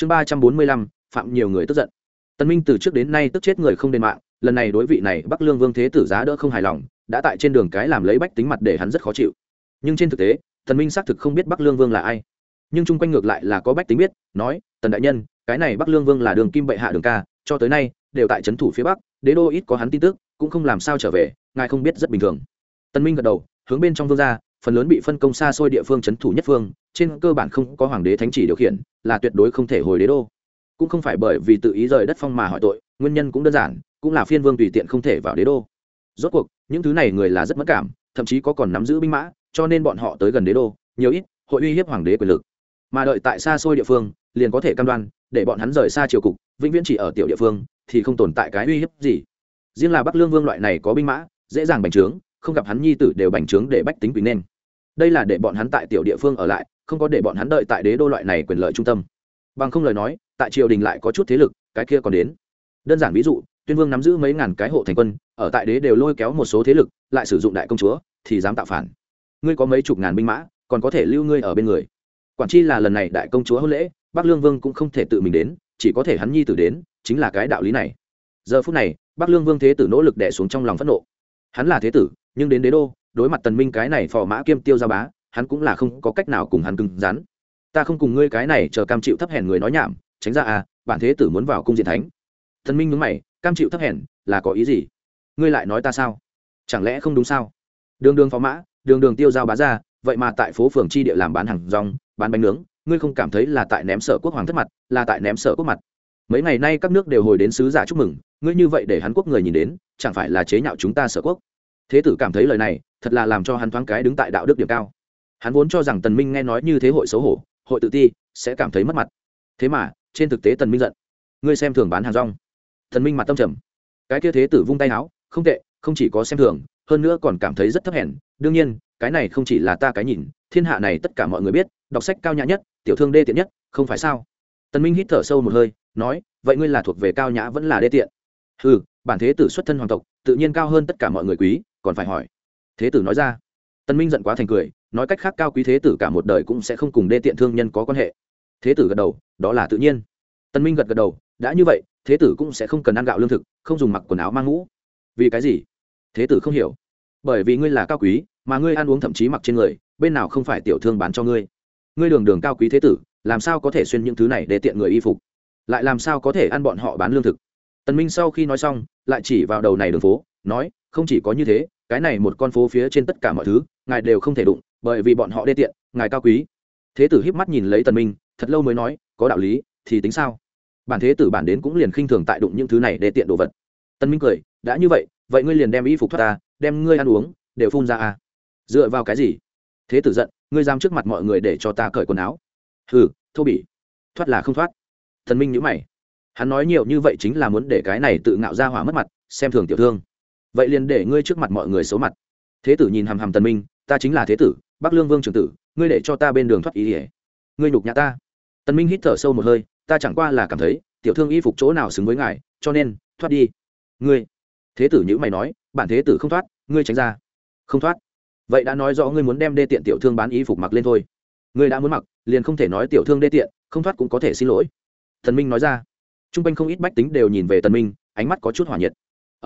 chương ba trăm bốn mươi lăm, phạm nhiều người tức giận. Tân minh từ trước đến nay tức chết người không đền mạng, lần này đối vị này bắc lương vương thế tử giá đỡ không hài lòng, đã tại trên đường cái làm lấy bách tính mặt để hắn rất khó chịu. Nhưng trên thực tế, tần minh xác thực không biết bắc lương vương là ai. Nhưng chung quanh ngược lại là có bách tính biết, nói, tần đại nhân, cái này bắc lương vương là đường kim bệ hạ đường ca, cho tới nay, đều tại trấn thủ phía bắc, đế đô ít có hắn tin tức, cũng không làm sao trở về, ngài không biết rất bình thường. Tần minh gật đầu, hướng bên trong vương ra phần lớn bị phân công xa xôi địa phương trấn thủ nhất phương trên cơ bản không có hoàng đế thánh chỉ điều khiển, là tuyệt đối không thể hồi đế đô. Cũng không phải bởi vì tự ý rời đất phong mà hỏi tội, nguyên nhân cũng đơn giản, cũng là phiên vương tùy tiện không thể vào đế đô. Rốt cuộc, những thứ này người là rất mất cảm, thậm chí có còn nắm giữ binh mã, cho nên bọn họ tới gần đế đô, nhiều ít, hội uy hiếp hoàng đế quyền lực. Mà đợi tại xa xôi địa phương, liền có thể cam đoan, để bọn hắn rời xa triều cục, vĩnh viễn chỉ ở tiểu địa phương, thì không tồn tại cái uy hiếp gì. Riêng là bắc lương vương loại này có binh mã, dễ dàng bành trướng, không gặp hắn nhi tử đều bành trướng để bách tính quỷ nên. Đây là để bọn hắn tại tiểu địa phương ở lại không có để bọn hắn đợi tại đế đô loại này quyền lợi trung tâm. Bằng không lời nói, tại triều đình lại có chút thế lực, cái kia còn đến. Đơn giản ví dụ, tuyên vương nắm giữ mấy ngàn cái hộ thành quân, ở tại đế đều lôi kéo một số thế lực, lại sử dụng đại công chúa, thì dám tạo phản. Ngươi có mấy chục ngàn binh mã, còn có thể lưu ngươi ở bên người. Quản chi là lần này đại công chúa hôn lễ, bắc lương vương cũng không thể tự mình đến, chỉ có thể hắn nhi tử đến, chính là cái đạo lý này. Giờ phút này, bắc lương vương thế tử nỗ lực đẻ xuống trong lòng phẫn nộ. Hắn là thế tử, nhưng đến đế đô, đối mặt tần minh cái này phò mã kiêm tiêu gia bá hắn cũng là không có cách nào cùng hắn cứng rắn. Ta không cùng ngươi cái này chờ cam chịu thấp hèn người nói nhảm, tránh ra à bản thế tử muốn vào cung diện thánh. Thần minh nhướng mày, cam chịu thấp hèn, là có ý gì? Ngươi lại nói ta sao? Chẳng lẽ không đúng sao? Đường đường phó mã, đường đường tiêu giao bá ra vậy mà tại phố phường chi địa làm bán hàng rong, bán bánh nướng, ngươi không cảm thấy là tại ném sở quốc hoàng thất mặt, là tại ném sở quốc mặt. Mấy ngày nay các nước đều hồi đến sứ giả chúc mừng, ngươi như vậy để hắn quốc người nhìn đến, chẳng phải là chế nhạo chúng ta sở quốc? Thế tử cảm thấy lời này, thật là làm cho hắn thoáng cái đứng tại đạo đức điểm cao hắn vốn cho rằng tần minh nghe nói như thế hội xấu hổ, hội tự ti, sẽ cảm thấy mất mặt. Thế mà, trên thực tế tần minh giận. Ngươi xem thường bán hàng rong. Thần minh mặt tâm trầm. Cái kia thế tử vung tay áo không tệ, không chỉ có xem thường, hơn nữa còn cảm thấy rất thấp hèn. Đương nhiên, cái này không chỉ là ta cái nhìn, thiên hạ này tất cả mọi người biết, đọc sách cao nhã nhất, tiểu thương đê tiện nhất, không phải sao? Tần minh hít thở sâu một hơi, nói, vậy ngươi là thuộc về cao nhã vẫn là đê tiện? Ừ bản thế tử xuất thân hoàng tộc, tự nhiên cao hơn tất cả mọi người quý, còn phải hỏi. Thế tử nói ra. Tần minh giận quá thành cười nói cách khác cao quý thế tử cả một đời cũng sẽ không cùng đê tiện thương nhân có quan hệ. Thế tử gật đầu, đó là tự nhiên. Tân minh gật gật đầu, đã như vậy, thế tử cũng sẽ không cần ăn gạo lương thực, không dùng mặc quần áo mang mũ. Vì cái gì? Thế tử không hiểu. Bởi vì ngươi là cao quý, mà ngươi ăn uống thậm chí mặc trên người, bên nào không phải tiểu thương bán cho ngươi? Ngươi đường đường cao quý thế tử, làm sao có thể xuyên những thứ này để tiện người y phục? Lại làm sao có thể ăn bọn họ bán lương thực? Tần minh sau khi nói xong, lại chỉ vào đầu này đường phố, nói, không chỉ có như thế, cái này một con phố phía trên tất cả mọi thứ, ngài đều không thể đụng bởi vì bọn họ đê tiện, ngài cao quý. Thế tử híp mắt nhìn lấy tần minh, thật lâu mới nói, có đạo lý, thì tính sao? Bản thế tử bản đến cũng liền khinh thường tại đụng những thứ này để tiện đồ vật. Tân minh cười, đã như vậy vậy ngươi liền đem y phục thoát ta, đem ngươi ăn uống, đều phun ra à? Dựa vào cái gì? Thế tử giận, ngươi dám trước mặt mọi người để cho ta cởi quần áo. Hừ, thô bỉ. Thoát là không thoát. Thần minh nhíu mày. Hắn nói nhiều như vậy chính là muốn để cái này tự ngạo ra hỏa mất mặt, xem thường tiểu thương. Vậy liền để ngươi trước mặt mọi người xấu mặt. Thế tử nhìn hàm hàm tần minh, ta chính là thế tử bắc lương vương trường tử, ngươi để cho ta bên đường thoát ý ỉa ngươi nhục nhã ta. Tần minh hít thở sâu một hơi, ta chẳng qua là cảm thấy, tiểu thương y phục chỗ nào xứng với ngài, cho nên, thoát đi. Ngươi. Thế tử nhữ mày nói, bản thế tử không thoát, ngươi tránh ra. Không thoát. Vậy đã nói rõ ngươi muốn đem đê tiện tiểu thương bán y phục mặc lên thôi. Ngươi đã muốn mặc, liền không thể nói tiểu thương đê tiện, không thoát cũng có thể xin lỗi. Thần minh nói ra. T r u n g quanh không ít bách tính đều nhìn về tần minh, ánh mắt có chút hỏa nhiệt.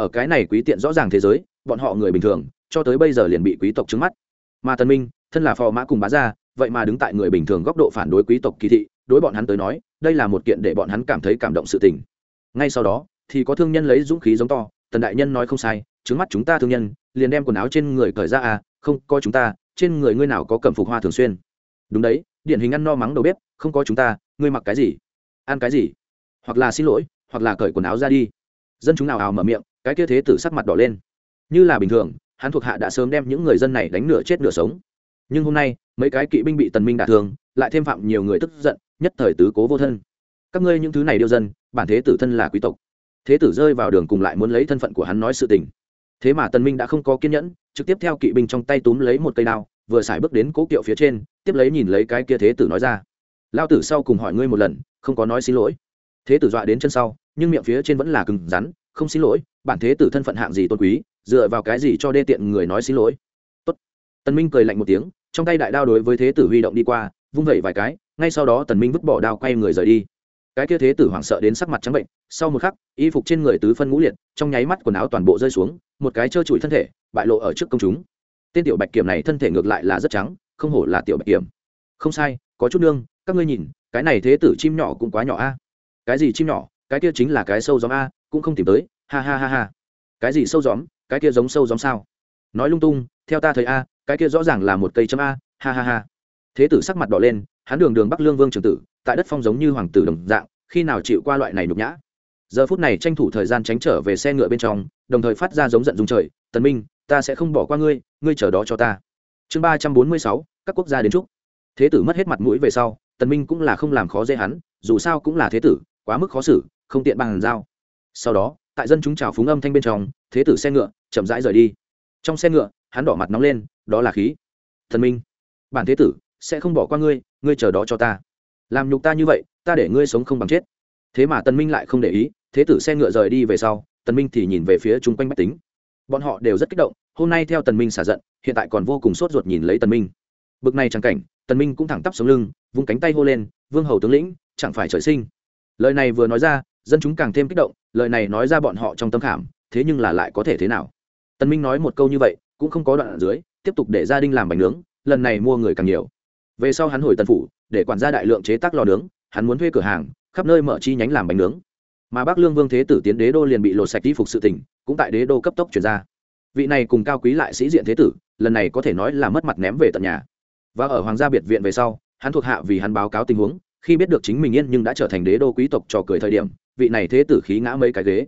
Ở cái này quý tiện rõ ràng thế giới, bọn họ người bình thường, cho tới bây giờ liền bị quý tộc trứng mắt. Mà tần minh thân là phò mã cùng bá gia, vậy mà đứng tại người bình thường góc độ phản đối quý tộc kỳ thị, đối bọn hắn tới nói, đây là một kiện để bọn hắn cảm thấy cảm động sự tình. Ngay sau đó, thì có thương nhân lấy dũng khí giống to, tần đại nhân nói không sai, trứng mắt chúng ta thương nhân, liền đem quần áo trên người cởi ra à không, có chúng ta, trên người ngươi nào có cẩm phục hoa thường xuyên. Đúng đấy, điển hình ăn no mắng đầu bếp, không có chúng ta, ngươi mặc cái gì? Ăn cái gì? Hoặc là xin lỗi, hoặc là cởi quần áo ra đi. Dân chúng nào ào mở miệng, cái kia thế tử sắc mặt đỏ lên. Như là bình thường, hắn thuộc hạ đã sớm đem những người dân này đánh nửa chết nửa sống nhưng hôm nay, mấy cái kỵ binh bị tần minh đả thương, lại thêm phạm nhiều người tức giận, nhất thời tứ cố vô thân. Các ngươi những thứ này điêu dân, bản thế tử thân là quý tộc. Thế tử rơi vào đường cùng lại muốn lấy thân phận của hắn nói sự tình. Thế mà tần minh đã không có kiên nhẫn, trực tiếp theo kỵ binh trong tay túm lấy một cây đao, vừa xài bước đến cố kiệu phía trên, tiếp lấy nhìn lấy cái kia thế tử nói ra. Lao tử sau cùng hỏi ngươi một lần, không có nói xin lỗi. Thế tử dọa đến chân sau, nhưng miệng phía trên vẫn là cứng rắn, không xin lỗi, bản thế tử thân phận hạng gì tôn quý, dựa vào cái gì cho đê tiện người nói xin lỗi. Tốt. Tần minh cười lạnh một tiếng trong tay đại đao đối với thế tử huy động đi qua, vung vẩy vài cái, ngay sau đó tần minh vứt bỏ đao quay người rời đi. Cái kia thế tử hoảng sợ đến sắc mặt trắng bệnh, sau một khắc, y phục trên người tứ phân ngũ liệt, trong nháy mắt quần áo toàn bộ rơi xuống, một cái trơ trụi thân thể, bại lộ ở trước công chúng. Tên tiểu bạch kiểm này thân thể ngược lại là rất trắng, không hổ là tiểu bạch kiểm. Không sai, có chút nương, các ngươi nhìn, cái này thế tử chim nhỏ cũng quá nhỏ a. Cái gì chim nhỏ, cái kia chính là cái sâu gióm a, cũng không tìm tới, ha ha ha ha. Cái gì sâu gióm, cái kia giống sâu gióm sao? Nói lung tung, theo ta thấy a cái kia rõ ràng là một cây châm a, ha ha ha. Thế tử sắc mặt đỏ lên, hắn đường đường bắc lương vương trường tử, tại đất phong giống như hoàng tử đồng dạng, khi nào chịu qua loại này nhục nhã? Giờ phút này tranh thủ thời gian tránh trở về xe ngựa bên trong, đồng thời phát ra giống giận dung trời, tần minh, ta sẽ không bỏ qua ngươi ngươi chờ đó cho ta. Chương ba trăm bốn mươi sáu, các quốc gia đến chúc thế tử mất hết mặt mũi về sau, tần minh cũng là không làm khó dễ hắn, dù sao cũng là thế tử, quá mức khó xử, không tiện bằng giao. Sau đó, tại dân chúng chào phúng âm thanh bên trong, thế tử xe ngựa chậm rãi rời đi. Trong xe ngựa hắn đỏ mặt nóng lên, đó là khí. Thần minh, bản thế tử, sẽ không bỏ qua ngươi ngươi chờ đó cho ta. Làm nhục ta như vậy, ta để ngươi sống không bằng chết. Thế mà tần minh lại không để ý, thế tử xe ngựa rời đi về sau, tần minh thì nhìn về phía chung quanh bách tính. Bọn họ đều rất kích động, hôm nay theo tần minh xả giận, hiện tại còn vô cùng sốt ruột nhìn lấy tần minh. Bực này chẳng cảnh, tần minh cũng thẳng tắp sống lưng, vung cánh tay hô lên, vương hầu tướng lĩnh, chẳng phải trời sinh. Lời này vừa nói ra, dân chúng càng thêm kích động, lời này nói ra bọn họ trong tâm khảm, thế nhưng là lại có thể thế nào? Tần minh nói một câu như vậy cũng không có đoạn ở dưới, tiếp tục để gia đình làm bánh nướng, lần này mua người càng nhiều. Về sau hắn hồi tần phủ, để quản gia đại lượng chế tác lò nướng, hắn muốn thuê cửa hàng, khắp nơi mở chi nhánh làm bánh nướng. Mà bác lương vương thế tử tiến đế đô liền bị lột sạch đi phục sự tỉnh cũng tại đế đô cấp tốc chuyển ra. Vị này cùng cao quý lại sĩ diện thế tử, lần này có thể nói là mất mặt ném về tận nhà. Và ở hoàng gia biệt viện về sau, hắn thuộc hạ vì hắn báo cáo tình huống, khi biết được chính mình yên nhưng đã trở thành đế đô quý tộc trò cười thời điểm, vị này thế tử khí ngã mấy cái ghế.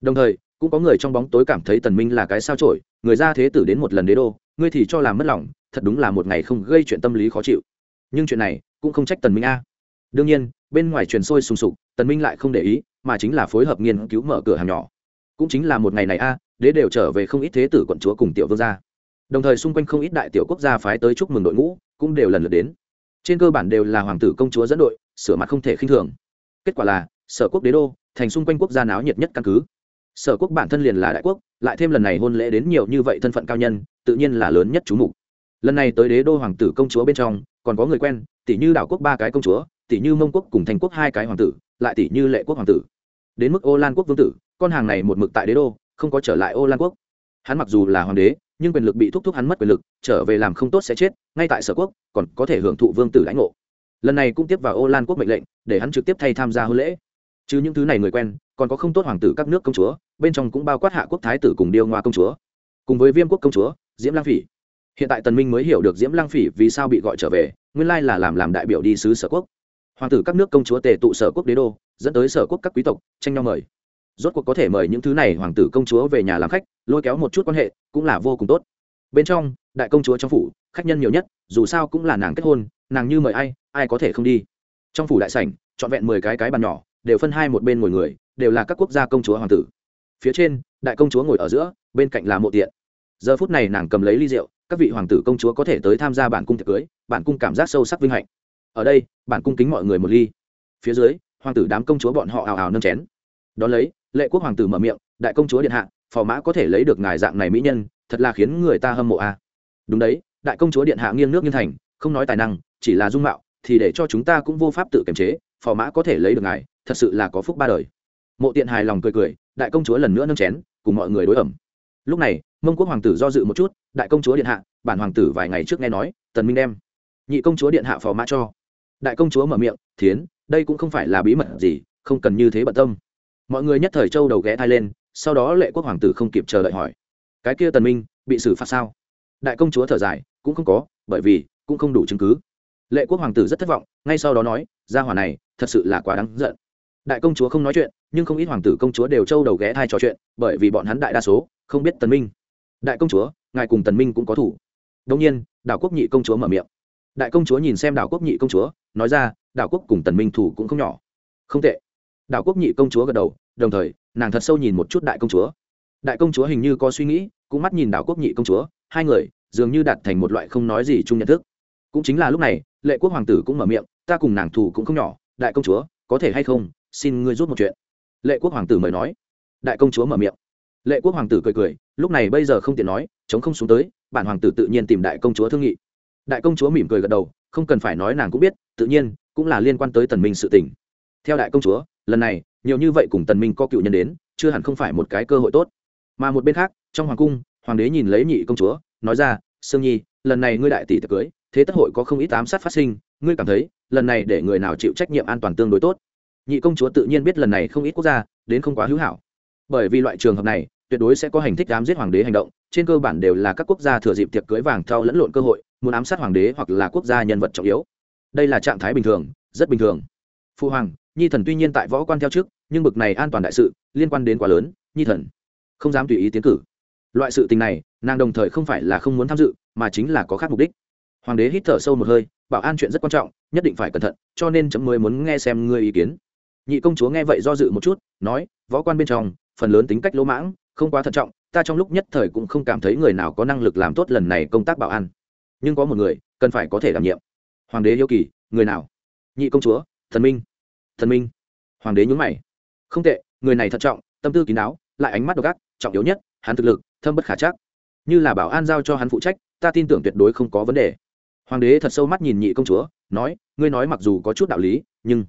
Đồng thời cũng có người trong bóng tối cảm thấy tần minh là cái sao trổi người ra thế tử đến một lần đế đô, ngươi thì cho làm mất lòng, thật đúng là một ngày không gây chuyện tâm lý khó chịu. Nhưng chuyện này cũng không trách tần minh a. Đương nhiên, bên ngoài truyền sôi sùng sục, tần minh lại không để ý, mà chính là phối hợp nghiên cứu mở cửa hàng nhỏ. Cũng chính là một ngày này a, đế đều trở về không ít thế tử quận chúa cùng tiểu vương gia. Đồng thời xung quanh không ít đại tiểu quốc gia phái tới chúc mừng đội ngũ cũng đều lần lượt đến. Trên cơ bản đều là hoàng tử công chúa dẫn đội, sửa mặt không thể khinh thường. Kết quả là, sở quốc đế đô, thành xung quanh quốc gia náo nhiệt nhất căn cứ sở quốc bản thân liền là đại quốc, lại thêm lần này hôn lễ đến nhiều như vậy thân phận cao nhân, tự nhiên là lớn nhất chú mục. Lần này tới đế đô hoàng tử công chúa bên trong, còn có người quen, tỷ như đảo quốc ba cái công chúa, tỷ như mông quốc cùng thành quốc hai cái hoàng tử, lại tỷ như lệ quốc hoàng tử. Đến mức ô lan quốc vương tử, con hàng này một mực tại đế đô, không có trở lại ô lan quốc. Hắn mặc dù là hoàng đế, nhưng quyền lực bị thúc thúc hắn mất quyền lực, trở về làm không tốt sẽ chết, ngay tại sở quốc, còn có thể hưởng thụ vương tử lãnh ngộ. Lần này cũng tiếp vào ô lan quốc mệnh lệnh, để hắn trực tiếp thay tham gia hôn lễ chứ những thứ này người quen, còn có không tốt hoàng tử các nước công chúa, bên trong cũng bao quát hạ quốc thái tử cùng điêu ngoa công chúa. Cùng với viêm quốc công chúa, diễm lang phỉ. Hiện tại tần minh mới hiểu được diễm lang phỉ vì sao bị gọi trở về, nguyên lai là làm làm đại biểu đi sứ sở quốc. Hoàng tử các nước công chúa tề tụ sở quốc đế đô, dẫn tới sở quốc các quý tộc, tranh nhau mời. Rốt cuộc có thể mời những thứ này hoàng tử công chúa về nhà làm khách, lôi kéo một chút quan hệ, cũng là vô cùng tốt. Bên trong, đại công chúa trong phủ, khách nhân nhiều nhất, dù sao cũng là nàng kết hôn, nàng như mời ai ai có thể không đi. Trong phủ đại sảnh, trọn vẹn mười cái cái bàn nhỏ đều phân hai một bên ngồi người, đều là các quốc gia công chúa hoàng tử. Phía trên, đại công chúa ngồi ở giữa, bên cạnh là mộ tiện. Giờ phút này nàng cầm lấy ly rượu, các vị hoàng tử công chúa có thể tới tham gia bản cung tiệc cưới, bản cung cảm giác sâu sắc vinh hạnh. Ở đây, bản cung kính mọi người một ly. Phía dưới, hoàng tử đám công chúa bọn họ ào ào nâng chén. Đón lấy, lệ quốc hoàng tử mở miệng, đại công chúa điện hạ, phò mã có thể lấy được ngài dạng này mỹ nhân, thật là khiến người ta hâm mộ a. À. đúng đấy, đại công chúa điện hạ nghiêng nước nghiêng thành, không nói tài năng, chỉ là dung mạo, thì để cho chúng ta cũng vô pháp tự kiềm chế, phò mã có thể lấy được ngài thật sự là có phúc ba đời. Mộ tiện hài lòng cười cười, đại công chúa lần nữa nâng chén, cùng mọi người đối ẩm. Lúc này, mông quốc hoàng tử do dự một chút, đại công chúa điện hạ, bản hoàng tử vài ngày trước nghe nói, tần minh đem nhị công chúa điện hạ phò mã cho. Đại công chúa mở miệng, thiến, đây cũng không phải là bí mật gì, không cần như thế bận tâm. Mọi người nhất thời châu đầu ghé thai lên, sau đó lệ quốc hoàng tử không kịp chờ đợi hỏi, cái kia tần minh, bị xử phạt sao? Đại công chúa thở dài, cũng không có, bởi vì, cũng không đủ chứng cứ. Lệ quốc hoàng tử rất thất vọng, ngay sau đó nói, gia hỏa này, thật sự là quá đáng giận đại công chúa không nói chuyện, nhưng không ít hoàng tử công chúa đều trâu đầu ghé thai trò chuyện, bởi vì bọn hắn đại đa số không biết tần minh. Đại công chúa, ngài cùng tần minh cũng có thủ. Đông nhiên, đảo quốc nhị công chúa mở miệng. Đại công chúa nhìn xem đảo quốc nhị công chúa, nói ra, đảo quốc cùng tần minh thủ cũng không nhỏ. Không tệ. Đảo quốc nhị công chúa gật đầu, đồng thời, nàng thật sâu nhìn một chút đại công chúa. Đại công chúa hình như có suy nghĩ, cũng mắt nhìn đảo quốc nhị công chúa, hai người dường như đạt thành một loại không nói gì chung nhận thức. Cũng chính là lúc này, lệ quốc hoàng tử cũng mở miệng, ta cùng nàng thủ cũng không nhỏ, đại công chúa, có thể hay không xin ngươi rút một chuyện. Lệ quốc hoàng tử mời nói. Đại công chúa mở miệng. Lệ quốc hoàng tử cười cười, lúc này bây giờ không tiện nói, chống không xuống tới, bản hoàng tử tự nhiên tìm đại công chúa thương nghị. Đại công chúa mỉm cười gật đầu, không cần phải nói nàng cũng biết, tự nhiên, cũng là liên quan tới tần minh sự tình. Theo đại công chúa, lần này, nhiều như vậy cùng tần minh có cựu nhân đến, chưa hẳn không phải một cái cơ hội tốt. Mà một bên khác, trong hoàng cung, hoàng đế nhìn lấy nhị công chúa, nói ra, sương nhi, lần này ngươi đại tỷ tiệc cưới, thế tất hội có không ít ám sát phát sinh, ngươi cảm thấy, lần này để người nào chịu trách nhiệm an toàn tương đối tốt? Nhị công chúa tự nhiên biết lần này không ít quốc gia đến không quá hữu hảo. Bởi vì loại trường hợp này, tuyệt đối sẽ có hành thích ám giết hoàng đế hành động, trên cơ bản đều là các quốc gia thừa dịp tiệc cưới vàng theo lẫn lộn cơ hội, muốn ám sát hoàng đế hoặc là quốc gia nhân vật trọng yếu. Đây là trạng thái bình thường, rất bình thường. Phu hoàng, nhi thần tuy nhiên tại võ quan theo trước nhưng bực này an toàn đại sự, liên quan đến quá lớn, nhi thần. Không dám tùy ý tiến cử. Loại sự tình này, nàng đồng thời không phải là không muốn tham dự, mà chính là có khác mục đích. Hoàng đế hít thở sâu một hơi, bảo an chuyện rất quan trọng, nhất định phải cẩn thận, cho nên chấm mới muốn nghe xem ngươi ý kiến nhị công chúa nghe vậy do dự một chút, nói, võ quan bên trong, phần lớn tính cách lỗ mãng, không quá thận trọng, ta trong lúc nhất thời cũng không cảm thấy người nào có năng lực làm tốt lần này công tác bảo an. Nhưng có một người, cần phải có thể đảm nhiệm. Hoàng đế yêu kỳ, người nào? Nhị công chúa, thần minh. Thần minh? Hoàng đế nhúng mày. Không tệ, người này thận trọng, tâm tư kín đáo, lại ánh mắt độc ác, trọng yếu nhất, hắn thực lực, thâm bất khả chắc. Như là bảo an giao cho hắn phụ trách, ta tin tưởng tuyệt đối không có vấn đề. Hoàng đế thật sâu mắt nhìn nhị công chúa, nói, ngươi nói mặc dù có chút đạo lý, nhưng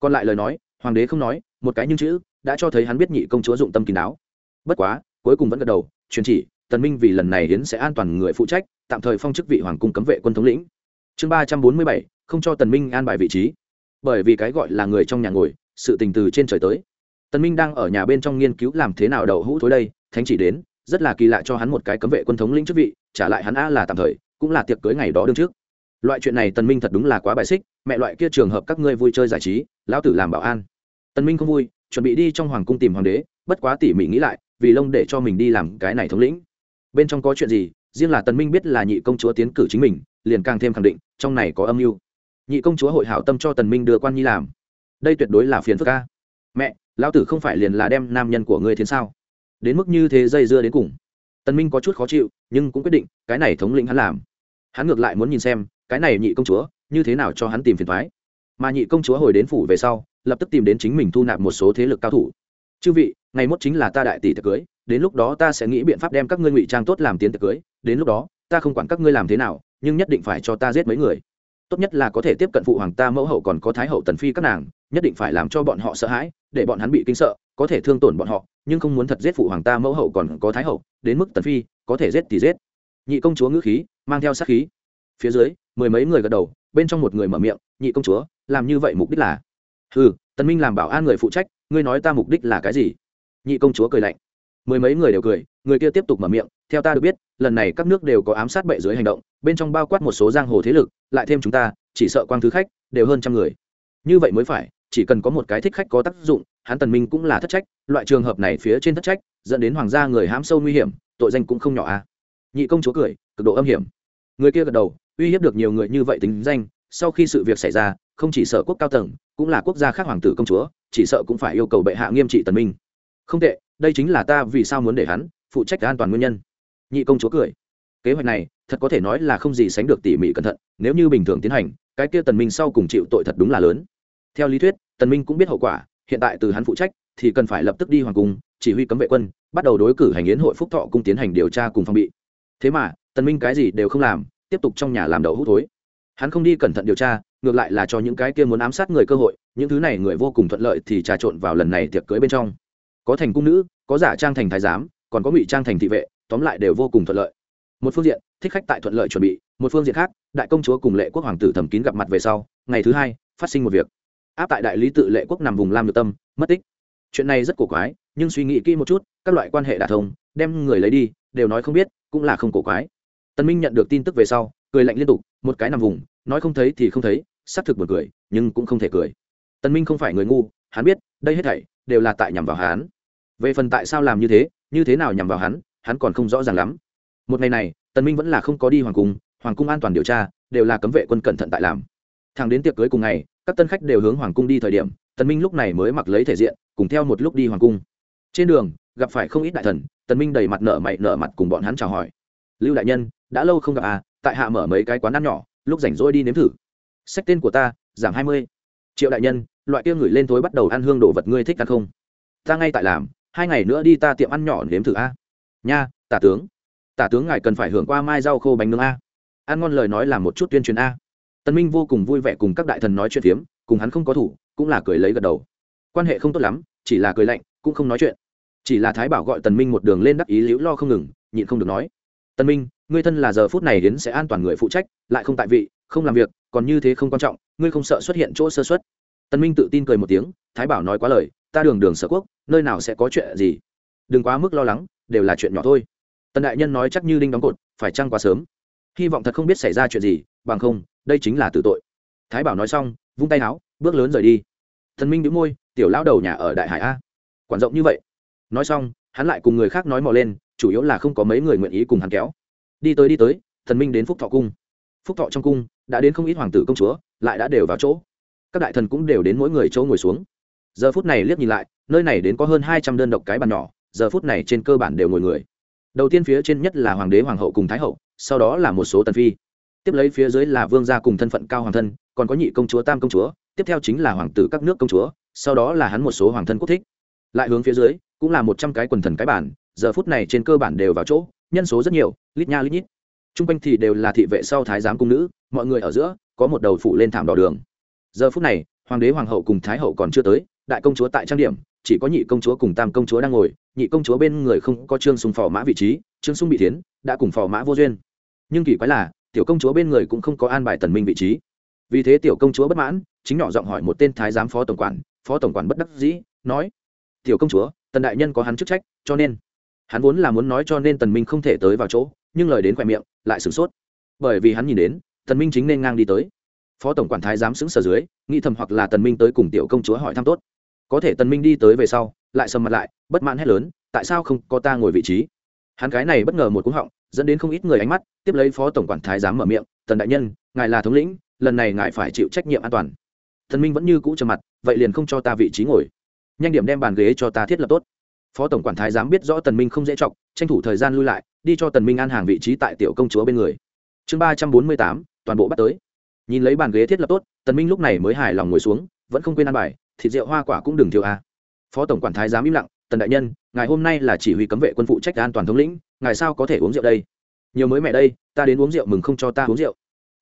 còn lại lời nói hoàng đế không nói, một cái nhưng chữ đã cho thấy hắn biết nhị công chúa dụng tâm kín đáo. Bất quá, cuối cùng vẫn gật đầu, truyền chỉ, tần minh vì lần này hiến sẽ an toàn người phụ trách, tạm thời phong chức vị hoàng cung cấm vệ quân thống lĩnh. Chương ba trăm bốn mươi bảy, không cho tần minh an bài vị trí. Bởi vì cái gọi là người trong nhà ngồi, sự tình từ trên trời tới. Tần minh đang ở nhà bên trong nghiên cứu làm thế nào đậu hũ thối đây, thánh chỉ đến, rất là kỳ lạ cho hắn một cái cấm vệ quân thống lĩnh chức vị, trả lại hắn a là tạm thời, cũng là tiệc cưới ngày đó đương trước loại chuyện này tần minh thật đúng là quá bài xích, mẹ loại kia trường hợp các ngươi vui chơi giải trí, lão tử làm bảo an. Tần minh không vui, chuẩn bị đi trong hoàng cung tìm hoàng đế, bất quá tỉ mỉ nghĩ lại, vì lông để cho mình đi làm cái này thống lĩnh. Bên trong có chuyện gì, riêng là tần minh biết là nhị công chúa tiến cử chính mình, liền càng thêm khẳng định, trong này có âm mưu. Nhị công chúa hội hảo tâm cho tần minh đưa quan nhi làm. Đây tuyệt đối là phiền phức ca mẹ, lão tử không phải liền là đem nam nhân của ngươi thiên sao? Đến mức như thế dây dưa đến cùng. Tần minh có chút khó chịu, nhưng cũng quyết định, cái này thống lĩnh hắn làm. Hắn ngược lại muốn nhìn xem cái này nhị công chúa, như thế nào cho hắn tìm phiền thoái? Mà nhị công chúa hồi đến phủ về sau, lập tức tìm đến chính mình thu nạp một số thế lực cao thủ. Chư vị, ngày mốt chính là ta đại tỷ tiệc cưới, đến lúc đó ta sẽ nghĩ biện pháp đem các ngươi ngụy trang tốt làm tiến tiệc cưới, đến lúc đó, ta không quản các ngươi làm thế nào, nhưng nhất định phải cho ta giết mấy người. Tốt nhất là có thể tiếp cận phụ hoàng ta mẫu hậu còn có thái hậu tần phi các nàng, nhất định phải làm cho bọn họ sợ hãi, để bọn hắn bị kinh sợ, có thể thương tổn bọn họ, nhưng không muốn thật giết phụ hoàng ta mẫu hậu còn có thái hậu, đến mức tần phi, có thể giết thì giết. Nhị công chúa ngữ khí, mang theo sát khí phía dưới, mười mấy người gật đầu, bên trong một người mở miệng, nhị công chúa, làm như vậy mục đích là? Ừ tần minh làm bảo an người phụ trách, ngươi nói ta mục đích là cái gì? Nhị công chúa cười lạnh. Mười mấy người đều cười, người kia tiếp tục mở miệng, theo ta được biết, lần này các nước đều có ám sát bệ dưới hành động, bên trong bao quát một số giang hồ thế lực, lại thêm chúng ta, chỉ sợ quang thứ khách đều hơn trăm người. Như vậy mới phải, chỉ cần có một cái thích khách có tác dụng, hắn tần minh cũng là thất trách, loại trường hợp này phía trên thất trách, dẫn đến hoàng gia người hãm sâu nguy hiểm, tội danh cũng không nhỏ à. Nhị công chúa cười, cực độ âm hiểm người kia gật đầu, uy hiếp được nhiều người như vậy tính danh, sau khi sự việc xảy ra, không chỉ sợ quốc cao tầng, cũng là quốc gia khác hoàng tử công chúa, chỉ sợ cũng phải yêu cầu bệ hạ nghiêm trị tần minh. Không tệ, đây chính là ta vì sao muốn để hắn phụ trách an toàn nguyên nhân. Nhị công chúa cười. Kế hoạch này, thật có thể nói là không gì sánh được tỉ mỉ cẩn thận, nếu như bình thường tiến hành, cái kia tần minh sau cùng chịu tội thật đúng là lớn. Theo lý thuyết, tần minh cũng biết hậu quả, hiện tại từ hắn phụ trách, thì cần phải lập tức đi hoàng cung, chỉ huy cấm vệ quân, bắt đầu đối cử hành yến hội phúc thọ cung tiến hành điều tra cùng phòng bị. Thế mà tần minh cái gì đều không làm, tiếp tục trong nhà làm đậu hút thối. Hắn không đi cẩn thận điều tra, ngược lại là cho những cái kia muốn ám sát người cơ hội, những thứ này người vô cùng thuận lợi thì trà trộn vào lần này tiệc cưới bên trong. Có thành cung nữ, có giả trang thành thái giám, còn có ngụy trang thành thị vệ, tóm lại đều vô cùng thuận lợi. Một phương diện, thích khách tại thuận lợi chuẩn bị, một phương diện khác, đại công chúa cùng lệ quốc hoàng tử thẩm kín gặp mặt về sau, ngày thứ hai, phát sinh một việc. Áp tại đại lý tự lệ quốc nằm vùng lam nhược tâm, mất tích. Chuyện này rất cổ quái, nhưng suy nghĩ kỹ một chút, các loại quan hệ đả thông, đem người lấy đi, đều nói không biết, cũng là không cổ quái tân minh nhận được tin tức về sau, cười lạnh liên tục, một cái nằm vùng, nói không thấy thì không thấy, xác thực buồn cười, nhưng cũng không thể cười. Tân minh không phải người ngu, hắn biết, đây hết thảy đều là tại nhằm vào hắn. Về phần tại sao làm như thế như thế nào nhằm vào hắn hắn còn không rõ ràng lắm. Một ngày này, tần minh vẫn là không có đi hoàng cung hoàng cung an toàn điều tra, đều là cấm vệ quân cẩn thận tại làm. Thằng đến tiệc cưới cùng ngày, các tân khách đều hướng hoàng cung đi thời điểm, tần minh lúc này mới mặc lấy thể diện, cùng theo một lúc đi hoàng cung. Trên đường, gặp phải không ít đại thần, tần minh đầy mặt nợ mày, nợ mặt cùng bọn hắn chào hỏi. Lưu đại nhân đã lâu không gặp à tại hạ mở mấy cái quán ăn nhỏ, lúc rảnh rỗi đi nếm thử. Sách tên của ta, giảm hai mươi. Triệu đại nhân, loại kia người lên thối bắt đầu ăn hương đồ vật ngươi thích ăn không? Ta ngay tại làm, hai ngày nữa đi ta tiệm ăn nhỏ nếm thử a. Nha, tả tướng. Tả tướng ngài cần phải hưởng qua mai rau khô bánh nướng a. Ăn ngon lời nói làm một chút tuyên truyền a. Tân minh vô cùng vui vẻ cùng các đại thần nói chuyện phiếm, cùng hắn không có thủ, cũng là cười lấy gật đầu. Quan hệ không tốt lắm, chỉ là cười lạnh, cũng không nói chuyện. Chỉ là thái bảo gọi tần minh một đường lên đắc ý liễu lo không ngừng, nhịn không được nói. Tần minh ngươi thân là giờ phút này đến sẽ an toàn người phụ trách, lại không tại vị, không làm việc, còn như thế không quan trọng, ngươi không sợ xuất hiện chỗ sơ suất. Tần minh tự tin cười một tiếng, thái bảo nói quá lời, ta đường đường sở quốc, nơi nào sẽ có chuyện gì? Đừng quá mức lo lắng, đều là chuyện nhỏ thôi. Tần đại nhân nói chắc như đinh đóng cột, phải chăng quá sớm? Hy vọng thật không biết xảy ra chuyện gì, bằng không, đây chính là tử tội. Thái bảo nói xong, vung tay áo bước lớn rời đi. Thần minh đĩu môi, tiểu lão đầu nhà ở đại hải a. Quản rộng như vậy. Nói xong, hắn lại cùng người khác nói mò lên, chủ yếu là không có mấy người nguyện ý cùng hắn kéo đi tới đi tới, thần minh đến phúc thọ cung. Phúc thọ trong cung, đã đến không ít hoàng tử công chúa, lại đã đều vào chỗ. Các đại thần cũng đều đến mỗi người chỗ ngồi xuống. Giờ phút này liếc nhìn lại, nơi này đến có hơn hai trăm đơn độc cái bàn nhỏ, giờ phút này trên cơ bản đều ngồi người. Đầu tiên phía trên nhất là hoàng đế, hoàng hậu cùng thái hậu, sau đó là một số tần phi. Tiếp lấy phía dưới là vương gia cùng thân phận cao hoàng thân, còn có nhị công chúa, tam công chúa, tiếp theo chính là hoàng tử các nước công chúa, sau đó là hắn một số hoàng thân quốc thích. Lại hướng phía dưới, cũng là một trăm cái quần thần cái bản giờ phút này trên cơ bản đều vào chỗ nhân số rất nhiều, lít nha lít nhít. T r u n g quanh thì đều là thị vệ sau thái giám cung nữ, mọi người ở giữa, có một đầu phụ lên thảm đỏ đường. Giờ phút này, hoàng đế, hoàng hậu cùng thái hậu còn chưa tới, đại công chúa tại trang điểm, chỉ có nhị công chúa cùng tam công chúa đang ngồi, nhị công chúa bên người không có trương sùng phò mã vị trí, trương sung bị tiến đã cùng phò mã vô duyên. Nhưng kỳ quái là, tiểu công chúa bên người cũng không có an bài tần minh vị trí. Vì thế tiểu công chúa bất mãn, chính nhỏ giọng hỏi một tên thái giám phó tổng quản, phó tổng quản bất đắc dĩ, nói, tiểu công chúa, tần đại nhân có hắn chức trách, cho nên hắn vốn là muốn nói cho nên tần minh không thể tới vào chỗ, nhưng lời đến khoe miệng, lại sửng sốt. Bởi vì hắn nhìn đến, tần minh chính nên ngang đi tới. Phó tổng quản thái giám sững sờ dưới, nghĩ thầm hoặc là tần minh tới cùng tiểu công chúa hỏi thăm tốt. Có thể tần minh đi tới về sau, lại sầm mặt lại, bất mãn hét lớn, tại sao không có ta ngồi vị trí? Hắn cái này bất ngờ một cú họng, dẫn đến không ít người ánh mắt, tiếp lấy phó tổng quản thái giám mở miệng, tần đại nhân, ngài là thống lĩnh, lần này ngài phải chịu trách nhiệm an toàn. Tần minh vẫn như cũ trầm mặt, vậy liền không cho ta vị trí ngồi. Nhanh điểm đem bàn ghế cho ta thiết lập tốt phó tổng quản thái giám biết rõ tần minh không dễ chọc, tranh thủ thời gian lui lại, đi cho tần minh an hàng vị trí tại tiểu công chúa bên người. Chương ba trăm bốn mươi tám, toàn bộ bắt tới. Nhìn lấy bàn ghế thiết lập tốt, tần minh lúc này mới hài lòng ngồi xuống, vẫn không quên ăn bài, thịt rượu hoa quả cũng đừng thiếu a. Phó tổng quản thái giám im lặng, tần đại nhân, ngài hôm nay là chỉ huy cấm vệ quân phụ trách an toàn thống lĩnh, ngài sao có thể uống rượu đây? Nhiều mới mẹ đây, ta đến uống rượu mừng không cho ta uống rượu.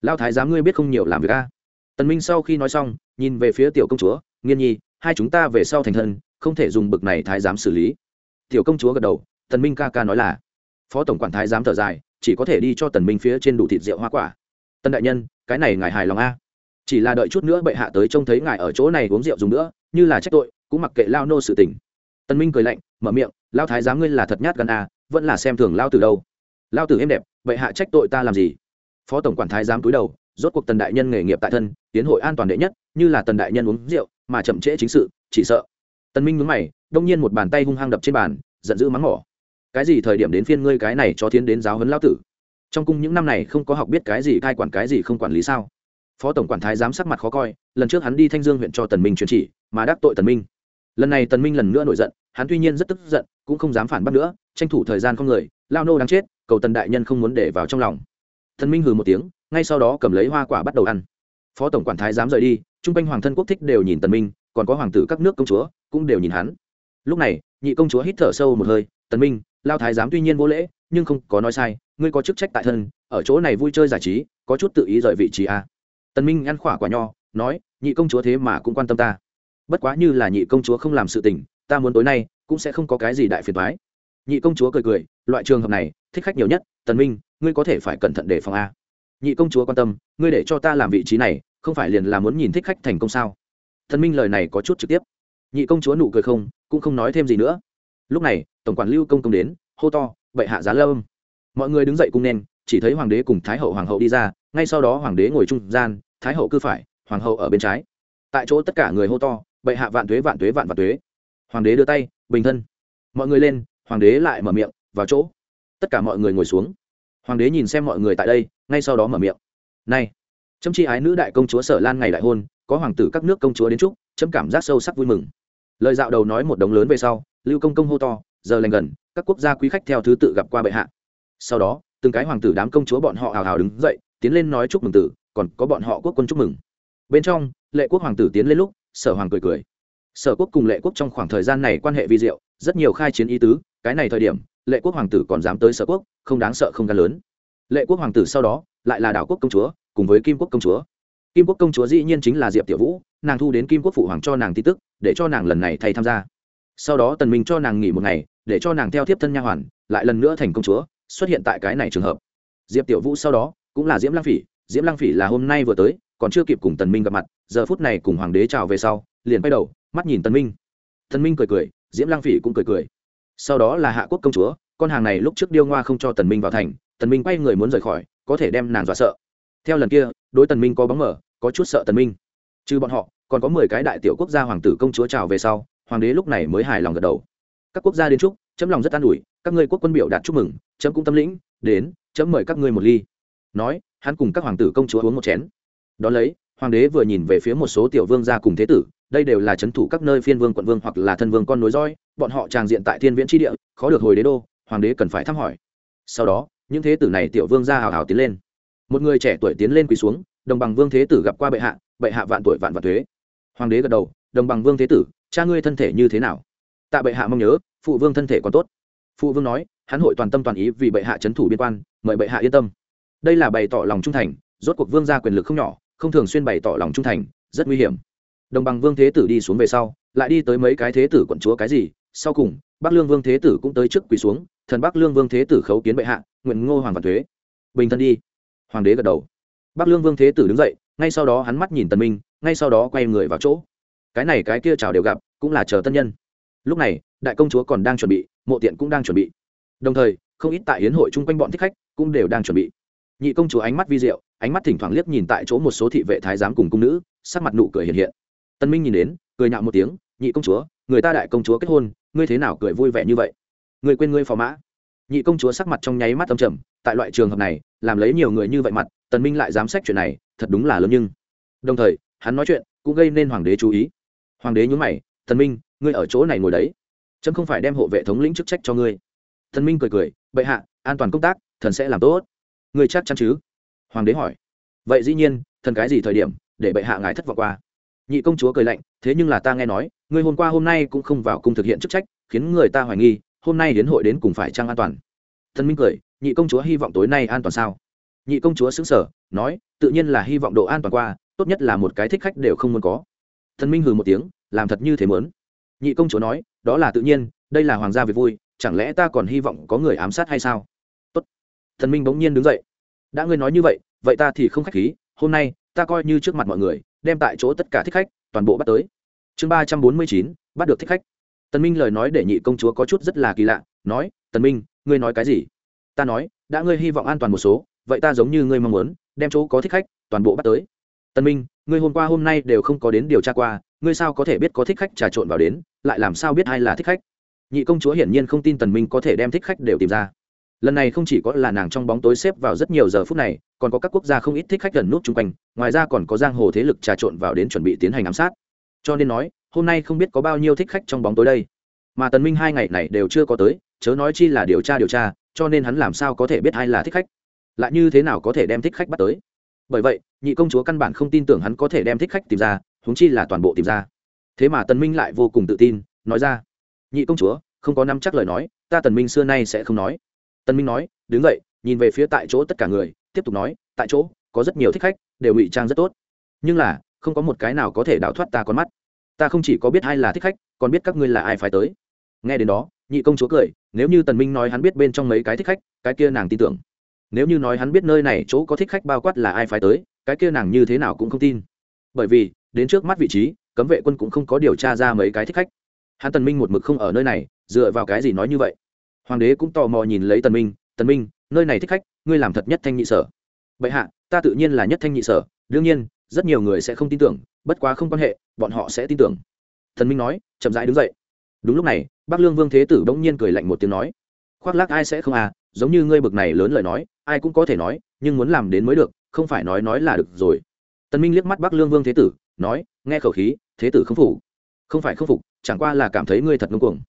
Lao thái giám ngươi biết không nhiều làm việc a. Tần minh sau khi nói xong, nhìn về phía tiểu công chúa, nghiên nhi, hai chúng ta về sau thành thân, không thể dùng bực này thái giám xử lý tiểu công chúa gật đầu, tần minh ca ca nói là, phó tổng quản thái giám thở dài, chỉ có thể đi cho tần minh phía trên đủ thịt rượu hoa quả. Tân đại nhân, cái này ngài hài lòng a? Chỉ là đợi chút nữa bệ hạ tới trông thấy ngài ở chỗ này uống rượu dùng nữa, như là trách tội, cũng mặc kệ lao nô sự tình. Tần minh cười lạnh, mở miệng, lao thái giám ngươi là thật nhát gan a, vẫn là xem thường lao từ đâu. Lao tử êm đẹp, bệ hạ trách tội ta làm gì? Phó tổng quản thái giám cúi đầu, rốt cuộc tần đại nhân nghề nghiệp tại thân, tiến hội an toàn đệ nhất, như là tần đại nhân uống rượu, mà chậm trễ chính sự, chỉ sợ. Tần minh nhướng mày đông nhiên một bàn tay hung hăng đập trên bàn, giận dữ mắng mỏ. Cái gì thời điểm đến phiên ngươi cái này cho thiến đến giáo huấn lao tử? Trong cung những năm này không có học biết cái gì cai quản cái gì không quản lý sao? Phó tổng quản thái giám sắc mặt khó coi, lần trước hắn đi thanh dương huyện cho tần minh truyền chỉ, mà đắc tội tần minh. Lần này tần minh lần nữa nổi giận, hắn tuy nhiên rất tức giận, cũng không dám phản bác nữa, tranh thủ thời gian không người, lao nô đáng chết, cầu tần đại nhân không muốn để vào trong lòng. Tần minh hừ một tiếng, ngay sau đó cầm lấy hoa quả bắt đầu ăn. Phó tổng quản thái giám rời đi trung quanh hoàng thân quốc thích đều nhìn tần minh, còn có hoàng tử các nước công chúa cũng đều nhìn hắn lúc này, nhị công chúa hít thở sâu một hơi, tần minh, lao thái giám tuy nhiên vô lễ, nhưng không có nói sai, ngươi có chức trách tại thân, ở chỗ này vui chơi giải trí, có chút tự ý rời vị trí a tần minh ăn khỏa quả nho, nói, nhị công chúa thế mà cũng quan tâm ta. Bất quá như là nhị công chúa không làm sự tình, ta muốn tối nay cũng sẽ không có cái gì đại phiền toái. Nhị công chúa cười cười, loại trường hợp này, thích khách nhiều nhất, tần minh, ngươi có thể phải cẩn thận để phòng a. Nhị công chúa quan tâm, ngươi để cho ta làm vị trí này, không phải liền là muốn nhìn thích khách thành công sao? Thần minh lời này có chút trực tiếp. Nhị công chúa nụ cười không cũng không nói thêm gì nữa. Lúc này, tổng quản lưu công công đến, hô to, bệ hạ giá lâm. Mọi người đứng dậy cùng nên chỉ thấy hoàng đế cùng thái hậu hoàng hậu đi ra, ngay sau đó hoàng đế ngồi trung gian, thái hậu cư phải, hoàng hậu ở bên trái. Tại chỗ tất cả người hô to, bệ hạ vạn tuế vạn tuế, vạn vạn tuế. Hoàng đế đưa tay, bình thân. Mọi người lên, hoàng đế lại mở miệng, vào chỗ. Tất cả mọi người ngồi xuống. Hoàng đế nhìn xem mọi người tại đây, ngay sau đó mở miệng, này, chấm chi ái nữ đại công chúa sở lan ngày đại hôn, có hoàng tử các nước công chúa đến chúc, chấm cảm giác sâu sắc vui mừng lời dạo đầu nói một đống lớn về sau, lưu công công hô to, giờ lành gần, các quốc gia quý khách theo thứ tự gặp qua bệ hạ. Sau đó, từng cái hoàng tử đám công chúa bọn họ hào hào đứng dậy, tiến lên nói chúc mừng tử, còn có bọn họ quốc quân chúc mừng. Bên trong, lệ quốc hoàng tử tiến lên lúc, sở hoàng cười cười. Sở quốc cùng lệ quốc trong khoảng thời gian này quan hệ vi diệu, rất nhiều khai chiến ý tứ, cái này thời điểm, lệ quốc hoàng tử còn dám tới sở quốc, không đáng sợ không gan lớn. Lệ quốc hoàng tử sau đó, lại là đảo quốc công chúa, cùng với kim quốc công chúa. Kim quốc công chúa dĩ nhiên chính là diệp tiểu vũ, nàng thu đến kim quốc phụ hoàng cho nàng tin tức để cho nàng lần này thay tham gia. Sau đó tần minh cho nàng nghỉ một ngày, để cho nàng theo tiếp thân nha hoàn, lại lần nữa thành công chúa, xuất hiện tại cái này trường hợp. Diệp tiểu vũ sau đó cũng là diễm Lang phỉ, diễm Lang phỉ là hôm nay vừa tới, còn chưa kịp cùng tần minh gặp mặt, giờ phút này cùng hoàng đế chào về sau, liền quay đầu, mắt nhìn tần minh. Tần minh cười cười, diễm Lang phỉ cũng cười cười. Sau đó là hạ quốc công chúa, con hàng này lúc trước điêu ngoa không cho tần minh vào thành, tần minh quay người muốn rời khỏi, có thể đem nàng dọa sợ. Theo lần kia, đối tần minh có bóng mở có chút sợ tần minh. Trừ bọn họ còn có mười cái đại tiểu quốc gia hoàng tử công chúa chào về sau, hoàng đế lúc này mới hài lòng gật đầu. Các quốc gia đến chúc, chấm lòng rất an ủi, các ngươi quốc quân biểu đạt chúc mừng, chấm cũng tâm lĩnh, đến, chấm mời các ngươi một ly. Nói, hắn cùng các hoàng tử công chúa uống một chén. Đó lấy, hoàng đế vừa nhìn về phía một số tiểu vương gia cùng thế tử, đây đều là c h ấ n thủ các nơi phiên vương quận vương hoặc là thân vương con nối roi, bọn họ tràng diện tại thiên viễn tri địa, khó được hồi đế đô, hoàng đế cần phải thăm hỏi. Sau đó, những thế tử này tiểu vương gia hào hào tiến lên. Một người trẻ tuổi tiến lên quỳ xuống, đồng bằng vương thế tử gặp qua bệ hạ bệ hạ vạn tuổi vạn vạn thuế hoàng đế gật đầu, đồng bằng vương thế tử, cha ngươi thân thể như thế nào? Tạ bệ hạ mong nhớ, phụ vương thân thể còn tốt. Phụ vương nói, hắn hội toàn tâm toàn ý vì bệ hạ c thủ biên quan, mời bệ hạ yên tâm. Đây là bày tỏ lòng trung thành, rốt cuộc vương gia quyền lực không nhỏ, không thường xuyên bày tỏ lòng trung thành, rất nguy hiểm. Đồng bằng vương thế tử đi xuống về sau, lại đi tới mấy cái thế tử quận chúa cái gì, sau cùng, bắc lương vương thế tử cũng tới trước quỳ xuống, thần bắc lương vương thế tử khấu kiến bệ hạ, nguyện ngô hoàng và thuế. Bình thân đi. Hoàng đế gật đầu. Bắc lương vương thế tử đứng dậy, ngay sau đó hắn mắt nhìn tần minh ngay sau đó quay người vào chỗ. Cái này cái kia chào đều gặp, cũng là chờ tân nhân. Lúc này, đại công chúa còn đang chuẩn bị, mộ tiện cũng đang chuẩn bị. Đồng thời, không ít tại hiến hội chung quanh bọn thích khách cũng đều đang chuẩn bị. Nhị công chúa ánh mắt vi diệu, ánh mắt thỉnh thoảng liếc nhìn tại chỗ một số thị vệ thái giám cùng cung nữ, sắc mặt nụ cười hiện hiện. Tân minh nhìn đến, cười nhạo một tiếng, nhị công chúa, người ta đại công chúa kết hôn, ngươi thế nào cười vui vẻ như vậy? Người quên ngươi phò mã. Nhị công chúa sắc mặt trong nháy mắt âm trầm, tại loại trường hợp này, làm lấy nhiều người như vậy mặt, tần minh lại dám xét chuyện này, thật đúng là lớn nhưng. Đồng thời hắn nói chuyện cũng gây nên hoàng đế chú ý. Hoàng đế nhún mày, thần minh, ngươi ở chỗ này ngồi đấy trâm không phải đem hộ vệ thống lĩnh chức trách cho ngươi. Thần minh cười cười, bệ hạ, an toàn công tác, thần sẽ làm tốt. Ngươi chắc chắn chứ? Hoàng đế hỏi. Vậy dĩ nhiên, thần cái gì thời điểm, để bệ hạ ngài thất vọng qua? Nhị công chúa cười lạnh, thế nhưng là ta nghe nói, ngươi hôm qua hôm nay cũng không vào cung thực hiện chức trách, khiến người ta hoài nghi, hôm nay đến hội đến cùng phải trang an toàn? Thần minh cười, nhị công chúa hy vọng tối nay an toàn sao? Nhị công chúa xứng sở nói, tự nhiên là hy vọng độ an toàn qua tốt nhất là một cái thích khách đều không muốn có. Thần minh hừ một tiếng, làm thật như thế mớn nhị công chúa nói, đó là tự nhiên, đây là hoàng gia việc vui, chẳng lẽ ta còn hy vọng có người ám sát hay sao? Tốt. thần minh bỗng nhiên đứng dậy. Đã ngươi nói như vậy vậy ta thì không khách khí, hôm nay, ta coi như trước mặt mọi người, đem tại chỗ tất cả thích khách, toàn bộ bắt tới. Chương ba trăm bốn mươi chín, bắt được thích khách. Tần minh lời nói để nhị công chúa có chút rất là kỳ lạ, nói tần minh, ngươi nói cái gì? Ta nói, đã ngươi hy vọng an toàn một số, vậy ta giống như ngươi mong muốn, đem chỗ có thích khách, toàn bộ bắt tới tần minh, ngươi hôm qua hôm nay đều không có đến điều tra qua, ngươi sao có thể biết có thích khách trà trộn vào đến, lại làm sao biết ai là thích khách? Nhị công chúa hiển nhiên không tin tần minh có thể đem thích khách đều tìm ra. Lần này không chỉ có là nàng trong bóng tối xếp vào rất nhiều giờ phút này, còn có các quốc gia không ít thích khách gần nút chung quanh, ngoài ra còn có giang hồ thế lực trà trộn vào đến chuẩn bị tiến hành ám sát. Cho nên nói, hôm nay không biết có bao nhiêu thích khách trong bóng tối đây. Mà tần minh hai ngày này đều chưa có tới, chớ nói chi là điều tra điều tra, cho nên hắn làm sao có thể biết ai là thích khách? Lại như thế nào có thể đem thích khách bắt tới? Bởi vậy, nhị công chúa căn bản không tin tưởng hắn có thể đem thích khách tìm ra, huống chi là toàn bộ tìm ra. Thế mà tần minh lại vô cùng tự tin, nói ra, nhị công chúa, không có nắm chắc lời nói, ta tần minh xưa nay sẽ không nói. Tần minh nói, đứng dậy, nhìn về phía tại chỗ tất cả người, tiếp tục nói, tại chỗ, có rất nhiều thích khách, đều ngụy trang rất tốt. Nhưng là, không có một cái nào có thể đào thoát ta con mắt. Ta không chỉ có biết ai là thích khách, còn biết các ngươi là ai phải tới. Nghe đến đó, nhị công chúa cười, nếu như tần minh nói hắn biết bên trong mấy cái thích khách, cái kia nàng tin tưởng nếu như nói hắn biết nơi này chỗ có thích khách bao quát là ai phải tới, cái kia nàng như thế nào cũng không tin. Bởi vì, đến trước mắt vị trí, cấm vệ quân cũng không có điều tra ra mấy cái thích khách. Hắn tần minh một mực không ở nơi này, dựa vào cái gì nói như vậy? Hoàng đế cũng tò mò nhìn lấy tần minh tần minh, nơi này thích khách, ngươi làm thật nhất thanh nhị sở. Bệ hạ, ta tự nhiên là nhất thanh nhị sở, đương nhiên, rất nhiều người sẽ không tin tưởng, bất quá không quan hệ, bọn họ sẽ tin tưởng. Thần minh nói, chậm rãi đứng dậy. Đúng lúc này, bắc lương vương thế tử bỗng nhiên cười lạnh một tiếng nói, khoác lác ai sẽ không à giống như ngươi bực này lớn lời nói ai cũng có thể nói, nhưng muốn làm đến mới được, không phải nói nói là được rồi. Tần minh liếc mắt bắc lương vương thế tử, nói, nghe khẩu khí, thế tử không phục không phải không phục, chẳng qua là cảm thấy ngươi thật ngông cuồng.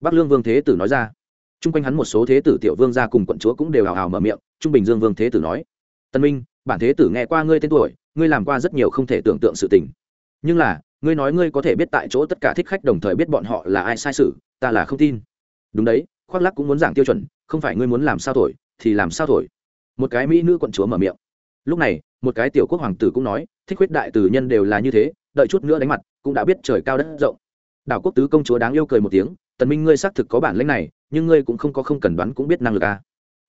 Bắc lương vương thế tử nói ra. Chung quanh hắn một số thế tử tiểu vương gia cùng quận chúa cũng đều hào hào mở miệng, trung bình dương vương thế tử nói tân minh, bản thế tử nghe qua ngươi tên tuổi, ngươi làm qua rất nhiều không thể tưởng tượng sự tình. Nhưng là, ngươi nói ngươi có thể biết tại chỗ tất cả thích khách đồng thời biết bọn họ là ai sai sự, ta là không tin. Đúng đấy, khoác lắc cũng muốn giảng tiêu chuẩn, không phải ngươi muốn làm sao thổi, thì làm sao thổi một cái mỹ nữ quận chúa mở miệng. Lúc này, một cái tiểu quốc hoàng tử cũng nói, thích huyết đại tử nhân đều là như thế, đợi chút nữa đánh mặt, cũng đã biết trời cao đất rộng. Đảo quốc tứ công chúa đáng yêu cười một tiếng, tần minh ngươi xác thực có bản lĩnh này, nhưng ngươi cũng không có không cần đoán cũng biết năng lực à.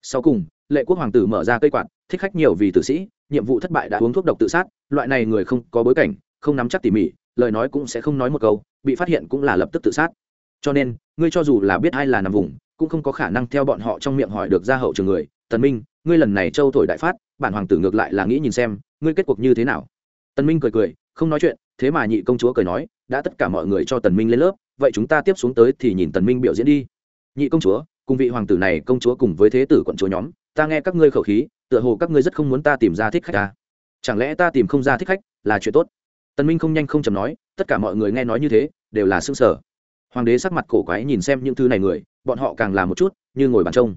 sau cùng, lệ quốc hoàng tử mở ra cây quạt, thích khách nhiều vì tử sĩ, nhiệm vụ thất bại đã uống thuốc độc tự sát, loại này người không có bối cảnh, không nắm chắc tỉ mỉ, lời nói cũng sẽ không nói một câu, bị phát hiện cũng là lập tức tự sát. Cho nên, ngươi cho dù là biết ai là nằm vùng, cũng không có khả năng theo bọn họ trong miệng hỏi được ra hậu trường người tần minh, ngươi lần này châu thổi đại phát, bản hoàng tử ngược lại là nghĩ nhìn xem, ngươi kết cuộc như thế nào? Tần minh cười cười, không nói chuyện, thế mà nhị công chúa cười nói, đã tất cả mọi người cho tần minh lên lớp, vậy chúng ta tiếp xuống tới thì nhìn tần minh biểu diễn đi. Nhị công chúa, cùng vị hoàng tử này, công chúa cùng với thế tử quận chúa nhóm, ta nghe các ngươi khẩu khí, tựa hồ các ngươi rất không muốn ta tìm ra thích khách ta chẳng lẽ ta tìm không ra thích khách là chuyện tốt? Tần minh không nhanh không chậm nói, tất cả mọi người nghe nói như thế, đều là sương sở hoàng đế sắc mặt cổ quái nhìn xem những thứ này người, bọn họ càng làm một chút, như ngồi bàn trông.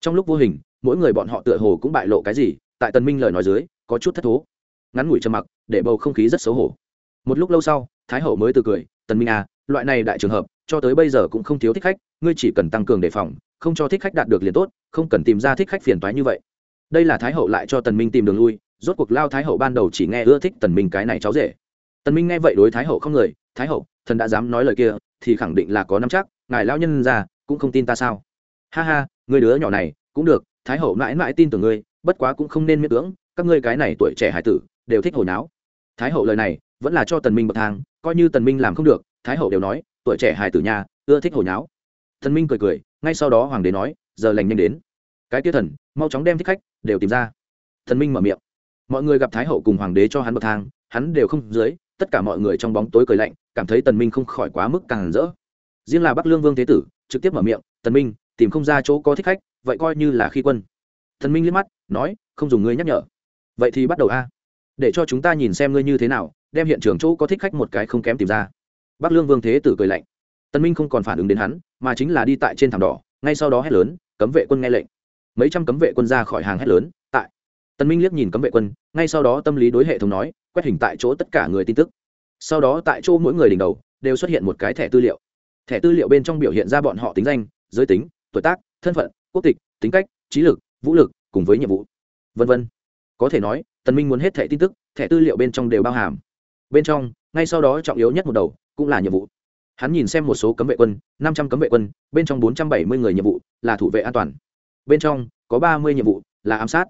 Trong lúc vô hình mỗi người bọn họ tựa hồ cũng bại lộ cái gì, tại tần minh lời nói dưới, có chút thất thố. Ngắn ngủi trầm mặc, để bầu không khí rất xấu hổ. Một lúc lâu sau, thái hậu mới từ cười, tần minh à loại này đại trường hợp, cho tới bây giờ cũng không thiếu thích khách, ngươi chỉ cần tăng cường đề phòng, không cho thích khách đạt được liền tốt, không cần tìm ra thích khách phiền toái như vậy. Đây là thái hậu lại cho tần minh tìm đường lui, rốt cuộc lao thái hậu ban đầu chỉ nghe ưa thích tần minh cái này cháu rể. Tần minh nghe vậy đối thái hậu không người, thái hậu, thần đã dám nói lời kia, thì khẳng định là có nắm chắc, ngài lao nhân ra cũng không tin ta sao? Ha ha, người đứa nhỏ này cũng được thái hậu mãi mãi tin tưởng ngươi, bất quá cũng không nên miễn cưỡng, các ngươi cái này tuổi trẻ hải tử, đều thích hồi náo. Thái hậu lời này, vẫn là cho tần minh bậc thang, coi như tần minh làm không được, thái hậu đều nói, tuổi trẻ hải tử nhà, ưa thích hồi náo. Tần minh cười cười, ngay sau đó hoàng đế nói, giờ lành nhanh đến. Cái tia thần, mau chóng đem thích khách, đều tìm ra. Thần minh mở miệng. Mọi người gặp thái hậu cùng hoàng đế cho hắn bậc thang, hắn đều không dưới, tất cả mọi người trong bóng tối cười lạnh, cảm thấy tần minh không khỏi quá mức càng rỡ. Riêng là bắc lương vương thế tử, trực tiếp mở miệng, tần minh tìm không ra chỗ có thích khách, vậy coi như là khi quân. Thần minh liếc mắt, nói, không dùng ngươi nhắc nhở. Vậy thì bắt đầu a. Để cho chúng ta nhìn xem ngươi như thế nào, đem hiện trường chỗ có thích khách một cái không kém tìm ra. Bắc lương vương thế tử cười lạnh. Tân minh không còn phản ứng đến hắn, mà chính là đi tại trên thảm đỏ, ngay sau đó hét lớn, cấm vệ quân nghe lệnh. Mấy trăm cấm vệ quân ra khỏi hàng hét lớn, tại. Tân minh liếc nhìn cấm vệ quân, ngay sau đó tâm lý đối hệ thống nói, quét hình tại chỗ tất cả người tin tức. Sau đó tại chỗ mỗi người đỉnh đầu, đều xuất hiện một cái thẻ tư liệu. Thẻ tư liệu bên trong biểu hiện ra bọn họ tính danh, giới tính tuổi tác, thân phận, quốc tịch, tính cách, trí lực, vũ lực, cùng với nhiệm vụ, vân vân. Có thể nói, tần minh muốn hết thẻ tin tức, thẻ tư liệu bên trong đều bao hàm. Bên trong, ngay sau đó trọng yếu nhất một đầu, cũng là nhiệm vụ. Hắn nhìn xem một số cấm vệ quân, năm trăm cấm vệ quân, bên trong bốn trăm bảy mươi người nhiệm vụ là thủ vệ an toàn. Bên trong, có ba mươi nhiệm vụ là ám sát.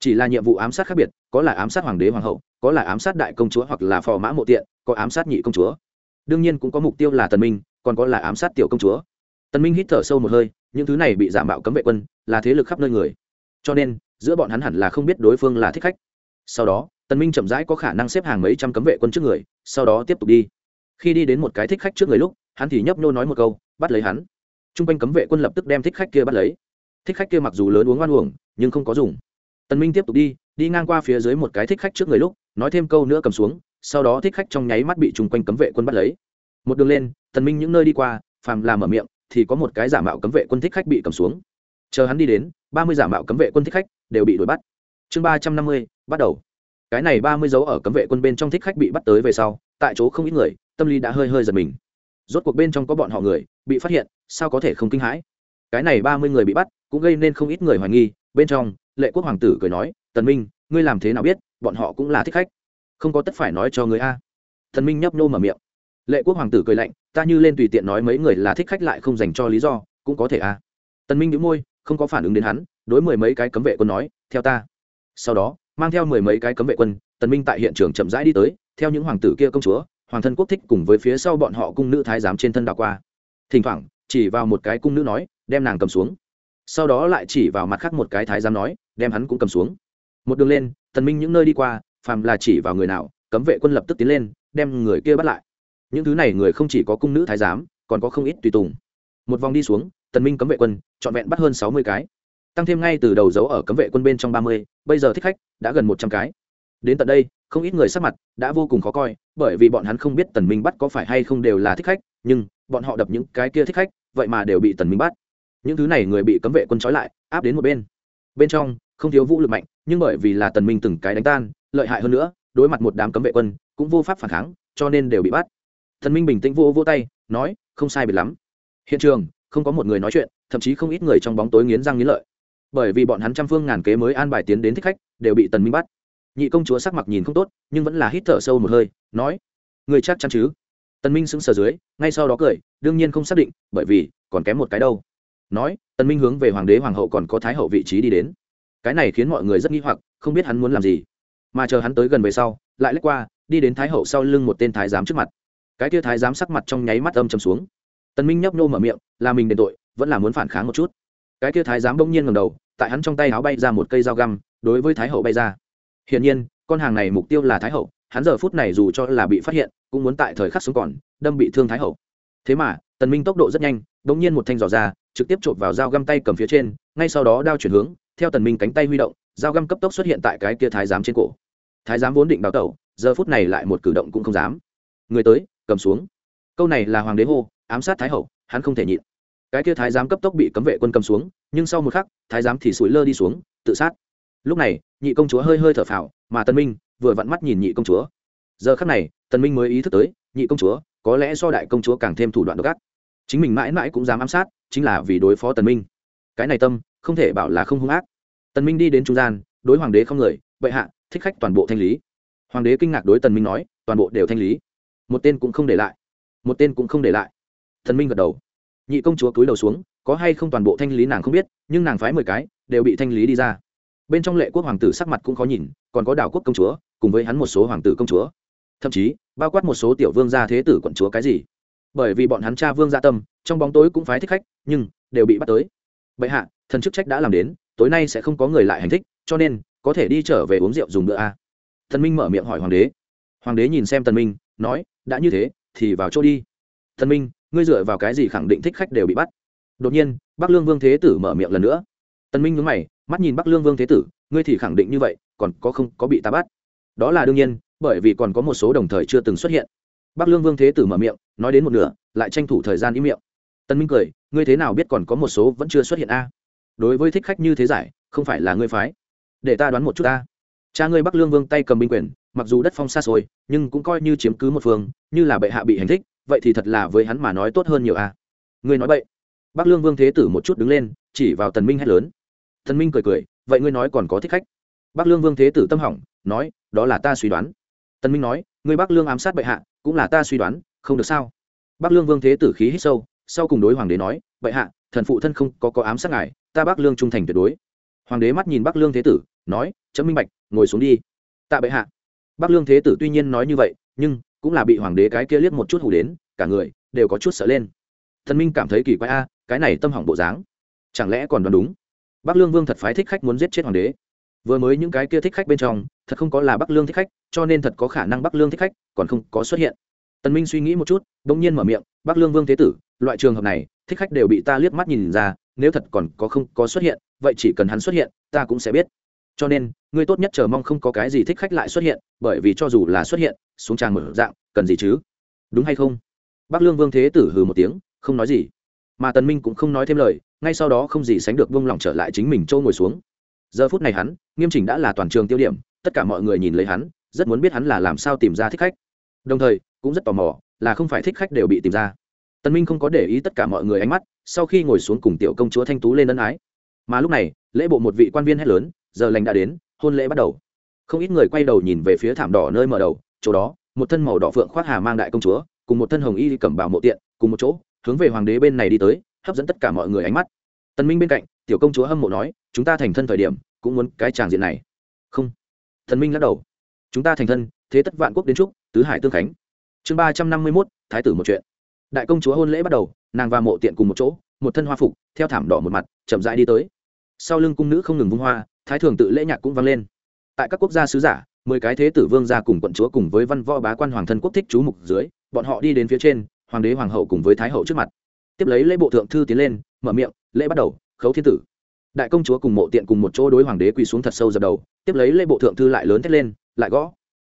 Chỉ là nhiệm vụ ám sát khác biệt, có là ám sát hoàng đế, hoàng hậu, có là ám sát đại công chúa hoặc là phò mã mộ tiện, có ám sát nhị công chúa. Đương nhiên cũng có mục tiêu là tần minh, còn có là ám sát tiểu công chúa. Tần minh hít thở sâu một hơi những thứ này bị giả mạo cấm vệ quân là thế lực khắp nơi người. Cho nên, giữa bọn hắn hẳn là không biết đối phương là thích khách. Sau đó, tần minh chậm rãi có khả năng xếp hàng mấy trăm cấm vệ quân trước người, sau đó tiếp tục đi. Khi đi đến một cái thích khách trước người lúc, hắn thì nhấp nhô nói một câu, bắt lấy hắn. Trung quanh cấm vệ quân lập tức đem thích khách kia bắt lấy. Thích khách kia mặc dù lớn uống ngoan uổng, nhưng không có dùng. Tần minh tiếp tục đi đi ngang qua phía dưới một cái thích khách trước người lúc, nói thêm câu nữa cầm xuống, sau đó thích khách trong nháy mắt bị trung quanh cấm vệ quân bắt lấy. Một đường lên, tần minh những nơi đi qua, phàm làm mở miệng thì có một cái giả mạo cấm vệ quân thích khách bị cầm xuống. Chờ hắn đi đến, ba mươi giả mạo cấm vệ quân thích khách đều bị đuổi bắt. Chương ba trăm năm mươi, bắt đầu. Cái này ba mươi dấu ở cấm vệ quân bên trong thích khách bị bắt tới về sau, tại chỗ không ít người, tâm lý đã hơi hơi giật mình. Rốt cuộc bên trong có bọn họ người, bị phát hiện, sao có thể không kinh hãi? Cái này ba mươi người bị bắt, cũng gây nên không ít người hoài nghi. Bên trong, lệ quốc hoàng tử cười nói, tần minh, ngươi làm thế nào biết, bọn họ cũng là thích khách? Không có tất phải nói cho người a. Thần minh nhấp nô mở miệng lệ quốc hoàng tử cười lạnh, ta như lên tùy tiện nói mấy người là thích khách lại không dành cho lý do, cũng có thể à? tần minh nhíu môi, không có phản ứng đến hắn, đối mười mấy cái cấm vệ quân nói, theo ta. Sau đó, mang theo mười mấy cái cấm vệ quân, tần minh tại hiện trường chậm rãi đi tới, theo những hoàng tử kia công chúa, hoàng thân quốc thích cùng với phía sau bọn họ cung nữ thái giám trên thân đảo qua. Thỉnh thoảng, chỉ vào một cái cung nữ nói, đem nàng cầm xuống. Sau đó lại chỉ vào mặt khác một cái thái giám nói, đem hắn cũng cầm xuống. Một đường lên, tần minh những nơi đi qua, phàm là chỉ vào người nào, cấm vệ quân lập tức tiến lên, đem người kia bắt lại những thứ này người không chỉ có cung nữ thái giám, còn có không ít tùy tùng. Một vòng đi xuống, tần minh cấm vệ quân, trọn vẹn bắt hơn sáu mươi cái. Tăng thêm ngay từ đầu dấu ở cấm vệ quân bên trong ba mươi, bây giờ thích khách đã gần một trăm cái. Đến tận đây, không ít người sắc mặt đã vô cùng khó coi, bởi vì bọn hắn không biết tần minh bắt có phải hay không đều là thích khách, nhưng bọn họ đập những cái kia thích khách, vậy mà đều bị tần minh bắt. Những thứ này người bị cấm vệ quân trói lại, áp đến một bên. Bên trong, không thiếu vũ lực mạnh, nhưng bởi vì là tần minh từng cái đánh tan, lợi hại hơn nữa, đối mặt một đám cấm vệ quân, cũng vô pháp phản kháng, cho nên đều bị bắt thần minh bình tĩnh vô vô tay, nói, không sai biệt lắm. Hiện trường, không có một người nói chuyện, thậm chí không ít người trong bóng tối nghiến răng nghiến lợi. Bởi vì bọn hắn trăm phương ngàn kế mới an bài tiến đến thích khách, đều bị tần minh bắt. Nhị công chúa sắc mặt nhìn không tốt, nhưng vẫn là hít thở sâu một hơi, nói, người chắc chắn chứ? Tần minh sững sờ dưới, ngay sau đó cười, đương nhiên không xác định, bởi vì, còn kém một cái đâu. Nói, tần minh hướng về hoàng đế hoàng hậu còn có thái hậu vị trí đi đến. Cái này khiến mọi người rất nghi hoặc, không biết hắn muốn làm gì. Mà chờ hắn tới gần về sau, lại lách qua, đi đến thái hậu sau lưng một tên thái giám trước mặt cái kia thái giám sắc mặt trong nháy mắt âm trầm xuống. Tần minh nhấp nô mở miệng, là mình đền tội, vẫn là muốn phản kháng một chút. Cái kia thái giám bỗng nhiên ngẩng đầu, tại hắn trong tay áo bay ra một cây dao găm, đối với thái hậu bay ra. Hiển nhiên, con hàng này mục tiêu là thái hậu, hắn giờ phút này dù cho là bị phát hiện, cũng muốn tại thời khắc sống còn, đâm bị thương thái hậu. Thế mà, tần minh tốc độ rất nhanh, bỗng nhiên một thanh giỏ ra, trực tiếp chộp vào dao găm tay cầm phía trên, ngay sau đó đao chuyển hướng, theo tần minh cánh tay huy động, dao găm cấp tốc xuất hiện tại cái kia thái giám trên cổ. Thái giám vốn định đào tẩu, giờ phút này lại một cử động cũng không dám. Người tới cầm xuống. Câu này là hoàng đế hô, ám sát thái hậu, hắn không thể nhịn. Cái kia thái giám cấp tốc bị cấm vệ quân cầm xuống, nhưng sau một khắc, thái giám thì sủi lơ đi xuống, tự sát. Lúc này, nhị công chúa hơi hơi thở phào, mà tân minh vừa vặn mắt nhìn nhị công chúa. Giờ khắc này, tân minh mới ý thức tới, nhị công chúa, có lẽ do đại công chúa càng thêm thủ đoạn độc ác. Chính mình mãi mãi cũng dám ám sát, chính là vì đối phó tần minh. Cái này tâm, không thể bảo là không hung ác. Tần minh đi đến trung gian, đối hoàng đế không người, bệ hạ, thích khách toàn bộ thanh lý. Hoàng đế kinh ngạc đối tần minh nói, toàn bộ đều thanh lý một tên cũng không để lại. Một tên cũng không để lại. Thần minh gật đầu. Nhị công chúa cúi đầu xuống, có hay không toàn bộ thanh lý nàng không biết, nhưng nàng phái mười cái, đều bị thanh lý đi ra. Bên trong lệ quốc hoàng tử sắc mặt cũng khó nhìn, còn có đảo quốc công chúa, cùng với hắn một số hoàng tử công chúa. Thậm chí, bao quát một số tiểu vương gia thế tử quận chúa cái gì. Bởi vì bọn hắn cha vương gia tâm, trong bóng tối cũng phái thích khách, nhưng, đều bị bắt tới. Bệ hạ, thần chức trách đã làm đến, tối nay sẽ không có người lại hành thích, cho nên, có thể đi trở về uống rượu dùng bữa a. Thần minh mở miệng hỏi hoàng đế. Hoàng đế nhìn xem tần minh nói, đã như thế, thì vào chỗ đi. Thần minh, ngươi dựa vào cái gì khẳng định thích khách đều bị bắt? Đột nhiên, bắc lương vương thế tử mở miệng lần nữa. Tần minh nhướng mày, mắt nhìn bắc lương vương thế tử, ngươi thì khẳng định như vậy, còn có không có bị ta bắt? Đó là đương nhiên, bởi vì còn có một số đồng thời chưa từng xuất hiện. Bắc lương vương thế tử mở miệng, nói đến một nửa, lại tranh thủ thời gian im miệng. Tân minh cười, ngươi thế nào biết còn có một số vẫn chưa xuất hiện a? Đối với thích khách như thế giải, không phải là ngươi phái. Để ta đoán một chút ta. Cha ngươi bắc lương vương tay cầm binh quyền mặc dù đất phong xa xôi, nhưng cũng coi như chiếm cứ một phương, như là bệ hạ bị hành thích, vậy thì thật là với hắn mà nói tốt hơn nhiều a ngươi nói vậy bắc lương vương thế tử một chút đứng lên, chỉ vào tần minh hét lớn. Tần minh cười cười, vậy ngươi nói còn có thích khách? Bắc lương vương thế tử tâm hỏng, nói, đó là ta suy đoán. Tần minh nói, ngươi bắc lương ám sát bệ hạ, cũng là ta suy đoán, không được sao? Bắc lương vương thế tử khí hít sâu, sau cùng đối hoàng đế nói, bệ hạ, thần phụ thân không có có ám sát ngài, ta bắc lương trung thành tuyệt đối. Hoàng đế mắt nhìn bắc lương thế tử, nói, chấm minh bạch, ngồi xuống đi. Tạ bệ hạ bắc lương thế tử tuy nhiên nói như vậy, nhưng cũng là bị hoàng đế cái kia liếc một chút hù đến, cả người đều có chút sợ lên. Thần minh cảm thấy kỳ quái a, cái này tâm hỏng bộ dáng, chẳng lẽ còn đoán đúng? Bắc lương vương thật phái thích khách muốn giết chết hoàng đế. Vừa mới những cái kia thích khách bên trong, thật không có là bắc lương thích khách, cho nên thật có khả năng bắc lương thích khách còn không có xuất hiện. Tần minh suy nghĩ một chút đ ỗ n g nhiên mở miệng, bắc lương vương thế tử, loại trường hợp này, thích khách đều bị ta liếc mắt nhìn ra, nếu thật còn có không có xuất hiện, vậy chỉ cần hắn xuất hiện, ta cũng sẽ biết cho nên, ngươi tốt nhất chờ mong không có cái gì thích khách lại xuất hiện, bởi vì cho dù là xuất hiện, xuống tràng mở dạng, cần gì chứ? Đúng hay không? Bắc lương vương thế tử hừ một tiếng, không nói gì. Mà tần minh cũng không nói thêm lời, ngay sau đó không gì sánh được vung lòng trở lại chính mình châu ngồi xuống. Giờ phút này hắn, nghiêm chỉnh đã là toàn trường tiêu điểm, tất cả mọi người nhìn lấy hắn, rất muốn biết hắn là làm sao tìm ra thích khách. Đồng thời, cũng rất tò mò, là không phải thích khách đều bị tìm ra. Tân minh không có để ý tất cả mọi người ánh mắt, sau khi ngồi xuống cùng tiểu công chúa thanh tú lên ân ái. Mà lúc này, lễ bộ một vị quan viên hét lớn giờ lành đã đến, hôn lễ bắt đầu. Không ít người quay đầu nhìn về phía thảm đỏ nơi mở đầu, chỗ đó, một thân màu đỏ phượng khoác hà mang đại công chúa, cùng một thân hồng y cẩm bào mộ tiện, cùng một chỗ, hướng về hoàng đế bên này đi tới, hấp dẫn tất cả mọi người ánh mắt. Tần minh bên cạnh, tiểu công chúa hâm mộ nói, chúng ta thành thân thời điểm, cũng muốn cái tràng diện này. Không. Thần minh lắc đầu. Chúng ta thành thân, thế tất vạn quốc đến trúc tứ hải tương khánh. Chương ba trăm năm mươi mốt, thái tử một chuyện. Đại công chúa hôn lễ bắt đầu, nàng và mộ tiện cùng một chỗ, một thân hoa phục, theo thảm đỏ một mặt, chậm rãi đi tới. Sau lưng cung nữ không ngừng vung hoa thái thường tự lễ nhạc cũng vang lên. Tại các quốc gia sứ giả mười cái thế tử vương gia cùng quận chúa cùng với văn võ bá quan hoàng thân quốc thích chú mục dưới bọn họ đi đến phía trên hoàng đế hoàng hậu cùng với thái hậu trước mặt. Tiếp lấy lễ bộ thượng thư tiến lên mở miệng lễ bắt đầu khấu thiên tử. Đại công chúa cùng mộ tiện cùng một chỗ đối hoàng đế quỳ xuống thật sâu dập đầu tiếp lấy lễ bộ thượng thư lại lớn thét lên lại gõ.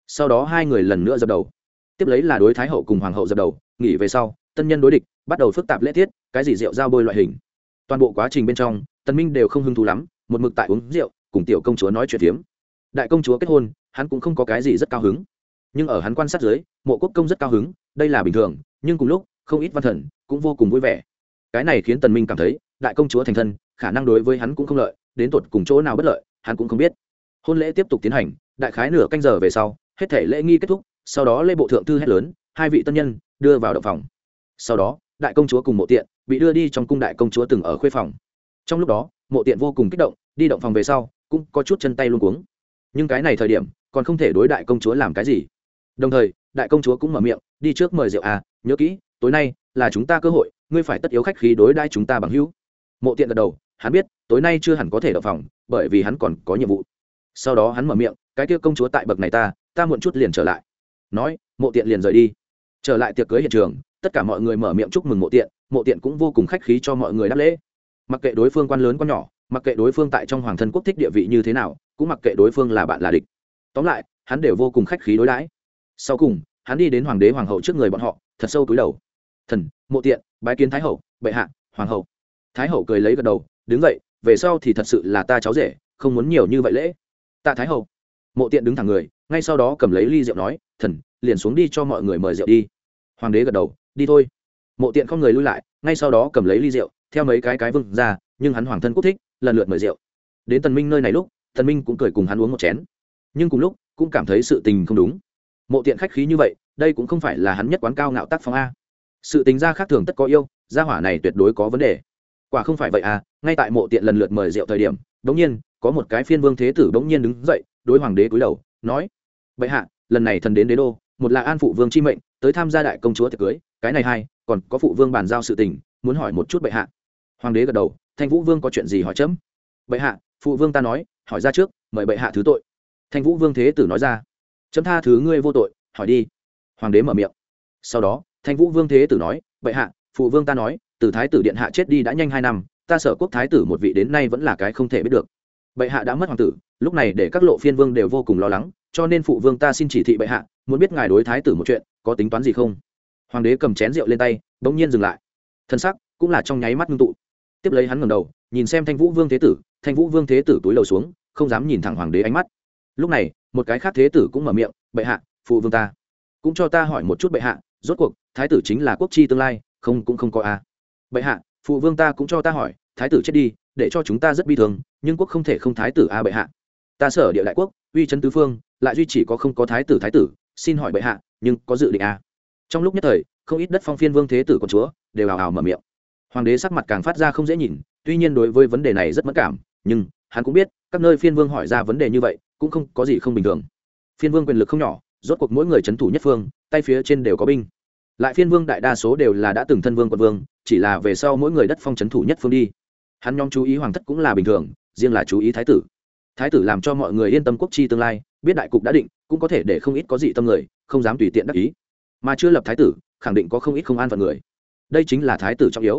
Sau đó hai người lần nữa dập đầu. Tiếp lấy là đối thái hậu cùng hoàng hậu dập đầu nghỉ về sau tân nhân đối địch bắt đầu phức tạp lễ thiết, cái gì rượu giao bôi loại hình. Toàn bộ quá trình bên trong tân minh đều không hứng thú lắm một mực tại uống rượu cùng tiểu công chúa nói chuyện phiếm. Đại công chúa kết hôn, hắn cũng không có cái gì rất cao hứng. Nhưng ở hắn quan sát dưới, mộ quốc công rất cao hứng, đây là bình thường, nhưng cùng lúc, không ít văn thần cũng vô cùng vui vẻ. Cái này khiến tần minh cảm thấy, đại công chúa thành thân, khả năng đối với hắn cũng không lợi, đến tột cùng chỗ nào bất lợi, hắn cũng không biết. Hôn lễ tiếp tục tiến hành, đại khái nửa canh giờ về sau, hết thể lễ nghi kết thúc, sau đó lê bộ thượng thư hét lớn, hai vị tân nhân đưa vào động phòng. Sau đó, đại công chúa cùng mộ tiện bị đưa đi trong cung đại công chúa từng ở khuê phòng. Trong lúc đó, mộ tiện vô cùng kích động, đi động phòng về sau cũng có chút chân tay luôn cuống. Nhưng cái này thời điểm, còn không thể đối đại công chúa làm cái gì. Đồng thời, đại công chúa cũng mở miệng, đi trước mời rượu à nhớ kỹ, tối nay là chúng ta cơ hội, ngươi phải tất yếu khách khí đối đãi chúng ta bằng hữu. Mộ tiện gật đầu, hắn biết, tối nay chưa hẳn có thể đập phòng, bởi vì hắn còn có nhiệm vụ. Sau đó hắn mở miệng, cái kia công chúa tại bậc này ta ta muộn chút liền trở lại. Nói, mộ tiện liền rời đi. Trở lại tiệc cưới hiện trường, tất cả mọi người mở miệng chúc mừng mộ tiện mộ tiện cũng vô cùng khách khí cho mọi người đáp lễ. Mặc kệ đối phương quan lớn quan nhỏ mặc kệ đối phương tại trong hoàng thân quốc thích địa vị như thế nào, cũng mặc kệ đối phương là bạn là địch. Tóm lại, hắn đều vô cùng khách khí đối đãi. Sau cùng, hắn đi đến hoàng đế hoàng hậu trước người bọn họ, thật sâu túi đầu. Thần, mộ tiện, bái kiến thái hậu, bệ hạ, hoàng hậu. Thái hậu cười lấy gật đầu, đứng dậy, về sau thì thật sự là ta cháu rể, không muốn nhiều như vậy lễ. Tạ thái hậu. Mộ tiện đứng thẳng người, ngay sau đó cầm lấy ly rượu nói, thần, liền xuống đi cho mọi người mời rượu đi. Hoàng đế gật đầu, đi thôi. Mộ tiện không người lui lại, ngay sau đó cầm lấy ly rượu, theo mấy cái cái vừng ra, nhưng hắn hoàng thân quốc thích lần lượt mời rượu. Đến tần minh nơi này lúc, tần minh cũng cười cùng hắn uống một chén. Nhưng cùng lúc, cũng cảm thấy sự tình không đúng. Mộ tiện khách khí như vậy, đây cũng không phải là hắn nhất quán cao ngạo tác phong a. Sự tính ra khác thường tất có yêu, gia hỏa này tuyệt đối có vấn đề. Quả không phải vậy à ngay tại mộ tiện lần lượt mời rượu thời điểm đống nhiên, có một cái phiên vương thế tử đống nhiên đứng dậy, đối hoàng đế cúi đầu, nói vậy hạ, lần này thần đến đế đô, một là an phụ vương chi mệnh, tới tham gia đại công chúa tiệc cưới, cái này hai còn có phụ vương bàn giao sự tình, muốn hỏi một chút bệ hạ. Hoàng đế gật đầu thanh vũ vương có chuyện gì hỏi chấm? Bệ hạ, phụ vương ta nói, hỏi ra trước, mời bệ hạ thứ tội. Thanh vũ vương thế tử nói ra. Chấm tha thứ ngươi vô tội, hỏi đi. Hoàng đế mở miệng. Sau đó, thanh vũ vương thế tử nói, bệ hạ, phụ vương ta nói, từ thái tử điện hạ chết đi đã nhanh hai năm, ta sở quốc thái tử một vị đến nay vẫn là cái không thể biết được. Bệ hạ đã mất hoàng tử, lúc này để các lộ phiên vương đều vô cùng lo lắng, cho nên phụ vương ta xin chỉ thị bệ hạ, muốn biết ngài đối thái tử một chuyện, có tính toán gì không? Hoàng đế cầm chén rượu lên tay, bỗng nhiên dừng lại. Thân sắc cũng là trong nháy mắt ngưng tụ tiếp lấy hắn ngầm đầu, nhìn xem thanh vũ vương thế tử, thanh vũ vương thế tử túi lầu xuống, không dám nhìn thẳng hoàng đế ánh mắt lúc này, một cái khác thế tử cũng mở miệng, bệ hạ, phụ vương ta, cũng cho ta hỏi một chút bệ hạ, rốt cuộc, thái tử chính là quốc chi tương lai, không cũng không có a à. bệ hạ, phụ vương ta cũng cho ta hỏi, thái tử chết đi, để cho chúng ta rất bi thương, nhưng quốc không thể không thái tử a à bệ hạ ta sở địa đại quốc, uy chấn tứ phương, lại duy chỉ có không có thái tử thái tử, xin hỏi bệ hạ, nhưng có dự định a à. trong lúc nhất thời, không ít đất phong phiên vương thế tử con chúa đều ào ào mở miệng hoàng đế sắc mặt càng phát ra không dễ nhìn, tuy nhiên đối với vấn đề này rất mất cảm, nhưng hắn cũng biết, các nơi phiên vương hỏi ra vấn đề như vậy, cũng không có gì không bình thường. Phiên vương quyền lực không nhỏ, rốt cuộc mỗi người c h ấ n thủ nhất phương, tay phía trên đều có binh. Lại phiên vương đại đa số đều là đã từng thân vương quận vương, chỉ là về sau mỗi người đất phong c h ấ n thủ nhất phương đi. Hắn nhóm chú ý hoàng thất cũng là bình thường, riêng là chú ý thái tử. Thái tử làm cho mọi người yên tâm quốc chi tương lai, biết đại cục đã định, cũng có thể để không ít có dị tâm người, không dám tùy tiện đắc ý. Mà chưa lập thái tử, khẳng định có không ít không an phận người. Đây chính là thái tử trọng yếu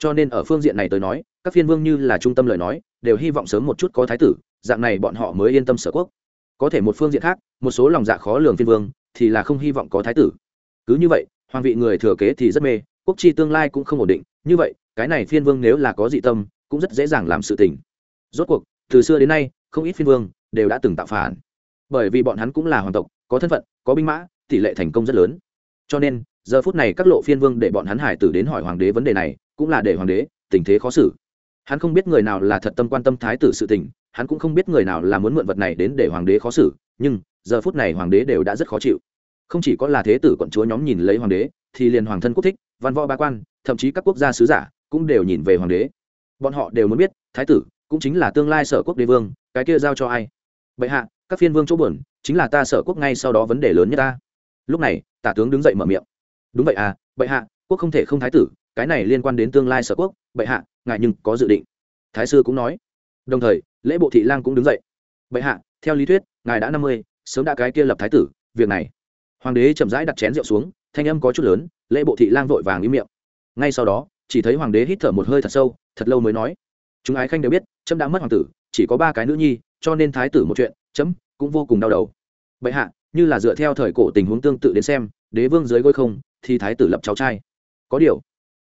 cho nên ở phương diện này tới nói, các phiên vương như là trung tâm lời nói, đều hy vọng sớm một chút có thái tử, dạng này bọn họ mới yên tâm sở quốc. Có thể một phương diện khác, một số lòng dạ khó lường phiên vương, thì là không hy vọng có thái tử. Cứ như vậy, hoàng vị người thừa kế thì rất mê, quốc chi tương lai cũng không ổn định, như vậy, cái này phiên vương nếu là có dị tâm, cũng rất dễ dàng làm sự tình. Rốt cuộc, từ xưa đến nay, không ít phiên vương đều đã từng tạo phản. Bởi vì bọn hắn cũng là hoàng tộc, có thân phận, có binh mã, tỷ lệ thành công rất lớn. Cho nên, giờ phút này các lộ phiên vương để bọn hắn hải tử đến hỏi hoàng đế vấn đề này cũng là để hoàng đế tình thế khó xử. Hắn không biết người nào là thật tâm quan tâm thái tử sự tình, hắn cũng không biết người nào là muốn mượn vật này đến để hoàng đế khó xử, nhưng giờ phút này hoàng đế đều đã rất khó chịu. Không chỉ có là thế tử quận chúa nhóm nhìn lấy hoàng đế, thì liền hoàng thân quốc thích, văn võ ba quan, thậm chí các quốc gia sứ giả cũng đều nhìn về hoàng đế. Bọn họ đều muốn biết, thái tử cũng chính là tương lai sở quốc đế vương, cái kia giao cho ai? Bệ hạ, các phiên vương chỗ buồn, chính là ta sở quốc ngay sau đó vấn đề lớn nhất ta. Lúc này, tả tướng đứng dậy mở miệng. Đúng vậy à bệ hạ, quốc không thể không thái tử cái này liên quan đến tương lai sở quốc, bệ hạ, ngài nhưng có dự định. Thái sư cũng nói. Đồng thời, lễ bộ thị lang cũng đứng dậy. Bệ hạ, theo lý thuyết, ngài đã năm mươi, sớm đã cái kia lập thái tử, việc này. Hoàng đế chậm rãi đặt chén rượu xuống, thanh âm có chút lớn, lễ bộ thị lang vội vàng im miệng. Ngay sau đó, chỉ thấy hoàng đế hít thở một hơi thật sâu, thật lâu mới nói. Chúng ái khanh đều biết trâm đã mất hoàng tử, chỉ có ba cái nữ nhi, cho nên thái tử một chuyện, chấm cũng vô cùng đau đầu. Bệ hạ, như là dựa theo thời cổ tình huống tương tự đến xem, đế vương dưới gối không, thì thái tử lập cháu trai. Có điều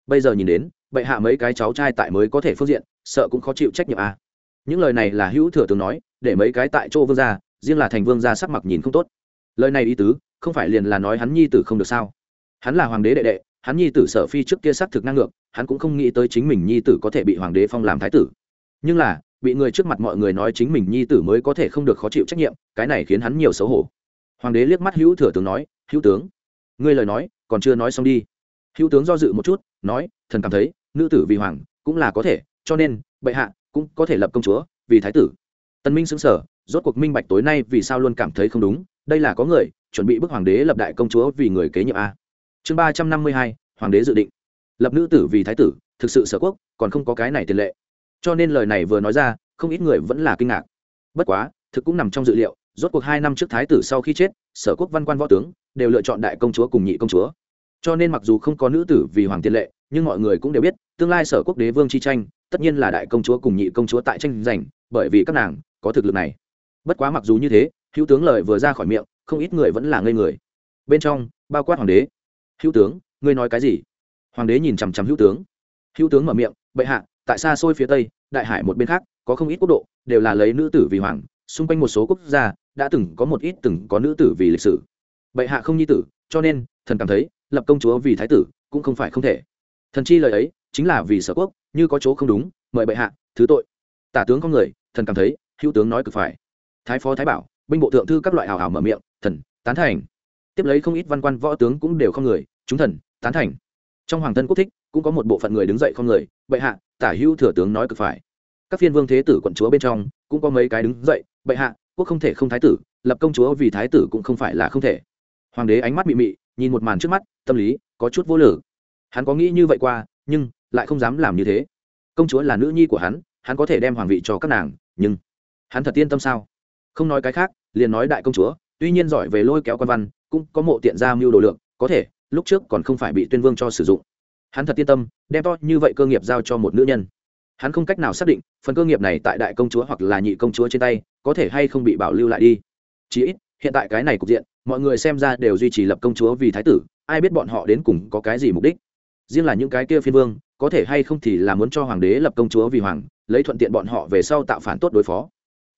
bây giờ nhìn đến, bệ hạ mấy cái cháu trai tại mới có thể phương diện, sợ cũng khó chịu trách nhiệm à. những lời này là hữu thừa tướng nói, để mấy cái tại chỗ vương gia, riêng là thành vương gia sắc mặt nhìn không tốt. Lời này ý tứ, không phải liền là nói hắn nhi tử không được sao. Hắn là hoàng đế đệ đệ, hắn nhi tử sở phi trước kia xác thực năng ngược, hắn cũng không nghĩ tới chính mình nhi tử có thể bị hoàng đế phong làm thái tử. Nhưng là, bị người trước mặt mọi người nói chính mình nhi tử mới có thể không được khó chịu trách nhiệm, cái này khiến hắn nhiều xấu hổ. Hoàng đế liếc mắt hữu thừa tướng nói, hữu tướng, ngươi lời nói còn chưa nói xong đi hữu tướng do dự một chút, nói, thần cảm thấy, nữ tử vì hoàng cũng là có thể, cho nên, bệ hạ cũng có thể lập công chúa vì thái tử. Tân minh xứng sở rốt cuộc minh bạch tối nay vì sao luôn cảm thấy không đúng, đây là có người chuẩn bị bức hoàng đế lập đại công chúa vì người kế nhiệm a. Chương ba trăm năm mươi hai, hoàng đế dự định. Lập nữ tử vì thái tử, thực sự sở quốc, còn không có cái này tiền lệ. Cho nên lời này vừa nói ra, không ít người vẫn là kinh ngạc. Bất quá, thực cũng nằm trong dự liệu, rốt cuộc hai năm trước thái tử sau khi chết, sở quốc văn quan võ tướng đều lựa chọn đại công chúa cùng nhị công chúa cho nên mặc dù không có nữ tử vì hoàng tiền lệ, nhưng mọi người cũng đều biết, tương lai sở quốc đế vương chi tranh, tất nhiên là đại công chúa cùng nhị công chúa tại tranh giành, bởi vì các nàng có thực lực này. Bất quá mặc dù như thế, hữu tướng lời vừa ra khỏi miệng, không ít người vẫn là ngây người. Bên trong, bao quát hoàng đế. Hữu tướng, ngươi nói cái gì? Hoàng đế nhìn chằm chằm hữu tướng. Hữu tướng mở miệng, bệ hạ, tại xa xôi phía tây, đại hải một bên khác, có không ít quốc độ, đều là lấy nữ tử vì hoàng, xung quanh một số quốc gia, đã từng có một ít từng có nữ tử vì lịch sử. Bệ hạ không nhi tử, cho nên, thần cảm thấy lập công chúa vì thái tử, cũng không phải không thể. Thần chi lời ấy, chính là vì sở quốc, như có chỗ không đúng, mời bệ hạ, thứ tội. Tả tướng có người, thần cảm thấy, hữu tướng nói cực phải. Thái phó thái bảo, binh bộ thượng thư các loại hào hào mở miệng, thần, tán thành. Tiếp lấy không ít văn quan võ tướng cũng đều không người, chúng thần, tán thành. Trong hoàng thân quốc thích, cũng có một bộ phận người đứng dậy không người, bệ hạ, tả hữu thừa tướng nói cực phải. Các phiên vương thế tử quận chúa bên trong, cũng có mấy cái đứng dậy, bệ hạ, quốc không thể không thái tử, lập công chúa vì thái tử cũng không phải là không thể. Hoàng đế ánh mắt mị mị nhìn một màn trước mắt, tâm lý có chút vô lử. Hắn có nghĩ như vậy qua, nhưng lại không dám làm như thế. Công chúa là nữ nhi của hắn hắn có thể đem hoàng vị cho các nàng, nhưng hắn thật yên tâm sao? Không nói cái khác, liền nói đại công chúa, tuy nhiên giỏi về lôi kéo quan văn, cũng có mộ tiện ra mưu đồ lượng, có thể, lúc trước còn không phải bị tuyên vương cho sử dụng. Hắn thật yên tâm, đem to như vậy cơ nghiệp giao cho một nữ nhân. Hắn không cách nào xác định, phần cơ nghiệp này tại đại công chúa hoặc là nhị công chúa trên tay, có thể hay không bị bảo lưu lại đi. Chí ít, hiện tại cái này cục diện mọi người xem ra đều duy trì lập công chúa vì thái tử, ai biết bọn họ đến cùng có cái gì mục đích? Riêng là những cái kia phiên vương, có thể hay không thì là muốn cho hoàng đế lập công chúa vì hoàng, lấy thuận tiện bọn họ về sau tạo phản tốt đối phó.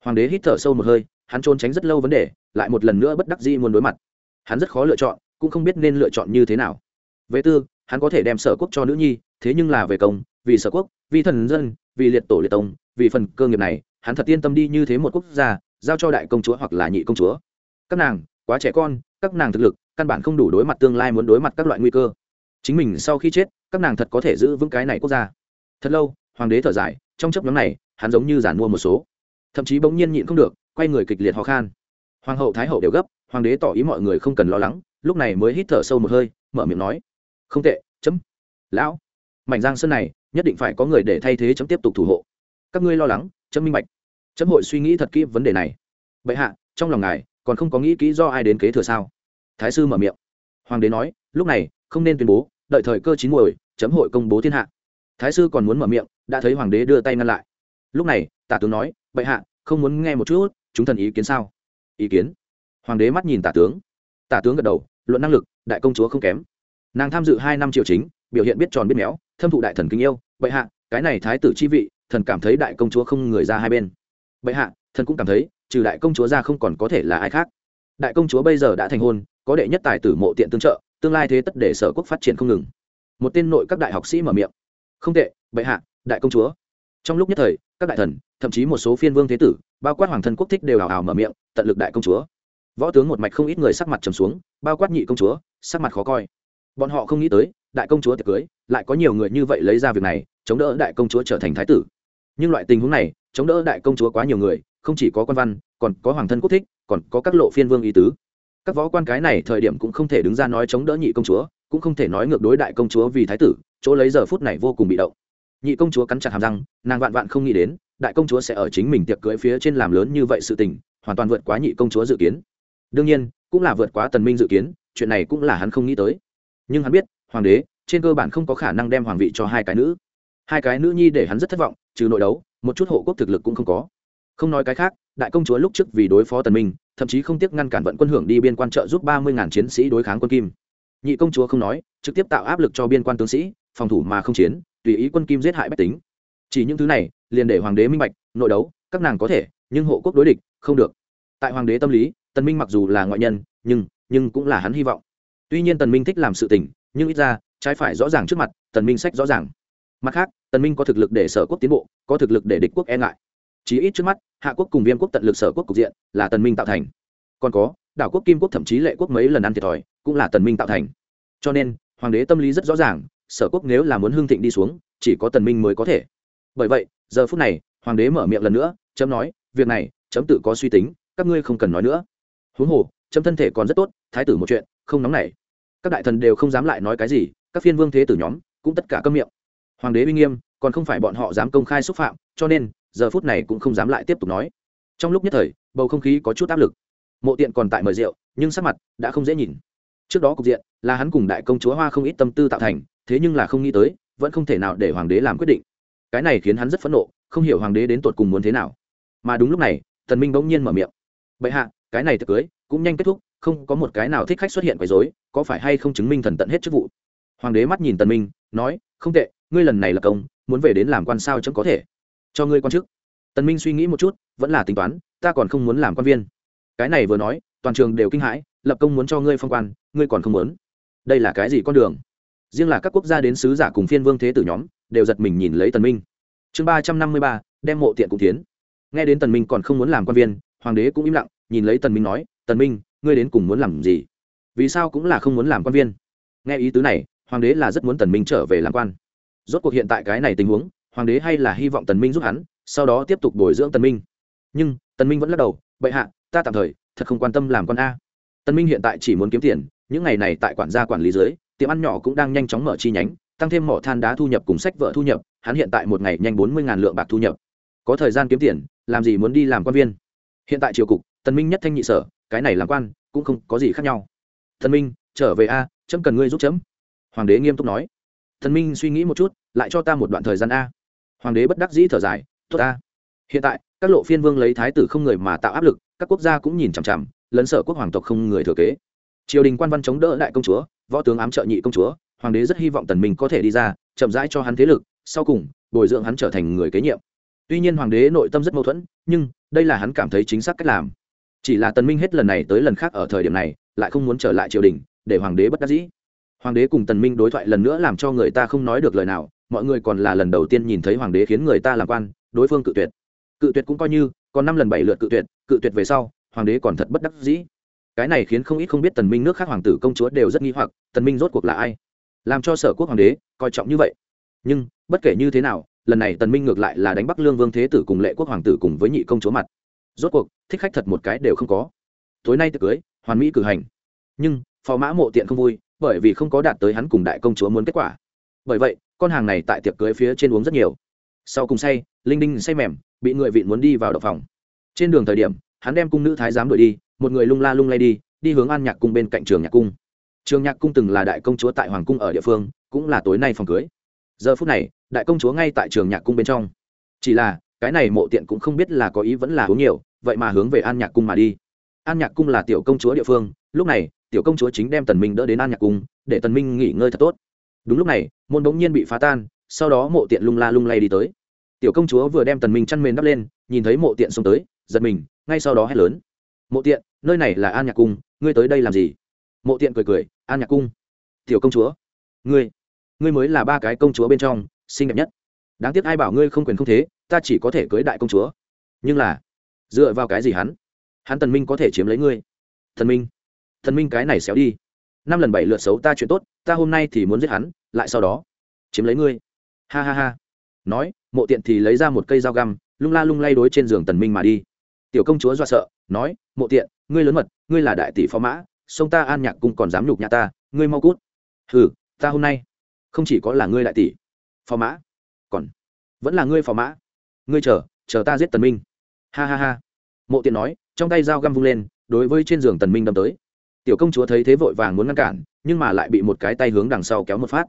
Hoàng đế hít thở sâu một hơi, hắn trốn tránh rất lâu vấn đề, lại một lần nữa bất đắc dĩ muốn đối mặt. Hắn rất khó lựa chọn, cũng không biết nên lựa chọn như thế nào. Về tư, hắn có thể đem sở quốc cho nữ nhi, thế nhưng là về công, vì sở quốc, vì thần dân, vì liệt tổ liệt tông, vì phần cơ nghiệp này, hắn thật yên tâm đi như thế một quốc gia, giao cho đại công chúa hoặc là nhị công chúa. Các nàng quá trẻ con, các nàng thực lực, căn bản không đủ đối mặt tương lai muốn đối mặt các loại nguy cơ. Chính mình sau khi chết, các nàng thật có thể giữ vững cái này quốc gia. Thật lâu, hoàng đế thở dài, trong chấp nhóm này, hắn giống như giản mua một số. Thậm chí bỗng nhiên nhịn không được, quay người kịch liệt ho khan. Hoàng hậu, thái hậu đều gấp, hoàng đế tỏ ý mọi người không cần lo lắng, lúc này mới hít thở sâu một hơi, mở miệng nói. Không tệ, chấm. Lão, mảnh giang sơn này, nhất định phải có người để thay thế chấm tiếp tục thủ hộ. Các ngươi lo lắng, chấm minh bạch. Chấm hội suy nghĩ thật kỹ vấn đề này. Bệ hạ, trong lòng ngài còn không có nghĩ kỹ do ai đến kế thừa sao? Thái sư mở miệng. Hoàng đế nói, lúc này, không nên tuyên bố, đợi thời cơ chín muồi, chấm hội công bố thiên hạ. Thái sư còn muốn mở miệng, đã thấy hoàng đế đưa tay ngăn lại. Lúc này, tả tướng nói, bệ hạ, không muốn nghe một chút, chúng thần ý kiến sao? Ý kiến? Hoàng đế mắt nhìn tả tướng. Tả tướng gật đầu, luận năng lực, đại công chúa không kém. Nàng tham dự hai năm triều chính, biểu hiện biết tròn biết méo, thâm thụ đại thần kính yêu. Bệ hạ, cái này thái tử chi vị, thần cảm thấy đại công chúa không người ra hai bên. Bệ hạ thần cũng cảm thấy, trừ đại công chúa ra không còn có thể là ai khác. Đại công chúa bây giờ đã thành hôn, có đệ nhất tài tử mộ tiện tương trợ, tương lai thế tất để sở quốc phát triển không ngừng. Một tên nội các đại học sĩ mở miệng. Không tệ, bệ hạ, đại công chúa. Trong lúc nhất thời, các đại thần, thậm chí một số phiên vương thế tử, bao quát hoàng thân quốc thích đều hào hào mở miệng, tận lực đại công chúa. Võ tướng một mạch không ít người sắc mặt trầm xuống, bao quát nhị công chúa, sắc mặt khó coi. Bọn họ không nghĩ tới, đại công chúa tiệc cưới, lại có nhiều người như vậy lấy ra việc này, chống đỡ đại công chúa trở thành thái tử. Nhưng loại tình huống này, chống đỡ đại công chúa quá nhiều người không chỉ có quan văn, còn có hoàng thân quốc thích, còn có các lộ phiên vương ý tứ. Các võ quan cái này thời điểm cũng không thể đứng ra nói chống đỡ nhị công chúa, cũng không thể nói ngược đối đại công chúa vì thái tử, chỗ lấy giờ phút này vô cùng bị động. Nhị công chúa cắn chặt hàm răng, nàng vạn vạn không nghĩ đến, đại công chúa sẽ ở chính mình tiệc cưới phía trên làm lớn như vậy sự tình, hoàn toàn vượt quá nhị công chúa dự kiến. Đương nhiên, cũng là vượt quá tần minh dự kiến, chuyện này cũng là hắn không nghĩ tới. Nhưng hắn biết, hoàng đế, trên cơ bản không có khả năng đem hoàng vị cho hai cái nữ. Hai cái nữ nhi để hắn rất thất vọng, trừ nội đấu, một chút hộ quốc thực lực cũng không có không nói cái khác, đại công chúa lúc trước vì đối phó tần minh, thậm chí không tiếc ngăn cản vận quân hưởng đi biên quan trợ giúp ba mươi ngàn chiến sĩ đối kháng quân kim. Nhị công chúa không nói, trực tiếp tạo áp lực cho biên quan tướng sĩ, phòng thủ mà không chiến, tùy ý quân kim giết hại bách tính. Chỉ những thứ này, liền để hoàng đế minh bạch, nội đấu, các nàng có thể, nhưng hộ quốc đối địch, không được. Tại hoàng đế tâm lý, tần minh mặc dù là ngoại nhân, nhưng nhưng cũng là hắn hy vọng. Tuy nhiên tần minh thích làm sự tình, nhưng ít ra, trái phải rõ ràng trước mặt, tần minh sách rõ ràng. Mặt khác, tần minh có thực lực để sở quốc tiến bộ, có thực lực để địch quốc e ngại chí ít trước mắt, hạ quốc cùng viêm quốc tận lực sở quốc cục diện là tần minh tạo thành. Còn có, đảo quốc kim quốc thậm chí lệ quốc mấy lần ăn thiệt thòi cũng là tần minh tạo thành. Cho nên, hoàng đế tâm lý rất rõ ràng, sở quốc nếu là muốn hưng thịnh đi xuống, chỉ có tần minh mới có thể. Bởi vậy, giờ phút này, hoàng đế mở miệng lần nữa, chấm nói, việc này, chấm tự có suy tính, các ngươi không cần nói nữa. Huống hồ, chấm thân thể còn rất tốt, thái tử một chuyện, không nóng nảy. Các đại thần đều không dám lại nói cái gì, các phiên vương thế tử nhóm cũng tất cả câm miệng. Hoàng đế uy nghiêm, còn không phải bọn họ dám công khai xúc phạm, cho nên giờ phút này cũng không dám lại tiếp tục nói. Trong lúc nhất thời, bầu không khí có chút áp lực. Mộ tiện còn tại mời rượu, nhưng sắc mặt đã không dễ nhìn. Trước đó cục diện là hắn cùng đại công chúa hoa không ít tâm tư tạo thành, thế nhưng là không nghĩ tới, vẫn không thể nào để hoàng đế làm quyết định. Cái này khiến hắn rất phẫn nộ, không hiểu hoàng đế đến tột cùng muốn thế nào. Mà đúng lúc này, tần minh bỗng nhiên mở miệng. Bệ hạ, cái này thực cưới cũng nhanh kết thúc, không có một cái nào thích khách xuất hiện quấy rối, có phải hay không chứng minh thần tận hết chức vụ? Hoàng đế mắt nhìn tần minh, nói, không tệ, ngươi lần này là công, muốn về đến làm quan sao chẳng có thể? Cho ngươi quan chức. Tần minh suy nghĩ một chút, vẫn là tính toán, ta còn không muốn làm quan viên. Cái này vừa nói, toàn trường đều kinh hãi, lập công muốn cho ngươi phong quan, ngươi còn không muốn. Đây là cái gì con đường? Riêng là các quốc gia đến sứ giả cùng phiên vương thế tử nhóm, đều giật mình nhìn lấy tần minh. Chương ba trăm năm mươi ba, đem mộ tiện cũng tiến. Nghe đến tần minh còn không muốn làm quan viên, hoàng đế cũng im lặng, nhìn lấy tần minh nói, tần minh, ngươi đến cùng muốn làm gì? Vì sao cũng là không muốn làm quan viên? Nghe ý tứ này, hoàng đế là rất muốn tần minh trở về làm quan. Rốt cuộc hiện tại cái này tình huống hoàng đế hay là hy vọng tần minh giúp hắn, sau đó tiếp tục bồi dưỡng tần minh. Nhưng, tần minh vẫn lắc đầu, bệ hạ, ta tạm thời, thật không quan tâm làm con a. Tần minh hiện tại chỉ muốn kiếm tiền, những ngày này tại quản gia quản lý dưới, tiệm ăn nhỏ cũng đang nhanh chóng mở chi nhánh, tăng thêm mỏ than đá thu nhập cùng sách vợ thu nhập, hắn hiện tại một ngày nhanh bốn mươi lượng bạc thu nhập. Có thời gian kiếm tiền, làm gì muốn đi làm quan viên? Hiện tại triều cục, tần minh nhất thanh nhị sở, cái này làm quan, cũng không có gì khác nhau. Tần minh, trở về a, chấm cần ngươi giúp chấm. Hoàng đế nghiêm túc nói. Tần minh suy nghĩ một chút, lại cho ta một đoạn thời gian a hoàng đế bất đắc dĩ thở dài, tốt ta. Hiện tại, các lộ phiên vương lấy thái tử không người mà tạo áp lực, các quốc gia cũng nhìn chằm chằm lấn sợ quốc hoàng tộc không người thừa kế. Triều đình quan văn chống đỡ đại công chúa, võ tướng ám trợ nhị công chúa, hoàng đế rất hy vọng tần minh có thể đi ra, chậm rãi cho hắn thế lực, sau cùng, bồi dưỡng hắn trở thành người kế nhiệm. Tuy nhiên hoàng đế nội tâm rất mâu thuẫn, nhưng đây là hắn cảm thấy chính xác cách làm. Chỉ là tần minh hết lần này tới lần khác ở thời điểm này, lại không muốn trở lại triều đình, để hoàng đế bất đắc dĩ. Hoàng đế cùng tần minh đối thoại lần nữa làm cho người ta không nói được lời nào mọi người còn là lần đầu tiên nhìn thấy hoàng đế khiến người ta làm quan, đối phương cự tuyệt. Cự tuyệt cũng coi như, còn năm lần bảy lượt cự tuyệt cự tuyệt về sau, hoàng đế còn thật bất đắc dĩ. Cái này khiến không ít không biết tần minh nước khác hoàng tử công chúa đều rất nghi hoặc, tần minh rốt cuộc là ai? Làm cho sở quốc hoàng đế coi trọng như vậy. Nhưng, bất kể như thế nào, lần này tần minh ngược lại là đánh bắc lương vương thế tử cùng lệ quốc hoàng tử cùng với nhị công chúa mặt. Rốt cuộc, thích khách thật một cái đều không có. Tối nay tiệc cưới, hoàn mỹ cử hành. Nhưng, phò mã mộ tiện không vui, bởi vì không có đạt tới hắn cùng đại công chúa muốn kết quả. Bởi vậy con hàng này tại tiệc cưới phía trên uống rất nhiều. Sau cùng say, linh đinh say mềm, bị người vịn muốn đi vào đậu phòng. Trên đường thời điểm, hắn đem cung nữ thái giám đuổi đi, một người lung la lung lay đi đi hướng an nhạc cung bên cạnh trường nhạc cung. Trường nhạc cung từng là đại công chúa tại hoàng cung ở địa phương, cũng là tối nay phòng cưới. Giờ phút này, đại công chúa ngay tại trường nhạc cung bên trong. Chỉ là, cái này mộ tiện cũng không biết là có ý vẫn là uống nhiều, vậy mà hướng về an nhạc cung mà đi. An nhạc cung là tiểu công chúa địa phương, lúc này, tiểu công chúa chính đem tần minh đỡ đến an nhạc cung, để tần minh nghỉ ngơi thật tốt đúng lúc này, môn bỗng nhiên bị phá tan, sau đó mộ tiện lung la lung lay đi tới. Tiểu công chúa vừa đem tần minh chăn mền đắp lên, nhìn thấy mộ tiện xông tới, giật mình, ngay sau đó hét lớn. Mộ tiện, nơi này là an nhạc cung, ngươi tới đây làm gì? Mộ tiện cười cười, an nhạc cung. Tiểu công chúa, ngươi ngươi mới là ba cái công chúa bên trong, xinh đẹp nhất. Đáng tiếc ai bảo ngươi không quyền không thế, ta chỉ có thể cưới đại công chúa. Nhưng là, dựa vào cái gì hắn? Hắn tần minh có thể chiếm lấy ngươi? Thần minh thần minh cái này xéo đi năm lần bảy lượt xấu ta chuyện tốt, ta hôm nay thì muốn giết hắn, lại sau đó chiếm lấy ngươi. Ha ha ha. Nói, mộ tiện thì lấy ra một cây dao găm, lung la lung lay đối trên giường tần minh mà đi. Tiểu công chúa do sợ, nói, mộ tiện, ngươi lớn mật, ngươi là đại tỷ phó mã, sông ta an nhạc cung còn dám nhục nhà ta, ngươi mau cút. Hừ, ta hôm nay không chỉ có là ngươi đại tỷ phó mã, còn vẫn là ngươi phó mã. Ngươi chờ chờ ta giết tần minh. Ha ha ha. Mộ tiện nói, trong tay dao găm vung lên, đối với trên giường tần minh đâm tới tiểu công chúa thấy thế vội vàng muốn ngăn cản, nhưng mà lại bị một cái tay hướng đằng sau kéo một phát.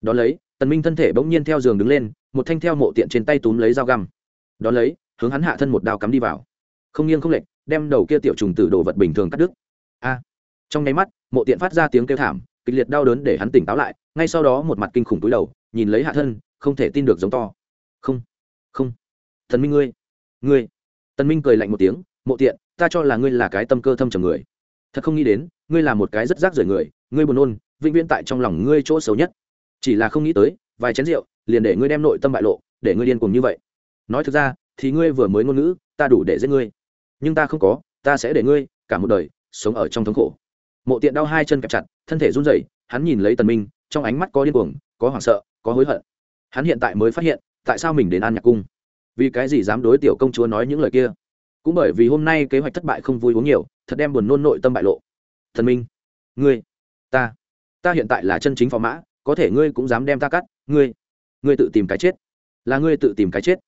Đ ó lấy, tần minh thân thể bỗng nhiên theo giường đứng lên, một thanh theo mộ tiện trên tay túm lấy dao găm. Đ ó lấy, hướng hắn hạ thân một đao cắm đi vào. Không nghiêng không lệch, đem đầu kia tiểu trùng tử đồ vật bình thường cắt đứt. A! Trong nháy mắt, mộ tiện phát ra tiếng kêu thảm, kịch liệt đau đớn để hắn tỉnh táo lại, ngay sau đó một mặt kinh khủng túi đầu, nhìn lấy hạ thân, không thể tin được giống to. Không không. Thần minh ngươi ngươi. Tần minh cười lạnh một tiếng, mộ tiện, ta cho là ngươi là cái tâm cơ thâm trầm người. Thật không nghĩ đến ngươi là một cái rất rác rưởi người, ngươi buồn nôn, vĩnh viễn tại trong lòng ngươi chỗ xấu nhất. Chỉ là không nghĩ tới, vài chén rượu, liền để ngươi đem nội tâm bại lộ, để ngươi điên cùng như vậy. Nói thực ra, thì ngươi vừa mới ngôn ngữ, ta đủ để giết ngươi. Nhưng ta không có, ta sẽ để ngươi, cả một đời, sống ở trong thống khổ. Mộ tiện đau hai chân kẹp chặt, thân thể run rẩy, hắn nhìn lấy tần minh, trong ánh mắt có điên cuồng, có hoảng sợ, có hối hận. Hắn hiện tại mới phát hiện, tại sao mình đến an nhạc cung? Vì cái gì dám đối tiểu công chúa nói những lời kia? Cũng bởi vì hôm nay kế hoạch thất bại không vui uống nhiều, thật đem buồn nôn nội tâm bại lộ thần minh. Ngươi, ta ta hiện tại là chân chính phò mã, có thể ngươi cũng dám đem ta cắt, ngươi ngươi tự tìm cái chết. Là ngươi tự tìm cái chết.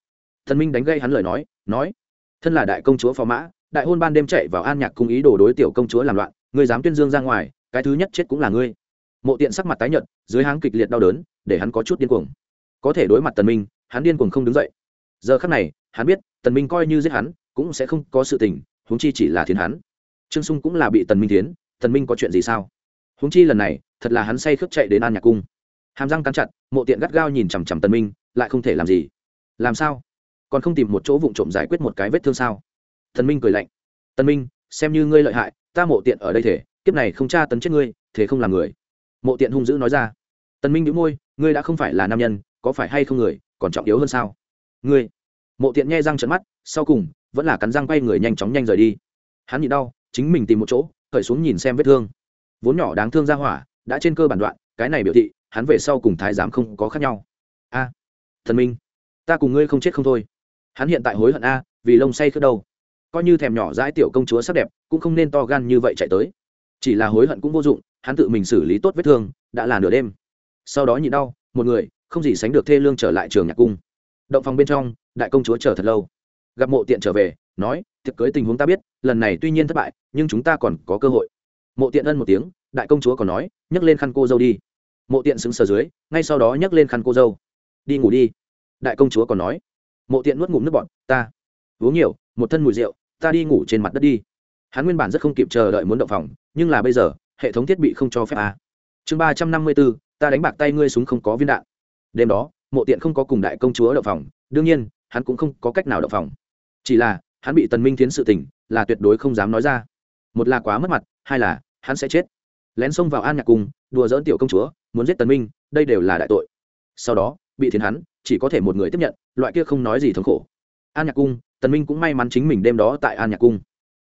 Thần minh đánh gây hắn lời nói nói, thân là đại công chúa phò mã, đại hôn ban đêm chạy vào an nhạc cung ý đồ đối tiểu công chúa làm loạn, ngươi dám tuyên dương ra ngoài, cái thứ nhất chết cũng là ngươi. Mộ tiện sắc mặt tái nhợt, dưới háng kịch liệt đau đớn, để hắn có chút điên cuồng. Có thể đối mặt tần minh, hắn điên cuồng không đứng dậy. Giờ khắc này, hắn biết, tần minh coi như giết hắn, cũng sẽ không có sự tình, huống chi chỉ là thiến hắn. Trương sung cũng là bị tần minh thiến tần minh có chuyện gì sao? Huống chi lần này, thật là hắn say khướt chạy đến an nhạc cung. Hàm răng cắn chặt, mộ tiện gắt gao nhìn chằm chằm tần minh, lại không thể làm gì. Làm sao? Còn không tìm một chỗ vụng trộm giải quyết một cái vết thương sao? Tần minh cười lạnh. Tần minh, xem như ngươi lợi hại, ta mộ tiện ở đây thể, kiếp này không tra tấn chết ngươi thế không làm người. Mộ tiện hung dữ nói ra. Tần minh nhíu môi, ngươi đã không phải là nam nhân, có phải hay không người, còn trọng yếu hơn sao? Ngươi. Mộ tiện nghe răng trận mắt, sau cùng, vẫn là cắn răng quay người nhanh chóng nhanh rời đi. Hắn nhịn đau, chính mình tìm một chỗ khởi xuống nhìn xem vết thương. Vốn nhỏ đáng thương ra hỏa, đã trên cơ bản đoạn, cái này biểu thị, hắn về sau cùng thái giám không có khác nhau. A, thần minh, ta cùng ngươi không chết không thôi. Hắn hiện tại hối hận a, vì lông say khớt đâu coi như thèm nhỏ dãi tiểu công chúa sắc đẹp, cũng không nên to gan như vậy chạy tới. Chỉ là hối hận cũng vô dụng, hắn tự mình xử lý tốt vết thương, đã là nửa đêm. Sau đó nhịn đau, một người, không gì sánh được thê lương trở lại trường nhạc cung. Động phòng bên trong, đại công chúa chờ thật lâu. Gặp mộ tiện trở về, nói tiệc cưới tình huống ta biết, lần này tuy nhiên thất bại, nhưng chúng ta còn có cơ hội. Mộ tiện ân một tiếng, đại công chúa còn nói, nhấc lên khăn cô dâu đi. Mộ tiện xứng sờ dưới, ngay sau đó nhấc lên khăn cô dâu. Đi ngủ đi. Đại công chúa còn nói. Mộ tiện nuốt ngủ nước bọn ta uống nhiều, một thân mùi rượu, ta đi ngủ trên mặt đất đi. Hắn nguyên bản rất không kịp chờ đợi muốn động phòng, nhưng là bây giờ, hệ thống thiết bị không cho phép à. chương ba trăm năm mươi bốn, ta đánh bạc tay ngươi súng không có viên đạn. Đêm đó, mộ tiện không có cùng đại công chúa động phòng, đương nhiên, hắn cũng không có cách nào động phòng. Chỉ là hắn bị tần minh thiến sự tình, là tuyệt đối không dám nói ra. Một là quá mất mặt, hai là hắn sẽ chết. Lén xông vào an nhạc cung, đùa dỡn tiểu công chúa, muốn giết tần minh, đây đều là đại tội. Sau đó, bị thiến hắn, chỉ có thể một người tiếp nhận, loại kia không nói gì thống khổ. An nhạc cung, tần minh cũng may mắn chính mình đêm đó tại an nhạc cung.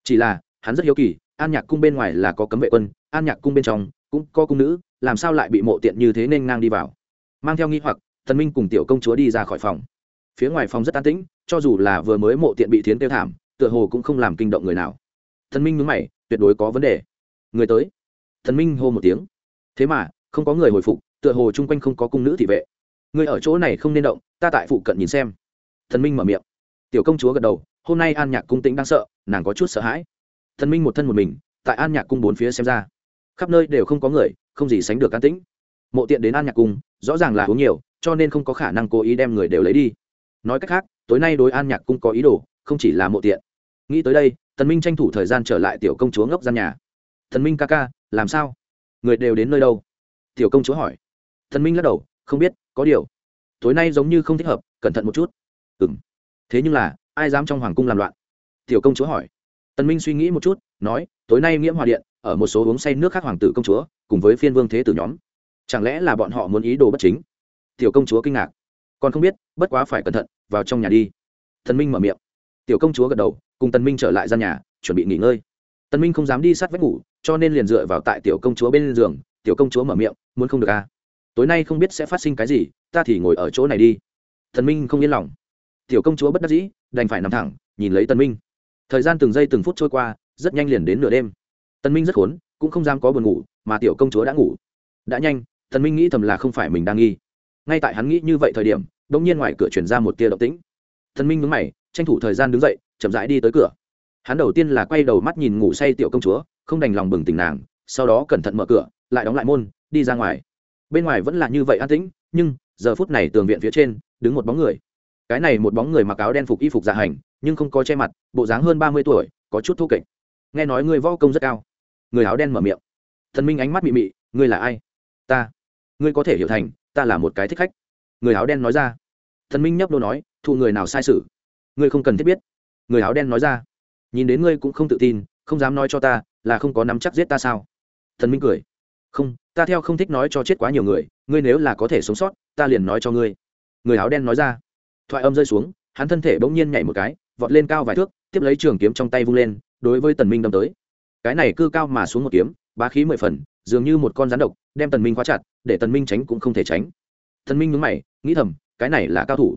Chỉ là, hắn rất hiếu kỳ, an nhạc cung bên ngoài là có cấm vệ quân, an nhạc cung bên trong cũng có cung nữ, làm sao lại bị mộ tiện như thế nên ngang đi vào? Mang theo nghi hoặc, tần minh cùng tiểu công chúa đi ra khỏi phòng. Phía ngoài phòng rất an tĩnh cho dù là vừa mới mộ tiện bị thiến tiêu thảm, tựa hồ cũng không làm kinh động người nào. Thần minh nhúng mày, tuyệt đối có vấn đề. Người tới. Thần minh hô một tiếng. Thế mà, không có người hồi phục, tựa hồ chung quanh không có cung nữ thị vệ. Người ở chỗ này không nên động, ta tại phụ cận nhìn xem. Thần minh mở miệng. Tiểu công chúa gật đầu, hôm nay an nhạc cung tĩnh đang sợ, nàng có chút sợ hãi. Thần minh một thân một mình, tại an nhạc cung bốn phía xem ra. Khắp nơi đều không có người, không gì sánh được an tĩnh. Mộ tiện đến an nhạc cung, rõ ràng là uống nhiều, cho nên không có khả năng cố ý đem người đều lấy đi. Nói cách khác tối nay đối an nhạc cũng có ý đồ, không chỉ là mộ tiện. Nghĩ tới đây thần minh tranh thủ thời gian trở lại tiểu công chúa ngốc gian nhà. Thần minh ca ca, làm sao? Người đều đến nơi đâu? Tiểu công chúa hỏi. Thần minh lắc đầu, không biết, có điều, tối nay giống như không thích hợp, cẩn thận một chút. Ừ m thế nhưng là, ai dám trong hoàng cung làm loạn? Tiểu công chúa hỏi. Tần minh suy nghĩ một chút, nói, tối nay nghiễm hòa điện, ở một số uống say nước khác hoàng tử công chúa, cùng với phiên vương thế tử nhóm. Chẳng lẽ là bọn họ muốn ý đồ bất chính? Tiểu công chúa kinh ngạc còn không biết, bất quá phải cẩn thận, vào trong nhà đi. Thần minh mở miệng. Tiểu công chúa gật đầu, cùng tần minh trở lại gian nhà, chuẩn bị nghỉ ngơi. Tần minh không dám đi sát vách ngủ, cho nên liền dựa vào tại tiểu công chúa bên giường, tiểu công chúa mở miệng, muốn không được à? Tối nay không biết sẽ phát sinh cái gì, ta thì ngồi ở chỗ này đi. Thần minh không yên lòng. Tiểu công chúa bất đắc dĩ, đành phải nằm thẳng, nhìn lấy tần minh. Thời gian từng giây từng phút trôi qua, rất nhanh liền đến nửa đêm. Tần minh rất khốn, cũng không dám có buồn ngủ, mà tiểu công chúa đã ngủ. Đã nhanh, tần minh nghĩ thầm là không phải mình đang nghi ngay tại hắn nghĩ như vậy thời điểm đột nhiên ngoài cửa truyền ra một tia động tĩnh. Thần minh nhướng mày, tranh thủ thời gian đứng dậy, chậm rãi đi tới cửa. Hắn đầu tiên là quay đầu mắt nhìn ngủ say tiểu công chúa, không đành lòng bừng tỉnh nàng, sau đó cẩn thận mở cửa, lại đóng lại môn, đi ra ngoài. Bên ngoài vẫn là như vậy an tĩnh, nhưng giờ phút này tường viện phía trên đứng một bóng người. Cái này một bóng người mặc áo đen phục y phục dạ hành, nhưng không có che mặt, bộ dáng hơn ba mươi tuổi, có chút thô kệch. Nghe nói người võ công rất cao. Người áo đen mở miệng. Thần minh ánh mắt mị mị, ngươi là ai? Ta. Ngươi có thể hiểu thành ta là một cái thích khách. Người áo đen nói ra. Thần minh nhấp đô nói, thụ người nào sai sự? Ngươi không cần thiết biết. Người áo đen nói ra. Nhìn đến ngươi cũng không tự tin, không dám nói cho ta, là không có nắm chắc giết ta sao? Thần minh cười. Không, ta theo không thích nói cho chết quá nhiều người, ngươi nếu là có thể sống sót, ta liền nói cho ngươi. Người áo đen nói ra. Thoại âm rơi xuống, hắn thân thể bỗng nhiên nhảy một cái, vọt lên cao vài thước, tiếp lấy trường kiếm trong tay vung lên, đối với tần minh đâm tới. Cái này cư cao mà xuống một kiếm, bá khí mười phần dường như một con rắn độc, đem tần minh khóa chặt, để tần minh tránh cũng không thể tránh. Tần minh nhướng mày, nghĩ thầm, cái này là cao thủ.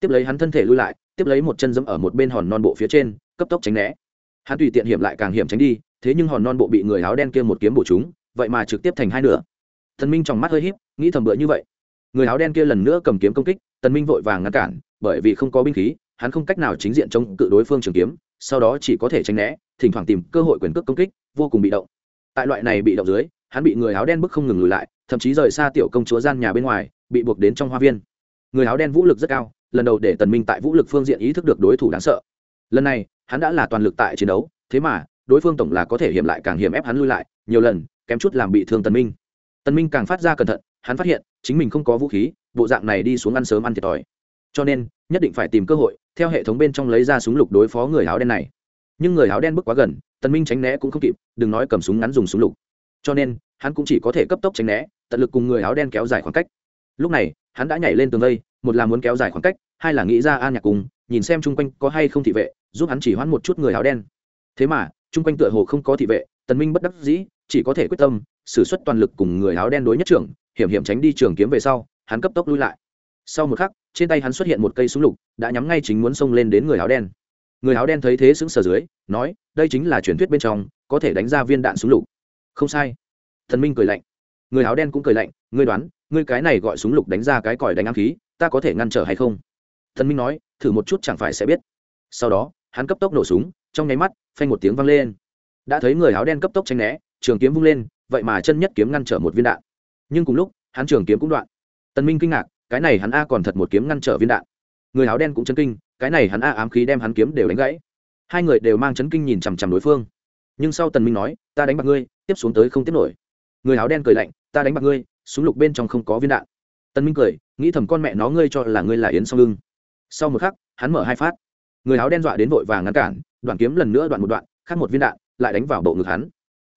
Tiếp lấy hắn thân thể lui lại, tiếp lấy một chân dẫm ở một bên hòn non bộ phía trên, cấp tốc tránh né. Hắn tùy tiện hiểm lại càng hiểm tránh đi, thế nhưng hòn non bộ bị người áo đen kia một kiếm bổ trúng, vậy mà trực tiếp thành hai nửa. Tần minh trong mắt hơi híp, nghĩ thầm bựa như vậy. Người áo đen kia lần nữa cầm kiếm công kích, tần minh vội vàng ngăn cản, bởi vì không có binh khí, hắn không cách nào chính diện chống cự đối phương trường kiếm, sau đó chỉ có thể tránh né, thỉnh thoảng tìm cơ hội quyền cước công kích, vô cùng bị động. Tại loại này bị động dưới hắn bị người áo đen bức không ngừng lùi lại, thậm chí rời xa tiểu công chúa gian nhà bên ngoài, bị buộc đến trong hoa viên. Người áo đen vũ lực rất cao, lần đầu để tần minh tại vũ lực phương diện ý thức được đối thủ đáng sợ. Lần này, hắn đã là toàn lực tại chiến đấu, thế mà, đối phương tổng là có thể hiểm lại càng hiểm ép hắn lui lại, nhiều lần, kém chút làm bị thương tần minh. Tần minh càng phát ra cẩn thận, hắn phát hiện, chính mình không có vũ khí, bộ dạng này đi xuống ăn sớm ăn thiệt thòi. Cho nên, nhất định phải tìm cơ hội, theo hệ thống bên trong lấy ra súng lục đối phó người áo đen này. Nhưng người áo đen bước quá gần, tần minh tránh né cũng không kịp, đừng nói cầm súng ngắn dùng súng lục cho nên hắn cũng chỉ có thể cấp tốc tránh né tận lực cùng người áo đen kéo dài khoảng cách. Lúc này hắn đã nhảy lên tường lây, một là muốn kéo dài khoảng cách hai là nghĩ ra an nhạc cùng nhìn xem chung quanh có hay không thị vệ giúp hắn chỉ hoãn một chút người áo đen. Thế mà chung quanh tựa hồ không có thị vệ tần minh bất đắc dĩ chỉ có thể quyết tâm sử xuất toàn lực cùng người áo đen đối nhất trưởng hiểm hiểm tránh đi trường kiếm về sau hắn cấp tốc lui lại. Sau một khắc trên tay hắn xuất hiện một cây súng lục đã nhắm ngay chính muốn xông lên đến người áo đen. Người áo đen thấy thế sững sờ dưới nói đây chính là truyền thuyết bên trong có thể đánh ra viên đạn súng lục không sai. Thần minh cười lạnh. Người áo đen cũng cười lạnh, ngươi đoán, ngươi cái này gọi súng lục đánh ra cái còi đánh ám khí, ta có thể ngăn trở hay không? Thần minh nói, thử một chút chẳng phải sẽ biết. Sau đó, hắn cấp tốc nổ súng, trong nháy mắt, phanh một tiếng vang lên. Đã thấy người áo đen cấp tốc tranh né, trường kiếm vung lên, vậy mà chân nhất kiếm ngăn trở một viên đạn. Nhưng cùng lúc, hắn trường kiếm cũng đoạn. Tần minh kinh ngạc, cái này hắn a còn thật một kiếm ngăn trở viên đạn. Người áo đen cũng chấn kinh, cái này hắn a ám khí đem hắn kiếm đều đánh gãy. Hai người đều mang chấn kinh nhìn chằm chằm đối phương. Nhưng sau tần minh nói, ta đánh bạc ngươi tiếp xuống tới không tiếp nổi. Người áo đen cười lạnh, ta đánh bạc ngươi, súng lục bên trong không có viên đạn. Tần minh cười, nghĩ thầm con mẹ nó ngươi cho là ngươi là yến song lưng sau một khắc, hắn mở hai phát. Người áo đen dọa đến vội vàng ngăn cản, đoạn kiếm lần nữa đoạn một đoạn, khác một viên đạn, lại đánh vào bộ ngực hắn.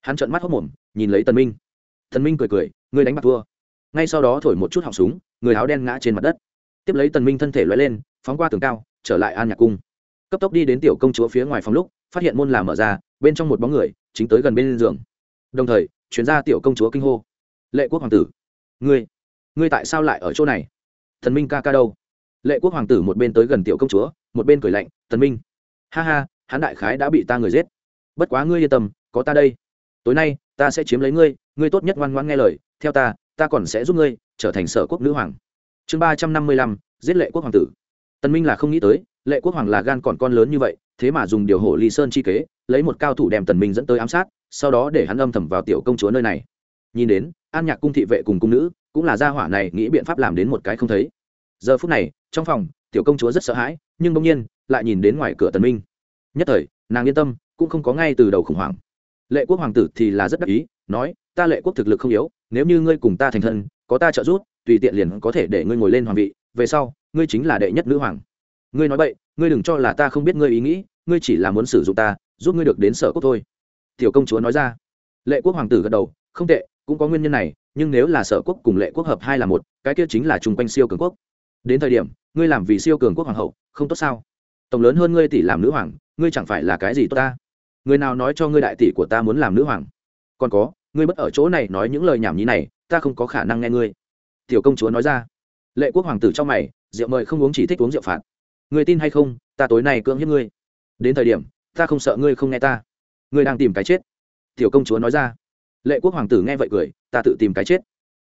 Hắn trợn mắt hốc mồm, nhìn lấy tần minh. Tần minh cười cười, ngươi đánh bạc thua. Ngay sau đó thổi một chút họng súng, người áo đen ngã trên mặt đất. Tiếp lấy tần minh thân thể lóe lên, phóng qua tường cao, trở lại an nhạc cung. Cấp tốc đi đến tiểu công chúa phía ngoài phòng lúc, phát hiện môn là mở ra, bên trong một bóng người, chính tới gần bên giường đồng thời chuyến ra tiểu công chúa kinh hô. Lệ quốc hoàng tử, ngươi ngươi tại sao lại ở chỗ này? Thần minh ca ca đâu? Lệ quốc hoàng tử một bên tới gần tiểu công chúa, một bên cười lạnh tần minh, ha ha, hắn đại khái đã bị ta người giết. Bất quá ngươi yên tâm, có ta đây. Tối nay, ta sẽ chiếm lấy ngươi ngươi tốt nhất ngoan ngoãn nghe lời. Theo ta ta còn sẽ giúp ngươi trở thành sở quốc nữ hoàng. Chương ba trăm năm mươi lăm, giết lệ quốc hoàng tử. Tần minh là không nghĩ tới, lệ quốc hoàng là gan còn con lớn như vậy, thế mà dùng điều hổ ly sơn chi kế, lấy một cao thủ đem tần minh dẫn tới ám sát sau đó để hắn âm thầm vào tiểu công chúa nơi này. Nhìn đến, an nhạc cung thị vệ cùng cung nữ, cũng là gia hỏa này nghĩ biện pháp làm đến một cái không thấy. Giờ phút này, trong phòng, tiểu công chúa rất sợ hãi, nhưng bỗng nhiên, lại nhìn đến ngoài cửa tần minh. Nhất thời, nàng yên tâm, cũng không có ngay từ đầu khủng hoảng. Lệ quốc hoàng tử thì là rất đắc ý, nói, ta lệ quốc thực lực không yếu, nếu như ngươi cùng ta thành thân, có ta trợ giúp, tùy tiện liền có thể để ngươi ngồi lên hoàng vị, về sau, ngươi chính là đệ nhất nữ hoàng. Ngươi nói vậy ngươi đừng cho là ta không biết ngươi ý nghĩ, ngươi chỉ là muốn sử dụng ta, giúp ngươi được đến sở quốc thôi tiểu công chúa nói ra. Lệ quốc hoàng tử gật đầu, không tệ, cũng có nguyên nhân này, nhưng nếu là sở quốc cùng lệ quốc hợp hai là một, cái kia chính là chung quanh siêu cường quốc. Đến thời điểm, ngươi làm vì siêu cường quốc hoàng hậu, không tốt sao? Tổng lớn hơn ngươi tỷ làm nữ hoàng, ngươi chẳng phải là cái gì tốt ta? Người nào nói cho ngươi đại tỷ của ta muốn làm nữ hoàng? Còn có, ngươi bất ở chỗ này nói những lời nhảm nhí này, ta không có khả năng nghe ngươi. Tiểu công chúa nói ra. Lệ quốc hoàng tử trong mày, rượu mời không uống chỉ thích uống rượu phạt. Ngươi tin hay không, ta tối nay cưỡng hiếp ngươi. Đến thời điểm, ta không sợ ngươi không nghe ta ngươi đang tìm cái chết. Tiểu công chúa nói ra. Lệ quốc hoàng tử nghe vậy cười, ta tự tìm cái chết.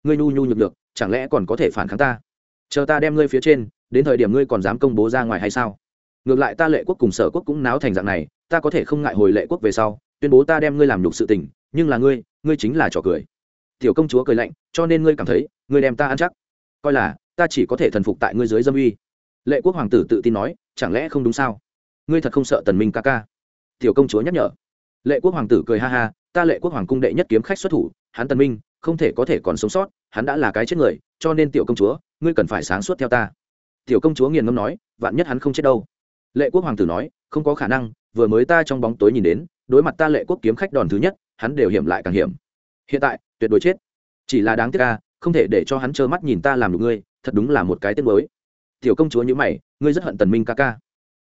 Ngươi nhu nhu nhược được chẳng lẽ còn có thể phản kháng ta? Chờ ta đem ngươi phía trên, đến thời điểm ngươi còn dám công bố ra ngoài hay sao? Ngược lại ta lệ quốc cùng sở quốc cũng náo thành dạng này, ta có thể không ngại hồi lệ quốc về sau, tuyên bố ta đem ngươi làm nhục sự tình, nhưng là ngươi ngươi chính là trò cười. Tiểu công chúa cười lạnh, cho nên ngươi cảm thấy, ngươi đem ta ăn chắc. Coi là, ta chỉ có thể thần phục tại ngươi dưới dâm uy. Lệ quốc hoàng tử tự tin nói, chẳng lẽ không đúng sao? Ngươi thật không sợ tần minh ca ca? Tiểu công chúa nhắc nhở lệ quốc hoàng tử cười ha ha, ta lệ quốc hoàng cung đệ nhất kiếm khách xuất thủ, hắn tần minh, không thể có thể còn sống sót, hắn đã là cái chết người, cho nên tiểu công chúa, ngươi cần phải sáng suốt theo ta. Tiểu công chúa nghiền ngâm nói, vạn nhất hắn không chết đâu. Lệ quốc hoàng tử nói, không có khả năng, vừa mới ta trong bóng tối nhìn đến, đối mặt ta lệ quốc kiếm khách đòn thứ nhất, hắn đều hiểm lại càng hiểm. Hiện tại, tuyệt đối chết. Chỉ là đáng tiếc ca không thể để cho hắn trơ mắt nhìn ta làm được ngươi, thật đúng là một cái tiếc mới tiểu công chúa nhữ mày, ngươi rất hận tần minh ca ca.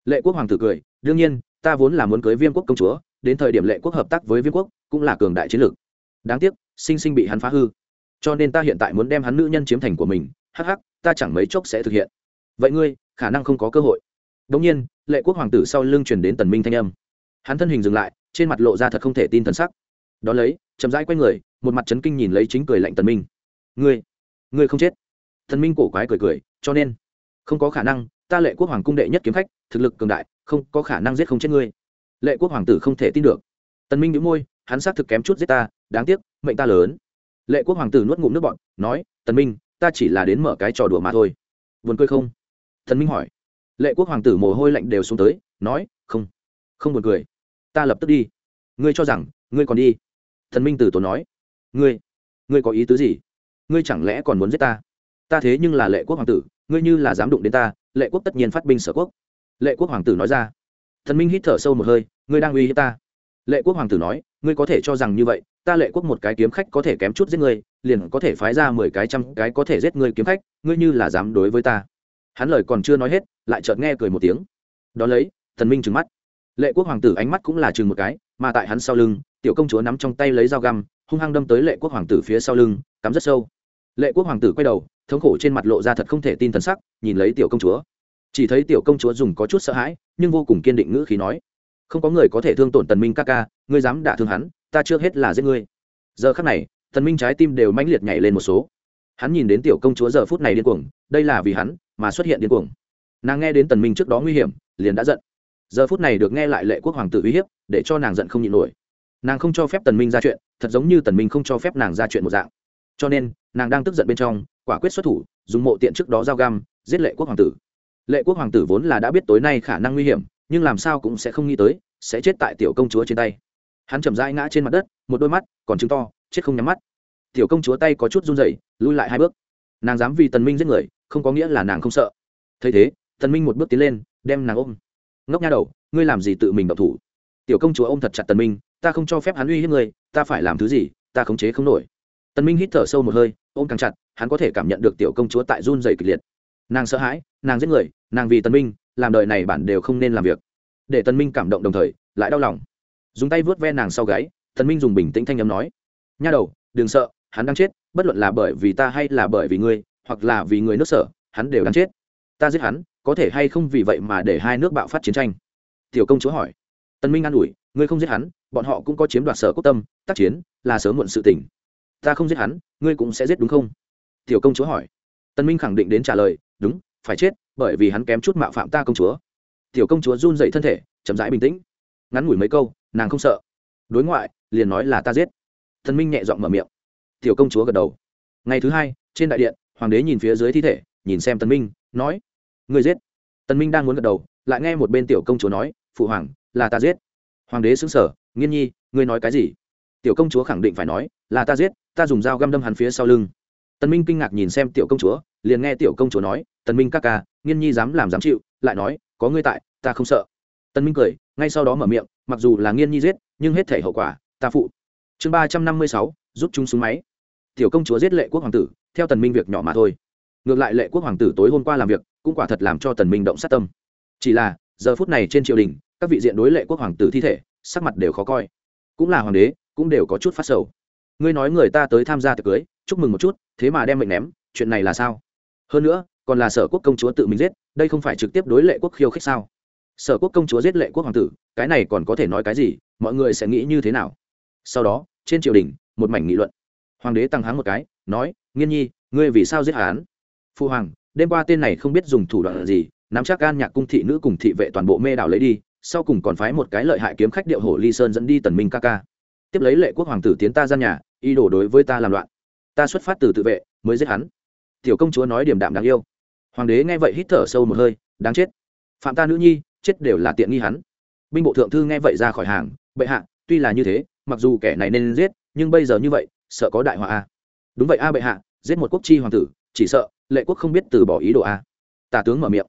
Lệ quốc hoàng tử cười, đương nhiên, ta vốn là muốn cưới viêm quốc công chúa đến thời điểm lệ quốc hợp tác với viêm quốc, cũng là cường đại chiến lược. Đáng tiếc, sinh sinh bị hắn phá hư. Cho nên ta hiện tại muốn đem hắn nữ nhân chiếm thành của mình. Hắc hắc, ta chẳng mấy chốc sẽ thực hiện. Vậy ngươi, khả năng không có cơ hội. Đống nhiên, lệ quốc hoàng tử sau lưng truyền đến tần minh thanh âm. Hắn thân hình dừng lại, trên mặt lộ ra thật không thể tin thần sắc. Đó lấy, chậm rãi quay người, một mặt chấn kinh nhìn lấy chính cười lạnh tần minh. Ngươi ngươi không chết. Tần minh cổ quái cười cười, cho nên, không có khả năng, ta lệ quốc hoàng cung đệ nhất kiếm khách, thực lực cường đại, không có khả năng giết không chết ngươi lệ quốc hoàng tử không thể tin được. Tần minh nhíu môi, hắn xác thực kém chút giết ta, đáng tiếc, mệnh ta lớn. Lệ quốc hoàng tử nuốt ngụm nước bọt, nói, tần minh, ta chỉ là đến mở cái trò đùa mà thôi. Buồn cười không? Tần minh hỏi. Lệ quốc hoàng tử mồ hôi lạnh đều xuống tới, nói, không không buồn cười. Ta lập tức đi. Ngươi cho rằng, ngươi còn đi? Thần minh tử tốn nói, ngươi ngươi có ý tứ gì? Ngươi chẳng lẽ còn muốn giết ta? Ta thế nhưng là lệ quốc hoàng tử, ngươi như là dám đụng đến ta. Lệ quốc tất nhiên phát binh sở quốc. Lệ quốc hoàng tử nói ra thần minh hít thở sâu một hơi, ngươi đang uy hiếp ta? Lệ quốc hoàng tử nói, ngươi có thể cho rằng như vậy, ta lệ quốc một cái kiếm khách có thể kém chút giết ngươi, liền có thể phái ra mười cái trăm cái có thể giết ngươi kiếm khách, ngươi như là dám đối với ta. Hắn lời còn chưa nói hết, lại chợt nghe cười một tiếng. Đón lấy, thần minh trừng mắt. Lệ quốc hoàng tử ánh mắt cũng là chừng một cái, mà tại hắn sau lưng, tiểu công chúa nắm trong tay lấy dao găm, hung hăng đâm tới lệ quốc hoàng tử phía sau lưng, cắm rất sâu. Lệ quốc hoàng tử quay đầu, thống khổ trên mặt lộ ra thật không thể tin thần sắc, nhìn lấy tiểu công chúa chỉ thấy tiểu công chúa dùng có chút sợ hãi, nhưng vô cùng kiên định ngữ khí nói, không có người có thể thương tổn tần minh ca ca, ngươi dám đả thương hắn, ta chưa hết là giết ngươi. Giờ khắc này, tần minh trái tim đều mãnh liệt nhảy lên một số. Hắn nhìn đến tiểu công chúa giờ phút này điên cuồng, đây là vì hắn mà xuất hiện điên cuồng. Nàng nghe đến tần minh trước đó nguy hiểm, liền đã giận. Giờ phút này được nghe lại lệ quốc hoàng tử uy hiếp, để cho nàng giận không nhịn nổi. Nàng không cho phép tần minh ra chuyện, thật giống như tần minh không cho phép nàng ra chuyện một dạng. Cho nên, nàng đang tức giận bên trong, quả quyết xuất thủ, dùng mộ tiện trước đó giao găm, giết lệ quốc hoàng tử lệ quốc hoàng tử vốn là đã biết tối nay khả năng nguy hiểm, nhưng làm sao cũng sẽ không nghĩ tới, sẽ chết tại tiểu công chúa trên tay. Hắn chậm rãi ngã trên mặt đất, một đôi mắt còn chứng to, chết không nhắm mắt. Tiểu công chúa tay có chút run rẩy, lui lại hai bước. Nàng dám vì tần minh giết người, không có nghĩa là nàng không sợ. Thấy thế, tần minh một bước tiến lên, đem nàng ôm. Ngốc nha đầu, ngươi làm gì tự mình động thủ? Tiểu công chúa ôm thật chặt tần minh, ta không cho phép hắn uy hiếp ngươi, ta phải làm thứ gì, ta khống chế không nổi. Tần minh hít thở sâu một hơi, ôm càng chặt, hắn có thể cảm nhận được tiểu công chúa tại run rẩy kịch liệt nàng sợ hãi, nàng giết người, nàng vì tân minh, làm đời này bản đều không nên làm việc. Để tân minh cảm động đồng thời, lại đau lòng. Dùng tay vớt ve nàng sau gáy tân minh dùng bình tĩnh thanh âm nói, nha đầu, đừng sợ, hắn đang chết, bất luận là bởi vì ta hay là bởi vì ngươi, hoặc là vì người nước sở, hắn đều đang chết. Ta giết hắn, có thể hay không vì vậy mà để hai nước bạo phát chiến tranh? Tiểu công chúa hỏi. Tân minh an ủi, ngươi không giết hắn, bọn họ cũng có chiếm đoạt sở quốc tâm, tác chiến là sớm muộn sự tình. Ta không giết hắn, ngươi cũng sẽ giết đúng không? Tiểu công chúa hỏi. Tân minh khẳng định đến trả lời đúng, phải chết, bởi vì hắn kém chút mạo phạm ta công chúa. Tiểu công chúa run dậy thân thể, chậm rãi bình tĩnh. Ngắn ngủi mấy câu, nàng không sợ. Đối ngoại, liền nói là ta giết. Thần minh nhẹ giọng mở miệng. Tiểu công chúa gật đầu. Ngày thứ hai, trên đại điện, hoàng đế nhìn phía dưới thi thể, nhìn xem tân minh, nói người giết. Tân minh đang muốn gật đầu, lại nghe một bên tiểu công chúa nói, phụ hoàng, là ta giết. Hoàng đế xứng sở nghiên nhi, ngươi nói cái gì? Tiểu công chúa khẳng định phải nói, là ta giết, ta dùng dao găm đâm hắn phía sau lưng. Tân minh kinh ngạc nhìn xem tiểu công chúa liền nghe tiểu công chúa nói, tần minh ca ca, nghiên nhi dám làm dám chịu, lại nói, có ngươi tại, ta không sợ. Tần minh cười, ngay sau đó mở miệng, mặc dù là nghiên nhi giết, nhưng hết thể hậu quả, ta phụ. Chương ba trăm năm mươi sáu, giúp chúng súng máy. Tiểu công chúa giết lệ quốc hoàng tử, theo tần minh việc nhỏ mà thôi. Ngược lại lệ quốc hoàng tử tối hôm qua làm việc, cũng quả thật làm cho tần minh động sát tâm. Chỉ là, giờ phút này trên triều đình, các vị diện đối lệ quốc hoàng tử thi thể, sắc mặt đều khó coi. Cũng là hoàng đế, cũng đều có chút phát sầu. Ngươi nói người ta tới tham gia tiệc cưới, chúc mừng một chút, thế mà đem mệnh ném, chuyện này là sao? Hơn nữa, còn là sở quốc công chúa tự mình giết, đây không phải trực tiếp đối lệ quốc khiêu khích sao? Sở quốc công chúa giết lệ quốc hoàng tử, cái này còn có thể nói cái gì? Mọi người sẽ nghĩ như thế nào? Sau đó, trên triều đình, một mảnh nghị luận. Hoàng đế tăng háng một cái, nói, nghiên nhi, ngươi vì sao giết hán phu hoàng, đêm qua tên này không biết dùng thủ đoạn gì, nắm chắc gan nhạc cung thị nữ cùng thị vệ toàn bộ mê đảo lấy đi, sau cùng còn phái một cái lợi hại kiếm khách điệu hổ ly sơn dẫn đi tần minh ca ca. Tiếp lấy lệ quốc hoàng tử tiến ta ra nhà y đổ đối với ta làm loạn. Ta xuất phát từ tự vệ, mới giết hắn tiểu công chúa nói điểm đạm đáng yêu. Hoàng đế nghe vậy hít thở sâu một hơi, đáng chết. Phạm ta nữ nhi, chết đều là tiện nghi hắn. Binh bộ thượng thư nghe vậy ra khỏi hàng, bệ hạ, tuy là như thế, mặc dù kẻ này nên giết, nhưng bây giờ như vậy, sợ có đại họa a đúng vậy a bệ hạ, giết một quốc chi hoàng tử, chỉ sợ lệ quốc không biết từ bỏ ý đồ a. Tả tướng mở miệng.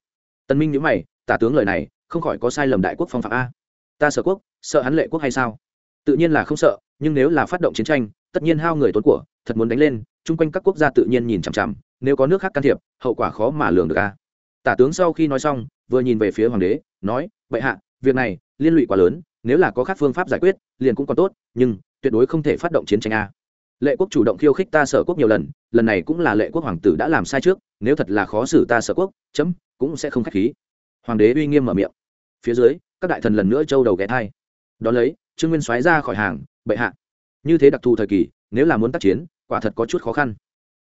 Tân minh nhữ mày, tả tướng lời này, không khỏi có sai lầm đại quốc phong phạm a. Ta sợ quốc, sợ hắn lệ quốc hay sao? Tự nhiên là không sợ, nhưng nếu là phát động chiến tranh, tất nhiên hao người tốn của, thật muốn đánh lên, chung quanh các quốc gia tự nhiên nhìn chằm chằm nếu có nước khác can thiệp, hậu quả khó mà lường được a tả tướng sau khi nói xong, vừa nhìn về phía hoàng đế, nói, bệ hạ, việc này, liên lụy quá lớn, nếu là có khác phương pháp giải quyết, liền cũng còn tốt, nhưng tuyệt đối không thể phát động chiến tranh a lệ quốc chủ động khiêu khích ta sở quốc nhiều lần lần này cũng là lệ quốc hoàng tử đã làm sai trước, nếu thật là khó xử ta sở quốc, chấm, cũng sẽ không k h á c h khí. Hoàng đế uy nghiêm mở miệng. Phía dưới, các đại thần lần nữa trâu đầu ghé thai. Đón lấy, trương nguyên xoáy ra khỏi hàng, bệ hạ, như thế đặc thù thời kỳ, nếu là muốn tác chiến, quả thật có chút khó khăn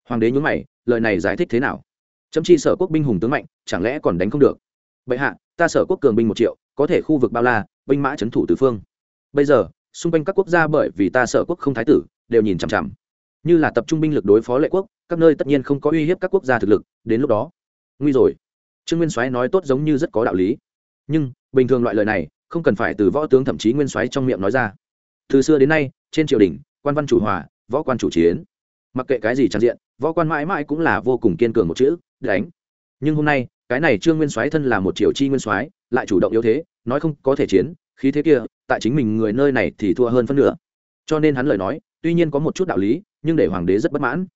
hoàng đế nhún mày, lời này giải thích thế nào? Chấm chi sở quốc binh hùng tướng mạnh, chẳng lẽ còn đánh không được? Bệ hạ, ta sở quốc cường binh một triệu, có thể khu vực bao la, binh mã trấn thủ tứ phương. Bây giờ, xung quanh các quốc gia bởi vì ta sở quốc không thái tử, đều nhìn chằm chằm. Như là tập trung binh lực đối phó lệ quốc, các nơi tất nhiên không có uy hiếp các quốc gia thực lực, đến lúc đó, nguy rồi. Trương nguyên soái nói tốt giống như rất có đạo lý. Nhưng, bình thường loại lời này, không cần phải từ võ tướng thậm chí nguyên soái trong miệng nói ra. Từ xưa đến nay, trên triều đình, quan văn chủ hòa, võ quan chủ chiến mặc kệ cái gì tràn diện, võ quan mãi mãi cũng là vô cùng kiên cường một chữ, đánh. Nhưng hôm nay, cái này trương nguyên soái thân là một triều chi nguyên soái, lại chủ động yếu thế, nói không có thể chiến, khí thế kia, tại chính mình người nơi này thì thua hơn phân nửa. Cho nên hắn lời nói, tuy nhiên có một chút đạo lý, nhưng để hoàng đế rất bất mãn.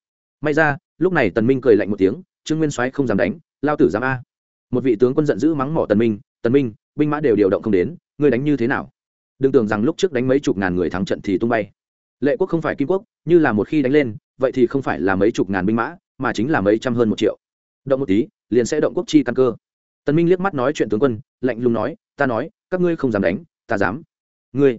May ra, lúc này tần minh cười lạnh một tiếng, trương nguyên soái không dám đánh, lao tử dám a. Một vị tướng quân giận dữ mắng mỏ tần minh tần minh, binh mã đều điều động không đến, ngươi đánh như thế nào? Đừng tưởng rằng lúc trước đánh mấy chục ngàn người thắng trận thì tung bay. Lệ quốc không phải kim quốc, như là một khi đánh lên vậy thì không phải là mấy chục ngàn binh mã, mà chính là mấy trăm hơn một triệu. Động một tí, liền sẽ động quốc chi căn cơ. Tần minh liếc mắt nói chuyện tướng quân, lạnh lùng nói, ta nói, các ngươi không dám đánh, ta dám. Ngươi?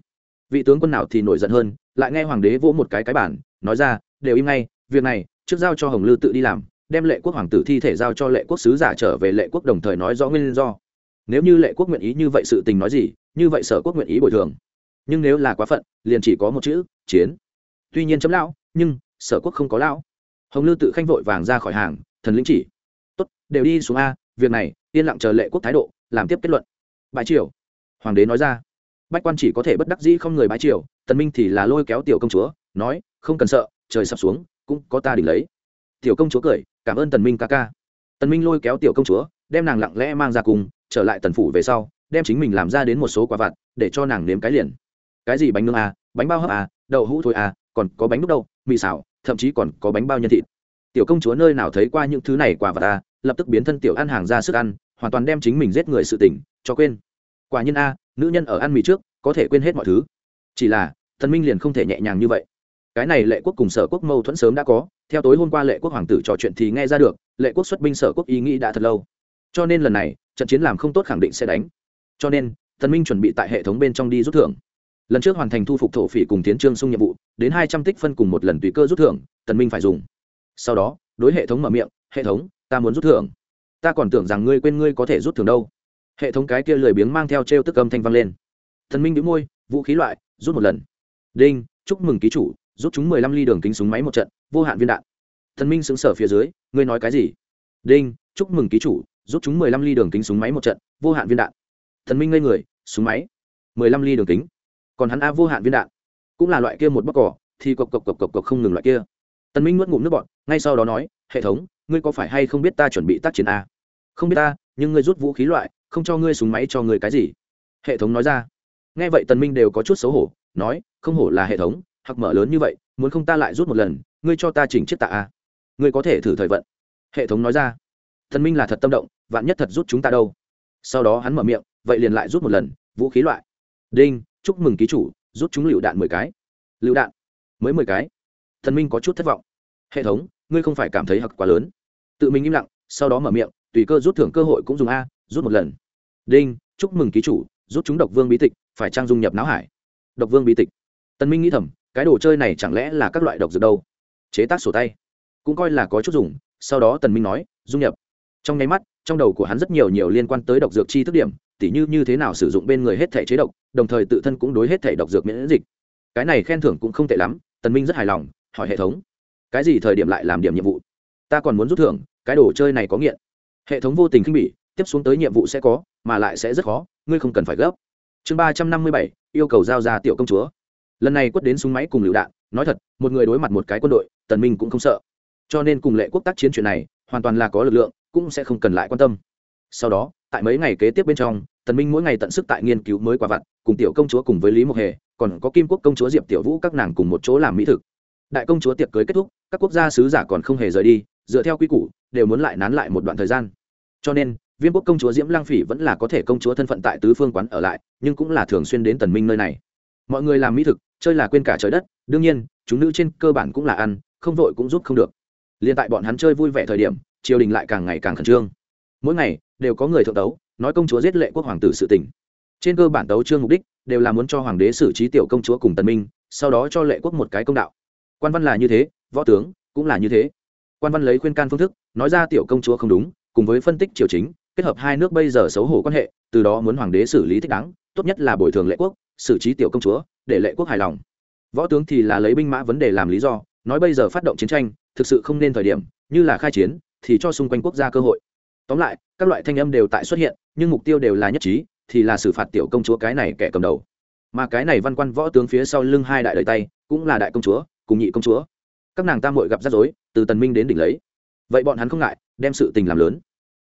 Vị tướng quân nào thì nổi giận hơn, lại nghe hoàng đế vỗ một cái cái bản nói ra, đều im ngay, việc này, trước giao cho hồng lư tự đi làm, đem lệ quốc hoàng tử thi thể giao cho lệ quốc sứ giả trở về lệ quốc đồng thời nói rõ nguyên do. Nếu như lệ quốc nguyện ý như vậy sự tình nói gì, như vậy sở quốc nguyện ý bồi thường. Nhưng nếu là quá phận, liền chỉ có một chữ, chiến. Tuy nhiên chấm lão, nhưng sở quốc không có lão. Hồng lư tự khanh vội vàng ra khỏi hàng, thần lĩnh chỉ. Tốt, đều đi xuống a, việc này, yên lặng chờ lệ quốc thái độ, làm tiếp kết luận. Bãi triều. Hoàng đế nói ra. Bách quan chỉ có thể bất đắc dĩ không người bãi triều, tần minh thì là lôi kéo tiểu công chúa, nói, không cần sợ, trời sập xuống, cũng có ta đỉnh lấy. Tiểu công chúa cười, cảm ơn tần minh ca ca. Tần minh lôi kéo tiểu công chúa, đem nàng lặng lẽ mang ra cùng, trở lại tần phủ về sau, đem chính mình làm ra đến một số quả vặt, để cho nàng nếm cái liền. Cái gì bánh nướng à bánh bao hấp à đậu hũ thôi à còn có bánh đúc đâu, mì xào thậm chí còn có bánh bao nhân thịt. Tiểu công chúa nơi nào thấy qua những thứ này quả vật ta, lập tức biến thân tiểu ăn hàng ra sức ăn, hoàn toàn đem chính mình giết người sự tỉnh cho quên. Quả nhiên a, nữ nhân ở ăn mì trước, có thể quên hết mọi thứ. Chỉ là, thần minh liền không thể nhẹ nhàng như vậy. Cái này lệ quốc cùng sở quốc mâu thuẫn sớm đã có, theo tối hôm qua lệ quốc hoàng tử trò chuyện thì nghe ra được, lệ quốc xuất binh sở quốc ý nghĩ đã thật lâu. Cho nên lần này, trận chiến làm không tốt khẳng định sẽ đánh. Cho nên, thần minh chuẩn bị tại hệ thống bên trong đi rút thưởng. Lần trước hoàn thành thu phục thổ phỉ cùng tiến trương xung nhiệm vụ đến hai trăm tích phân cùng một lần tùy cơ rút thưởng, tần minh phải dùng. Sau đó, đối hệ thống mở miệng, hệ thống, ta muốn rút thưởng. Ta còn tưởng rằng ngươi quên ngươi có thể rút thưởng đâu. Hệ thống cái kia lười biếng mang theo t r e o tức âm thanh vang lên. Thần minh đĩu môi, vũ khí loại, rút một lần. Đinh, chúc mừng ký chủ, rút chúng mười lăm ly đường kính súng máy một trận, vô hạn viên đạn. Thần minh xứng sở phía dưới, ngươi nói cái gì? Đinh, chúc mừng ký chủ, rút chúng mười lăm ly đường kính súng máy một trận, vô hạn viên đạn. Thần minh ngây người, súng máy? mười lăm ly đường kính? Còn hắn a vô hạn viên đạn cũng là loại kia một bóc cỏ, thì cộc cộc cộc cộc cộc không ngừng loại kia. Tần minh nuốt ngụm nước bọt, ngay sau đó nói, hệ thống, ngươi có phải hay không biết ta chuẩn bị tác chiến a? Không biết ta, nhưng ngươi rút vũ khí loại, không cho ngươi súng máy cho ngươi cái gì? Hệ thống nói ra. Nghe vậy tần minh đều có chút xấu hổ, nói, không hổ là hệ thống hoặc mở lớn như vậy, muốn không ta lại rút một lần, ngươi cho ta chỉnh chiếc tạ a. Ngươi có thể thử thời vận. Hệ thống nói ra. Tần minh là thật tâm động, vạn nhất thật rút chúng ta đâu? Sau đó hắn mở miệng, vậy liền lại rút một lần, vũ khí loại. Đinh, chúc mừng ký chủ, rút chúng lựu đạn mười cái lựu đạn. Mới mười cái. Thần minh có chút thất vọng. Hệ thống, ngươi không phải cảm thấy hặc quá lớn. Tự mình im lặng, sau đó mở miệng, tùy cơ rút thưởng cơ hội cũng dùng a, rút một lần. Đinh, chúc mừng ký chủ, rút chúng độc vương bí tịch, phải trang dung nhập não hải. Độc vương bí tịch. Tân minh nghĩ thầm, cái đồ chơi này chẳng lẽ là các loại độc dược đâu? Chế tác sổ tay. Cũng coi là có chút dùng, sau đó tần minh nói, dung nhập. Trong nháy mắt, trong đầu của hắn rất nhiều nhiều liên quan tới độc dược chi thức điểm, tỉ như như thế nào sử dụng bên người hết thể chế độc, đồng thời tự thân cũng đối hết thể độc dược miễn dịch cái này khen thưởng cũng không tệ lắm, tần minh rất hài lòng, hỏi hệ thống, cái gì thời điểm lại làm điểm nhiệm vụ? Ta còn muốn rút thưởng, cái đồ chơi này có nghiện. Hệ thống vô tình khinh bỉ, tiếp xuống tới nhiệm vụ sẽ có, mà lại sẽ rất khó, ngươi không cần phải gấp. Chương ba trăm năm mươi bảy, yêu cầu giao ra tiểu công chúa. Lần này quất đến súng máy cùng lựu đạn, nói thật, một người đối mặt một cái quân đội, tần minh cũng không sợ. Cho nên cùng lệ quốc tác chiến chuyện này, hoàn toàn là có lực lượng, cũng sẽ không cần lại quan tâm. Sau đó, tại mấy ngày kế tiếp bên trong, tần minh mỗi ngày tận sức tại nghiên cứu mới quả vặt, cùng tiểu công chúa cùng với lý mộc hề còn có kim quốc công chúa diệp tiểu vũ các nàng cùng một chỗ làm mỹ thực. Đại công chúa tiệc cưới kết thúc, các quốc gia sứ giả còn không hề rời đi, dựa theo quy củ, đều muốn lại nán lại một đoạn thời gian. Cho nên, viêm quốc công chúa diễm lang phỉ vẫn là có thể công chúa thân phận tại tứ phương quán ở lại, nhưng cũng là thường xuyên đến tần minh nơi này. Mọi người làm mỹ thực, chơi là quên cả trời đất, đương nhiên, chúng nữ trên cơ bản cũng là ăn, không vội cũng giúp không được. Liền tại bọn hắn chơi vui vẻ thời điểm, triều đình lại càng ngày càng khẩn trương. Mỗi ngày, đều có người thượng tấu, nói công chúa giết lệ quốc hoàng tử sự tình. Trên cơ bản tấu trương mục đích đều là muốn cho hoàng đế xử trí tiểu công chúa cùng tần minh, sau đó cho lệ quốc một cái công đạo. Quan văn là như thế, võ tướng cũng là như thế. Quan văn lấy khuyên can phương thức, nói ra tiểu công chúa không đúng, cùng với phân tích triều chính, kết hợp hai nước bây giờ xấu hổ quan hệ, từ đó muốn hoàng đế xử lý thích đáng, tốt nhất là bồi thường lệ quốc, xử trí tiểu công chúa, để lệ quốc hài lòng. Võ tướng thì là lấy binh mã vấn đề làm lý do, nói bây giờ phát động chiến tranh, thực sự không nên thời điểm, như là khai chiến, thì cho xung quanh quốc gia cơ hội. Tóm lại, các loại thanh âm đều tại xuất hiện, nhưng mục tiêu đều là nhất trí thì là xử phạt tiểu công chúa cái này kẻ cầm đầu. Mà cái này văn quan võ tướng phía sau lưng hai đại đời tay, cũng là đại công chúa, cùng nhị công chúa. Các nàng tam muội gặp rắc rối, từ tần minh đến đỉnh lấy. Vậy bọn hắn không ngại, đem sự tình làm lớn.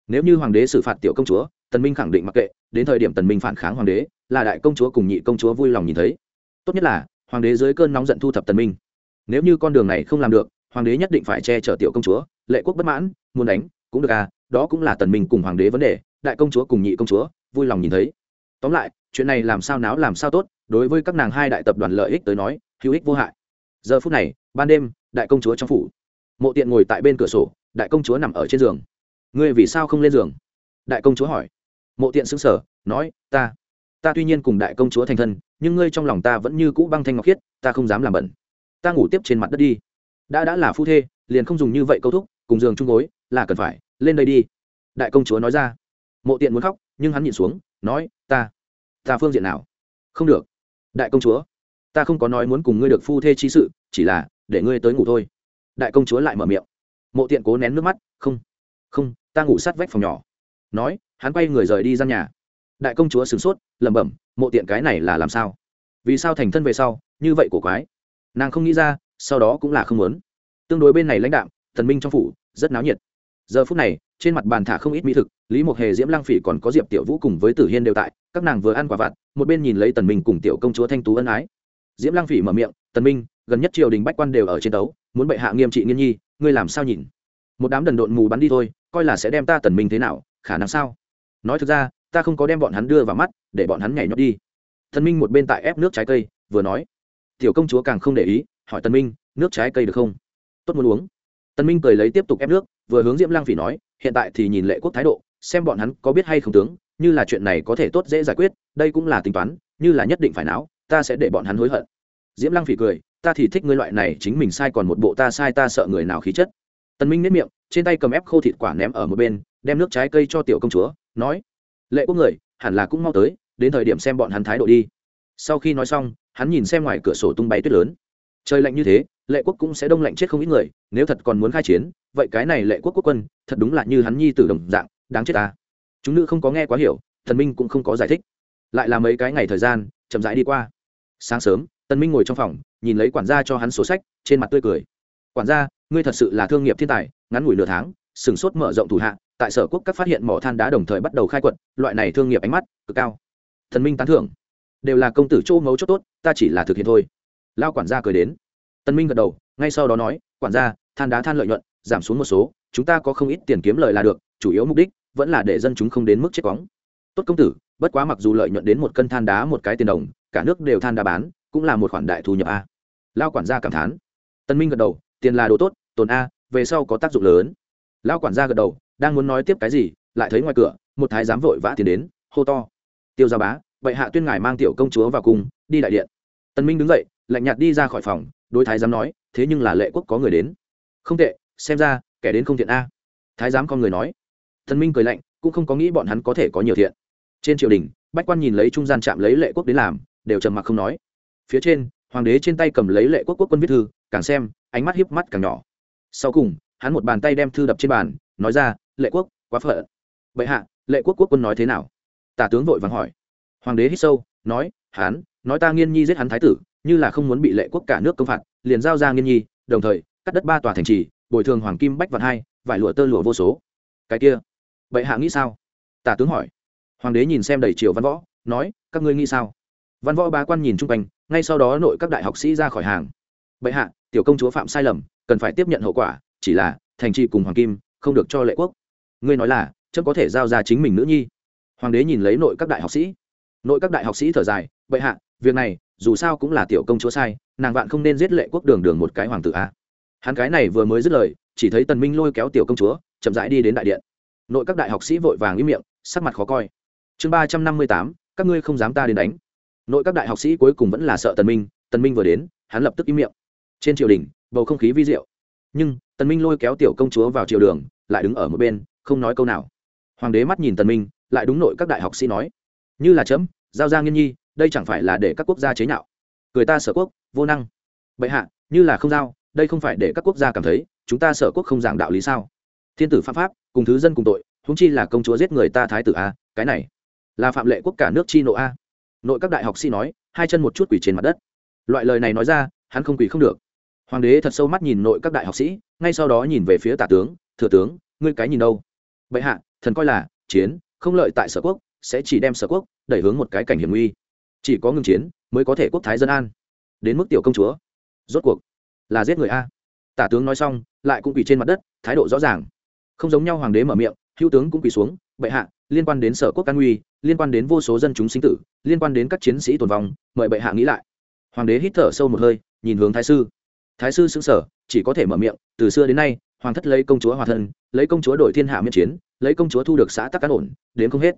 Nếu như hoàng đế xử phạt tiểu công chúa, tần minh khẳng định mặc kệ, đến thời điểm tần minh phản kháng hoàng đế, là đại công chúa cùng nhị công chúa vui lòng nhìn thấy. Tốt nhất là, hoàng đế dưới cơn nóng giận thu thập tần minh. Nếu như con đường này không làm được, hoàng đế nhất định phải che chở tiểu công chúa, lệ quốc bất mãn, muốn đánh, cũng được à đó cũng là tần minh cùng hoàng đế vấn đề đại công chúa cùng nhị công chúa, vui lòng nhìn thấy. Tóm lại, chuyện này làm sao náo làm sao tốt, đối với các nàng hai đại tập đoàn lợi ích tới nói, hữu ích vô hại. Giờ phút này, ban đêm, đại công chúa trong phủ. Mộ tiện ngồi tại bên cửa sổ, đại công chúa nằm ở trên giường. Ngươi vì sao không lên giường? đại công chúa hỏi. Mộ tiện xứng sở nói, ta ta tuy nhiên cùng đại công chúa thành thân, nhưng ngươi trong lòng ta vẫn như cũ băng thanh ngọc khiết, ta không dám làm bẩn. Ta ngủ tiếp trên mặt đất đi. Đã đã là phu thê, liền không dùng như vậy câu thúc, cùng giường chung gối, là cần phải, lên đây đi. đại công chúa nói ra mộ tiện muốn khóc nhưng hắn nhìn xuống nói ta ta phương diện nào? Không được đại công chúa ta không có nói muốn cùng ngươi được phu thê chi sự chỉ là để ngươi tới ngủ thôi. Đại công chúa lại mở miệng. Mộ tiện cố nén nước mắt không không ta ngủ sát vách phòng nhỏ. Nói hắn quay người rời đi gian nhà. Đại công chúa sửng sốt lẩm bẩm mộ tiện cái này là làm sao? Vì sao thành thân về sau như vậy của quái? Nàng không nghĩ ra sau đó cũng là không muốn. Tương đối bên này lãnh đạm, thần minh trong phủ rất náo nhiệt. Giờ phút này trên mặt bàn thả không ít mỹ thực lý mộc hề, diễm Lang phỉ còn có diệp tiểu vũ cùng với tử hiên đều tại, các nàng vừa ăn quả vặt, một bên nhìn lấy tần minh cùng tiểu công chúa thanh tú ân ái. Diễm Lang phỉ mở miệng, tần minh, gần nhất triều đình bách quan đều ở trên tấu muốn bệ hạ nghiêm trị nghiên nhi, ngươi làm sao nhìn? Một đám đần độn mù bắn đi thôi, coi là sẽ đem ta tần minh thế nào, khả năng sao? Nói thực ra, ta không có đem bọn hắn đưa vào mắt, để bọn hắn nhảy nhót đi. Thần minh một bên tại ép nước trái cây, vừa nói. Tiểu công chúa càng không để ý, hỏi tần minh, nước trái cây được không? Tốt muốn uống. Tần minh cười lấy tiếp tục ép nước, vừa hướng diễm Lang phỉ nói, hiện tại thì nhìn lệ quốc thái độ xem bọn hắn có biết hay không tướng, như là chuyện này có thể tốt dễ giải quyết, đây cũng là tính toán, như là nhất định phải não ta sẽ để bọn hắn hối hận. Diễm lăng phỉ cười, ta thì thích ngươi loại này, chính mình sai còn một bộ ta sai ta sợ người nào khí chất. Tần minh nếp miệng, trên tay cầm ép khô thịt quả ném ở một bên, đem nước trái cây cho tiểu công chúa, nói, lệ quốc người, hẳn là cũng mau tới, đến thời điểm xem bọn hắn thái độ đi. Sau khi nói xong, hắn nhìn xem ngoài cửa sổ tung bay tuyết lớn. Trời lạnh như thế, lệ quốc cũng sẽ đông lạnh chết không ít người, nếu thật còn muốn khai chiến, vậy cái này lệ quốc quốc quân, thật đúng là như hắn nhi tử đồng dạng đáng chết ta. Chúng nữ không có nghe quá hiểu thần minh cũng không có giải thích. Lại là mấy cái ngày thời gian, chậm rãi đi qua. Sáng sớm, tần minh ngồi trong phòng, nhìn lấy quản gia cho hắn sổ sách, trên mặt tươi cười. Quản gia, ngươi thật sự là thương nghiệp thiên tài, ngắn ngủi nửa tháng, sừng sốt mở rộng thủ hạ, tại sở quốc các phát hiện mỏ than đá đồng thời bắt đầu khai quật, loại này thương nghiệp ánh mắt, cực cao. Thần minh tán thưởng. Đều là công tử châu mấu chốt tốt, ta chỉ là thực hiện thôi. Lao quản gia cười đến. Tân minh gật đầu, ngay sau đó nói, quản gia, than đá than lợi nhuận, giảm xuống một số, chúng ta có không ít tiền kiếm lời là được, chủ yếu mục đích vẫn là để dân chúng không đến mức chết quóng. Tốt công tử, bất quá mặc dù lợi nhuận đến một cân than đá một cái tiền đồng, cả nước đều than đá bán, cũng là một khoản đại thu nhập a. Lao quản gia cảm thán. Tân minh gật đầu, tiền là đồ tốt, tồn a, về sau có tác dụng lớn. Lao quản gia gật đầu, đang muốn nói tiếp cái gì, lại thấy ngoài cửa, một thái giám vội vã tiến đến, hô to. Tiêu gia bá vậy hạ tuyên ngài mang tiểu công chúa vào cung, đi đại điện. Tân minh đứng dậy, lạnh nhạt đi ra khỏi phòng, đối thái giám nói, thế nhưng là lệ quốc có người đến. Không tệ, xem ra, kẻ đến không thiện a. Thái giám con người nói thần minh cười lạnh, cũng không có nghĩ bọn hắn có thể có nhiều thiện. Trên triều đình, bách quan nhìn lấy trung gian chạm lấy lệ quốc đến làm, đều trầm mặc không nói. Phía trên, hoàng đế trên tay cầm lấy lệ quốc quốc quân viết thư, càng xem, ánh mắt hiếp mắt càng nhỏ. Sau cùng, hắn một bàn tay đem thư đập trên bàn, nói ra, lệ quốc, quá phở bệ hạ, lệ quốc quốc quân nói thế nào? Tả tướng vội vàng hỏi. Hoàng đế hít sâu, nói hắn nói ta nghiên nhi giết hắn thái tử, như là không muốn bị lệ quốc cả nước công phạt, liền giao ra nghiên nhi, đồng thời, cắt đất ba tòa thành trì, bồi thường hoàng kim bách vạn hai, vải lụa tơ lụa vô số. Cái kia bệ hạ nghĩ sao? Tả tướng hỏi. Hoàng đế nhìn xem đầy triều văn võ, nói, các ngươi nghĩ sao? Văn võ ba quan nhìn chung quanh, ngay sau đó nội các đại học sĩ ra khỏi hàng. Bệ hạ, tiểu công chúa phạm sai lầm, cần phải tiếp nhận hậu quả, chỉ là, thành trì cùng hoàng kim, không được cho lệ quốc. Ngươi nói là, chấm có thể giao ra chính mình nữ nhi. Hoàng đế nhìn lấy nội các đại học sĩ. Nội các đại học sĩ thở dài, bệ hạ, việc này, dù sao cũng là tiểu công chúa sai, nàng vạn không nên giết lệ quốc đường đường một cái hoàng tử a. Hắn cái này vừa mới dứt lời, chỉ thấy tần minh lôi kéo tiểu công chúa, chậm rãi đi đến đại điện nội các đại học sĩ vội vàng im miệng, sắc mặt khó coi. Chương ba trăm năm mươi tám, các ngươi không dám ta đến đánh. Nội các đại học sĩ cuối cùng vẫn là sợ tần minh tần minh vừa đến, hắn lập tức im miệng. Trên triều đình, bầu không khí vi diệu. Nhưng, tần minh lôi kéo tiểu công chúa vào triều đường, lại đứng ở một bên, không nói câu nào. Hoàng đế mắt nhìn tần minh, lại đúng nội các đại học sĩ nói. Như là chấm, giao ra nghiên nhi, đây chẳng phải là để các quốc gia chế nhạo. Cười ta sở quốc, vô năng. Bệ hạ, như là không giao, đây không phải để các quốc gia cảm thấy, chúng ta sở quốc không giảng đạo lý sao? Thiên tử pháp pháp, cùng thứ dân cùng tội húng chi là công chúa giết người ta thái tử a, cái này là phạm lệ quốc cả nước chi nộ a. Nội các đại học sĩ nói, hai chân một chút quỷ trên mặt đất. Loại lời này nói ra, hắn không quỷ không được. Hoàng đế thật sâu mắt nhìn nội các đại học sĩ, ngay sau đó nhìn về phía tả tướng, thừa tướng, ngươi cái nhìn đâu? Bệ hạ, thần coi là chiến, không lợi tại sở quốc, sẽ chỉ đem sở quốc đẩy hướng một cái cảnh hiểm nguy. Chỉ có ngừng chiến mới có thể quốc thái dân an. Đến mức tiểu công chúa, rốt cuộc là giết người a. Tả tướng nói xong, lại cũng quỳ trên mặt đất, thái độ rõ ràng không giống nhau hoàng đế mở miệng, hữu tướng cũng quỳ xuống, bệ hạ, liên quan đến sở quốc can nguy liên quan đến vô số dân chúng sinh tử, liên quan đến các chiến sĩ tồn vong, mời bệ hạ nghĩ lại. Hoàng đế hít thở sâu một hơi, nhìn hướng thái sư. Thái sư xứng sở chỉ có thể mở miệng, từ xưa đến nay, hoàng thất lấy công chúa hòa thân, lấy công chúa đổi thiên hạ miễn chiến, lấy công chúa thu được xã tắc cán ổn, đến không hết.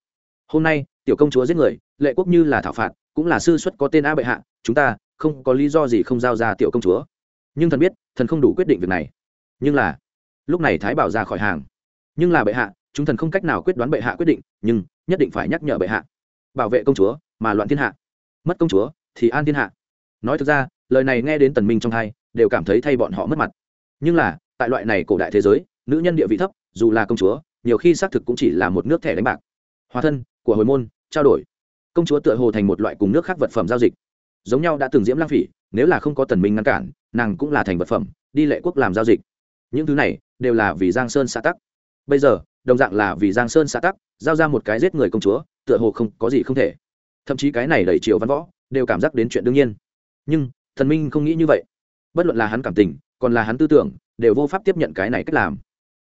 Hôm nay, tiểu công chúa giết người, lệ quốc như là thảo phạt, cũng là sư xuất có tên a bệ hạ, chúng ta không có lý do gì không giao ra tiểu công chúa. Nhưng thần biết, thần không đủ quyết định việc này. Nhưng là lúc này thái bảo ra khỏi hàng. Nhưng là bệ hạ, chúng thần không cách nào quyết đoán bệ hạ quyết định, nhưng nhất định phải nhắc nhở bệ hạ. Bảo vệ công chúa, mà loạn thiên hạ. Mất công chúa, thì an thiên hạ. Nói thực ra, lời này nghe đến tần minh trong hai, đều cảm thấy thay bọn họ mất mặt. Nhưng là, tại loại này cổ đại thế giới, nữ nhân địa vị thấp, dù là công chúa, nhiều khi xác thực cũng chỉ là một nước thẻ đánh bạc. Hóa thân, của hồi môn, trao đổi. Công chúa tựa hồ thành một loại cùng nước khác vật phẩm giao dịch. Giống nhau đã từng diễm lang phỉ, nếu là không có tần minh ngăn cản, nàng cũng là thành vật phẩm, đi lệ quốc làm giao dịch những thứ này đều là vì giang sơn xã tắc. Bây giờ, đồng dạng là vì giang sơn xã tắc, giao ra một cái giết người công chúa, tựa hồ không có gì không thể. Thậm chí cái này đẩy triều văn võ, đều cảm giác đến chuyện đương nhiên. Nhưng, thần minh không nghĩ như vậy. Bất luận là hắn cảm tình, còn là hắn tư tưởng, đều vô pháp tiếp nhận cái này cách làm.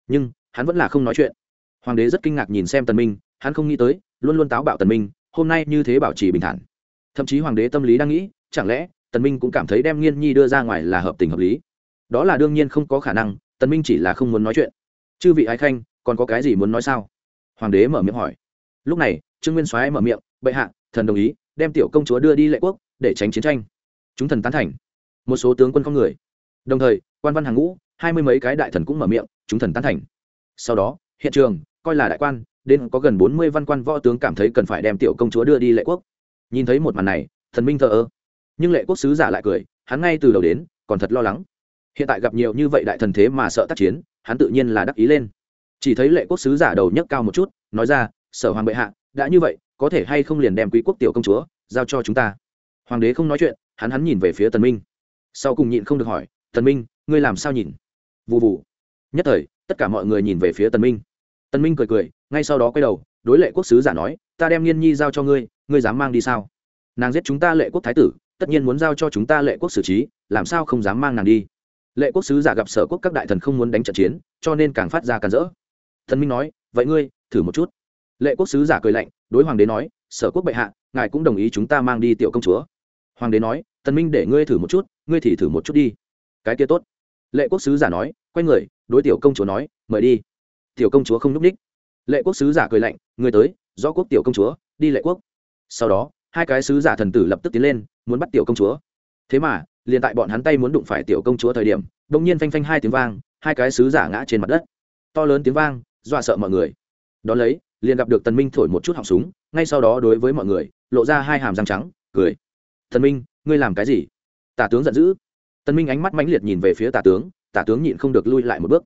Nhưng, hắn vẫn là không nói chuyện. Hoàng đế rất kinh ngạc nhìn xem tần minh, hắn không nghĩ tới, luôn luôn táo bạo tần minh, hôm nay như thế bảo trì bình thản. Thậm chí hoàng đế tâm lý đang nghĩ, chẳng lẽ tần minh cũng cảm thấy đem nghiên nhi đưa ra ngoài là hợp tình hợp lý? Đó là đương nhiên không có khả năng tần minh chỉ là không muốn nói chuyện. Chư vị ái khanh, còn có cái gì muốn nói sao? Hoàng đế mở miệng hỏi. Lúc này, trương nguyên soái mở miệng, bệ hạ, thần đồng ý, đem tiểu công chúa đưa đi lệ quốc, để tránh chiến tranh. Chúng thần tán thành. Một số tướng quân không người. Đồng thời, quan văn hàng ngũ, hai mươi mấy cái đại thần cũng mở miệng, chúng thần tán thành. Sau đó, hiện trường, coi là đại quan, đến có gần bốn mươi văn quan võ tướng cảm thấy cần phải đem tiểu công chúa đưa đi lệ quốc. Nhìn thấy một màn này, thần minh thờ ơ. Nhưng lệ quốc sứ giả lại cười, hắn ngay từ đầu đến, còn thật lo lắng hiện tại gặp nhiều như vậy đại thần thế mà sợ tác chiến, hắn tự nhiên là đắc ý lên. Chỉ thấy lệ quốc sứ giả đầu nhấc cao một chút, nói ra, sở hoàng bệ hạ, đã như vậy, có thể hay không liền đem quý quốc tiểu công chúa giao cho chúng ta? Hoàng đế không nói chuyện, hắn hắn nhìn về phía tần minh. Sau cùng nhịn không được hỏi, tần minh, ngươi làm sao nhìn? Vụ vụ nhất thời, tất cả mọi người nhìn về phía tần minh. Tần minh cười cười, ngay sau đó quay đầu, đối lệ quốc sứ giả nói, ta đem nghiên nhi giao cho ngươi ngươi dám mang đi sao? Nàng giết chúng ta lệ quốc thái tử, tất nhiên muốn giao cho chúng ta lệ quốc xử trí, làm sao không dám mang nàng đi? Lệ quốc sứ giả gặp sở quốc các đại thần không muốn đánh trận chiến, cho nên càng phát ra càn rỡ. Thần minh nói, vậy ngươi, thử một chút. Lệ quốc sứ giả cười lạnh, đối hoàng đế nói, sở quốc bệ hạ, ngài cũng đồng ý chúng ta mang đi tiểu công chúa. Hoàng đế nói tần minh để ngươi thử một chút, ngươi thì thử một chút đi. Cái kia tốt. Lệ quốc sứ giả nói, quay người, đối tiểu công chúa nói, mời đi. Tiểu công chúa không núp ních lệ quốc sứ giả cười lạnh người tới, do quốc tiểu công chúa, đi lệ quốc. Sau đó, hai cái sứ giả thần tử lập tức tiến lên, muốn bắt tiểu công chúa. Thế mà liền tại bọn hắn tay muốn đụng phải tiểu công chúa thời điểm đông nhiên phanh phanh hai tiếng vang, hai cái sứ giả ngã trên mặt đất. To lớn tiếng vang, dọa sợ mọi người. Đón lấy, liền gặp được tần minh thổi một chút họng súng, ngay sau đó đối với mọi người, lộ ra hai hàm răng trắng, cười. Tần minh, ngươi làm cái gì? Tả tướng giận dữ. Tần minh ánh mắt mãnh liệt nhìn về phía tả tướng tả tướng nhịn không được lui lại một bước.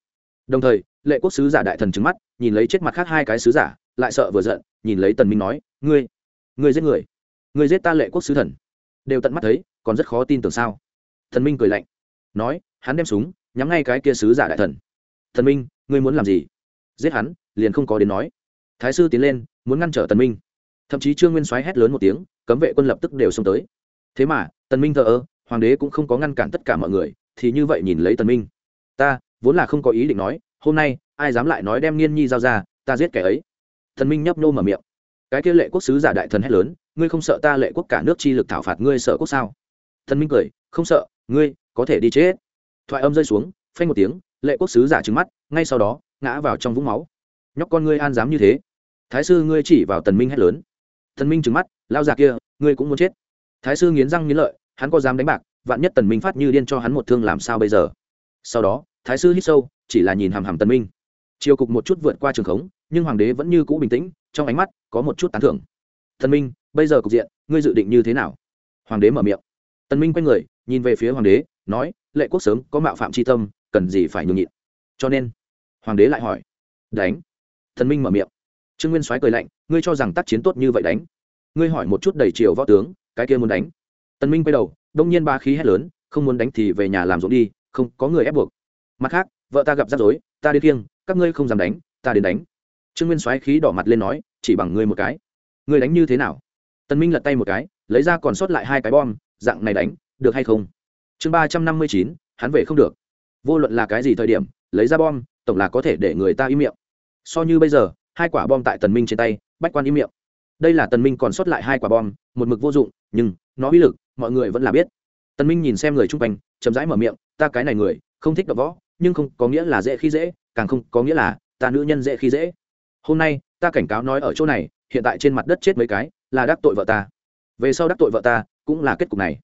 Đồng thời, lệ quốc sứ giả đại thần trừng mắt, nhìn lấy chết mặt khác hai cái sứ giả, lại sợ vừa giận, nhìn lấy tần minh nói, ngươi ngươi giết người, ngươi giết ta lệ quốc sứ thần. Đều tận mắt thấy, còn rất khó tin tưởng sao thần minh cười lạnh, nói, hắn đem súng, nhắm ngay cái kia sứ giả đại thần. Thần minh, ngươi muốn làm gì? Giết hắn, liền không có đến nói. Thái sư tiến lên, muốn ngăn trở tần minh. Thậm chí trương nguyên soái hét lớn một tiếng, cấm vệ quân lập tức đều xông tới. Thế mà tần minh thờ ơ, hoàng đế cũng không có ngăn cản tất cả mọi người, thì như vậy nhìn lấy tần minh. Ta, vốn là không có ý định nói, hôm nay, ai dám lại nói đem nghiên nhi giao ra, ta giết kẻ ấy. Thần minh nhấp nô mở miệng. Cái kia lệ quốc sứ giả đại thần hét lớn, ngươi không sợ ta lệ quốc cả nước chi lực thảo phạt ngươi sợ quốc sao? Thần minh cười, không sợ ngươi, có thể đi chết thoại âm rơi xuống, phanh một tiếng, lệ quốc sứ giả trứng mắt, ngay sau đó, ngã vào trong vũng máu. Nhóc con ngươi an dám như thế. Thái sư ngươi chỉ vào tần minh hét lớn. Thần minh trứng mắt, lao già kia, ngươi cũng muốn chết. Thái sư nghiến răng nghiến lợi, hắn có dám đánh bạc, vạn nhất tần minh phát như điên cho hắn một thương làm sao bây giờ? Sau đó, thái sư hít sâu, chỉ là nhìn hàm hàm tần minh. Chiều cục một chút vượt qua trường khống, nhưng hoàng đế vẫn như cũ bình tĩnh, trong ánh mắt có một chút tán thưởng. Tần minh, bây giờ cục diện, ngươi dự định như thế nào? Hoàng đế mở miệng. Tần minh quay người nhìn về phía hoàng đế, nói, lệ quốc sớm có mạo phạm chi tâm, cần gì phải nhường nhịn. Cho nên, hoàng đế lại hỏi, đánh. Thần minh mở miệng, trương nguyên soái cười lạnh, ngươi cho rằng tác chiến tốt như vậy đánh? Ngươi hỏi một chút đầy triều võ tướng, cái kia muốn đánh? Tần minh quay đầu, đông nhiên ba khí hét lớn, không muốn đánh thì về nhà làm ruộng đi, không có người ép buộc. Mặt khác, vợ ta gặp rắc rối, ta đến kiêng, các ngươi không dám đánh, ta đến đánh. Trương nguyên soái khí đỏ mặt lên nói, chỉ bằng ngươi một cái. Ngươi đánh như thế nào? Tần minh lật tay một cái, lấy ra còn sót lại hai cái bom, dạng này đánh được hay không? Chương ba trăm năm mươi chín, hắn về không được. Vô luận là cái gì thời điểm, lấy ra bom, tổng là có thể để người ta im miệng. So như bây giờ, hai quả bom tại tần minh trên tay, bách quan im miệng. Đây là tần minh còn sót lại hai quả bom, một mực vô dụng, nhưng nó uy lực, mọi người vẫn là biết. Tần minh nhìn xem người chung quanh, chậm rãi mở miệng, ta cái này người, không thích đập võ, nhưng không có nghĩa là dễ khi dễ, càng không có nghĩa là ta nữ nhân dễ khi dễ. Hôm nay, ta cảnh cáo nói ở chỗ này, hiện tại trên mặt đất chết mấy cái, là đắc tội vợ ta. Về sau đắc tội vợ ta, cũng là kết cục này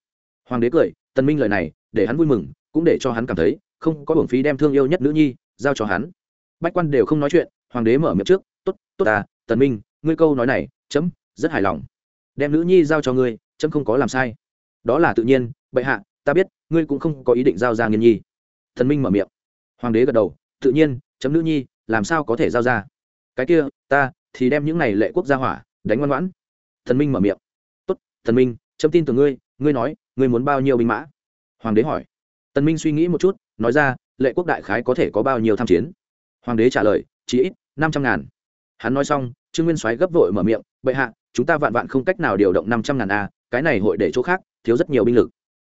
hoàng đế cười, tần minh lời này, để hắn vui mừng, cũng để cho hắn cảm thấy không có hưởng phí đem thương yêu nhất nữ nhi giao cho hắn. Bách quan đều không nói chuyện, hoàng đế mở miệng trước, tốt tốt ta, tần minh, ngươi câu nói này, chấm, rất hài lòng. Đem nữ nhi giao cho ngươi, chấm không có làm sai. Đó là tự nhiên, bệ hạ, ta biết, ngươi cũng không có ý định giao ra nghiên nhi. Thần minh mở miệng. Hoàng đế gật đầu, tự nhiên, chấm nữ nhi, làm sao có thể giao ra? Cái kia, ta, thì đem những này lệ quốc gia hỏa, đánh ngoan ngoãn. Thần minh mở miệng. Tốt thần minh, chấm tin từ ngươi ngươi nói, ngươi muốn bao nhiêu binh mã? Hoàng đế hỏi. Tần minh suy nghĩ một chút, nói ra, lệ quốc đại khái có thể có bao nhiêu tham chiến? Hoàng đế trả lời, chỉ ít, năm trăm ngàn. Hắn nói xong, trương nguyên soái gấp vội mở miệng, bệ hạ, chúng ta vạn vạn không cách nào điều động năm trăm ngàn a, cái này hội để chỗ khác, thiếu rất nhiều binh lực.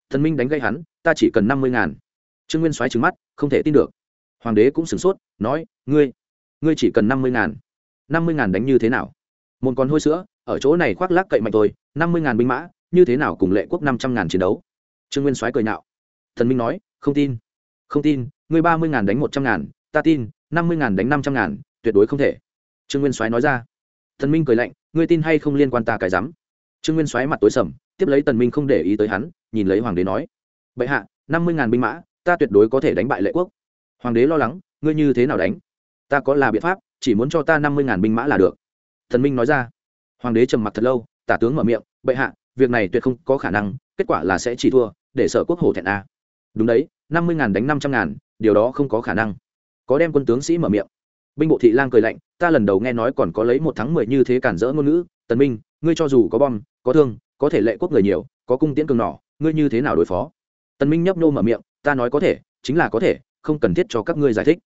Thần minh đánh gây hắn, ta chỉ cần năm mươi ngàn. Trương nguyên soái trừng mắt, không thể tin được. Hoàng đế cũng sửng sốt, nói, ngươi ngươi chỉ cần năm mươi ngàn. Năm mươi ngàn đánh như thế nào? Một con hôi sữa, ở chỗ này khoác lác cậy mạnh tôi năm mươi ngàn binh mã như thế nào cùng lệ quốc năm trăm ngàn chiến đấu? Trương nguyên soái cười nhạo. Thần minh nói, không tin. Không tin, ngươi ba mươi ngàn đánh một trăm ngàn, ta tin, năm mươi ngàn đánh năm trăm ngàn, tuyệt đối không thể. Trương nguyên soái nói ra. Thần minh cười lạnh, ngươi tin hay không liên quan ta cái rắm? Trương nguyên soái mặt tối sầm, tiếp lấy tần minh không để ý tới hắn, nhìn lấy hoàng đế nói. Bệ hạ, năm mươi ngàn binh mã, ta tuyệt đối có thể đánh bại lệ quốc. Hoàng đế lo lắng, ngươi như thế nào đánh? Ta có là biện pháp, chỉ muốn cho ta năm mươi ngàn binh mã là được. Thần minh nói ra. Hoàng đế trầm mặc thật lâu, tả tướng mở miệng, bệ hạ việc này tuyệt không có khả năng, kết quả là sẽ chỉ thua, để sở quốc hổ thẹn a. Đúng đấy, năm mươi ngàn đánh năm trăm ngàn, điều đó không có khả năng. Có đem quân tướng sĩ mở miệng. Binh bộ thị lang cười lạnh, ta lần đầu nghe nói còn có lấy một tháng mười như thế cản rỡ ngôn ngữ, tần minh, ngươi cho dù có bom, có thương, có thể lệ quốc người nhiều, có cung tiễn cường nỏ, ngươi như thế nào đối phó? Tần minh nhấp nô mở miệng, ta nói có thể, chính là có thể, không cần thiết cho các ngươi giải thích.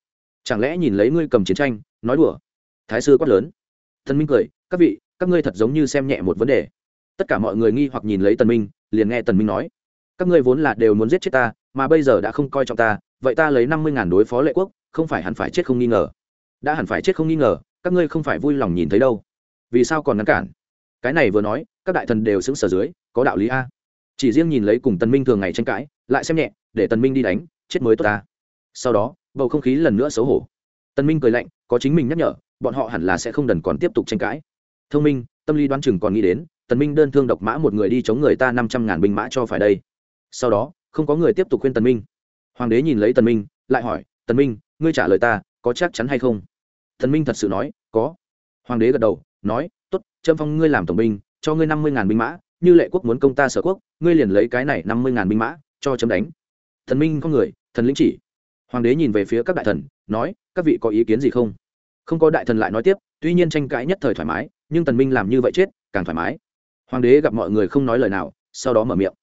Chẳng lẽ nhìn lấy ngươi cầm chiến tranh, nói đùa? Thái sư quát lớn. Tần minh cười, các vị, các ngươi thật giống như xem nhẹ một vấn đề tất cả mọi người nghi hoặc nhìn lấy tần minh, liền nghe tần minh nói, các ngươi vốn là đều muốn giết chết ta, mà bây giờ đã không coi trọng ta, vậy ta lấy năm mươi ngàn đối phó lệ quốc, không phải hẳn phải chết không nghi ngờ. Đã hẳn phải chết không nghi ngờ, các ngươi không phải vui lòng nhìn thấy đâu. Vì sao còn ngăn cản? Cái này vừa nói, các đại thần đều xứng sở dưới, có đạo lý a. Chỉ riêng nhìn lấy cùng tần minh thường ngày tranh cãi, lại xem nhẹ, để tần minh đi đánh, chết mới tốt ta. Sau đó, bầu không khí lần nữa xấu hổ. Tần minh cười lạnh, có chính mình nhắc nhở, bọn họ hẳn là sẽ không đần còn tiếp tục tranh cãi. Thông minh, tâm lý đoán chừng còn nghĩ đến tần minh đơn thương độc mã một người đi chống người ta năm trăm ngàn binh mã cho phải đây. Sau đó, không có người tiếp tục khuyên tần minh. Hoàng đế nhìn lấy tần minh, lại hỏi, tần minh, ngươi trả lời ta, có chắc chắn hay không? Tần minh thật sự nói, có. Hoàng đế gật đầu, nói, tốt, trâm phong, ngươi làm tổng binh, cho ngươi năm mươi ngàn binh mã, như lệ quốc muốn công ta sở quốc, ngươi liền lấy cái này năm mươi ngàn binh mã cho chấm đánh. Thần minh có người, thần lĩnh chỉ. Hoàng đế nhìn về phía các đại thần, nói, các vị có ý kiến gì không? Không có đại thần lại nói tiếp, tuy nhiên tranh cãi nhất thời thoải mái, nhưng tần minh làm như vậy chết, càng thoải mái hoàng đế gặp mọi người không nói lời nào, sau đó mở miệng.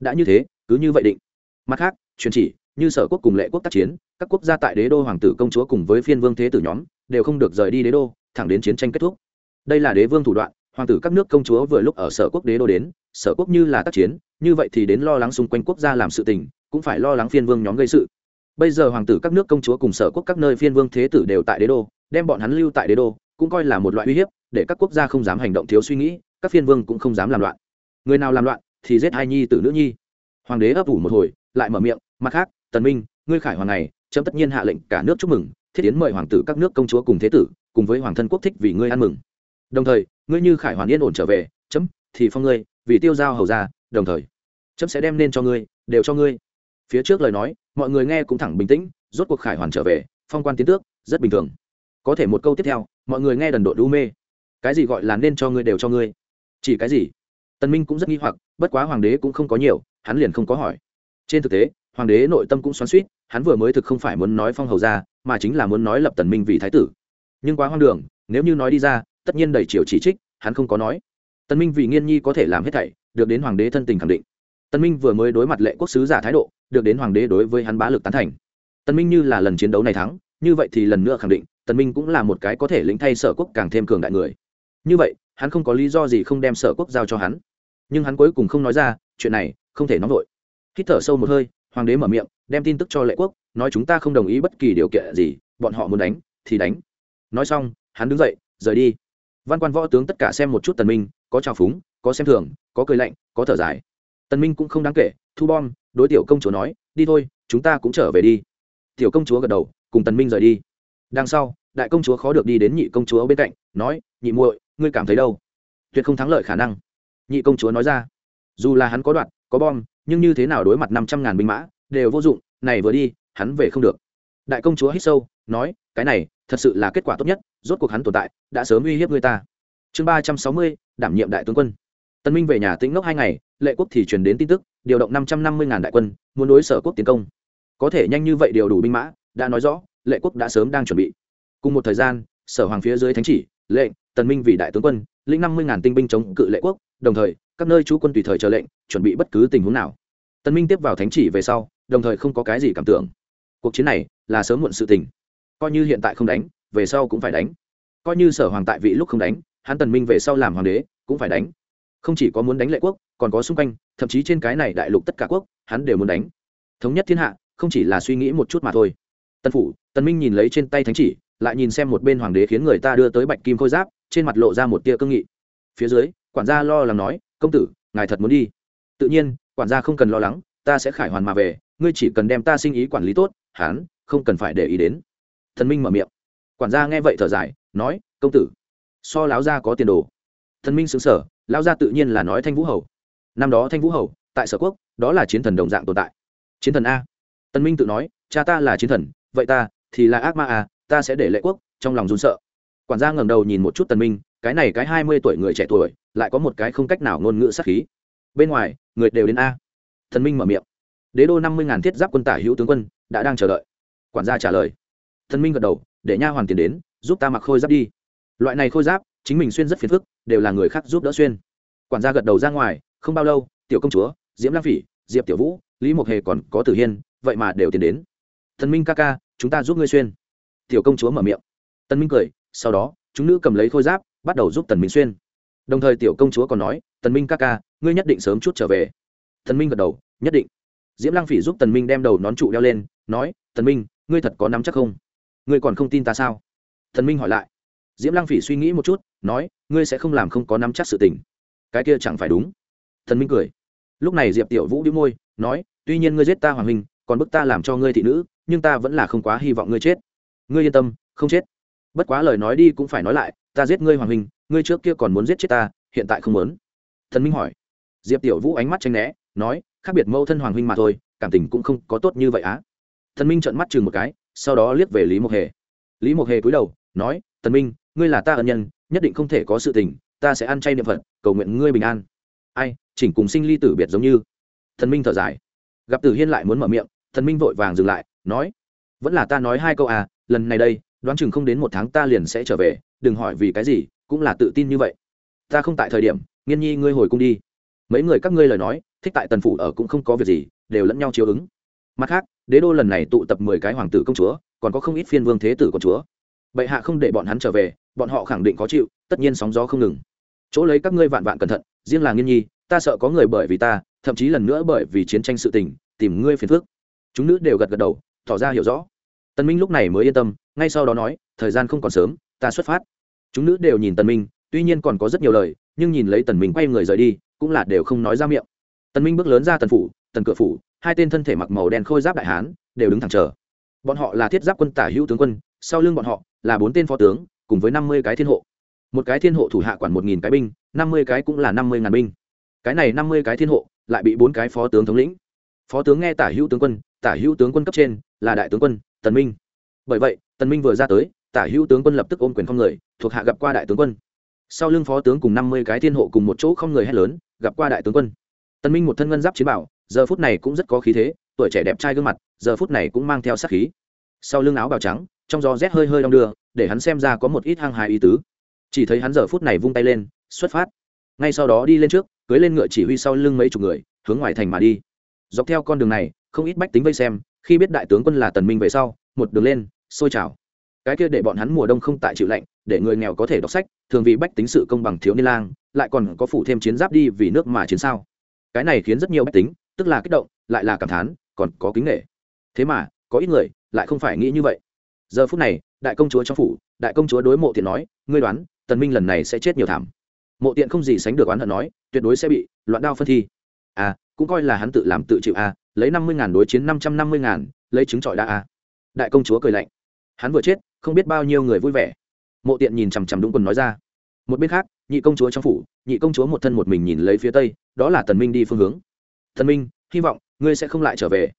Đã như thế, cứ như vậy định. Mặt khác, truyền chỉ, như sở quốc cùng lệ quốc tác chiến, các quốc gia tại đế đô hoàng tử công chúa cùng với phiên vương thế tử nhóm, đều không được rời đi đế đô, thẳng đến chiến tranh kết thúc. Đây là đế vương thủ đoạn, hoàng tử các nước công chúa vừa lúc ở sở quốc đế đô đến, sở quốc như là tác chiến, như vậy thì đến lo lắng xung quanh quốc gia làm sự tình, cũng phải lo lắng phiên vương nhóm gây sự. Bây giờ hoàng tử các nước công chúa cùng sở quốc các nơi phiên vương thế tử đều tại đế đô, đem bọn hắn lưu tại đế đô, cũng coi là một loại uy hiếp, để các quốc gia không dám hành động thiếu suy nghĩ các phiên vương cũng không dám làm loạn. Người nào làm loạn thì giết hai nhi tử nữ nhi. Hoàng đế ấp ủ một hồi, lại mở miệng, mặt khác, tần minh, ngươi khải hoàng này trẫm tất nhiên hạ lệnh cả nước chúc mừng, thiết tiến mời hoàng tử các nước công chúa cùng thế tử, cùng với hoàng thân quốc thích vì ngươi ăn mừng. Đồng thời, ngươi như khải hoàn yên ổn trở về, chấm, thì phong ngươi, vì tiêu giao hầu ra đồng thời, chấm sẽ đem nên cho ngươi, đều cho ngươi. Phía trước lời nói, mọi người nghe cũng thẳng bình tĩnh, rốt cuộc khải hoàn trở về, phong quan tiến tước, rất bình thường. Có thể một câu tiếp theo, mọi người nghe đần độn đu mê. Cái gì gọi là nên cho ngươi đều cho ngươi? Chỉ cái gì? Tần minh cũng rất nghi hoặc, bất quá hoàng đế cũng không có nhiều, hắn liền không có hỏi. Trên thực tế, hoàng đế nội tâm cũng xoắn xuýt, hắn vừa mới thực không phải muốn nói phong hầu ra, mà chính là muốn nói lập tần minh vì thái tử. Nhưng quá hoang đường, nếu như nói đi ra, tất nhiên đầy chiều chỉ trích, hắn không có nói. Tần minh vì nghiên nhi có thể làm hết thảy, được đến hoàng đế thân tình khẳng định. Tần minh vừa mới đối mặt lệ quốc sứ giả thái độ, được đến hoàng đế đối với hắn bá lực tán thành. Tần minh như là lần chiến đấu này thắng, như vậy thì lần nữa khẳng định, tần minh cũng là một cái có thể lĩnh thay sở quốc càng thêm cường đại người. Như vậy hắn không có lý do gì không đem sở quốc giao cho hắn. Nhưng hắn cuối cùng không nói ra, chuyện này không thể nóng vội. Hít thở sâu một hơi, hoàng đế mở miệng, đem tin tức cho lệ quốc, nói chúng ta không đồng ý bất kỳ điều kiện gì, bọn họ muốn đánh, thì đánh. Nói xong, hắn đứng dậy, rời đi. Văn quan võ tướng tất cả xem một chút tần minh, có trào phúng, có xem thường, có cười lạnh, có thở dài. Tần minh cũng không đáng kể, thu bom, đối tiểu công chúa nói, đi thôi, chúng ta cũng trở về đi. Tiểu công chúa gật đầu, cùng tần minh rời đi đằng sau, đại công chúa khó được đi đến nhị công chúa bên cạnh, nói, nhị muội, ngươi cảm thấy đâu? Tuyệt không thắng lợi khả năng. Nhị công chúa nói ra. Dù là hắn có đoạn có bom, nhưng như thế nào đối mặt năm trăm ngàn binh mã, đều vô dụng, này vừa đi, hắn về không được. Đại công chúa hít sâu, nói, cái này, thật sự là kết quả tốt nhất, rốt cuộc hắn tồn tại, đã sớm uy hiếp người ta. Chương ba trăm sáu mươi, đảm nhiệm đại tướng quân. Tân minh về nhà tĩnh ngốc hai ngày, lệ quốc thì truyền đến tin tức, điều động năm trăm năm mươi ngàn đại quân, muốn đối sở quốc tiến công. Có thể nhanh như vậy điều đủ binh mã, đã nói rõ lệ quốc đã sớm đang chuẩn bị. Cùng một thời gian, sở hoàng phía dưới thánh chỉ lệnh tần minh vì đại tướng quân, lĩnh năm mươi ngàn tinh binh chống cự lệ quốc, đồng thời, các nơi chú quân tùy thời chờ lệnh, chuẩn bị bất cứ tình huống nào. Tần minh tiếp vào thánh chỉ về sau, đồng thời không có cái gì cảm tưởng. Cuộc chiến này là sớm muộn sự tình. Coi như hiện tại không đánh, về sau cũng phải đánh. Coi như sở hoàng tại vị lúc không đánh, hắn tần minh về sau làm hoàng đế, cũng phải đánh. Không chỉ có muốn đánh lệ quốc, còn có xung quanh, thậm chí trên cái này đại lục tất cả quốc, hắn đều muốn đánh. Thống nhất thiên hạ, không chỉ là suy nghĩ một chút mà thôi tân phủ Tân minh nhìn lấy trên tay thánh chỉ, lại nhìn xem một bên hoàng đế khiến người ta đưa tới bạch kim khôi giáp, trên mặt lộ ra một tia cương nghị. Phía dưới, quản gia lo lắng nói, công tử, ngài thật muốn đi. Tự nhiên, quản gia không cần lo lắng, ta sẽ khải hoàn mà về, ngươi chỉ cần đem ta sinh ý quản lý tốt, hán, không cần phải để ý đến. Thần minh mở miệng. Quản gia nghe vậy thở dài, nói, công tử, so láo gia có tiền đồ. Thần minh xứng sở lao gia tự nhiên là nói thanh vũ hầu. Năm đó thanh vũ hầu, tại sở quốc, đó là chiến thần đồng dạng tồn tại. Chiến thần a. Tân minh tự nói, cha ta là chiến thần vậy ta, thì là ác ma à ta sẽ để lệ quốc, trong lòng run sợ. Quản gia ngẩng đầu nhìn một chút tần minh, cái này cái hai mươi tuổi người trẻ tuổi, lại có một cái không cách nào ngôn ngữ sát khí. Bên ngoài, người đều đến a. Thần minh mở miệng. Đế đô năm mươi ngàn thiết giáp quân tả hữu tướng quân, đã đang chờ đợi. Quản gia trả lời. Thần minh gật đầu, để nha hoàn tiền đến, giúp ta mặc khôi giáp đi. Loại này khôi giáp, chính mình xuyên rất phiền phức, đều là người khác giúp đỡ xuyên. Quản gia gật đầu ra ngoài, không bao lâu, tiểu công chúa, diễm lang phỉ, diệp tiểu vũ, lý mộc hề còn có tử hiên, vậy mà đều tiến đến. Thần minh ca ca chúng ta giúp ngươi xuyên. Tiểu công chúa mở miệng. Tân minh cười, sau đó, chúng nữ cầm lấy khôi giáp, bắt đầu giúp tần minh xuyên. Đồng thời tiểu công chúa còn nói, tần minh ca ca, ngươi nhất định sớm chút trở về. Tần minh gật đầu, nhất định. Diễm lang phỉ giúp tần minh đem đầu nón trụ đeo lên, nói, tần minh, ngươi thật có nắm chắc không? Ngươi còn không tin ta sao? Tần minh hỏi lại. Diễm lang phỉ suy nghĩ một chút, nói, ngươi sẽ không làm không có nắm chắc sự tình. Cái kia chẳng phải đúng. Tần minh cười. Lúc này diệp tiểu vũ đĩu môi, nói, tuy nhiên ngươi giết ta hoàng minh còn bức ta làm cho ngươi thị nữ nhưng ta vẫn là không quá hy vọng ngươi chết. Ngươi yên tâm, không chết. Bất quá lời nói đi cũng phải nói lại, ta giết ngươi hoàng minh ngươi trước kia còn muốn giết chết ta, hiện tại không muốn. Thần minh hỏi. Diệp tiểu vũ ánh mắt tranh né, nói, khác biệt mâu thân hoàng huynh mà thôi, cảm tình cũng không có tốt như vậy á. Thần minh trợn mắt chừng một cái, sau đó liếc về lý mộc hề. Lý mộc hề cúi đầu, nói, thần minh, ngươi là ta ân nhân, nhất định không thể có sự tình, ta sẽ ăn chay niệm phật, cầu nguyện ngươi bình an. Ai, chỉnh cùng sinh ly tử biệt giống như. Thần minh thở dài. Gặp tử hiên lại muốn mở miệng, thần minh vội vàng dừng lại nói, vẫn là ta nói hai câu à lần này đây, đoán chừng không đến một tháng ta liền sẽ trở về, đừng hỏi vì cái gì, cũng là tự tin như vậy. Ta không tại thời điểm, nghiên nhi ngươi hồi cung đi. Mấy người các ngươi lời nói, thích tại tần phủ ở cũng không có việc gì, đều lẫn nhau chiếu ứng. Mặt khác, đế đô lần này tụ tập mười cái hoàng tử công chúa, còn có không ít phiên vương thế tử của chúa. Bệ hạ không để bọn hắn trở về, bọn họ khẳng định có chịu, tất nhiên sóng gió không ngừng. Chỗ lấy các ngươi vạn vạn cẩn thận, riêng là nghiên nhi, ta sợ có người bởi vì ta, thậm chí lần nữa bởi vì chiến tranh sự tình, tìm ngươi phiền phước chúng nữ đều gật gật đầu tỏ ra hiểu rõ. Tần minh lúc này mới yên tâm, ngay sau đó nói, thời gian không còn sớm, ta xuất phát. Chúng nữ đều nhìn tần minh, tuy nhiên còn có rất nhiều lời, nhưng nhìn lấy tần minh quay người rời đi, cũng là đều không nói ra miệng. Tần minh bước lớn ra tần phủ, tần cửa phủ, hai tên thân thể mặc màu đen khôi giáp đại hán, đều đứng thẳng chờ. Bọn họ là thiết giáp quân tả hữu tướng quân, sau lưng bọn họ là bốn tên phó tướng, cùng với năm mươi cái thiên hộ. Một cái thiên hộ thủ hạ quản một nghìn cái binh, năm mươi cái cũng là năm mươi ngàn binh. Cái này năm mươi cái thiên hộ lại bị bốn cái phó tướng thống lĩnh. Phó tướng nghe tả hữu tướng quân, tả hữu tướng quân cấp trên là đại tướng quân, tần minh. Bởi vậy, tần minh vừa ra tới, tả hữu tướng quân lập tức ôm quyền không người, thuộc hạ gặp qua đại tướng quân. Sau lưng phó tướng cùng năm mươi cái thiên hộ cùng một chỗ không người hét lớn, gặp qua đại tướng quân. Tần minh một thân ngân giáp chiến bảo, giờ phút này cũng rất có khí thế, tuổi trẻ đẹp trai gương mặt, giờ phút này cũng mang theo sát khí. Sau lưng áo bào trắng, trong gió rét hơi hơi đong đưa, để hắn xem ra có một ít hăng hài ý tứ. Chỉ thấy hắn giờ phút này vung tay lên, xuất phát. Ngay sau đó đi lên trước, cưới lên ngựa chỉ huy sau lưng mấy chục người, hướng ngoài thành mà đi. Dọc theo con đường này, không ít bách tính vây xem khi biết đại tướng quân là tần minh về sau, một đường lên sôi trào. Cái kia để bọn hắn mùa đông không tại chịu lạnh, để người nghèo có thể đọc sách, thường vì bách tính sự công bằng thiếu niên lang, lại còn có phụ thêm chiến giáp đi vì nước mà chiến sao. Cái này khiến rất nhiều bách tính, tức là kích động, lại là cảm thán, còn có kính nghệ thế mà, có ít người lại không phải nghĩ như vậy. Giờ phút này, đại công chúa trong phủ, đại công chúa đối mộ tiện nói, ngươi đoán, tần minh lần này sẽ chết nhiều thảm. Mộ tiện không gì sánh được oán hận nói, tuyệt đối sẽ bị loạn đao phân thi. À cũng coi là hắn tự làm tự chịu à lấy năm mươi ngàn đối chiến năm trăm năm mươi ngàn, lấy trứng trọi đa a. Đại công chúa cười lạnh. Hắn vừa chết, không biết bao nhiêu người vui vẻ. Mộ tiện nhìn chằm chằm đúng quần nói ra. Một bên khác, nhị công chúa trong phủ, nhị công chúa một thân một mình nhìn lấy phía tây, đó là tần minh đi phương hướng. Tần minh, hy vọng ngươi sẽ không lại trở về.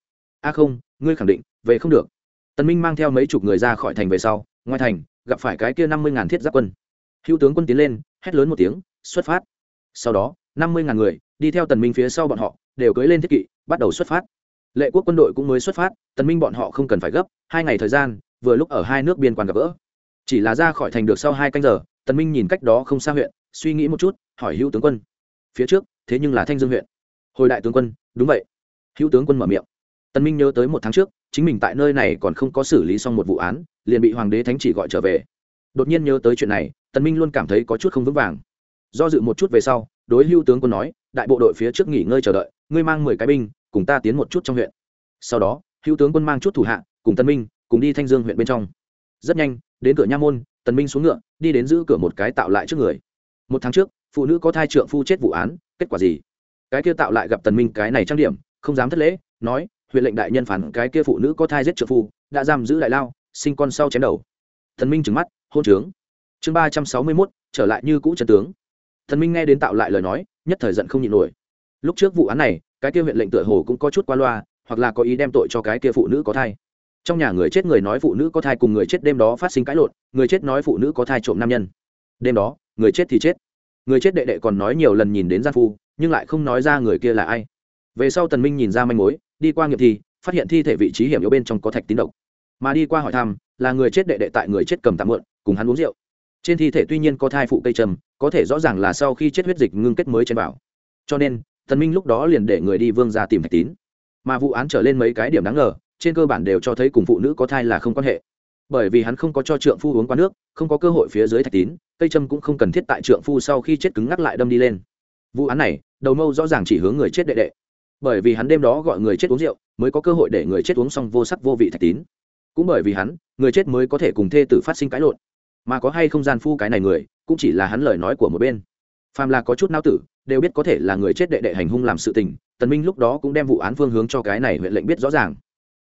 A không, ngươi khẳng định, về không được. Tần minh mang theo mấy chục người ra khỏi thành về sau, ngoài thành, gặp phải cái kia năm mươi ngàn thiết giáp quân. Hữu tướng quân tiến lên, hét lớn một tiếng, xuất phát. Sau đó, năm mươi ngàn người, đi theo tần minh phía sau bọn họ, đều cưỡi lên thiết kỵ bắt đầu xuất phát. Lệ quốc quân đội cũng mới xuất phát, tần minh bọn họ không cần phải gấp, hai ngày thời gian, vừa lúc ở hai nước biên quan gặp gỡ. Chỉ là ra khỏi thành được sau hai canh giờ, tần minh nhìn cách đó không xa huyện, suy nghĩ một chút, hỏi hữu tướng quân. Phía trước, thế nhưng là thanh dương huyện. Hồi đại tướng quân, đúng vậy. Hữu tướng quân mở miệng. Tần minh nhớ tới một tháng trước, chính mình tại nơi này còn không có xử lý xong một vụ án, liền bị hoàng đế thánh chỉ gọi trở về. Đột nhiên nhớ tới chuyện này, tần minh luôn cảm thấy có chút không vững vàng. Do dự một chút về sau đối hưu tướng quân nói, đại bộ đội phía trước nghỉ ngơi chờ đợi, ngươi mang mười cái binh, cùng ta tiến một chút trong huyện. Sau đó, hưu tướng quân mang chút thủ hạ, cùng tân minh, cùng đi thanh dương huyện bên trong. Rất nhanh, đến cửa nha môn tần minh xuống ngựa, đi đến giữ cửa một cái tạo lại trước người. Một tháng trước, phụ nữ có thai trượng phu chết vụ án, kết quả gì? Cái kia tạo lại gặp tần minh cái này trang điểm, không dám thất lễ, nói, huyện lệnh đại nhân phản cái kia phụ nữ có thai giết trượng phu, đã giam giữ đại lao, sinh con sau chém đầu. Tân minh trừng mắt, hôn trướng. Chương ba trăm sáu mươi mốt, trở lại như cũ trần tướng thần minh nghe đến tạo lại lời nói, nhất thời giận không nhịn nổi. Lúc trước vụ án này, cái kia huyện lệnh tựa hồ cũng có chút qua loa, hoặc là có ý đem tội cho cái kia phụ nữ có thai. Trong nhà người chết người nói phụ nữ có thai cùng người chết đêm đó phát sinh cãi lộn, người chết nói phụ nữ có thai trộm nam nhân. Đêm đó, người chết thì chết. Người chết đệ đệ còn nói nhiều lần nhìn đến gian phu, nhưng lại không nói ra người kia là ai. Về sau tần minh nhìn ra manh mối, đi qua nghiệm thi, phát hiện thi thể vị trí hiểm yếu bên trong có thạch tín độc. Mà đi qua hỏi thăm, là người chết đệ đệ tại người chết cầm tạm mượn cùng hắn uống rượu trên thi thể tuy nhiên có thai phụ cây trầm, có thể rõ ràng là sau khi chết huyết dịch ngưng kết mới trên bảo. Cho nên, thần minh lúc đó liền để người đi vương ra tìm thạch tín. Mà vụ án trở lên mấy cái điểm đáng ngờ, trên cơ bản đều cho thấy cùng phụ nữ có thai là không quan hệ. Bởi vì hắn không có cho trượng phu uống qua nước, không có cơ hội phía dưới thạch tín, cây trâm cũng không cần thiết tại trượng phu sau khi chết cứng ngắc lại đâm đi lên. Vụ án này, đầu mâu rõ ràng chỉ hướng người chết đệ đệ. Bởi vì hắn đêm đó gọi người chết uống rượu, mới có cơ hội để người chết uống xong vô sắc vô vị thạch tín. Cũng bởi vì hắn, người chết mới có thể cùng thê tử phát sinh cãi lộn mà có hay không gian phu cái này người, cũng chỉ là hắn lời nói của một bên. Phàm là có chút não tử, đều biết có thể là người chết đệ đệ hành hung làm sự tình, tần minh lúc đó cũng đem vụ án phương hướng cho cái này huyện lệnh biết rõ ràng.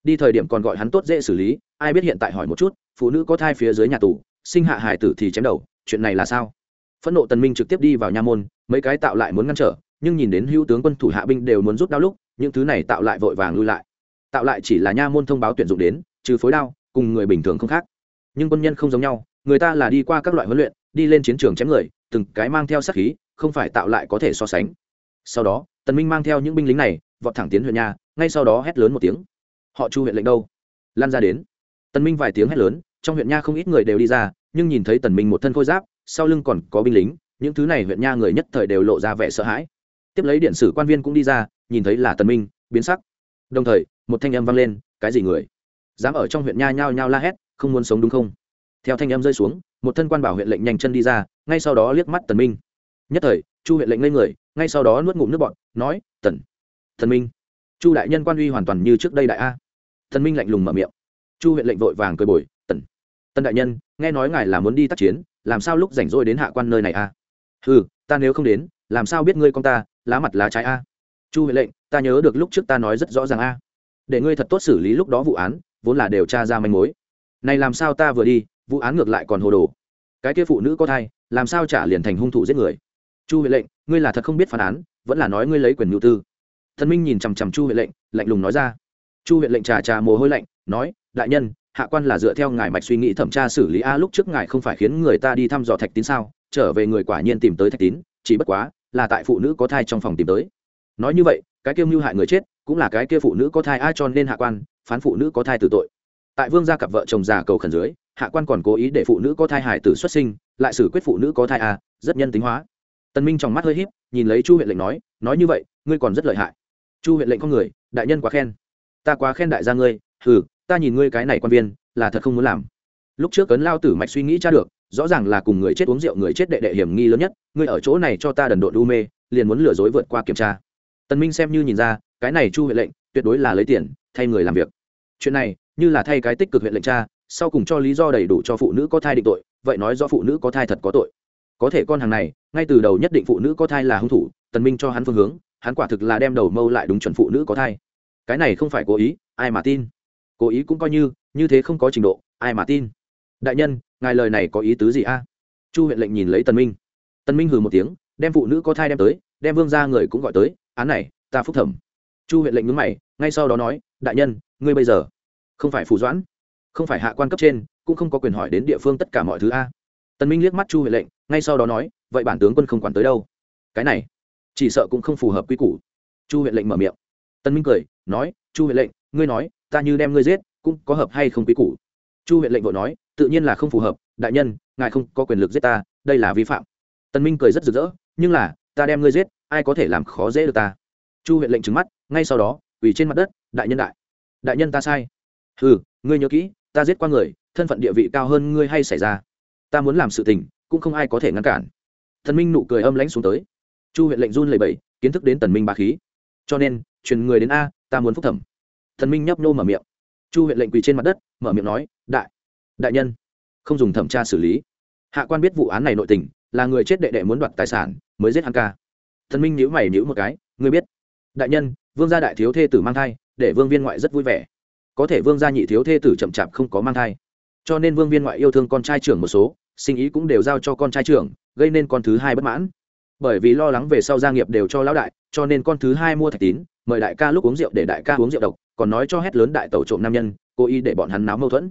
Đi thời điểm còn gọi hắn tốt dễ xử lý, ai biết hiện tại hỏi một chút, phụ nữ có thai phía dưới nhà tù, sinh hạ hài tử thì chém đầu, chuyện này là sao? Phẫn nộ tần minh trực tiếp đi vào nha môn, mấy cái tạo lại muốn ngăn trở, nhưng nhìn đến hữu tướng quân thủ hạ binh đều muốn rút đao lúc, những thứ này tạo lại vội vàng lui lại. Tạo lại chỉ là nha môn thông báo tuyển dụng đến, trừ phối đao, cùng người bình thường không khác. Nhưng quân nhân không giống nhau người ta là đi qua các loại huấn luyện, đi lên chiến trường chém người, từng cái mang theo sát khí, không phải tạo lại có thể so sánh. Sau đó, tần minh mang theo những binh lính này, vọt thẳng tiến huyện nhà, ngay sau đó hét lớn một tiếng. Họ chu huyện lệnh đâu? Lan ra đến. Tần minh vài tiếng hét lớn, trong huyện nha không ít người đều đi ra, nhưng nhìn thấy tần minh một thân khôi giáp, sau lưng còn có binh lính, những thứ này huyện nha người nhất thời đều lộ ra vẻ sợ hãi. Tiếp lấy điện sử quan viên cũng đi ra, nhìn thấy là tần minh, biến sắc. Đồng thời, một thanh âm vang lên, cái gì người? Dám ở trong huyện nha nhao nhao la hét, không muốn sống đúng không? Theo thanh âm rơi xuống, một thân quan bảo huyện lệnh nhanh chân đi ra, ngay sau đó liếc mắt tần minh. Nhất thời, chu huyện lệnh lên người, ngay sau đó nuốt ngụm nước bọt, nói, tần thần minh, chu đại nhân quan uy hoàn toàn như trước đây đại a. Thần minh lạnh lùng mở miệng. Chu huyện lệnh vội vàng cười bồi, tần tần đại nhân, nghe nói ngài là muốn đi tác chiến, làm sao lúc rảnh rỗi đến hạ quan nơi này a? Ừ ta nếu không đến, làm sao biết ngươi con ta, lá mặt lá trái a? Chu huệ lệnh, ta nhớ được lúc trước ta nói rất rõ ràng a. Để ngươi thật tốt xử lý lúc đó vụ án, vốn là điều tra ra manh mối. Này làm sao ta vừa đi vụ án ngược lại còn hồ đồ. Cái kia phụ nữ có thai, làm sao trả liền thành hung thủ giết người? Chu huệ lệnh, ngươi là thật không biết phán án, vẫn là nói ngươi lấy quyền nhu tư. Thần minh nhìn chằm chằm chu huệ lệnh, lạnh lùng nói ra. Chu huệ lệnh trà trà mồ hôi lạnh, nói, đại nhân, hạ quan là dựa theo ngài mạch suy nghĩ thẩm tra xử lý a, lúc trước ngài không phải khiến người ta đi thăm dò thạch tín sao? Trở về người quả nhiên tìm tới thạch tín, chỉ bất quá là tại phụ nữ có thai trong phòng tìm tới. Nói như vậy, cái kia mưu hại người chết, cũng là cái kia phụ nữ có thai a cho nên hạ quan, phán phụ nữ có thai tử tội. Tại vương gia cặp vợ chồng già cầu khẩn dưới hạ quan còn cố ý để phụ nữ có thai hải tử xuất sinh, lại xử quyết phụ nữ có thai à? rất nhân tính hóa. Tần minh trong mắt hơi híp, nhìn lấy chu huyện lệnh nói nói như vậy, ngươi còn rất lợi hại. Chu huyện lệnh con người, đại nhân quá khen. Ta quá khen đại gia ngươi, hừ, ta nhìn ngươi cái này quan viên, là thật không muốn làm. Lúc trước cấn lao tử mạch suy nghĩ cha được, rõ ràng là cùng người chết uống rượu người chết đệ đệ hiểm nghi lớn nhất, ngươi ở chỗ này cho ta đần độn u mê, liền muốn lừa dối vượt qua kiểm tra. Tần minh xem như nhìn ra, cái này chu huyện lệnh, tuyệt đối là lấy tiền, thay người làm việc. Chuyện này, như là thay cái tích cực huyện lệnh cha sau cùng cho lý do đầy đủ cho phụ nữ có thai định tội, vậy nói do phụ nữ có thai thật có tội. Có thể con hàng này, ngay từ đầu nhất định phụ nữ có thai là hung thủ, tần minh cho hắn phương hướng, hắn quả thực là đem đầu mâu lại đúng chuẩn phụ nữ có thai. Cái này không phải cố ý, ai mà tin? Cố ý cũng coi như như thế không có trình độ, ai mà tin? Đại nhân, ngài lời này có ý tứ gì a? Chu huyện lệnh nhìn lấy tần minh. Tần minh hừ một tiếng, đem phụ nữ có thai đem tới, đem vương gia người cũng gọi tới, án này, ta phúc thẩm. Chu huyện lệnh nhướng mày, ngay sau đó nói, đại nhân, ngươi bây giờ không phải phù doãn không phải hạ quan cấp trên, cũng không có quyền hỏi đến địa phương tất cả mọi thứ a. Tần minh liếc mắt chu huệ lệnh, ngay sau đó nói, vậy bản tướng quân không quản tới đâu. Cái này, chỉ sợ cũng không phù hợp quy củ. Chu huệ lệnh mở miệng. Tần minh cười, nói, chu huệ lệnh, ngươi nói, ta như đem ngươi giết, cũng có hợp hay không quy củ? Chu huệ lệnh vội nói, tự nhiên là không phù hợp, đại nhân, ngài không có quyền lực giết ta, đây là vi phạm. Tần minh cười rất rực rỡ, nhưng là, ta đem ngươi giết, ai có thể làm khó dễ được ta? Chu huệ lệnh trừng mắt, ngay sau đó, quỳ trên mặt đất, đại nhân đại đại nhân ta sai. Ừ ngươi nhớ kỹ ta giết qua người, thân phận địa vị cao hơn ngươi hay xảy ra? Ta muốn làm sự tình, cũng không ai có thể ngăn cản. Thần minh nụ cười âm lãnh xuống tới. Chu huyện lệnh run lầy bẩy, kiến thức đến tần minh ba khí. Cho nên, truyền người đến a, ta muốn phúc thẩm. Thần minh nhấp nô mở miệng. Chu huyện lệnh quỳ trên mặt đất, mở miệng nói, đại đại nhân, không dùng thẩm tra xử lý. Hạ quan biết vụ án này nội tình, là người chết đệ đệ muốn đoạt tài sản, mới giết hắn ca. Thần minh nhíu mày nhíu một cái, ngươi biết, đại nhân, vương gia đại thiếu thê tử mang thai, để vương viên ngoại rất vui vẻ có thể vương gia nhị thiếu thê tử chậm chạp không có mang thai. Cho nên vương viên ngoại yêu thương con trai trưởng một số, sinh ý cũng đều giao cho con trai trưởng, gây nên con thứ hai bất mãn. Bởi vì lo lắng về sau gia nghiệp đều cho lão đại, cho nên con thứ hai mua thạch tín, mời đại ca lúc uống rượu để đại ca uống rượu độc, còn nói cho hét lớn đại tẩu trộm nam nhân, cố ý để bọn hắn náo mâu thuẫn.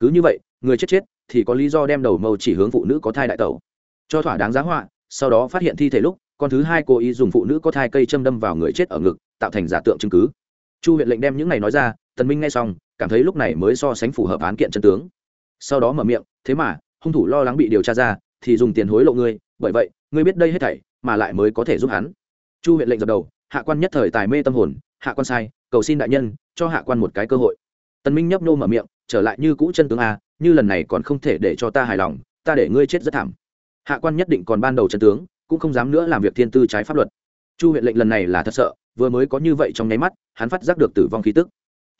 Cứ như vậy, người chết chết, thì có lý do đem đầu mâu chỉ hướng phụ nữ có thai đại tẩu. Cho thỏa đáng giá họa, sau đó phát hiện thi thể lúc, con thứ hai cố ý dùng phụ nữ có thai cây châm đâm vào người chết ở ngực, tạo thành giả tượng chứng cứ. Chu huyện lệnh đem những này nói ra tần minh nghe xong, cảm thấy lúc này mới so sánh phù hợp án kiện chân tướng. Sau đó mở miệng, thế mà, hung thủ lo lắng bị điều tra ra, thì dùng tiền hối lộ ngươi, bởi vậy, ngươi biết đây hết thảy, mà lại mới có thể giúp hắn. Chu huyện lệnh dập đầu, hạ quan nhất thời tài mê tâm hồn, hạ quan sai, cầu xin đại nhân, cho hạ quan một cái cơ hội. Tần minh nhấp nô mở miệng, trở lại như cũ chân tướng a, như lần này còn không thể để cho ta hài lòng, ta để ngươi chết rất thảm. Hạ quan nhất định còn ban đầu chân tướng, cũng không dám nữa làm việc thiên tư trái pháp luật. Chu huyện lệnh lần này là thật sợ, vừa mới có như vậy trong nháy mắt, hắn phát giác được tử vong khí tức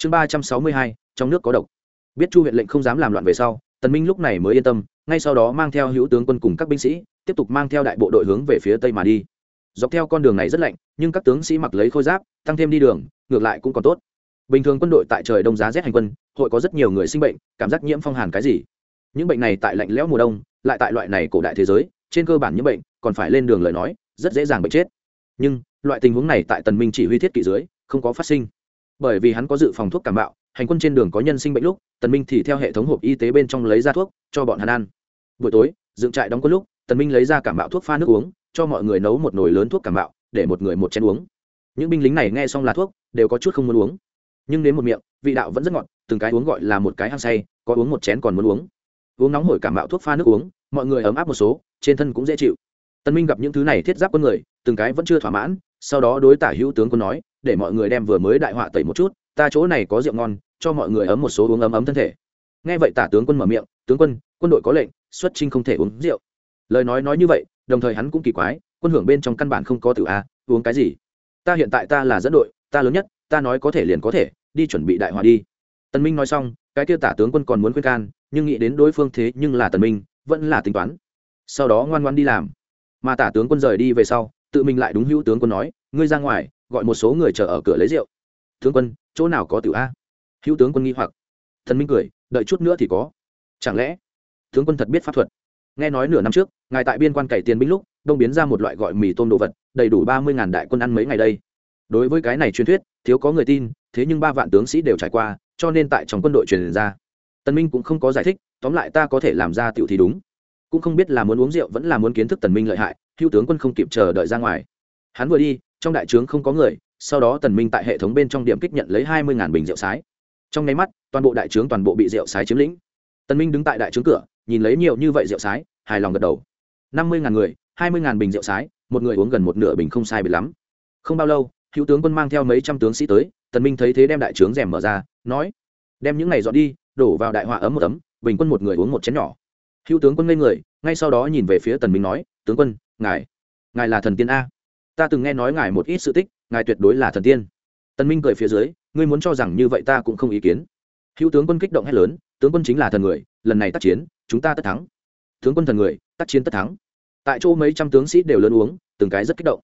chương ba trăm sáu mươi hai, trong nước có độc. Biết chu huyện lệnh không dám làm loạn về sau, tần minh lúc này mới yên tâm, ngay sau đó mang theo hữu tướng quân cùng các binh sĩ, tiếp tục mang theo đại bộ đội hướng về phía tây mà đi. Dọc theo con đường này rất lạnh, nhưng các tướng sĩ mặc lấy khôi giáp, tăng thêm đi đường, ngược lại cũng còn tốt. Bình thường quân đội tại trời đông giá rét hành quân, hội có rất nhiều người sinh bệnh, cảm giác nhiễm phong hàn cái gì. Những bệnh này tại lạnh lẽo mùa đông, lại tại loại này cổ đại thế giới, trên cơ bản những bệnh, còn phải lên đường lời nói, rất dễ dàng bệnh chết. Nhưng, loại tình huống này tại tần minh chỉ huy thiết kỵ dưới, không có phát sinh bởi vì hắn có dự phòng thuốc cảm bạo, hành quân trên đường có nhân sinh bệnh lúc, tần minh thì theo hệ thống hộp y tế bên trong lấy ra thuốc cho bọn hắn ăn. Buổi tối, dựng trại đóng quân lúc, tần minh lấy ra cảm bạo thuốc pha nước uống, cho mọi người nấu một nồi lớn thuốc cảm bạo, để một người một chén uống. Những binh lính này nghe xong là thuốc, đều có chút không muốn uống. Nhưng đến một miệng, vị đạo vẫn rất ngọt, từng cái uống gọi là một cái hăng say, có uống một chén còn muốn uống. Uống nóng hổi cảm bạo thuốc pha nước uống, mọi người ấm áp một số, trên thân cũng dễ chịu. Tần minh gặp những thứ này thiết giáp quân người, từng cái vẫn chưa thỏa mãn, sau đó đối tả hữu tướng quân nói để mọi người đem vừa mới đại họa tẩy một chút, ta chỗ này có rượu ngon, cho mọi người ấm một số uống ấm ấm thân thể. Nghe vậy tả tướng quân mở miệng, tướng quân quân đội có lệnh, xuất chinh không thể uống rượu. Lời nói nói như vậy, đồng thời hắn cũng kỳ quái, quân hưởng bên trong căn bản không có tử a, uống cái gì? Ta hiện tại ta là dẫn đội, ta lớn nhất, ta nói có thể liền có thể, đi chuẩn bị đại họa đi. Tân minh nói xong, cái kia tả tướng quân còn muốn khuyên can, nhưng nghĩ đến đối phương thế nhưng là tần minh, vẫn là tính toán. Sau đó ngoan ngoan đi làm. Mà tả tướng quân rời đi về sau tự mình lại đúng hữu tướng quân nói, ngươi ra ngoài, gọi một số người chờ ở cửa lấy rượu. Tướng quân, chỗ nào có tiểu a? Hữu tướng quân nghi hoặc. Thần minh cười, đợi chút nữa thì có. Chẳng lẽ? Tướng quân thật biết pháp thuật. Nghe nói nửa năm trước, ngài tại biên quan cày tiền binh lúc, đông biến ra một loại gọi mì tôm đồ vật, đầy đủ ba mươi ngàn đại quân ăn mấy ngày đây. Đối với cái này truyền thuyết, thiếu có người tin, thế nhưng ba vạn tướng sĩ đều trải qua, cho nên tại trong quân đội truyền ra. Tần minh cũng không có giải thích, tóm lại ta có thể làm ra tiểu thì đúng. Cũng không biết là muốn uống rượu vẫn là muốn kiến thức tần minh lợi hại hữu tướng quân không kịp chờ đợi ra ngoài. Hắn vừa đi, trong đại trướng không có người, sau đó tần minh tại hệ thống bên trong điểm kích nhận lấy hai mươi bình rượu sái. Trong nháy mắt, toàn bộ đại trướng toàn bộ bị rượu sái chiếm lĩnh. Tần minh đứng tại đại trướng cửa, nhìn lấy nhiều như vậy rượu sái, hài lòng gật đầu. năm mươi ngàn người, hai mươi ngàn bình rượu sái, một người uống gần một nửa bình không sai biệt lắm. Không bao lâu hữu tướng quân mang theo mấy trăm tướng sĩ tới, tần minh thấy thế đem đại trướng rèm mở ra, nói, đem những này dọn đi, đổ vào đại họa ấm một tấm, bình quân một người uống một chén nhỏ. Hữu tướng quân ngây người, ngay sau đó nhìn về phía tần minh nói tướng quân, ngài ngài là thần tiên a. Ta từng nghe nói ngài một ít sự tích, ngài tuyệt đối là thần tiên. Tân minh cười phía dưới, ngươi muốn cho rằng như vậy ta cũng không ý kiến. Hữu tướng quân kích động hét lớn, tướng quân chính là thần người, lần này tác chiến, chúng ta tất thắng. Tướng quân thần người, tác chiến tất thắng. Tại chỗ mấy trăm tướng sĩ đều lớn uống, từng cái rất kích động.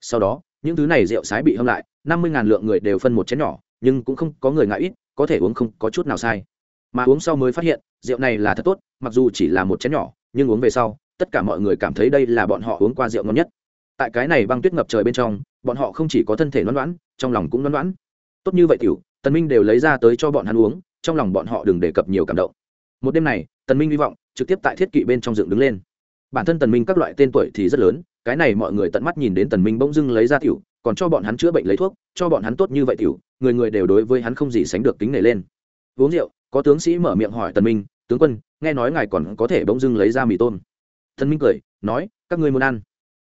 Sau đó, những thứ này rượu sái bị hâm lại, năm mươi ngàn lượng người đều phân một chén nhỏ, nhưng cũng không có người ngại ít, có thể uống không có chút nào sai. Mà uống sau mới phát hiện, rượu này là thật tốt, mặc dù chỉ là một chén nhỏ, nhưng uống về sau tất cả mọi người cảm thấy đây là bọn họ uống qua rượu ngon nhất. Tại cái này băng tuyết ngập trời bên trong, bọn họ không chỉ có thân thể loãn loãn trong lòng cũng loãn loãn tốt như vậy tiểu, tần minh đều lấy ra tới cho bọn hắn uống, trong lòng bọn họ đừng đề cập nhiều cảm động. Một đêm này, tần minh hy vọng trực tiếp tại thiết kỵ bên trong dựng đứng lên. Bản thân tần minh các loại tên tuổi thì rất lớn, cái này mọi người tận mắt nhìn đến tần minh bỗng dưng lấy ra tiểu, còn cho bọn hắn chữa bệnh lấy thuốc, cho bọn hắn tốt như vậy tiểu, người người đều đối với hắn không gì sánh được kính nể lên. Uống rượu, có tướng sĩ mở miệng hỏi tần minh, tướng quân, nghe nói ngài còn có thể bỗng dưng lấy ra mì tôm? Thần minh cười, nói, các ngươi muốn ăn?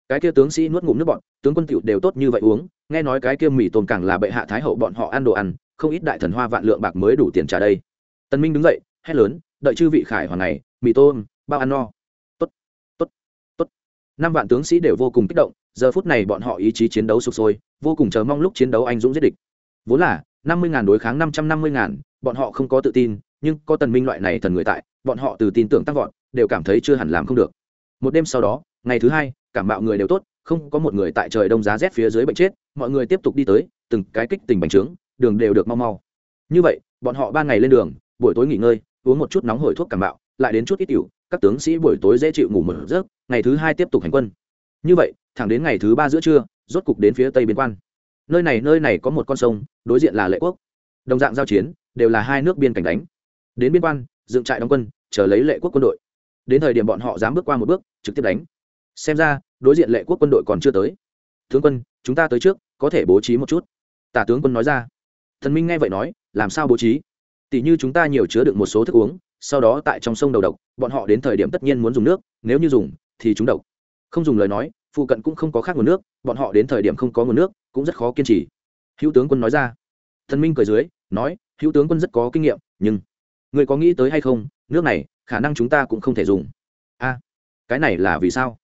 Cái kia tướng sĩ nuốt ngụm nước bọn tướng quân tiểu đều tốt như vậy uống, nghe nói cái kia mì tôm càng là bệ hạ thái hậu bọn họ ăn đồ ăn, không ít đại thần hoa vạn lượng bạc mới đủ tiền trả đây. Tần minh đứng dậy, hét lớn, đợi chư vị khải hoàng này, mì tôm, bao ăn no. Tốt tốt tốt. Năm vạn tướng sĩ đều vô cùng kích động, giờ phút này bọn họ ý chí chiến đấu sục sôi, vô cùng chờ mong lúc chiến đấu anh dũng giết địch. Vốn là, năm mươi ngàn đối kháng năm trăm năm mươi ngàn, bọn họ không có tự tin, nhưng có tần minh loại này thần người tại, bọn họ từ tin tưởng tăng vọt, đều cảm thấy chưa hẳn làm không được một đêm sau đó, ngày thứ hai, cảm bạo người đều tốt, không có một người tại trời đông giá rét phía dưới bệnh chết, mọi người tiếp tục đi tới, từng cái kích tình bành trướng, đường đều được mau mau. Như vậy, bọn họ ban ngày lên đường, buổi tối nghỉ ngơi, uống một chút nóng hổi thuốc cảm bạo lại đến chút ít tiểu, các tướng sĩ buổi tối dễ chịu ngủ một giấc, ngày thứ hai tiếp tục hành quân. Như vậy, thẳng đến ngày thứ ba giữa trưa, rốt cục đến phía tây biên quan. Nơi này nơi này có một con sông, đối diện là lệ quốc. Đồng dạng giao chiến, đều là hai nước biên cảnh đánh. Đến biên quan, dựng trại đóng quân, chờ lấy lệ quốc quân đội đến thời điểm bọn họ dám bước qua một bước, trực tiếp đánh. Xem ra, đối diện lệ quốc quân đội còn chưa tới. Tướng quân, chúng ta tới trước, có thể bố trí một chút. Tả tướng quân nói ra. Thần minh nghe vậy nói, làm sao bố trí? Tỷ như chúng ta nhiều chứa được một số thức uống, sau đó tại trong sông đầu độc, bọn họ đến thời điểm tất nhiên muốn dùng nước, nếu như dùng, thì chúng độc. Không dùng lời nói, phụ cận cũng không có khác nguồn nước, bọn họ đến thời điểm không có nguồn nước, cũng rất khó kiên trì. Hữu tướng quân nói ra. Thần minh cười dưới, nói, hữu tướng quân rất có kinh nghiệm, nhưng người có nghĩ tới hay không nước này, khả năng chúng ta cũng không thể dùng. A, cái này là vì sao?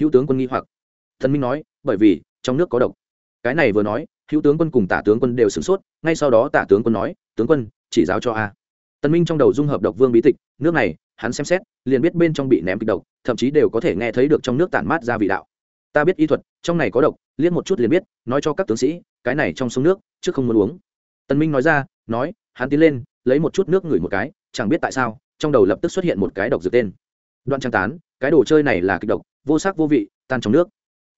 Hữu tướng quân nghi hoặc. Thần minh nói, bởi vì, trong nước có độc. Cái này vừa nói, hữu tướng quân cùng tả tướng quân đều sửng sốt, ngay sau đó tả tướng quân nói, tướng quân, chỉ giáo cho a. Tân minh trong đầu dung hợp độc vương bí tịch, nước này, hắn xem xét, liền biết bên trong bị ném kịch độc, thậm chí đều có thể nghe thấy được trong nước tản mát ra vị đạo. Ta biết y thuật, trong này có độc, liếc một chút liền biết, nói cho các tướng sĩ, cái này trong sông nước, chứ không muốn uống. Tân minh nói ra, nói, hắn tiến lên, lấy một chút nước ngửi một cái, chẳng biết tại sao trong đầu lập tức xuất hiện một cái độc dược tên. Đoạn trang tán, cái đồ chơi này là kịch độc, vô sắc vô vị, tan trong nước.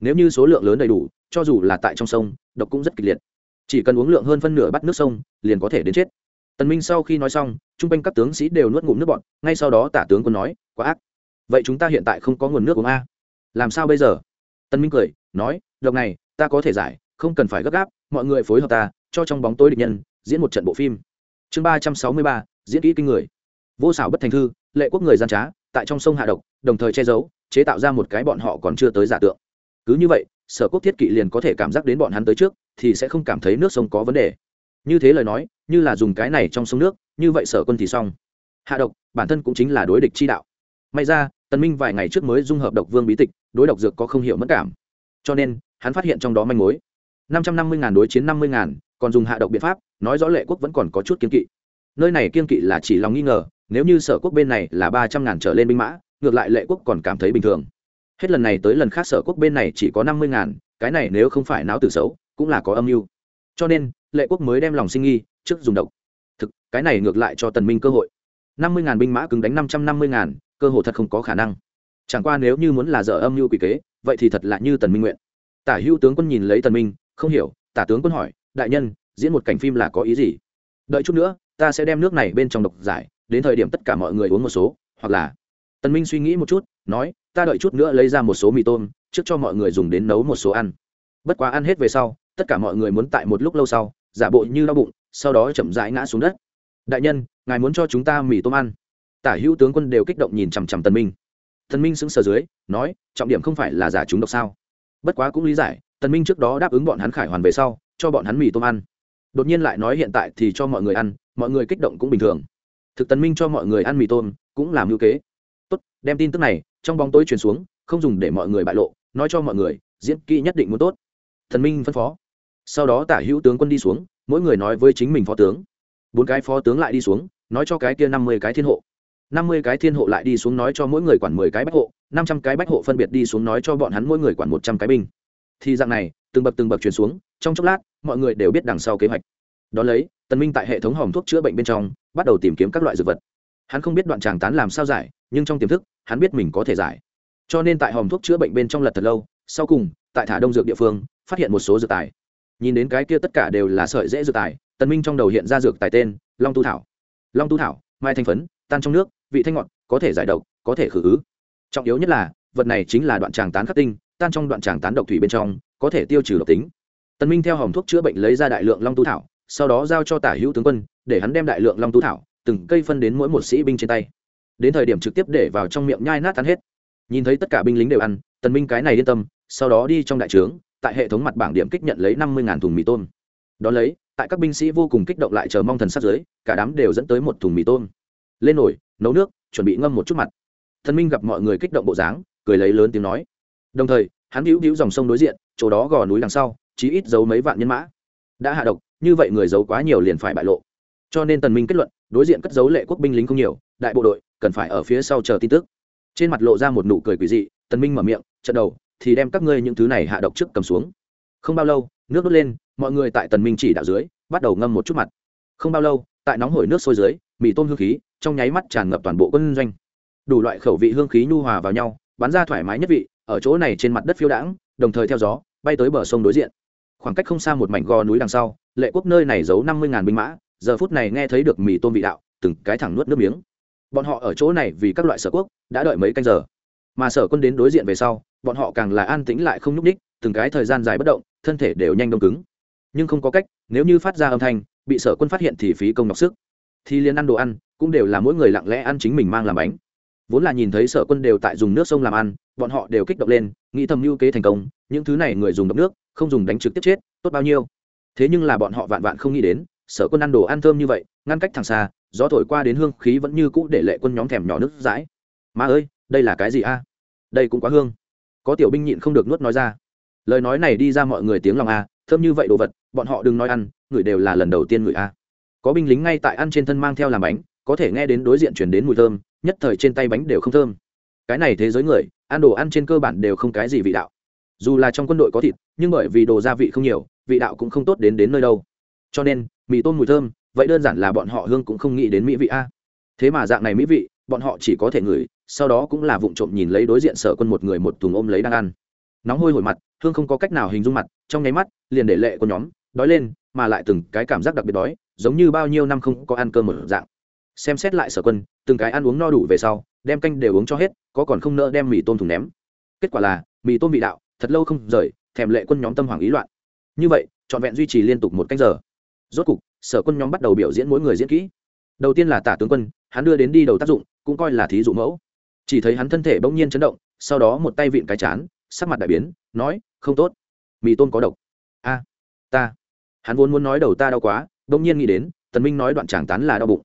Nếu như số lượng lớn đầy đủ, cho dù là tại trong sông, độc cũng rất kịch liệt. Chỉ cần uống lượng hơn phân nửa bắt nước sông, liền có thể đến chết. Tần minh sau khi nói xong, trung quanh các tướng sĩ đều nuốt ngụm nước bọt, ngay sau đó tả tướng quân nói, quá ác. Vậy chúng ta hiện tại không có nguồn nước uống a. Làm sao bây giờ? Tần minh cười, nói, độc này, ta có thể giải, không cần phải gấp gáp, mọi người phối hợp ta, cho trong bóng tối địch nhân, diễn một trận bộ phim. Chương ba trăm sáu mươi ba, diễn kỹ kinh người vô xảo bất thành thư, lệ quốc người gian trá, tại trong sông hạ độc, đồng thời che giấu, chế tạo ra một cái bọn họ còn chưa tới giả tượng. Cứ như vậy, sở quốc thiết kỵ liền có thể cảm giác đến bọn hắn tới trước, thì sẽ không cảm thấy nước sông có vấn đề. Như thế lời nói, như là dùng cái này trong sông nước, như vậy sở quân thì xong. Hạ độc, bản thân cũng chính là đối địch chi đạo. May ra, tần minh vài ngày trước mới dung hợp độc vương bí tịch, đối độc dược có không hiểu mất cảm. Cho nên, hắn phát hiện trong đó manh mối. Năm trăm năm mươi ngàn đối chiến năm mươi ngàn, còn dùng hạ độc biện pháp, nói rõ lệ quốc vẫn còn có chút kiên kỵ. Nơi này kiên kỵ là chỉ lòng nghi ngờ nếu như sở quốc bên này là ba trăm ngàn trở lên binh mã, ngược lại lệ quốc còn cảm thấy bình thường. Hết lần này tới lần khác sở quốc bên này chỉ có năm mươi ngàn, cái này nếu không phải não tử xấu, cũng là có âm mưu. Cho nên, lệ quốc mới đem lòng sinh nghi trước dùng độc. Thực, cái này ngược lại cho tần minh cơ hội. Năm mươi ngàn binh mã cứng đánh năm trăm năm mươi ngàn, cơ hội thật không có khả năng. Chẳng qua nếu như muốn là dở âm mưu quỷ kế, vậy thì thật là như tần minh nguyện. Tả hữu tướng quân nhìn lấy tần minh, không hiểu, tả tướng quân hỏi, đại nhân, diễn một cảnh phim là có ý gì? Đợi chút nữa, ta sẽ đem nước này bên trong độc giải đến thời điểm tất cả mọi người uống một số, hoặc là tần minh suy nghĩ một chút, nói, ta đợi chút nữa lấy ra một số mì tôm, trước cho mọi người dùng đến nấu một số ăn. Bất quá ăn hết về sau, tất cả mọi người muốn tại một lúc lâu sau, giả bộ như đau bụng, sau đó chậm rãi ngã xuống đất. Đại nhân, ngài muốn cho chúng ta mì tôm ăn? Tả hữu tướng quân đều kích động nhìn chằm chằm tần minh. Tần minh sững sờ dưới, nói, trọng điểm không phải là giả chúng độc sao? Bất quá cũng lý giải tần minh trước đó đáp ứng bọn hắn khải hoàn về sau, cho bọn hắn mì tôm ăn. Đột nhiên lại nói hiện tại thì cho mọi người ăn, mọi người kích động cũng bình thường thực tần minh cho mọi người ăn mì tôm, cũng làm ưu kế. Tốt, đem tin tức này trong bóng tối truyền xuống, không dùng để mọi người bại lộ, nói cho mọi người, diễn kỹ nhất định muốn tốt. Thần minh phân phó. Sau đó tả hữu tướng quân đi xuống, mỗi người nói với chính mình phó tướng. Bốn cái phó tướng lại đi xuống, nói cho cái kia năm mươi cái thiên hộ. Năm mươi cái thiên hộ lại đi xuống nói cho mỗi người quản mười cái bách hộ, năm trăm cái bách hộ phân biệt đi xuống nói cho bọn hắn mỗi người quản một trăm cái binh. Thì dạng này, từng bậc từng bậc truyền xuống, trong chốc lát, mọi người đều biết đằng sau kế hoạch đ ó lấy, tần minh tại hệ thống hòm thuốc chữa bệnh bên trong, bắt đầu tìm kiếm các loại dược vật. Hắn không biết đoạn tràng tán làm sao giải, nhưng trong tiềm thức, hắn biết mình có thể giải. Cho nên tại hòm thuốc chữa bệnh bên trong lật thật lâu, sau cùng, tại thả đông dược địa phương, phát hiện một số dược tài. Nhìn đến cái kia tất cả đều là sợi dễ dược tài, tần minh trong đầu hiện ra dược tài tên, long tu thảo. Long tu thảo, mai thanh phấn, tan trong nước, vị thanh ngọt, có thể giải độc, có thể khử ứ. Trọng yếu nhất là, vật này chính là đoạn tràng tán khắc tinh, tan trong đoạn tràng tán độc thủy bên trong, có thể tiêu trừ độc tính. Tần minh theo hòm thuốc chữa bệnh lấy ra đại lượng long tu thảo sau đó giao cho tả hữu tướng quân, để hắn đem đại lượng long tu thảo, từng cây phân đến mỗi một sĩ binh trên tay. Đến thời điểm trực tiếp để vào trong miệng nhai nát tan hết. Nhìn thấy tất cả binh lính đều ăn, tần minh cái này yên tâm, sau đó đi trong đại trướng, tại hệ thống mặt bảng điểm kích nhận lấy năm mươi thùng mì tôm. Đón lấy, tại các binh sĩ vô cùng kích động lại chờ mong thần sát dưới, cả đám đều dẫn tới một thùng mì tôm. Lên nổi nấu nước, chuẩn bị ngâm một chút mặt. Thần minh gặp mọi người kích động bộ dáng, cười lấy lớn tiếng nói. Đồng thời, hắn hữu hữu dòng sông đối diện, chỗ đó gò núi đằng sau, chí ít giấu mấy vạn nhân mã. Đã hạ độc như vậy người giấu quá nhiều liền phải bại lộ. Cho nên tần minh kết luận, đối diện cất giấu lệ quốc binh lính không nhiều, đại bộ đội cần phải ở phía sau chờ tin tức. Trên mặt lộ ra một nụ cười quỷ dị, tần minh mở miệng, trận đầu thì đem các ngươi những thứ này hạ độc trước cầm xuống. Không bao lâu, nước đốt lên, mọi người tại tần minh chỉ đạo dưới, bắt đầu ngâm một chút mặt. Không bao lâu, tại nóng hổi nước sôi dưới, mì tôm hương khí trong nháy mắt tràn ngập toàn bộ quân doanh. Đủ loại khẩu vị hương khí nhu hòa vào nhau, bắn ra thoải mái nhất vị, ở chỗ này trên mặt đất phiêu đãng, đồng thời theo gió, bay tới bờ sông đối diện. Khoảng cách không xa một mảnh gò núi đằng sau lệ quốc nơi này giấu năm mươi ngàn binh mã, giờ phút này nghe thấy được mì tôm vị đạo, từng cái thẳng nuốt nước miếng. Bọn họ ở chỗ này vì các loại sở quốc, đã đợi mấy canh giờ. Mà sở quân đến đối diện về sau, bọn họ càng là an tĩnh lại không nhúc ních từng cái thời gian dài bất động, thân thể đều nhanh đông cứng. Nhưng không có cách, nếu như phát ra âm thanh, bị sở quân phát hiện thì phí công nhọc sức. Thì liền ăn đồ ăn, cũng đều là mỗi người lặng lẽ ăn chính mình mang làm bánh. Vốn là nhìn thấy sở quân đều tại dùng nước sông làm ăn, bọn họ đều kích động lên, nghĩ thầm mưu kế thành công, những thứ này người dùng đập nước, không dùng đánh trực tiếp chết, tốt bao nhiêu thế nhưng là bọn họ vạn vạn không nghĩ đến, sở quân ăn đồ ăn thơm như vậy, ngăn cách thằng xa, gió thổi qua đến hương khí vẫn như cũ để lệ quân nhóm thèm nhỏ nước dãi. Mà ơi, đây là cái gì a? Đây cũng quá hương. Có tiểu binh nhịn không được nuốt nói ra. Lời nói này đi ra mọi người tiếng lòng a, thơm như vậy đồ vật, bọn họ đừng nói ăn, người đều là lần đầu tiên người a. Có binh lính ngay tại ăn trên thân mang theo làm bánh, có thể nghe đến đối diện chuyển đến mùi thơm, nhất thời trên tay bánh đều không thơm. Cái này thế giới người, ăn đồ ăn trên cơ bản đều không cái gì vị đạo dù là trong quân đội có thịt, nhưng bởi vì đồ gia vị không nhiều, vị đạo cũng không tốt đến đến nơi đâu. Cho nên, mì tôm mùi thơm, vậy đơn giản là bọn họ hương cũng không nghĩ đến mỹ vị a. Thế mà dạng này mỹ vị, bọn họ chỉ có thể ngửi, sau đó cũng là vụng trộm nhìn lấy đối diện sở quân một người một thùng ôm lấy đang ăn. Nóng hôi hổi mặt, hương không có cách nào hình dung mặt, trong nháy mắt, liền để lệ của nhóm đói lên, mà lại từng cái cảm giác đặc biệt đói, giống như bao nhiêu năm không có ăn cơm một dạng. Xem xét lại sở quân, từng cái ăn uống no đủ về sau, đem canh đều uống cho hết, có còn không nỡ đem mì tôm thùng ném. Kết quả là, mì tôm vị đạo thật lâu không rời, thèm lệ quân nhóm tâm hoàng ý loạn. Như vậy, trọn vẹn duy trì liên tục một canh giờ. Rốt cục, sở quân nhóm bắt đầu biểu diễn mỗi người diễn kỹ. Đầu tiên là tả tướng quân, hắn đưa đến đi đầu tác dụng, cũng coi là thí dụ mẫu. Chỉ thấy hắn thân thể bỗng nhiên chấn động, sau đó một tay vịn cái chán, sắc mặt đại biến, nói, không tốt, mì tôm có độc. A, ta. Hắn vốn muốn nói đầu ta đau quá, bỗng nhiên nghĩ đến, tần minh nói đoạn chàng tán là đau bụng.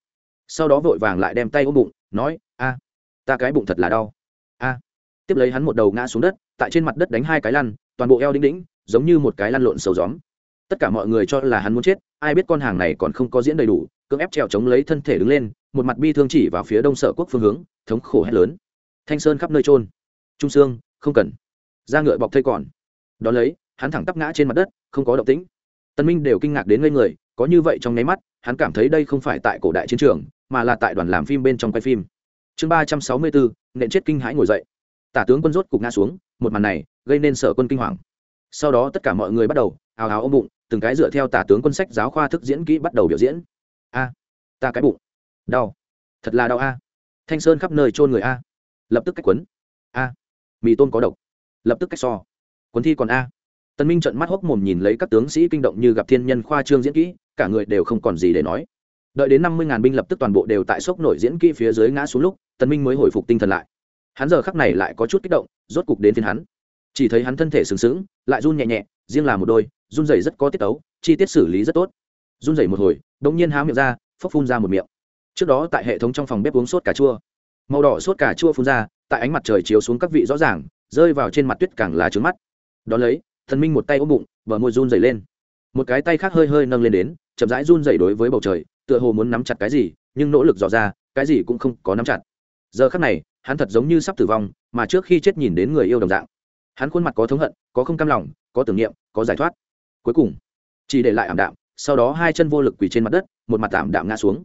Sau đó vội vàng lại đem tay ôm bụng, nói, a, ta cái bụng thật là đau tiếp lấy hắn một đầu ngã xuống đất, tại trên mặt đất đánh hai cái lăn, toàn bộ eo đĩnh đĩnh, giống như một cái lăn lộn sầu gióm. Tất cả mọi người cho là hắn muốn chết, ai biết con hàng này còn không có diễn đầy đủ, cưỡng ép trèo chống lấy thân thể đứng lên, một mặt bi thương chỉ vào phía đông sở quốc phương hướng, thống khổ hét lớn. Thanh sơn khắp nơi trôn trung sương, không cần. Ra ngựa bọc thây còn. Đón lấy, hắn thẳng tắp ngã trên mặt đất, không có động tĩnh. Tân minh đều kinh ngạc đến ngây người, có như vậy trong nháy mắt, hắn cảm thấy đây không phải tại cổ đại chiến trường, mà là tại đoàn làm phim bên trong quay phim. Chương ba trăm sáu mươi bốn, nện chết kinh hãi ngồi dậy tả tướng quân rốt cục ngã xuống, một màn này gây nên sở quân kinh hoàng. Sau đó tất cả mọi người bắt đầu ào ào ôm bụng, từng cái dựa theo tả tướng quân sách giáo khoa thức diễn kỹ bắt đầu biểu diễn. A à, ta cái bụng. Đau. Thật là đau a. À. Thanh sơn khắp nơi trôn người a. À. Lập tức cách quấn. A mì tôm có độc. Lập tức cách so. Quấn thi còn a. Tân minh trận mắt hốc mồm nhìn lấy các tướng sĩ kinh động như gặp thiên nhân khoa trương diễn kỹ, cả người đều không còn gì để nói. Đợi đến năm mươi ngàn binh lập tức toàn bộ đều tại sốc nổi diễn kỹ phía dưới ngã xuống lúc, tân minh mới hồi phục tinh thần lại hắn giờ khắc này lại có chút kích động, rốt cục đến phiên hắn. Chỉ thấy hắn thân thể sừng sững, lại run nhẹ nhẹ, riêng là một đôi, run rẩy rất có tiết tấu, chi tiết xử lý rất tốt. Run rẩy một hồi đống nhiên há miệng ra, phốc phun ra một miệng. Trước đó tại hệ thống trong phòng bếp uống sốt cà chua. Màu đỏ sốt cà chua phun ra, tại ánh mặt trời chiếu xuống các vị rõ ràng, rơi vào trên mặt tuyết càng là trướng mắt. Đ ó lấy, thần minh một tay ôm bụng và môi run dày lên. Một cái tay khác hơi hơi nâng lên đến, chậm rãi run dày đối với bầu trời, tựa hồ muốn nắm chặt cái gì, nhưng nỗ lực dò ra, cái gì cũng không có nắm chặt. Giờ khắc này hắn thật giống như sắp tử vong, mà trước khi chết nhìn đến người yêu đồng dạng. Hắn khuôn mặt có thống hận, có không cam lòng, có tưởng niệm, có giải thoát. Cuối cùng, chỉ để lại ảm đạm, sau đó hai chân vô lực quỳ trên mặt đất, một mặt ảm đạm ngã xuống.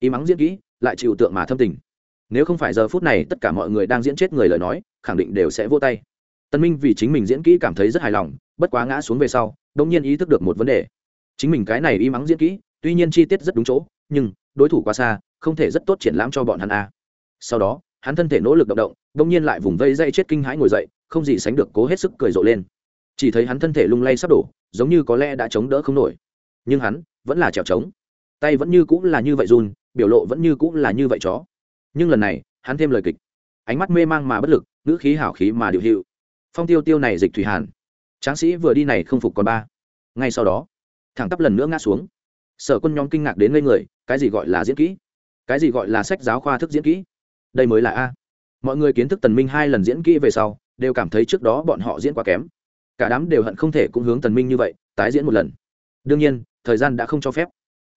Y mắng diễn kỹ, lại chịu tượng mà thâm tình. Nếu không phải giờ phút này tất cả mọi người đang diễn chết người lời nói, khẳng định đều sẽ vô tay. Tân minh vì chính mình diễn kỹ cảm thấy rất hài lòng, bất quá ngã xuống về sau đông nhiên ý thức được một vấn đề. Chính mình cái này y mắng diễn kỹ, tuy nhiên chi tiết rất đúng chỗ, nhưng đối thủ quá xa, không thể rất tốt triển lãm cho bọn hắn a. Sau đó hắn thân thể nỗ lực động động bỗng nhiên lại vùng vây dây chết kinh hãi ngồi dậy, không gì sánh được cố hết sức cười rộ lên. Chỉ thấy hắn thân thể lung lay sắp đổ, giống như có lẽ đã chống đỡ không nổi. Nhưng hắn vẫn là trèo trống. Tay vẫn như cũng là như vậy run, biểu lộ vẫn như cũng là như vậy chó. Nhưng lần này, hắn thêm lời kịch. Ánh mắt mê mang mà bất lực, ngữ khí hảo khí mà điều hiệu. Phong tiêu tiêu này dịch thủy hàn. Tráng sĩ vừa đi này không phục còn ba. Ngay sau đó, thẳng tắp lần nữa ngã xuống. Sở quân nhóm kinh ngạc đến ngây người, cái gì gọi là diễn kỹ? Cái gì gọi là sách giáo khoa thức diễn kỹ? Đây mới là a. Mọi người kiến thức tần minh hai lần diễn kỹ về sau, đều cảm thấy trước đó bọn họ diễn quá kém. Cả đám đều hận không thể cũng hướng tần minh như vậy, tái diễn một lần. Đương nhiên, thời gian đã không cho phép.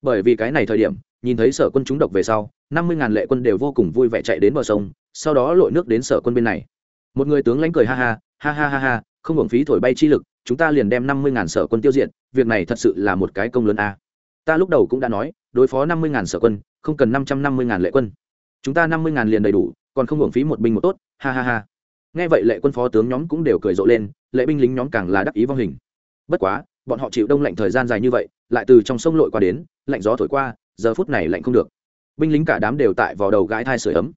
Bởi vì cái này thời điểm, nhìn thấy sở quân chúng độc về sau, năm mươi ngàn lệ quân đều vô cùng vui vẻ chạy đến bờ sông, sau đó lội nước đến sở quân bên này. Một người tướng lãnh cười ha ha ha ha ha ha, không hưởng phí thổi bay chi lực, chúng ta liền đem năm mươi ngàn sở quân tiêu diệt, việc này thật sự là một cái công lớn a. Ta lúc đầu cũng đã nói, đối phó năm mươi ngàn sở quân, không cần năm trăm năm mươi ngàn lệ quân chúng ta năm mươi ngàn liền đầy đủ, còn không hưởng phí một binh một tốt, ha ha ha. Nghe vậy lệ quân phó tướng nhóm cũng đều cười rộ lên, lệ binh lính nhóm càng là đắc ý vong hình. Bất quá, bọn họ chịu đông lạnh thời gian dài như vậy, lại từ trong sông lội qua đến, lạnh gió thổi qua, giờ phút này lạnh không được. Binh lính cả đám đều tại vào đầu gãi thai sửa ấm.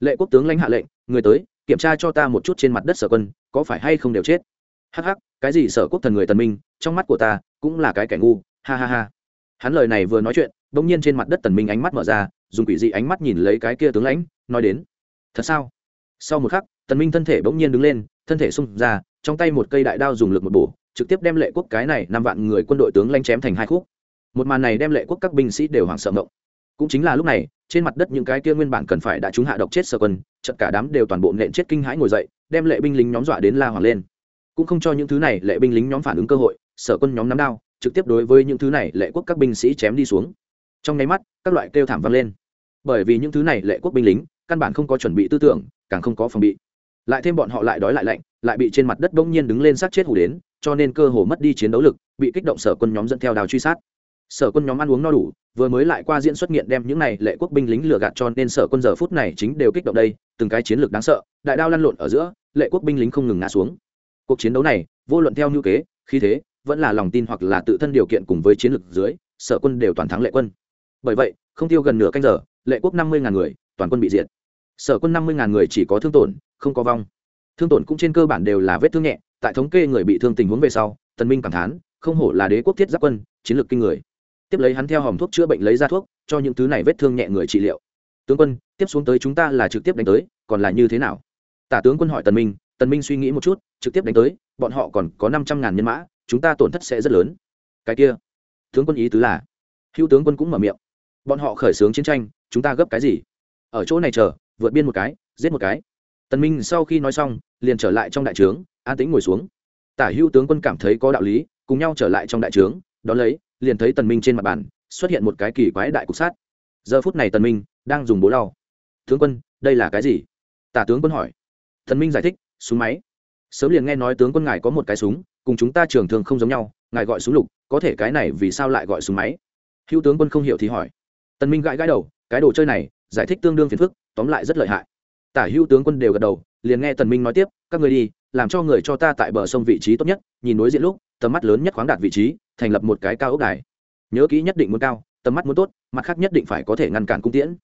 Lệ quốc tướng lãnh hạ lệnh, người tới, kiểm tra cho ta một chút trên mặt đất sở quân, có phải hay không đều chết? Hắc hắc, cái gì sở quốc thần người tần minh, trong mắt của ta cũng là cái kẻ ngu, ha ha ha. Hắn lời này vừa nói chuyện, bỗng nhiên trên mặt đất tần minh ánh mắt mở ra dùng quỷ dị ánh mắt nhìn lấy cái kia tướng lãnh, nói đến, thật sao? Sau một khắc, tần minh thân thể bỗng nhiên đứng lên, thân thể xung ra, trong tay một cây đại đao dùng lực một bổ, trực tiếp đem lệ quốc cái này năm vạn người quân đội tướng lãnh chém thành hai khúc. Một màn này đem lệ quốc các binh sĩ đều hoảng sợ ngộng. Cũng chính là lúc này, trên mặt đất những cái kia nguyên bản cần phải đã trúng hạ độc chết sở quân, chật cả đám đều toàn bộ nện chết kinh hãi ngồi dậy, đem lệ binh lính nhóm dọa đến la hoàng lên. Cũng không cho những thứ này lệ binh lính nhóm phản ứng cơ hội sở quân nhóm nắm đao, trực tiếp đối với những thứ này lệ quốc các binh sĩ chém đi xuống trong nháy mắt, các loại kêu thảm vang lên. Bởi vì những thứ này lệ quốc binh lính, căn bản không có chuẩn bị tư tưởng, càng không có phòng bị. Lại thêm bọn họ lại đói lại lạnh, lại bị trên mặt đất bỗng nhiên đứng lên sát chết hủ đến, cho nên cơ hồ mất đi chiến đấu lực, bị kích động sở quân nhóm dẫn theo đào truy sát. Sở quân nhóm ăn uống no đủ, vừa mới lại qua diễn xuất nghiện đem những này lệ quốc binh lính lừa gạt cho nên sở quân giờ phút này chính đều kích động đây, từng cái chiến lược đáng sợ, đại đao lăn lộn ở giữa, lệ quốc binh lính không ngừng ngã xuống. Cuộc chiến đấu này, vô luận theo nhu kế khi thế, vẫn là lòng tin hoặc là tự thân điều kiện cùng với chiến lược dưới, sở quân đều toàn thắng lệ quân bởi vậy, không tiêu gần nửa canh giờ, lệ quốc năm mươi ngàn người, toàn quân bị diệt. Sở quân năm mươi ngàn người chỉ có thương tổn, không có vong. Thương tổn cũng trên cơ bản đều là vết thương nhẹ, tại thống kê người bị thương tình huống về sau, tần minh cảm thán, không hổ là đế quốc thiết giáp quân, chiến lược kinh người. Tiếp lấy hắn theo hòm thuốc chữa bệnh lấy ra thuốc, cho những thứ này vết thương nhẹ người trị liệu. Tướng quân, tiếp xuống tới chúng ta là trực tiếp đánh tới, còn là như thế nào? Tả tướng quân hỏi tần minh tần minh suy nghĩ một chút, trực tiếp đánh tới, bọn họ còn có năm trăm ngàn nhân mã, chúng ta tổn thất sẽ rất lớn. Cái kia. Tướng quân ý tứ là, hữu tướng quân cũng mở miệng bọn họ khởi xướng chiến tranh, chúng ta gấp cái gì? Ở chỗ này chờ, vượt biên một cái, giết một cái. Tần minh sau khi nói xong, liền trở lại trong đại trướng, an tĩnh ngồi xuống. Tả hữu tướng quân cảm thấy có đạo lý, cùng nhau trở lại trong đại trướng đó lấy, liền thấy tần minh trên mặt bàn, xuất hiện một cái kỳ quái đại cục sát giờ phút này tần minh đang dùng bố lau. Tướng quân, đây là cái gì? Tả tướng quân hỏi. Tần minh giải thích, súng máy. Sớm liền nghe nói tướng quân ngài có một cái súng, cùng chúng ta trường thường không giống nhau, ngài gọi súng lục, có thể cái này vì sao lại gọi súng máy? Hữu tướng quân không hiểu thì hỏi tần minh gãi gãi đầu, cái đồ chơi này, giải thích tương đương phiền phức, tóm lại rất lợi hại. Tả hữu tướng quân đều gật đầu, liền nghe tần minh nói tiếp, các người đi, làm cho người cho ta tại bờ sông vị trí tốt nhất, nhìn đối diện lúc, tầm mắt lớn nhất khoáng đạt vị trí, thành lập một cái cao ốc đài. Nhớ kỹ nhất định muốn cao, tầm mắt muốn tốt, mặt khác nhất định phải có thể ngăn cản cung tiễn.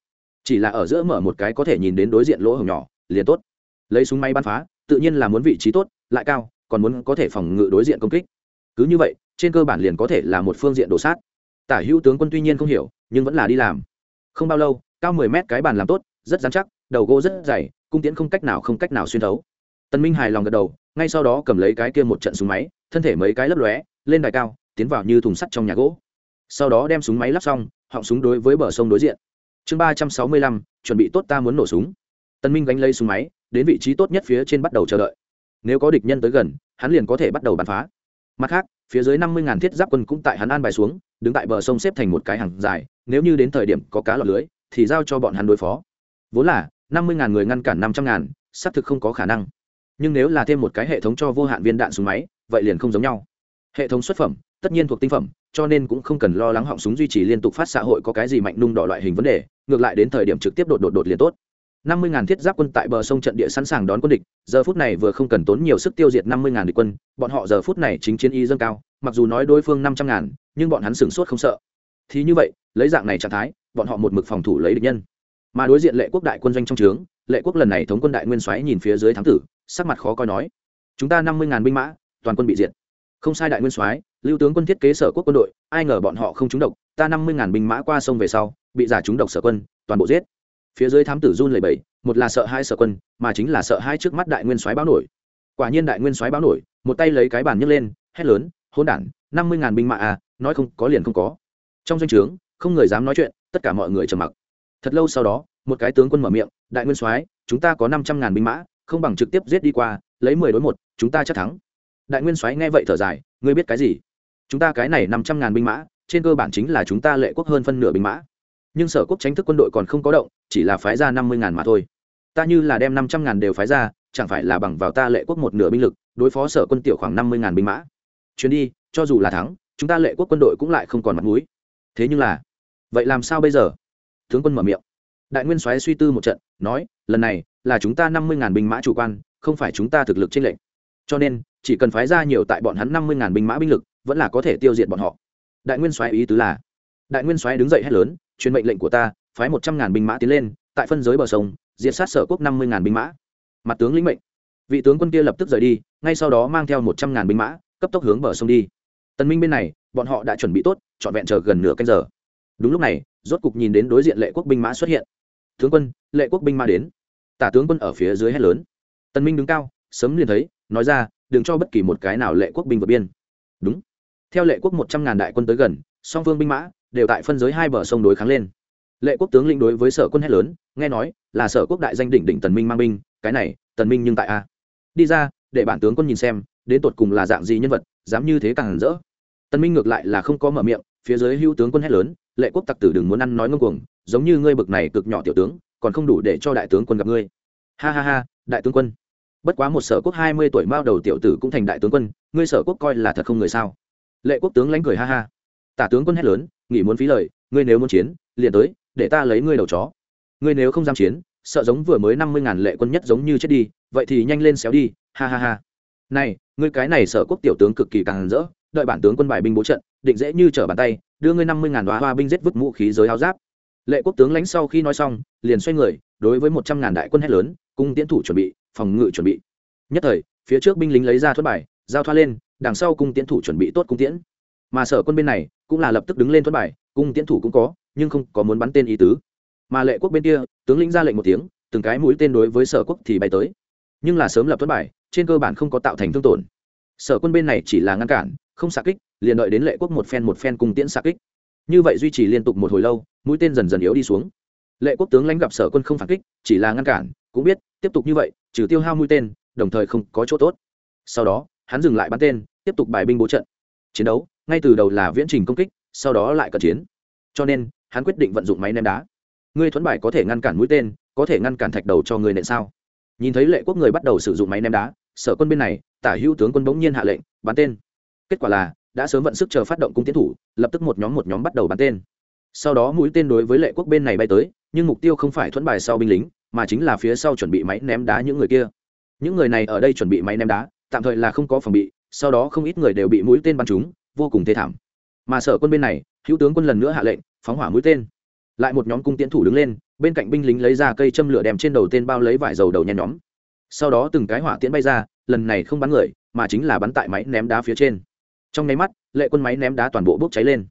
Chỉ là ở giữa mở một cái có thể nhìn đến đối diện lỗ hổng nhỏ, liền tốt. Lấy súng máy bắn phá, tự nhiên là muốn vị trí tốt, lại cao, còn muốn có thể phòng ngự đối diện công kích. Cứ như vậy, trên cơ bản liền có thể là một phương diện đổ sát tả hữu tướng quân tuy nhiên không hiểu, nhưng vẫn là đi làm. Không bao lâu, cao mười mét cái bàn làm tốt, rất dán chắc, đầu gỗ rất dày, cung tiễn không cách nào không cách nào xuyên thấu. Tân minh hài lòng gật đầu, ngay sau đó cầm lấy cái kia một trận súng máy, thân thể mấy cái lấp lóe, lên đài cao, tiến vào như thùng sắt trong nhà gỗ. Sau đó đem súng máy lắp xong, họng súng đối với bờ sông đối diện. Chương ba trăm sáu mươi lăm, chuẩn bị tốt ta muốn nổ súng. Tân minh gánh lấy súng máy, đến vị trí tốt nhất phía trên bắt đầu chờ đợi. Nếu có địch nhân tới gần, hắn liền có thể bắt đầu bắn phá. Mặt khác, phía dưới năm mươi ngàn thiết giáp quân cũng tại hắn an bài xuống đứng tại bờ sông xếp thành một cái hàng dài, nếu như đến thời điểm có cá lọt lưới, thì giao cho bọn hắn đối phó. Vốn là, năm mươi ngàn người ngăn cản năm trăm ngàn, xác thực không có khả năng. Nhưng nếu là thêm một cái hệ thống cho vô hạn viên đạn súng máy, vậy liền không giống nhau. Hệ thống xuất phẩm, tất nhiên thuộc tinh phẩm, cho nên cũng không cần lo lắng họng súng duy trì liên tục phát xã hội có cái gì mạnh nung đỏ loại hình vấn đề, ngược lại đến thời điểm trực tiếp đột đột đột liền tốt. năm mươi ngàn thiết giáp quân tại bờ sông trận địa sẵn sàng đón quân địch, giờ phút này vừa không cần tốn nhiều sức tiêu diệt năm mươi ngàn địch quân, bọn họ giờ phút này chính chiến y dâng cao, mặc dù nói đối phương năm trăm ngàn nhưng bọn hắn sửng sốt không sợ. Thì như vậy, lấy dạng này trạng thái, bọn họ một mực phòng thủ lấy địch nhân. Mà đối diện lệ quốc đại quân doanh trong trướng, lệ quốc lần này thống quân đại nguyên soái nhìn phía dưới thám tử, sắc mặt khó coi nói, chúng ta năm mươi ngàn binh mã, toàn quân bị diệt. Không sai đại nguyên soái lưu tướng quân thiết kế sở quốc quân đội, ai ngờ bọn họ không trúng độc, ta năm mươi ngàn binh mã qua sông về sau, bị giả trúng độc sở quân, toàn bộ giết. Phía dưới thám tử run lẩy bẩy, một là sợ hai sở quân, mà chính là sợ hai trước mắt đại nguyên soái báo nổi. Quả nhiên đại nguyên soái báo nổi, một tay lấy cái bàn nhấc lên, hét lớn hôn đản, năm mươi ngàn binh mã à nói không có liền không có. Trong doanh trướng, không người dám nói chuyện, tất cả mọi người trầm mặc. Thật lâu sau đó, một cái tướng quân mở miệng, đại nguyên soái, chúng ta có năm trăm ngàn binh mã, không bằng trực tiếp giết đi qua, lấy mười đối một, chúng ta chắc thắng. Đại nguyên soái nghe vậy thở dài, ngươi biết cái gì? Chúng ta cái này năm trăm ngàn binh mã, trên cơ bản chính là chúng ta lệ quốc hơn phân nửa binh mã. Nhưng sở quốc tránh thức quân đội còn không có động, chỉ là phái ra năm mươi ngàn mà thôi. Ta như là đem năm trăm ngàn đều phái ra, chẳng phải là bằng vào ta lệ quốc một nửa binh lực, đối phó sở quân tiểu khoảng năm mươi ngàn binh mã. Chuyến đi, cho dù là thắng chúng ta lệ quốc quân đội cũng lại không còn mặt mũi. Thế nhưng là, vậy làm sao bây giờ? Tướng quân mở miệng. Đại nguyên soái suy tư một trận, nói, lần này là chúng ta năm mươi ngàn binh mã chủ quan, không phải chúng ta thực lực trên lệnh cho nên, chỉ cần phái ra nhiều tại bọn hắn năm mươi ngàn binh mã binh lực, vẫn là có thể tiêu diệt bọn họ. Đại nguyên soái ý tứ là, đại nguyên soái đứng dậy hét lớn, truyền mệnh lệnh của ta, phái một trăm ngàn binh mã tiến lên, tại phân giới bờ sông, diệt sát sở quốc năm mươi ngàn binh mã. Mặt tướng lĩnh mệnh. Vị tướng quân kia lập tức rời đi, ngay sau đó mang theo một trăm ngàn binh mã, cấp tốc hướng bờ sông đi tần minh bên này, bọn họ đã chuẩn bị tốt, trọn vẹn chờ gần nửa canh giờ. Đúng lúc này, rốt cục nhìn đến đối diện lệ quốc binh mã xuất hiện. Tướng quân, lệ quốc binh mã đến. Tả tướng quân ở phía dưới hét lớn. Tần minh đứng cao, sớm liền thấy, nói ra, đừng cho bất kỳ một cái nào lệ quốc binh vượt biên. Đúng. Theo lệ quốc một trăm ngàn đại quân tới gần, song phương binh mã đều tại phân giới hai bờ sông đối kháng lên. Lệ quốc tướng lĩnh đối với sở quân hét lớn, nghe nói là sở quốc đại danh đỉnh đỉnh tần minh mang binh, cái này, tần minh nhưng tại a. Đi ra, để bản tướng quân nhìn xem, đến tột cùng là dạng gì nhân vật dám như thế càng rỡ. Tân minh ngược lại là không có mở miệng, phía dưới hưu tướng quân hét lớn, lệ quốc tặc tử đừng muốn ăn nói ngông cuồng, giống như ngươi bực này cực nhỏ tiểu tướng, còn không đủ để cho đại tướng quân gặp ngươi. Ha ha ha, đại tướng quân. Bất quá một sở quốc hai mươi tuổi mao đầu tiểu tử cũng thành đại tướng quân, ngươi sở quốc coi là thật không người sao? Lệ quốc tướng lánh cười ha ha. Tả tướng quân hét lớn nghĩ muốn phí lời, ngươi nếu muốn chiến, liền tới, để ta lấy ngươi đầu chó. Ngươi nếu không dám chiến, sợ giống vừa mới năm mươi ngàn lệ quân nhất giống như chết đi, vậy thì nhanh lên xéo đi, ha ha ha. Này ngươi cái này sở quốc tiểu tướng cực kỳ càng rỡ, đợi bản tướng quân bài binh bố trận, định dễ như trở bàn tay, đưa ngươi năm mươi ngàn đoá hoa binh giết vứt vũ khí giới áo giáp. Lệ quốc tướng lãnh sau khi nói xong, liền xoay người, đối với một trăm ngàn đại quân hét lớn, cung tiến thủ chuẩn bị, phòng ngự chuẩn bị. Nhất thời, phía trước binh lính lấy ra thuất bài, giao thoa lên, đằng sau cung tiến thủ chuẩn bị tốt cung tiễn. Mà sở quân bên này, cũng là lập tức đứng lên thuất bài, cung tiến thủ cũng có, nhưng không có muốn bắn tên ý tứ. Mà lệ quốc bên kia, tướng lĩnh ra lệnh một tiếng, từng cái mũi tên đối với sở quốc thì bay tới. Nhưng là sớm lập thuất bài trên cơ bản không có tạo thành thương tổn. Sở quân bên này chỉ là ngăn cản, không xạ kích, liền đợi đến lệ quốc một phen một phen cùng tiễn xạ kích. Như vậy duy trì liên tục một hồi lâu, mũi tên dần dần yếu đi xuống. Lệ quốc tướng lãnh gặp sở quân không phản kích, chỉ là ngăn cản, cũng biết, tiếp tục như vậy, trừ tiêu hao mũi tên, đồng thời không có chỗ tốt. Sau đó, hắn dừng lại bắn tên, tiếp tục bài binh bố trận. Chiến đấu, ngay từ đầu là viễn trình công kích, sau đó lại cận chiến. Cho nên, hắn quyết định vận dụng máy ném đá. Ngươi thuẫn bài có thể ngăn cản mũi tên, có thể ngăn cản thạch đầu cho người nện sao? Nhìn thấy lệ quốc người bắt đầu sử dụng máy ném đá sở quân bên này, tả hữu tướng quân bỗng nhiên hạ lệnh, bắn tên. Kết quả là, đã sớm vận sức chờ phát động cung tiến thủ, lập tức một nhóm một nhóm bắt đầu bắn tên. Sau đó mũi tên đối với lệ quốc bên này bay tới, nhưng mục tiêu không phải thuẫn bài sau binh lính, mà chính là phía sau chuẩn bị máy ném đá những người kia. Những người này ở đây chuẩn bị máy ném đá, tạm thời là không có phòng bị, sau đó không ít người đều bị mũi tên bắn trúng, vô cùng thê thảm. Mà sở quân bên này, hữu tướng quân lần nữa hạ lệnh, phóng hỏa mũi tên. Lại một nhóm cung tiễn thủ đứng lên, bên cạnh binh lính lấy ra cây châm lửa đem trên đầu tên bao lấy vải dầu đầu nhen nhóm sau đó từng cái hỏa tiễn bay ra, lần này không bắn người, mà chính là bắn tại máy ném đá phía trên. Trong nháy mắt, lệ quân máy ném đá toàn bộ bốc cháy lên.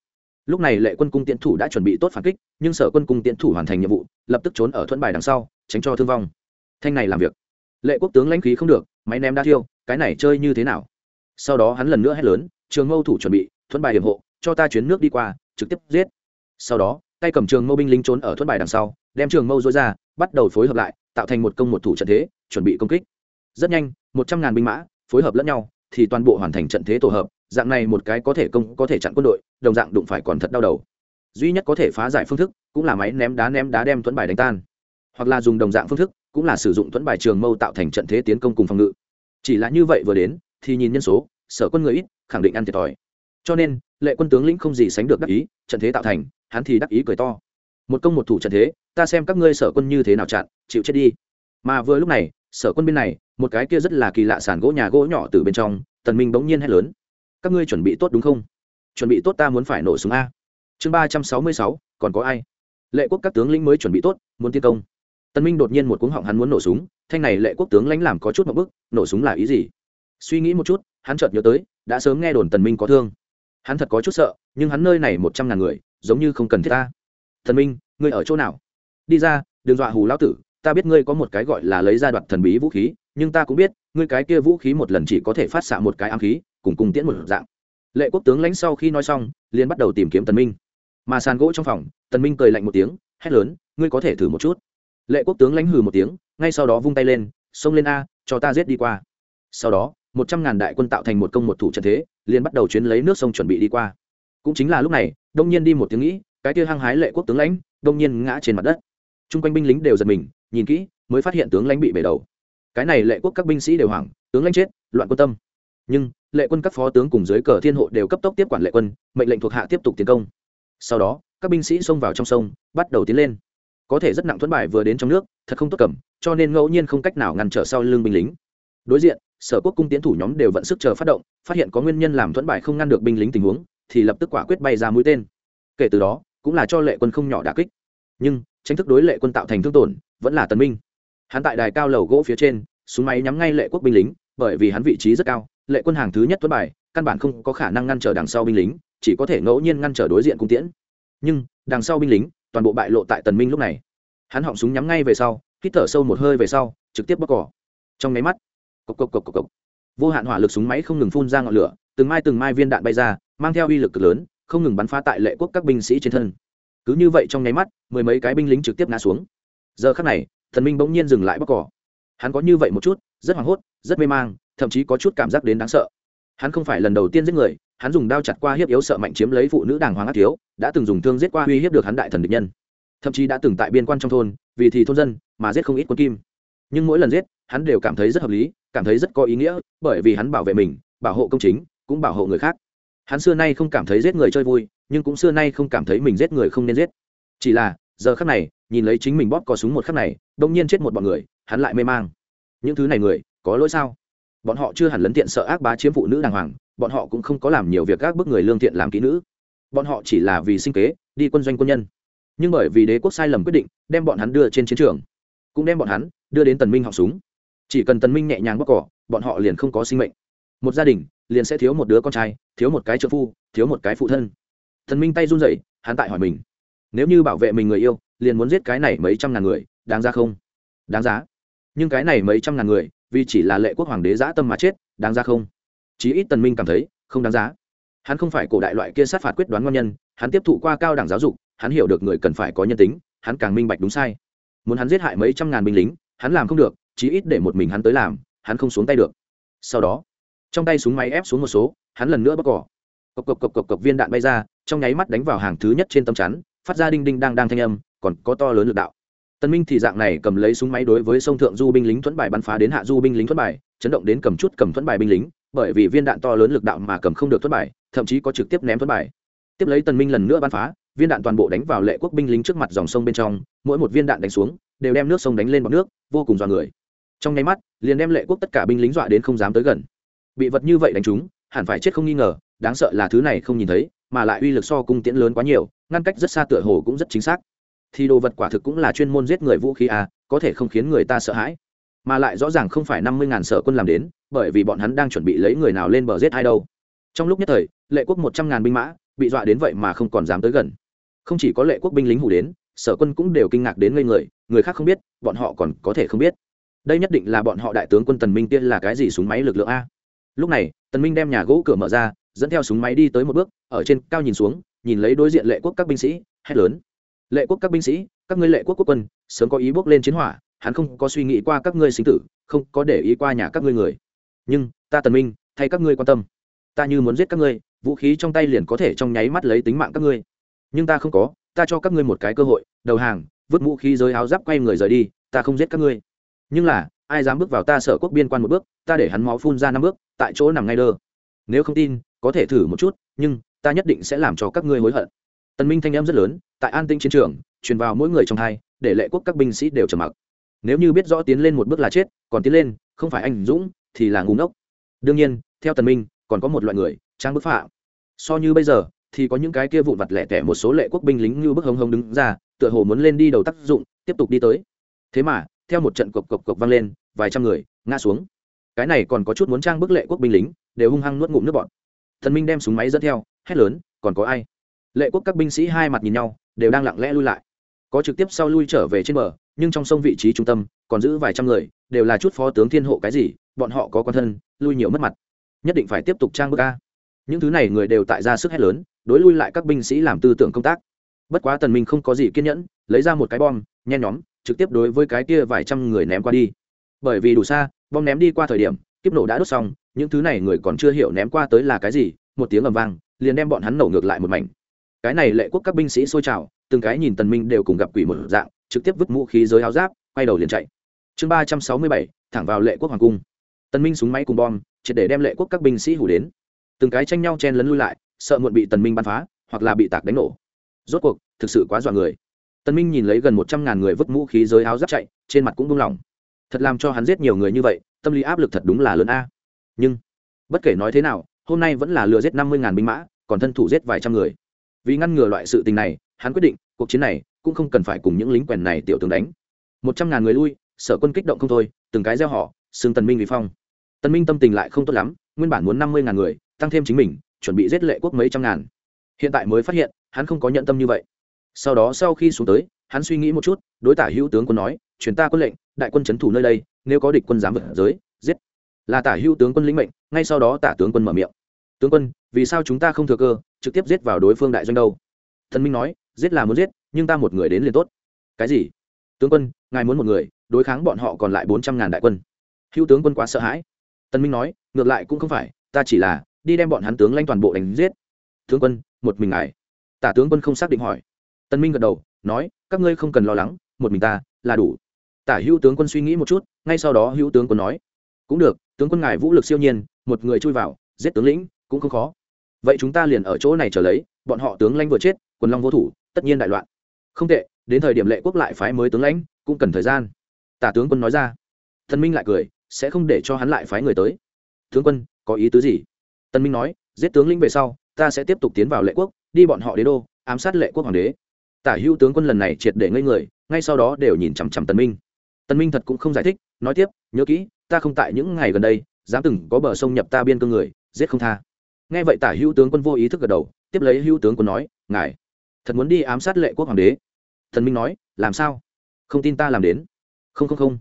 Lúc này lệ quân cung tiễn thủ đã chuẩn bị tốt phản kích, nhưng sở quân cung tiễn thủ hoàn thành nhiệm vụ, lập tức trốn ở thuận bài đằng sau, tránh cho thương vong. Thanh này làm việc. Lệ quốc tướng lãnh khí không được, máy ném đá thiêu, cái này chơi như thế nào? Sau đó hắn lần nữa hét lớn, trường mâu thủ chuẩn bị thuận bài hiểm hộ, cho ta chuyến nước đi qua, trực tiếp giết. Sau đó, tay cầm trường mâu binh lính trốn ở thuận bài đằng sau, đem trường mâu dối ra, bắt đầu phối hợp lại, tạo thành một công một thủ trận thế chuẩn bị công kích. Rất nhanh, một trăm ngàn binh mã phối hợp lẫn nhau, thì toàn bộ hoàn thành trận thế tổ hợp, dạng này một cái có thể công, có thể chặn quân đội, đồng dạng đụng phải còn thật đau đầu. Duy nhất có thể phá giải phương thức cũng là máy ném đá ném đá đem thuẫn bài đánh tan. Hoặc là dùng đồng dạng phương thức cũng là sử dụng thuẫn bài trường mâu tạo thành trận thế tiến công cùng phòng ngự. Chỉ là như vậy vừa đến, thì nhìn nhân số, sở quân người ít, khẳng định ăn thiệt thòi. Cho nên, lệ quân tướng lĩnh không gì sánh được đắc ý, trận thế tạo thành, hắn thì đắc ý cười to. Một công một thủ trận thế, ta xem các ngươi sở quân như thế nào chặn, chịu chết đi mà vừa lúc này, sở quân bên này, một cái kia rất là kỳ lạ sàn gỗ nhà gỗ nhỏ từ bên trong, tần minh bỗng nhiên hét lớn. Các ngươi chuẩn bị tốt đúng không? Chuẩn bị tốt ta muốn phải nổ súng a. Chương ba trăm sáu mươi sáu, còn có ai? Lệ quốc các tướng lĩnh mới chuẩn bị tốt, muốn tiến công. Tần minh đột nhiên một cuống họng hắn muốn nổ súng, thanh này lệ quốc tướng lãnh làm có chút một bức, nổ súng là ý gì? Suy nghĩ một chút, hắn chợt nhớ tới, đã sớm nghe đồn tần minh có thương. Hắn thật có chút sợ, nhưng hắn nơi này một trăm ngàn người, giống như không cần thiết ta. Thần minh, ngươi ở chỗ nào? Đi ra, đừng dọa hù lão tử ta biết ngươi có một cái gọi là lấy ra đoạt thần bí vũ khí, nhưng ta cũng biết, ngươi cái kia vũ khí một lần chỉ có thể phát xạ một cái ám khí, cùng cùng tiễn một dạng. Lệ quốc tướng lãnh sau khi nói xong, liền bắt đầu tìm kiếm tần minh. Mà sàn gỗ trong phòng, tần minh cười lạnh một tiếng, hét lớn, ngươi có thể thử một chút. Lệ quốc tướng lãnh hừ một tiếng, ngay sau đó vung tay lên, xông lên a, cho ta giết đi qua. Sau đó, một trăm ngàn đại quân tạo thành một công một thủ trận thế, liền bắt đầu chuyến lấy nước sông chuẩn bị đi qua. Cũng chính là lúc này, đông nhiên đi một tiếng nghĩ, cái kia hăng hái lệ quốc tướng lãnh, đông nhiên ngã trên mặt đất. Chung quanh binh lính đều giật mình nhìn kỹ mới phát hiện tướng lãnh bị bể đầu. Cái này lệ quốc các binh sĩ đều hoảng, tướng lãnh chết, loạn quân tâm. Nhưng, lệ quân các phó tướng cùng dưới cờ thiên hộ đều cấp tốc tiếp quản lệ quân, mệnh lệnh thuộc hạ tiếp tục tiến công. Sau đó, các binh sĩ xông vào trong sông, bắt đầu tiến lên. Có thể rất nặng thuẫn bài vừa đến trong nước, thật không tốt cầm, cho nên ngẫu nhiên không cách nào ngăn trở sau lưng binh lính. Đối diện, sở quốc cung tiến thủ nhóm đều vận sức chờ phát động, phát hiện có nguyên nhân làm thuẫn bài không ngăn được binh lính tình huống, thì lập tức quả quyết bay ra mũi tên. Kể từ đó, cũng là cho lệ quân không nhỏ đà kích. Nhưng tranh thức đối lệ quân tạo thành thương tổn, vẫn là tần minh. Hắn tại đài cao lầu gỗ phía trên, súng máy nhắm ngay lệ quốc binh lính, bởi vì hắn vị trí rất cao, lệ quân hàng thứ nhất tuấn bài, căn bản không có khả năng ngăn trở đằng sau binh lính, chỉ có thể ngẫu nhiên ngăn trở đối diện cung tiễn. Nhưng, đằng sau binh lính, toàn bộ bại lộ tại tần minh lúc này. Hắn họng súng nhắm ngay về sau, hít thở sâu một hơi về sau, trực tiếp bóc cỏ trong máy mắt, cộc cộc cộc cộc cộc. Vô hạn hỏa lực súng máy không ngừng phun ra ngọn lửa, từng mai từng mai viên đạn bay ra, mang theo uy lực cực lớn, không ngừng bắn phá tại lệ quốc các binh sĩ trên thân cứ như vậy trong nháy mắt, mười mấy cái binh lính trực tiếp ngã xuống. Giờ khắc này, thần minh bỗng nhiên dừng lại bóc cỏ. Hắn có như vậy một chút, rất hoảng hốt, rất mê mang, thậm chí có chút cảm giác đến đáng sợ. Hắn không phải lần đầu tiên giết người, hắn dùng đao chặt qua hiếp yếu sợ mạnh chiếm lấy phụ nữ đàng hoàng ác thiếu, đã từng dùng thương giết qua uy hiếp được hắn đại thần địch nhân. Thậm chí đã từng tại biên quan trong thôn, vì thì thôn dân, mà giết không ít quân kim. Nhưng mỗi lần giết, hắn đều cảm thấy rất hợp lý, cảm thấy rất có ý nghĩa, bởi vì hắn bảo vệ mình, bảo hộ công chính, cũng bảo hộ người khác. Hắn xưa nay không cảm thấy giết người chơi vui nhưng cũng xưa nay không cảm thấy mình giết người không nên giết. Chỉ là, giờ khắc này, nhìn lấy chính mình bóp cò súng một khắc này, đông nhiên chết một bọn người, hắn lại mê mang. Những thứ này người, có lỗi sao? Bọn họ chưa hẳn lấn tiện sợ ác bá chiếm phụ nữ đàng hoàng, bọn họ cũng không có làm nhiều việc các bức người lương thiện làm kỹ nữ. Bọn họ chỉ là vì sinh kế, đi quân doanh quân nhân. Nhưng bởi vì đế quốc sai lầm quyết định, đem bọn hắn đưa trên chiến trường. Cũng đem bọn hắn đưa đến tần minh học súng. Chỉ cần tần minh nhẹ nhàng bóc cỏ bọn họ liền không có sinh mệnh. Một gia đình, liền sẽ thiếu một đứa con trai, thiếu một cái trợ phu, thiếu một cái phụ thân thần minh tay run rẩy, hắn tại hỏi mình, nếu như bảo vệ mình người yêu, liền muốn giết cái này mấy trăm ngàn người, đáng ra không? Đáng giá. Nhưng cái này mấy trăm ngàn người, vì chỉ là lệ quốc hoàng đế giã tâm mà chết, đáng ra không? Chí ít tần minh cảm thấy, không đáng giá. Hắn không phải cổ đại loại kia sát phạt quyết đoán ngon nhân, hắn tiếp thụ qua cao đẳng giáo dục, hắn hiểu được người cần phải có nhân tính, hắn càng minh bạch đúng sai. Muốn hắn giết hại mấy trăm ngàn binh lính, hắn làm không được, chí ít để một mình hắn tới làm, hắn không xuống tay được. Sau đó, trong tay súng máy ép xuống một số, hắn lần nữa bóc cỏ. Cộc cộc cộc cộc cộc viên đạn bay ra trong nháy mắt đánh vào hàng thứ nhất trên tấm chắn, phát ra đinh đinh đang đang thanh âm, còn có to lớn lực đạo. Tân minh thì dạng này cầm lấy súng máy đối với sông thượng du binh lính thuẫn bài bắn phá đến hạ du binh lính thuẫn bài, chấn động đến cầm chút cầm thuẫn bài binh lính, bởi vì viên đạn to lớn lực đạo mà cầm không được thuẫn bài, thậm chí có trực tiếp ném thuẫn bài. Tiếp lấy tân minh lần nữa bắn phá, viên đạn toàn bộ đánh vào lệ quốc binh lính trước mặt dòng sông bên trong, mỗi một viên đạn đánh xuống, đều đem nước sông đánh lên bọt nước, vô cùng dọa người. Trong nháy mắt, liền đem lệ quốc tất cả binh lính dọa đến không dám tới gần. Bị vật như vậy đánh trúng, hẳn phải chết không nghi ngờ, đáng sợ là thứ này không nhìn thấy mà lại uy lực so cung tiễn lớn quá nhiều, ngăn cách rất xa tựa hồ cũng rất chính xác. Thì đồ vật quả thực cũng là chuyên môn giết người vũ khí à có thể không khiến người ta sợ hãi. Mà lại rõ ràng không phải năm mươi ngàn sở quân làm đến, bởi vì bọn hắn đang chuẩn bị lấy người nào lên bờ giết ai đâu. Trong lúc nhất thời, lệ quốc một trăm ngàn binh mã bị dọa đến vậy mà không còn dám tới gần. Không chỉ có lệ quốc binh lính hủ đến, sở quân cũng đều kinh ngạc đến ngây người người khác không biết, bọn họ còn có thể không biết. Đây nhất định là bọn họ đại tướng quân tần minh tiên là cái gì súng máy lực lượng a. Lúc này, tần minh đem nhà gỗ cửa mở ra dẫn theo súng máy đi tới một bước, ở trên cao nhìn xuống, nhìn lấy đối diện lệ quốc các binh sĩ, hét lớn. Lệ quốc các binh sĩ, các ngươi lệ quốc quốc quân, sớm có ý bước lên chiến hỏa, hắn không có suy nghĩ qua các ngươi sinh tử, không có để ý qua nhà các ngươi người. Nhưng, ta tần minh, thay các ngươi quan tâm. Ta như muốn giết các ngươi, vũ khí trong tay liền có thể trong nháy mắt lấy tính mạng các ngươi. Nhưng ta không có, ta cho các ngươi một cái cơ hội, đầu hàng, vứt vũ khí giới áo giáp quay người rời đi, ta không giết các ngươi. Nhưng là, ai dám bước vào ta sở quốc biên quan một bước, ta để hắn máu phun ra năm bước, tại chỗ nằm ngay đơ. Nếu không tin có thể thử một chút, nhưng ta nhất định sẽ làm cho các ngươi hối hận. Tần minh thanh em rất lớn, tại an tinh chiến trường, truyền vào mỗi người trong hai, để lệ quốc các binh sĩ đều trầm mặc. Nếu như biết rõ tiến lên một bước là chết, còn tiến lên, không phải anh dũng, thì là ngu ngốc. Đương nhiên, theo tần minh, còn có một loại người, trang bức phạm. So như bây giờ, thì có những cái kia vụn vặt lẻ tẻ một số lệ quốc binh lính như bức hống hống đứng ra, tựa hồ muốn lên đi đầu tác dụng, tiếp tục đi tới. Thế mà, theo một trận cộc cộc cộc vang lên, vài trăm người ngã xuống. Cái này còn có chút muốn trang bức lệ quốc binh lính, đều hung hăng nuốt ngụm nước bọt thần minh đem súng máy dẫn theo, hét lớn, còn có ai? Lệ quốc các binh sĩ hai mặt nhìn nhau, đều đang lặng lẽ lui lại. Có trực tiếp sau lui trở về trên bờ, nhưng trong sông vị trí trung tâm, còn giữ vài trăm người, đều là chút phó tướng thiên hộ cái gì, bọn họ có quan thân, lui nhiều mất mặt. Nhất định phải tiếp tục trang bức a. Những thứ này người đều tại ra sức hét lớn, đối lui lại các binh sĩ làm tư tưởng công tác. Bất quá tần minh không có gì kiên nhẫn, lấy ra một cái bom, nhen nhóm, trực tiếp đối với cái kia vài trăm người ném qua đi. Bởi vì đủ xa, bom ném đi qua thời điểm, kiếp nổ đã đốt xong những thứ này người còn chưa hiểu ném qua tới là cái gì, một tiếng ầm vang, liền đem bọn hắn nổ ngược lại một mảnh. Cái này lệ quốc các binh sĩ xôi trào, từng cái nhìn tần minh đều cùng gặp quỷ một dạng, trực tiếp vứt mũ khí giới áo giáp, quay đầu liền chạy. Chương ba trăm sáu mươi bảy, thẳng vào lệ quốc hoàng cung. Tần minh súng máy cùng bom, triệt để đem lệ quốc các binh sĩ hủ đến. Từng cái tranh nhau chen lấn lui lại, sợ muộn bị tần minh bắn phá, hoặc là bị tạc đánh nổ. Rốt cuộc, thực sự quá dọa người. Tần minh nhìn lấy gần một trăm ngàn người vứt mũ khí giới áo giáp chạy, trên mặt cũng buông lỏng. Thật làm cho hắn giết nhiều người như vậy, tâm lý áp lực thật đúng là lớn a nhưng, bất kể nói thế nào, hôm nay vẫn là lừa giết năm mươi ngàn binh mã, còn thân thủ giết vài trăm người. Vì ngăn ngừa loại sự tình này, hắn quyết định, cuộc chiến này cũng không cần phải cùng những lính quèn này tiểu tướng đánh. Một trăm ngàn người lui, sở quân kích động không thôi, từng cái gieo họ, xưng tần minh vì phong. Tần minh tâm tình lại không tốt lắm, nguyên bản muốn năm mươi ngàn người, tăng thêm chính mình, chuẩn bị giết lệ quốc mấy trăm ngàn. Hiện tại mới phát hiện, hắn không có nhận tâm như vậy. Sau đó sau khi xuống tới, hắn suy nghĩ một chút, đối tả hữu tướng quân nói chuyển ta quân lệnh, đại quân c h ấ n thủ nơi đây, nếu có địch quân dám vượt giới, giết là tả hữu tướng quân lĩnh mệnh, ngay sau đó tả tướng quân mở miệng. Tướng quân, vì sao chúng ta không thừa cơ, trực tiếp giết vào đối phương đại doanh đâu? Thần minh nói, giết là muốn giết, nhưng ta một người đến liền tốt. Cái gì? Tướng quân, ngài muốn một người, đối kháng bọn họ còn lại bốn trăm ngàn đại quân. Hữu tướng quân quá sợ hãi. Tân minh nói, ngược lại cũng không phải, ta chỉ là đi đem bọn hắn tướng lãnh toàn bộ đánh giết. Tướng quân, một mình ngài. Tả tướng quân không xác định hỏi. Tân minh gật đầu, nói, các ngươi không cần lo lắng, một mình ta là đủ. Tả hữu tướng quân suy nghĩ một chút, ngay sau đó hữu tướng quân nói, cũng được tướng quân ngài vũ lực siêu nhiên, một người chui vào, giết tướng lĩnh, cũng không khó. Vậy chúng ta liền ở chỗ này chờ lấy, bọn họ tướng lãnh vừa chết, quần long vô thủ, tất nhiên đại loạn. Không tệ, đến thời điểm lệ quốc lại phái mới tướng lãnh, cũng cần thời gian. Tả tướng quân nói ra. Thần minh lại cười, sẽ không để cho hắn lại phái người tới. Tướng quân, có ý tứ gì? Tân minh nói, giết tướng lĩnh về sau, ta sẽ tiếp tục tiến vào lệ quốc, đi bọn họ đế đô, ám sát lệ quốc hoàng đế. Tả hữu tướng quân lần này triệt để ngây người, ngay sau đó đều nhìn chằm chằm tân minh. Tân minh thật cũng không giải thích, nói tiếp, nhớ kỹ ta không tại những ngày gần đây, dám từng có bờ sông nhập ta biên cương người, giết không tha. Nghe vậy tả hữu tướng quân vô ý thức gật đầu, tiếp lấy hữu tướng quân nói, ngài, thật muốn đi ám sát lệ quốc hoàng đế. Thần minh nói, làm sao? Không tin ta làm đến. Không không không.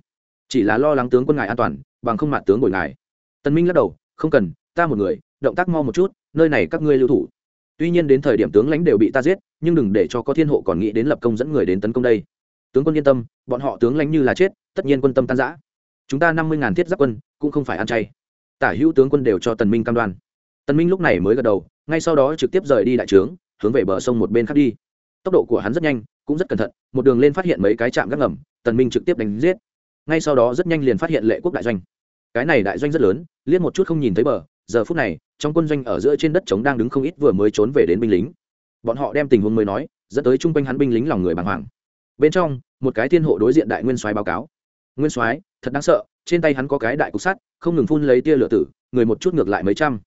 Chỉ là lo lắng tướng quân ngài an toàn, bằng không mạn tướng bồi ngài. Tần minh lắc đầu, không cần, ta một người, động tác mau một chút, nơi này các ngươi lưu thủ. Tuy nhiên đến thời điểm tướng lãnh đều bị ta giết, nhưng đừng để cho có thiên hộ còn nghĩ đến lập công dẫn người đến tấn công đây. Tướng quân yên tâm, bọn họ tướng lãnh như là chết, tất nhiên quân tâm tan rã chúng ta năm mươi ngàn thiết giáp quân, cũng không phải ăn chay. Tả hữu tướng quân đều cho tần minh cam đoan. Tần minh lúc này mới gật đầu, ngay sau đó trực tiếp rời đi đại trướng, hướng về bờ sông một bên khác đi. Tốc độ của hắn rất nhanh, cũng rất cẩn thận, một đường lên phát hiện mấy cái trạm gác ngầm, tần minh trực tiếp đánh giết. Ngay sau đó rất nhanh liền phát hiện lệ quốc đại doanh. Cái này đại doanh rất lớn liên một chút không nhìn thấy bờ, giờ phút này, trong quân doanh ở giữa trên đất trống đang đứng không ít vừa mới trốn về đến binh lính. Bọn họ đem tình huống mới nói, dẫn tới trung quanh hắn binh lính lòng người bàng hoàng. Bên trong, một cái thiên hộ đối diện đại nguyên soái báo cáo nguyên soái, thật đáng sợ, trên tay hắn có cái đại cục sắt, không ngừng phun lấy tia lửa tử, người một chút ngược lại mấy trăm.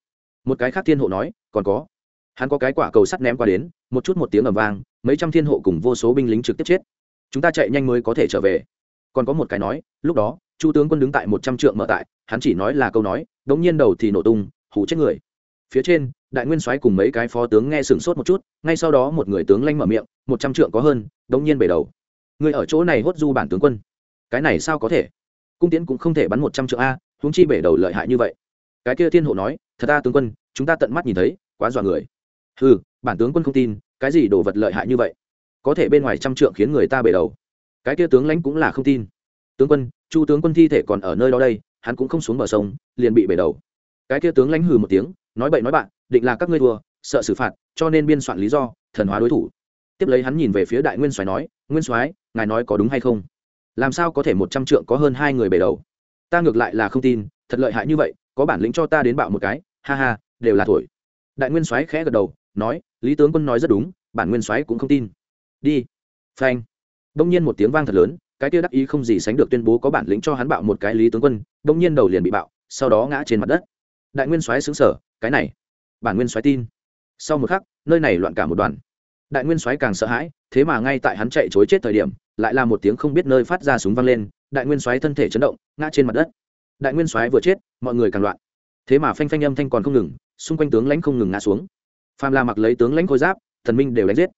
Một cái khác thiên hộ nói, còn có. Hắn có cái quả cầu sắt ném qua đến, một chút một tiếng ầm vang, mấy trăm thiên hộ cùng vô số binh lính trực tiếp chết. Chúng ta chạy nhanh mới có thể trở về. Còn có một cái nói, lúc đó, chu tướng quân đứng tại một trăm trượng mở tại, hắn chỉ nói là câu nói, đống nhiên đầu thì nổ tung hủ chết người. Phía trên, đại nguyên soái cùng mấy cái phó tướng nghe sửng sốt một chút, ngay sau đó một người tướng lanh mở miệng, một trăm trượng có hơn, đống nhiên bể đầu. Người ở chỗ này hốt du bản tướng quân cái này sao có thể? Cung tiễn cũng không thể bắn một trăm trượng a, huống chi bể đầu lợi hại như vậy. Cái kia thiên hộ nói, thật ta tướng quân, chúng ta tận mắt nhìn thấy, quá dọa người. Ừ bản tướng quân không tin, cái gì đồ vật lợi hại như vậy? Có thể bên ngoài trăm trượng khiến người ta bể đầu. Cái kia tướng lãnh cũng là không tin. Tướng quân, chu tướng quân thi thể còn ở nơi đó đây, hắn cũng không xuống bờ sông, liền bị bể đầu. Cái kia tướng lãnh hừ một tiếng, nói bậy nói bạn, định là các ngươi thua, sợ xử phạt, cho nên biên soạn lý do, thần hóa đối thủ. Tiếp lấy hắn nhìn về phía đại nguyên soái nói, nguyên soái, ngài nói có đúng hay không? Làm sao có thể một trăm trượng có hơn hai người bể đầu? Ta ngược lại là không tin, thật lợi hại như vậy, có bản lĩnh cho ta đến bạo một cái, ha ha, đều là thổi. Đại nguyên soái khẽ gật đầu, nói, lý tướng quân nói rất đúng, bản nguyên soái cũng không tin. Đi. Phanh. Đông nhiên một tiếng vang thật lớn, cái kia đắc ý không gì sánh được tuyên bố có bản lĩnh cho hắn bạo một cái lý tướng quân, đông nhiên đầu liền bị bạo, sau đó ngã trên mặt đất. Đại nguyên soái xứng sở cái này, bản nguyên soái tin. Sau một khắc, nơi này loạn cả một đoàn đại nguyên soái càng sợ hãi, thế mà ngay tại hắn chạy chối chết thời điểm, lại là một tiếng không biết nơi phát ra súng vang lên, đại nguyên soái thân thể chấn động, ngã trên mặt đất. Đại nguyên soái vừa chết, mọi người càng loạn. Thế mà phanh phanh âm thanh còn không ngừng, xung quanh tướng lãnh không ngừng ngã xuống. Phàm là mặc lấy tướng lãnh khôi giáp, thần minh đều đánh giết.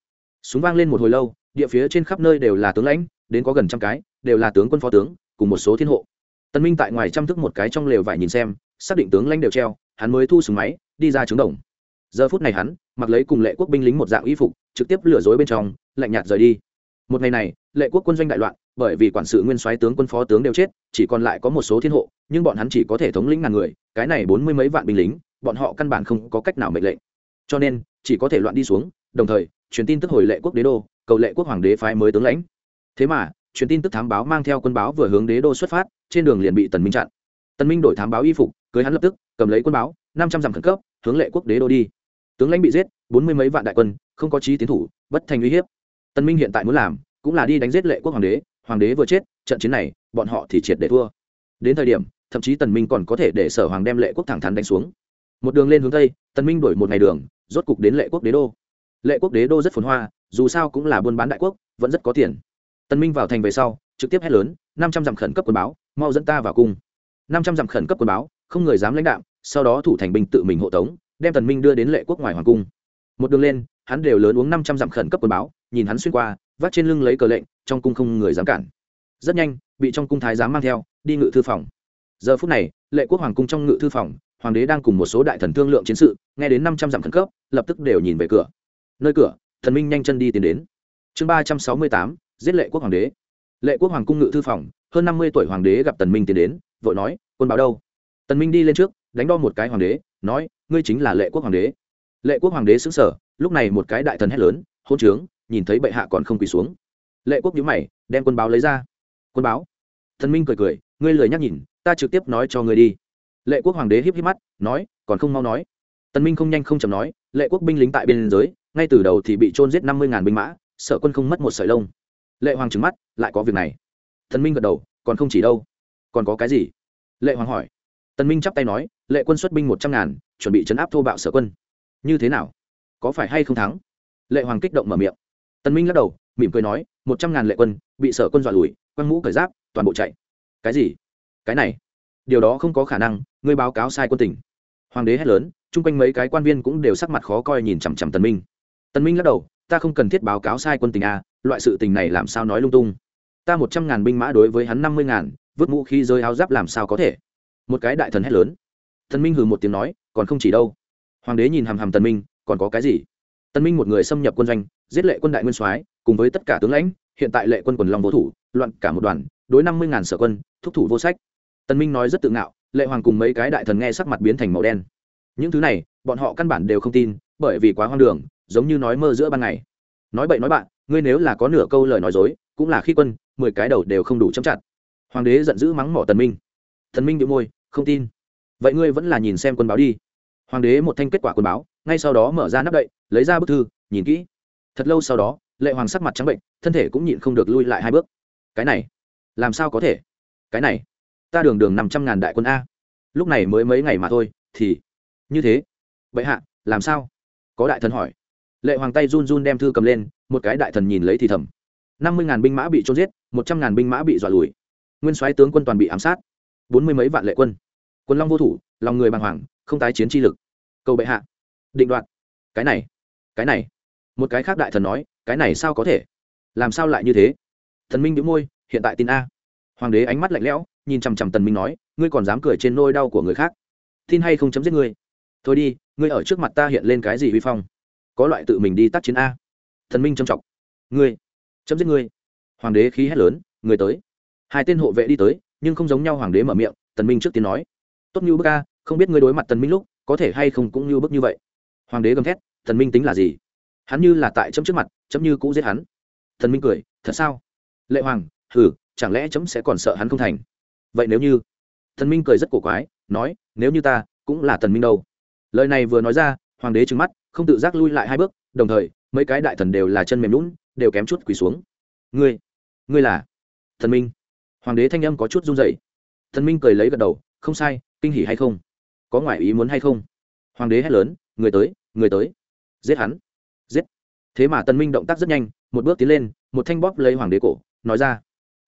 Súng vang lên một hồi lâu, địa phía trên khắp nơi đều là tướng lãnh, đến có gần trăm cái, đều là tướng quân phó tướng, cùng một số thiên hộ. Tần minh tại ngoài chăm thức một cái trong lều vải nhìn xem, xác định tướng lãnh đều treo, hắn mới thu súng máy, đi ra trướng đồng. Giờ phút này hắn mặc lấy cùng lệ quốc binh lính một dạng y phục, trực tiếp lừa dối bên trong, lạnh nhạt rời đi. Một ngày này, lệ quốc quân doanh đại loạn, bởi vì quản sự nguyên soái tướng quân phó tướng đều chết, chỉ còn lại có một số thiên hộ, nhưng bọn hắn chỉ có thể thống lĩnh ngàn người, cái này bốn mươi mấy vạn binh lính, bọn họ căn bản không có cách nào mệnh lệnh. Cho nên, chỉ có thể loạn đi xuống, đồng thời, truyền tin tức hồi lệ quốc đế đô, cầu lệ quốc hoàng đế phái mới tướng lãnh. Thế mà, truyền tin tức thám báo mang theo quân báo vừa hướng đế đô xuất phát, trên đường liền bị tần minh chặn. Tần minh đổi thám báo y phục, cưới hắn lập tức, cầm lấy quân báo, năm trăm dặm khẩn cấp, hướng lệ quốc đế đô đi tướng lãnh bị giết, bốn mươi mấy vạn đại quân, không có trí tiến thủ, bất thành uy hiếp. Tần minh hiện tại muốn làm cũng là đi đánh giết lệ quốc hoàng đế hoàng đế vừa chết, trận chiến này, bọn họ thì triệt để thua. Đến thời điểm, thậm chí tần minh còn có thể để sở hoàng đem lệ quốc thẳng thắn đánh xuống. Một đường lên hướng tây, tần minh đổi một ngày đường, rốt cục đến lệ quốc đế đô. Lệ quốc đế đô rất phồn hoa, dù sao cũng là buôn bán đại quốc, vẫn rất có tiền. Tần minh vào thành về sau, trực tiếp hét lớn, năm trăm dặm khẩn cấp quân báo, mau dẫn ta vào cung. Năm trăm dặm khẩn cấp quân báo, không người dám lãnh đạo sau đó thủ thành binh tự mình hộ tống đem tần minh đưa đến lệ quốc ngoài hoàng cung. Một đường lên, hắn đều lớn uống năm trăm dặm khẩn cấp quân báo, nhìn hắn xuyên qua, vác trên lưng lấy cờ lệnh, trong cung không người dám cản. Rất nhanh, bị trong cung thái giám mang theo, đi ngự thư phòng. Giờ phút này, lệ quốc hoàng cung trong ngự thư phòng, hoàng đế đang cùng một số đại thần thương lượng chiến sự, nghe đến năm trăm dặm khẩn cấp, lập tức đều nhìn về cửa. Nơi cửa, thần minh nhanh chân đi tiến đến. Chương ba trăm sáu mươi tám, giết lệ quốc hoàng đế. Lệ quốc hoàng cung ngự thư phòng, hơn năm mươi tuổi hoàng đế gặp tần minh tiến đến, vội nói, quân báo đâu? Tần minh đi lên trước đánh đo một cái hoàng đế, nói, ngươi chính là lệ quốc hoàng đế. Lệ quốc hoàng đế xứng sở lúc này một cái đại thần hét lớn hôn trướng, nhìn thấy bệ hạ còn không quỳ xuống. Lệ quốc nhíu mày, đem quân báo lấy ra. Quân báo? Thần minh cười cười, ngươi lười nhắc nhìn, ta trực tiếp nói cho ngươi đi. Lệ quốc hoàng đế híp híp mắt, nói, còn không mau nói. Tần minh không nhanh không chậm nói, lệ quốc binh lính tại biên giới, ngay từ đầu thì bị trôn giết năm mươi ngàn binh mã, sợ quân không mất một sợi lông. Lệ hoàng trừng mắt, lại có việc này. Thần minh gật đầu, còn không chỉ đâu, còn có cái gì? Lệ hoàng hỏi tần minh chắp tay nói, lệ quân xuất binh một trăm ngàn, chuẩn bị chấn áp thô bạo sở quân. Như thế nào? Có phải hay không thắng? Lệ hoàng kích động mở miệng. Tần minh lắc đầu, mỉm cười nói, một trăm ngàn lệ quân, bị sở quân dọa lùi, quăng mũ cởi giáp, toàn bộ chạy. Cái gì? Cái này? Điều đó không có khả năng, ngươi báo cáo sai quân tình. hoàng đế hét lớn, chung quanh mấy cái quan viên cũng đều sắc mặt khó coi nhìn chằm chằm tần minh. Tần minh lắc đầu, ta không cần thiết báo cáo sai quân tình a loại sự tình này làm sao nói lung tung? Ta một trăm ngàn binh mã đối với hắn năm mươi ngàn, vứt mũ khi rơi áo giáp làm sao có thể? Một cái đại thần hét lớn. Thần minh hừ một tiếng nói, còn không chỉ đâu. Hoàng đế nhìn hàm hàm tần minh, còn có cái gì? Tần minh một người xâm nhập quân doanh, giết lệ quân đại nguyên soái, cùng với tất cả tướng lãnh, hiện tại lệ quân quần long vô thủ, loạn cả một đoàn, đối năm mươi ngàn sở quân, thúc thủ vô sách. Tần minh nói rất tự ngạo, lệ hoàng cùng mấy cái đại thần nghe sắc mặt biến thành màu đen. Những thứ này, bọn họ căn bản đều không tin, bởi vì quá hoang đường, giống như nói mơ giữa ban ngày. Nói bậy nói bạn, ngươi nếu là có nửa câu lời nói dối, cũng là khi quân, mười cái đầu đều không đủ chấm chặt. Hoàng đế giận dữ mắng mỏ tần minh. Thần minh bị môi không tin. Vậy ngươi vẫn là nhìn xem quân báo đi. Hoàng đế một thanh kết quả quân báo, ngay sau đó mở ra nắp đậy, lấy ra bức thư, nhìn kỹ. Thật lâu sau đó, lệ hoàng sắc mặt trắng bệnh, thân thể cũng nhịn không được lui lại hai bước. Cái này, làm sao có thể? Cái này, ta đường đường năm trăm ngàn đại quân a. Lúc này mới mấy ngày mà thôi, thì như thế. Vậy hạ, làm sao? Có đại thần hỏi. Lệ hoàng tay run run đem thư cầm lên, một cái đại thần nhìn lấy thì thầm. Năm mươi ngàn binh mã bị trôn giết, một trăm ngàn binh mã bị dọa lùi. Nguyên soái tướng quân toàn bị ám sát bốn mươi mấy vạn lệ quân. Quân long vô thủ, lòng người bàng hoàng, không tái chiến chi lực. Cầu bệ hạ. Định đoạt. Cái này cái này. Một cái khác đại thần nói, cái này sao có thể? Làm sao lại như thế? Thần minh đĩu môi, hiện tại tin a. Hoàng đế ánh mắt lạnh lẽo, nhìn chằm chằm tần minh nói, ngươi còn dám cười trên nôi đau của người khác. Tin hay không chấm giết ngươi? Thôi đi, ngươi ở trước mặt ta hiện lên cái gì vi phong? Có loại tự mình đi tác chiến a. Thần minh trầm trọng ngươi, chấm giết ngươi. Hoàng đế khí hét lớn, người tới. Hai tên hộ vệ đi tới nhưng không giống nhau hoàng đế mở miệng, tần minh trước tiên nói, tốt như bức ca không biết ngươi đối mặt tần minh lúc, có thể hay không cũng như bức như vậy? Hoàng đế gầm thét, tần minh tính là gì? Hắn như là tại chấm trước mặt, chấm như cũ giết hắn. Thần minh cười, thật sao? Lệ hoàng, hừ, chẳng lẽ chấm sẽ còn sợ hắn không thành? Vậy nếu như? Thần minh cười rất cổ quái, nói, nếu như ta, cũng là tần minh đâu. Lời này vừa nói ra, hoàng đế trừng mắt, không tự giác lui lại hai bước, đồng thời, mấy cái đại thần đều là chân mềm lún đều kém chút quỳ xuống. Ngươi ngươi là? Thần minh hoàng đế thanh âm có chút run rẩy. Thần minh cười lấy gật đầu, không sai, kinh hỉ hay không? Có ngoại ý muốn hay không? Hoàng đế hét lớn, người tới người tới. Giết hắn. Giết. Thế mà tần minh động tác rất nhanh, một bước tiến lên, một thanh bóp lấy hoàng đế cổ, nói ra,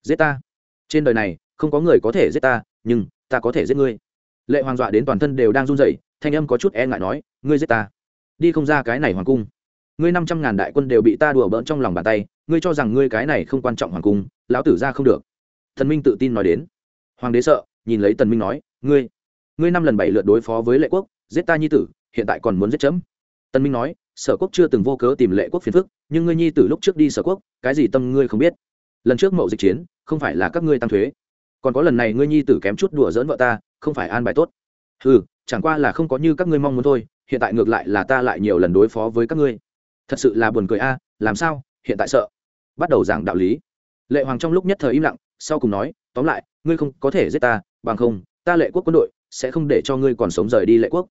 giết ta. Trên đời này, không có người có thể giết ta, nhưng ta có thể giết ngươi. Lệ hoàng dọa đến toàn thân đều đang run rẩy, thanh âm có chút e ngại nói, ngươi giết ta. Đi không ra cái này hoàng cung. Ngươi năm trăm ngàn đại quân đều bị ta đùa bỡn trong lòng bàn tay, ngươi cho rằng ngươi cái này không quan trọng hoàng cung, lão tử ra không được thần minh tự tin nói đến. Hoàng đế sợ, nhìn lấy tần minh nói, ngươi ngươi năm lần bảy lượt đối phó với lệ quốc, giết ta nhi tử, hiện tại còn muốn giết chấm. Tần minh nói, sở quốc chưa từng vô cớ tìm lệ quốc phiền phức, nhưng ngươi nhi tử lúc trước đi sở quốc, cái gì tâm ngươi không biết. Lần trước mậu dịch chiến, không phải là các ngươi tăng thuế. Còn có lần này ngươi nhi tử kém chút đùa dỡn vợ ta, không phải an bài tốt. Ừ chẳng qua là không có như các ngươi mong muốn thôi, hiện tại ngược lại là ta lại nhiều lần đối phó với các ngươi. Thật sự là buồn cười a, làm sao, hiện tại sợ. Bắt đầu giảng đạo lý. Lệ hoàng trong lúc nhất thời im lặng sau cùng nói, tóm lại, ngươi không có thể giết ta, bằng không, ta lệ quốc quân đội sẽ không để cho ngươi còn sống rời đi lệ quốc.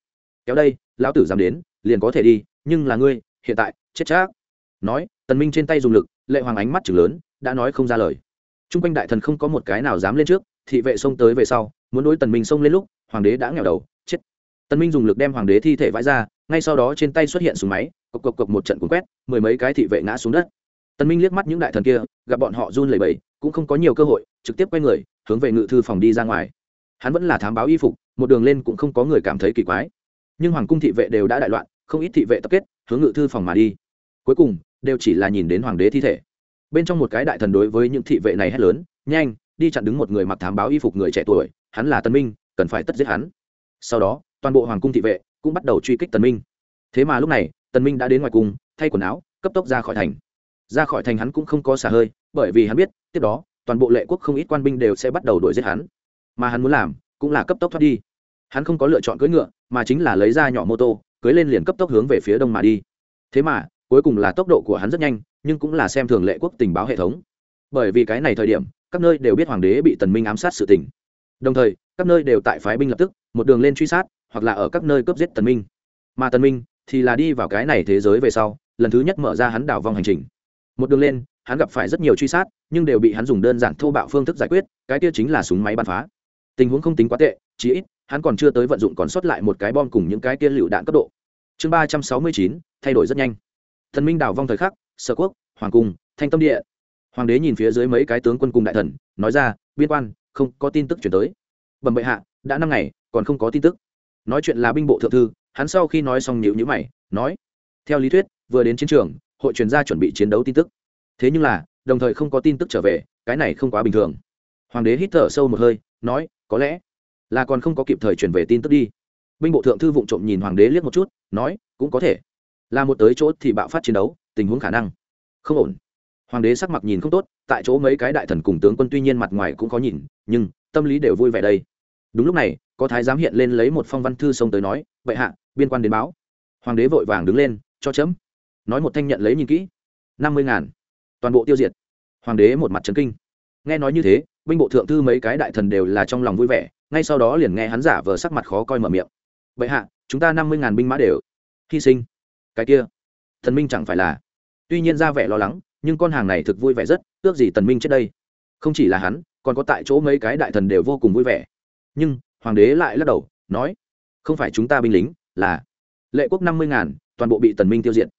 Kéo đây, lão tử dám đến, liền có thể đi, nhưng là ngươi, hiện tại, chết chắc. Nói, tần minh trên tay dùng lực, lệ hoàng ánh mắt chừng lớn, đã nói không ra lời. Trung quanh đại thần không có một cái nào dám lên trước, thị vệ xông tới về sau, muốn đối tần minh xông lên lúc, hoàng đế đã nghèo đầu, chết. Tần minh dùng lực đem hoàng đế thi thể vãi ra, ngay sau đó trên tay xuất hiện súng máy, cộc cộc cộc một trận cuốn quét, mười mấy cái thị vệ ngã xuống đất. Tần minh liếc mắt những đại thần kia, gặp bọn họ run lẩy bẩy cũng không có nhiều cơ hội, trực tiếp quay người, hướng về ngự thư phòng đi ra ngoài. Hắn vẫn là thám báo y phục, một đường lên cũng không có người cảm thấy kỳ quái. Nhưng hoàng cung thị vệ đều đã đại loạn, không ít thị vệ tập kết, hướng ngự thư phòng mà đi. Cuối cùng, đều chỉ là nhìn đến hoàng đế thi thể. Bên trong một cái đại thần đối với những thị vệ này hét lớn, nhanh, đi chặn đứng một người mặc thám báo y phục người trẻ tuổi, hắn là tân minh, cần phải tất giết hắn. Sau đó, toàn bộ hoàng cung thị vệ cũng bắt đầu truy kích tần minh. Thế mà lúc này tần minh đã đến ngoài cung, thay quần áo, cấp tốc ra khỏi thành ra khỏi thành hắn cũng không có xả hơi, bởi vì hắn biết, tiếp đó, toàn bộ lệ quốc không ít quan binh đều sẽ bắt đầu đuổi giết hắn. Mà hắn muốn làm, cũng là cấp tốc thoát đi. Hắn không có lựa chọn cưỡi ngựa, mà chính là lấy ra nhỏ mô tô cưới lên liền cấp tốc hướng về phía đông mà đi. Thế mà, cuối cùng là tốc độ của hắn rất nhanh, nhưng cũng là xem thường lệ quốc tình báo hệ thống. Bởi vì cái này thời điểm, các nơi đều biết hoàng đế bị tần minh ám sát sự tình. Đồng thời, các nơi đều tại phái binh lập tức, một đường lên truy sát, hoặc là ở các nơi cướp giết tần minh. Mà tần minh thì là đi vào cái này thế giới về sau, lần thứ nhất mở ra hắn đảo vong hành trình một đường lên, hắn gặp phải rất nhiều truy sát, nhưng đều bị hắn dùng đơn giản thô bạo phương thức giải quyết, cái kia chính là súng máy bắn phá. Tình huống không tính quá tệ, chí ít, hắn còn chưa tới vận dụng còn sót lại một cái bom cùng những cái kia lựu đạn cấp độ. Chương ba trăm sáu mươi chín, thay đổi rất nhanh. Thần minh đào vong thời khắc, sở quốc, hoàng cung, thanh tâm địa. Hoàng đế nhìn phía dưới mấy cái tướng quân cùng đại thần, nói ra, biên quan, không có tin tức chuyển tới. Bẩm bệ hạ, đã năm ngày, còn không có tin tức. Nói chuyện là binh bộ thượng thư, hắn sau khi nói xong nhịu nhữ mày, nói, theo lý thuyết, vừa đến chiến trường hội truyền gia chuẩn bị chiến đấu tin tức. Thế nhưng là, đồng thời không có tin tức trở về, cái này không quá bình thường. Hoàng đế hít thở sâu một hơi, nói, có lẽ là còn không có kịp thời chuyển về tin tức đi. Binh bộ thượng thư vụng trộm nhìn hoàng đế liếc một chút, nói, cũng có thể. Là một tới chỗ thì bạo phát chiến đấu, tình huống khả năng không ổn. Hoàng đế sắc mặt nhìn không tốt, tại chỗ mấy cái đại thần cùng tướng quân tuy nhiên mặt ngoài cũng có nhìn, nhưng tâm lý đều vui vẻ đây. Đúng lúc này, có thái giám hiện lên lấy một phong văn thư xông tới nói vậy hạ, biên quan đến báo. Hoàng đế vội vàng đứng lên, cho chấm nói một thanh nhận lấy nhìn kỹ. Năm mươi ngàn. Toàn bộ tiêu diệt. Hoàng đế một mặt trấn kinh. Nghe nói như thế, binh bộ thượng thư mấy cái đại thần đều là trong lòng vui vẻ, ngay sau đó liền nghe hắn giả vờ sắc mặt khó coi mở miệng. Vậy hạ, chúng ta năm mươi ngàn binh mã đều hy sinh. Cái kia, thần minh chẳng phải là. Tuy nhiên ra vẻ lo lắng, nhưng con hàng này thực vui vẻ rất, ước gì tần minh chết đây. Không chỉ là hắn, còn có tại chỗ mấy cái đại thần đều vô cùng vui vẻ. Nhưng, hoàng đế lại lắc đầu, nói, không phải chúng ta binh lính, là lệ quốc năm mươi ngàn, toàn bộ bị tần minh tiêu diệt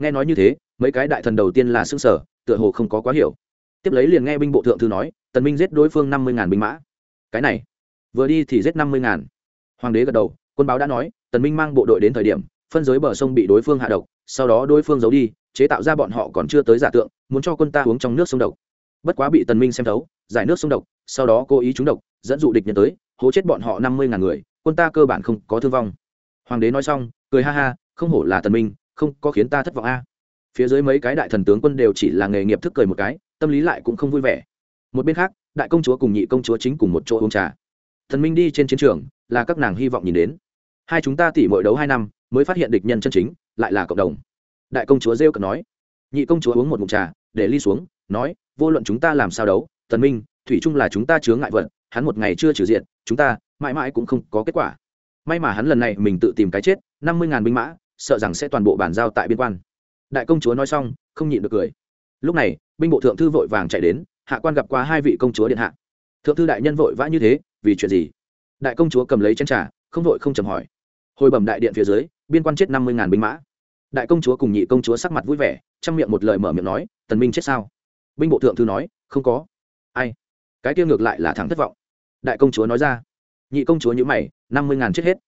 nghe nói như thế, mấy cái đại thần đầu tiên là xương sở tựa hồ không có quá hiểu. Tiếp lấy liền nghe binh bộ thượng thư nói, tần minh giết đối phương năm mươi ngàn binh mã. Cái này, vừa đi thì giết năm mươi ngàn. Hoàng đế gật đầu, quân báo đã nói, tần minh mang bộ đội đến thời điểm, phân giới bờ sông bị đối phương hạ độc, sau đó đối phương giấu đi, chế tạo ra bọn họ còn chưa tới giả tượng, muốn cho quân ta uống trong nước sông độc. Bất quá bị tần minh xem thấu, giải nước sông độc, sau đó cố ý trúng độc, dẫn dụ địch nhân tới, hố chết bọn họ năm mươi ngàn người, quân ta cơ bản không có thương vong. Hoàng đế nói xong, cười ha ha, không hổ là tần minh không có khiến ta thất vọng a. Phía dưới mấy cái đại thần tướng quân đều chỉ là nghề nghiệp thức cười một cái, tâm lý lại cũng không vui vẻ. Một bên khác, đại công chúa cùng nhị công chúa chính cùng một chỗ uống trà. Thần minh đi trên chiến trường, là các nàng hy vọng nhìn đến. Hai chúng ta tỉ mọi đấu hai năm, mới phát hiện địch nhân chân chính, lại là cộng đồng. Đại công chúa rêu cần nói. Nhị công chúa uống một mụn trà, để ly xuống, nói, vô luận chúng ta làm sao đấu, thần minh, thủy chung là chúng ta chướng ngại vật, hắn một ngày chưa trừ diện chúng ta mãi mãi cũng không có kết quả. May mà hắn lần này mình tự tìm cái chết, năm mươi ngàn binh mã sợ rằng sẽ toàn bộ bàn giao tại biên quan. Đại công chúa nói xong, không nhịn được cười. Lúc này, binh bộ thượng thư vội vàng chạy đến, hạ quan gặp qua hai vị công chúa điện hạ. Thượng thư đại nhân vội vã như thế, vì chuyện gì? Đại công chúa cầm lấy chén trà, không vội không chầm hỏi. Hồi bẩm đại điện phía dưới, biên quan chết năm mươi ngàn binh mã. Đại công chúa cùng nhị công chúa sắc mặt vui vẻ, trong miệng một lời mở miệng nói, tần minh chết sao? Binh bộ thượng thư nói, không có. Ai? Cái kia ngược lại là thắng thất vọng. Đại công chúa nói ra. Nhị công chúa nhữ mày, năm mươi ngàn chết hết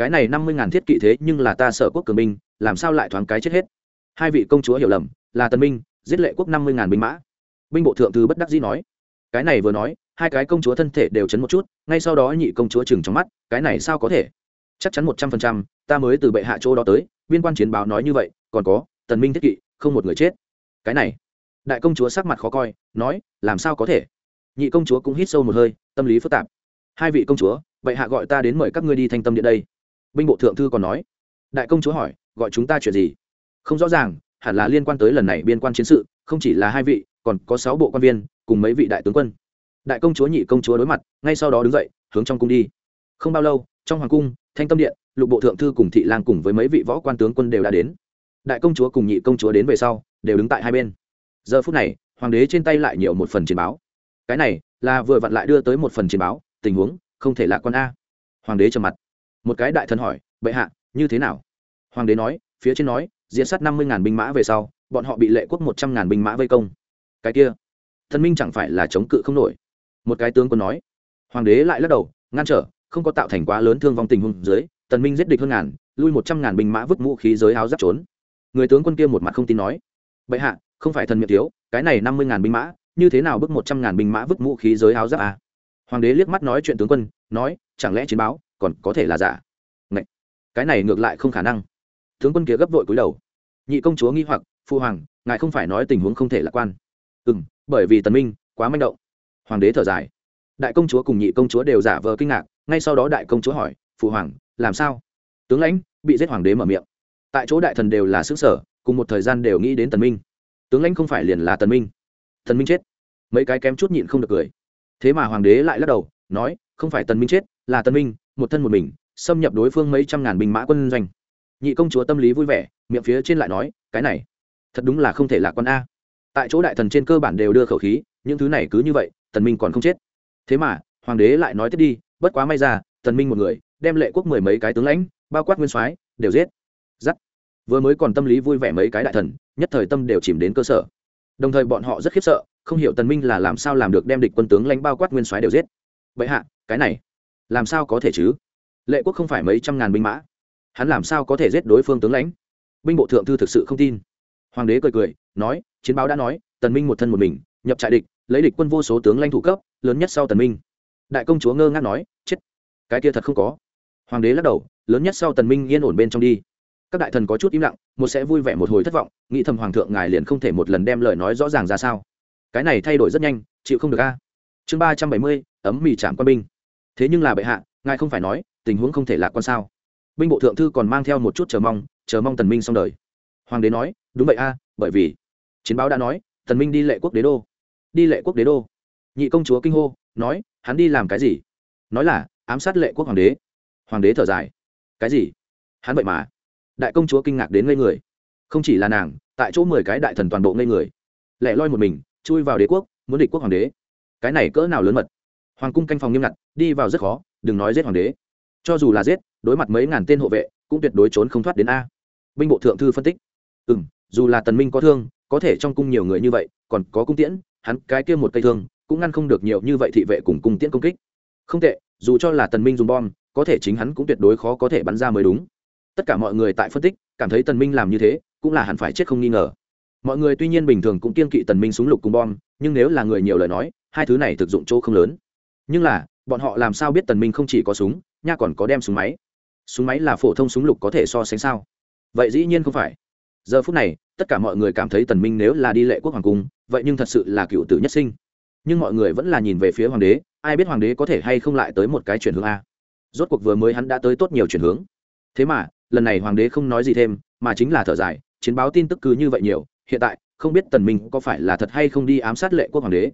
cái này năm mươi ngàn thiết kỵ thế nhưng là ta sở quốc cường binh, làm sao lại thoáng cái chết hết? Hai vị công chúa hiểu lầm, là tần minh, giết lệ quốc năm mươi ngàn binh mã. Binh bộ thượng thư bất đắc dĩ nói. Cái này vừa nói, hai cái công chúa thân thể đều chấn một chút, ngay sau đó nhị công chúa chừng trong mắt, cái này sao có thể? Chắc chắn một trăm phần trăm, ta mới từ bệ hạ chỗ đó tới biên quan chiến báo nói như vậy, còn có, tần minh thiết kỵ, không một người chết. Cái này, đại công chúa sắc mặt khó coi, nói, làm sao có thể? Nhị công chúa cũng hít sâu một hơi, tâm lý phức tạp. Hai vị công chúa, bệ hạ gọi ta đến mời các ngươi đi thanh tâm điện đây binh bộ thượng thư còn nói, đại công chúa hỏi, gọi chúng ta chuyện gì? Không rõ ràng, hẳn là liên quan tới lần này biên quan chiến sự, không chỉ là hai vị, còn có sáu bộ quan viên, cùng mấy vị đại tướng quân. Đại công chúa nhị công chúa đối mặt, ngay sau đó đứng dậy, hướng trong cung đi. Không bao lâu, trong hoàng cung, thanh tâm điện, lục bộ thượng thư cùng thị lang cùng với mấy vị võ quan tướng quân đều đã đến. Đại công chúa cùng nhị công chúa đến về sau, đều đứng tại hai bên. Giờ phút này, hoàng đế trên tay lại nhiều một phần chiến báo. Cái này là vừa vặn lại đưa tới một phần chiến báo, tình huống không thể lạc quan a. Hoàng đế trầm mặt một cái đại thần hỏi, bệ hạ, như thế nào? Hoàng đế nói, phía trên nói diễn sát năm mươi ngàn binh mã về sau, bọn họ bị lệ quốc một trăm ngàn binh mã vây công. Cái kia, thần minh chẳng phải là chống cự không nổi. Một cái tướng quân nói. Hoàng đế lại lắc đầu, ngăn trở, không có tạo thành quá lớn thương vong tình huống dưới tần minh giết địch hơn ngàn, lui một trăm ngàn binh mã vứt vũ khí giới áo giáp trốn. Người tướng quân kia một mặt không tin nói. Bệ hạ, không phải thần miệng thiếu, cái này năm mươi ngàn binh mã, như thế nào bước một trăm ngàn binh mã vứt vũ khí giới áo giáp à? hoàng đế liếc mắt nói chuyện tướng quân, nói, chẳng lẽ chiến báo còn có thể là giả. Ngậy! cái này ngược lại không khả năng. Tướng quân kia gấp vội cúi đầu. Nhị công chúa nghi hoặc, phu hoàng, ngài không phải nói tình huống không thể lạc quan. Ừ m bởi vì tần minh quá manh động. Hoàng đế thở dài. Đại công chúa cùng nhị công chúa đều giả vờ kinh ngạc, ngay sau đó đại công chúa hỏi phụ hoàng, làm sao? Tướng lãnh bị giết hoàng đế mở miệng. Tại chỗ đại thần đều là xứ sở cùng một thời gian đều nghĩ đến tần minh. Tướng lãnh không phải liền là tần minh. Tần minh chết. Mấy cái kém chút nhịn không được cười. Thế mà hoàng đế lại lắc đầu, nói, không phải tần minh chết, là tần minh một thân một mình, xâm nhập đối phương mấy trăm ngàn binh mã quân doanh. Nhị công chúa tâm lý vui vẻ, miệng phía trên lại nói, cái này, thật đúng là không thể là con a. Tại chỗ đại thần trên cơ bản đều đưa khẩu khí, những thứ này cứ như vậy, tần minh còn không chết. Thế mà, hoàng đế lại nói tiếp đi, bất quá may ra, tần minh một người, đem lệ quốc mười mấy cái tướng lãnh, bao quát nguyên soái, đều giết. Giắt. Vừa mới còn tâm lý vui vẻ mấy cái đại thần, nhất thời tâm đều chìm đến cơ sở. Đồng thời bọn họ rất khiếp sợ, không hiểu tần minh là làm sao làm được đem địch quân tướng lãnh bao quát nguyên soái đều giết. Vậy hạ, cái này làm sao có thể chứ? Lệ quốc không phải mấy trăm ngàn binh mã. Hắn làm sao có thể giết đối phương tướng lãnh? Binh bộ thượng thư thực sự không tin. Hoàng đế cười cười, nói, chiến báo đã nói, tần minh một thân một mình, nhập trại địch, lấy địch quân vô số tướng lãnh thủ cấp, lớn nhất sau tần minh. Đại công chúa ngơ ngác nói, chết, cái kia thật không có. Hoàng đế lắc đầu, lớn nhất sau tần minh yên ổn bên trong đi. Các đại thần có chút im lặng, một sẽ vui vẻ một hồi thất vọng, nghĩ thầm hoàng thượng ngài liền không thể một lần đem lời nói rõ ràng ra sao. Cái này thay đổi rất nhanh, chịu không được a. Chương ba trăm bảy mươi, ấm mì chạm quân binh thế nhưng là bệ hạ, ngài không phải nói, tình huống không thể lạc quan sao? Binh bộ thượng thư còn mang theo một chút chờ mong chờ mong tần minh xong đời. Hoàng đế nói, đúng vậy a, bởi vì chiến báo đã nói, tần minh đi lệ quốc đế đô. Đi lệ quốc đế đô. Nhị công chúa kinh hô, nói, hắn đi làm cái gì? Nói là, ám sát lệ quốc hoàng đế. Hoàng đế thở dài, cái gì? Hắn vậy mà. Đại công chúa kinh ngạc đến ngây người. Không chỉ là nàng, tại chỗ mười cái đại thần toàn bộ ngây người. Lẻ loi một mình, chui vào đế quốc, muốn địch quốc hoàng đế. Cái này cỡ nào lớn mật? Hoàng cung canh phòng nghiêm ngặt, đi vào rất khó, đừng nói giết hoàng đế. Cho dù là giết, đối mặt mấy ngàn tên hộ vệ, cũng tuyệt đối trốn không thoát đến a. Binh bộ thượng thư phân tích. Ừ m dù là tần minh có thương, có thể trong cung nhiều người như vậy, còn có cung tiễn, hắn cái kia một cây thương, cũng ngăn không được nhiều như vậy thị vệ cùng cung tiễn công kích. Không tệ, dù cho là tần minh dùng bom, có thể chính hắn cũng tuyệt đối khó có thể bắn ra mới đúng. Tất cả mọi người tại phân tích, cảm thấy tần minh làm như thế, cũng là hẳn phải chết không nghi ngờ. Mọi người tuy nhiên bình thường cũng kiên kỵ tần minh súng lục cùng bom, nhưng nếu là người nhiều lời nói, hai thứ này thực dụng chỗ không lớn nhưng là, bọn họ làm sao biết tần minh không chỉ có súng, nha còn có đem súng máy? Súng máy là phổ thông súng lục có thể so sánh sao? Vậy dĩ nhiên không phải. Giờ phút này, tất cả mọi người cảm thấy tần minh nếu là đi lệ quốc hoàng cung, vậy nhưng thật sự là cựu tử nhất sinh. Nhưng mọi người vẫn là nhìn về phía hoàng đế, ai biết hoàng đế có thể hay không lại tới một cái chuyển hướng a. Rốt cuộc vừa mới hắn đã tới tốt nhiều chuyển hướng. Thế mà, lần này hoàng đế không nói gì thêm, mà chính là thở dài, chiến báo tin tức cứ như vậy nhiều, hiện tại, không biết tần minh có phải là thật hay không đi ám sát lệ quốc hoàng đế.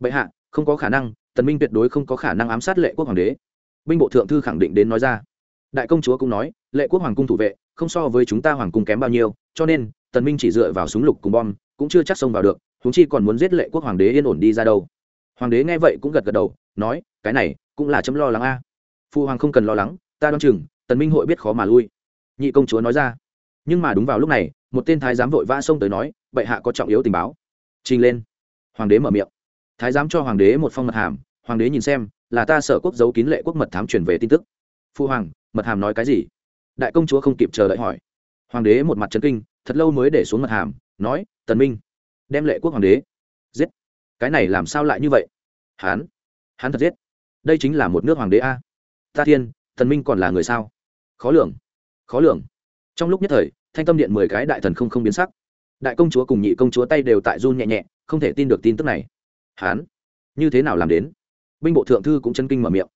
Bệ hạ, không có khả năng tần minh tuyệt đối không có khả năng ám sát lệ quốc hoàng đế. Binh bộ thượng thư khẳng định đến nói ra. Đại công chúa cũng nói, lệ quốc hoàng cung thủ vệ, không so với chúng ta hoàng cung kém bao nhiêu, cho nên, tần minh chỉ dựa vào súng lục cùng bom, cũng chưa chắc xông vào được chúng chi còn muốn giết lệ quốc hoàng đế yên ổn đi ra đâu. Hoàng đế nghe vậy cũng gật gật đầu, nói, cái này, cũng là chấm lo lắng a. Phu hoàng không cần lo lắng, ta đoán chừng, tần minh hội biết khó mà lui. Nhị công chúa nói ra. Nhưng mà đúng vào lúc này, một tên thái giám vội vã xông tới nói, bệ hạ có trọng yếu tình báo. Trình lên. Hoàng đế mở miệng. Thái giám cho hoàng đế một phong mật hàm hoàng đế nhìn xem, là ta sở quốc giấu kín lệ quốc mật thám truyền về tin tức. Phu hoàng, mật hàm nói cái gì? Đại công chúa không kịp chờ đợi hỏi. Hoàng đế một mặt trấn kinh, thật lâu mới để xuống mật hàm, nói, tần minh, đem lệ quốc hoàng đế giết. Cái này làm sao lại như vậy? Hán hán thật giết. Đây chính là một nước hoàng đế a. Ta thiên thần minh còn là người sao? Khó lường khó lường. Trong lúc nhất thời, thanh tâm điện mười cái đại thần không không biến sắc. Đại công chúa cùng nhị công chúa tay đều tại run nhẹ nhẹ, không thể tin được tin tức này. Hán, như thế nào làm đến? Binh bộ thượng thư cũng chân kinh mở miệng.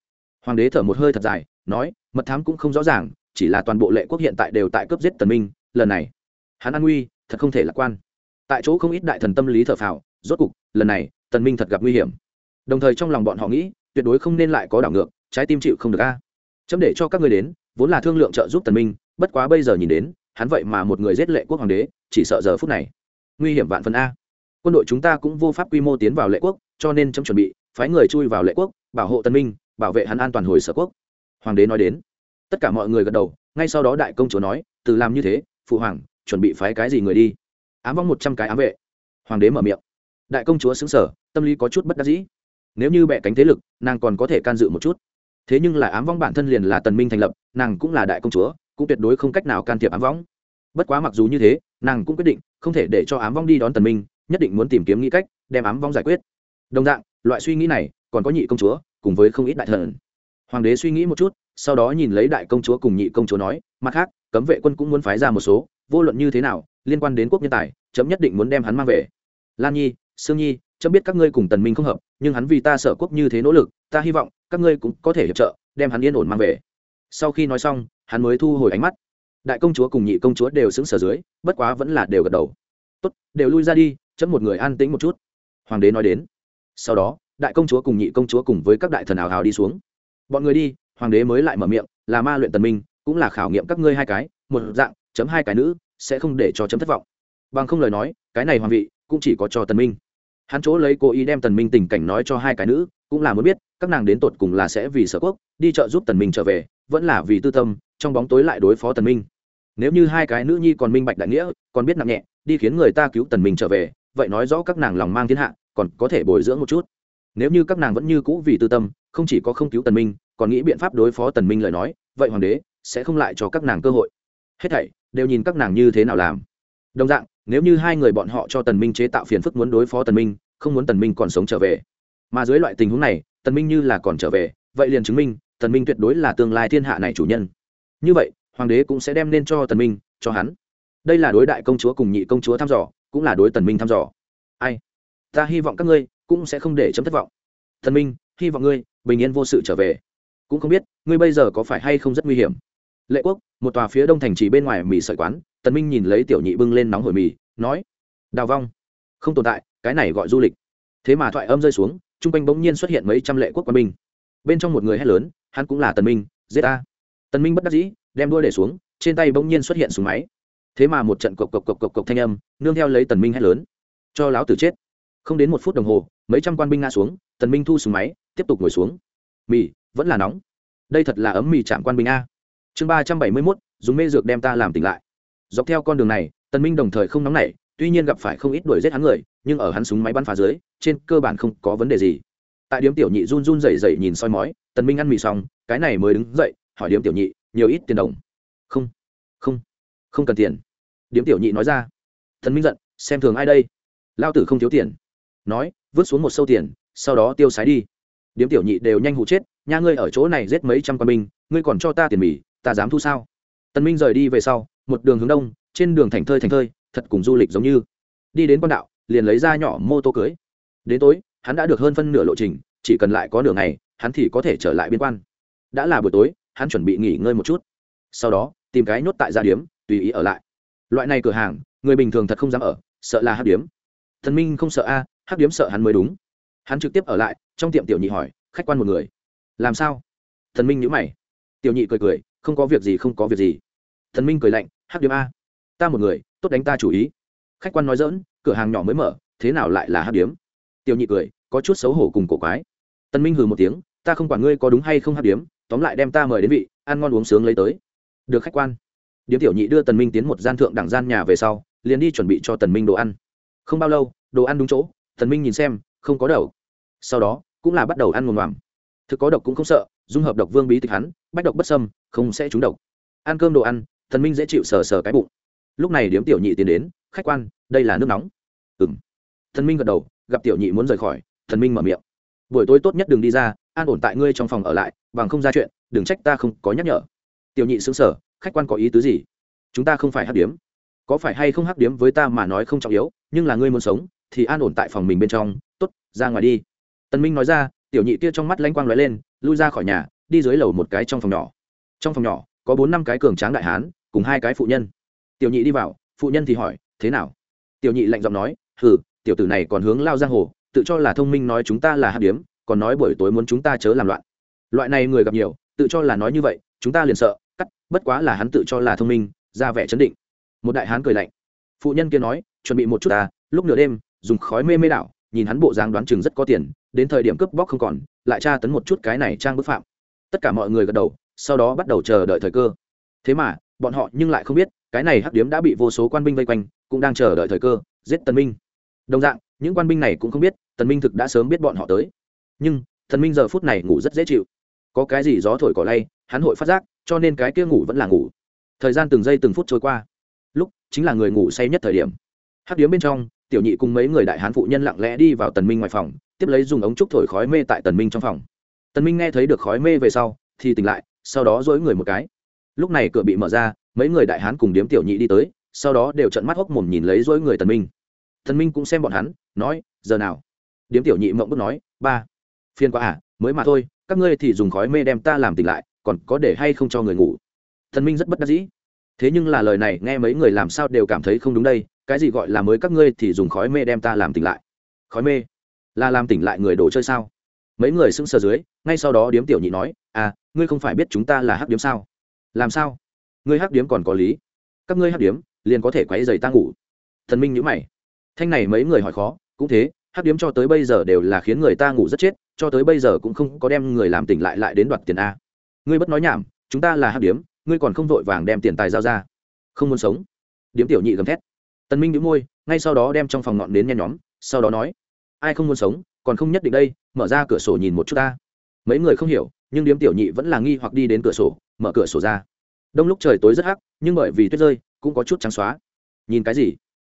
Hoàng đế thở một hơi thật dài, nói, mật thám cũng không rõ ràng, chỉ là toàn bộ lệ quốc hiện tại đều tại cấp giết tần minh, lần này, hắn an nguy, thật không thể lạc quan. Tại chỗ không ít đại thần tâm lý thở phào, rốt cục, lần này, tần minh thật gặp nguy hiểm. Đồng thời trong lòng bọn họ nghĩ, tuyệt đối không nên lại có đảo ngược, trái tim chịu không được a. Chấm để cho các ngươi đến, vốn là thương lượng trợ giúp tần minh, bất quá bây giờ nhìn đến, hắn vậy mà một người giết lệ quốc hoàng đế, chỉ sợ giờ phút này, nguy hiểm vạn phần a. Quân đội chúng ta cũng vô pháp quy mô tiến vào lệ quốc, cho nên chấm chuẩn bị phái người chui vào lệ quốc, bảo hộ tân minh, bảo vệ hắn an toàn hồi sở quốc. Hoàng đế nói đến. Tất cả mọi người gật đầu, ngay sau đó đại công chúa nói, từ làm như thế, phụ hoàng, chuẩn bị phái cái gì người đi? Ám vong một trăm cái ám vệ. Hoàng đế mở miệng. Đại công chúa xứng sở tâm lý có chút bất đắc dĩ. Nếu như bẹ cánh thế lực, nàng còn có thể can dự một chút. Thế nhưng là ám vong bản thân liền là tần minh thành lập, nàng cũng là đại công chúa, cũng tuyệt đối không cách nào can thiệp ám vong. Bất quá mặc dù như thế, nàng cũng quyết định không thể để cho ám vong đi đón tần minh, nhất định muốn tìm kiếm nghĩ cách đem ám vong giải quyết. Đồng dạng loại suy nghĩ này còn có nhị công chúa cùng với không ít đại thần. Hoàng đế suy nghĩ một chút, sau đó nhìn lấy đại công chúa cùng nhị công chúa nói, mặt khác, cấm vệ quân cũng muốn phái ra một số, vô luận như thế nào, liên quan đến quốc nhân tài, chấm nhất định muốn đem hắn mang về. Lan nhi, sương nhi, chấm biết các ngươi cùng tần minh không hợp, nhưng hắn vì ta sở quốc như thế nỗ lực, ta hy vọng các ngươi cũng có thể hiệp trợ, đem hắn yên ổn mang về. Sau khi nói xong, hắn mới thu hồi ánh mắt. Đại công chúa cùng nhị công chúa đều xứng sở dưới, bất quá vẫn là đều gật đầu. Tốt, đều lui ra đi, chấm một người an tĩnh một chút, hoàng đế nói đến sau đó, đại công chúa cùng nhị công chúa cùng với các đại thần ảo hào đi xuống. Bọn người đi, hoàng đế mới lại mở miệng, là ma luyện tần minh, cũng là khảo nghiệm các ngươi hai cái, một dạng, chấm hai cái nữ, sẽ không để cho chấm thất vọng. Bằng không lời nói, cái này hoàng vị, cũng chỉ có cho tần minh. Hắn chỗ lấy cố ý đem tần minh tình cảnh nói cho hai cái nữ, cũng là muốn biết, các nàng đến tột cùng là sẽ vì sở quốc, đi trợ giúp tần minh trở về, vẫn là vì tư tâm, trong bóng tối lại đối phó tần minh. Nếu như hai cái nữ nhi còn minh bạch đại nghĩa, còn biết nặng nhẹ, đi khiến người ta cứu tần minh trở về, vậy nói rõ các nàng lòng mang thiên hạ còn có thể bồi dưỡng một chút. Nếu như các nàng vẫn như cũ vì tư tâm, không chỉ có không cứu tần minh, còn nghĩ biện pháp đối phó tần minh lời nói, vậy hoàng đế sẽ không lại cho các nàng cơ hội. Hết thảy đều nhìn các nàng như thế nào làm. Đồng dạng, nếu như hai người bọn họ cho tần minh chế tạo phiền phức muốn đối phó tần minh, không muốn tần minh còn sống trở về. Mà dưới loại tình huống này, tần minh như là còn trở về, vậy liền chứng minh tần minh tuyệt đối là tương lai thiên hạ này chủ nhân. Như vậy, hoàng đế cũng sẽ đem nên cho tần minh, cho hắn. Đây là đối đại công chúa cùng nhị công chúa thăm dò, cũng là đối tần minh thăm dò. Ai? Ta hy vọng các ngươi cũng sẽ không để chấm thất vọng. Thần minh, hy vọng ngươi bình yên vô sự trở về. Cũng không biết, ngươi bây giờ có phải hay không rất nguy hiểm. Lệ quốc, một tòa phía đông thành trì bên ngoài mì sợi quán, tần minh nhìn lấy tiểu nhị bưng lên nóng hổi mì, nói, đào vong, không tồn tại, cái này gọi du lịch. Thế mà thoại âm rơi xuống t r u n g quanh bỗng nhiên xuất hiện mấy trăm lệ quốc quân binh. Bên trong một người hét lớn, hắn cũng là tần minh, giết ta. Tần minh bất đắc dĩ, đem đuôi để xuống, trên tay bỗng nhiên xuất hiện súng máy. Thế mà một trận cộc cộc cộc cộc cộc thanh âm, nương theo lấy tần minh hét lớn, cho láo tử chết không đến một phút đồng hồ, mấy trăm quan binh ngã xuống, tần minh thu súng máy, tiếp tục ngồi xuống. Mì, vẫn là nóng. Đây thật là ấm mì chạm quan binh a. Chương ba trăm bảy mươi mốt, dùng mê dược đem ta làm tỉnh lại. Dọc theo con đường này, tần minh đồng thời không nóng nảy, tuy nhiên gặp phải không ít đuổi giết hắn người, nhưng ở hắn súng máy bắn phá dưới, trên cơ bản không có vấn đề gì. Tại điếm tiểu nhị run run rẩy rẩy nhìn soi mói, tần minh ăn mì xong, cái này mới đứng dậy, hỏi điếm tiểu nhị, nhiều ít tiền đồng? Không không không cần tiền. Điếm tiểu nhị nói ra. Tần minh giận, xem thường ai đây? Lao tử không thiếu tiền nói, vứt xuống một sâu tiền, sau đó tiêu sái đi. Điếm tiểu nhị đều nhanh hụ chết, nha ngươi ở chỗ này giết mấy trăm quan binh, ngươi còn cho ta tiền mì, ta dám thu sao? Tần minh rời đi về sau, một đường hướng đông, trên đường thành thơi thành thơi, thật cùng du lịch giống như. Đi đến quan đạo, liền lấy ra nhỏ mô tô cưới. Đến tối, hắn đã được hơn phân nửa lộ trình, chỉ cần lại có nửa ngày, hắn thì có thể trở lại biên quan. Đã là buổi tối, hắn chuẩn bị nghỉ ngơi một chút. Sau đó, tìm cái nhốt tại gia điếm, tùy ý ở lại. Loại này cửa hàng, người bình thường thật không dám ở, sợ là hát điếm. Thần minh không sợ a hắc điếm sợ hắn mới đúng. Hắn trực tiếp ở lại, trong tiệm tiểu nhị hỏi, khách quan một người. Làm sao? Thần minh nhữ mày. Tiểu nhị cười cười, không có việc gì, không có việc gì. Thần minh cười lạnh, hắc điếm a. Ta một người, tốt đánh ta chủ ý. Khách quan nói dỡn cửa hàng nhỏ mới mở, thế nào lại là hắc điếm? Tiểu nhị cười, có chút xấu hổ cùng cổ quái. Tân minh hừ một tiếng, ta không quản ngươi có đúng hay không hắc điếm, tóm lại đem ta mời đến vị, ăn ngon uống sướng lấy tới. Được khách quan. Điếm tiểu nhị đưa tần minh tiến một gian thượng đẳng gian nhà về sau, liền đi chuẩn bị cho tần minh đồ ăn. Không bao lâu, đồ ăn đúng chỗ Thần minh nhìn xem, không có đầu sau đó, cũng là bắt đầu ăn ngồm ngoàm thực có độc cũng không sợ, dung hợp độc vương bí tịch hắn, bách độc bất sâm không sẽ trúng độc. Ăn cơm đồ ăn Thần minh dễ chịu sờ sờ cái bụng. Lúc này điếm tiểu nhị tiến đến, khách quan, đây là nước nóng. Ừng thần minh gật đầu, gặp tiểu nhị muốn rời khỏi thần minh mở miệng. Buổi tối tốt nhất đừng đi ra, an ổn tại ngươi trong phòng ở lại, bằng không ra chuyện, đừng trách ta không có nhắc nhở. Tiểu nhị xứng sở khách quan có ý tứ gì? Chúng ta không phải hắc điếm. Có phải hay không hắc điếm với ta mà nói không trọng yếu, nhưng là ngươi muốn sống thì an ổn tại phòng mình bên trong. Tốt, ra ngoài đi. Tần minh nói ra, tiểu nhị kia trong mắt lanh quang lóe lên, lui ra khỏi nhà, đi dưới lầu một cái trong phòng nhỏ. Trong phòng nhỏ, có bốn năm cái cường tráng đại hán, cùng hai cái phụ nhân. Tiểu nhị đi vào, phụ nhân thì hỏi, thế nào? Tiểu nhị lạnh giọng nói, hừ, tiểu tử này còn hướng lao giang hồ, tự cho là thông minh nói chúng ta là hát điếm, còn nói buổi tối muốn chúng ta chớ làm loạn. Loại này người gặp nhiều, tự cho là nói như vậy, chúng ta liền sợ, cắt, bất quá là hắn tự cho là thông minh, ra vẻ chấn định. Một đại hán cười lạnh. Phụ nhân kia nói, chuẩn bị một chút ta, lúc nửa đêm dùng khói mê mê đảo, nhìn hắn bộ dáng đoán chừng rất có tiền, đến thời điểm cướp bóc không còn, lại tra tấn một chút cái này trang bức phạm. Tất cả mọi người gật đầu, sau đó bắt đầu chờ đợi thời cơ. Thế mà, bọn họ nhưng lại không biết, cái này hắc điếm đã bị vô số quan binh vây quanh, cũng đang chờ đợi thời cơ, giết tần minh. Đồng dạng, những quan binh này cũng không biết, tần minh thực đã sớm biết bọn họ tới. Nhưng, tần minh giờ phút này ngủ rất dễ chịu. Có cái gì gió thổi cỏ lay, hắn hội phát giác, cho nên cái kia ngủ vẫn là ngủ. Thời gian từng giây từng phút trôi qua. Lúc, chính là người ngủ say nhất thời điểm. Hắc điếm bên trong tiểu nhị cùng mấy người đại hán phụ nhân lặng lẽ đi vào tần minh ngoài phòng, tiếp lấy dùng ống trúc thổi khói mê tại tần minh trong phòng. Tần minh nghe thấy được khói mê về sau, thì tỉnh lại, sau đó dối người một cái. Lúc này cửa bị mở ra, mấy người đại hán cùng điếm tiểu nhị đi tới, sau đó đều trợn mắt hốc mồm nhìn lấy dối người tần minh. Tần minh cũng xem bọn hắn, nói, giờ nào? Điếm tiểu nhị mộng bức nói, ba, phiền quá à mới mà thôi, các ngươi thì dùng khói mê đem ta làm tỉnh lại, còn có để hay không cho người ngủ? Tần minh rất bất đắc dĩ. Thế nhưng là lời này nghe mấy người làm sao đều cảm thấy không đúng đây cái gì gọi là mới các ngươi thì dùng khói mê đem ta làm tỉnh lại. Khói mê? Là làm tỉnh lại người đồ chơi sao? Mấy người sững sờ dưới, ngay sau đó điếm tiểu nhị nói à ngươi không phải biết chúng ta là hắc điếm sao? Làm sao? Ngươi hắc điếm còn có lý. Các ngươi hắc điếm, liền có thể quấy giày ta ngủ. Thần minh nhữ mày. Thanh này mấy người hỏi khó, cũng thế, hắc điếm cho tới bây giờ đều là khiến người ta ngủ rất chết, cho tới bây giờ cũng không có đem người làm tỉnh lại lại đến đoạt tiền a. Ngươi bất nói nhảm, chúng ta là hắc điếm, ngươi còn không vội vàng đem tiền tài giao ra. Không muốn sống. Điếm tiểu nhị gầm thét tần minh nhíu môi, ngay sau đó đem trong phòng ngọn đến nhen nhóm, sau đó nói, ai không muốn sống, còn không nhất định đây, mở ra cửa sổ nhìn một chút ta. Mấy người không hiểu, nhưng điếm tiểu nhị vẫn là nghi hoặc đi đến cửa sổ, mở cửa sổ ra. Đông lúc trời tối rất hắc, nhưng bởi vì tuyết rơi, cũng có chút trắng xóa. Nhìn cái gì?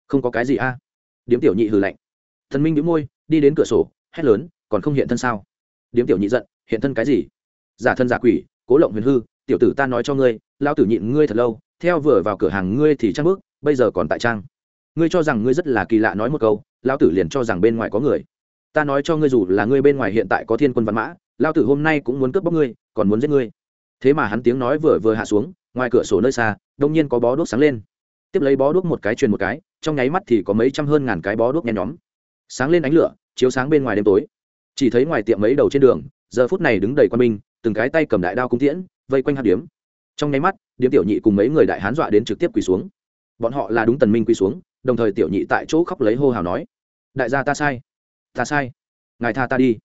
Không có cái gì a? Điếm tiểu nhị hừ lạnh. Thần minh đĩu môi, đi đến cửa sổ, hét lớn, còn không hiện thân sao? Điếm tiểu nhị giận, hiện thân cái gì? Giả thân giả quỷ, cố lộng huyền hư, tiểu tử ta nói cho ngươi lao tử nhịn ngươi thật lâu, theo vừa vào cửa hàng ngươi thì trang bước, bây giờ còn tại trang ngươi cho rằng ngươi rất là kỳ lạ nói một câu lao tử liền cho rằng bên ngoài có người. Ta nói cho ngươi dù là ngươi bên ngoài hiện tại có thiên quân văn mã lao tử hôm nay cũng muốn cướp bóc ngươi còn muốn giết ngươi. Thế mà hắn tiếng nói vừa vừa hạ xuống ngoài cửa sổ nơi xa đông nhiên có bó đuốc sáng lên. Tiếp lấy bó đuốc một cái truyền một cái trong nháy mắt thì có mấy trăm hơn ngàn cái bó đuốc nhen nhóm. Sáng lên ánh lửa chiếu sáng bên ngoài đêm tối. Chỉ thấy ngoài tiệm mấy đầu trên đường giờ phút này đứng đầy quan Minh, từng cái tay cầm đại đao cung tiễn vây quanh hạt điếm. Trong nháy mắt điếm tiểu nhị cùng mấy người đại hán dọa đến trực tiếp quỳ xuống. Bọn họ là đúng tần minh quỳ xuống đồng thời tiểu nhị tại chỗ khóc lấy hô hào nói, đại gia ta sai ta sai, ngài tha ta đi,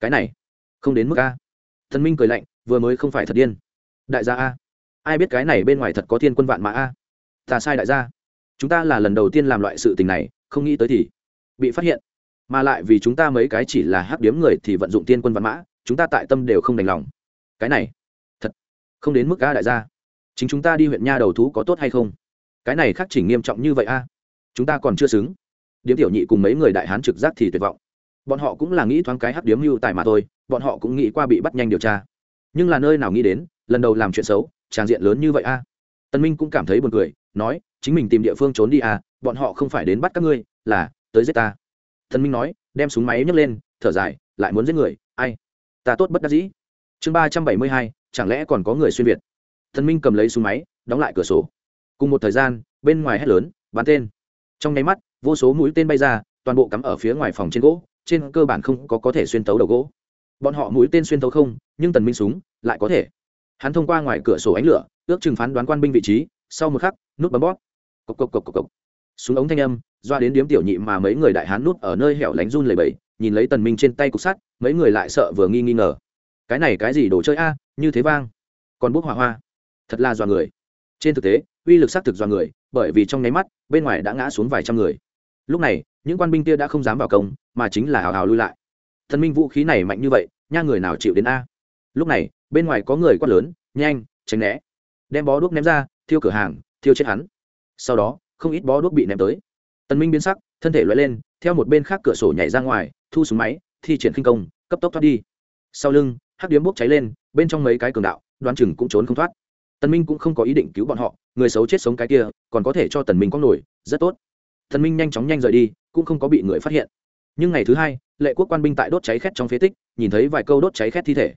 cái này không đến mức a. Thần minh cười lạnh, vừa mới không phải thật điên. Đại gia a, ai biết cái này bên ngoài thật có thiên quân vạn mã a? Ta sai đại gia. Chúng ta là lần đầu tiên làm loại sự tình này, không nghĩ tới thì bị phát hiện. Mà lại vì chúng ta mấy cái chỉ là hắc điếm người thì vận dụng tiên quân vạn mã, chúng ta tại tâm đều không đành lòng. Cái này thật không đến mức a đại gia. Chính chúng ta đi huyện nha đầu thú có tốt hay không? Cái này khác chỉnh nghiêm trọng như vậy a chúng ta còn chưa xứng. Điếm tiểu nhị cùng mấy người đại hán trực giác thì tuyệt vọng. Bọn họ cũng là nghĩ thoáng cái hắc điếm mưu tài mà thôi, bọn họ cũng nghĩ qua bị bắt nhanh điều tra. Nhưng là nơi nào nghĩ đến, lần đầu làm chuyện xấu tràng diện lớn như vậy a. Tân minh cũng cảm thấy buồn cười, nói, chính mình tìm địa phương trốn đi à bọn họ không phải đến bắt các ngươi, là, tới giết ta. Tân minh nói, đem súng máy nhấc lên, thở dài, lại muốn giết người, ai? Ta tốt bất đắc dĩ. Chương ba trăm bảy mươi hai, chẳng lẽ còn có người xuyên việt? Tân minh cầm lấy súng máy, đóng lại cửa sổ. Cùng một thời gian, bên ngoài hét lớn, bắn tên trong nháy mắt vô số mũi tên bay ra toàn bộ cắm ở phía ngoài phòng trên gỗ trên cơ bản không có có thể xuyên tấu đầu gỗ. Bọn họ mũi tên xuyên tấu không nhưng tần minh súng lại có thể. Hắn thông qua ngoài cửa sổ ánh lửa ước chừng phán đoán quan binh vị trí sau một khắc nút bấm bóp. Cộc cộc cộc cộc cộc. Súng ống thanh âm doa đến điếm tiểu nhị mà mấy người đại hán nút ở nơi hẻo lánh run lầy bẩy, nhìn lấy tần minh trên tay cục sắt mấy người lại sợ vừa nghi nghi ngờ. Cái này cái gì đồ chơi a như thế vang. Còn bốc hỏa hoa. Thật là doa người. Trên thực tế uy lực xác thực doa người bởi vì trong nháy mắt, bên ngoài đã ngã xuống vài trăm người. Lúc này, những quan binh kia đã không dám vào công, mà chính là hào hào lui lại. Thần minh vũ khí này mạnh như vậy, nha người nào chịu đến a? Lúc này, bên ngoài có người quát lớn, nhanh, tránh né. Đem bó đuốc ném ra, thiêu cửa hàng, thiêu chết hắn. Sau đó, không ít bó đuốc bị ném tới. Tần minh biến sắc, thân thể loại lên, theo một bên khác cửa sổ nhảy ra ngoài, thu súng máy, thi triển khinh công, cấp tốc thoát đi. Sau lưng, hắc điếm bốc cháy lên, bên trong mấy cái cường đạo đoan chừng cũng trốn không thoát. Tần minh cũng không có ý định cứu bọn họ người xấu chết sống cái kia, còn có thể cho tần minh có nổi, rất tốt. Thần minh nhanh chóng nhanh rời đi, cũng không có bị người phát hiện. Nhưng ngày thứ hai, lệ quốc quan binh tại đốt cháy khét trong phế tích, nhìn thấy vài câu đốt cháy khét thi thể.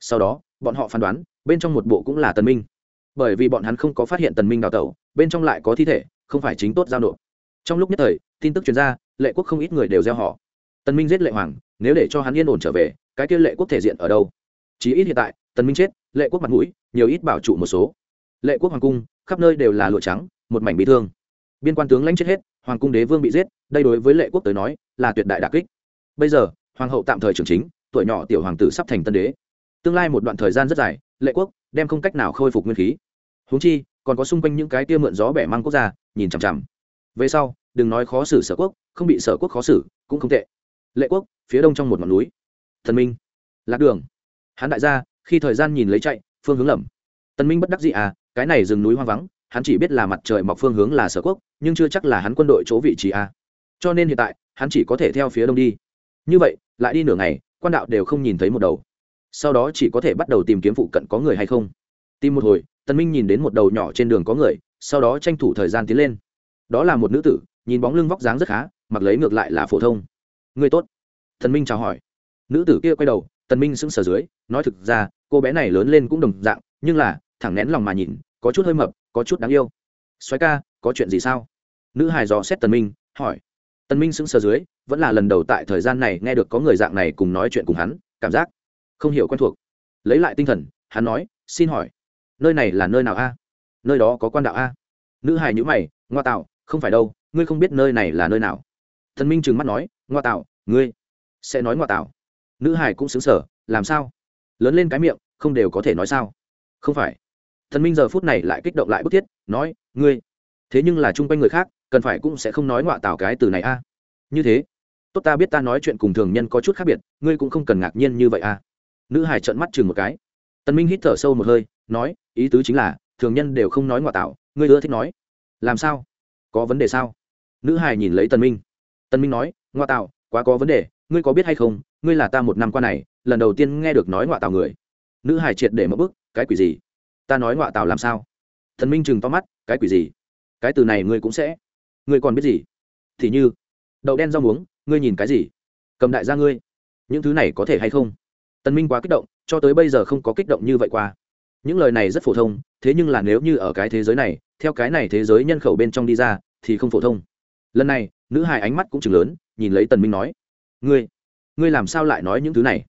Sau đó, bọn họ phán đoán, bên trong một bộ cũng là tần minh. Bởi vì bọn hắn không có phát hiện tần minh đào tẩu, bên trong lại có thi thể, không phải chính tốt giao nộp. Trong lúc nhất thời, tin tức truyền ra, lệ quốc không ít người đều gieo họ. Tần minh giết lệ hoàng, nếu để cho hắn yên ổn trở về, cái kia lệ quốc thể diện ở đâu? Chí ít hiện tại, tần minh chết, lệ quốc mặt mũi, nhiều ít bảo trụ một số. Lệ quốc hoàng cung khắp nơi đều là lụa trắng, một mảnh bị thương. Biên quan tướng lãnh chết hết, hoàng cung đế vương bị giết, đây đối với lệ quốc tới nói, là tuyệt đại đà kích. Bây giờ, hoàng hậu tạm thời trưởng chính, tuổi nhỏ tiểu hoàng tử sắp thành tân đế. Tương lai một đoạn thời gian rất dài, lệ quốc đem không cách nào khôi phục nguyên khí. Húng chi, còn có xung quanh những cái tia mượn gió bẻ mang quốc gia, nhìn chằm chằm. Về sau, đừng nói khó xử sở quốc, không bị sở quốc khó xử, cũng không tệ. Lệ quốc, phía đông trong một ngọn núi. Thần minh. Lạc đường. Hắn đại gia, khi thời gian nhìn lấy chạy, phương hướng lầm. Tần minh bất đắc dĩ à cái này rừng núi hoang vắng, hắn chỉ biết là mặt trời mọc phương hướng là sở quốc, nhưng chưa chắc là hắn quân đội chỗ vị trí à. cho nên hiện tại, hắn chỉ có thể theo phía đông đi. Như vậy, lại đi nửa ngày, quan đạo đều không nhìn thấy một đầu. Sau đó chỉ có thể bắt đầu tìm kiếm phụ cận có người hay không. Tìm một hồi, tần minh nhìn đến một đầu nhỏ trên đường có người, sau đó tranh thủ thời gian tiến lên. Đó là một nữ tử, nhìn bóng lưng vóc dáng rất khá, mặc lấy ngược lại là phổ thông. Người tốt. Tần minh chào hỏi. Nữ tử kia quay đầu, tần minh sững sờ dưới, nói thực ra, cô bé này lớn lên cũng đồng dạng, nhưng là thẳng nén lòng mà nhìn, có chút hơi mập, có chút đáng yêu. Xoáy ca, có chuyện gì sao? Nữ hài dò xét tần minh, hỏi. Tần minh sững sờ dưới, vẫn là lần đầu tại thời gian này nghe được có người dạng này cùng nói chuyện cùng hắn, cảm giác không hiểu quen thuộc. Lấy lại tinh thần, hắn nói, xin hỏi, nơi này là nơi nào a? Nơi đó có quan đạo a? Nữ hài nhữ mày, ngoa tạo, không phải đâu, ngươi không biết nơi này là nơi nào. Thần minh trừng mắt nói, ngoa tạo, ngươi sẽ nói ngoa tạo? Nữ hài cũng xứng sở làm sao? Lớn lên cái miệng, không đều có thể nói sao? Không phải thần minh giờ phút này lại kích động lại bức thiết, nói, ngươi, thế nhưng là chung quanh người khác, cần phải cũng sẽ không nói ngoạ tạo cái từ này a. Như thế, tốt ta biết ta nói chuyện cùng thường nhân có chút khác biệt, ngươi cũng không cần ngạc nhiên như vậy a. Nữ hải trợn mắt chừng một cái. Tần minh hít thở sâu một hơi, nói, ý tứ chính là, thường nhân đều không nói ngoại tạo ngươi ưa thích nói. Làm sao? Có vấn đề sao? Nữ hải nhìn lấy tần minh. Tần minh nói ngoại tạo quá có vấn đề, ngươi có biết hay không, ngươi là ta một năm qua này, lần đầu tiên nghe được nói ngoại tạo người. Nữ hải triệt để mất bức, cái quỷ gì? Ta nói ngọa tào làm sao? Tần minh chừng to mắt, cái quỷ gì? Cái từ này ngươi cũng sẽ. Ngươi còn biết gì? Thì như, đậu đen rau muống, ngươi nhìn cái gì? Cầm đại gia ngươi. Những thứ này có thể hay không? Tần minh quá kích động, cho tới bây giờ không có kích động như vậy qua. Những lời này rất phổ thông, thế nhưng là nếu như ở cái thế giới này, theo cái này thế giới nhân khẩu bên trong đi ra, thì không phổ thông. Lần này, nữ hài ánh mắt cũng chừng lớn, nhìn lấy tần minh nói, ngươi ngươi làm sao lại nói những thứ này?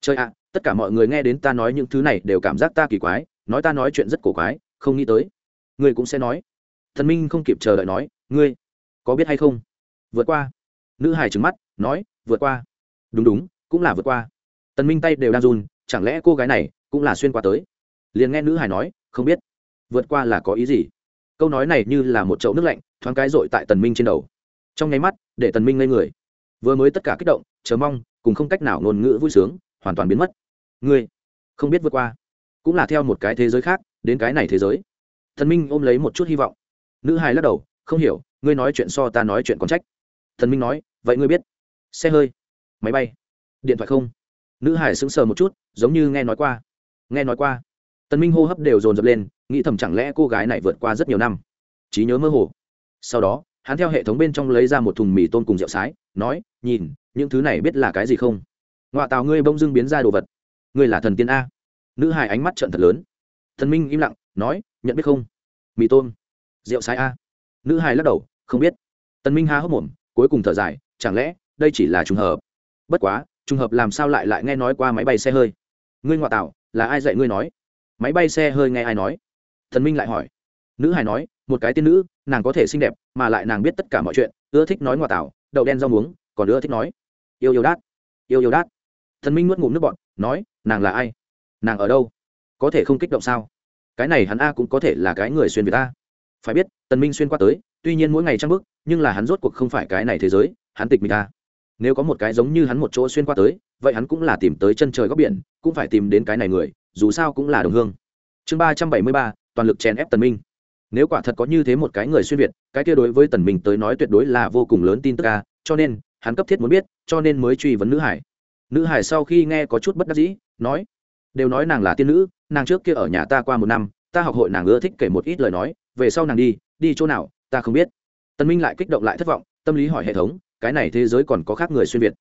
Trời ạ, tất cả mọi người nghe đến ta nói những thứ này đều cảm giác ta kỳ quái nói ta nói chuyện rất cổ quái, không nghĩ tới. Ngươi cũng sẽ nói. Thần minh không kịp chờ đợi nói, ngươi có biết hay không? Vượt qua. Nữ hải trừng mắt, nói, vượt qua. Đúng đúng, cũng là vượt qua. Tần minh tay đều đang run, chẳng lẽ cô gái này cũng là xuyên qua tới? Liền nghe nữ hải nói, không biết, vượt qua là có ý gì? Câu nói này như là một chậu nước lạnh, thoáng cái rội tại tần minh trên đầu. Trong nháy mắt, để tần minh ngây người. Vừa mới tất cả kích động, chờ mong, cùng không cách nào ngôn ngữ vui sướng, hoàn toàn biến mất. Ngươi không biết vượt qua cũng là theo một cái thế giới khác, đến cái này thế giới. Thần minh ôm lấy một chút hy vọng. Nữ hài lắc đầu, không hiểu, ngươi nói chuyện so ta nói chuyện còn trách. Thần minh nói, vậy ngươi biết, xe hơi, máy bay, điện thoại không? Nữ hải sững sờ một chút, giống như nghe nói qua. Nghe nói qua. Tần minh hô hấp đều dồn dập lên, nghĩ thầm chẳng lẽ cô gái này vượt qua rất nhiều năm. Trí nhớ mơ hồ. Sau đó, hắn theo hệ thống bên trong lấy ra một thùng mì tôm cùng rượu sái, nói, nhìn, những thứ này biết là cái gì không? Ngoại tào ngươi bông dưng biến ra đồ vật. Ngươi là thần tiên a nữ hài ánh mắt trận thật lớn. Thần minh im lặng, nói, nhận biết không? Mì tôm. Rượu sai a. Nữ hài lắc đầu, không biết. Tần minh há hốc mồm, cuối cùng thở dài, chẳng lẽ, đây chỉ là trùng hợp? Bất quá, trùng hợp làm sao lại lại nghe nói qua máy bay xe hơi? Ngươi ngoại tạo là ai dạy ngươi nói? Máy bay xe hơi nghe ai nói? Thần minh lại hỏi. Nữ hài nói, một cái tiên nữ, nàng có thể xinh đẹp, mà lại nàng biết tất cả mọi chuyện, ưa thích nói ngoại tạo đậu đen rau muống, còn ưa thích nói. Yêu yêu đát, yêu yêu đát. Thần minh nuốt ngụm nước bọn nói, nàng là ai? Nàng ở đâu? Có thể không kích động sao? Cái này hắn a cũng có thể là cái người xuyên việt a. phải biết tần minh xuyên qua tới tuy nhiên mỗi ngày trăng bước, nhưng là hắn rốt cuộc không phải cái này thế giới hắn tịch mình a. nếu có một cái giống như hắn một chỗ xuyên qua tới vậy hắn cũng là tìm tới chân trời góc biển cũng phải tìm đến cái này người dù sao cũng là đồng hương. Chương ba trăm bảy mươi ba toàn lực chèn ép tần minh. Nếu quả thật có như thế một cái người xuyên việt cái kia đối với tần minh tới nói tuyệt đối là vô cùng lớn tin tức a, cho nên hắn cấp thiết muốn biết cho nên mới truy vấn nữ hải. Nữ hải sau khi nghe có chút bất đắc dĩ nói đều nói nàng là tiên nữ, nàng trước kia ở nhà ta qua một năm, ta học hội nàng ưa thích kể một ít lời nói, về sau nàng đi đi chỗ nào, ta không biết. Tần minh lại kích động lại thất vọng, tâm lý hỏi hệ thống, cái này thế giới còn có khác người xuyên việt.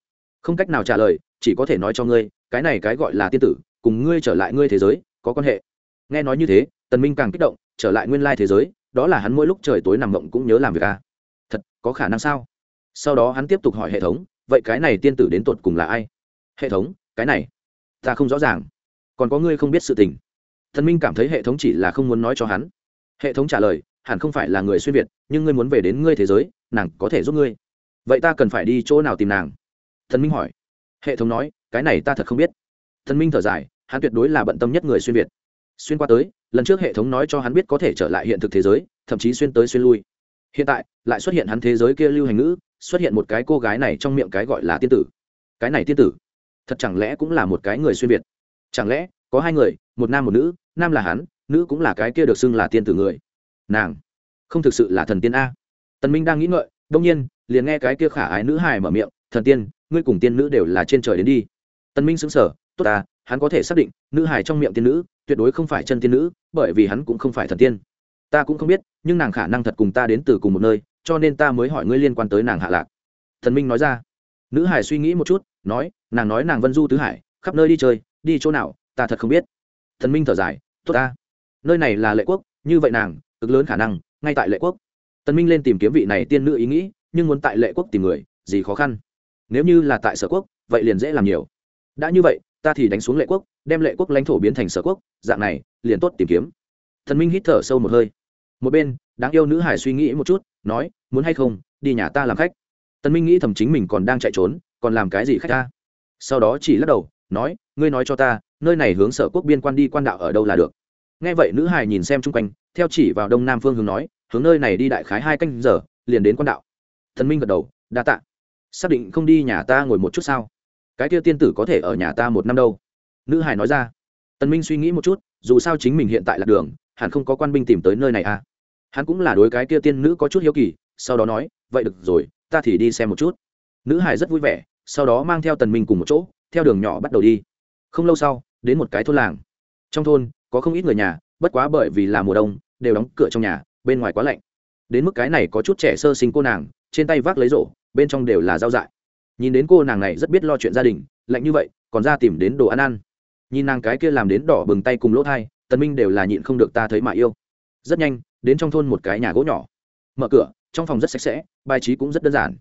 Không cách nào trả lời, chỉ có thể nói cho ngươi, cái này cái gọi là tiên tử, cùng ngươi trở lại ngươi thế giới, có quan hệ. Nghe nói như thế tần minh càng kích động, trở lại nguyên lai thế giới, đó là hắn mỗi lúc trời tối nằm mộng cũng nhớ làm việc à. Thật, có khả năng sao? Sau đó hắn tiếp tục hỏi hệ thống, vậy cái này tiên tử đến tột cùng là ai? Hệ thống, cái này, ta không rõ ràng còn có ngươi không biết sự tình. Thần minh cảm thấy hệ thống chỉ là không muốn nói cho hắn. Hệ thống trả lời, hẳn không phải là người xuyên việt, nhưng ngươi muốn về đến ngươi thế giới, nàng có thể giúp ngươi. Vậy ta cần phải đi chỗ nào tìm nàng? Thần minh hỏi. Hệ thống nói, cái này ta thật không biết. Thần minh thở dài, hắn tuyệt đối là bận tâm nhất người xuyên việt. Xuyên qua tới, lần trước hệ thống nói cho hắn biết có thể trở lại hiện thực thế giới, thậm chí xuyên tới xuyên lui. Hiện tại, lại xuất hiện hắn thế giới kia lưu hành ngữ, xuất hiện một cái cô gái này trong miệng cái gọi là tiên tử. Cái này tiên tử, thật chẳng lẽ cũng là một cái người xuyên việt? Chẳng lẽ, có hai người, một nam một nữ, nam là hắn, nữ cũng là cái kia được xưng là tiên tử người. Nàng, không thực sự là thần tiên a. Tần minh đang nghĩ ngợi đông nhiên, liền nghe cái kia khả ái nữ hài mở miệng, thần tiên, ngươi cùng tiên nữ đều là trên trời đến đi. Tần minh sững sờ, tốt ta, hắn có thể xác định, nữ hài trong miệng tiên nữ, tuyệt đối không phải chân tiên nữ, bởi vì hắn cũng không phải thần tiên. Ta cũng không biết, nhưng nàng khả năng thật cùng ta đến từ cùng một nơi, cho nên ta mới hỏi ngươi liên quan tới nàng hạ lạc. Thần minh nói ra. Nữ hải suy nghĩ một chút, nói, nàng nói nàng vân du tứ hải, khắp nơi đi chơi đi chỗ nào, ta thật không biết. Thần minh thở dài, tốt ta, nơi này là lệ quốc, như vậy nàng, cực lớn khả năng, ngay tại lệ quốc. Tần minh lên tìm kiếm vị này tiên nữ ý nghĩ, nhưng muốn tại lệ quốc tìm người, gì khó khăn. Nếu như là tại sở quốc, vậy liền dễ làm nhiều. Đã như vậy, ta thì đánh xuống lệ quốc, đem lệ quốc lãnh thổ biến thành sở quốc, dạng này, liền tốt tìm kiếm. Thần minh hít thở sâu một hơi. Một bên, đáng yêu nữ hải suy nghĩ một chút, nói, muốn hay không, đi nhà ta làm khách. Tần minh nghĩ thầm chính mình còn đang chạy trốn, còn làm cái gì khách ta? Sau đó chỉ lắc đầu, nói ngươi nói cho ta, nơi này hướng sở quốc biên quan đi quan đạo ở đâu là được? Nghe vậy nữ hải nhìn xem chung quanh, theo chỉ vào đông nam phương hướng nói, hướng nơi này đi đại khái hai canh giờ, liền đến quan đạo. Thần minh gật đầu, đa tạ. Xác định không đi nhà ta ngồi một chút sao? Cái kia tiên tử có thể ở nhà ta một năm đâu? Nữ hải nói ra. Tần minh suy nghĩ một chút, dù sao chính mình hiện tại là đường, hẳn không có quan binh tìm tới nơi này à? Hắn cũng là đối cái kia tiên nữ có chút hiếu kỳ, sau đó nói, vậy được rồi, ta thì đi xem một chút. Nữ hải rất vui vẻ, sau đó mang theo tần minh cùng một chỗ, theo đường nhỏ bắt đầu đi không lâu sau, đến một cái thôn làng. Trong thôn, có không ít người nhà, bất quá bởi vì là mùa đông, đều đóng cửa trong nhà, bên ngoài quá lạnh. Đến mức cái này có chút trẻ sơ sinh cô nàng, trên tay vác lấy rổ, bên trong đều là rau dại. Nhìn đến cô nàng này rất biết lo chuyện gia đình, lạnh như vậy, còn ra tìm đến đồ ăn ăn. Nhìn nàng cái kia làm đến đỏ bừng tay cùng lỗ thai, tần minh đều là nhịn không được ta thấy mà yêu. Rất nhanh, đến trong thôn một cái nhà gỗ nhỏ. Mở cửa, trong phòng rất sạch sẽ, bài trí cũng rất đơn giản.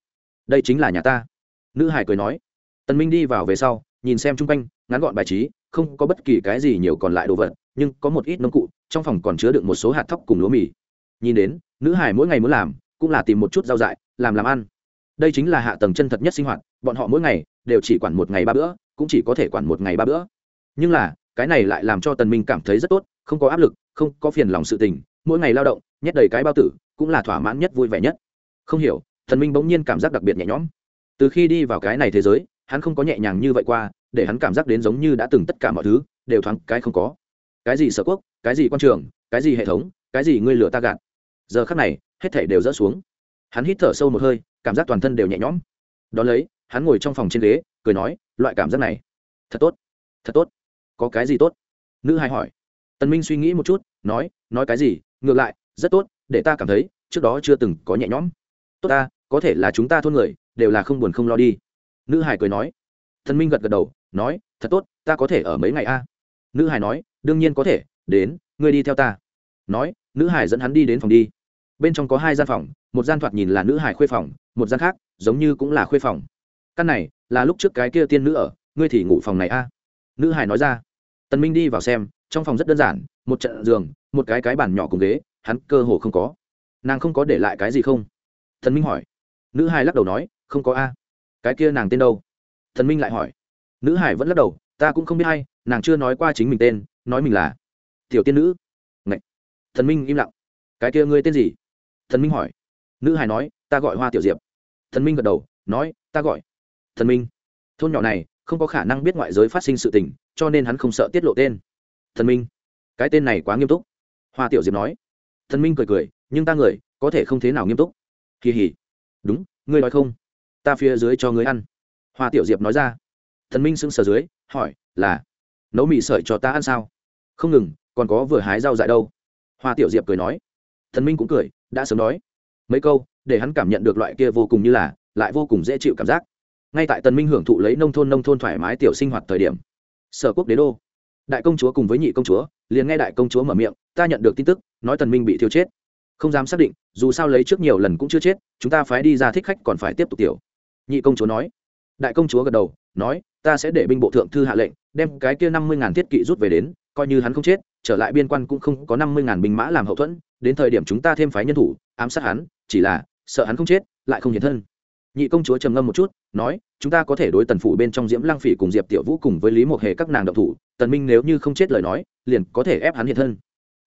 Đây chính là nhà ta. Nữ hải cười nói. Tần minh đi vào về sau nhìn xem chung quanh, ngắn gọn bài trí, không có bất kỳ cái gì nhiều còn lại đồ vật, nhưng có một ít nông cụ, trong phòng còn chứa đựng một số hạt thóc cùng lúa mì. Nhìn đến, nữ hải mỗi ngày muốn làm, cũng là tìm một chút rau dại, làm làm ăn. Đây chính là hạ tầng chân thật nhất sinh hoạt, bọn họ mỗi ngày đều chỉ quản một ngày ba bữa, cũng chỉ có thể quản một ngày ba bữa. Nhưng là, cái này lại làm cho tần minh cảm thấy rất tốt, không có áp lực, không có phiền lòng sự tình, mỗi ngày lao động, nhét đầy cái bao tử, cũng là thỏa mãn nhất vui vẻ nhất. Không hiểu, tần minh bỗng nhiên cảm giác đặc biệt nhẹ nhõm. Từ khi đi vào cái này thế giới hắn không có nhẹ nhàng như vậy qua, để hắn cảm giác đến giống như đã từng tất cả mọi thứ đều thoáng cái không có. Cái gì sở quốc, cái gì quan trường, cái gì hệ thống, cái gì ngươi lừa ta gạt. Giờ khắc này, hết thảy đều rỡ xuống. Hắn hít thở sâu một hơi, cảm giác toàn thân đều nhẹ nhõm. Đón lấy, hắn ngồi trong phòng trên ghế, cười nói, loại cảm giác này, thật tốt thật tốt. Có cái gì tốt? Nữ hai hỏi. Tần minh suy nghĩ một chút, nói nói cái gì, ngược lại, rất tốt, để ta cảm thấy, trước đó chưa từng có nhẹ nhõm. Tốt ta, có thể là chúng ta thôn người, đều là không buồn không lo đi nữ hải cười nói. Thần minh gật gật đầu, nói, thật tốt, ta có thể ở mấy ngày a? Nữ hải nói, đương nhiên có thể, đến, ngươi đi theo ta. Nói, nữ hải dẫn hắn đi đến phòng đi. Bên trong có hai gian phòng, một gian thoạt nhìn là nữ hải khuê phòng, một gian khác, giống như cũng là khuê phòng. Căn này, là lúc trước cái kia tiên nữ ở, ngươi thì ngủ phòng này a? Nữ hải nói ra. Tần minh đi vào xem, trong phòng rất đơn giản, một trận giường, một cái cái bàn nhỏ cùng ghế, hắn cơ hồ không có. Nàng không có để lại cái gì không? Thần minh hỏi. Nữ hải lắc đầu nói, không có a cái kia nàng tên đâu? Thần minh lại hỏi. Nữ hải vẫn lắc đầu, ta cũng không biết hay, nàng chưa nói qua chính mình tên, nói mình là tiểu tiên nữ. Ngậy. thần minh im lặng. Cái kia ngươi tên gì? Thần minh hỏi. Nữ hải nói, ta gọi hoa tiểu diệp. Thần minh gật đầu, nói, ta gọi thần minh. Thôn nhỏ này không có khả năng biết ngoại giới phát sinh sự tình, cho nên hắn không sợ tiết lộ tên. Thần minh. Cái tên này quá nghiêm túc. Hoa tiểu diệp nói. Thần minh cười cười, nhưng ta người, có thể không thế nào nghiêm túc. Kỳ hỉ. Đúng, ngươi nói không ta phía dưới cho ngươi ăn. Hoa tiểu diệp nói ra. Thần minh sững sờ dưới, hỏi, là, nấu mì sợi cho ta ăn sao? Không ngừng, còn có vừa hái rau dại đâu. Hoa tiểu diệp cười nói. Thần minh cũng cười, đã sớm đói mấy câu, để hắn cảm nhận được loại kia vô cùng như là, lại vô cùng dễ chịu cảm giác. Ngay tại tần minh hưởng thụ lấy nông thôn nông thôn thoải mái tiểu sinh hoạt thời điểm, sở quốc đế đô, đại công chúa cùng với nhị công chúa, liền nghe đại công chúa mở miệng, ta nhận được tin tức, nói tần minh bị thiêu chết. Không dám xác định, dù sao lấy trước nhiều lần cũng chưa chết, chúng ta phải đi ra thích khách còn phải tiếp tục tiểu nhị công chúa nói. Đại công chúa gật đầu, nói, ta sẽ để binh bộ thượng thư hạ lệnh, đem cái kia năm mươi ngàn thiết kỵ rút về đến, coi như hắn không chết, trở lại biên quan cũng không có năm mươi ngàn binh mã làm hậu thuẫn, đến thời điểm chúng ta thêm phái nhân thủ, ám sát hắn, chỉ là, sợ hắn không chết, lại không hiện thân. Nhị công chúa trầm ngâm một chút, nói, chúng ta có thể đối tần phủ bên trong diễm Lang phỉ cùng diệp tiểu vũ cùng với lý mộc hề các nàng độc thủ, tần minh nếu như không chết lời nói, liền có thể ép hắn hiện thân.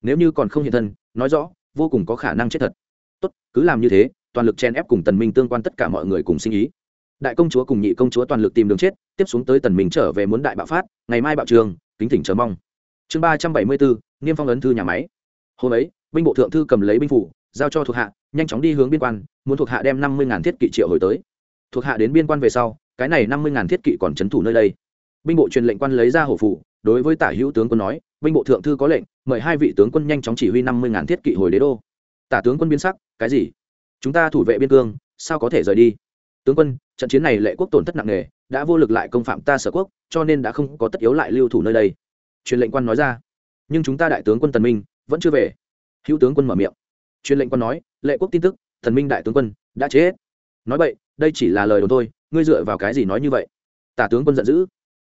Nếu như còn không hiện thân, nói rõ, vô cùng có khả năng chết thật. Tốt, cứ làm như thế, toàn lực chen ép cùng tần minh tương quan tất cả mọi người cùng sinh ý đại công chúa cùng nhị công chúa toàn lực tìm đường chết, tiếp xuống tới tần mình trở về muốn đại bạo phát, ngày mai bạo trường, kính thỉnh chờ mong. Chương ba trăm bảy mươi bốn, niêm phong ấn thư nhà máy. Hôm ấy, binh bộ thượng thư cầm lấy binh phủ, giao cho thuộc hạ, nhanh chóng đi hướng biên quan, muốn thuộc hạ đem năm mươi ngàn thiết kỵ triệu hồi tới. Thuộc hạ đến biên quan về sau, cái này năm mươi ngàn thiết kỵ còn c thủ nơi đây. Binh bộ truyền lệnh quan lấy ra hổ phủ, đối với tả hữu tướng quân nói, binh bộ thượng thư có lệnh, mời hai vị tướng quân nhanh chóng chỉ huy năm mươi ngàn thiết kỵ hồi đế đô. Tả tướng quân biến sắc, cái gì? Chúng ta thủ vệ biên cương, sao có thể rời đi? Tướng quân, trận chiến này lệ quốc tổn thất nặng nề, đã vô lực lại công phạm ta sở quốc, cho nên đã không có tất yếu lại lưu thủ nơi đây. Truyền lệnh quan nói ra. Nhưng chúng ta đại tướng quân tần minh vẫn chưa về. Hữu tướng quân mở miệng. Truyền lệnh quan nói, lệ quốc tin tức thần minh đại tướng quân đã chết. Nói vậy, đây chỉ là lời đồn thôi, ngươi dựa vào cái gì nói như vậy? Tả tướng quân giận dữ.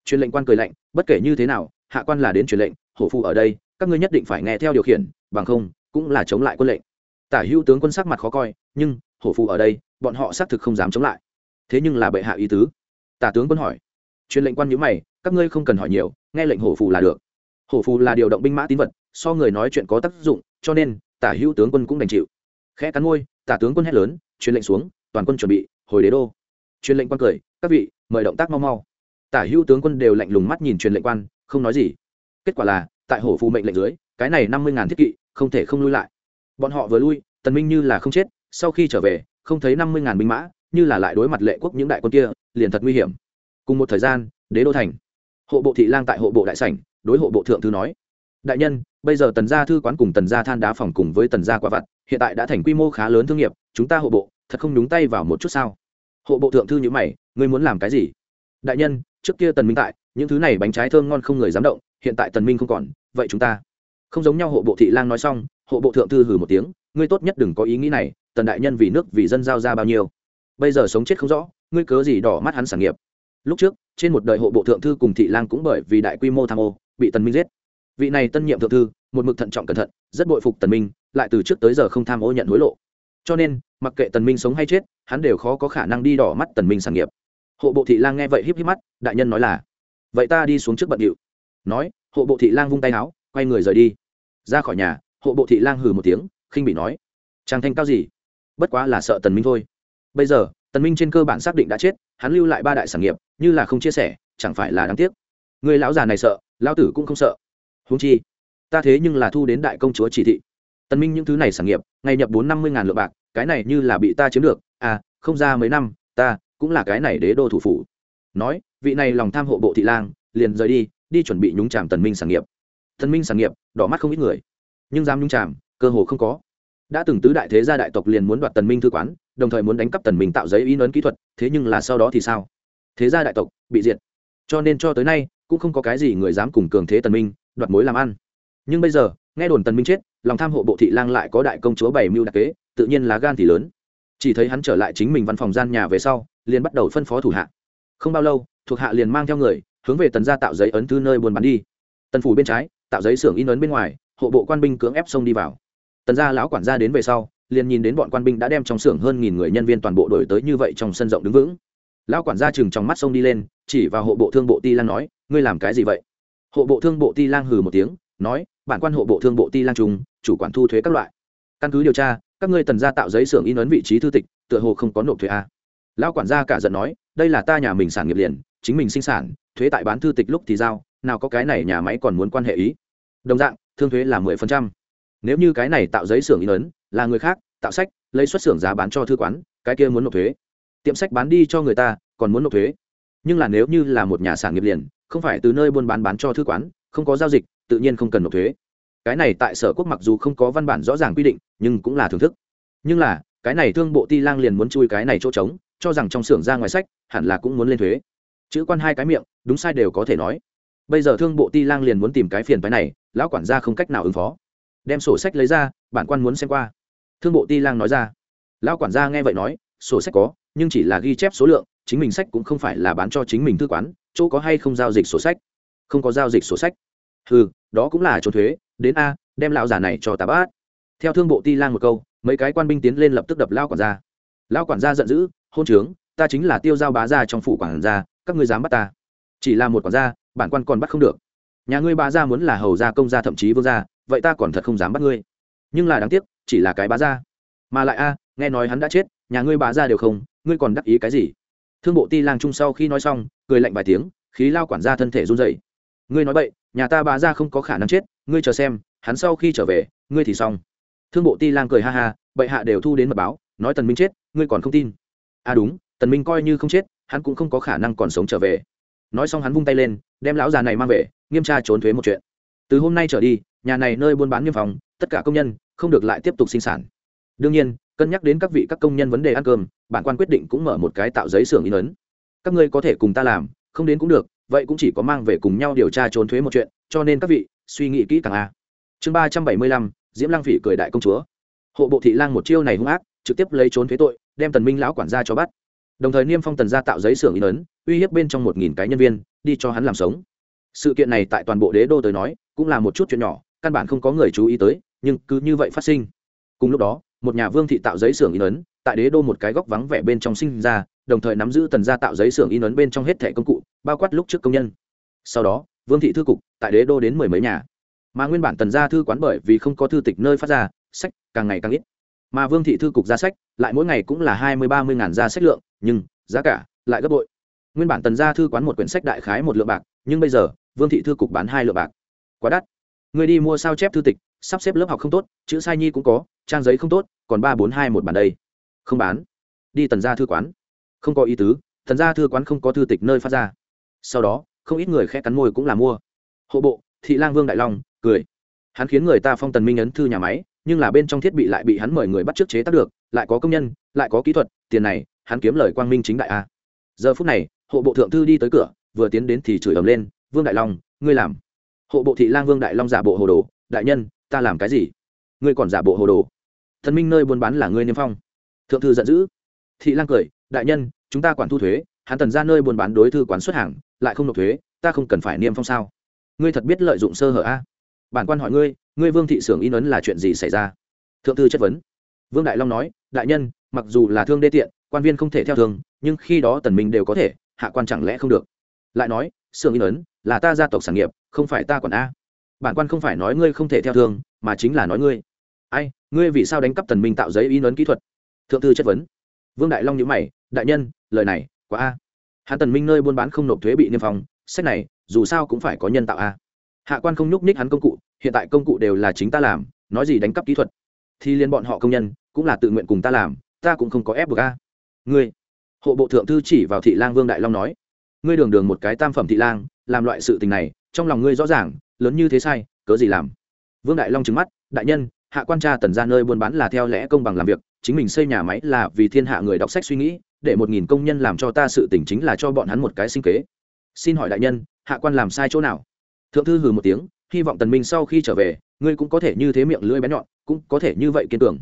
Truyền lệnh quan cười lạnh, bất kể như thế nào, hạ quan là đến truyền lệnh, hổ phụ ở đây, các ngươi nhất định phải nghe theo điều khiển, bằng không, cũng là chống lại quân lệnh. Tả hữu tướng quân sắc mặt khó coi, nhưng, hổ phụ ở đây, bọn họ xác thực không dám chống lại thế nhưng là bệ hạ ý tứ. Tả tướng quân hỏi. Truyền lệnh quan nhữ mày, các ngươi không cần hỏi nhiều, nghe lệnh hổ phù là được. Hổ phù là điều động binh mã tín vật, so người nói chuyện có tác dụng, cho nên, tả hữu tướng quân cũng đành chịu. Khẽ cắn môi, tả tướng quân hét lớn, truyền lệnh xuống, toàn quân chuẩn bị, hồi đế đô. Truyền lệnh quan cười, các vị, mời động tác mau mau. Tả hữu tướng quân đều lạnh lùng mắt nhìn truyền lệnh quan, không nói gì. Kết quả là, tại hổ phù mệnh lệnh dưới, cái này năm mươi ngàn thiết kỵ, không thể không lui lại. Bọn họ vừa lui, tần minh như là không chết, sau khi trở về, không thấy năm mươi ngàn binh mã như là lại đối mặt lệ quốc những đại quân kia, liền thật nguy hiểm. Cùng một thời gian, đế đô thành. Hộ bộ thị lang tại hộ bộ đại sảnh, đối hộ bộ thượng thư nói, đại nhân, bây giờ tần gia thư quán cùng tần gia than đá phòng cùng với tần gia quả vặt, hiện tại đã thành quy mô khá lớn thương nghiệp, chúng ta hộ bộ, thật không nhúng tay vào một chút sao? Hộ bộ thượng thư như mày, ngươi muốn làm cái gì? Đại nhân, trước kia tần minh tại, những thứ này bánh trái thơm ngon không người dám động, hiện tại tần minh không còn, vậy chúng ta không giống nhau, hộ bộ thị lang nói xong, hộ bộ thượng thư hừ một tiếng, ngươi tốt nhất đừng có ý nghĩ này, tần đại nhân vì nước vì dân giao ra bao nhiêu bây giờ sống chết không rõ, ngươi cớ gì đỏ mắt hắn sản nghiệp. Lúc trước, trên một đời hộ bộ thượng thư cùng thị lang cũng bởi vì đại quy mô tham ô, bị tần minh giết. Vị này tân nhiệm thượng thư, một mực thận trọng cẩn thận, rất bội phục tần minh, lại từ trước tới giờ không tham ô nhận hối lộ. Cho nên, mặc kệ tần minh sống hay chết, hắn đều khó có khả năng đi đỏ mắt tần minh sản nghiệp. Hộ bộ thị lang nghe vậy híp híp mắt, đại nhân nói là, vậy ta đi xuống trước bận điệu. Nói, hộ bộ thị lang vung tay áo, quay người rời đi. Ra khỏi nhà, hộ bộ thị lang hừ một tiếng, khinh bị nói, chàng thanh cao gì? Bất quá là sợ tần minh thôi bây giờ, tần minh trên cơ bản xác định đã chết, hắn lưu lại ba đại sản nghiệp, như là không chia sẻ, chẳng phải là đáng tiếc. Người lão già này sợ, lão tử cũng không sợ. Huống chi, ta thế nhưng là thu đến đại công chúa chỉ thị. Tần minh những thứ này sản nghiệp, ngày nhập bốn năm mươi ngàn lượng bạc, cái này như là bị ta chiếm được. À không ra mấy năm, ta cũng là cái này đế đô thủ phủ. Nói, vị này lòng tham hộ bộ thị lang, liền rời đi đi chuẩn bị nhúng chàm tần minh sản nghiệp. Tần minh sản nghiệp, đỏ mắt không ít người. Nhưng dám nhúng chàm, cơ hồ không có đã từng tứ đại thế gia đại tộc liền muốn đoạt tần minh thư quán, đồng thời muốn đánh cắp tần minh tạo giấy in ấn kỹ thuật, thế nhưng là sau đó thì sao? Thế gia đại tộc bị diệt. Cho nên cho tới nay, cũng không có cái gì người dám cùng cường thế tần minh đoạt mối làm ăn. Nhưng bây giờ, nghe đồn tần minh chết, lòng tham hộ bộ thị lang lại có đại công chúa bảy mưu đặc kế, tự nhiên là gan thì lớn. Chỉ thấy hắn trở lại chính mình văn phòng gian nhà về sau, liền bắt đầu phân phó thủ hạ. Không bao lâu, thuộc hạ liền mang theo người, hướng về tần gia tạo giấy ấn thư nơi buôn bán đi. Tần phủ bên trái, tạo giấy xưởng in ấn bên ngoài, hộ bộ quan binh cưỡng ép xông đi vào tần gia lão quản gia đến về sau, liền nhìn đến bọn quan binh đã đem trong xưởng hơn nghìn người nhân viên toàn bộ đổi tới như vậy trong sân rộng đứng vững. Lão quản gia chừng trong mắt sông đi lên, chỉ vào hộ bộ thương bộ ti lang nói, ngươi làm cái gì vậy? Hộ bộ thương bộ ti lang hừ một tiếng, nói, bản quan hộ bộ thương bộ ti lang trùng, chủ quản thu thuế các loại. Căn cứ điều tra, các ngươi tần gia tạo giấy xưởng in ấn vị trí thư tịch, tựa hồ không có nộp thuế a. Lão quản gia cả giận nói, đây là ta nhà mình sản nghiệp liền, chính mình sinh sản, thuế tại bán thư tịch lúc thì giao, nào có cái này nhà máy còn muốn quan hệ ý. Đồng dạng, thương thuế là mười phần trăm nếu như cái này tạo giấy xưởng in ấn, là người khác, tạo sách, lấy xuất xưởng giá bán cho thư quán, cái kia muốn nộp thuế. Tiệm sách bán đi cho người ta, còn muốn nộp thuế. Nhưng là nếu như là một nhà sản nghiệp liền, không phải từ nơi buôn bán bán cho thư quán, không có giao dịch, tự nhiên không cần nộp thuế. Cái này tại sở quốc mặc dù không có văn bản rõ ràng quy định, nhưng cũng là thưởng thức. Nhưng là, cái này thương bộ ti lang liền muốn chui cái này chỗ trống, cho rằng trong xưởng ra ngoài sách, hẳn là cũng muốn lên thuế. Chữ quan hai cái miệng, đúng sai đều có thể nói. Bây giờ thương bộ ti lang liền muốn tìm cái phiền phái này, lão quản gia không cách nào ứng phó đem sổ sách lấy ra, bản quan muốn xem qua. Thương bộ ti lang nói ra. Lão quản gia nghe vậy nói, sổ sách có, nhưng chỉ là ghi chép số lượng, chính mình sách cũng không phải là bán cho chính mình thư quán, chỗ có hay không giao dịch sổ sách? Không có giao dịch sổ sách. Ừ đó cũng là trốn thuế, đến a, đem lão già này cho tà bát. Theo thương bộ ti lang một câu, mấy cái quan binh tiến lên lập tức đập lao quản gia. Lao quản gia giận dữ, hôn trướng, ta chính là tiêu giao bá gia trong phủ quản gia, các ngươi dám bắt ta. Chỉ là một quản gia, bản quan còn bắt không được. Nhà ngươi bá gia muốn là hầu gia, công gia, thậm chí vương gia vậy ta còn thật không dám bắt ngươi. Nhưng là đáng tiếc, chỉ là cái bá gia. Mà lại a, nghe nói hắn đã chết, nhà ngươi bá gia đều không, ngươi còn đắc ý cái gì? Thương bộ ti lang chung sau khi nói xong, cười lạnh vài tiếng, khí lao quản gia thân thể run dậy ngươi nói vậy nhà ta bá gia không có khả năng chết, ngươi chờ xem, hắn sau khi trở về, ngươi thì xong. Thương bộ ti lang cười ha ha, bệ hạ đều thu đến mật báo, nói tần minh chết, ngươi còn không tin. À đúng, tần minh coi như không chết, hắn cũng không có khả năng còn sống trở về. Nói xong hắn vung tay lên, đem lão già này mang về, nghiêm tra trốn thuế một chuyện. Từ hôm nay trở đi nhà này nơi buôn bán nghiêm phòng tất cả công nhân không được lại tiếp tục sinh sản. Đương nhiên, cân nhắc đến các vị các công nhân vấn đề ăn cơm, bản quan quyết định cũng mở một cái tạo giấy xưởng in ấn. Các ngươi có thể cùng ta làm, không đến cũng được, vậy cũng chỉ có mang về cùng nhau điều tra trốn thuế một chuyện, cho nên các vị, suy nghĩ kỹ càng a. Chương ba trăm bảy mươi lăm, diễm lang phỉ cười đại công chúa. Hộ bộ thị lang một chiêu này hung ác, trực tiếp lấy trốn thuế tội, đem tần minh lão quản gia cho bắt. Đồng thời niêm phong tần gia tạo giấy xưởng in ấn, uy hiếp bên trong một nghìn cái nhân viên, đi cho hắn làm sống. Sự kiện này tại toàn bộ đế đô tới nói, cũng là một chút chuyện nhỏ căn bản không có người chú ý tới, nhưng cứ như vậy phát sinh. Cùng lúc đó, một nhà vương thị tạo giấy xưởng in ấn, tại đế đô một cái góc vắng vẻ bên trong sinh ra, đồng thời nắm giữ tần gia tạo giấy xưởng in ấn bên trong hết thẻ công cụ, bao quát lúc trước công nhân. Sau đó, vương thị thư cục, tại đế đô đến mười mấy nhà. Mà nguyên bản tần gia thư quán bởi vì không có thư tịch nơi phát ra, sách càng ngày càng ít. Mà vương thị thư cục ra sách, lại mỗi ngày cũng là hai mươi, ba mươi ngàn ra sách lượng, nhưng giá cả lại gấp bội. Nguyên bản tần gia thư quán một quyển sách đại khái một lượng bạc, nhưng bây giờ, vương thị thư cục bán hai lượng bạc. Quá đắt người đi mua sao chép thư tịch, sắp xếp lớp học không tốt, chữ sai nhi cũng có, trang giấy không tốt, còn ba bốn hai một bản đây. Không bán. Đi tần gia thư quán. Không có ý tứ, tần gia thư quán không có thư tịch nơi phát ra. Sau đó, không ít người khẽ cắn môi cũng là mua. Hộ bộ, thị lang vương đại long, cười. Hắn khiến người ta phong tần minh ấn thư nhà máy, nhưng là bên trong thiết bị lại bị hắn mời người bắt trước chế tác được, lại có công nhân, lại có kỹ thuật, tiền này, hắn kiếm lời quang minh chính đại a. Giờ phút này, hộ bộ thượng thư đi tới cửa, vừa tiến đến thì chửi ầm lên, vương đại long, ngươi làm hộ bộ thị lang vương đại long giả bộ hồ đồ, đại nhân, ta làm cái gì? Ngươi còn giả bộ hồ đồ? Thần minh nơi buôn bán là ngươi niêm phong. Thượng thư giận dữ. Thị lang cười, đại nhân, chúng ta quản thu thuế, hắn tần ra nơi buôn bán đối thư quán xuất hàng, lại không nộp thuế, ta không cần phải niêm phong sao? Ngươi thật biết lợi dụng sơ hở a? Bản quan hỏi ngươi ngươi vương thị xưởng in ấn là chuyện gì xảy ra? Thượng thư chất vấn. Vương đại long nói, đại nhân, mặc dù là thương đê tiện, quan viên không thể theo thường, nhưng khi đó tần minh đều có thể, hạ quan chẳng lẽ không được? Lại nói, xưởng in ấn là ta gia tộc sản nghiệp không phải ta còn a. Bản quan không phải nói ngươi không thể theo thường, mà chính là nói ngươi. Ai, ngươi vì sao đánh cắp tần minh tạo giấy in ấn kỹ thuật? Thượng thư chất vấn. Vương đại long nhíu mày, đại nhân, lời này quá a. Hạ tần minh nơi buôn bán không nộp thuế bị niêm phong, sách này, dù sao cũng phải có nhân tạo a. Hạ quan không nhúc nhích hắn công cụ, hiện tại công cụ đều là chính ta làm, nói gì đánh cắp kỹ thuật? Thì liên bọn họ công nhân, cũng là tự nguyện cùng ta làm, ta cũng không có ép buộc a. Ngươi, hộ bộ thượng thư chỉ vào thị lang vương đại long nói, ngươi đường đường một cái tam phẩm thị lang, làm loại sự tình này trong lòng ngươi rõ ràng, lớn như thế sai, cớ gì làm? Vương đại long trừng mắt, đại nhân, hạ quan tra tần ra nơi buôn bán là theo lẽ công bằng làm việc, chính mình xây nhà máy là vì thiên hạ người đọc sách suy nghĩ, để một nghìn công nhân làm cho ta sự tỉnh chính là cho bọn hắn một cái sinh kế. Xin hỏi đại nhân, hạ quan làm sai chỗ nào? Thượng thư hừ một tiếng, hy vọng tần minh sau khi trở về, ngươi cũng có thể như thế miệng lưỡi bén nhọn, cũng có thể như vậy kiên cường.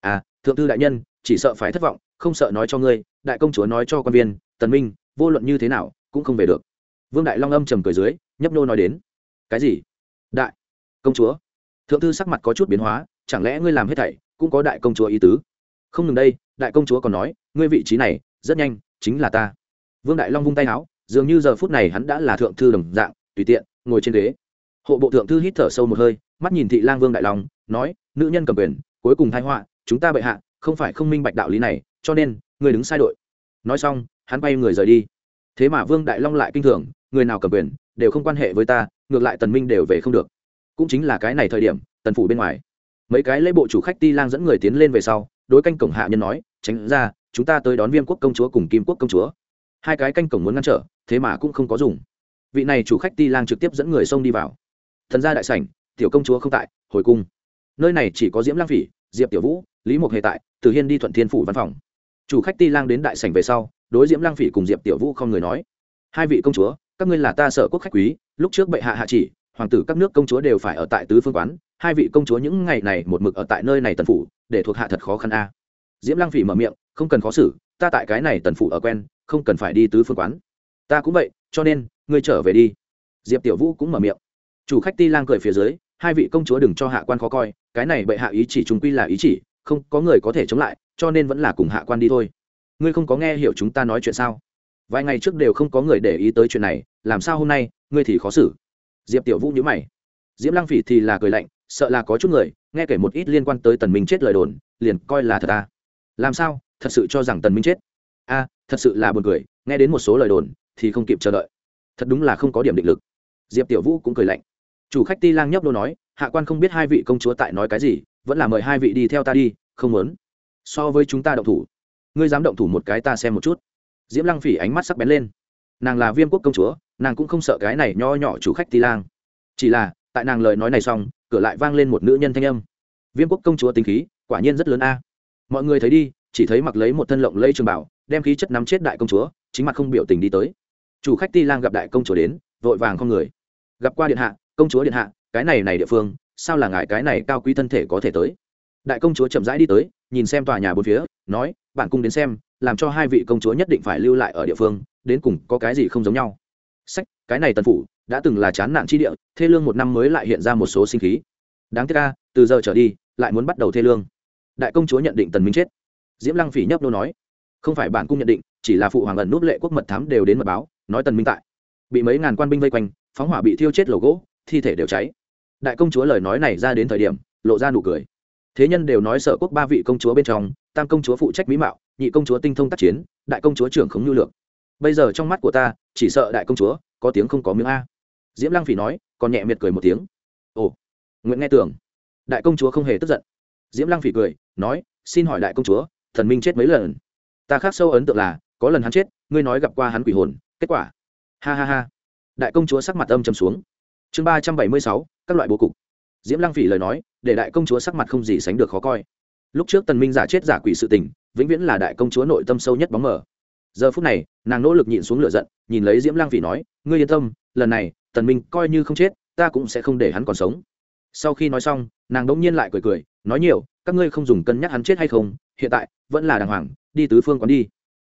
À thượng thư đại nhân, chỉ sợ phải thất vọng, không sợ nói cho ngươi, đại công chúa nói cho quan viên, tần minh, vô luận như thế nào, cũng không về được vương đại long âm trầm cười dưới, nhấp nô nói đến, cái gì? Đại công chúa? Thượng thư sắc mặt có chút biến hóa, chẳng lẽ ngươi làm hết thảy cũng có đại công chúa ý tứ? Không ngừng đây, đại công chúa còn nói, ngươi vị trí này rất nhanh chính là ta. Vương đại long vung tay áo, dường như giờ phút này hắn đã là thượng thư đồng dạng, tùy tiện, ngồi trên ghế. Hộ bộ thượng thư hít thở sâu một hơi, mắt nhìn thị lang vương đại long, nói, nữ nhân cầm quyền, cuối cùng thái họa, chúng ta bệ hạ, không phải không minh bạch đạo lý này, cho nên người đứng sai đội. Nói xong, hắn bay người rời đi. Thế mà vương đại long lại kinh thường người nào cầm quyền đều không quan hệ với ta, ngược lại tần minh đều về không được. Cũng chính là cái này thời điểm, tần phủ bên ngoài, mấy cái lễ bộ chủ khách ti lang dẫn người tiến lên về sau, đối canh cổng hạ nhân nói, tránh ra, chúng ta tới đón viêm quốc công chúa cùng kim quốc công chúa. Hai cái canh cổng muốn ngăn trở, thế mà cũng không có dùng. Vị này chủ khách ti lang trực tiếp dẫn người xông đi vào. Thần gia đại sảnh, tiểu công chúa không tại, hồi cung. Nơi này chỉ có diễm lang phỉ, diệp tiểu vũ, lý mộc hề tại, từ hiên đi thuận thiên phủ văn phòng. Chủ khách ti lang đến đại sảnh về sau, đối diễm lang phỉ cùng diệp tiểu vũ không người nói. Hai vị công chúa các ngươi là ta sở quốc khách quý, lúc trước bệ hạ hạ chỉ, hoàng tử các nước công chúa đều phải ở tại tứ phương quán, hai vị công chúa những ngày này một mực ở tại nơi này tần phủ, để thuộc hạ thật khó khăn a. Diễm lang phỉ mở miệng, không cần khó xử, ta tại cái này tần phủ ở quen, không cần phải đi tứ phương quán. Ta cũng vậy, cho nên, ngươi trở về đi. Diệp tiểu vũ cũng mở miệng. Chủ khách ti lang cười phía dưới, hai vị công chúa đừng cho hạ quan khó coi, cái này bệ hạ ý chỉ chúng quy là ý chỉ, không có người có thể chống lại, cho nên vẫn là cùng hạ quan đi thôi. Ngươi không có nghe hiểu chúng ta nói chuyện sao? Vài ngày trước đều không có người để ý tới chuyện này, làm sao hôm nay, ngươi thì khó xử? Diệp tiểu vũ nhữ mày. Diễm lăng phỉ thì là cười lạnh, sợ là có chút người, nghe kể một ít liên quan tới tần minh chết lời đồn, liền coi là thật ta. Làm sao, thật sự cho rằng tần minh chết? A, thật sự là buồn cười, nghe đến một số lời đồn, thì không kịp chờ đợi. Thật đúng là không có điểm định lực. Diệp tiểu vũ cũng cười lạnh. Chủ khách ti lang nhấp đô nói, hạ quan không biết hai vị công chúa tại nói cái gì, vẫn là mời hai vị đi theo ta đi, không muốn. So với chúng ta động thủ. Ngươi dám động thủ một cái ta xem một chút diễm lăng phỉ ánh mắt sắc bén lên nàng là viêm quốc công chúa nàng cũng không sợ cái này nho nhỏ chủ khách ti lang chỉ là tại nàng lời nói này xong cửa lại vang lên một nữ nhân thanh âm viêm quốc công chúa tính khí quả nhiên rất lớn a mọi người thấy đi chỉ thấy mặc lấy một thân lộng lây trường bảo đem khí chất nắm chết đại công chúa chính mặt không biểu tình đi tới chủ khách ti lang gặp đại công chúa đến vội vàng không người gặp qua điện hạ công chúa điện hạ cái này này địa phương sao là ngài cái này cao quý thân thể có thể tới đại công chúa chậm rãi đi tới nhìn xem tòa nhà bốn phía nói, bạn cung đến xem, làm cho hai vị công chúa nhất định phải lưu lại ở địa phương, đến cùng có cái gì không giống nhau. Sách, cái này tần phủ đã từng là chán nạn chi địa, thê lương một năm mới lại hiện ra một số sinh khí. Đáng tiếc ca từ giờ trở đi, lại muốn bắt đầu thê lương. Đại công chúa nhận định tần minh chết. Diễm lăng phỉ nhấp nô nói, không phải bản cung nhận định, chỉ là phụ hoàng ẩn núp lệ quốc mật thám đều đến mật báo, nói tần minh tại. Bị mấy ngàn quan binh vây quanh, phóng hỏa bị thiêu chết lầu gỗ, thi thể đều cháy. Đại công chúa lời nói này ra đến thời điểm, lộ ra nụ cười. Thế nhân đều nói sợ quốc ba vị công chúa bên trong tam công chúa phụ trách mỹ mạo, nhị công chúa tinh thông tác chiến, đại công chúa trưởng khống nhu lược bây giờ trong mắt của ta, chỉ sợ đại công chúa, có tiếng không có miếng a. Diễm lăng phỉ nói, còn nhẹ miệt cười một tiếng. Ồ nguyễn nghe tưởng. Đại công chúa không hề tức giận. Diễm lăng phỉ cười, nói, xin hỏi đại công chúa, thần minh chết mấy lần? Ta khác sâu ấn tượng là, có lần hắn chết, ngươi nói gặp qua hắn quỷ hồn, kết quả. Ha ha ha. Đại công chúa sắc mặt âm trầm xuống. Chương ba trăm bảy mươi sáu, các loại bố cục. Diễm lăng phỉ lời nói, để đại công chúa sắc mặt không gì sánh được khó coi lúc trước tần minh giả chết giả quỷ sự tình, vĩnh viễn là đại công chúa nội tâm sâu nhất bóng mờ. Giờ phút này, nàng nỗ lực nhịn xuống lửa giận, nhìn lấy diễm lang phỉ nói, ngươi yên tâm, lần này, tần minh coi như không chết, ta cũng sẽ không để hắn còn sống. Sau khi nói xong, nàng đỗng nhiên lại cười cười, nói nhiều, các ngươi không dùng cân nhắc hắn chết hay không, hiện tại, vẫn là đàng hoàng, đi tứ phương còn đi.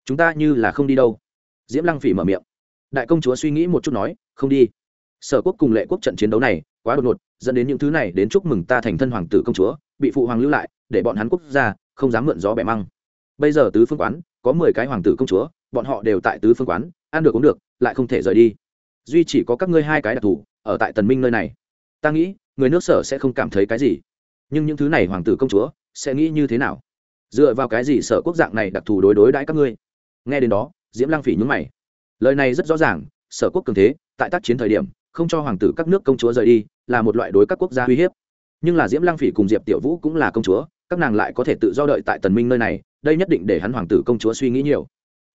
Chúng ta như là không đi đâu. Diễm lăng phỉ mở miệng. Đại công chúa suy nghĩ một chút nói, không đi. Sở quốc cùng lệ quốc trận chiến đấu này, quá đột ngột, dẫn đến những thứ này đến chúc mừng ta thành thân hoàng tử công chúa, bị phụ hoàng lưu lại để bọn hắn quốc gia không dám mượn gió bẻ măng. Bây giờ tứ phương quán, có mười cái hoàng tử công chúa, bọn họ đều tại tứ phương quán, ăn được uống được, lại không thể rời đi. Duy chỉ có các ngươi hai cái đặc thù ở tại tần minh nơi này. Ta nghĩ, người nước sở sẽ không cảm thấy cái gì. Nhưng những thứ này hoàng tử công chúa sẽ nghĩ như thế nào? Dựa vào cái gì sở quốc dạng này đặc thù đối đối đãi các ngươi? Nghe đến đó, diễm lang phỉ nhún mày. Lời này rất rõ ràng, sở quốc cường thế, tại tác chiến thời điểm, không cho hoàng tử các nước công chúa rời đi, là một loại đối các quốc gia uy hiếp. Nhưng là diễm lang phỉ cùng diệp tiểu vũ cũng là công chúa các nàng lại có thể tự do đợi tại tần minh nơi này, đây nhất định để hắn hoàng tử công chúa suy nghĩ nhiều.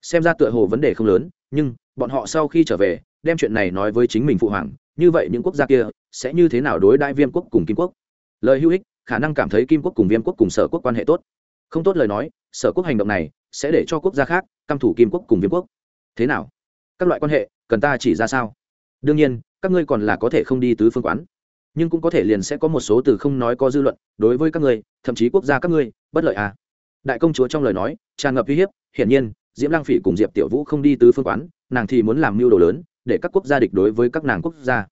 Xem ra tựa hồ vấn đề không lớn, nhưng bọn họ sau khi trở về, đem chuyện này nói với chính mình phụ hoàng, như vậy những quốc gia kia sẽ như thế nào đối đại viêm quốc cùng kim quốc? Lời hữu ích, khả năng cảm thấy kim quốc cùng viêm quốc cùng sở quốc quan hệ tốt. Không tốt lời nói, sở quốc hành động này sẽ để cho quốc gia khác căm thủ kim quốc cùng viêm quốc. Thế nào? Các loại quan hệ, cần ta chỉ ra sao? Đương nhiên, các ngươi còn là có thể không đi tứ phương quán nhưng cũng có thể liền sẽ có một số từ không nói có dư luận, đối với các ngươi, thậm chí quốc gia các ngươi, bất lợi à. Đại công chúa trong lời nói, tràn ngập uy hiếp, hiển nhiên, diễm lang phỉ cùng diệp tiểu vũ không đi tứ phương quán, nàng thì muốn làm mưu đồ lớn, để các quốc gia địch đối với các nàng quốc gia.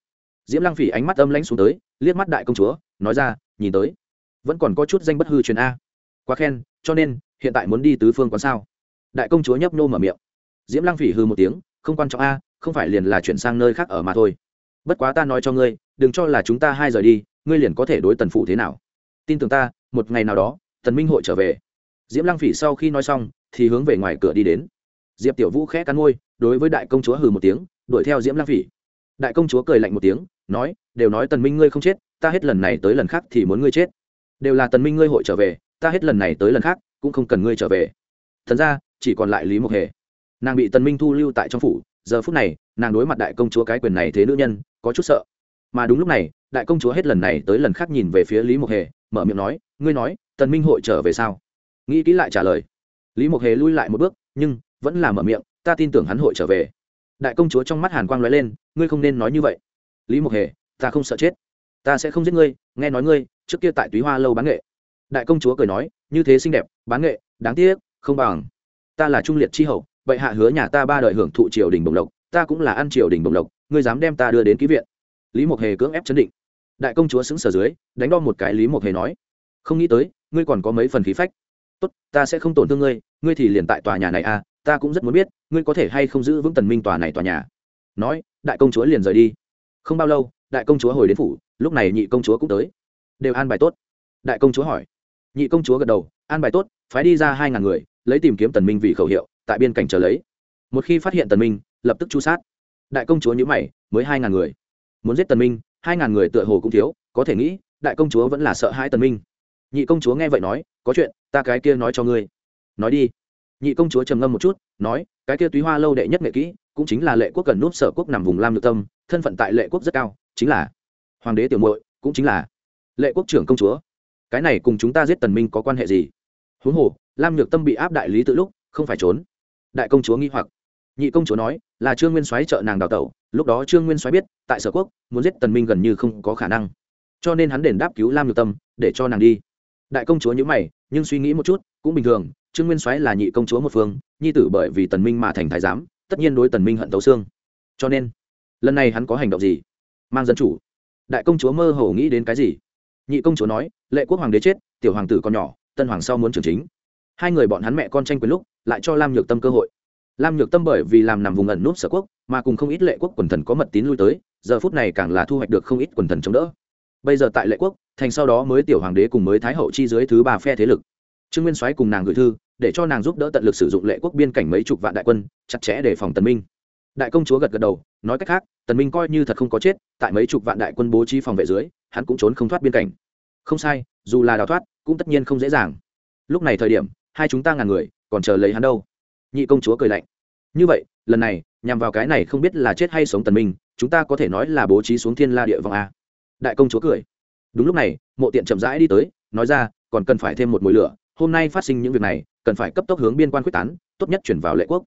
Diễm lang phỉ ánh mắt âm lãnh xuống tới, liếc mắt đại công chúa, nói ra, nhìn tới, vẫn còn có chút danh bất hư truyền a. Quá khen, cho nên, hiện tại muốn đi tứ phương quán sao? Đại công chúa nhấp nô mở miệng. Diễm lang phỉ hư một tiếng, không quan trọng a, không phải liền là chuyển sang nơi khác ở mà thôi. Bất quá ta nói cho ngươi đừng cho là chúng ta hai rời đi, ngươi liền có thể đối tần phụ thế nào? Tin tưởng ta, một ngày nào đó, tần minh hội trở về. Diễm lăng phỉ sau khi nói xong, thì hướng về ngoài cửa đi đến. Diệp tiểu vũ khẽ cắn môi, đối với đại công chúa hừ một tiếng, đuổi theo diễm lăng phỉ. Đại công chúa cười lạnh một tiếng, nói, đều nói tần minh ngươi không chết, ta hết lần này tới lần khác thì muốn ngươi chết. Đều là tần minh ngươi hội trở về, ta hết lần này tới lần khác cũng không cần ngươi trở về. Thần ra, chỉ còn lại lý mộc hề. Nàng bị tần minh thu lưu tại trong phủ, giờ phút này, nàng đối mặt đại công chúa cái quyền này thế nữ nhân, có chút sợ mà đúng lúc này, đại công chúa hết lần này tới lần khác nhìn về phía lý mộc hề, mở miệng nói, ngươi nói, tần minh hội trở về sao? Nghĩ kỹ lại trả lời. Lý mộc hề lui lại một bước, nhưng vẫn là mở miệng, ta tin tưởng hắn hội trở về. Đại công chúa trong mắt hàn quang nói lên, ngươi không nên nói như vậy. Lý mộc hề, ta không sợ chết. Ta sẽ không giết ngươi, nghe nói ngươi, trước kia tại túy hoa lâu bán nghệ. Đại công chúa cười nói, như thế xinh đẹp, bán nghệ, đáng tiếc, không bằng. Ta là trung liệt chi hậu vậy hạ hứa nhà ta ba đời hưởng thụ triều đình đồng lộc, ta cũng là ăn triều đình đồng lộc, ngươi dám đem ta đưa đến ký viện lý mộc hề cưỡng ép chấn định. Đại công chúa xứng sở dưới, đánh đo một cái lý mộc hề nói, không nghĩ tới, ngươi còn có mấy phần khí phách. Tốt, ta sẽ không tổn thương ngươi ngươi thì liền tại tòa nhà này à ta cũng rất muốn biết, ngươi có thể hay không giữ vững tần minh tòa này tòa nhà. Nói, đại công chúa liền rời đi. Không bao lâu, đại công chúa hồi đến phủ, lúc này nhị công chúa cũng tới. Đều an bài tốt. Đại công chúa hỏi. Nhị công chúa gật đầu, an bài tốt, phái đi ra hai ngàn người, lấy tìm kiếm tần minh vì khẩu hiệu, tại biên cảnh chờ lấy. Một khi phát hiện tần minh, lập tức chu sát. Đại công chúa nhữ mày, mới hai ngàn người muốn giết tần minh, hai ngàn người tựa hồ cũng thiếu, có thể nghĩ, đại công chúa vẫn là sợ hãi tần minh. Nhị công chúa nghe vậy nói, có chuyện, ta cái kia nói cho ngươi. Nói đi. Nhị công chúa trầm ngâm một chút, nói, cái kia túy hoa lâu đệ nhất nghệ kỹ, cũng chính là lệ quốc cần núp sở quốc nằm vùng lam nhược tâm, thân phận tại lệ quốc rất cao, chính là hoàng đế tiểu muội, cũng chính là lệ quốc trưởng công chúa. Cái này cùng chúng ta giết tần minh có quan hệ gì? Huống hồ, lam nhược tâm bị áp đại lý tự lúc, không phải trốn. Đại công chúa nghi hoặc. Nhị công chúa nói, là trương nguyên soái trợ nàng đào tẩu lúc đó trương nguyên soái biết, tại sở quốc, muốn giết tần minh gần như không có khả năng. Cho nên hắn đền đáp cứu lam nhược tâm, để cho nàng đi. Đại công chúa nhữ mày, nhưng suy nghĩ một chút, cũng bình thường, trương nguyên soái là nhị công chúa một phương, nhi tử bởi vì tần minh mà thành thái giám, tất nhiên đối tần minh hận tấu xương. Cho nên, lần này hắn có hành động gì? Mang dân chủ. Đại công chúa mơ hồ nghĩ đến cái gì? Nhị công chúa nói, lệ quốc hoàng đế chết, tiểu hoàng tử còn nhỏ, tân hoàng sau muốn trưởng chính. Hai người bọn hắn mẹ con tranh quyền lúc, lại cho lam nhược tâm cơ hội. Lam nhược tâm bởi vì làm nằm vùng ẩn nút sở quốc mà cùng không ít lệ quốc quần thần có mật tín lui tới, giờ phút này càng là thu hoạch được không ít quần thần chống đỡ. Bây giờ tại lệ quốc, thành sau đó mới tiểu hoàng đế cùng mới thái hậu chi dưới thứ ba phe thế lực. Trương nguyên soái cùng nàng gửi thư, để cho nàng giúp đỡ tận lực sử dụng lệ quốc biên cảnh mấy chục vạn đại quân, chặt chẽ để phòng tần minh. Đại công chúa gật gật đầu, nói cách khác, tần minh coi như thật không có chết, tại mấy chục vạn đại quân bố trí phòng vệ dưới, hắn cũng trốn không thoát biên cảnh. Không sai, dù là đào thoát, cũng tất nhiên không dễ dàng. Lúc này thời điểm, hai chúng ta ngàn người, còn chờ lấy hắn đâu? Nhị công chúa cười lạnh. Như vậy, lần này nhằm vào cái này không biết là chết hay sống tần minh, chúng ta có thể nói là bố trí xuống thiên la địa vong a. Đại công chúa cười. Đúng lúc này, mộ tiện chậm rãi đi tới, nói ra, còn cần phải thêm một mùi lửa, hôm nay phát sinh những việc này, cần phải cấp tốc hướng biên quan quyết tán, tốt nhất chuyển vào lệ quốc.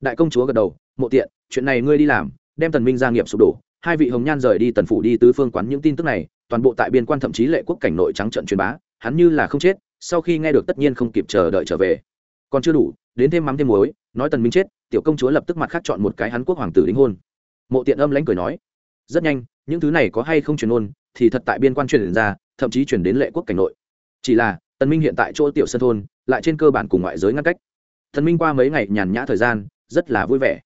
Đại công chúa gật đầu, mộ tiện, chuyện này ngươi đi làm, đem tần minh gia nghiệp sụp đổ, hai vị hồng nhan rời đi tần phủ đi tứ phương quán những tin tức này, toàn bộ tại biên quan thậm chí lệ quốc cảnh nội trắng trận truyền bá, hắn như là không chết, sau khi nghe được tất nhiên không kịp chờ đợi trở về. Còn chưa đủ, đến thêm mắm thêm muối, nói tần minh chết tiểu công chúa lập tức mặt khác chọn một cái hắn quốc hoàng tử đính hôn. Mộ tiện âm lãnh cười nói, rất nhanh, những thứ này có hay không truyền ôn thì thật tại biên quan truyền ra, thậm chí truyền đến lệ quốc cảnh nội. Chỉ là, tần minh hiện tại chỗ tiểu sơn thôn, lại trên cơ bản cùng ngoại giới ngăn cách. Tần minh qua mấy ngày nhàn nhã thời gian, rất là vui vẻ.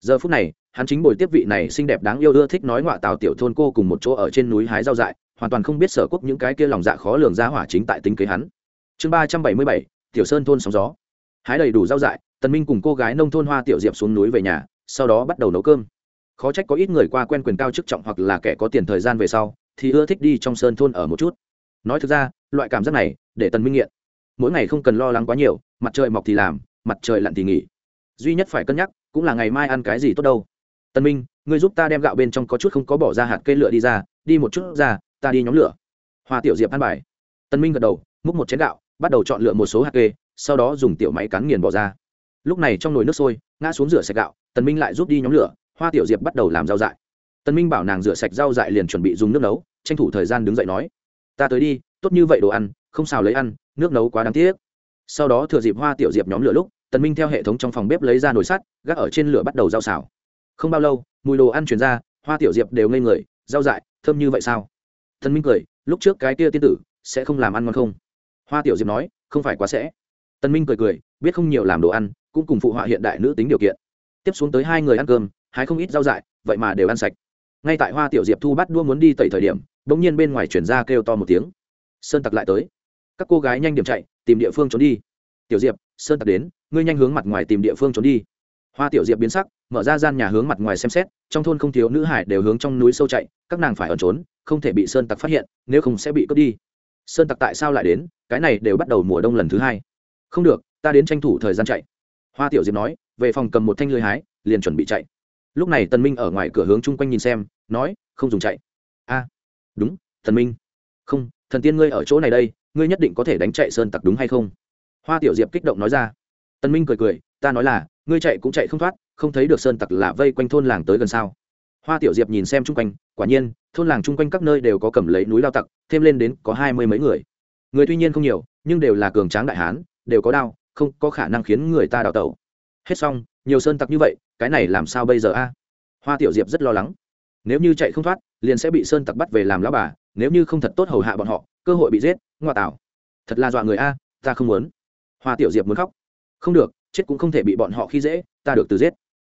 Giờ phút này, hắn chính bồi tiếp vị này xinh đẹp đáng yêu ưa thích nói ngoại tào tiểu thôn cô cùng một chỗ ở trên núi hái rau dại, hoàn toàn không biết sở quốc những cái kia lòng dạ khó lường ra hỏa chính tại tính kế hắn. Chương ba trăm bảy mươi bảy, tiểu sơn thôn sóng gió. Hái đầy đủ rau dại tần minh cùng cô gái nông thôn hoa tiểu diệp xuống núi về nhà, sau đó bắt đầu nấu cơm. Khó trách có ít người qua quen quyền cao chức trọng hoặc là kẻ có tiền thời gian về sau, thì ưa thích đi trong sơn thôn ở một chút. Nói thực ra, loại cảm giác này, để tần minh nghiện. Mỗi ngày không cần lo lắng quá nhiều, mặt trời mọc thì làm, mặt trời lặn thì nghỉ. Duy nhất phải cân nhắc, cũng là ngày mai ăn cái gì tốt đâu. Tần minh, ngươi giúp ta đem gạo bên trong có chút không có bỏ ra hạt cây lửa đi ra, đi một chút ra, ta đi nhóm lửa. Hoa tiểu diệp ăn bài. Tần minh gật đầu, múc một chén gạo, bắt đầu chọn lựa một số hạt kê, sau đó dùng tiểu máy cán nghiền bỏ ra lúc này trong nồi nước sôi, ngã xuống rửa sạch gạo, tần minh lại giúp đi nhóm lửa, hoa tiểu diệp bắt đầu làm rau dại. Tần minh bảo nàng rửa sạch rau dại liền chuẩn bị dùng nước nấu, tranh thủ thời gian đứng dậy nói, ta tới đi, tốt như vậy đồ ăn, không xào lấy ăn, nước nấu quá đáng tiếc. Sau đó thừa dịp hoa tiểu diệp nhóm lửa lúc, tần minh theo hệ thống trong phòng bếp lấy ra nồi sắt, gác ở trên lửa bắt đầu rau xào. Không bao lâu, mùi đồ ăn truyền ra, hoa tiểu diệp đều ngây người, rau dại, thơm như vậy sao? Tần minh cười, lúc trước cái kia tiên tử, sẽ không làm ăn ngon không? Hoa tiểu diệp nói, không phải quá sẽ. Tần minh cười cười, biết không nhiều làm đồ ăn cũng cùng phụ họa hiện đại nữ tính điều kiện. Tiếp xuống tới hai người ăn cơm, hái không ít rau dại, vậy mà đều ăn sạch. Ngay tại hoa tiểu diệp thu bắt đua muốn đi tẩy thời điểm, bỗng nhiên bên ngoài chuyển ra kêu to một tiếng. Sơn tặc lại tới. Các cô gái nhanh điểm chạy, tìm địa phương trốn đi. Tiểu diệp, sơn tặc đến, ngươi nhanh hướng mặt ngoài tìm địa phương trốn đi. Hoa tiểu diệp biến sắc, mở ra gian nhà hướng mặt ngoài xem xét, trong thôn không thiếu nữ hải đều hướng trong núi sâu chạy, các nàng phải ẩn trốn, không thể bị sơn tặc phát hiện, nếu không sẽ bị cướp đi. Sơn tặc tại sao lại đến? Cái này đều bắt đầu mùa đông lần thứ hai. Không được, ta đến tranh thủ thời gian chạy hoa tiểu diệp nói, về phòng cầm một thanh lưới hái, liền chuẩn bị chạy. Lúc này tần minh ở ngoài cửa hướng chung quanh nhìn xem, nói, không dùng chạy. A, đúng, tần minh. Không, thần tiên ngươi ở chỗ này đây, ngươi nhất định có thể đánh chạy sơn tặc đúng hay không? Hoa tiểu diệp kích động nói ra. Tần minh cười cười, ta nói là, ngươi chạy cũng chạy không thoát, không thấy được sơn tặc là vây quanh thôn làng tới gần sao? Hoa tiểu diệp nhìn xem chung quanh, quả nhiên, thôn làng chung quanh các nơi đều có cầm lấy núi lao tặc, thêm lên đến có hai mươi mấy người. Người tuy nhiên không nhiều, nhưng đều là cường tráng đại hán, đều có đao không có khả năng khiến người ta đào tẩu. Hết xong, nhiều sơn tặc như vậy, cái này làm sao bây giờ a? Hoa tiểu diệp rất lo lắng. Nếu như chạy không thoát, liền sẽ bị sơn tặc bắt về làm lão bà, nếu như không thật tốt hầu hạ bọn họ, cơ hội bị giết ngoại tảo thật là dọa người a, ta không muốn. Hoa tiểu diệp muốn khóc. Không được, chết cũng không thể bị bọn họ khi dễ, ta được từ giết.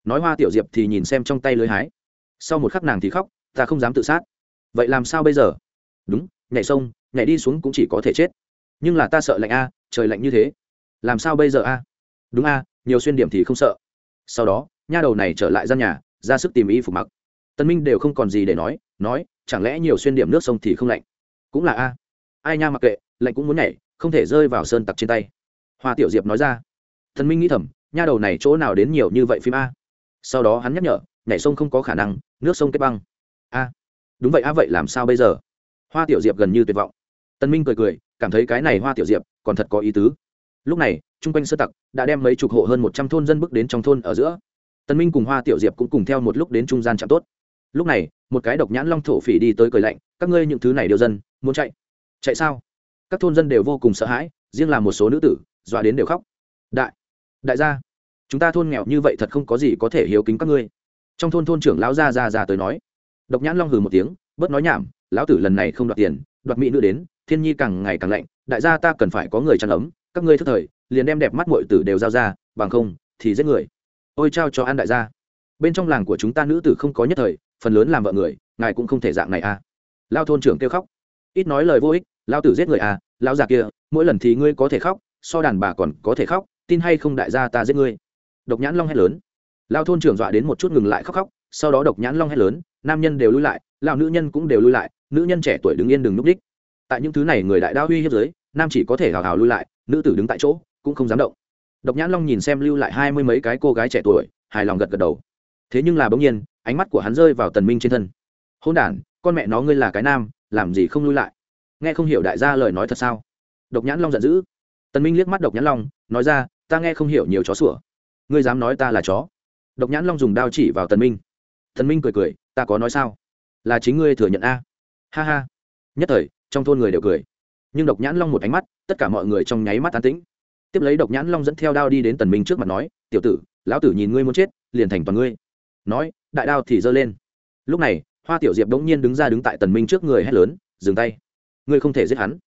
Nói hoa tiểu diệp thì nhìn xem trong tay lưới hái. Sau một khắc nàng thì khóc, ta không dám tự sát. Vậy làm sao bây giờ? Đúng, nhảy sông, nhảy đi xuống cũng chỉ có thể chết. Nhưng là ta sợ lạnh a, trời lạnh như thế làm sao bây giờ a? Đúng a, nhiều xuyên điểm thì không sợ. Sau đó, nha đầu này trở lại gian nhà, ra sức tìm y phục mặc. Tân minh đều không còn gì để nói nói, chẳng lẽ nhiều xuyên điểm nước sông thì không lạnh? Cũng là a. Ai nha mặc kệ, lạnh cũng muốn nhảy, không thể rơi vào sơn tặc trên tay. Hoa tiểu diệp nói ra. Tân minh nghĩ thầm, nha đầu này chỗ nào đến nhiều như vậy phim a? Sau đó hắn nhắc nhở, nhảy sông không có khả năng, nước sông kết băng. A. Đúng vậy a, vậy làm sao bây giờ? Hoa tiểu diệp gần như tuyệt vọng. Tân minh cười cười, cảm thấy cái này hoa tiểu diệp còn thật có ý tứ lúc này, chung quanh sơ tặc đã đem mấy chục hộ hơn một trăm thôn dân bước đến trong thôn ở giữa. Tân minh cùng hoa tiểu diệp cũng cùng theo một lúc đến trung gian chạm tốt. Lúc này, một cái độc nhãn long thổ phỉ đi tới cười lạnh, các ngươi những thứ này đều dân, muốn chạy? Chạy sao? Các thôn dân đều vô cùng sợ hãi, riêng là một số nữ tử, dọa đến đều khóc. Đại đại gia, chúng ta thôn nghèo như vậy thật không có gì có thể hiếu kính các ngươi. Trong thôn thôn trưởng lão gia ra ra tới nói. Độc nhãn long hừ một tiếng, bớt nói nhảm, lão tử lần này không đoạt tiền, đoạt mỹ nữ đến, thiên nhi càng ngày càng lạnh, đại gia ta cần phải có người chăn ấm các ngươi thức thời, liền đem đẹp mắt mọi tử đều giao ra, bằng không thì giết người. Ôi, trao cho an đại gia. Bên trong làng của chúng ta nữ tử không có nhất thời, phần lớn làm vợ người, ngài cũng không thể dạng này à. Lao thôn trưởng kêu khóc. Ít nói lời vô ích, lao tử giết người à lao già kia, mỗi lần thì ngươi có thể khóc, so đàn bà còn có thể khóc, tin hay không đại gia ta giết ngươi. Độc nhãn long hét lớn. Lao thôn trưởng dọa đến một chút ngừng lại khóc khóc, sau đó độc nhãn long hét lớn, nam nhân đều lui lại lao nữ nhân cũng đều lui lại, nữ nhân trẻ tuổi đứng yên đừng núp đích. Tại những thứ này người đại đao uy hiếp giới nam chỉ có thể hào hào lui lại, nữ tử đứng tại chỗ, cũng không dám động. Độc nhãn long nhìn xem lưu lại hai mươi mấy cái cô gái trẻ tuổi, hài lòng gật gật đầu. Thế nhưng là bỗng nhiên, ánh mắt của hắn rơi vào tần minh trên thân. Hôn đản, con mẹ nó ngươi là cái nam, làm gì không lui lại? Nghe không hiểu đại gia lời nói thật sao? Độc nhãn long giận dữ. Tần minh liếc mắt độc nhãn long, nói ra, ta nghe không hiểu nhiều chó sủa. Ngươi dám nói ta là chó? Độc nhãn long dùng đao chỉ vào tần minh. Tần minh cười cười, ta có nói sao? Là chính ngươi thừa nhận a. Ha ha. Nhất thời, trong thôn người đều cười nhưng độc nhãn long một ánh mắt, tất cả mọi người trong nháy mắt tán tĩnh. Tiếp lấy độc nhãn long dẫn theo đao đi đến tần minh trước mặt nói, tiểu tử, lão tử nhìn ngươi muốn chết, liền thành toàn ngươi. Nói, đại đao thì giơ lên. Lúc này, hoa tiểu diệp đống nhiên đứng ra đứng tại tần minh trước người hét lớn, dừng tay. Ngươi không thể giết hắn.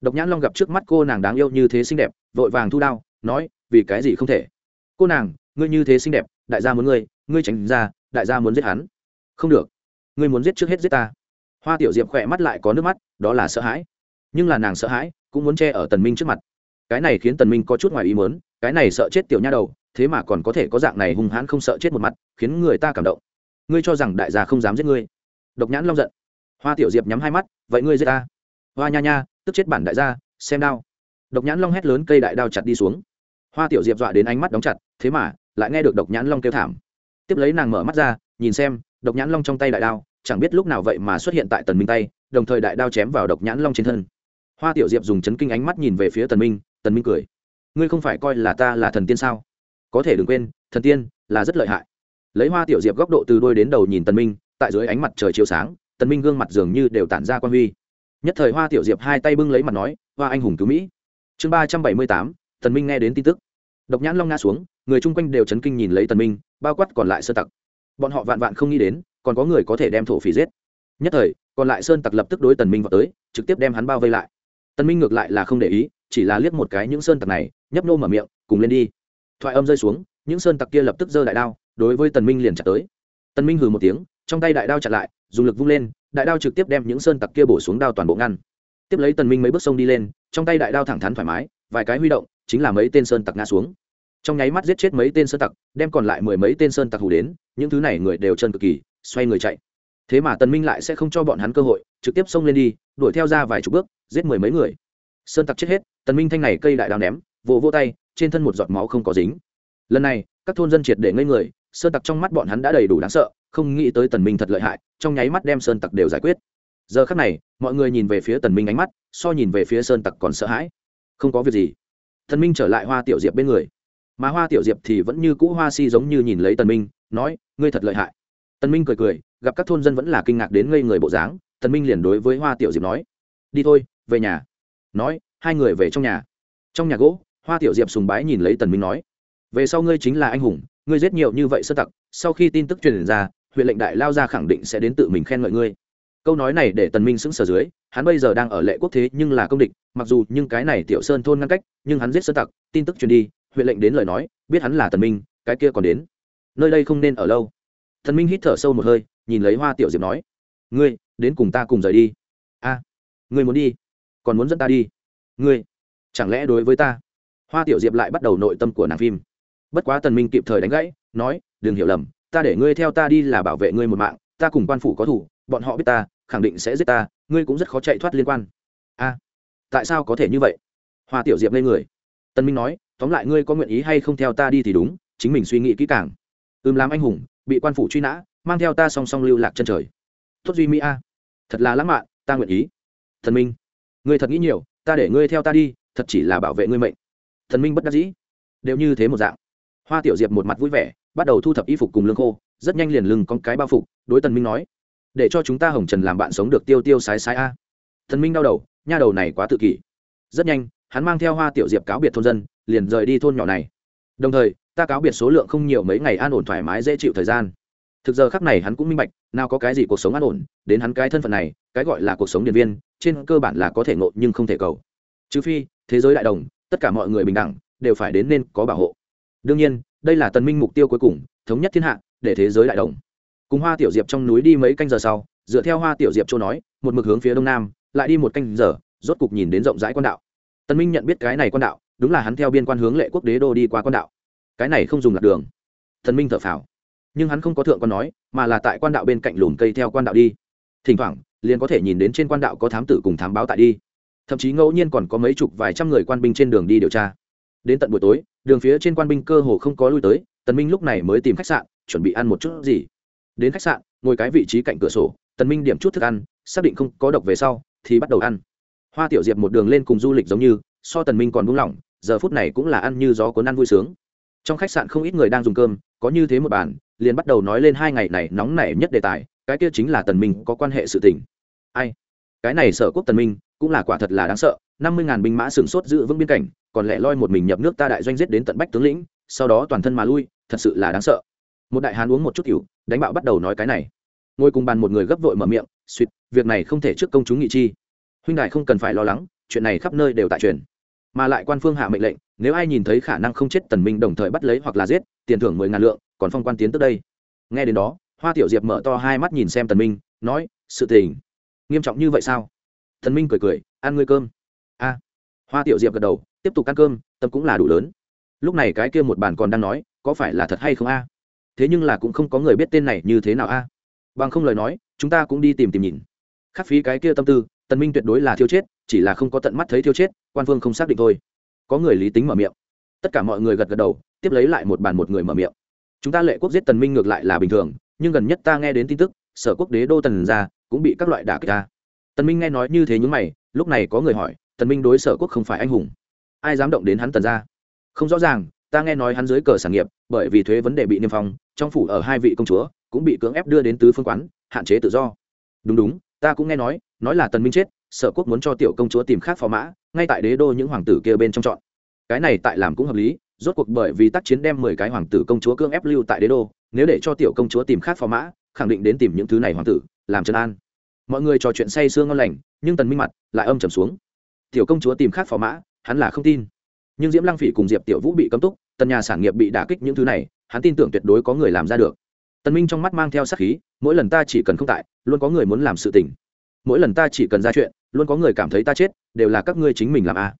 Độc nhãn long gặp trước mắt cô nàng đáng yêu như thế xinh đẹp, vội vàng thu đao, nói, vì cái gì không thể? Cô nàng, ngươi như thế xinh đẹp, đại gia muốn ngươi ngươi tránh ra, đại gia muốn giết hắn. Không được. Ngươi muốn giết trước hết giết ta. Hoa tiểu diệp khỏe mắt lại có nước mắt, đó là sợ hãi nhưng là nàng sợ hãi, cũng muốn che ở tần minh trước mặt. Cái này khiến tần minh có chút ngoài ý muốn, cái này sợ chết tiểu nha đầu, thế mà còn có thể có dạng này hung hãn không sợ chết một mặt, khiến người ta cảm động. Ngươi cho rằng đại gia không dám giết ngươi? Độc nhãn long giận. Hoa tiểu diệp nhắm hai mắt, vậy ngươi giết ta? Hoa nha nha, tức chết bản đại gia, xem đao. Độc nhãn long hét lớn cây đại đao chặt đi xuống. Hoa tiểu diệp dọa đến ánh mắt đóng chặt, thế mà lại nghe được độc nhãn long kêu thảm. Tiếp lấy nàng mở mắt ra, nhìn xem, độc nhãn long trong tay đại đao, chẳng biết lúc nào vậy mà xuất hiện tại tần minh tay, đồng thời đại đao chém vào độc nhãn long trên thân hoa tiểu diệp dùng chấn kinh ánh mắt nhìn về phía tần minh tần minh cười. Ngươi không phải coi là ta là thần tiên sao? Có thể đừng quên, thần tiên là rất lợi hại. Lấy hoa tiểu diệp góc độ từ đuôi đến đầu nhìn tần minh, tại dưới ánh mặt trời chiếu sáng, tần minh gương mặt dường như đều tản ra quan huy. Nhất thời hoa tiểu diệp hai tay bưng lấy mặt nói, hoa anh hùng cứu mỹ. Chương ba trăm bảy mươi tám, tần minh nghe đến tin tức. Độc nhãn long ngã xuống, người chung quanh đều chấn kinh nhìn lấy tần minh, bao quát còn lại sơ tặc. Bọn họ vạn vạn không nghĩ đến, còn có người có thể đem thổ phỉ giết. Nhất thời, còn lại sơn tặc lập tức đối tần minh vào tới, trực tiếp đem hắn bao vây lại. Tân minh ngược lại là không để ý, chỉ là liếc một cái những sơn tặc này, nhấp nô mở miệng, cùng lên đi. Thoại âm rơi xuống, những sơn tặc kia lập tức giơ đại đao, đối với tần minh liền chặt tới. Tần minh hừ một tiếng, trong tay đại đao chặt lại, dùng lực vung lên, đại đao trực tiếp đem những sơn tặc kia bổ xuống đao toàn bộ ngăn. Tiếp lấy tần minh mấy bước sông đi lên, trong tay đại đao thẳng thắn thoải mái, vài cái huy động, chính là mấy tên sơn tặc ngã xuống. Trong nháy mắt giết chết mấy tên sơn tặc, đem còn lại mười mấy tên sơn tặc hù đến, những thứ này người đều chân cực kỳ, xoay người chạy thế mà tần minh lại sẽ không cho bọn hắn cơ hội, trực tiếp xông lên đi, đuổi theo ra vài chục bước, giết mười mấy người. Sơn tặc chết hết, tần minh thanh này cây đại đao ném, vỗ vỗ tay, trên thân một giọt máu không có dính. Lần này, các thôn dân triệt để ngây người, sơn tặc trong mắt bọn hắn đã đầy đủ đáng sợ, không nghĩ tới tần minh thật lợi hại, trong nháy mắt đem sơn tặc đều giải quyết. Giờ khắc này, mọi người nhìn về phía tần minh ánh mắt, so nhìn về phía sơn tặc còn sợ hãi. Không có việc gì. Tần minh trở lại hoa tiểu diệp bên người. Mà hoa tiểu diệp thì vẫn như cũ hoa si giống như nhìn lấy tần minh, nói, ngươi thật lợi hại tần minh cười cười, gặp các thôn dân vẫn là kinh ngạc đến ngây người bộ dáng, tần minh liền đối với hoa tiểu diệp nói, đi thôi, về nhà. Nói, hai người về trong nhà. Trong nhà gỗ, hoa tiểu diệp sùng bái nhìn lấy tần minh nói, về sau ngươi chính là anh hùng, ngươi giết nhiều như vậy sơ tặc, sau khi tin tức truyền ra, huyện lệnh đại lao ra khẳng định sẽ đến tự mình khen ngợi ngươi. Câu nói này để tần minh sững sờ dưới, hắn bây giờ đang ở lệ quốc thế nhưng là công địch, mặc dù nhưng cái này tiểu sơn thôn ngăn cách, nhưng hắn giết sơ tặc, tin tức truyền đi, huyện lệnh đến lời nói, biết hắn là tần minh, cái kia còn đến. Nơi đây không nên ở lâu tần minh hít thở sâu một hơi, nhìn lấy hoa tiểu diệp nói, ngươi, đến cùng ta cùng rời đi? A, ngươi muốn đi, còn muốn dẫn ta đi? Ngươi, chẳng lẽ đối với ta? Hoa tiểu diệp lại bắt đầu nội tâm của nàng phim. Bất quá tần minh kịp thời đánh gãy, nói, đừng hiểu lầm, ta để ngươi theo ta đi là bảo vệ ngươi một mạng, ta cùng quan phủ có thủ, bọn họ biết ta, khẳng định sẽ giết ta, ngươi cũng rất khó chạy thoát liên quan. A, tại sao có thể như vậy? Hoa tiểu diệp lên người. Tần minh nói, tóm lại ngươi có nguyện ý hay không theo ta đi thì đúng, chính mình suy nghĩ kỹ càng ưm làm anh hùng, bị quan phủ truy nã, mang theo ta song song lưu lạc chân trời. Tốt duy mỹ a. Thật là lãng mạn, ta nguyện ý. Thần minh, ngươi thật nghĩ nhiều, ta để ngươi theo ta đi, thật chỉ là bảo vệ ngươi mệnh. Thần minh bất đắc dĩ. Đều như thế một dạng. Hoa tiểu diệp một mặt vui vẻ, bắt đầu thu thập y phục cùng lương khô, rất nhanh liền lưng con cái bao phục, đối tần minh nói, để cho chúng ta hồng trần làm bạn sống được tiêu tiêu sái sái a. Thần minh đau đầu, nha đầu này quá tự kỷ. Rất nhanh, hắn mang theo hoa tiểu diệp cáo biệt thôn dân, liền rời đi thôn nhỏ này. Đồng thời ta cáo biệt số lượng không nhiều mấy ngày an ổn thoải mái dễ chịu thời gian. Thực giờ khắc này hắn cũng minh bạch, nào có cái gì cuộc sống an ổn, đến hắn cái thân phận này, cái gọi là cuộc sống điện viên, trên cơ bản là có thể ngộ nhưng không thể cầu. Trừ phi, thế giới đại đồng, tất cả mọi người bình đẳng, đều phải đến nên có bảo hộ. Đương nhiên, đây là tần minh mục tiêu cuối cùng, thống nhất thiên hạ, để thế giới đại đồng. Cùng hoa tiểu diệp trong núi đi mấy canh giờ sau, dựa theo hoa tiểu diệp châu nói, một mực hướng phía đông nam, lại đi một canh giờ, rốt cục nhìn đến rộng rãi quan đạo. Tần minh nhận biết cái này quan đạo, đúng là hắn theo biên quan hướng lệ quốc đế đô đi qua quan đạo cái này không dùng lạc đường. Thần minh thở phào. Nhưng hắn không có thượng quan nói, mà là tại quan đạo bên cạnh lùm cây theo quan đạo đi. Thỉnh thoảng, liền có thể nhìn đến trên quan đạo có thám tử cùng thám báo tại đi. Thậm chí ngẫu nhiên còn có mấy chục vài trăm người quan binh trên đường đi điều tra. Đến tận buổi tối, đường phía trên quan binh cơ hồ không có lui tới, tần minh lúc này mới tìm khách sạn, chuẩn bị ăn một chút gì. Đến khách sạn, ngồi cái vị trí cạnh cửa sổ, tần minh điểm chút thức ăn, xác định không có độc về sau, thì bắt đầu ăn. Hoa tiểu diệp một đường lên cùng du lịch giống như, so tần minh còn buông lỏng, giờ phút này cũng là ăn như gió cuốn ăn vui sướng trong khách sạn không ít người đang dùng cơm, có như thế một bàn, liền bắt đầu nói lên hai ngày này nóng nảy nhất đề tài, cái kia chính là tần minh có quan hệ sự tình. Ai? Cái này sở quốc tần minh, cũng là quả thật là đáng sợ, năm mươi ngàn binh mã sừng sốt giữ vững biên cảnh, còn lẻ loi một mình nhập nước ta đại doanh giết đến tận bách tướng lĩnh, sau đó toàn thân mà lui, thật sự là đáng sợ. Một đại hán uống một chút cựu đánh bạo bắt đầu nói cái này. Ngồi cùng bàn một người gấp vội mở miệng suýt việc này không thể trước công chúng nghị chi. Huynh đại không cần phải lo lắng, chuyện này khắp nơi đều tại truyền mà lại quan phương hạ mệnh lệnh, nếu ai nhìn thấy khả năng không chết tần minh đồng thời bắt lấy hoặc là giết, tiền thưởng mười ngàn lượng, còn phong quan tiến tới đây. Nghe đến đó, hoa tiểu diệp mở to hai mắt nhìn xem tần minh, nói, sự tình, nghiêm trọng như vậy sao? Tần minh cười cười, ăn ngươi cơm. A. Hoa tiểu diệp gật đầu, tiếp tục ăn cơm, tâm cũng là đủ lớn. Lúc này cái kia một bàn còn đang nói, có phải là thật hay không a? Thế nhưng là cũng không có người biết tên này như thế nào a. Bằng không lời nói, chúng ta cũng đi tìm tìm nhìn. Khắc phí cái kia tâm tư tần minh tuyệt đối là thiêu chết, chỉ là không có tận mắt thấy thiêu chết, quan phương không xác định thôi. Có người lý tính mở miệng. Tất cả mọi người gật gật đầu, tiếp lấy lại một bàn một người mở miệng. Chúng ta lệ quốc giết tần minh ngược lại là bình thường, nhưng gần nhất ta nghe đến tin tức, sở quốc đế đô tần gia cũng bị các loại đả kích ta. Tần minh nghe nói như thế những mày, lúc này có người hỏi, tần minh đối sở quốc không phải anh hùng. Ai dám động đến hắn tần gia? Không rõ ràng, ta nghe nói hắn dưới cờ sản nghiệp, bởi vì thuế vấn đề bị niêm phong, trong phủ ở hai vị công chúa cũng bị cưỡng ép đưa đến tứ phương quán, hạn chế tự do. Đúng đúng ta cũng nghe nói nói là tần minh chết, sở quốc muốn cho tiểu công chúa tìm khác phò mã, ngay tại đế đô những hoàng tử kia bên trong chọn. Cái này tại làm cũng hợp lý, rốt cuộc bởi vì tác chiến đem mười cái hoàng tử công chúa cưỡng ép lưu tại đế đô, nếu để cho tiểu công chúa tìm khác phò mã, khẳng định đến tìm những thứ này hoàng tử, làm trấn an. Mọi người trò chuyện say sương ngon lành, nhưng tần minh mặt lại âm trầm xuống. Tiểu công chúa tìm khác phò mã, hắn là không tin. Nhưng diễm lăng phỉ cùng diệp tiểu vũ bị cấm túc, tần nhà sản nghiệp bị đả kích những thứ này, hắn tin tưởng tuyệt đối có người làm ra được. Tần minh trong mắt mang theo sát khí, mỗi lần ta chỉ cần không tại luôn có người muốn làm sự tình. Mỗi lần ta chỉ cần ra chuyện, luôn có người cảm thấy ta chết, đều là các ngươi chính mình làm a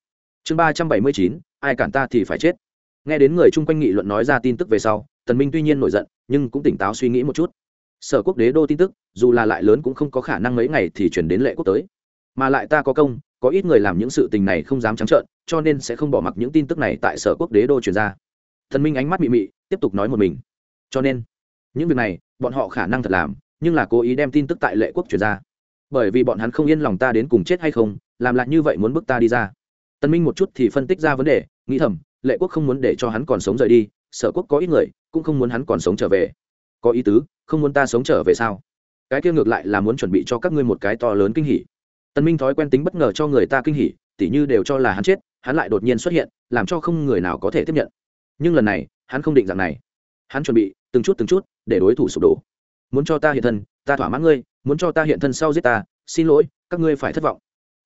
chương ba trăm bảy mươi chín, ai cản ta thì phải chết. Nghe đến người chung quanh nghị luận nói ra tin tức về sau, tần minh tuy nhiên nổi giận, nhưng cũng tỉnh táo suy nghĩ một chút. Sở quốc đế đô tin tức, dù là lại lớn cũng không có khả năng mấy ngày thì chuyển đến lệ quốc tới. Mà lại ta có công, có ít người làm những sự tình này không dám trắng trợn, cho nên sẽ không bỏ mặc những tin tức này tại sở quốc đế đô truyền ra. Thần minh ánh mắt mị mị, tiếp tục nói một mình. Cho nên, những việc này, bọn họ khả năng thật làm nhưng là cố ý đem tin tức tại lệ quốc truyền ra. Bởi vì bọn hắn không yên lòng ta đến cùng chết hay không, làm lại như vậy muốn bức ta đi ra. Tân minh một chút thì phân tích ra vấn đề, nghĩ thầm, lệ quốc không muốn để cho hắn còn sống rời đi, sở quốc có ít người, cũng không muốn hắn còn sống trở về. Có ý tứ, không muốn ta sống trở về sao? Cái kia ngược lại là muốn chuẩn bị cho các ngươi một cái to lớn kinh hỉ. Tân minh thói quen tính bất ngờ cho người ta kinh hỉ, tỉ như đều cho là hắn chết, hắn lại đột nhiên xuất hiện, làm cho không người nào có thể tiếp nhận. Nhưng lần này, hắn không định dạng này. Hắn chuẩn bị, từng chút từng chút, để đối thủ sụp đổ muốn cho ta hiện thân, ta thỏa mãn ngươi, muốn cho ta hiện thân sau giết ta, xin lỗi, các ngươi phải thất vọng.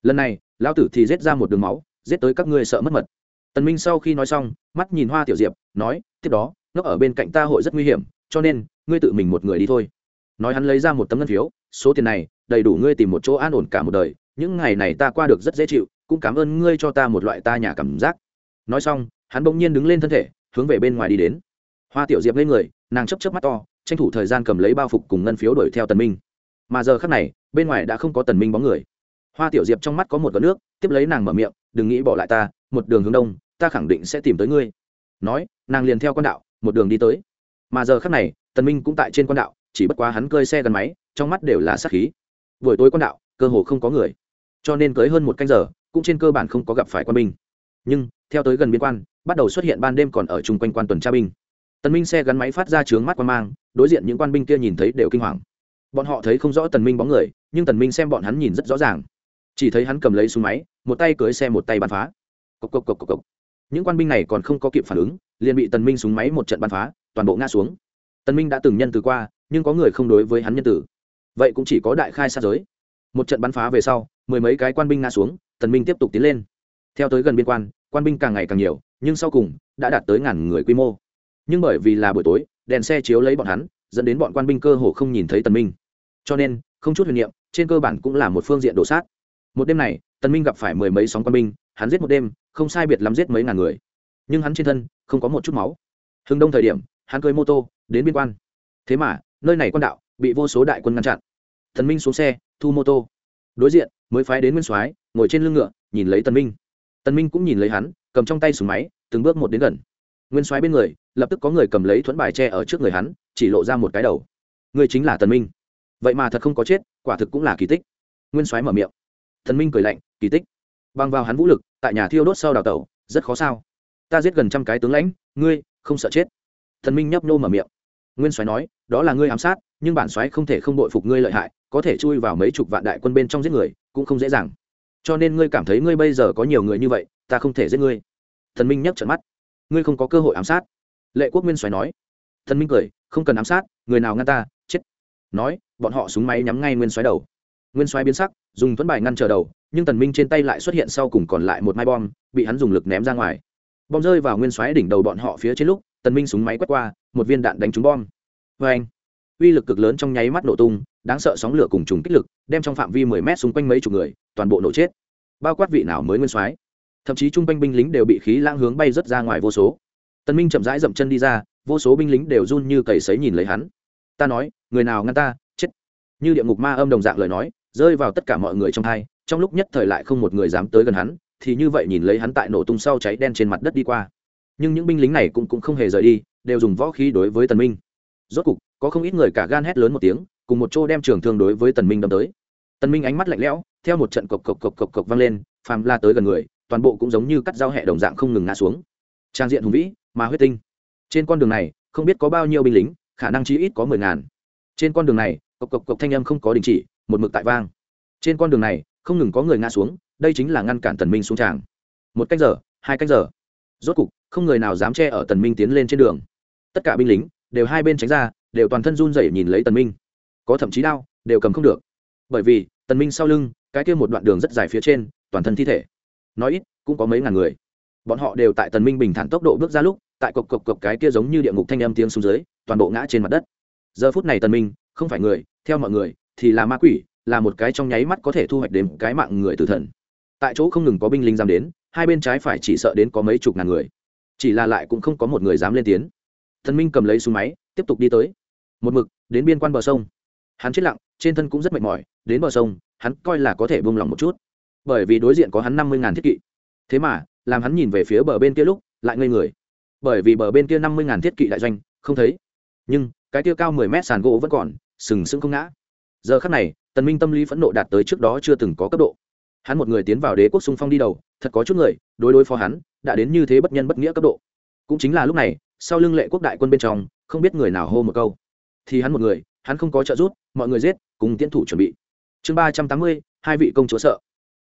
Lần này, lão tử thì giết ra một đường máu, giết tới các ngươi sợ mất mật. Tần minh sau khi nói xong, mắt nhìn hoa tiểu diệp, nói, tiếp đó nó ở bên cạnh ta hội rất nguy hiểm, cho nên, ngươi tự mình một người đi thôi. Nói hắn lấy ra một tấm ngân phiếu, số tiền này, đầy đủ ngươi tìm một chỗ an ổn cả một đời, những ngày này ta qua được rất dễ chịu, cũng cảm ơn ngươi cho ta một loại ta nhà cảm giác. Nói xong, hắn bỗng nhiên đứng lên thân thể, hướng về bên ngoài đi đến. Hoa tiểu diệp lên người, nàng chấp chấp mắt to tranh thủ thời gian cầm lấy bao phục cùng ngân phiếu đuổi theo tần minh. Mà giờ khắc này, bên ngoài đã không có tần minh bóng người. Hoa tiểu diệp trong mắt có một vệt nước, tiếp lấy nàng mở miệng, đừng nghĩ bỏ lại ta, một đường hướng đông, ta khẳng định sẽ tìm tới ngươi. Nói, nàng liền theo con đạo, một đường đi tới. Mà giờ khắc này, tần minh cũng tại trên con đạo, chỉ bất quá hắn cơi xe gần máy, trong mắt đều là sát khí. Buổi tối con đạo, cơ hồ không có người. Cho nên cưới hơn một canh giờ, cũng trên cơ bản không có gặp phải quan binh. Nhưng, theo tới gần biên quan, bắt đầu xuất hiện ban đêm còn ở chung quanh quan tuần tra binh tần minh xe gắn máy phát ra chướng mắt quan mang, đối diện những quan binh kia nhìn thấy đều kinh hoàng. Bọn họ thấy không rõ tần minh bóng người, nhưng tần minh xem bọn hắn nhìn rất rõ ràng. Chỉ thấy hắn cầm lấy súng máy, một tay cưới xe một tay bắn phá. Cộc cộc cộc cộc cộc. Những quan binh này còn không có kịp phản ứng, liền bị tần minh súng máy một trận bắn phá, toàn bộ ngã xuống. Tần minh đã từng nhân từ qua, nhưng có người không đối với hắn nhân tử vậy cũng chỉ có đại khai sát giới. Một trận bắn phá về sau, mười mấy cái quan binh ngã xuống, tần minh tiếp tục tiến lên. Theo tới gần biên quan quan binh càng ngày càng nhiều, nhưng sau cùng, đã đạt tới ngàn người quy mô nhưng bởi vì là buổi tối, đèn xe chiếu lấy bọn hắn, dẫn đến bọn quan binh cơ hồ không nhìn thấy tần minh. Cho nên, không chút huyền niệm, trên cơ bản cũng là một phương diện đổ sát. Một đêm này, tần minh gặp phải mười mấy sóng quan binh, hắn giết một đêm, không sai biệt lắm giết mấy ngàn người. Nhưng hắn trên thân, không có một chút máu. Hưng đông thời điểm, hắn cưỡi mô tô, đến biên quan. Thế mà, nơi này quan đạo, bị vô số đại quân ngăn chặn. Tần minh xuống xe, thu mô tô. Đối diện, mới phái đến nguyên soái, ngồi trên lưng ngựa, nhìn lấy tần minh. Tần minh cũng nhìn lấy hắn, cầm trong tay súng máy, từng bước một đến gần nguyên soái bên người, lập tức có người cầm lấy thuẫn bài tre ở trước người hắn, chỉ lộ ra một cái đầu. Người chính là tần minh. Vậy mà thật không có chết, quả thực cũng là kỳ tích. Nguyên soái mở miệng. Thần minh cười lạnh, kỳ tích. Bằng vào hắn vũ lực, tại nhà thiêu đốt sau đào tẩu, rất khó sao. Ta giết gần trăm cái tướng lãnh, ngươi, không sợ chết. Thần minh nhấp nô mở miệng. Nguyên soái nói, đó là ngươi ám sát, nhưng bản soái không thể không đội phục ngươi lợi hại, có thể chui vào mấy chục vạn đại quân bên trong giết người, cũng không dễ dàng. Cho nên ngươi cảm thấy ngươi bây giờ có nhiều người như vậy, ta không thể giết ngươi. Thần minh nhấc trận mắt ngươi không có cơ hội ám sát. Lệ quốc nguyên xoáy nói. Thần minh cười, không cần ám sát, người nào ngăn ta, chết. Nói, bọn họ súng máy nhắm ngay nguyên xoáy đầu. Nguyên xoáy biến sắc, dùng thuẫn bài ngăn trở đầu, nhưng tần minh trên tay lại xuất hiện sau cùng còn lại một mai bom, bị hắn dùng lực ném ra ngoài. Bom rơi vào nguyên xoáy đỉnh đầu bọn họ phía trên lúc, tần minh súng máy quét qua, một viên đạn đánh trúng bom. Vê anh uy lực cực lớn trong nháy mắt nổ tung, đáng sợ sóng lửa cùng trùng kích lực, đem trong phạm vi 10 mét xung quanh mấy chục người, toàn bộ nổ chết. Bao quát vị nào mới nguyên soái thậm chí trung quanh binh lính đều bị khí lãng hướng bay rất ra ngoài vô số. Tần minh chậm rãi dậm chân đi ra, vô số binh lính đều run như cầy sấy nhìn lấy hắn. Ta nói, người nào ngăn ta, chết. Như địa ngục ma âm đồng dạng lời nói, rơi vào tất cả mọi người trong hai, trong lúc nhất thời lại không một người dám tới gần hắn, thì như vậy nhìn lấy hắn tại nổ tung sau cháy đen trên mặt đất đi qua. Nhưng những binh lính này cũng cũng không hề rời đi, đều dùng võ khí đối với tần minh. Rốt cục, có không ít người cả gan hét lớn một tiếng, cùng một chỗ đem trường thương đối với tần minh đâm tới. Tần minh ánh mắt lạnh lẽo, theo một trận cộc cộc cộc cộc cộc vang lên, phàm la tới gần người toàn bộ cũng giống như cắt dao hẹ đồng dạng không ngừng ngã xuống. Trang diện hùng vĩ, mà huyết tinh. Trên con đường này, không biết có bao nhiêu binh lính, khả năng chí ít có mười ngàn. Trên con đường này, cộc cộc cộc thanh âm không có đình chỉ, một mực tại vang. Trên con đường này, không ngừng có người ngã xuống, đây chính là ngăn cản tần minh xuống tràng. Một cách giờ, hai cách giờ. Rốt cục, không người nào dám che ở tần minh tiến lên trên đường. Tất cả binh lính, đều hai bên tránh ra, đều toàn thân run rẩy nhìn lấy tần minh. Có thậm chí đau, đều cầm không được. Bởi vì, tần minh sau lưng, cái kia một đoạn đường rất dài phía trên, toàn thân thi thể nói ít, cũng có mấy ngàn người. Bọn họ đều tại tần minh bình thản tốc độ bước ra lúc, tại cộc cộc cộc cái kia giống như địa ngục thanh âm tiếng xuống dưới, toàn bộ ngã trên mặt đất. Giờ phút này tần minh, không phải người, theo mọi người, thì là ma quỷ, là một cái trong nháy mắt có thể thu hoạch đến cái mạng người tử thần. Tại chỗ không ngừng có binh lính dám đến, hai bên trái phải chỉ sợ đến có mấy chục ngàn người. Chỉ là lại cũng không có một người dám lên tiến. Thần minh cầm lấy súng máy, tiếp tục đi tới. Một mực, đến biên quan bờ sông. Hắn chết lặng, trên thân cũng rất mệt mỏi, đến bờ sông, hắn coi là có thể buông lỏng một chút bởi vì đối diện có hắn năm mươi ngàn thiết kỵ. Thế mà, làm hắn nhìn về phía bờ bên kia lúc, lại ngây người. Bởi vì bờ bên kia năm mươi ngàn thiết kỵ đại doanh, không thấy. Nhưng, cái kia cao mười mét sàn gỗ vẫn còn, sừng sững không ngã. Giờ khắc này, tần minh tâm lý phẫn nộ đạt tới trước đó chưa từng có cấp độ. Hắn một người tiến vào đế quốc xung phong đi đầu, thật có chút người, đối đối phó hắn, đã đến như thế bất nhân bất nghĩa cấp độ. Cũng chính là lúc này, sau lưng lệ quốc đại quân bên trong, không biết người nào hô một câu. Thì hắn một người, hắn không có trợ giúp, mọi người giết, cùng tiến thủ chuẩn bị. Chương ba trăm tám mươi, hai vị công chúa sợ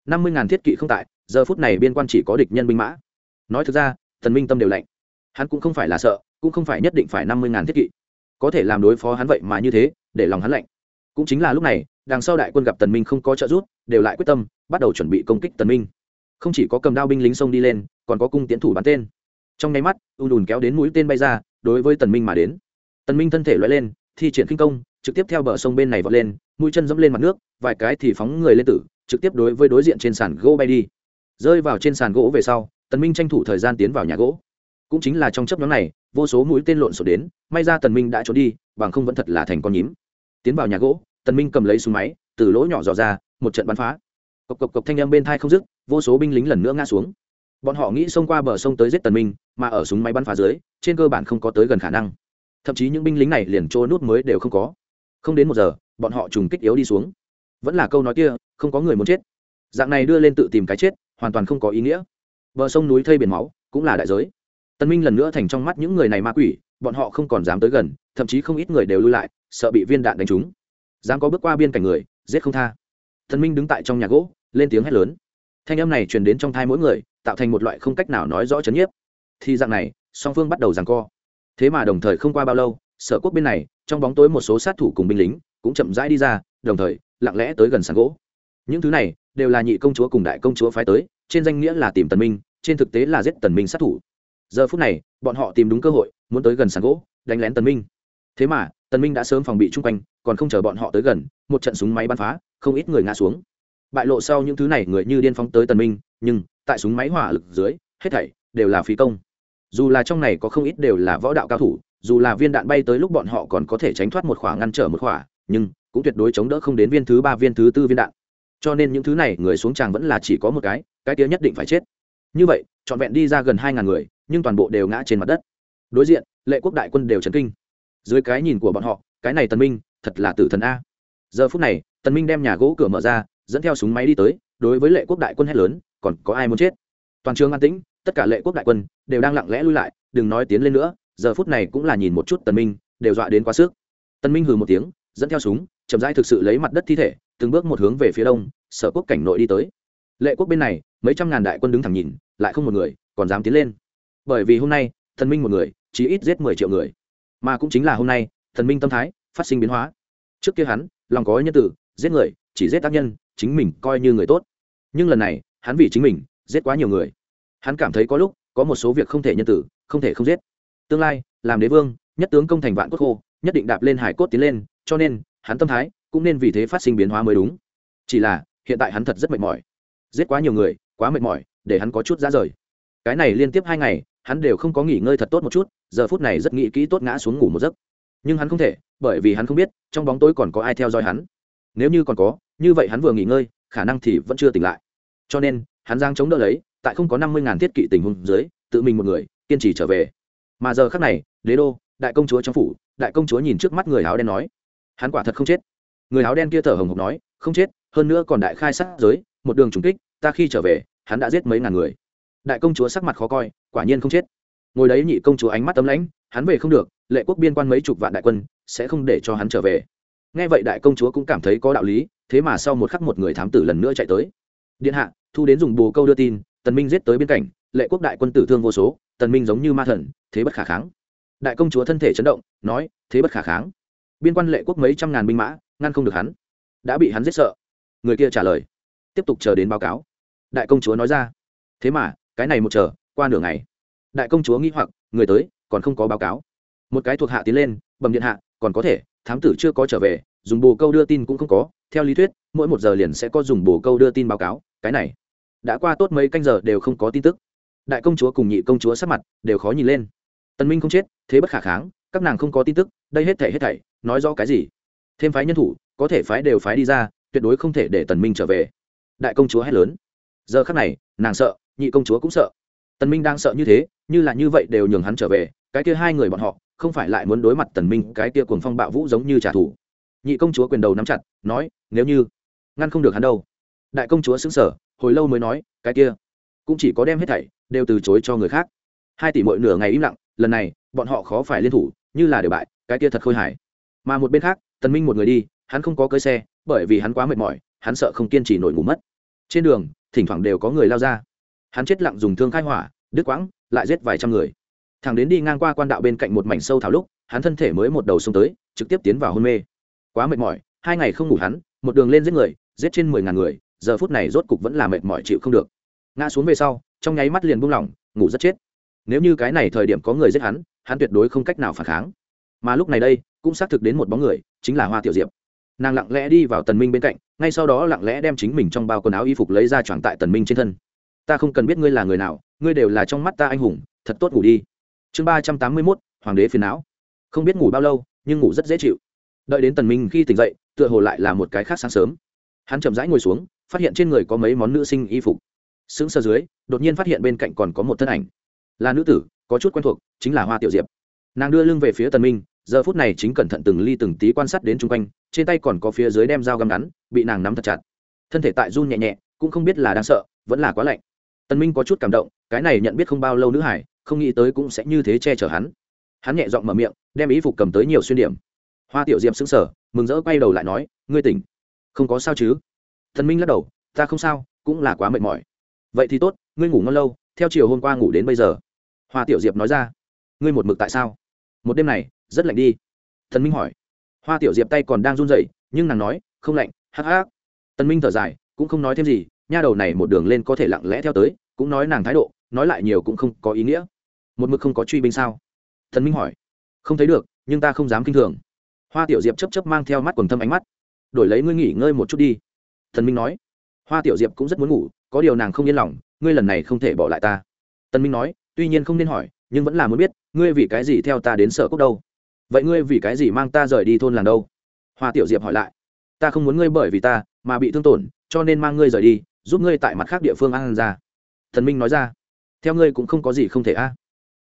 năm mươi ngàn thiết kỵ không tại, giờ phút này biên quan chỉ có địch nhân binh mã. Nói thực ra, thần minh tâm đều lạnh. Hắn cũng không phải là sợ, cũng không phải nhất định phải năm mươi ngàn thiết kỵ. Có thể làm đối phó hắn vậy mà như thế, để lòng hắn lạnh. Cũng chính là lúc này, đằng sau đại quân gặp tần minh không có trợ giúp, đều lại quyết tâm, bắt đầu chuẩn bị công kích tần minh. Không chỉ có cầm đao binh lính xông đi lên, còn có cung tiến thủ bắn tên. Trong nháy mắt, u đùn kéo đến mũi tên bay ra, đối với tần minh mà đến. Tần minh thân thể loại lên, thi triển kinh công, trực tiếp theo bờ sông bên này vọt lên, mũi chân dẫm lên mặt nước, vài cái thì phóng người lên tử trực tiếp đối với đối diện trên sàn gỗ bay đi. Rơi vào trên sàn gỗ về sau, tần minh tranh thủ thời gian tiến vào nhà gỗ. Cũng chính là trong chấp nhóm này, vô số mũi tên lộn xộn đến, may ra tần minh đã trốn đi, bằng không vẫn thật là thành con nhím. Tiến vào nhà gỗ, tần minh cầm lấy súng máy, từ lỗ nhỏ dò ra, một trận bắn phá. Cộc cộc cộc thanh âm bên thai không dứt, vô số binh lính lần nữa ngã xuống. Bọn họ nghĩ xông qua bờ sông tới giết tần minh, mà ở súng máy bắn phá dưới, trên cơ bản không có tới gần khả năng. Thậm chí những binh lính này liền trôi nút mới đều không có. Không đến một giờ, bọn họ trùng kích yếu đi xuống vẫn là câu nói kia, không có người muốn chết. Dạng này đưa lên tự tìm cái chết, hoàn toàn không có ý nghĩa. Bờ sông núi thây biển máu, cũng là đại giới. Tân minh lần nữa thành trong mắt những người này ma quỷ, bọn họ không còn dám tới gần, thậm chí không ít người đều lui lại, sợ bị viên đạn đánh trúng. Dám có bước qua biên cảnh người, giết không tha. Tân minh đứng tại trong nhà gỗ, lên tiếng hét lớn. Thanh âm này truyền đến trong thai mỗi người, tạo thành một loại không cách nào nói rõ chấn nhiếp. Thì dạng này, song phương bắt đầu giằng co. Thế mà đồng thời không qua bao lâu, sở quốc bên này, trong bóng tối một số sát thủ cùng binh lính, cũng chậm rãi đi ra, đồng thời lặng lẽ tới gần sàn gỗ. Những thứ này đều là nhị công chúa cùng đại công chúa phái tới, trên danh nghĩa là tìm tần minh, trên thực tế là giết tần minh sát thủ. Giờ phút này, bọn họ tìm đúng cơ hội, muốn tới gần sàn gỗ, đánh lén tần minh. Thế mà, tần minh đã sớm phòng bị chung quanh, còn không chờ bọn họ tới gần, một trận súng máy bắn phá, không ít người ngã xuống. Bại lộ sau những thứ này người như điên phóng tới tần minh, nhưng tại súng máy hỏa lực dưới, hết thảy đều là phí công. Dù là trong này có không ít đều là võ đạo cao thủ, dù là viên đạn bay tới lúc bọn họ còn có thể tránh thoát một khỏa ngăn trở một khỏa, nhưng cũng tuyệt đối chống đỡ không đến viên thứ ba, viên thứ tư viên đạn. Cho nên những thứ này, người xuống tràng vẫn là chỉ có một cái cái tía nhất định phải chết. Như vậy, trọn vẹn đi ra gần hai ngàn người, nhưng toàn bộ đều ngã trên mặt đất. Đối diện, lệ quốc đại quân đều chấn kinh. Dưới cái nhìn của bọn họ, cái này tần minh, thật là tử thần a. Giờ phút này, tần minh đem nhà gỗ cửa mở ra, dẫn theo súng máy đi tới, đối với lệ quốc đại quân hét lớn, còn có ai muốn chết? Toàn trường an tĩnh, tất cả lệ quốc đại quân đều đang lặng lẽ lui lại, đừng nói tiến lên nữa, giờ phút này cũng là nhìn một chút tần minh, đều dọa đến quá sức. Tần minh hừ một tiếng, dẫn theo súng chậm rãi thực sự lấy mặt đất thi thể, từng bước một hướng về phía đông, sở quốc cảnh nội đi tới. Lệ quốc bên này, mấy trăm ngàn đại quân đứng thẳng nhìn, lại không một người, còn dám tiến lên. Bởi vì hôm nay, thần minh một người chỉ ít giết mười triệu người. Mà cũng chính là hôm nay, thần minh tâm thái, phát sinh biến hóa. Trước kia hắn, lòng có nhân tử, giết người, chỉ giết tác nhân, chính mình coi như người tốt. Nhưng lần này, hắn vì chính mình, giết quá nhiều người. Hắn cảm thấy có lúc, có một số việc không thể nhân tử, không thể không giết. Tương lai, làm đế vương, nhất tướng công thành vạn cốt khô, nhất định đạp lên hải cốt tiến lên, cho nên hắn tâm thái cũng nên vì thế phát sinh biến hóa mới đúng. Chỉ là, hiện tại hắn thật rất mệt mỏi. Giết quá nhiều người, quá mệt mỏi, để hắn có chút ra rời. Cái này liên tiếp hai ngày, hắn đều không có nghỉ ngơi thật tốt một chút, giờ phút này rất nghĩ kỹ tốt ngã xuống ngủ một giấc. Nhưng hắn không thể, bởi vì hắn không biết, trong bóng tối còn có ai theo dõi hắn. Nếu như còn có, như vậy hắn vừa nghỉ ngơi, khả năng thì vẫn chưa tỉnh lại. Cho nên, hắn giang chống đỡ lấy, tại không có năm mươi ngàn thiết kỵ tình huống dưới, tự mình một người, kiên trì trở về. Mà giờ khác này, đế đô, đại công chúa trong phủ, đại công chúa nhìn trước mắt người áo đen nói hắn quả thật không chết. Người áo đen kia thở hồng hộc nói, không chết, hơn nữa còn đại khai sát giới, một đường trùng kích, ta khi trở về, hắn đã giết mấy ngàn người. Đại công chúa sắc mặt khó coi, quả nhiên không chết. Ngồi đấy nhị công chúa ánh mắt tấm lãnh, hắn về không được, lệ quốc biên quan mấy chục vạn đại quân, sẽ không để cho hắn trở về. Nghe vậy đại công chúa cũng cảm thấy có đạo lý, thế mà sau một khắc một người thám tử lần nữa chạy tới. Điện hạ, thu đến dùng bồ câu đưa tin, tần minh giết tới biên cảnh lệ quốc đại quân tử thương vô số, tần minh giống như ma thần, thế bất khả kháng. Đại công chúa thân thể chấn động, nói, thế bất khả kháng biên quan lệ quốc mấy trăm ngàn binh mã, ngăn không được hắn. Đã bị hắn giết sợ. Người kia trả lời. Tiếp tục chờ đến báo cáo. Đại công chúa nói ra. Thế mà, cái này một chờ, qua nửa ngày. Đại công chúa nghĩ hoặc, người tới, còn không có báo cáo. Một cái thuộc hạ tiến lên bầm điện hạ, còn có thể, thám tử chưa có trở về, dùng bồ câu đưa tin cũng không có. Theo lý thuyết, mỗi một giờ liền sẽ có dùng bồ câu đưa tin báo cáo, cái này. Đã qua tốt mấy canh giờ đều không có tin tức. Đại công chúa cùng nhị công chúa sắp mặt đều khó nhìn lên. Tần minh không chết, thế bất khả kháng, các nàng không có tin tức, đây hết thảy hết thảy nói rõ cái gì? Thêm phái nhân thủ, có thể phái đều phái đi ra, tuyệt đối không thể để tần minh trở về. Đại công chúa hét lớn. Giờ khắc này, nàng sợ, nhị công chúa cũng sợ. Tần minh đang sợ như thế, như là như vậy đều nhường hắn trở về, cái kia hai người bọn họ, không phải lại muốn đối mặt tần minh, cái kia cuồng phong bạo vũ giống như trả thù. Nhị công chúa quyền đầu nắm chặt, nói, nếu như ngăn không được hắn đâu. Đại công chúa sững sờ, hồi lâu mới nói, cái kia cũng chỉ có đem hết thảy đều từ chối cho người khác. Hai tỷ muội nửa ngày im lặng, lần này, bọn họ khó phải liên thủ, như là đều bại, cái kia thật khôi hài mà một bên khác, tần minh một người đi, hắn không có cơi xe, bởi vì hắn quá mệt mỏi, hắn sợ không kiên trì nổi ngủ mất. Trên đường, thỉnh thoảng đều có người lao ra. Hắn chết lặng dùng thương khai hỏa, đứt quãng, lại giết vài trăm người. Thằng đến đi ngang qua quan đạo bên cạnh một mảnh sâu thảo lúc, hắn thân thể mới một đầu xông tới, trực tiếp tiến vào hôn mê. Quá mệt mỏi, hai ngày không ngủ hắn, một đường lên giết người, giết trên mười ngàn người, giờ phút này rốt cục vẫn là mệt mỏi chịu không được. Ngã xuống về sau, trong nháy mắt liền buông lỏng, ngủ rất chết. Nếu như cái này thời điểm có người giết hắn hắn tuyệt đối không cách nào phản kháng mà lúc này đây cũng xác thực đến một bóng người, chính là hoa tiểu diệp. Nàng lặng lẽ đi vào tần minh bên cạnh, ngay sau đó lặng lẽ đem chính mình trong bao quần áo y phục lấy ra choàng tại tần minh trên thân. Ta không cần biết ngươi là người nào, ngươi đều là trong mắt ta anh hùng, thật tốt ngủ đi. Chương ba trăm tám mươi mốt, hoàng đế phiền não. Không biết ngủ bao lâu, nhưng ngủ rất dễ chịu. Đợi đến tần minh khi tỉnh dậy, tựa hồ lại là một cái khác sáng sớm. Hắn chậm rãi ngồi xuống, phát hiện trên người có mấy món nữ sinh y phục. Sững sờ dưới, đột nhiên phát hiện bên cạnh còn có một thân ảnh. Là nữ tử, có chút quen thuộc, chính là hoa tiểu diệp nàng đưa lưng về phía tần minh, giờ phút này chính cẩn thận từng ly từng tí quan sát đến chung quanh, trên tay còn có phía dưới đem dao găm ngắn, bị nàng nắm thật chặt. Thân thể tại run nhẹ nhẹ, cũng không biết là đang sợ, vẫn là quá lạnh. Tần minh có chút cảm động, cái này nhận biết không bao lâu nữ hải, không nghĩ tới cũng sẽ như thế che chở hắn. Hắn nhẹ giọng mở miệng, đem ý phục cầm tới nhiều xuyên điểm. Hoa tiểu diệp sững sờ, mừng rỡ quay đầu lại nói, ngươi tỉnh. Không có sao chứ? Thần minh lắc đầu, ta không sao, cũng là quá mệt mỏi. Vậy thì tốt, ngươi ngủ ngon lâu, theo chiều hôm qua ngủ đến bây giờ. Hoa tiểu diệp nói ra ngươi một mực tại sao? Một đêm này, rất lạnh đi. Thần minh hỏi. Hoa tiểu diệp tay còn đang run rẩy, nhưng nàng nói, không lạnh, hắc hắc. Tần minh thở dài, cũng không nói thêm gì, nha đầu này một đường lên có thể lặng lẽ theo tới, cũng nói nàng thái độ, nói lại nhiều cũng không có ý nghĩa. Một mực không có truy binh sao? Thần minh hỏi. Không thấy được, nhưng ta không dám kinh thường. Hoa tiểu diệp chấp chấp mang theo mắt quần thâm ánh mắt. Đổi lấy ngươi nghỉ ngơi một chút đi. Thần minh nói. Hoa tiểu diệp cũng rất muốn ngủ, có điều nàng không yên lòng, ngươi lần này không thể bỏ lại ta. Tân minh nói, tuy nhiên không nên hỏi nhưng vẫn là muốn biết, ngươi vì cái gì theo ta đến sở cốc đâu? Vậy ngươi vì cái gì mang ta rời đi thôn làng đâu? Hoa tiểu diệp hỏi lại. Ta không muốn ngươi bởi vì ta mà bị thương tổn, cho nên mang ngươi rời đi, giúp ngươi tại mặt khác địa phương ăn ra. Thần minh nói ra. Theo ngươi cũng không có gì không thể a.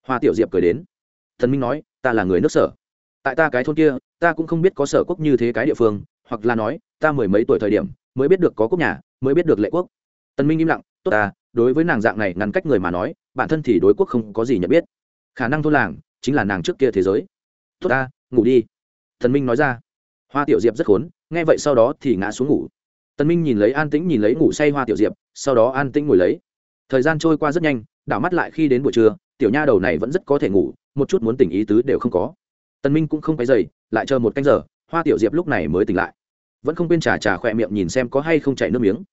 Hoa tiểu diệp cười đến. Thần minh nói, ta là người nước sở. Tại ta cái thôn kia, ta cũng không biết có sở quốc như thế cái địa phương, hoặc là nói, ta mười mấy tuổi thời điểm, mới biết được có quốc nhà, mới biết được lệ quốc. Tần minh im lặng, tốt ta, đối với nàng dạng này ngăn cách người mà nói, bản thân thì đối quốc không có gì nhận biết khả năng thôn làng chính là nàng trước kia thế giới. Tốt ta, ngủ đi. Thần minh nói ra. Hoa tiểu diệp rất khốn, nghe vậy sau đó thì ngã xuống ngủ. Tần minh nhìn lấy an tĩnh, nhìn lấy ngủ say hoa tiểu diệp, sau đó an tĩnh ngồi lấy. Thời gian trôi qua rất nhanh, đảo mắt lại khi đến buổi trưa, tiểu nha đầu này vẫn rất có thể ngủ, một chút muốn tỉnh ý tứ đều không có. Tần minh cũng không phải dậy lại chờ một canh giờ, hoa tiểu diệp lúc này mới tỉnh lại. Vẫn không quên trà trà khỏe miệng nhìn xem có hay không chảy nước miếng.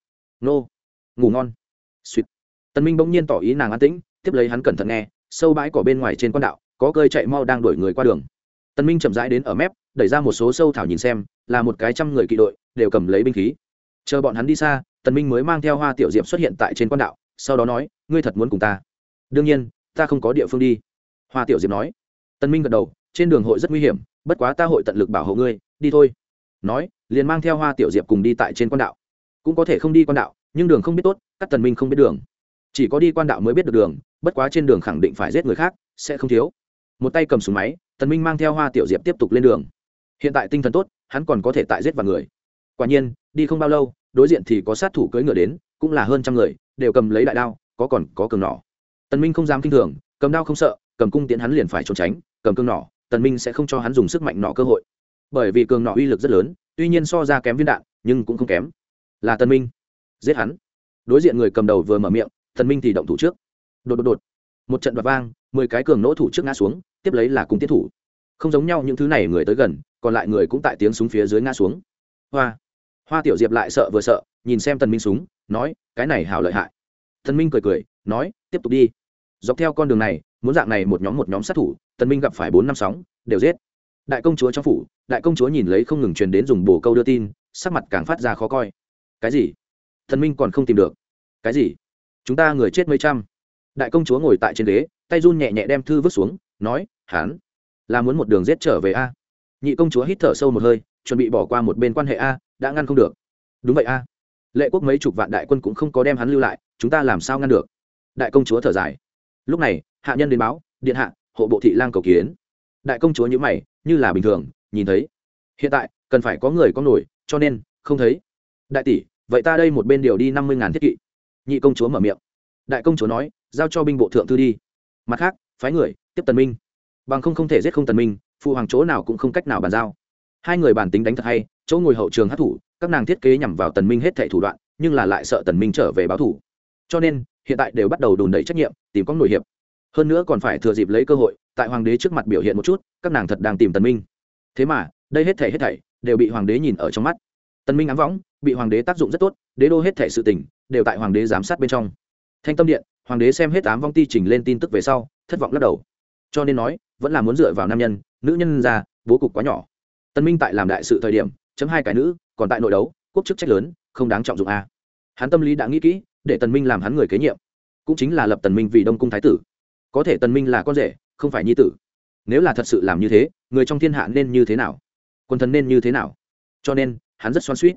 Nô, ngủ ngon. Suýt. Tần minh bỗng nhiên tỏ ý nàng an tĩnh, tiếp lấy hắn cẩn thận nghe sâu bãi cỏ bên ngoài trên con đạo, có cơi chạy mau đang đuổi người qua đường. Tần minh chậm rãi đến ở mép, đẩy ra một số sâu thảo nhìn xem, là một cái trăm người kỵ đội, đều cầm lấy binh khí. Chờ bọn hắn đi xa, tần minh mới mang theo hoa tiểu diệp xuất hiện tại trên con đạo, sau đó nói, ngươi thật muốn cùng ta? Đương nhiên, ta không có địa phương đi. Hoa tiểu diệp nói. Tần minh gật đầu, trên đường hội rất nguy hiểm, bất quá ta hội tận lực bảo hộ ngươi, đi thôi. Nói, liền mang theo hoa tiểu diệp cùng đi tại trên con đạo. Cũng có thể không đi con đạo, nhưng đường không biết tốt các tần minh không biết đường chỉ có đi quan đạo mới biết được đường, bất quá trên đường khẳng định phải giết người khác, sẽ không thiếu. Một tay cầm súng máy, tần minh mang theo hoa tiểu diệp tiếp tục lên đường. Hiện tại tinh thần tốt, hắn còn có thể tại giết vào người. Quả nhiên, đi không bao lâu, đối diện thì có sát thủ cưỡi ngựa đến, cũng là hơn trăm người, đều cầm lấy đại đao, có còn có cường nỏ. Tần minh không dám kinh thường, cầm đao không sợ, cầm cung tiễn hắn liền phải trốn tránh, cầm cương nỏ, tần minh sẽ không cho hắn dùng sức mạnh nỏ cơ hội. Bởi vì cường nỏ uy lực rất lớn, tuy nhiên so ra kém viên đạn, nhưng cũng không kém. Là tần minh, giết hắn. Đối diện người cầm đầu vừa mở miệng thần minh thì động thủ trước. Đột đột đột. Một trận đoạt vang, mười cái cường nỗ thủ trước ngã xuống, tiếp lấy là cung tiết thủ. Không giống nhau những thứ này người tới gần, còn lại người cũng tại tiếng súng phía dưới ngã xuống. Hoa hoa tiểu diệp lại sợ vừa sợ, nhìn xem tần minh súng, nói, cái này hảo lợi hại. Tần minh cười cười, nói, tiếp tục đi. Dọc theo con đường này, muốn dạng này một nhóm một nhóm sát thủ, tần minh gặp phải bốn năm sóng, đều giết. Đại công chúa trong phủ, đại công chúa nhìn lấy không ngừng truyền đến dùng bồ câu đưa tin, sắc mặt càng phát ra khó coi. Cái gì? Thần minh còn không tìm được. Cái gì? Chúng ta người chết mấy trăm. Đại công chúa ngồi tại trên ghế, tay run nhẹ nhẹ đem thư vứt xuống, nói, hán, là muốn một đường giết trở về a? Nhị công chúa hít thở sâu một hơi, chuẩn bị bỏ qua một bên quan hệ a, đã ngăn không được. Đúng vậy a. Lệ quốc mấy chục vạn đại quân cũng không có đem hắn lưu lại, chúng ta làm sao ngăn được? Đại công chúa thở dài. Lúc này, hạ nhân đến báo, điện hạ, hộ bộ thị lang cầu kiến. Đại công chúa nhữ mày, như là bình thường, nhìn thấy. Hiện tại, cần phải có người có nổi, cho nên, không thấy. Đại tỷ, vậy ta đây một bên điều đi năm mươi ngàn thiết kỵ nhị công chúa mở miệng. Đại công chúa nói, giao cho binh bộ thượng thư đi. Mặt khác, phái người, tiếp tần minh. Bằng không không thể giết không tần minh, phụ hoàng chỗ nào cũng không cách nào bàn giao. Hai người bàn tính đánh thật hay, chỗ ngồi hậu trường hát thủ, các nàng thiết kế nhằm vào tần minh hết thảy thủ đoạn, nhưng là lại sợ tần minh trở về báo thủ. Cho nên, hiện tại đều bắt đầu đùn đẩy trách nhiệm, tìm con nổi hiệp. Hơn nữa còn phải thừa dịp lấy cơ hội, tại hoàng đế trước mặt biểu hiện một chút, các nàng thật đang tìm tần minh. Thế mà, đây hết thảy hết thảy, đều bị hoàng đế nhìn ở trong mắt. Tần minh ám võng, bị hoàng đế tác dụng rất tốt, đế đô hết thảy sự tình đều tại hoàng đế giám sát bên trong. Thanh tâm điện, hoàng đế xem hết tám vong ti trình lên tin tức về sau, thất vọng lắc đầu. Cho nên nói, vẫn là muốn dựa vào nam nhân, nữ nhân ra, bố cục quá nhỏ. Tần minh tại làm đại sự thời điểm, chấm hai cái nữ, còn tại nội đấu, quốc chức trách lớn, không đáng trọng dụng a. Hắn tâm lý đã nghĩ kỹ, để tần minh làm hắn người kế nhiệm. Cũng chính là lập tần minh vì đông cung thái tử. Có thể tần minh là con rể, không phải nhi tử. Nếu là thật sự làm như thế, người trong thiên hạ nên như thế nào? Quân thần nên như thế nào? Cho nên, hắn rất xoan suýt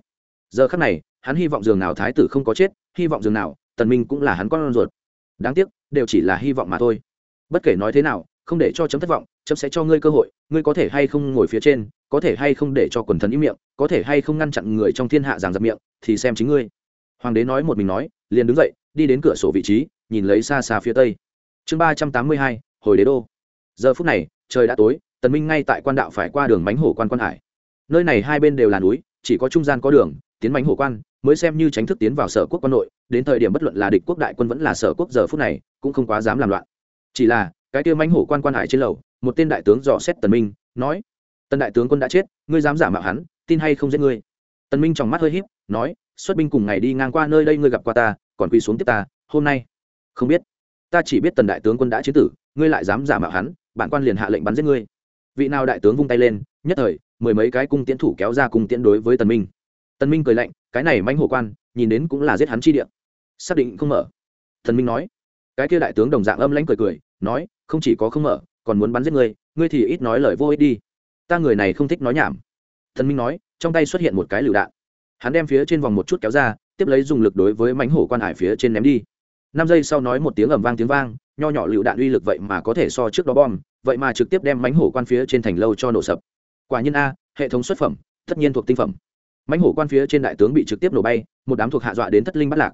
giờ khắc này, hắn hy vọng dường nào thái tử không có chết hy vọng dường nào, tần minh cũng là hắn con ruột. Đáng tiếc, đều chỉ là hy vọng mà thôi. Bất kể nói thế nào, không để cho chấm thất vọng, chấm sẽ cho ngươi cơ hội, ngươi có thể hay không ngồi phía trên, có thể hay không để cho quần thần im miệng, có thể hay không ngăn chặn người trong thiên hạ giảng dập miệng, thì xem chính ngươi. Hoàng đế nói một mình nói, liền đứng dậy, đi đến cửa sổ vị trí, nhìn lấy xa xa phía tây. Chương ba trăm tám mươi hai, hồi đế đô. Giờ phút này, trời đã tối, tần minh ngay tại quan đạo phải qua đường bánh hổ quan quan hải. Nơi này hai bên đều là núi, chỉ có trung gian có đường, tiến bánh hổ quan mới xem như tránh thức tiến vào sở quốc quan nội, đến thời điểm bất luận là địch quốc đại quân vẫn là sở quốc giờ phút này, cũng không quá dám làm loạn. Chỉ là, cái kia mánh hổ quan quan hải trên lầu, một tên đại tướng dò xét tần minh, nói, tần đại tướng quân đã chết, ngươi dám giả mạo hắn, tin hay không giết ngươi? Tần minh trong mắt hơi híp, nói, xuất binh cùng ngày đi ngang qua nơi đây ngươi gặp qua ta, còn quỳ xuống tiếp ta, hôm nay. Không biết. Ta chỉ biết tần đại tướng quân đã chiến tử, ngươi lại dám giả mạo hắn, bản quan liền hạ lệnh bắn giết ngươi. Vị nào đại tướng vung tay lên, nhất thời, mười mấy cái cung tiễn thủ kéo ra cung tiễn đối với tần minh. Tần minh cười lạnh cái này manh hổ quan, nhìn đến cũng là giết hắn chi địa. Xác định không mở. Thần minh nói. Cái kia đại tướng đồng dạng âm lãnh cười cười, nói, không chỉ có không mở, còn muốn bắn giết ngươi ngươi thì ít nói lời vô ích đi. Ta người này không thích nói nhảm. Thần minh nói, trong tay xuất hiện một cái lựu đạn. Hắn đem phía trên vòng một chút kéo ra, tiếp lấy dùng lực đối với mánh hổ quan hải phía trên ném đi. Năm giây sau nói một tiếng ầm vang tiếng vang, nho nhỏ lựu đạn uy lực vậy mà có thể so trước đó bom, vậy mà trực tiếp đem mánh hổ quan phía trên thành lâu cho nổ sập. Quả nhiên a, hệ thống xuất phẩm, tất nhiên thuộc tinh phẩm mánh hổ quan phía trên đại tướng bị trực tiếp nổ bay, một đám thuộc hạ dọa đến thất linh bắt lạc.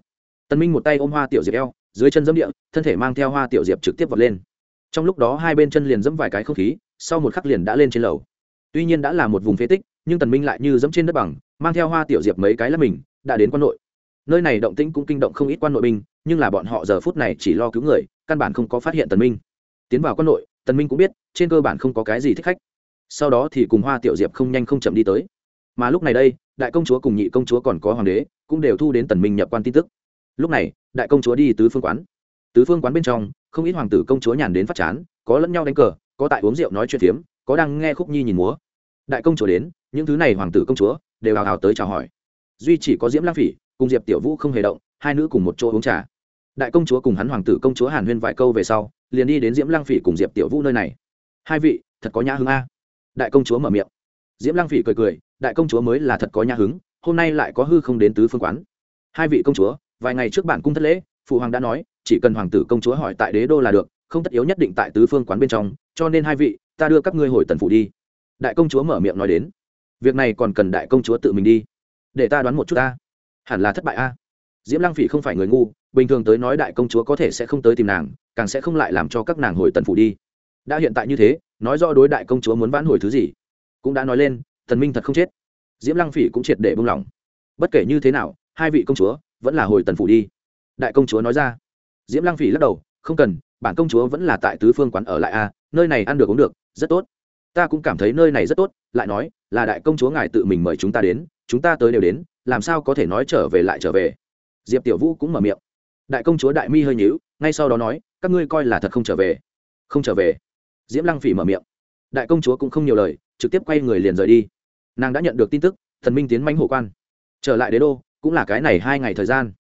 Tân minh một tay ôm hoa tiểu diệp eo, dưới chân dẫm địa, thân thể mang theo hoa tiểu diệp trực tiếp vọt lên. Trong lúc đó hai bên chân liền dẫm vài cái không khí, sau một khắc liền đã lên trên lầu. Tuy nhiên đã là một vùng phế tích, nhưng tần minh lại như dẫm trên đất bằng, mang theo hoa tiểu diệp mấy cái là mình, đã đến quan nội. Nơi này động tĩnh cũng kinh động không ít quan nội binh, nhưng là bọn họ giờ phút này chỉ lo cứu người, căn bản không có phát hiện tần minh. Tiến vào quan nội, tần minh cũng biết, trên cơ bản không có cái gì thích khách. Sau đó thì cùng hoa tiểu diệp không nhanh không chậm đi tới mà lúc này đây, đại công chúa cùng nhị công chúa còn có hoàng đế, cũng đều thu đến tần minh nhập quan tin tức. Lúc này, đại công chúa đi tứ phương quán. Tứ phương quán bên trong, không ít hoàng tử công chúa nhàn đến phát chán, có lẫn nhau đánh cờ, có tại uống rượu nói chuyện phiếm, có đang nghe khúc nhi nhìn múa. Đại công chúa đến, những thứ này hoàng tử công chúa, đều hào hào tới chào hỏi. Duy chỉ có diễm lang phỉ, cùng diệp tiểu vũ không hề động, hai nữ cùng một chỗ uống trà. Đại công chúa cùng hắn hoàng tử công chúa hàn huyên vài câu về sau, liền đi đến diễm lang phỉ cùng diệp tiểu vũ nơi này. Hai vị, thật có nhã hứng a. Đại công chúa mở miệng. Diễm lang phỉ cười cười đại công chúa mới là thật có nhà hứng, hôm nay lại có hư không đến tứ phương quán. Hai vị công chúa, vài ngày trước bản cung thất lễ, phụ hoàng đã nói, chỉ cần hoàng tử công chúa hỏi tại đế đô là được, không tất yếu nhất định tại tứ phương quán bên trong, cho nên hai vị, ta đưa các ngươi hồi tần phủ đi. Đại công chúa mở miệng nói đến. Việc này còn cần đại công chúa tự mình đi. Để ta đoán một chút ta. Hẳn là thất bại a. Diễm lăng phỉ không phải người ngu, bình thường tới nói đại công chúa có thể sẽ không tới tìm nàng, càng sẽ không lại làm cho các nàng hồi tần phủ đi. Đã hiện tại như thế, nói rõ đối đại công chúa muốn vãn hồi thứ gì, cũng đã nói lên thần minh thật không chết. Diễm lăng phỉ cũng triệt để buông lỏng. Bất kể như thế nào, hai vị công chúa vẫn là hồi tần phủ đi. Đại công chúa nói ra. Diễm lăng phỉ lắc đầu, không cần, bản công chúa vẫn là tại tứ phương quán ở lại a, nơi này ăn được uống được, rất tốt. Ta cũng cảm thấy nơi này rất tốt, lại nói, là đại công chúa ngài tự mình mời chúng ta đến, chúng ta tới đều đến, làm sao có thể nói trở về lại trở về? Diệp tiểu vũ cũng mở miệng. Đại công chúa đại mi hơi nhíu, ngay sau đó nói, các ngươi coi là thật không trở về. Không trở về. Diễm lăng phỉ mở miệng. Đại công chúa cũng không nhiều lời, trực tiếp quay người liền rời đi nàng đã nhận được tin tức, thần minh tiến manh hổ quan. Trở lại đế đô, cũng là cái này hai ngày thời gian.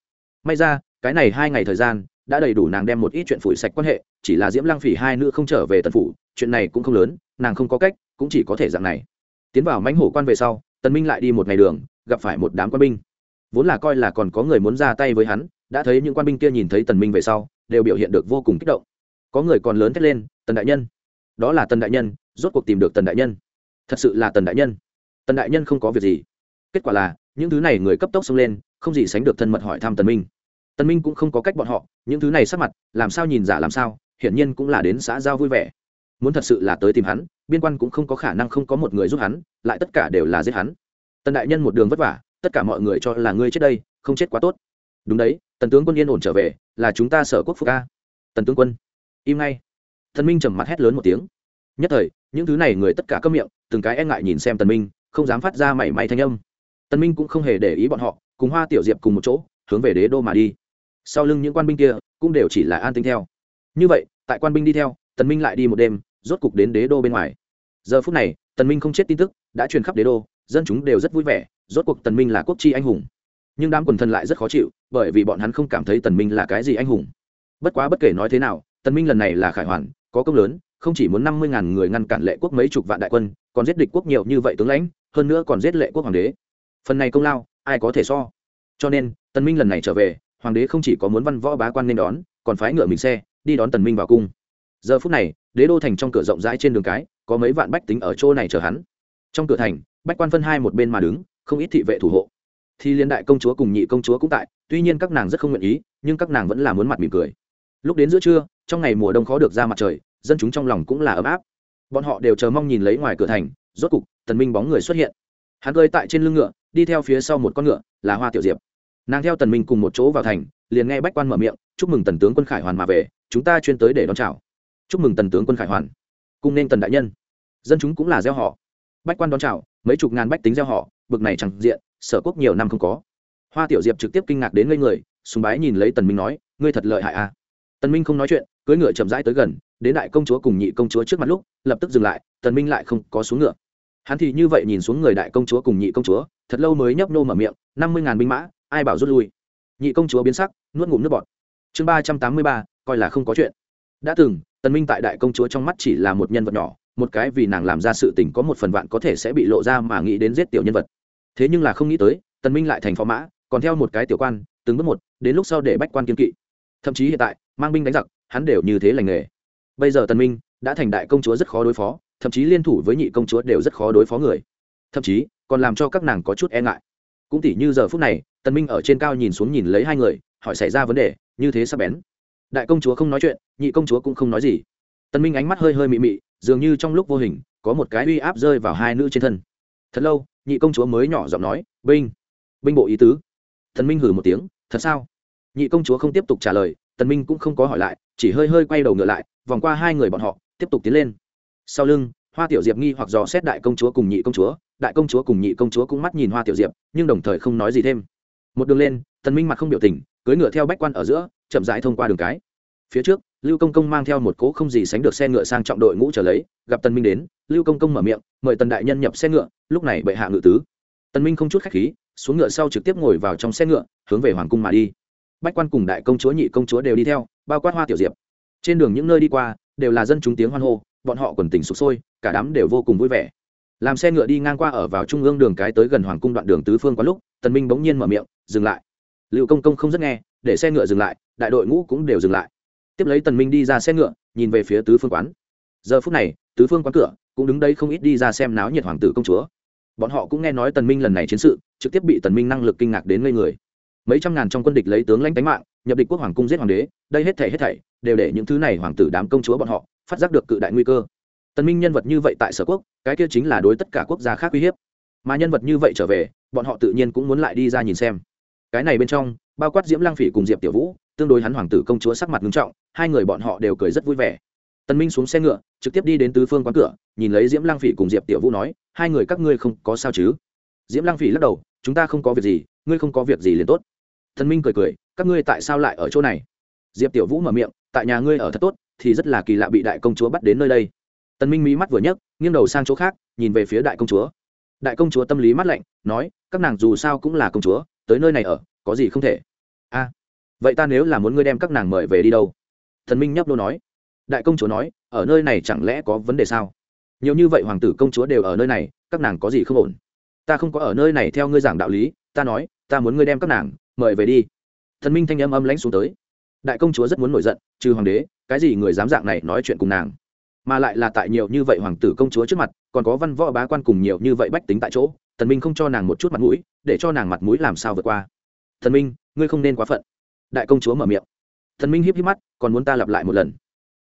May ra, cái này hai ngày thời gian, đã đầy đủ nàng đem một ít chuyện phủi sạch quan hệ, chỉ là diễm lăng phỉ hai nữ không trở về tần phủ, chuyện này cũng không lớn, nàng không có cách, cũng chỉ có thể dạng này. Tiến vào mánh hổ quan về sau, tần minh lại đi một ngày đường, gặp phải một đám quan binh. Vốn là coi là còn có người muốn ra tay với hắn, đã thấy những quan binh kia nhìn thấy tần minh về sau, đều biểu hiện được vô cùng kích động. Có người còn lớn thét lên, tần đại nhân! Đó là tần đại nhân, rốt cuộc tìm được tần đại nhân. Thật sự là tần đại nhân tần đại nhân không có việc gì. Kết quả là, những thứ này người cấp tốc xông lên, không gì sánh được thân mật hỏi thăm tần minh. Tần minh cũng không có cách bọn họ, những thứ này sắc mặt, làm sao nhìn giả làm sao, hiển nhiên cũng là đến xã giao vui vẻ. Muốn thật sự là tới tìm hắn, biên quan cũng không có khả năng không có một người giúp hắn, lại tất cả đều là giết hắn. Tần đại nhân một đường vất vả, tất cả mọi người cho là ngươi chết đây, không chết quá tốt. Đúng đấy, tần tướng quân yên ổn trở về, là chúng ta sở quốc phục ca. Tần tướng quân, im ngay. Tần minh trầm mặt hét lớn một tiếng. Nhất thời, những thứ này người tất cả câm miệng, từng cái e ngại nhìn xem tần minh không dám phát ra mảy may thanh âm. Tần minh cũng không hề để ý bọn họ, cùng hoa tiểu diệp cùng một chỗ, hướng về đế đô mà đi. Sau lưng những quan binh kia cũng đều chỉ là an tinh theo. Như vậy, tại quan binh đi theo, tần minh lại đi một đêm, rốt cục đến đế đô bên ngoài. Giờ phút này, tần minh không chết tin tức, đã truyền khắp đế đô, dân chúng đều rất vui vẻ, rốt cuộc tần minh là quốc chi anh hùng. Nhưng đám quần thần lại rất khó chịu, bởi vì bọn hắn không cảm thấy tần minh là cái gì anh hùng. Bất quá bất kể nói thế nào, tần minh lần này là khải hoàn, có công lớn, không chỉ muốn năm mươi ngàn người ngăn cản lệ quốc mấy chục vạn đại quân, còn giết địch quốc nhiều như vậy tướng lãnh hơn nữa còn giết lệ quốc hoàng đế. Phần này công lao, ai có thể so? Cho nên, tần minh lần này trở về, hoàng đế không chỉ có muốn văn võ bá quan nên đón, còn phái ngựa mình xe, đi đón tần minh vào cung. Giờ phút này, đế đô thành trong cửa rộng rãi trên đường cái, có mấy vạn bách tính ở chỗ này chờ hắn. Trong cửa thành, bách quan phân hai một bên mà đứng, không ít thị vệ thủ hộ. Thì liên đại công chúa cùng nhị công chúa cũng tại, tuy nhiên các nàng rất không nguyện ý, nhưng các nàng vẫn là muốn mặt mỉm cười. Lúc đến giữa trưa, trong ngày mùa đông khó được ra mặt trời, dân chúng trong lòng cũng là ấm áp. Bọn họ đều chờ mong nhìn lấy ngoài cửa thành rốt cục tần minh bóng người xuất hiện. Hắn rơi tại trên lưng ngựa, đi theo phía sau một con ngựa, là hoa tiểu diệp. Nàng theo tần minh cùng một chỗ vào thành, liền nghe bách quan mở miệng, chúc mừng tần tướng quân khải hoàn mà về, chúng ta chuyên tới để đón chào. Chúc mừng tần tướng quân khải hoàn. Cùng nên tần đại nhân. Dân chúng cũng là gieo họ. Bách quan đón chào, mấy chục ngàn bách tính gieo họ, bực này chẳng diện, sở quốc nhiều năm không có. Hoa tiểu diệp trực tiếp kinh ngạc đến ngây người, sùng bái nhìn lấy tần minh nói, ngươi thật lợi hại à. Tần minh không nói chuyện, cưỡi ngựa chậm rãi tới gần, đến đại công chúa cùng nhị công chúa trước mặt lúc, lập tức dừng lại, tần minh lại không có xuống ngựa hắn thì như vậy nhìn xuống người đại công chúa cùng nhị công chúa, thật lâu mới nhấp nô mở miệng, năm mươi ngàn binh mã, ai bảo rút lui? Nhị công chúa biến sắc, nuốt ngụm nước bọt. Chương ba trăm tám mươi ba, coi là không có chuyện. Đã từng, tần minh tại đại công chúa trong mắt chỉ là một nhân vật nhỏ, một cái vì nàng làm ra sự tình có một phần vạn có thể sẽ bị lộ ra mà nghĩ đến giết tiểu nhân vật. Thế nhưng là không nghĩ tới, tần minh lại thành phó mã, còn theo một cái tiểu quan, từng bước một, đến lúc sau để bách quan kiên kỵ. Thậm chí hiện tại, mang binh đánh giặc, hắn đều như thế lành nghề. Bây giờ tần minh đã thành đại công chúa rất khó đối phó thậm chí liên thủ với nhị công chúa đều rất khó đối phó người. Thậm chí, còn làm cho các nàng có chút e ngại. Cũng tỉ như giờ phút này, tần minh ở trên cao nhìn xuống nhìn lấy hai người, hỏi xảy ra vấn đề, như thế sắp bén. Đại công chúa không nói chuyện, nhị công chúa cũng không nói gì. Tần minh ánh mắt hơi hơi mị mị, dường như trong lúc vô hình, có một cái uy áp rơi vào hai nữ trên thân. Thật lâu, nhị công chúa mới nhỏ giọng nói, binh binh bộ ý tứ. Tần minh hừ một tiếng, thật sao? Nhị công chúa không tiếp tục trả lời, tần minh cũng không có hỏi lại, chỉ hơi hơi quay đầu ngựa lại, vòng qua hai người bọn họ, tiếp tục tiến lên sau lưng, hoa tiểu diệp nghi hoặc dò xét đại công chúa cùng nhị công chúa. Đại công chúa cùng nhị công chúa cũng mắt nhìn hoa tiểu diệp, nhưng đồng thời không nói gì thêm. Một đường lên, tần minh mặt không biểu tình, cưỡi ngựa theo bách quan ở giữa, chậm rãi thông qua đường cái. Phía trước, lưu công công mang theo một cỗ không gì sánh được xe ngựa sang trọng đội ngũ trở lấy, gặp tần minh đến, lưu công công mở miệng, mời tần đại nhân nhập xe ngựa, lúc này bệ hạ ngự tứ. Tần minh không chút khách khí, xuống ngựa sau trực tiếp ngồi vào trong xe ngựa, hướng về hoàng cung mà đi. Bách quan cùng đại công chúa, nhị công chúa đều đi theo, bao quát hoa tiểu diệp. Trên đường những nơi đi qua, đều là dân chúng tiếng hoan hô bọn họ quần tình sụp sôi, cả đám đều vô cùng vui vẻ. Làm xe ngựa đi ngang qua ở vào trung ương đường cái tới gần hoàng cung đoạn đường tứ phương quá lúc, tần minh bỗng nhiên mở miệng, dừng lại. Liệu công công không rất nghe, để xe ngựa dừng lại, đại đội ngũ cũng đều dừng lại. Tiếp lấy tần minh đi ra xe ngựa, nhìn về phía tứ phương quán. Giờ phút này, tứ phương quán cửa cũng đứng đấy không ít đi ra xem náo nhiệt hoàng tử công chúa. Bọn họ cũng nghe nói tần minh lần này chiến sự, trực tiếp bị tần minh năng lực kinh ngạc đến ngây người. Mấy trăm ngàn trong quân địch lấy tướng lãnh đánh mạng, nhập địch quốc hoàng cung giết hoàng đế, đây hết thảy hết thảy, đều để những thứ này hoàng tử đám công chúa bọn họ phát giác được cự đại nguy cơ. Tần minh nhân vật như vậy tại sở quốc, cái kia chính là đối tất cả quốc gia khác uy hiếp. Mà nhân vật như vậy trở về, bọn họ tự nhiên cũng muốn lại đi ra nhìn xem. Cái này bên trong, bao quát diễm lang phỉ cùng diệp tiểu vũ, tương đối hắn hoàng tử công chúa sắc mặt nghiêm trọng, hai người bọn họ đều cười rất vui vẻ. Tần minh xuống xe ngựa, trực tiếp đi đến tứ phương quán cửa, nhìn lấy diễm lang phỉ cùng diệp tiểu vũ nói, hai người các ngươi không có sao chứ? Diễm lang phỉ lắc đầu, chúng ta không có việc gì, ngươi không có việc gì liền tốt. Tần minh cười cười, các ngươi tại sao lại ở chỗ này? Diệp tiểu vũ mở miệng, tại nhà ngươi ở thật tốt thì rất là kỳ lạ bị đại công chúa bắt đến nơi đây. Tần minh mí mắt vừa nhấc, nghiêng đầu sang chỗ khác, nhìn về phía đại công chúa. Đại công chúa tâm lý mắt lạnh, nói, các nàng dù sao cũng là công chúa, tới nơi này ở, có gì không thể. A, vậy ta nếu là muốn ngươi đem các nàng mời về đi đâu? Thần minh nhấp đô nói. Đại công chúa nói, ở nơi này chẳng lẽ có vấn đề sao? Nhiều như vậy hoàng tử công chúa đều ở nơi này, các nàng có gì không ổn? Ta không có ở nơi này theo ngươi giảng đạo lý, ta nói, ta muốn ngươi đem các nàng mời về đi. Thần minh thanh âm âm lãnh xuống tới đại công chúa rất muốn nổi giận, trừ hoàng đế, cái gì người dám dạng này nói chuyện cùng nàng. Mà lại là tại nhiều như vậy hoàng tử công chúa trước mặt, còn có văn võ bá quan cùng nhiều như vậy bách tính tại chỗ thần minh không cho nàng một chút mặt mũi, để cho nàng mặt mũi làm sao vượt qua. Thần minh, ngươi không nên quá phận. Đại công chúa mở miệng. Thần minh híp híp mắt, còn muốn ta lặp lại một lần.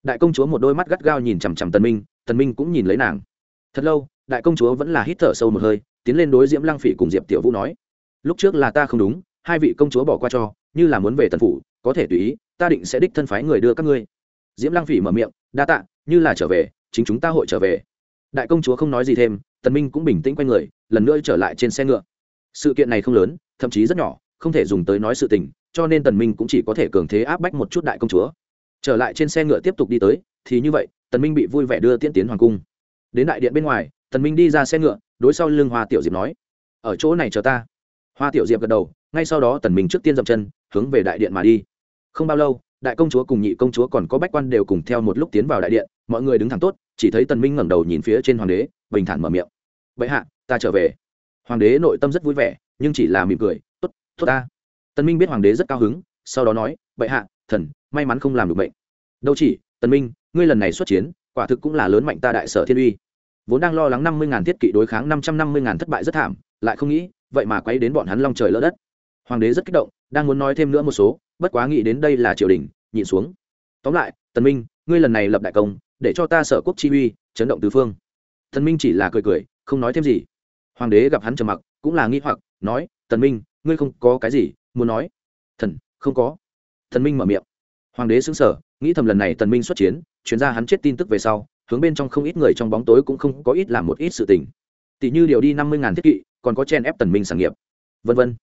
Đại công chúa một đôi mắt gắt gao nhìn chằm chằm tần minh tần minh cũng nhìn lấy nàng. Thật lâu, đại công chúa vẫn là hít thở sâu một hơi, tiến lên đối diễm lăng phỉ cùng diệp tiểu vũ nói. Lúc trước là ta không đúng, hai vị công chúa bỏ qua cho, như là muốn về tần phủ, có thể tùy ý ta định sẽ đích thân phái người đưa các ngươi. Diễm lăng phỉ mở miệng, đa tạ, như là trở về, chính chúng ta hội trở về. Đại công chúa không nói gì thêm, tần minh cũng bình tĩnh quay người, lần nữa trở lại trên xe ngựa. Sự kiện này không lớn, thậm chí rất nhỏ, không thể dùng tới nói sự tình, cho nên tần minh cũng chỉ có thể cường thế áp bách một chút đại công chúa. Trở lại trên xe ngựa tiếp tục đi tới, thì như vậy, tần minh bị vui vẻ đưa tiễn tiến hoàng cung. Đến đại điện bên ngoài, tần minh đi ra xe ngựa, đối sau lưng hoa tiểu diệp nói, ở chỗ này chờ ta. Hoa tiểu diệp gật đầu, ngay sau đó tần minh trước tiên dậm chân, hướng về đại điện mà đi không bao lâu, đại công chúa cùng nhị công chúa còn có bách quan đều cùng theo một lúc tiến vào đại điện, mọi người đứng thẳng tốt, chỉ thấy tần minh ngẩng đầu nhìn phía trên hoàng đế, bình thản mở miệng. Vậy hạ, ta trở về. Hoàng đế nội tâm rất vui vẻ, nhưng chỉ là mỉm cười, tốt tốt ta. Tần minh biết hoàng đế rất cao hứng, sau đó nói vậy hạ, thần, may mắn không làm được bệnh. Đâu chỉ, tần minh, ngươi lần này xuất chiến, quả thực cũng là lớn mạnh ta đại sở thiên uy. Vốn đang lo lắng năm mươi ngàn thiết kỵ đối kháng năm trăm năm mươi ngàn thất bại rất thảm, lại không nghĩ, vậy mà quay đến bọn hắn long trời lỡ đất. Hoàng đế rất kích động, đang muốn nói thêm nữa một số bất quá nghĩ đến đây là triều đình nhịn xuống. Tóm lại tần minh ngươi lần này lập đại công để cho ta sở quốc chi uy chấn động tứ phương. Tần minh chỉ là cười cười không nói thêm gì. Hoàng đế gặp hắn trầm mặc cũng là nghi hoặc nói tần minh ngươi không có cái gì muốn nói? Thần không có. Thần minh mở miệng. Hoàng đế sững sờ, nghĩ thầm lần này tần minh xuất chiến truyền ra hắn chết tin tức về sau hướng bên trong không ít người trong bóng tối cũng không có ít làm một ít sự tình. Tỷ như điều đi năm mươi ngàn thiết kỵ còn có chen ép tần minh sản nghiệp. Vân vân.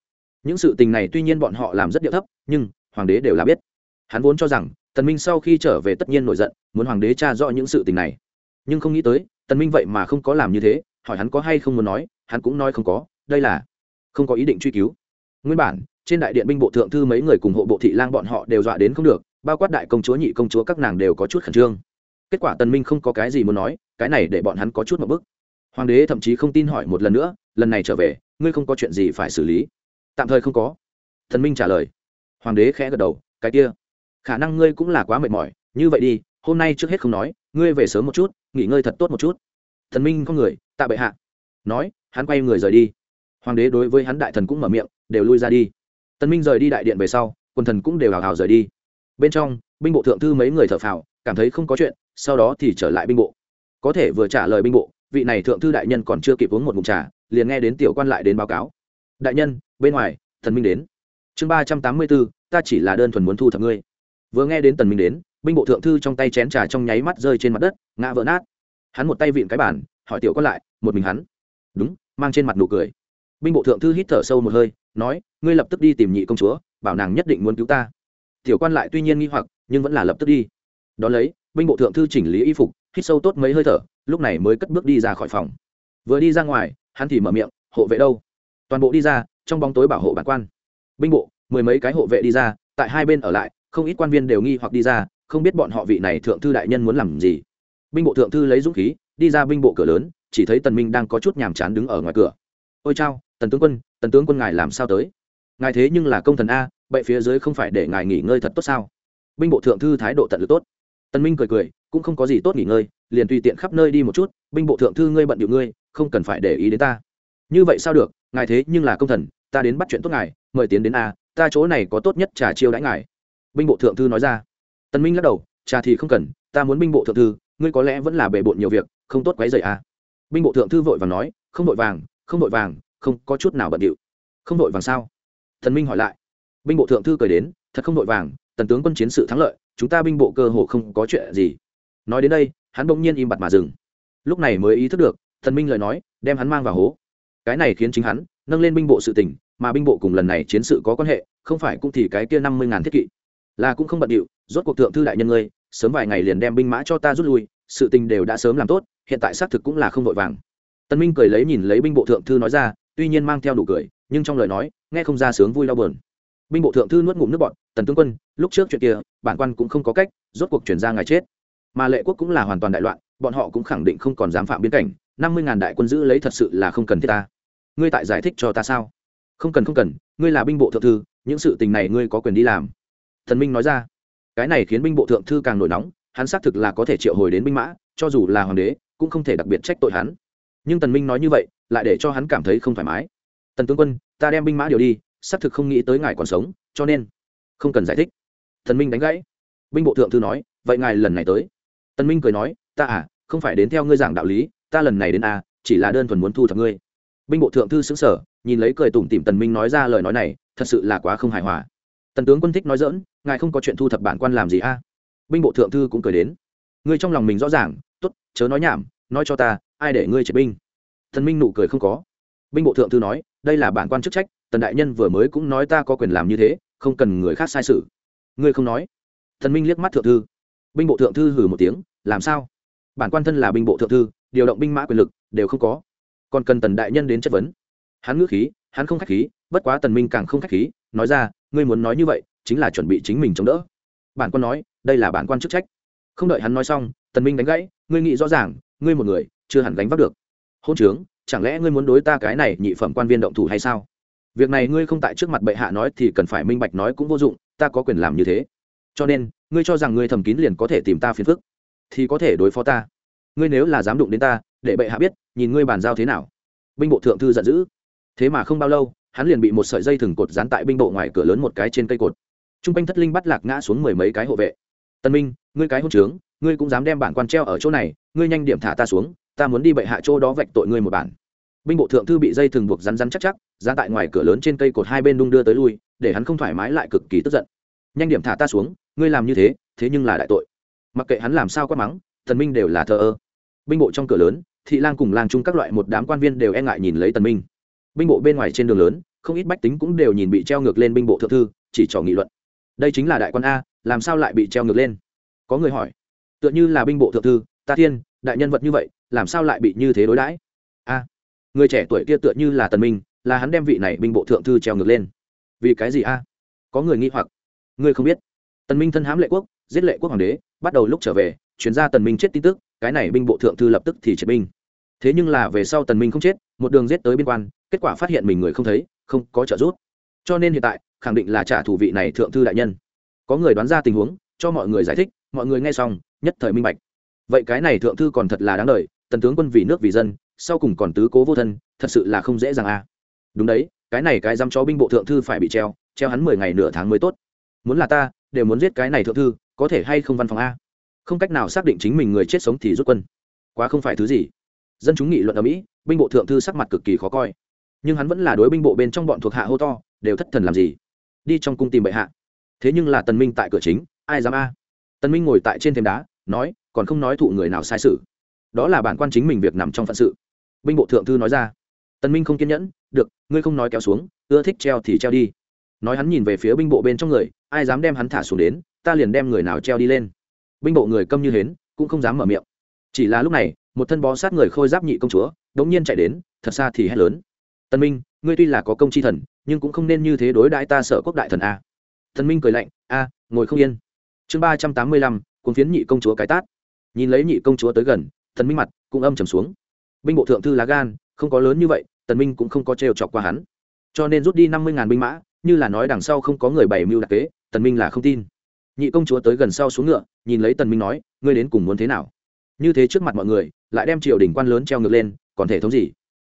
Những sự tình này tuy nhiên bọn họ làm rất điệu thấp nhưng hoàng đế đều là biết. Hắn vốn cho rằng, tần minh sau khi trở về tất nhiên nổi giận, muốn hoàng đế tra rõ những sự tình này. Nhưng không nghĩ tới, tần minh vậy mà không có làm như thế, hỏi hắn có hay không muốn nói, hắn cũng nói không có, đây là không có ý định truy cứu. Nguyên bản, trên đại điện binh bộ thượng thư mấy người cùng hộ bộ thị lang bọn họ đều dọa đến không được, bao quát đại công chúa, nhị công chúa các nàng đều có chút khẩn trương. Kết quả tần minh không có cái gì muốn nói, cái này để bọn hắn có chút một bước. hoàng đế thậm chí không tin hỏi một lần nữa, lần này trở về, ngươi không có chuyện gì phải xử lý? Tạm thời không có. Thần minh trả lời hoàng đế khẽ gật đầu, cái kia, khả năng ngươi cũng là quá mệt mỏi. Như vậy đi, hôm nay trước hết không nói, ngươi về sớm một chút, nghỉ ngơi thật tốt một chút. Thần minh có người, tạ bệ hạ. Nói, hắn quay người rời đi. Hoàng đế đối với hắn đại thần cũng mở miệng, đều lui ra đi. Tân minh rời đi đại điện về sau, quần thần cũng đều hào hào rời đi. Bên trong, binh bộ thượng thư mấy người thở phào, cảm thấy không có chuyện, sau đó thì trở lại binh bộ. Có thể vừa trả lời binh bộ, vị này thượng thư đại nhân còn chưa kịp uống một ngụm trà, liền nghe đến tiểu quan lại đến báo cáo. Đại nhân, bên ngoài, thần minh đến chương ba trăm tám mươi bốn ta chỉ là đơn thuần muốn thu thập ngươi. Vừa nghe đến tần minh đến, binh bộ thượng thư trong tay chén trà trong nháy mắt rơi trên mặt đất, ngã vỡ nát. Hắn một tay vịn cái bản hỏi tiểu con lại, một mình hắn. Đúng, mang trên mặt nụ cười. Binh bộ thượng thư hít thở sâu một hơi, nói, ngươi lập tức đi tìm nhị công chúa, bảo nàng nhất định muốn cứu ta. Tiểu quan lại tuy nhiên nghi hoặc, nhưng vẫn là lập tức đi. Đón lấy, binh bộ thượng thư chỉnh lý y phục, hít sâu tốt mấy hơi thở, lúc này mới cất bước đi ra khỏi phòng. Vừa đi ra ngoài, hắn thì mở miệng, hộ vệ đâu? Toàn bộ đi ra, trong bóng tối bảo hộ bản quan binh bộ, mười mấy cái hộ vệ đi ra, tại hai bên ở lại, không ít quan viên đều nghi hoặc đi ra, không biết bọn họ vị này thượng thư đại nhân muốn làm gì. Binh bộ thượng thư lấy dũng khí, đi ra binh bộ cửa lớn, chỉ thấy tần minh đang có chút nhàm chán đứng ở ngoài cửa. Ôi chao, tần tướng quân, tần tướng quân ngài làm sao tới? Ngài thế nhưng là công thần a bậy phía dưới không phải để ngài nghỉ ngơi thật tốt sao? Binh bộ thượng thư thái độ tận lực tốt. Tần minh cười cười, cũng không có gì tốt nghỉ ngơi, liền tùy tiện khắp nơi đi một chút, binh bộ thượng thư ngươi bận điệu ngươi, không cần phải để ý đến ta. Như vậy sao được, ngài thế nhưng là công thần ta đến bắt chuyện tốt ngài, mời tiến đến a, ta chỗ này có tốt nhất trà chiêu đãi ngài. Binh bộ thượng thư nói ra. Tân minh lắc đầu, trà thì không cần, ta muốn binh bộ thượng thư, ngươi có lẽ vẫn là bề bộn nhiều việc, không tốt quấy rầy a. Binh bộ thượng thư vội vàng nói, không vội vàng, không vội vàng, không có chút nào bận điệu. Không vội vàng sao? Thần minh hỏi lại. Binh bộ thượng thư cười đến, thật không vội vàng, tần tướng quân chiến sự thắng lợi, chúng ta binh bộ cơ hồ không có chuyện gì. Nói đến đây, hắn bỗng nhiên im bặt mà dừng. Lúc này mới ý thức được thần minh lời nói, đem hắn mang vào hố cái này khiến chính hắn nâng lên binh bộ sự tình, mà binh bộ cùng lần này chiến sự có quan hệ, không phải cũng thì cái kia năm mươi ngàn thiết kỵ. Là cũng không bận điệu, rốt cuộc thượng thư đại nhân ngươi, sớm vài ngày liền đem binh mã cho ta rút lui, sự tình đều đã sớm làm tốt, hiện tại xác thực cũng là không vội vàng. Tân minh cười lấy nhìn lấy binh bộ thượng thư nói ra, tuy nhiên mang theo đủ cười, nhưng trong lời nói, nghe không ra sướng vui đau buồn. Binh bộ thượng thư nuốt ngụm nước bọt, tần tướng quân, lúc trước chuyện kia, bản quan cũng không có cách, rốt cuộc chuyển ra ngày chết. Mà lệ quốc cũng là hoàn toàn đại loạn, bọn họ cũng khẳng định không còn dám phạm biên cảnh, năm mươi ngàn đại quân giữ lấy thật sự là không cần thiết ta ngươi tại giải thích cho ta sao? Không cần không cần, ngươi là binh bộ thượng thư, những sự tình này ngươi có quyền đi làm. Thần minh nói ra. Cái này khiến binh bộ thượng thư càng nổi nóng, hắn xác thực là có thể triệu hồi đến binh mã, cho dù là hoàng đế, cũng không thể đặc biệt trách tội hắn. Nhưng tần minh nói như vậy, lại để cho hắn cảm thấy không thoải mái. Tần tướng quân, ta đem binh mã điều đi, xác thực không nghĩ tới ngài còn sống, cho nên không cần giải thích. Thần minh đánh gãy. Binh bộ thượng thư nói, vậy ngài lần này tới. Tần minh cười nói, ta à không phải đến theo ngươi giảng đạo lý, ta lần này đến à chỉ là đơn thuần muốn thu thập ngươi binh bộ thượng thư xứng sở, nhìn lấy cười tủm tỉm tần minh nói ra lời nói này, thật sự là quá không hài hòa. Tần tướng quân thích nói dỡn ngài không có chuyện thu thập bản quan làm gì a? Binh bộ thượng thư cũng cười đến. Ngươi trong lòng mình rõ ràng, tốt, chớ nói nhảm, nói cho ta, ai để ngươi triệt binh? Tần minh nụ cười không có. Binh bộ thượng thư nói, đây là bản quan chức trách, tần đại nhân vừa mới cũng nói ta có quyền làm như thế, không cần người khác sai sự. Ngươi không nói? Tần minh liếc mắt thượng thư. Binh bộ thượng thư hử một tiếng, làm sao? Bản quan thân là binh bộ thượng thư, điều động binh mã quyền lực, đều không có còn cần tần đại nhân đến chất vấn. Hắn ngữ khí, hắn không khách khí, bất quá tần minh càng không khách khí, nói ra, ngươi muốn nói như vậy, chính là chuẩn bị chính mình chống đỡ. Bản quan nói, đây là bản quan chức trách. Không đợi hắn nói xong, tần minh đánh gãy, ngươi nghĩ rõ ràng, ngươi một người, chưa hẳn gánh vác được. Hôn trướng, chẳng lẽ ngươi muốn đối ta cái này nhị phẩm quan viên động thủ hay sao? Việc này ngươi không tại trước mặt bệ hạ nói thì cần phải minh bạch nói cũng vô dụng, ta có quyền làm như thế. Cho nên, ngươi cho rằng ngươi thầm kín liền có thể tìm ta phiền phức, thì có thể đối phó ta ngươi nếu là dám đụng đến ta, để bệ hạ biết, nhìn ngươi bàn giao thế nào. Binh bộ thượng thư giận dữ. Thế mà không bao lâu, hắn liền bị một sợi dây thừng cột dán tại binh bộ ngoài cửa lớn một cái trên cây cột. T r u n g quanh thất linh bắt lạc ngã xuống mười mấy cái hộ vệ. Tân minh, ngươi cái hôn trướng, ngươi cũng dám đem bản quan treo ở chỗ này, ngươi nhanh điểm thả ta xuống, ta muốn đi bệ hạ chỗ đó vạch tội ngươi một bản. Binh bộ thượng thư bị dây thừng buộc rắn rắn chắc chắc ra tại ngoài cửa lớn trên cây cột hai bên đung đưa tới lui, để hắn không thoải mái lại cực kỳ tức giận. Nhanh điểm thả ta xuống, ngươi làm như thế thế nhưng là đại tội. Mặc kệ hắn làm sao quát mắng thần minh đều là thờ ơ binh bộ trong cửa lớn, thị lang cùng lang chung các loại một đám quan viên đều e ngại nhìn lấy tần minh. Binh bộ bên ngoài trên đường lớn, không ít bách tính cũng đều nhìn bị treo ngược lên binh bộ thượng thư, chỉ trò nghị luận. Đây chính là đại quan a, làm sao lại bị treo ngược lên? Có người hỏi. Tựa như là binh bộ thượng thư, ta thiên, đại nhân vật như vậy, làm sao lại bị như thế đối đãi? A. Người trẻ tuổi kia tựa như là tần minh, là hắn đem vị này binh bộ thượng thư treo ngược lên. Vì cái gì a? Có người nghi hoặc. Người không biết. Tần minh thân hãm lệ quốc, giết lệ quốc hoàng đế, bắt đầu lúc trở về chuyển ra tần minh chết tin tức cái này binh bộ thượng thư lập tức thì triệt binh. Thế nhưng là về sau tần minh không chết, một đường giết tới biên quan, kết quả phát hiện mình người không thấy, không có trợ giúp. Cho nên hiện tại, khẳng định là trả thù vị này thượng thư đại nhân. Có người đoán ra tình huống, cho mọi người giải thích, mọi người nghe xong, nhất thời minh bạch. Vậy cái này thượng thư còn thật là đáng đời, tần tướng quân vì nước vì dân, sau cùng còn tứ cố vô thân, thật sự là không dễ dàng a à. đúng đấy, cái này cái dám cho binh bộ thượng thư phải bị treo treo hắn mười ngày nửa tháng mới tốt. Muốn là ta, đều muốn giết cái này thượng thư, có thể hay không văn phòng a? Không cách nào xác định chính mình người chết sống thì rút quân. Quá không phải thứ gì. Dân chúng nghị luận ở mỹ, binh bộ thượng thư sắc mặt cực kỳ khó coi. Nhưng hắn vẫn là đối binh bộ bên trong bọn thuộc hạ hô to, đều thất thần làm gì? Đi trong cung tìm bệ hạ. Thế nhưng là tần minh tại cửa chính, ai dám a? Tần minh ngồi tại trên thềm đá, nói, còn không nói thụ người nào sai sự. Đó là bản quan chính mình việc nằm trong phận sự. Binh bộ thượng thư nói ra. Tần minh không kiên nhẫn, được, ngươi không nói kéo xuống, ưa thích treo thì treo đi. Nói hắn nhìn về phía binh bộ bên trong người, ai dám đem hắn thả xuống đến, ta liền đem người nào treo đi lên binh bộ người câm như hến, cũng không dám mở miệng. Chỉ là lúc này, một thân bó sát người khôi giáp nhị công chúa, đống nhiên chạy đến, thật xa thì hét lớn. Tân minh, ngươi tuy là có công chi thần, nhưng cũng không nên như thế đối đãi ta sợ quốc đại thần a. Thần minh cười lạnh, a, ngồi không yên. Chương ba trăm tám mươi lăm cuốn phiến nhị công chúa cái tát. Nhìn lấy nhị công chúa tới gần thần minh mặt cũng âm trầm xuống. Binh bộ thượng thư lá gan, không có lớn như vậy, tần minh cũng không có trêu chọc qua hắn. Cho nên rút đi năm mươi ngàn binh mã, như là nói đằng sau không có người bày mưu đặc kế, tần minh là không tin nhị công chúa tới gần sau xuống ngựa, nhìn lấy tần minh nói, ngươi đến cùng muốn thế nào? Như thế trước mặt mọi người, lại đem triều đình quan lớn treo ngược lên, còn thể thống gì?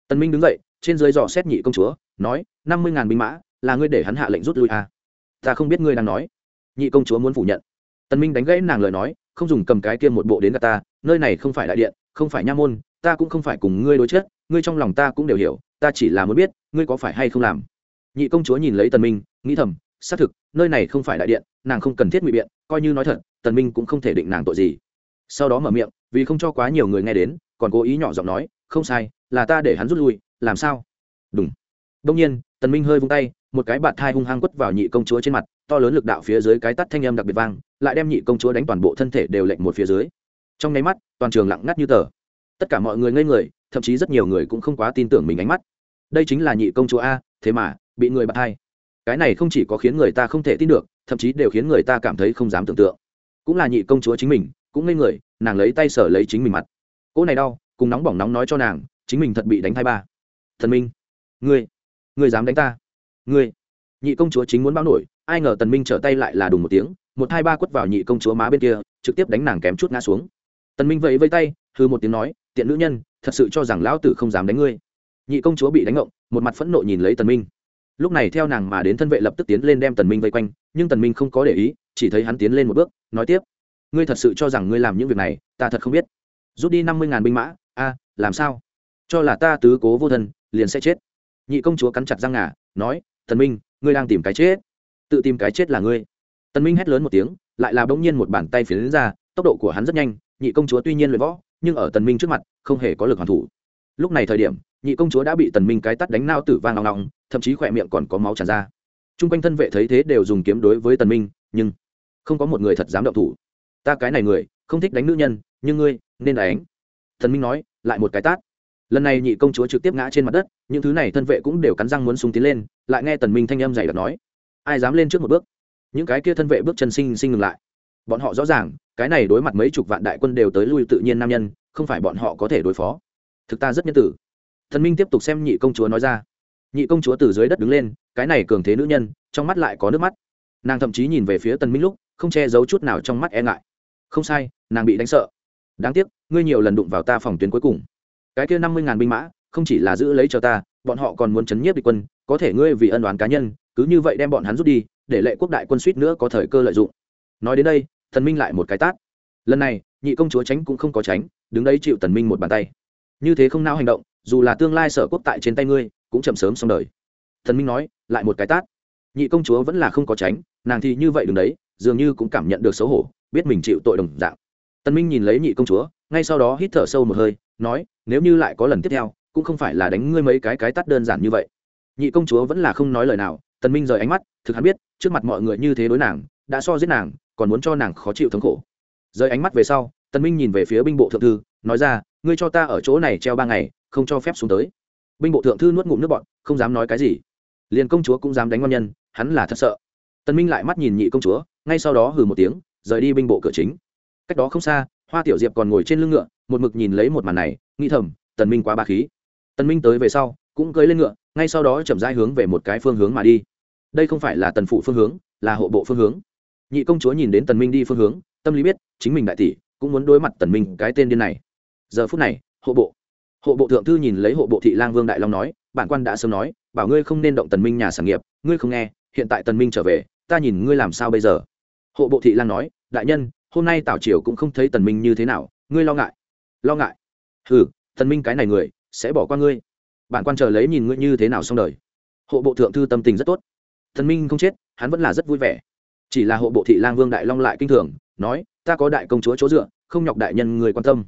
Tần minh đứng dậy, trên dưới dò xét nhị công chúa, nói, năm mươi ngàn binh mã, là ngươi để hắn hạ lệnh rút lui à. ta không biết ngươi đang nói. Nhị công chúa muốn phủ nhận. Tần minh đánh gãy nàng lời nói, không dùng cầm cái kia một bộ đến gặp ta, nơi này không phải đại điện, không phải nha môn, ta cũng không phải cùng ngươi đối chất, ngươi trong lòng ta cũng đều hiểu, ta chỉ là muốn biết, ngươi có phải hay không làm? Nhị công chúa nhìn lấy tần minh, nghĩ thầm xác thực, nơi này không phải đại điện, nàng không cần thiết ngụy biện, coi như nói thật, tần minh cũng không thể định nàng tội gì. Sau đó mở miệng, vì không cho quá nhiều người nghe đến, còn cố ý nhỏ giọng nói, không sai, là ta để hắn rút lui, làm sao? Đúng đông nhiên, tần minh hơi vung tay, một cái bạt thai hung hăng quất vào nhị công chúa trên mặt, to lớn lực đạo phía dưới cái tắt thanh âm đặc biệt vang, lại đem nhị công chúa đánh toàn bộ thân thể đều lệnh một phía dưới. Trong nháy mắt, toàn trường lặng ngắt như tờ. Tất cả mọi người ngây người, thậm chí rất nhiều người cũng không quá tin tưởng mình ánh mắt. Đây chính là nhị công chúa a, thế mà, bị người bạt thai cái này không chỉ có khiến người ta không thể tin được, thậm chí đều khiến người ta cảm thấy không dám tưởng tượng. Cũng là nhị công chúa chính mình, cũng ngây người, nàng lấy tay sở lấy chính mình mặt. Cỗ này đau, cùng nóng bỏng nóng nói cho nàng, chính mình thật bị đánh thai ba. Thần minh, ngươi ngươi dám đánh ta? Ngươi, nhị công chúa chính muốn báo nổi, ai ngờ tần minh trở tay lại là đùng một tiếng, một hai ba quất vào nhị công chúa má bên kia, trực tiếp đánh nàng kém chút ngã xuống. Tần minh vẫy vẫy tay hư một tiếng nói, tiện nữ nhân, thật sự cho rằng lão tử không dám đánh ngươi. Nhị công chúa bị đánh ngộng, một mặt phẫn nộ nhìn lấy tần minh lúc này theo nàng mà đến thân vệ lập tức tiến lên đem tần minh vây quanh, nhưng tần minh không có để ý, chỉ thấy hắn tiến lên một bước, nói tiếp. Ngươi thật sự cho rằng ngươi làm những việc này, ta thật không biết. Rút đi năm mươi ngàn binh mã, a, làm sao? Cho là ta tứ cố vô thân, liền sẽ chết. Nhị công chúa cắn chặt răng ngà, nói, tần minh, ngươi đang tìm cái chết. Tự tìm cái chết là ngươi. Tần minh hét lớn một tiếng, lại là bỗng nhiên một bàn tay phiến ra, tốc độ của hắn rất nhanh, nhị công chúa tuy nhiên luyện võ, nhưng ở tần minh trước mặt, không hề có lực hoàn thủ. Lúc này thời điểm nhị công chúa đã bị tần minh cái tắt đánh nao tử vang ngọng ngọng, thậm chí khỏe miệng còn có máu tràn ra. Trung quanh thân vệ thấy thế đều dùng kiếm đối với tần minh nhưng không có một người thật dám động thủ. Ta cái này người không thích đánh nữ nhân nhưng ngươi nên đánh tần minh nói lại một cái tát. Lần này nhị công chúa trực tiếp ngã trên mặt đất những thứ này thân vệ cũng đều cắn răng muốn súng tiến lên lại nghe tần minh thanh âm dày đặc nói ai dám lên trước một bước? Những cái kia thân vệ bước chân sinh sinh ngừng lại. Bọn họ rõ ràng cái này đối mặt mấy chục vạn đại quân đều tới lui tự nhiên nam nhân không phải bọn họ có thể đối phó. Thực ta rất nhân tử thần minh tiếp tục xem nhị công chúa nói ra. Nhị công chúa từ dưới đất đứng lên, cái này cường thế nữ nhân, trong mắt lại có nước mắt. Nàng thậm chí nhìn về phía tần minh lúc, không che giấu chút nào trong mắt e ngại. Không sai, nàng bị đánh sợ. Đáng tiếc, ngươi nhiều lần đụng vào ta phòng tuyến cuối cùng. Cái kia năm mươi ngàn binh mã, không chỉ là giữ lấy cho ta, bọn họ còn muốn chấn nhiếp địch quân, có thể ngươi vì ân đoán cá nhân, cứ như vậy đem bọn hắn rút đi, để lệ quốc đại quân suýt nữa có thời cơ lợi dụng. Nói đến đây, thần minh lại một cái tát. Lần này, nhị công chúa tránh cũng không có tránh, đứng đấy chịu tần minh một bàn tay. Như thế không nao hành động dù là tương lai sở quốc tại trên tay ngươi, cũng chậm sớm xong đời. Thần minh nói, lại một cái tát. Nhị công chúa vẫn là không có tránh, nàng thì như vậy đứng đấy, dường như cũng cảm nhận được xấu hổ, biết mình chịu tội đồng dạng. Tần minh nhìn lấy nhị công chúa, ngay sau đó hít thở sâu một hơi, nói, nếu như lại có lần tiếp theo, cũng không phải là đánh ngươi mấy cái cái tát đơn giản như vậy. Nhị công chúa vẫn là không nói lời nào, tần minh rời ánh mắt, thực hắn biết, trước mặt mọi người như thế đối nàng, đã so giết nàng, còn muốn cho nàng khó chịu thống khổ. Rời ánh mắt về sau, tần minh nhìn về phía binh bộ thượng thư, nói ra, ngươi cho ta ở chỗ này treo ba ngày không cho phép xuống tới. Binh bộ thượng thư nuốt ngụm nước bọt, không dám nói cái gì. Liền công chúa cũng dám đánh ngon nhân, hắn là thật sợ. Tần minh lại mắt nhìn nhị công chúa, ngay sau đó hừ một tiếng, rời đi binh bộ cửa chính. Cách đó không xa, hoa tiểu diệp còn ngồi trên lưng ngựa, một mực nhìn lấy một màn này, nghĩ thầm, tần minh quá ba khí. Tần minh tới về sau, cũng cưỡi lên ngựa, ngay sau đó chậm rãi hướng về một cái phương hướng mà đi. Đây không phải là tần phụ phương hướng, là hộ bộ phương hướng. Nhị công chúa nhìn đến tần minh đi phương hướng, tâm lý biết, chính mình đại tỷ cũng muốn đối mặt tần minh cái tên điên này. Giờ phút này, hộ bộ hộ bộ thượng thư nhìn lấy hộ bộ thị lang vương đại long nói, bản quan đã sớm nói, bảo ngươi không nên động tần minh nhà sản nghiệp, ngươi không nghe, hiện tại tần minh trở về, ta nhìn ngươi làm sao bây giờ. Hộ bộ thị lang nói, đại nhân, hôm nay tảo triều cũng không thấy tần minh như thế nào, ngươi lo ngại lo ngại. Hừ, tần minh cái này người, sẽ bỏ qua ngươi. Bản quan chờ lấy nhìn ngươi như thế nào xong đời. Hộ bộ thượng thư tâm tình rất tốt. Tần minh không chết, hắn vẫn là rất vui vẻ. Chỉ là hộ bộ thị lang vương đại long lại kinh thường, nói, ta có đại công chúa chỗ dựa, không nhọc đại nhân người quan tâm.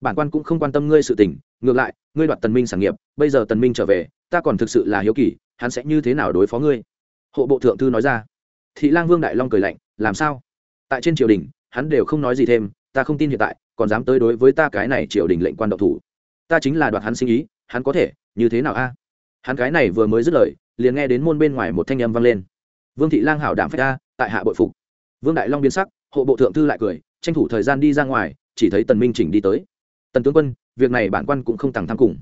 Bản quan cũng không quan tâm ngươi sự tình ngược lại, ngươi đoạt tần minh sản nghiệp, bây giờ tần minh trở về, ta còn thực sự là hiếu kỳ, hắn sẽ như thế nào đối phó ngươi? Hộ bộ thượng thư nói ra. Thị lang vương đại long cười lạnh, làm sao? Tại trên triều đình, hắn đều không nói gì thêm, ta không tin hiện tại, còn dám tới đối với ta cái này triều đình lệnh quan độc thủ. Ta chính là đoạt hắn sinh ý, hắn có thể, như thế nào a? Hắn cái này vừa mới dứt lời, liền nghe đến môn bên ngoài một thanh âm vang lên. Vương thị lang hảo đảm phách ta tại hạ bội phục. Vương đại long biến sắc, hộ bộ thượng thư lại cười, tranh thủ thời gian đi ra ngoài, chỉ thấy tần minh chỉnh đi tới. Tần tướng quân việc này bản quan cũng không tàng tham cùng.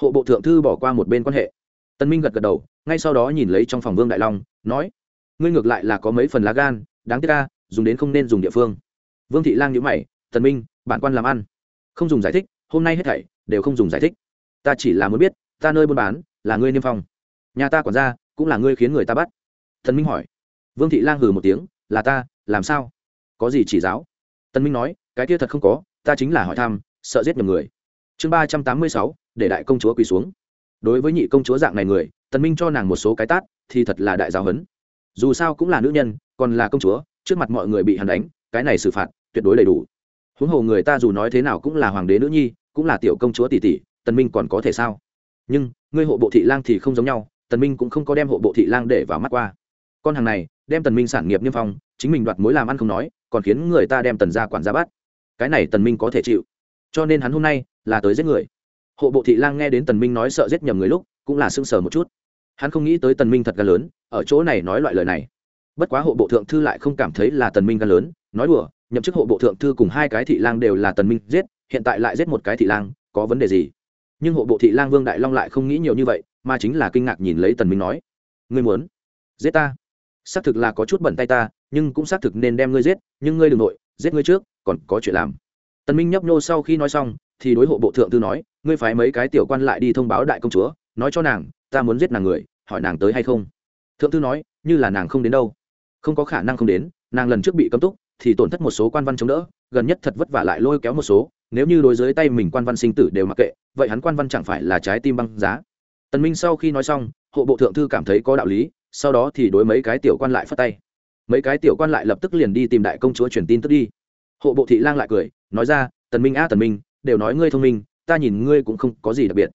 Hộ bộ thượng thư bỏ qua một bên quan hệ. Tân minh gật gật đầu, ngay sau đó nhìn lấy trong phòng vương đại long, nói, ngươi ngược lại là có mấy phần lá gan, đáng tiếc ca dùng đến không nên dùng địa phương. Vương thị lang nhữ mày tần minh, bản quan làm ăn. Không dùng giải thích, hôm nay hết thảy đều không dùng giải thích. Ta chỉ là muốn biết, ta nơi buôn bán là ngươi niêm phong. Nhà ta quản gia cũng là ngươi khiến người ta bắt. Tần minh hỏi. Vương thị lang hừ một tiếng, là ta, làm sao? Có gì chỉ giáo? Tần minh nói, cái kia thật không có, ta chính là hỏi thăm, sợ giết nhầm người chương ba trăm tám mươi sáu, để đại công chúa quỳ xuống. Đối với nhị công chúa dạng này người, tần minh cho nàng một số cái tát, thì thật là đại giáo huấn. Dù sao cũng là nữ nhân, còn là công chúa, trước mặt mọi người bị hắn đánh, cái này xử phạt tuyệt đối đầy đủ. Huống hồ người ta dù nói thế nào cũng là hoàng đế nữ nhi, cũng là tiểu công chúa tỷ tỷ, tần minh còn có thể sao? Nhưng, ngươi hộ bộ thị lang thì không giống nhau, tần minh cũng không có đem hộ bộ thị lang để vào mắt qua. Con hàng này, đem tần minh sản nghiệp niêm phong, chính mình đoạt mối làm ăn không nói, còn khiến người ta đem tần gia quản gia bắt. Cái này tần minh có thể chịu cho nên hắn hôm nay là tới giết người. Hộ bộ thị lang nghe đến tần minh nói sợ giết nhầm người lúc, cũng là sưng sờ một chút. Hắn không nghĩ tới tần minh thật gan lớn, ở chỗ này nói loại lời này. Bất quá hộ bộ thượng thư lại không cảm thấy là tần minh gan lớn, nói đùa, nhậm chức hộ bộ thượng thư cùng hai cái thị lang đều là tần minh giết, hiện tại lại giết một cái thị lang, có vấn đề gì? Nhưng hộ bộ thị lang vương đại long lại không nghĩ nhiều như vậy, mà chính là kinh ngạc nhìn lấy tần minh nói, ngươi muốn giết ta? Xác thực là có chút bẩn tay ta, nhưng cũng xác thực nên đem ngươi giết, nhưng ngươi đừng nội, giết ngươi trước, còn có chuyện làm tần minh nhấp nhô sau khi nói xong, thì đối hộ bộ thượng thư nói, ngươi phái mấy cái tiểu quan lại đi thông báo đại công chúa, nói cho nàng, ta muốn giết nàng người, hỏi nàng tới hay không? Thượng thư nói, như là nàng không đến đâu. Không có khả năng không đến, nàng lần trước bị cấm túc, thì tổn thất một số quan văn chống đỡ, gần nhất thật vất vả lại lôi kéo một số, nếu như đối dưới tay mình quan văn sinh tử đều mặc kệ, vậy hắn quan văn chẳng phải là trái tim băng giá? Tần minh sau khi nói xong, hộ bộ thượng thư cảm thấy có đạo lý, sau đó thì đối mấy cái tiểu quan lại phất tay. Mấy cái tiểu quan lại lập tức liền đi tìm đại công chúa truyền tin tức đi hộ bộ thị lang lại cười, nói ra, tần minh a, tần minh, đều nói ngươi thông minh, ta nhìn ngươi cũng không có gì đặc biệt.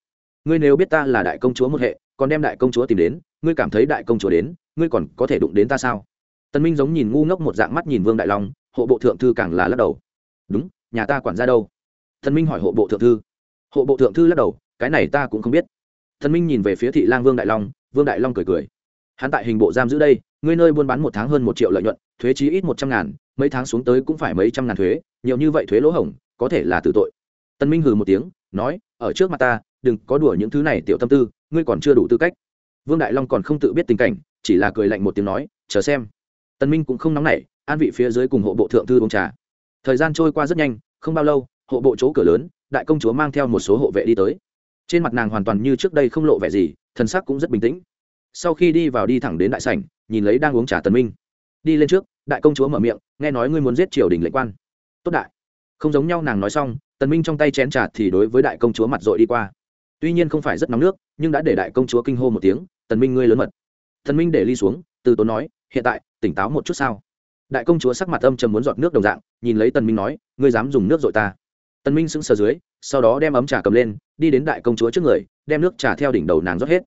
Ngươi nếu biết ta là đại công chúa một hệ, còn đem đại công chúa tìm đến, ngươi cảm thấy đại công chúa đến, ngươi còn có thể đụng đến ta sao? Tần minh giống nhìn ngu ngốc một dạng mắt nhìn vương đại long, hộ bộ thượng thư càng là lắc đầu. Đúng, nhà ta quản gia đâu? Tần minh hỏi hộ bộ thượng thư. Hộ bộ thượng thư lắc đầu, cái này ta cũng không biết. Tần minh nhìn về phía thị lang vương đại long, vương đại long cười cười. Hắn tại hình bộ giam giữ đây, ngươi nơi buôn bán một tháng hơn một triệu lợi nhuận, thuế chí ít một trăm ngàn mấy tháng xuống tới cũng phải mấy trăm ngàn thuế, nhiều như vậy thuế lỗ hổng, có thể là tử tội. Tân minh hừ một tiếng, nói, ở trước mặt ta, đừng có đùa những thứ này, tiểu tâm tư, ngươi còn chưa đủ tư cách. Vương đại long còn không tự biết tình cảnh, chỉ là cười lạnh một tiếng nói, chờ xem. Tân minh cũng không nóng nảy, an vị phía dưới cùng hộ bộ thượng thư uống trà. Thời gian trôi qua rất nhanh, không bao lâu, hộ bộ chỗ cửa lớn, đại công chúa mang theo một số hộ vệ đi tới. Trên mặt nàng hoàn toàn như trước đây không lộ vẻ gì thần sắc cũng rất bình tĩnh. Sau khi đi vào đi thẳng đến đại sảnh, nhìn lấy đang uống trà tần minh. Đi lên trước đại công chúa mở miệng, nghe nói ngươi muốn giết triều đình lệnh quan. Tốt đại. Không giống nhau, nàng nói xong, tần minh trong tay chén trà thì đối với đại công chúa mặt dội đi qua. Tuy nhiên không phải rất nóng nước, nhưng đã để đại công chúa kinh hô một tiếng, tần minh ngươi lớn mật. Tần minh để ly xuống, từ tốn nói, hiện tại, tỉnh táo một chút sao? Đại công chúa sắc mặt âm trầm muốn giọt nước đồng dạng, nhìn lấy tần minh nói, ngươi dám dùng nước dội ta? Tần minh sững sờ dưới, sau đó đem ấm trà cầm lên, đi đến đại công chúa trước người, đem nước trà theo đỉnh đầu nàng rót hết.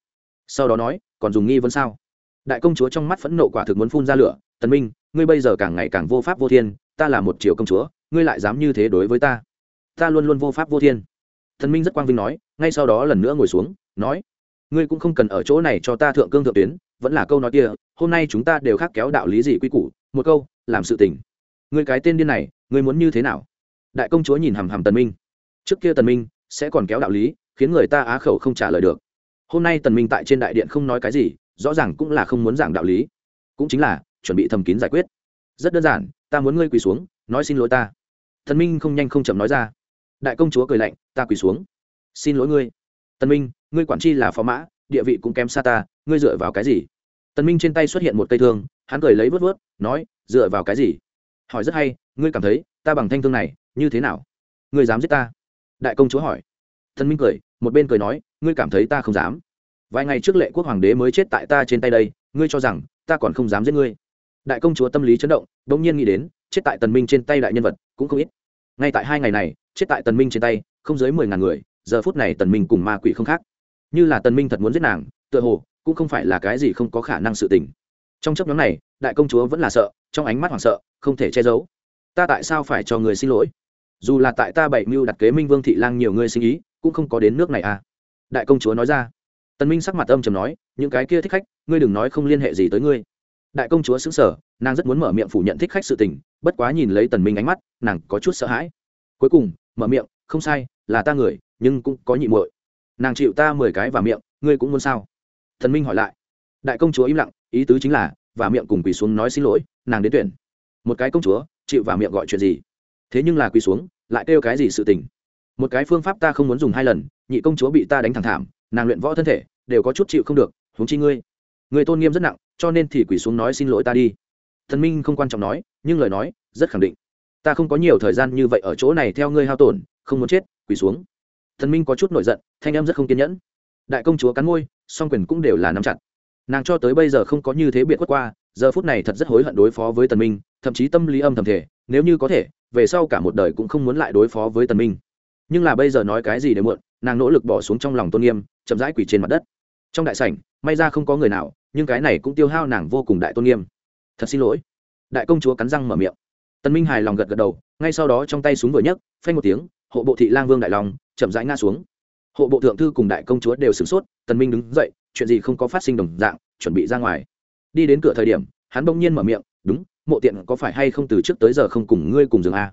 Sau đó nói, còn dùng nghi vấn sao? Đại công chúa trong mắt phẫn nộ quả thực muốn phun ra lửa, tần minh ngươi bây giờ càng ngày càng vô pháp vô thiên, ta là một triều công chúa, ngươi lại dám như thế đối với ta. Ta luôn luôn vô pháp vô thiên. Thần minh rất quang vinh nói, ngay sau đó lần nữa ngồi xuống, nói, ngươi cũng không cần ở chỗ này cho ta thượng cương thượng tuyến, vẫn là câu nói kia, hôm nay chúng ta đều khác kéo đạo lý gì quy củ, một câu, làm sự tình. Ngươi cái tên điên này, ngươi muốn như thế nào? Đại công chúa nhìn hằm hằm tần minh. Trước kia tần minh sẽ còn kéo đạo lý, khiến người ta á khẩu không trả lời được. Hôm nay tần minh tại trên đại điện không nói cái gì, rõ ràng cũng là không muốn giảng đạo lý. Cũng chính là chuẩn bị thầm kín giải quyết. Rất đơn giản, ta muốn ngươi quỳ xuống, nói xin lỗi ta. Thần minh không nhanh không chậm nói ra. Đại công chúa cười lạnh, ta quỳ xuống. Xin lỗi ngươi. Tân minh, ngươi quản chi là phó mã, địa vị cũng kém xa ta, ngươi dựa vào cái gì? Tân minh trên tay xuất hiện một cây thương, hắn cười lấy vớt vớt, nói, dựa vào cái gì? Hỏi rất hay, ngươi cảm thấy, ta bằng thanh thương này, như thế nào? Ngươi dám giết ta? Đại công chúa hỏi. Tân minh cười, một bên cười nói, ngươi cảm thấy ta không dám. Vài ngày trước lệ quốc hoàng đế mới chết tại ta trên tay đây, ngươi cho rằng, ta còn không dám giết ngươi đại công chúa tâm lý chấn động đ ỗ n g nhiên nghĩ đến, chết tại tần minh trên tay đại nhân vật, cũng không ít. Ngay tại hai ngày này, chết tại tần minh trên tay, không dưới mười ngàn người, giờ phút này tần minh cùng ma quỷ không khác. Như là tần minh thật muốn giết nàng, tựa hồ, cũng không phải là cái gì không có khả năng sự tình. Trong chấp nhóm này, đại công chúa vẫn là sợ, trong ánh mắt hoảng sợ, không thể che giấu. Ta tại sao phải cho người xin lỗi? Dù là tại ta bảy mưu đặt kế minh vương thị lang nhiều người sinh ý, cũng không có đến nước này à? Đại công chúa nói ra. Tần minh sắc mặt âm trầm nói, những cái kia thích khách, ngươi đừng nói không liên hệ gì tới ngươi đại công chúa xứng sở, nàng rất muốn mở miệng phủ nhận thích khách sự tình, bất quá nhìn lấy tần minh ánh mắt, nàng có chút sợ hãi. Cuối cùng, mở miệng, không sai, là ta người, nhưng cũng có nhị muội. Nàng chịu ta mười cái và miệng, ngươi cũng muốn sao? Thần minh hỏi lại. Đại công chúa im lặng, ý tứ chính là, và miệng cùng quỳ xuống nói xin lỗi, nàng đến tuyển. Một cái công chúa, chịu và miệng gọi chuyện gì? Thế nhưng là quỳ xuống, lại kêu cái gì sự tình? Một cái phương pháp ta không muốn dùng hai lần, nhị công chúa bị ta đánh thẳng thảm, nàng luyện võ thân thể, đều có chút chịu không được, huống chi ngươi người tôn nghiêm rất nặng, cho nên thì quỳ xuống nói xin lỗi ta đi. Thần minh không quan trọng nói, nhưng lời nói rất khẳng định. Ta không có nhiều thời gian như vậy ở chỗ này theo ngươi hao tổn, không muốn chết, quỳ xuống. Thần minh có chút nổi giận, thanh em rất không kiên nhẫn. Đại công chúa cắn môi, song quyền cũng đều là nắm chặt. Nàng cho tới bây giờ không có như thế biệt quất qua, giờ phút này thật rất hối hận đối phó với tần minh, thậm chí tâm lý âm thầm thể nếu như có thể, về sau cả một đời cũng không muốn lại đối phó với tần minh. Nhưng là bây giờ nói cái gì để muộn, nàng nỗ lực bỏ xuống trong lòng tôn nghiêm, chậm rãi quỳ trên mặt đất. Trong đại sảnh may ra không có người nào, nhưng cái này cũng tiêu hao nàng vô cùng đại tôn nghiêm. Thật xin lỗi. Đại công chúa cắn răng mở miệng. Tần minh hài lòng gật gật đầu, ngay sau đó trong tay súng vừa nhấc, phanh một tiếng, hộ bộ thị lang vương đại long chậm rãi ngã xuống. Hộ bộ thượng thư cùng đại công chúa đều sửng sốt, tần minh đứng dậy, chuyện gì không có phát sinh đồng dạng, chuẩn bị ra ngoài. Đi đến cửa thời điểm, hắn bỗng nhiên mở miệng, đúng, mộ tiện có phải hay không từ trước tới giờ không cùng ngươi cùng giường a?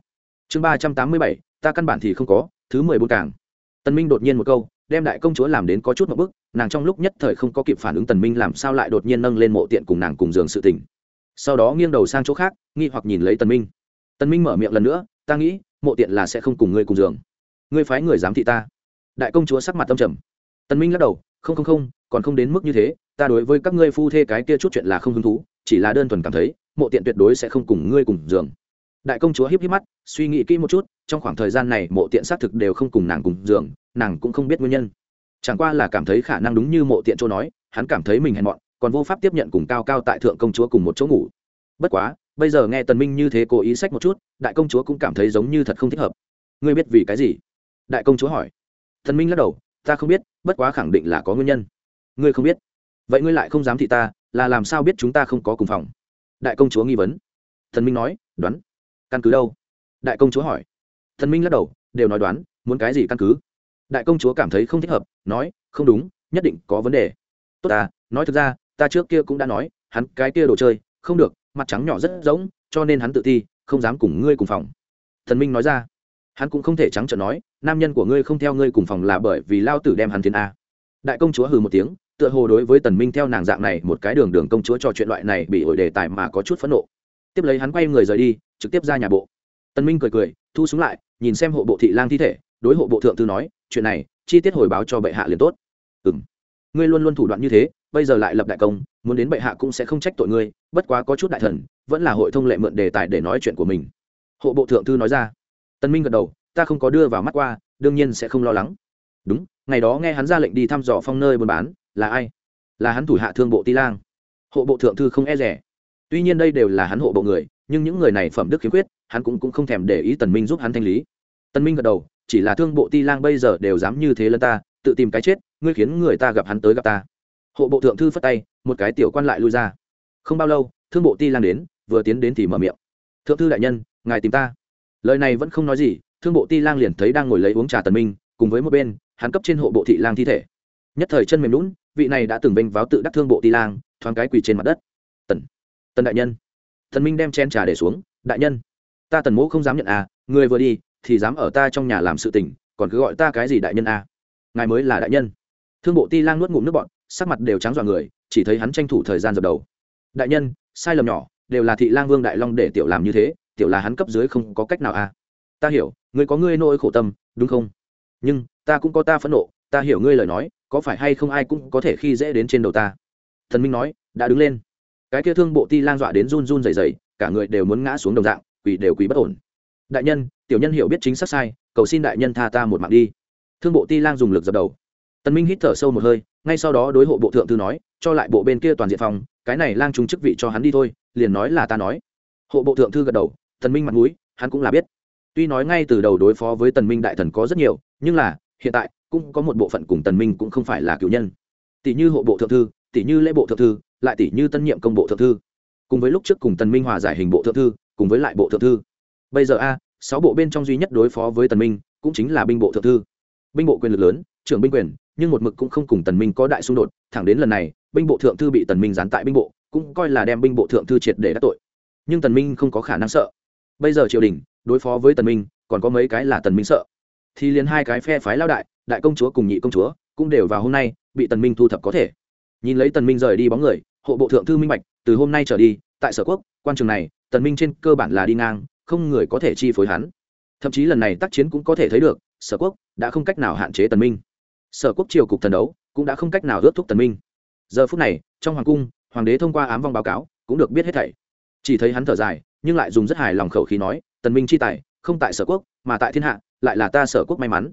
Chương ba trăm tám mươi bảy, ta căn bản thì không có, thứ mười bốn cảng tần minh đột nhiên một câu đem đại công chúa làm đến có chút một bức, nàng trong lúc nhất thời không có kịp phản ứng tần minh làm sao lại đột nhiên nâng lên mộ tiện cùng nàng cùng giường sự tình. Sau đó nghiêng đầu sang chỗ khác, nghi hoặc nhìn lấy tần minh. Tần minh mở miệng lần nữa, ta nghĩ, mộ tiện là sẽ không cùng ngươi cùng giường. Ngươi phái người giám thị ta. Đại công chúa sắc mặt tâm trầm. Tần minh lắc đầu, không không không, còn không đến mức như thế, ta đối với các ngươi phu thê cái kia chút chuyện là không hứng thú, chỉ là đơn thuần cảm thấy, mộ tiện tuyệt đối sẽ không cùng ngươi cùng giường. Đại công chúa hiếp hiếp mắt, suy nghĩ kỹ một chút trong khoảng thời gian này mộ tiện xác thực đều không cùng nàng cùng giường, nàng cũng không biết nguyên nhân. Chẳng qua là cảm thấy khả năng đúng như mộ tiện chỗ nói, hắn cảm thấy mình hèn mọn, còn vô pháp tiếp nhận cùng cao cao tại thượng công chúa cùng một chỗ ngủ. Bất quá, bây giờ nghe tần minh như thế cố ý sách một chút, đại công chúa cũng cảm thấy giống như thật không thích hợp. Ngươi biết vì cái gì? Đại công chúa hỏi. Tần minh lắc đầu, ta không biết, bất quá khẳng định là có nguyên nhân. Ngươi không biết. Vậy ngươi lại không dám thị ta, là làm sao biết chúng ta không có cùng phòng? Đại công chúa nghi vấn. Thần minh nói, đoán. Căn cứ đâu? Đại công chúa hỏi thần minh lắc đầu, đều nói đoán, muốn cái gì căn cứ? Đại công chúa cảm thấy không thích hợp, nói, không đúng, nhất định có vấn đề. Tốt ta, nói thực ra, ta trước kia cũng đã nói, hắn cái kia đồ chơi, không được, mặt trắng nhỏ rất giống cho nên hắn tự ti, không dám cùng ngươi cùng phòng. Thần minh nói ra. Hắn cũng không thể trắng trợn nói, nam nhân của ngươi không theo ngươi cùng phòng là bởi vì lao tử đem hắn thiên a. Đại công chúa hừ một tiếng, tựa hồ đối với tần minh theo nàng dạng này, một cái đường đường công chúa cho chuyện loại này bị ổi đề tài mà có chút phẫn nộ. Tiếp lấy hắn quay người rời đi, trực tiếp ra nhà bộ. Tần minh cười cười thu súng lại, nhìn xem hộ bộ thị lang thi thể, đối hộ bộ thượng thư nói, chuyện này, chi tiết hồi báo cho bệ hạ liền tốt. Ừm. Ngươi luôn luôn thủ đoạn như thế, bây giờ lại lập đại công, muốn đến bệ hạ cũng sẽ không trách tội ngươi, bất quá có chút đại thần, vẫn là hội thông lệ mượn đề tài để nói chuyện của mình. Hộ bộ thượng thư nói ra. Tân minh gật đầu, ta không có đưa vào mắt qua, đương nhiên sẽ không lo lắng. Đúng, ngày đó nghe hắn ra lệnh đi thăm dò phong nơi buôn bán, là ai? Là hắn thủ hạ thương bộ ti lang. Hộ bộ thượng thư không e rẻ. Tuy nhiên đây đều là hắn hộ bộ người nhưng những người này phẩm đức khiếm khuyết hắn cũng, cũng không thèm để ý tần minh giúp hắn thanh lý. Tần minh gật đầu chỉ là thương bộ ti lang bây giờ đều dám như thế lân ta tự tìm cái chết ngươi khiến người ta gặp hắn tới gặp ta. Hộ bộ thượng thư phất tay một cái tiểu quan lại lui ra. Không bao lâu thương bộ ti lang đến vừa tiến đến thì mở miệng. Thượng thư đại nhân ngài tìm ta. Lời này vẫn không nói gì thương bộ ti lang liền thấy đang ngồi lấy uống trà tần minh cùng với một bên hắn cấp trên hộ bộ thị lang thi thể. Nhất thời chân mềm lún vị này đã từng vinh váo tự đắc thương bộ ti lang thoáng cái quỳ trên mặt đất. Tần tần đại nhân thần minh đem chen trà để xuống, đại nhân, ta tần mỗ không dám nhận à người vừa đi thì dám ở ta trong nhà làm sự tình, còn cứ gọi ta cái gì đại nhân à? Ngài mới là đại nhân. Thương bộ ti lang nuốt ngụm nước bọn sắc mặt đều trắng dọa người, chỉ thấy hắn tranh thủ thời gian dập đầu. Đại nhân, sai lầm nhỏ, đều là thị lang vương đại long để tiểu làm như thế, tiểu là hắn cấp dưới không có cách nào à. Ta hiểu, ngươi có ngươi nỗi khổ tâm, đúng không? Nhưng, ta cũng có ta phẫn nộ, ta hiểu ngươi lời nói, có phải hay không ai cũng có thể khi dễ đến trên đầu ta? Thần minh nói, đã đứng lên cái kia thương bộ ti lang dọa đến run run dày dày cả người đều muốn ngã xuống đồng dạng quỷ đều quỷ bất ổn. Đại nhân, tiểu nhân hiểu biết chính xác sai, cầu xin đại nhân tha ta một mạng đi. Thương bộ ti lang dùng lực dập đầu. Tần minh hít thở sâu một hơi, ngay sau đó đối hộ bộ thượng thư nói, cho lại bộ bên kia toàn diện phòng, cái này lang trùng chức vị cho hắn đi thôi, liền nói là ta nói. Hộ bộ thượng thư gật đầu, tần minh mặt mũi, hắn cũng là biết. Tuy nói ngay từ đầu đối phó với tần minh đại thần có rất nhiều, nhưng là, hiện tại, cũng có một bộ phận cùng tần minh cũng không phải là cựu nhân. Tỷ như hộ bộ thượng thư, tỷ như lễ bộ thượng thư lại tỷ như tân nhiệm công bộ thượng thư, cùng với lúc trước cùng tần minh hòa giải hình bộ thượng thư, cùng với lại bộ thượng thư. Bây giờ a, sáu bộ bên trong duy nhất đối phó với tần minh cũng chính là binh bộ thượng thư. Binh bộ quyền lực lớn, trưởng binh quyền, nhưng một mực cũng không cùng tần minh có đại xung đột, thẳng đến lần này, binh bộ thượng thư bị tần minh gián tại binh bộ, cũng coi là đem binh bộ thượng thư triệt để đắc tội. Nhưng tần minh không có khả năng sợ. Bây giờ triều đình đối phó với tần minh, còn có mấy cái là tần minh sợ. Thì liền hai cái phe phái lao đại đại công chúa cùng nhị công chúa, cũng đều vào hôm nay, bị tần minh thu thập có thể. Nhìn lấy tần minh rời đi bóng người hộ bộ thượng thư minh bạch, từ hôm nay trở đi, tại sở quốc, quan trường này, tần minh trên cơ bản là đi ngang, không người có thể chi phối hắn. Thậm chí lần này tác chiến cũng có thể thấy được, sở quốc đã không cách nào hạn chế tần minh. Sở quốc triều cục thần đấu cũng đã không cách nào ước thúc tần minh. Giờ phút này, trong hoàng cung, hoàng đế thông qua ám vong báo cáo cũng được biết hết thảy. Chỉ thấy hắn thở dài, nhưng lại dùng rất hài lòng khẩu khí nói, tần minh chi tài, không tại sở quốc, mà tại thiên hạ, lại là ta sở quốc may mắn.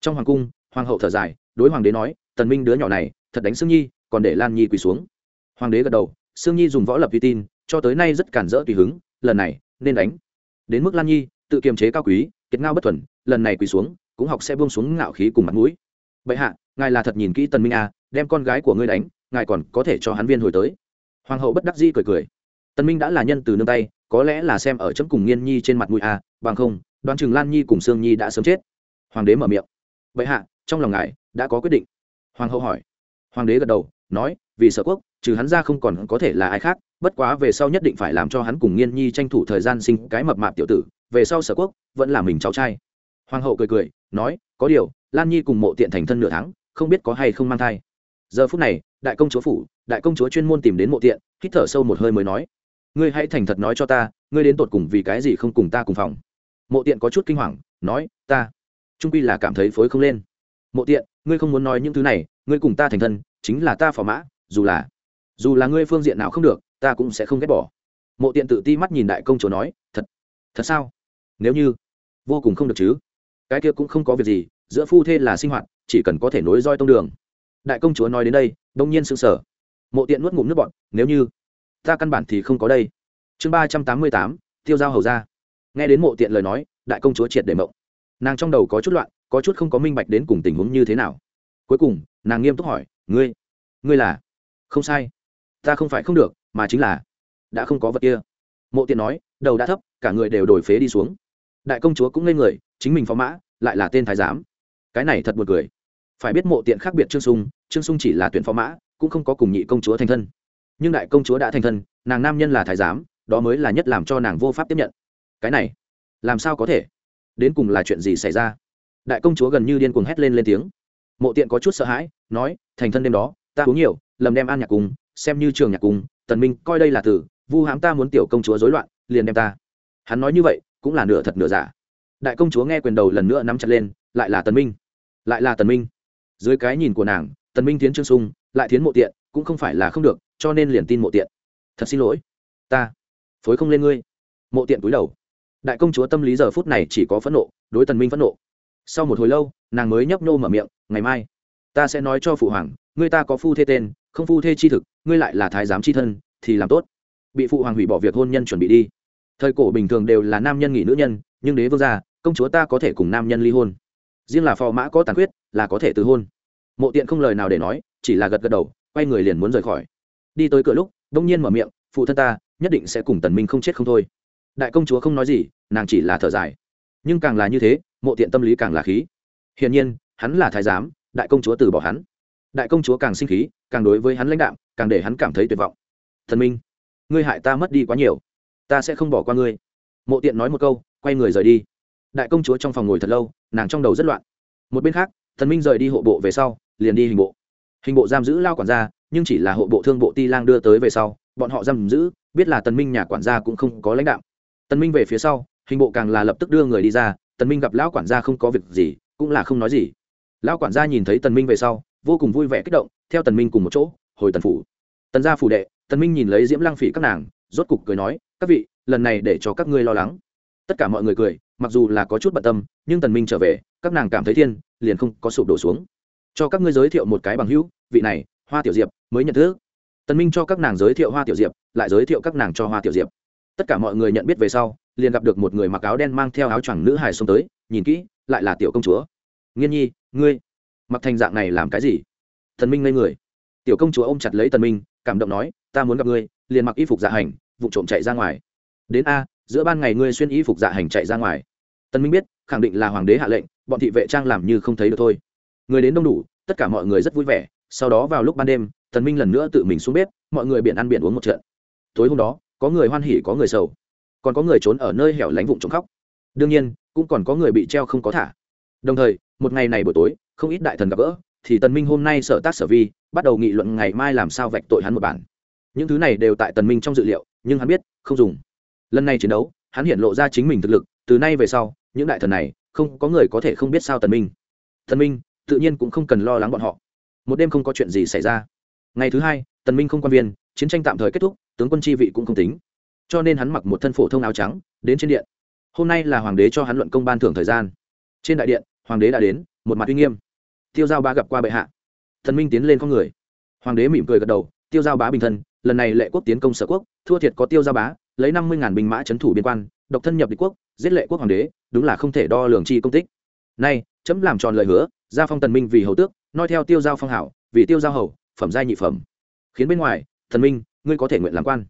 Trong hoàng cung, hoàng hậu thở dài, đối hoàng đế nói, tần minh đứa nhỏ này, thật đánh sưng nhi, còn để lan nhi quỳ xuống hoàng đế gật đầu, sương nhi dùng võ lập uy tin, cho tới nay rất cản rỡ tùy hứng, lần này, nên đánh. Đến mức lan nhi, tự kiềm chế cao quý, kiệt ngao bất thuần, lần này quỳ xuống, cũng học sẽ buông xuống ngạo khí cùng mặt mũi. Bệ hạ, ngài là thật nhìn kỹ tần minh à đem con gái của ngươi đánh, ngài còn có thể cho hắn viên hồi tới. Hoàng hậu bất đắc dĩ cười cười. Tần minh đã là nhân từ nương tay, có lẽ là xem ở chấm cùng nghiên nhi trên mặt mũi à bằng không, đoán chừng lan nhi cùng sương nhi đã sớm chết. Hoàng đế mở miệng. Bệ hạ, trong lòng ngài đã có quyết định. Hoàng hậu hỏi. Hoàng đế gật đầu, nói vì sở quốc, trừ hắn ra không còn có thể là ai khác, bất quá về sau nhất định phải làm cho hắn cùng nghiên nhi tranh thủ thời gian sinh cái mập mạp tiểu tử, về sau sở quốc vẫn là mình cháu trai. Hoàng hậu cười cười, nói, có điều, lan nhi cùng mộ tiện thành thân nửa tháng, không biết có hay không mang thai. Giờ phút này, đại công chúa phủ, đại công chúa chuyên môn tìm đến mộ tiện, hít thở sâu một hơi mới nói, ngươi hãy thành thật nói cho ta, ngươi đến tột cùng vì cái gì không cùng ta cùng phòng? Mộ tiện có chút kinh hoàng, nói, ta, trung quy là cảm thấy phối không lên. Mộ tiện, ngươi không muốn nói những thứ này, ngươi cùng ta thành thân, chính là ta phò mã dù là dù là ngươi phương diện nào không được, ta cũng sẽ không ghét bỏ. Mộ tiện tự ti mắt nhìn đại công chúa nói, thật thật sao? Nếu như, vô cùng không được chứ. Cái kia cũng không có việc gì, giữa phu thê là sinh hoạt, chỉ cần có thể nối roi tông đường. Đại công chúa nói đến đây, đông nhiên sững sờ. Sở mộ tiện nuốt ngụm nước bọn nếu như, ta căn bản thì không có đây. Chương ba trăm tám mươi tám, tiêu giao hầu ra. Nghe đến mộ tiện lời nói, đại công chúa triệt để mộng. Nàng trong đầu có chút loạn, có chút không có minh bạch đến cùng tình huống như thế nào. Cuối cùng, nàng nghiêm túc hỏi, ngươi ngươi là không sai. Ta không phải không được, mà chính là, đã không có vật kia. Mộ tiện nói, đầu đã thấp, cả người đều đổi phế đi xuống. Đại công chúa cũng ngây người, chính mình phó mã, lại là tên thái giám. Cái này thật buồn cười. Phải biết mộ tiện khác biệt trương sung trương sung chỉ là tuyển phó mã, cũng không có cùng nhị công chúa thành thân. Nhưng đại công chúa đã thành thân, nàng nam nhân là thái giám, đó mới là nhất làm cho nàng vô pháp tiếp nhận. Cái này, làm sao có thể? Đến cùng là chuyện gì xảy ra? Đại công chúa gần như điên cuồng hét lên lên tiếng. Mộ tiện có chút sợ hãi, nói, thành thân đêm đó, ta uống nhiều lầm đem an nhạc cùng, xem như trường nhạc cùng, tần minh coi đây là từ, vu hãm ta muốn tiểu công chúa rối loạn, liền đem ta. Hắn nói như vậy, cũng là nửa thật nửa giả. Đại công chúa nghe quyền đầu lần nữa nắm chặt lên, lại là tần minh. Lại là tần minh. Dưới cái nhìn của nàng, tần minh tiến trương sung, lại tiến mộ tiện, cũng không phải là không được, cho nên liền tin mộ tiện. Thật xin lỗi. Ta, phối không lên ngươi. Mộ tiện cúi đầu. Đại công chúa tâm lý giờ phút này chỉ có phẫn nộ, đối tần minh phẫn nộ. Sau một hồi lâu, nàng mới nhấp nô mở miệng, ngày mai, ta sẽ nói cho phụ hoàng ngươi ta có phu thê tên không phu thê chi thực ngươi lại là thái giám chi thân thì làm tốt. Bị phụ hoàng hủy bỏ việc hôn nhân chuẩn bị đi. Thời cổ bình thường đều là nam nhân nghỉ nữ nhân nhưng đế vương gia công chúa ta có thể cùng nam nhân ly hôn. Riêng là phò mã có tàn quyết, là có thể từ hôn. Mộ tiện không lời nào để nói chỉ là gật gật đầu quay người liền muốn rời khỏi. Đi tới cửa lúc đông nhiên mở miệng phụ thân ta nhất định sẽ cùng tần minh không chết không thôi. Đại công chúa không nói gì nàng chỉ là thở dài. Nhưng càng là như thế mộ tiện tâm lý càng là khí. Hiển nhiên hắn là thái giám đại công chúa từ bỏ hắn đại công chúa càng sinh khí, càng đối với hắn lãnh đạm, càng để hắn cảm thấy tuyệt vọng. Thần minh, ngươi hại ta mất đi quá nhiều. Ta sẽ không bỏ qua ngươi. Mộ tiện nói một câu, quay người rời đi. Đại công chúa trong phòng ngồi thật lâu, nàng trong đầu rất loạn. Một bên khác, thần minh rời đi hộ bộ về sau, liền đi hình bộ. Hình bộ giam giữ lao quản gia, nhưng chỉ là hộ bộ thương bộ ti lang đưa tới về sau, bọn họ giam giữ, biết là tần minh nhà quản gia cũng không có lãnh đạo tần minh về phía sau, hình bộ càng là lập tức đưa người đi ra, tần minh gặp lão quản gia không có việc gì, cũng là không nói gì. Lão quản gia nhìn thấy tần minh về sau vô cùng vui vẻ kích động, theo tần minh cùng một chỗ, hồi tần phủ. Tần gia phủ đệ, tần minh nhìn lấy diễm lăng phỉ các nàng, rốt cục cười nói, các vị, lần này để cho các ngươi lo lắng. Tất cả mọi người cười, mặc dù là có chút bận tâm, nhưng tần minh trở về, các nàng cảm thấy thiên, liền không có sụp đổ xuống. Cho các ngươi giới thiệu một cái bằng hữu, vị này, hoa tiểu diệp, mới nhận thức. Tần minh cho các nàng giới thiệu hoa tiểu diệp, lại giới thiệu các nàng cho hoa tiểu diệp. Tất cả mọi người nhận biết về sau, liền gặp được một người mặc áo đen mang theo áo choàng nữ hài xông tới, nhìn kỹ, lại là tiểu công chúa. Nghiên nhi, ngươi mặc thành dạng này làm cái gì? Thần minh ngây người. Tiểu công chúa ôm chặt lấy tần minh, cảm động nói, ta muốn gặp ngươi, liền mặc y phục dạ hành, vụ trộm chạy ra ngoài. Đến a, giữa ban ngày ngươi xuyên y phục dạ hành chạy ra ngoài. Tần minh biết, khẳng định là hoàng đế hạ lệnh, bọn thị vệ trang làm như không thấy được thôi. Người đến đông đủ, tất cả mọi người rất vui vẻ, sau đó vào lúc ban đêm, tần minh lần nữa tự mình xuống bếp, mọi người biển ăn biển uống một trận. Tối hôm đó, có người hoan hỉ, có người sầu. Còn có người trốn ở nơi hẻo lánh vụng trộm khóc. Đương nhiên, cũng còn có người bị treo không có thả. Đồng thời, một ngày này buổi tối không ít đại thần gặp gỡ, thì tần minh hôm nay sở tác sở vi, bắt đầu nghị luận ngày mai làm sao vạch tội hắn một bản. Những thứ này đều tại tần minh trong dự liệu, nhưng hắn biết, không dùng. Lần này chiến đấu, hắn hiện lộ ra chính mình thực lực, từ nay về sau, những đại thần này, không có người có thể không biết sao tần minh. Tần minh, tự nhiên cũng không cần lo lắng bọn họ. Một đêm không có chuyện gì xảy ra. Ngày thứ hai, tần minh không quan viên, chiến tranh tạm thời kết thúc, tướng quân chi vị cũng không tính. Cho nên hắn mặc một thân phổ thông áo trắng, đến trên điện. Hôm nay là hoàng đế cho hắn luận công ban thưởng thời gian. Trên đại điện, hoàng đế đã đến, một mặt uy nghiêm tiêu giao bá gặp qua bệ hạ. Thần minh tiến lên con người. Hoàng đế mỉm cười gật đầu, tiêu giao bá bình thân, lần này lệ quốc tiến công sở quốc, thua thiệt có tiêu giao bá, lấy năm mươi ngàn binh mã c h ấ n thủ biên quan, độc thân nhập địch quốc, giết lệ quốc hoàng đế, đúng là không thể đo lường chi công tích. Nay, chấm làm tròn lời hứa gia phong tần minh vì hầu tước nói theo tiêu giao phong hảo, vì tiêu giao hầu, phẩm giai nhị phẩm. Khiến bên ngoài, thần minh, ngươi có thể nguyện làm quan.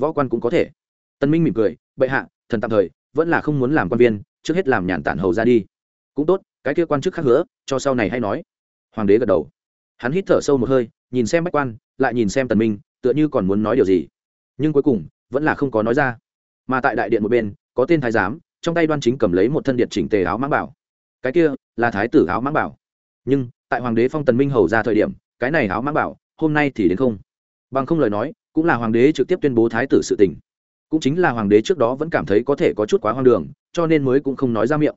Võ quan cũng có thể. Tần minh mỉm cười, bệ hạ, thần tạm thời, vẫn là không muốn làm quan viên, trước hết làm nhàn tản hầu ra đi. Cũng tốt cái kia quan chức khác hứa, cho sau này hay nói. Hoàng đế gật đầu. Hắn hít thở sâu một hơi, nhìn xem bách quan, lại nhìn xem tần minh, tựa như còn muốn nói điều gì. Nhưng cuối cùng, vẫn là không có nói ra. Mà tại đại điện một bên, có tên thái giám, trong tay đoan chính cầm lấy một thân điện chỉnh tề áo mãng bảo. Cái kia là thái tử áo mãng bảo. Nhưng, tại hoàng đế phong tần minh hầu ra thời điểm, cái này áo mãng bảo, hôm nay thì đến không. Bằng không lời nói, cũng là hoàng đế trực tiếp tuyên bố thái tử sự tình. Cũng chính là hoàng đế trước đó vẫn cảm thấy có thể có chút quá hoang đường, cho nên mới cũng không nói ra miệng.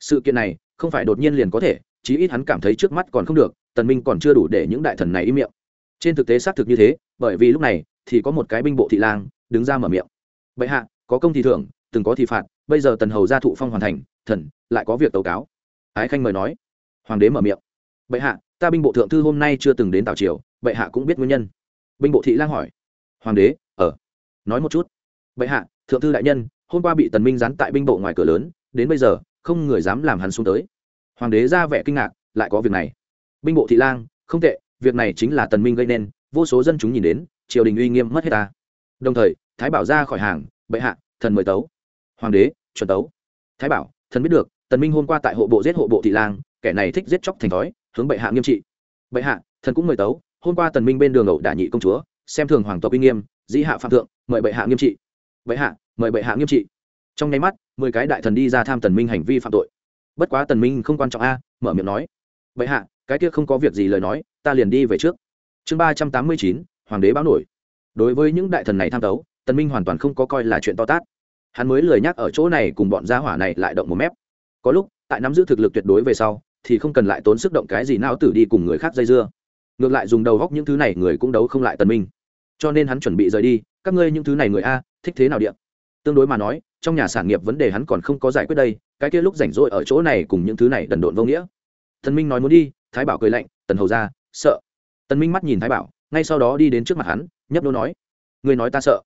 Sự kiện này không phải đột nhiên liền có thể, chí ít hắn cảm thấy trước mắt còn không được, tần minh còn chưa đủ để những đại thần này im miệng. Trên thực tế xác thực như thế, bởi vì lúc này thì có một cái binh bộ thị lang đứng ra mở miệng. Bệ hạ, có công thì thưởng, từng có thì phạt, bây giờ tần hầu gia thụ phong hoàn thành, thần lại có việc tố cáo. Ái khanh mời nói. Hoàng đế mở miệng. Bệ hạ, ta binh bộ thượng thư hôm nay chưa từng đến tào triều, bệ hạ cũng biết nguyên nhân. Binh bộ thị lang hỏi. Hoàng đế, ở. Nói một chút. Bệ hạ, thượng thư đại nhân, hôm qua bị tần minh gián tại binh bộ ngoài cửa lớn, đến bây giờ không người dám làm hắn xuống tới. Hoàng đế ra vẻ kinh ngạc, lại có việc này. Binh bộ thị lang, không tệ, việc này chính là tần minh gây nên, vô số dân chúng nhìn đến, triều đình uy nghiêm mất hết ta. Đồng thời, thái bảo ra khỏi hàng, bệ hạ, thần mời tấu. Hoàng đế, chuẩn tấu. Thái bảo, thần biết được, tần minh hôm qua tại hộ bộ giết hộ bộ thị lang, kẻ này thích giết chóc thành thói, hướng bệ hạ nghiêm trị. Bệ hạ, thần cũng mời tấu, hôm qua tần minh bên đường ẩu đả nhị công chúa, xem thường hoàng tộc uy nghiêm, dĩ hạ phạm thượng, mời bệ hạ nghiêm trị. Bệ hạ, mời bệ hạ nghiêm trị. Trong nháy mắt mười cái đại thần đi ra tham tần minh hành vi phạm tội. Bất quá tần minh không quan trọng a, mở miệng nói. Vậy hạ, cái kia không có việc gì lời nói, ta liền đi về trước. Chương ba trăm tám mươi chín, hoàng đế báo nổi. Đối với những đại thần này tham tấu, tần minh hoàn toàn không có coi là chuyện to tát. Hắn mới lười nhắc ở chỗ này cùng bọn gia hỏa này lại động một mép. Có lúc, tại nắm giữ thực lực tuyệt đối về sau, thì không cần lại tốn sức động cái gì não tử đi cùng người khác dây dưa. Ngược lại dùng đầu góc những thứ này người cũng đấu không lại tần minh. Cho nên hắn chuẩn bị rời đi, các ngươi những thứ này người a, thích thế nào điện tương đối mà nói trong nhà sản nghiệp vấn đề hắn còn không có giải quyết đây, cái kia lúc rảnh rỗi ở chỗ này cùng những thứ này đần độn vô nghĩa. Tần minh nói muốn đi, thái bảo cười lạnh, tần hầu ra sợ. Tần minh mắt nhìn thái bảo, ngay sau đó đi đến trước mặt hắn, nhấp nô nói người nói ta sợ.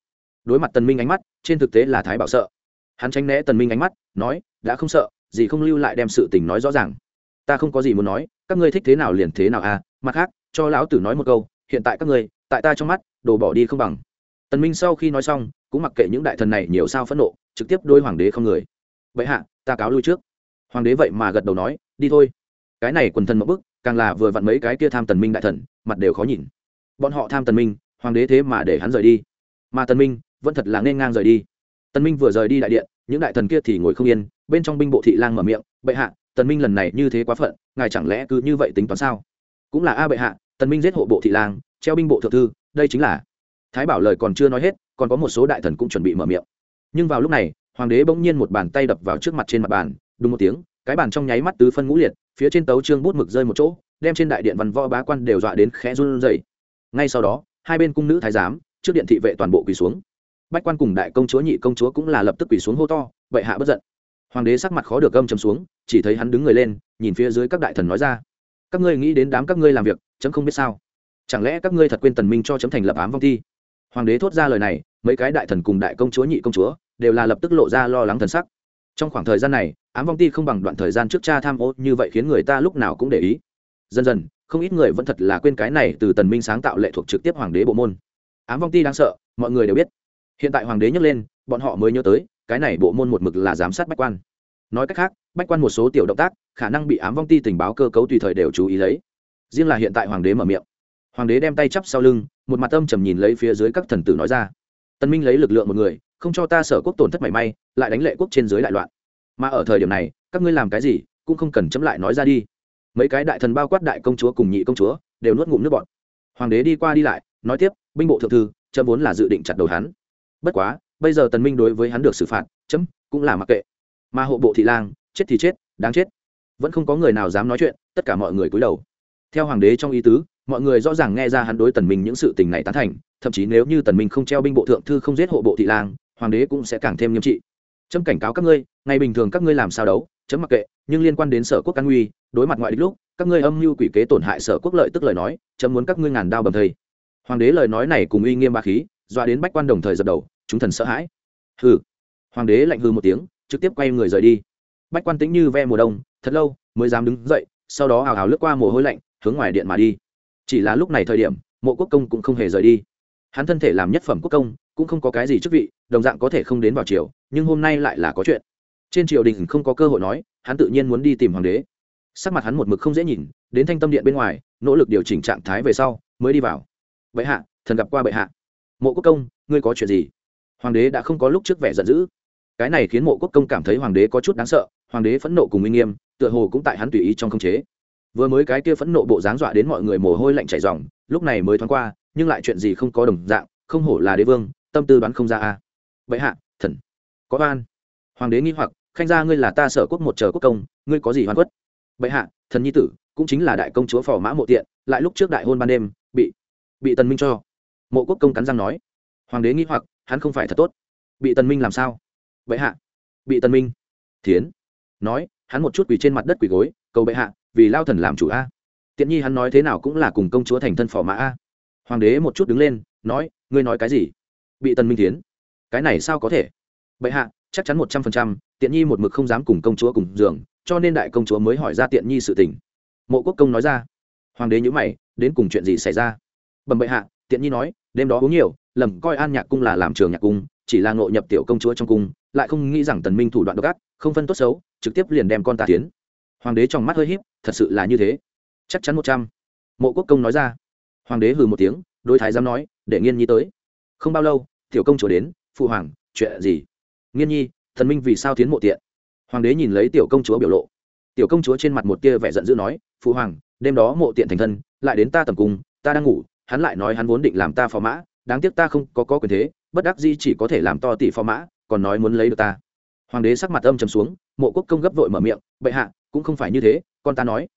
Đối mặt tần minh ánh mắt, trên thực tế là thái bảo sợ. Hắn tránh né tần minh ánh mắt, nói, đã không sợ, gì không lưu lại đem sự tình nói rõ ràng. Ta không có gì muốn nói, các ngươi thích thế nào liền thế nào à mặt khác, cho lão tử nói một câu, hiện tại các ngươi, tại ta trong mắt, đồ bỏ đi không bằng. Tần minh sau khi nói xong, cũng mặc kệ những đại thần này nhiều sao phẫn nộ trực tiếp đôi hoàng đế không người. Vậy hạ, ta cáo lui trước. Hoàng đế vậy mà gật đầu nói, đi thôi. Cái này quần thần một bức, càng là vừa vặn mấy cái kia tham tần minh đại thần, mặt đều khó nhìn. Bọn họ tham tần minh, hoàng đế thế mà để hắn rời đi. Mà tần minh, vẫn thật là nên ngang rời đi. Tần minh vừa rời đi đại điện, những đại thần kia thì ngồi không yên, bên trong binh bộ thị lang mở miệng, bệ hạ, tần minh lần này như thế quá phận, ngài chẳng lẽ cứ như vậy tính toán sao? Cũng là, a bệ hạ, tần minh giết hộ bộ thị lang, treo binh bộ thượng thư, đây chính là thái bảo lời còn chưa nói hết, còn có một số đại thần cũng chuẩn bị mở miệng nhưng vào lúc này, hoàng đế bỗng nhiên một bàn tay đập vào trước mặt trên mặt bàn, đúng một tiếng, cái bàn trong nháy mắt tứ phân ngũ liệt, phía trên tấu trương bút mực rơi một chỗ, đem trên đại điện văn võ bá quan đều dọa đến khẽ run rẩy. Ngay sau đó, hai bên cung nữ thái giám, trước điện thị vệ toàn bộ quỳ xuống. Bách quan cùng đại công chúa, nhị công chúa cũng là lập tức quỳ xuống hô to, vậy hạ bất giận. Hoàng đế sắc mặt khó được gâm chấm xuống, chỉ thấy hắn đứng người lên, nhìn phía dưới các đại thần nói ra. Các ngươi nghĩ đến đám các ngươi làm việc, chấm không biết sao. Chẳng lẽ các ngươi thật quên tần minh cho chấm thành lập ám vong thi? Hoàng đế thốt ra lời này mấy cái đại thần cùng đại công chúa, nhị công chúa đều là lập tức lộ ra lo lắng thần sắc. Trong khoảng thời gian này, ám vong ti không bằng đoạn thời gian trước cha tham ô, như vậy khiến người ta lúc nào cũng để ý. Dần dần, không ít người vẫn thật là quên cái này từ tần minh sáng tạo lệ thuộc trực tiếp hoàng đế bộ môn. Ám vong ti đáng sợ, mọi người đều biết. Hiện tại hoàng đế nhấc lên, bọn họ mới nhớ tới, cái này bộ môn một mực là giám sát bách quan. Nói cách khác, bách quan một số tiểu động tác, khả năng bị ám vong ti tình báo cơ cấu tùy thời đều chú ý lấy. Riêng là hiện tại hoàng đế mở miệng. Hoàng đế đem tay chắp sau lưng, một mặt âm trầm nhìn lấy phía dưới các thần tử nói ra tân minh lấy lực lượng một người, không cho ta sở quốc tổn thất mảy may, lại đánh lệ quốc trên dưới đại loạn. Mà ở thời điểm này, các ngươi làm cái gì, cũng không cần chấm lại nói ra đi. Mấy cái đại thần bao quát đại công chúa cùng nhị công chúa, đều nuốt ngụm nước bọn hoàng đế đi qua đi lại, nói tiếp, binh bộ thượng thư, chấm vốn là dự định chặt đầu hắn. Bất quá, bây giờ tần minh đối với hắn được xử phạt, chấm cũng là mặc kệ. Mà hộ bộ thị lang, chết thì chết, đáng chết. Vẫn không có người nào dám nói chuyện, tất cả mọi người cúi đầu. Theo hoàng đế trong ý tứ, mọi người rõ ràng nghe ra hắn đối tần minh những sự tình này tán thành thậm chí nếu như tần minh không treo binh bộ thượng thư không giết hộ bộ thị lang, hoàng đế cũng sẽ càng thêm nghiêm trị. Chấm cảnh cáo các ngươi, ngày bình thường các ngươi làm sao đấu, chấm mặc kệ, nhưng liên quan đến sở quốc căn nguy, đối mặt ngoại địch lúc, các ngươi âm mưu quỷ kế tổn hại sở quốc lợi tức lời nói, chấm muốn các ngươi ngàn đao bầm thây hoàng đế lời nói này cùng uy nghiêm ba khí doa đến bách quan đồng thời dập đầu, chúng thần sợ hãi. Hừ. Hoàng đế lạnh hư một tiếng, trực tiếp quay người rời đi. Bách quan tĩnh như ve mùa đông, thật lâu mới dám đứng dậy, sau đó hào hào lướt qua mồ hôi lạnh, hướng ngoài điện mà đi. Chỉ là lúc này thời điểm, mộ quốc công cũng không hề rời đi hắn thân thể làm nhất phẩm quốc công, cũng không có cái gì chức vị, đồng dạng có thể không đến vào triều, nhưng hôm nay lại là có chuyện. Trên triều đình không có cơ hội nói, hắn tự nhiên muốn đi tìm hoàng đế. Sắc mặt hắn một mực không dễ nhìn, đến thanh tâm điện bên ngoài, nỗ lực điều chỉnh trạng thái về sau, mới đi vào. Bệ hạ, thần gặp qua bệ hạ. Mộ quốc công, ngươi có chuyện gì? Hoàng đế đã không có lúc trước vẻ giận dữ. Cái này khiến mộ quốc công cảm thấy hoàng đế có chút đáng sợ, hoàng đế phẫn nộ cùng uy nghiêm, tựa hồ cũng tại hắn tùy ý trong không chế. Vừa mới cái kia phẫn nộ bộ dáng dọa đến mọi người mồ hôi lạnh chảy ròng, lúc này mới thoáng qua nhưng lại chuyện gì không có đồng dạng, không hổ là đế vương, tâm tư đoán không ra a. À. Vậy hạ, thần, có oan. Hoàng đế nghi hoặc, khanh gia ngươi là ta sở quốc một chờ quốc công, ngươi có gì hoàn quất bệ hạ, thần nhi tử, cũng chính là đại công chúa phò mã mộ tiện, lại lúc trước đại hôn ban đêm, bị bị tần minh cho. Mộ quốc công cắn răng nói. Hoàng đế nghi hoặc, hắn không phải thật tốt. Bị tần minh làm sao? Bệ hạ, bị tần minh. Thiến, nói, hắn một chút quỳ trên mặt đất quỳ gối, cầu bệ hạ, vì lao thần làm chủ a. Tiện nhi hắn nói thế nào cũng là cùng công chúa thành thân phò mã a hoàng đế một chút đứng lên, nói, ngươi nói cái gì? Bị tần minh thiến? Cái này sao có thể? Bệ hạ, chắc chắn một trăm phần trăm, tiện nhi một mực không dám cùng công chúa cùng giường, cho nên đại công chúa mới hỏi ra tiện nhi sự tình. Mộ quốc công nói ra. Hoàng đế nhữ mày, đến cùng chuyện gì xảy ra? Bẩm bệ hạ, tiện nhi nói, đêm đó uống nhiều, lầm coi an nhạc cung là làm trường nhạc cung, chỉ là ngộ nhập tiểu công chúa trong cung, lại không nghĩ rằng tần minh thủ đoạn độc ác, không phân tốt xấu, trực tiếp liền đem con ta tiến. Hoàng đế trong mắt hơi híp, thật sự là như thế. Chắc chắn một trăm. Mộ quốc công nói ra hoàng đế hừ một tiếng đối thái giám nói để nghiên nhi tới. Không bao lâu tiểu công chúa đến phụ hoàng chuyện gì? Nghiên nhi thần minh vì sao tiến mộ tiện? Hoàng đế nhìn lấy tiểu công chúa biểu lộ. Tiểu công chúa trên mặt một tia vẻ giận dữ nói phụ hoàng đêm đó mộ tiện thành thân lại đến ta tầm cung ta đang ngủ hắn lại nói hắn vốn định làm ta phò mã đáng tiếc ta không có, có quyền thế bất đắc di chỉ có thể làm to tỷ phò mã còn nói muốn lấy được ta. Hoàng đế sắc mặt âm trầm xuống mộ quốc công gấp vội mở miệng bệ hạ cũng không phải như thế con ta nói.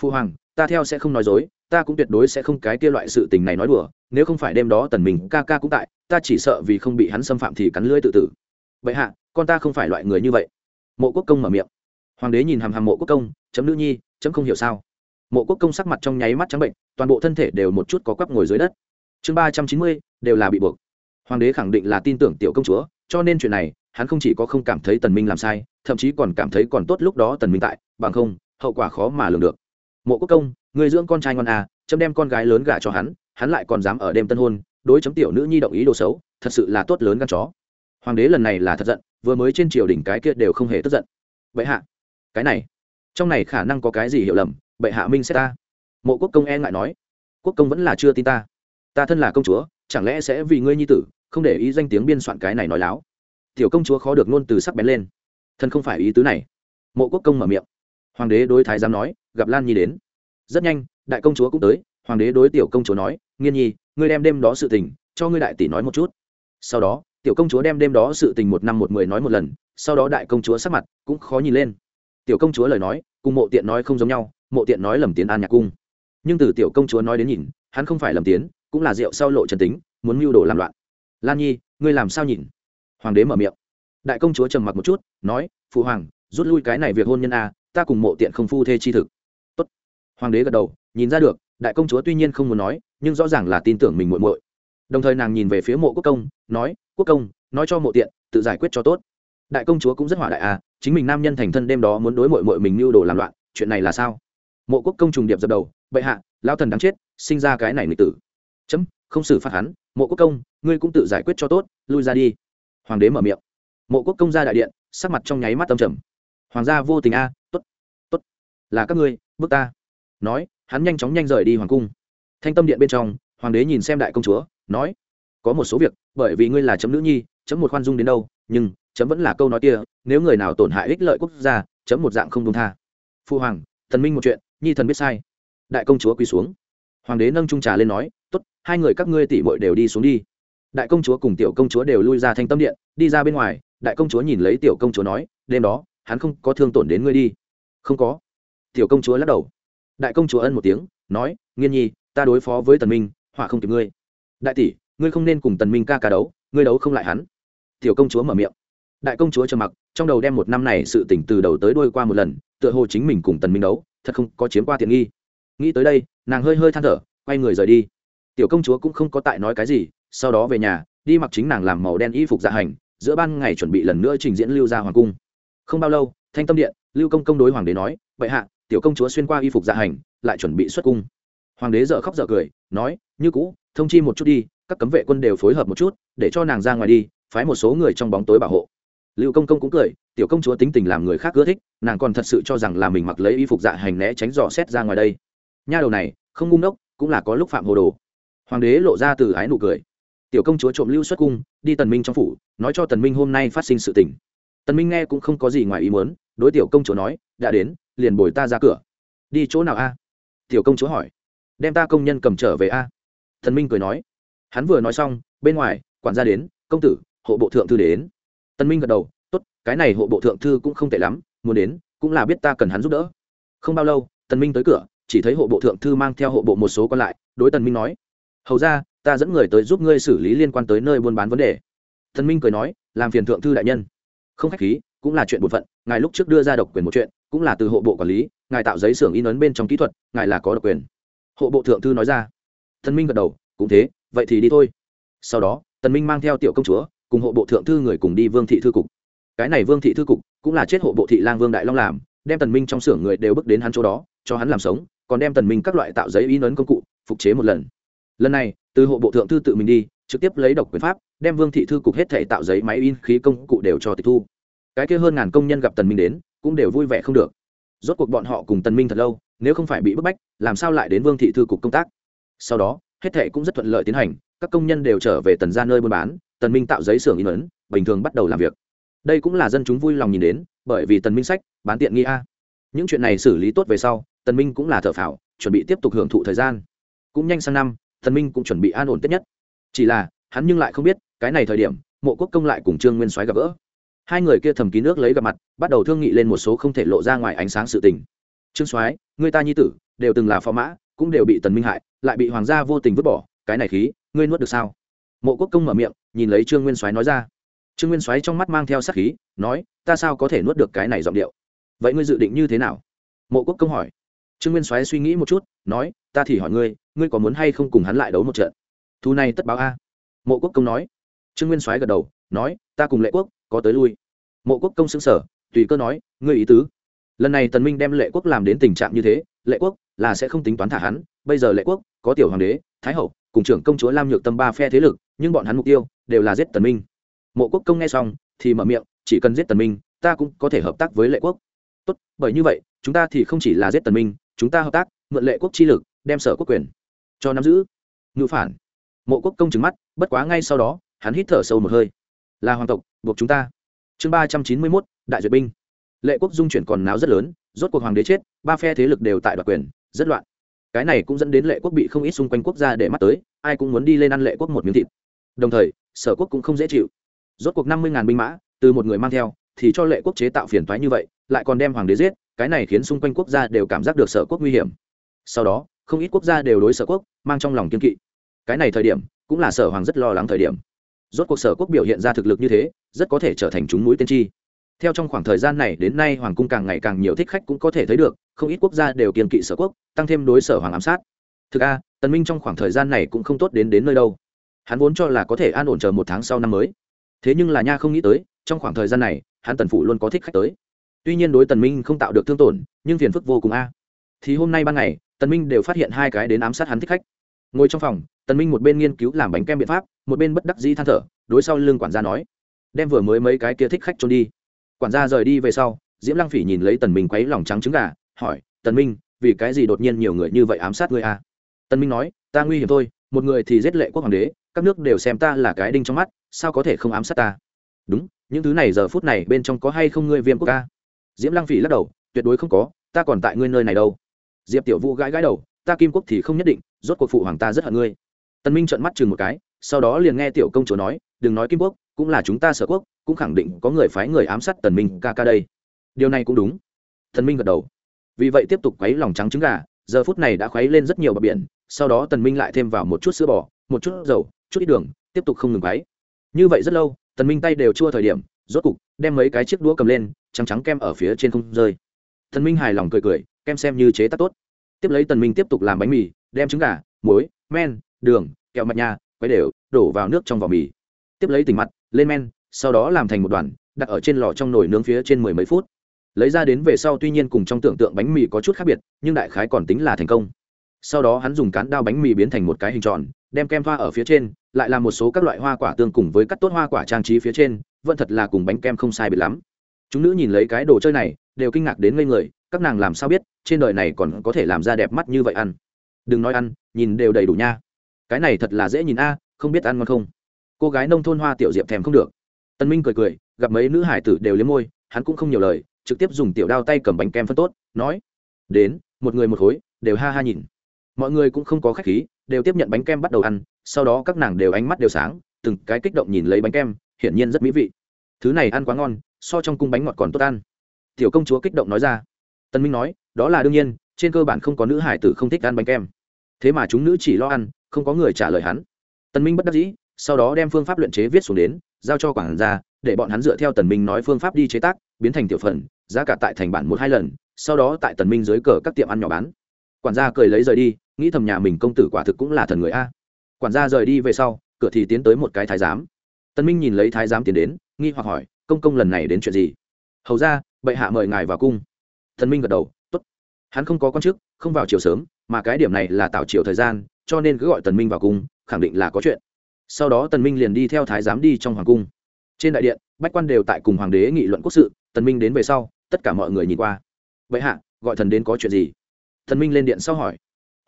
Phụ hoàng ta theo sẽ không nói dối ta cũng tuyệt đối sẽ không cái kia loại sự tình này nói đùa, nếu không phải đêm đó tần mình ca ca cũng tại, ta chỉ sợ vì không bị hắn xâm phạm thì cắn lưỡi tự tử. Vậy hạ, con ta không phải loại người như vậy. Mộ quốc công mở miệng. Hoàng đế nhìn hàm hàm mộ quốc công, chấm nữ nhi, chấm không hiểu sao. Mộ quốc công sắc mặt trong nháy mắt trắng bệnh, toàn bộ thân thể đều một chút có quắp ngồi dưới đất. Chương ba trăm chín mươi, đều là bị buộc. Hoàng đế khẳng định là tin tưởng tiểu công chúa, cho nên chuyện này, hắn không chỉ có không cảm thấy tần minh làm sai, thậm chí còn cảm thấy còn tốt lúc đó tần minh tại, bằng không, hậu quả khó mà lường được. Mộ quốc công người dưỡng con trai ngon à chấm đem con gái lớn gả cho hắn hắn lại còn dám ở đêm tân hôn, đối chấm tiểu nữ nhi động ý đồ xấu, thật sự là tốt lớn gan chó. Hoàng đế lần này là thật giận, vừa mới trên triều đỉnh cái kia đều không hề tức giận. Bệ hạ, cái này, trong này khả năng có cái gì hiểu lầm, bệ hạ minh sẽ ta. Mộ quốc công e ngại nói. Quốc công vẫn là chưa tin ta. Ta thân là công chúa, chẳng lẽ sẽ vì ngươi nhi tử, không để ý danh tiếng biên soạn cái này nói láo? Tiểu công chúa khó được ngôn từ sắc bén lên. Thân không phải ý tứ này. Mộ quốc công mở miệng. Hoàng đế đối thái giám nói, gặp lan nhi đến rất nhanh, đại công chúa cũng tới, hoàng đế đối tiểu công chúa nói, nghiên nhi, ngươi đem đêm đó sự tình, cho ngươi đại tỷ nói một chút. Sau đó, tiểu công chúa đem đêm đó sự tình một năm một mười nói một lần, sau đó đại công chúa sắc mặt cũng khó nhìn lên. Tiểu công chúa lời nói, cùng mộ tiện nói không giống nhau, mộ tiện nói lầm tiến an nhạc cung. Nhưng từ tiểu công chúa nói đến nhìn, hắn không phải lầm tiến, cũng là rượu sau lộ trần tính, muốn mưu đồ làm loạn. Lan nhi, ngươi làm sao nhìn? Hoàng đế mở miệng. Đại công chúa trầm mặc một chút, nói, phụ hoàng, rút lui cái này việc hôn nhân a, ta cùng mộ tiện không phu thê chi thực hoàng đế gật đầu nhìn ra được đại công chúa tuy nhiên không muốn nói nhưng rõ ràng là tin tưởng mình muội muội. Đồng thời nàng nhìn về phía mộ quốc công nói quốc công nói cho mộ tiện tự giải quyết cho tốt. Đại công chúa cũng rất hỏa đại à chính mình nam nhân thành thân đêm đó muốn đối mội mội mình mưu đồ làm loạn chuyện này là sao? Mộ quốc công trùng điệp dập đầu bệ hạ lao thần đáng chết sinh ra cái này nghịch tử. Chấm không xử phạt hắn mộ quốc công ngươi cũng tự giải quyết cho tốt lui ra đi. Hoàng đế mở miệng. Mộ quốc công ra đại điện sắc mặt trong nháy mắt tâm trầm. Hoàng gia vô tình a à, t ố t t ố t là các ngươi bước ta nói, hắn nhanh chóng nhanh rời đi hoàng cung. Thanh tâm điện bên trong, hoàng đế nhìn xem đại công chúa, nói, có một số việc, bởi vì ngươi là chấm nữ nhi, chấm một khoan dung đến đâu, nhưng chấm vẫn là câu nói kia, nếu người nào tổn hại ích lợi quốc gia, chấm một dạng không đông tha. Phu hoàng, thần minh một chuyện, nhi thần biết sai. Đại công chúa quỳ xuống. Hoàng đế nâng trung trà lên nói, tốt, hai người các ngươi tỷ bội đều đi xuống đi. Đại công chúa cùng tiểu công chúa đều lui ra thanh tâm điện, đi ra bên ngoài, đại công chúa nhìn lấy tiểu công chúa nói, đêm đó, hắn không có thương tổn đến ngươi đi. Không có. Tiểu công chúa lắc đầu đại công chúa ân một tiếng, nói, nghiên nhi, ta đối phó với tần minh, họa không kịp ngươi. Đại tỷ, ngươi không nên cùng tần minh ca ca đấu, ngươi đấu không lại hắn. Tiểu công chúa mở miệng. Đại công chúa trầm mặc, trong đầu đem một năm này sự tỉnh từ đầu tới đuôi qua một lần, tựa hồ chính mình cùng tần minh đấu, thật không có chiếm qua tiện nghi. Nghĩ tới đây, nàng hơi hơi than thở, quay người rời đi. Tiểu công chúa cũng không có tại nói cái gì, sau đó về nhà, đi mặc chính nàng làm màu đen y phục dạ hành, giữa ban ngày chuẩn bị lần nữa trình diễn lưu ra hoàng cung. Không bao lâu, thanh tâm điện, lưu công công đối hoàng đế nói vậy hạ tiểu công chúa xuyên qua y phục dạ hành, lại chuẩn bị xuất cung. Hoàng đế dợ khóc dợ cười, nói, như cũ, thông chi một chút đi, các cấm vệ quân đều phối hợp một chút, để cho nàng ra ngoài đi, phái một số người trong bóng tối bảo hộ. Lưu công công cũng cười, tiểu công chúa tính tình làm người khác ưa thích, nàng còn thật sự cho rằng là mình mặc lấy y phục dạ hành né tránh dò xét ra ngoài đây. Nha đầu này, không ngung đốc cũng là có lúc phạm hồ đồ. Hoàng đế lộ ra từ ái nụ cười. Tiểu công chúa trộm lưu xuất cung, đi tần minh trong phủ, nói cho tần minh hôm nay phát sinh sự tình. Tần minh nghe cũng không có gì ngoài ý muốn, đối tiểu công chúa nói, đã đến liền bồi ta ra cửa. Đi chỗ nào a? Tiểu công chúa hỏi. Đem ta công nhân cầm trở về a. Thần minh cười nói. Hắn vừa nói xong, bên ngoài, quản gia đến, công tử, hộ bộ thượng thư đến. Tân minh gật đầu, tốt, cái này hộ bộ thượng thư cũng không tệ lắm, muốn đến, cũng là biết ta cần hắn giúp đỡ. Không bao lâu, tân minh tới cửa, chỉ thấy hộ bộ thượng thư mang theo hộ bộ một số còn lại, đối tần minh nói, hầu ra, ta dẫn người tới giúp ngươi xử lý liên quan tới nơi buôn bán vấn đề. Tân minh cười nói, làm phiền thượng thư đại nhân. Không khách khí, cũng là chuyện bổn phận, ngài lúc trước đưa ra độc quyền một chuyện cũng là từ hộ bộ quản lý, ngài tạo giấy xưởng in ấn bên trong kỹ thuật, ngài là có độc quyền. Hộ bộ thượng thư nói ra. Thần minh gật đầu, cũng thế, vậy thì đi thôi. Sau đó, tần minh mang theo tiểu công chúa, cùng hộ bộ thượng thư người cùng đi vương thị thư cục. Cái này vương thị thư cục cũng là chết hộ bộ thị lang vương đại long làm, đem tần minh trong xưởng người đều bước đến hắn chỗ đó, cho hắn làm sống, còn đem tần minh các loại tạo giấy in ấn công cụ, phục chế một lần. Lần này, từ hộ bộ thượng thư tự mình đi, trực tiếp lấy độc quyền pháp, đem vương thị thư cục hết thể tạo giấy máy in khí công cụ đều cho tịch thu. Cái kia hơn ngàn công nhân gặp tần minh đến cũng đều vui vẻ không được. Rốt cuộc bọn họ cùng tần minh thật lâu, nếu không phải bị bức bách, làm sao lại đến vương thị thư cục công tác? Sau đó, hết thệ cũng rất thuận lợi tiến hành, các công nhân đều trở về tần ra nơi buôn bán, tần minh tạo giấy xưởng in ấn, bình thường bắt đầu làm việc. Đây cũng là dân chúng vui lòng nhìn đến, bởi vì tần minh sách, bán tiện nghi a. Những chuyện này xử lý tốt về sau, tần minh cũng là thợ phào, chuẩn bị tiếp tục hưởng thụ thời gian. Cũng nhanh sang năm, tần minh cũng chuẩn bị an ổn tết nhất. Chỉ là, hắn nhưng lại không biết, cái này thời điểm, mộ quốc công lại cùng trương nguyên soái gặp gỡ hai người kia thầm kín nước lấy gặp mặt, bắt đầu thương nghị lên một số không thể lộ ra ngoài ánh sáng sự tình. Trương soái người ta nhi tử, đều từng là phò mã, cũng đều bị tần minh hại, lại bị hoàng gia vô tình vứt bỏ, cái này khí, ngươi nuốt được sao? Mộ quốc công mở miệng, nhìn lấy trương nguyên soái nói ra. Trương nguyên soái trong mắt mang theo sát khí, nói, ta sao có thể nuốt được cái này giọng điệu? Vậy ngươi dự định như thế nào? Mộ quốc công hỏi. Trương nguyên soái suy nghĩ một chút, nói, ta thì hỏi ngươi ngươi có muốn hay không cùng hắn lại đấu một trận? Thu này tất báo a. Mộ quốc công nói. Trương nguyên soái gật đầu, nói, ta cùng lệ quốc có tới lui. Mộ quốc công xứng sở tùy cơ nói, ngươi ý tứ. Lần này tần minh đem lệ quốc làm đến tình trạng như thế, lệ quốc là sẽ không tính toán thả hắn. Bây giờ lệ quốc có tiểu hoàng đế, thái hậu, cùng trưởng công chúa lam nhược tâm ba phe thế lực, nhưng bọn hắn mục tiêu đều là giết tần minh. Mộ quốc công nghe xong thì mở miệng, chỉ cần giết tần minh, ta cũng có thể hợp tác với lệ quốc. Tốt, bởi như vậy, chúng ta thì không chỉ là giết tần minh, chúng ta hợp tác, mượn lệ quốc chi lực, đem sở quốc quyền cho nắm giữ. Ngự phản. Mộ quốc công trừng mắt, bất quá ngay sau đó, hắn hít thở sâu một hơi. Là hoàng tộc buộc chúng ta. Chương ba trăm chín mươi mốt, đại duyệt binh. Lệ quốc dung chuyển còn náo rất lớn, rốt cuộc hoàng đế chết, ba phe thế lực đều tại đoạt quyền, rất loạn. Cái này cũng dẫn đến lệ quốc bị không ít xung quanh quốc gia để mắt tới, ai cũng muốn đi lên ăn lệ quốc một miếng thịt. Đồng thời, sở quốc cũng không dễ chịu. Rốt cuộc năm mươi ngàn binh mã, từ một người mang theo, thì cho lệ quốc chế tạo phiền toái như vậy, lại còn đem hoàng đế giết, cái này khiến xung quanh quốc gia đều cảm giác được sở quốc nguy hiểm. Sau đó, không ít quốc gia đều đối sở quốc, mang trong lòng kiên kỵ. Cái này thời điểm, cũng là sở hoàng rất lo lắng thời điểm rốt cuộc sở quốc biểu hiện ra thực lực như thế, rất có thể trở thành chúng mũi tiên tri. Theo trong khoảng thời gian này đến nay hoàng cung càng ngày càng nhiều thích khách cũng có thể thấy được, không ít quốc gia đều kiên kỵ sở quốc, tăng thêm đối sở hoàng ám sát. Thực a tần minh trong khoảng thời gian này cũng không tốt đến đến nơi đâu. Hắn vốn cho là có thể an ổn chờ một tháng sau năm mới. Thế nhưng là nha không nghĩ tới, trong khoảng thời gian này, hắn tần phủ luôn có thích khách tới. Tuy nhiên đối tần minh không tạo được thương tổn, nhưng phiền phức vô cùng a. Thì hôm nay ban ngày, tần minh đều phát hiện hai cái đến ám sát hắn thích khách. Ngồi trong phòng, tần minh một bên nghiên cứu làm bánh kem biện pháp một bên bất đắc dĩ than thở, đối sau lưng quản gia nói, đem vừa mới mấy cái kia thích khách trốn đi. Quản gia rời đi về sau, diễm lăng phỉ nhìn lấy tần minh quấy lòng trắng trứng gà, hỏi, tần minh, vì cái gì đột nhiên nhiều người như vậy ám sát ngươi a tần minh nói, ta nguy hiểm thôi, một người thì giết lệ quốc hoàng đế, các nước đều xem ta là cái đinh trong mắt, sao có thể không ám sát ta? Đúng, những thứ này giờ phút này bên trong có hay không ngươi viêm quốc ca? Diễm lăng phỉ lắc đầu, tuyệt đối không có, ta còn tại ngươi nơi này đâu. Diệp tiểu vũ gãi gãi đầu, ta kim quốc thì không nhất định, rốt cuộc phụ hoàng ta rất hận ngươi. Tần minh trợn mắt chừng một cái sau đó liền nghe tiểu công chúa nói, đừng nói kim quốc, cũng là chúng ta sở quốc, cũng khẳng định có người phái người ám sát tần minh ca ca đây. Điều này cũng đúng. Thần minh gật đầu. Vì vậy tiếp tục quấy lòng trắng trứng gà, giờ phút này đã khuấy lên rất nhiều bờ biển, sau đó tần minh lại thêm vào một chút sữa bò, một chút dầu, chút ít đường, tiếp tục không ngừng quấy. Như vậy rất lâu, tần minh tay đều chua thời điểm, rốt cục đem mấy cái chiếc đũa cầm lên, trắng trắng kem ở phía trên không rơi. Tần minh hài lòng cười cười, kem xem như chế tác tốt. Tiếp lấy tần minh tiếp tục làm bánh mì, đem trứng gà, muối, men, đường, kẹo mạch nha quấy đều, đổ vào nước trong vỏ mì. Tiếp lấy tỉnh mặt, lên men, sau đó làm thành một đoàn, đặt ở trên lò trong nồi nướng phía trên mười mấy phút. Lấy ra đến về sau tuy nhiên cùng trong tưởng tượng bánh mì có chút khác biệt, nhưng đại khái còn tính là thành công. Sau đó hắn dùng cán đao bánh mì biến thành một cái hình tròn, đem kem thoa ở phía trên, lại làm một số các loại hoa quả tương cùng với cắt tốt hoa quả trang trí phía trên, vẫn thật là cùng bánh kem không sai biệt lắm. Chúng nữ nhìn lấy cái đồ chơi này, đều kinh ngạc đến ngây người, các nàng làm sao biết, trên đời này còn có thể làm ra đẹp mắt như vậy ăn. Đừng nói ăn, nhìn đều đầy đủ nha cái này thật là dễ nhìn a, không biết ăn ngon không? Cô gái nông thôn hoa tiểu diệp thèm không được. Tân minh cười cười, gặp mấy nữ hải tử đều liếm môi, hắn cũng không nhiều lời, trực tiếp dùng tiểu đao tay cầm bánh kem phân tốt, nói, đến, một người một khối, đều ha ha nhìn. Mọi người cũng không có khách khí, đều tiếp nhận bánh kem bắt đầu ăn, sau đó các nàng đều ánh mắt đều sáng, từng cái kích động nhìn lấy bánh kem, hiển nhiên rất mỹ vị. Thứ này ăn quá ngon, so trong cung bánh ngọt còn tốt ăn. Tiểu công chúa kích động nói ra. Tân minh nói, đó là đương nhiên, trên cơ bản không có nữ hải tử không thích ăn bánh kem. Thế mà chúng nữ chỉ lo ăn không có người trả lời hắn. Tần minh bất đắc dĩ, sau đó đem phương pháp luyện chế viết xuống đến, giao cho quản gia, để bọn hắn dựa theo tần minh nói phương pháp đi chế tác, biến thành tiểu phần, giá cả tại thành bản một hai lần, sau đó tại tần minh dưới cờ các tiệm ăn nhỏ bán. Quản gia cười lấy rời đi, nghĩ thầm nhà mình công tử quả thực cũng là thần người a. Quản gia rời đi về sau, cửa thì tiến tới một cái thái giám. Tần minh nhìn lấy thái giám tiến đến, nghi hoặc hỏi, công công lần này đến chuyện gì? Hầu ra bệ hạ mời ngài vào cung. Tần minh gật đầu, tốt. Hắn không có con chức, không vào chiều sớm, mà cái điểm này là tạo chiều thời gian cho nên cứ gọi tần minh vào cung, khẳng định là có chuyện. Sau đó tần minh liền đi theo thái giám đi trong hoàng cung. Trên đại điện, bách quan đều tại cùng hoàng đế nghị luận quốc sự, tần minh đến về sau, tất cả mọi người nhìn qua. Vậy hạ, gọi thần đến có chuyện gì? Tần minh lên điện sau hỏi.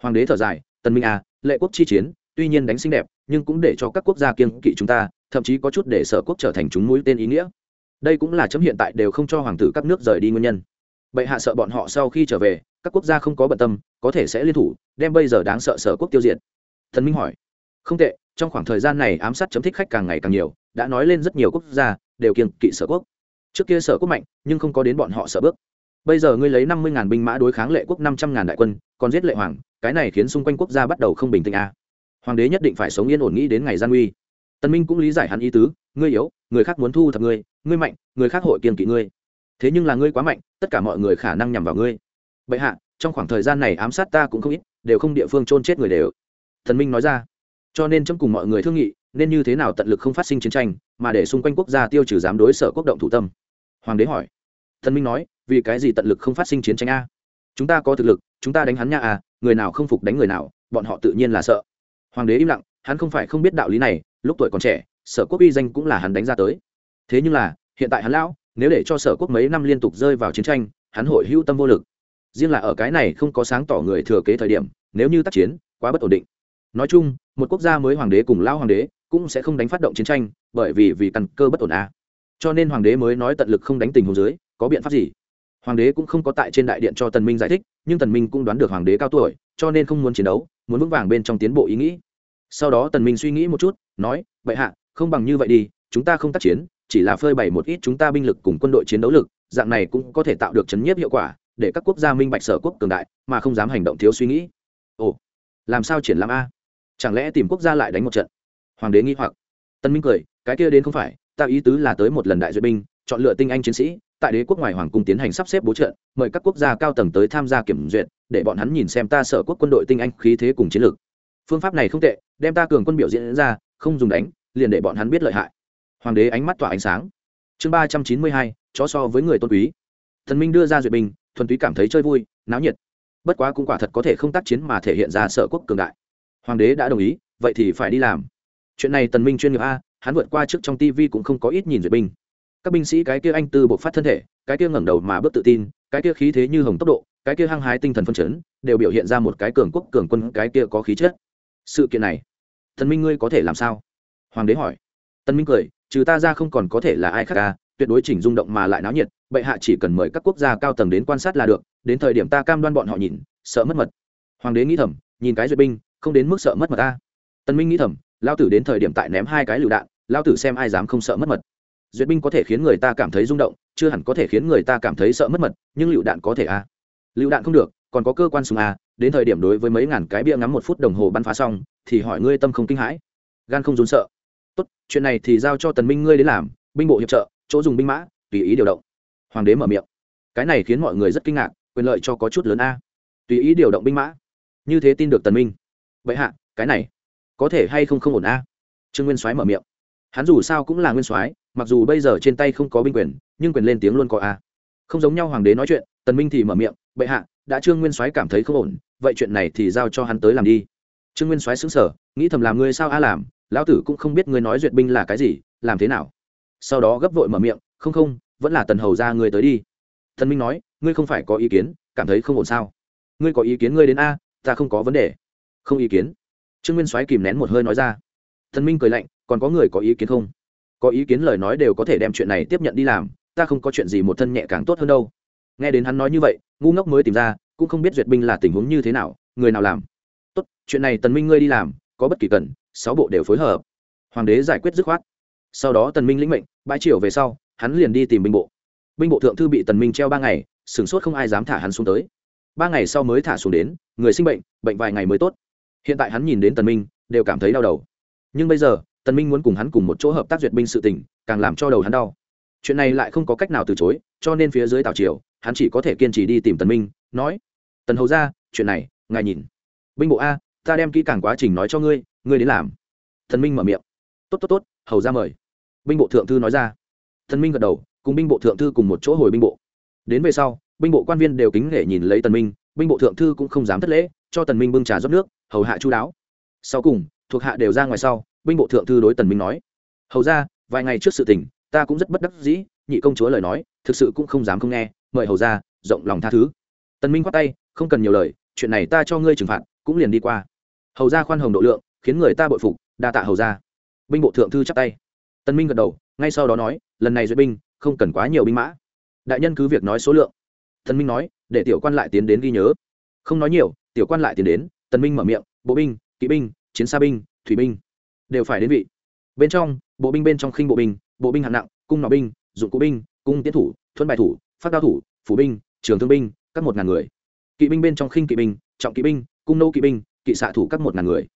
Hoàng đế thở dài, tần minh à lệ quốc chi chiến, tuy nhiên đánh xinh đẹp, nhưng cũng để cho các quốc gia kiêng kỵ chúng ta, thậm chí có chút để sở quốc trở thành chúng mũi tên ý nghĩa. Đây cũng là chấm hiện tại đều không cho hoàng tử các nước rời đi nguyên nhân bệ hạ sợ bọn họ sau khi trở về, các quốc gia không có bận tâm, có thể sẽ liên thủ, đem bây giờ đáng sợ sở quốc tiêu diệt. Thần minh hỏi. Không tệ, trong khoảng thời gian này ám sát chấm thích khách càng ngày càng nhiều, đã nói lên rất nhiều quốc gia, đều kiêng kỵ sở quốc. Trước kia sở quốc mạnh, nhưng không có đến bọn họ sợ bước. Bây giờ ngươi lấy năm mươi ngàn binh mã đối kháng lệ quốc năm trăm ngàn đại quân, còn giết lệ hoàng, cái này khiến xung quanh quốc gia bắt đầu không bình tĩnh a à. hoàng đế nhất định phải sống yên ổn nghĩ đến ngày gian nguy. Tân minh cũng lý giải hắn ý tứ, ngươi yếu, người khác muốn thu thập ngươi ngươi mạnh, người khác hội kiên kỵ ngươi thế nhưng là ngươi quá mạnh, tất cả mọi người khả năng nhằm vào ngươi. Bệ hạ, trong khoảng thời gian này ám sát ta cũng không ít, đều không địa phương chôn chết người đều. Thần minh nói ra. Cho nên chấm cùng mọi người thương nghị, nên như thế nào tận lực không phát sinh chiến tranh, mà để xung quanh quốc gia tiêu trừ dám đối sở quốc động thủ tâm. Hoàng đế hỏi. Thần minh nói, vì cái gì tận lực không phát sinh chiến tranh a? Chúng ta có thực lực, chúng ta đánh hắn nha à người nào không phục đánh người nào, bọn họ tự nhiên là sợ. Hoàng đế im lặng, hắn không phải không biết đạo lý này, lúc tuổi còn trẻ, sở quốc uy danh cũng là hắn đánh ra tới. Thế nhưng là, hiện tại hắn lão nếu để cho sở quốc mấy năm liên tục rơi vào chiến tranh, hắn hội hữu tâm vô lực. Riêng là ở cái này không có sáng tỏ người thừa kế thời điểm, nếu như tác chiến, quá bất ổn định. Nói chung, một quốc gia mới hoàng đế cùng lao hoàng đế cũng sẽ không đánh phát động chiến tranh, bởi vì vì căn cơ bất ổn a. Cho nên hoàng đế mới nói tận lực không đánh tình hồ dưới, có biện pháp gì? Hoàng đế cũng không có tại trên đại điện cho tần minh giải thích, nhưng tần minh cũng đoán được hoàng đế cao tuổi, cho nên không muốn chiến đấu, muốn vững vàng bên trong tiến bộ ý nghĩ. Sau đó tần minh suy nghĩ một chút, nói vậy hạ, không bằng như vậy đi, chúng ta không tác chiến chỉ là phơi bày một ít chúng ta binh lực cùng quân đội chiến đấu lực, dạng này cũng có thể tạo được chấn nhiếp hiệu quả, để các quốc gia minh bạch sở quốc cường đại, mà không dám hành động thiếu suy nghĩ. Ồ, làm sao triển lãm a? Chẳng lẽ tìm quốc gia lại đánh một trận? Hoàng đế nghi hoặc. Tân minh cười, cái kia đến không phải, ta ý tứ là tới một lần đại duyệt binh, chọn lựa tinh anh chiến sĩ, tại đế quốc ngoài hoàng cung tiến hành sắp xếp bố trận, mời các quốc gia cao tầng tới tham gia kiểm duyệt, để bọn hắn nhìn xem ta sở quốc quân đội tinh anh khí thế cùng chiến lược. Phương pháp này không tệ, đem ta cường quân biểu diễn ra, không dùng đánh, liền để bọn hắn biết lợi hại hoàng đế ánh mắt tỏa ánh sáng. Chương ba trăm chín mươi hai, chó so với người tôn quý. Thần minh đưa ra duyệt binh thuần túy cảm thấy chơi vui, náo nhiệt. Bất quá cũng quả thật có thể không tác chiến mà thể hiện ra sở quốc cường đại. Hoàng đế đã đồng ý, vậy thì phải đi làm. Chuyện này tần minh chuyên nghiệp a, hắn vượt qua trước trong tv cũng không có ít nhìn duyệt binh các binh sĩ cái kia anh tư bộc phát thân thể, cái kia ngẩng đầu mà bước tự tin, cái kia khí thế như hồng tốc độ, cái kia hăng hái tinh thần phân chấn, đều biểu hiện ra một cái cường quốc cường quân, cái kia có khí chất. Sự kiện này thần minh ngươi có thể làm sao? Hoàng đế hỏi. Tần minh cười trừ ta ra không còn có thể là ai khác cả, tuyệt đối chỉnh rung động mà lại náo nhiệt bệ hạ chỉ cần mời các quốc gia cao tầng đến quan sát là được đến thời điểm ta cam đoan bọn họ nhìn sợ mất mật. Hoàng đế nghĩ thầm nhìn cái duyệt binh không đến mức sợ mất mật ta. Tân minh nghĩ thầm lao tử đến thời điểm tại ném hai cái lựu đạn lao tử xem ai dám không sợ mất mật. Duyệt binh có thể khiến người ta cảm thấy rung động chưa hẳn có thể khiến người ta cảm thấy sợ mất mật nhưng lựu đạn có thể à? Lựu đạn không được còn có cơ quan súng à đến thời điểm đối với mấy ngàn cái bia ngắm một phút đồng hồ bắn phá xong thì hỏi ngươi tâm không kinh hãi. Gan không rốn sợ tốt chuyện này thì giao cho tần minh ngươi đến làm binh bộ hiệp trợ chỗ dùng binh mã tùy ý điều động. Hoàng đế mở miệng. Cái này khiến mọi người rất kinh ngạc quyền lợi cho có chút lớn a. Tùy ý điều động binh mã. Như thế tin được tần minh. Vậy hạ cái này có thể hay không không ổn a? Trương nguyên soái mở miệng. Hắn dù sao cũng là nguyên soái mặc dù bây giờ trên tay không có binh quyền nhưng quyền lên tiếng luôn có a. Không giống nhau hoàng đế nói chuyện tần minh thì mở miệng bệ hạ đã trương nguyên soái cảm thấy không ổn vậy chuyện này thì giao cho hắn tới làm đi. Trương nguyên soái sững sờ, nghĩ thầm làm ngươi sao a làm lão tử cũng không biết ngươi nói duyệt binh là cái gì, làm thế nào? Sau đó gấp vội mở miệng, không không, vẫn là tần hầu ra ngươi tới đi. Thần minh nói, ngươi không phải có ý kiến, cảm thấy không ổn sao? Ngươi có ý kiến ngươi đến a, ta không có vấn đề. Không ý kiến. Trương nguyên soái kìm nén một hơi nói ra. Thần minh cười lạnh, còn có người có ý kiến không? Có ý kiến lời nói đều có thể đem chuyện này tiếp nhận đi làm, ta không có chuyện gì một thân nhẹ càng tốt hơn đâu. Nghe đến hắn nói như vậy, ngu ngốc mới tìm ra, cũng không biết duyệt binh là tình huống như thế nào, người nào làm? Tốt, chuyện này tần minh ngươi đi làm, có bất kỳ cần sáu bộ đều phối hợp. Hoàng đế giải quyết dứt khoát. Sau đó tần minh lĩnh mệnh, bãi triều về sau, hắn liền đi tìm binh bộ. Binh bộ thượng thư bị tần minh treo ba ngày, sửng sốt không ai dám thả hắn xuống tới. Ba ngày sau mới thả xuống đến, người sinh bệnh bệnh vài ngày mới tốt. Hiện tại hắn nhìn đến tần minh, đều cảm thấy đau đầu. Nhưng bây giờ, tần minh muốn cùng hắn cùng một chỗ hợp tác duyệt binh sự tình, càng làm cho đầu hắn đau. Chuyện này lại không có cách nào từ chối, cho nên phía dưới tào triều, hắn chỉ có thể kiên trì đi tìm tần minh, nói, tần hầu ra chuyện này, ngài nhìn. Binh bộ a, ta đem kỹ càng quá trình nói cho ngươi ngươi đến làm. Thần minh mở miệng. Tốt tốt tốt, hầu ra mời. Binh bộ thượng thư nói ra. Thần minh gật đầu, cùng binh bộ thượng thư cùng một chỗ hồi binh bộ. Đến về sau, binh bộ quan viên đều kính nể nhìn lấy tần minh, binh bộ thượng thư cũng không dám thất lễ, cho tần minh bưng trà rót nước, hầu hạ chú đáo. Sau cùng, thuộc hạ đều ra ngoài sau, binh bộ thượng thư đối tần minh nói. Hầu ra, vài ngày trước sự tình, ta cũng rất bất đắc dĩ, nhị công chúa lời nói, thực sự cũng không dám không nghe, mời hầu ra, rộng lòng tha thứ. Tần minh quát tay, không cần nhiều lời, chuyện này ta cho ngươi trừng phạt, cũng liền đi qua. Hầu ra khoan hồng độ lượng khiến người ta bội phục, đa tạ hầu ra binh bộ thượng thư chắp tay. Tân minh gật đầu, ngay sau đó nói, lần này duyệt binh, không cần quá nhiều binh mã. Đại nhân cứ việc nói số lượng. Tân minh nói, để tiểu quan lại tiến đến ghi nhớ. Không nói nhiều, tiểu quan lại tiến đến, tân minh mở miệng, bộ binh, kỵ binh, chiến xa binh, thủy binh, đều phải đến vị. Bên trong, bộ binh bên trong khinh bộ binh bộ binh hạng nặng, cung nọ binh, dụng cụ binh, cung tiến thủ, thuẫn bài thủ, phát đao thủ, phủ binh, trường thương binh, các một ngàn người. Kỵ binh bên trong khinh kỵ binh, trọng kỵ binh, cung nô kỵ binh, kỵ xạ thủ các một ngàn người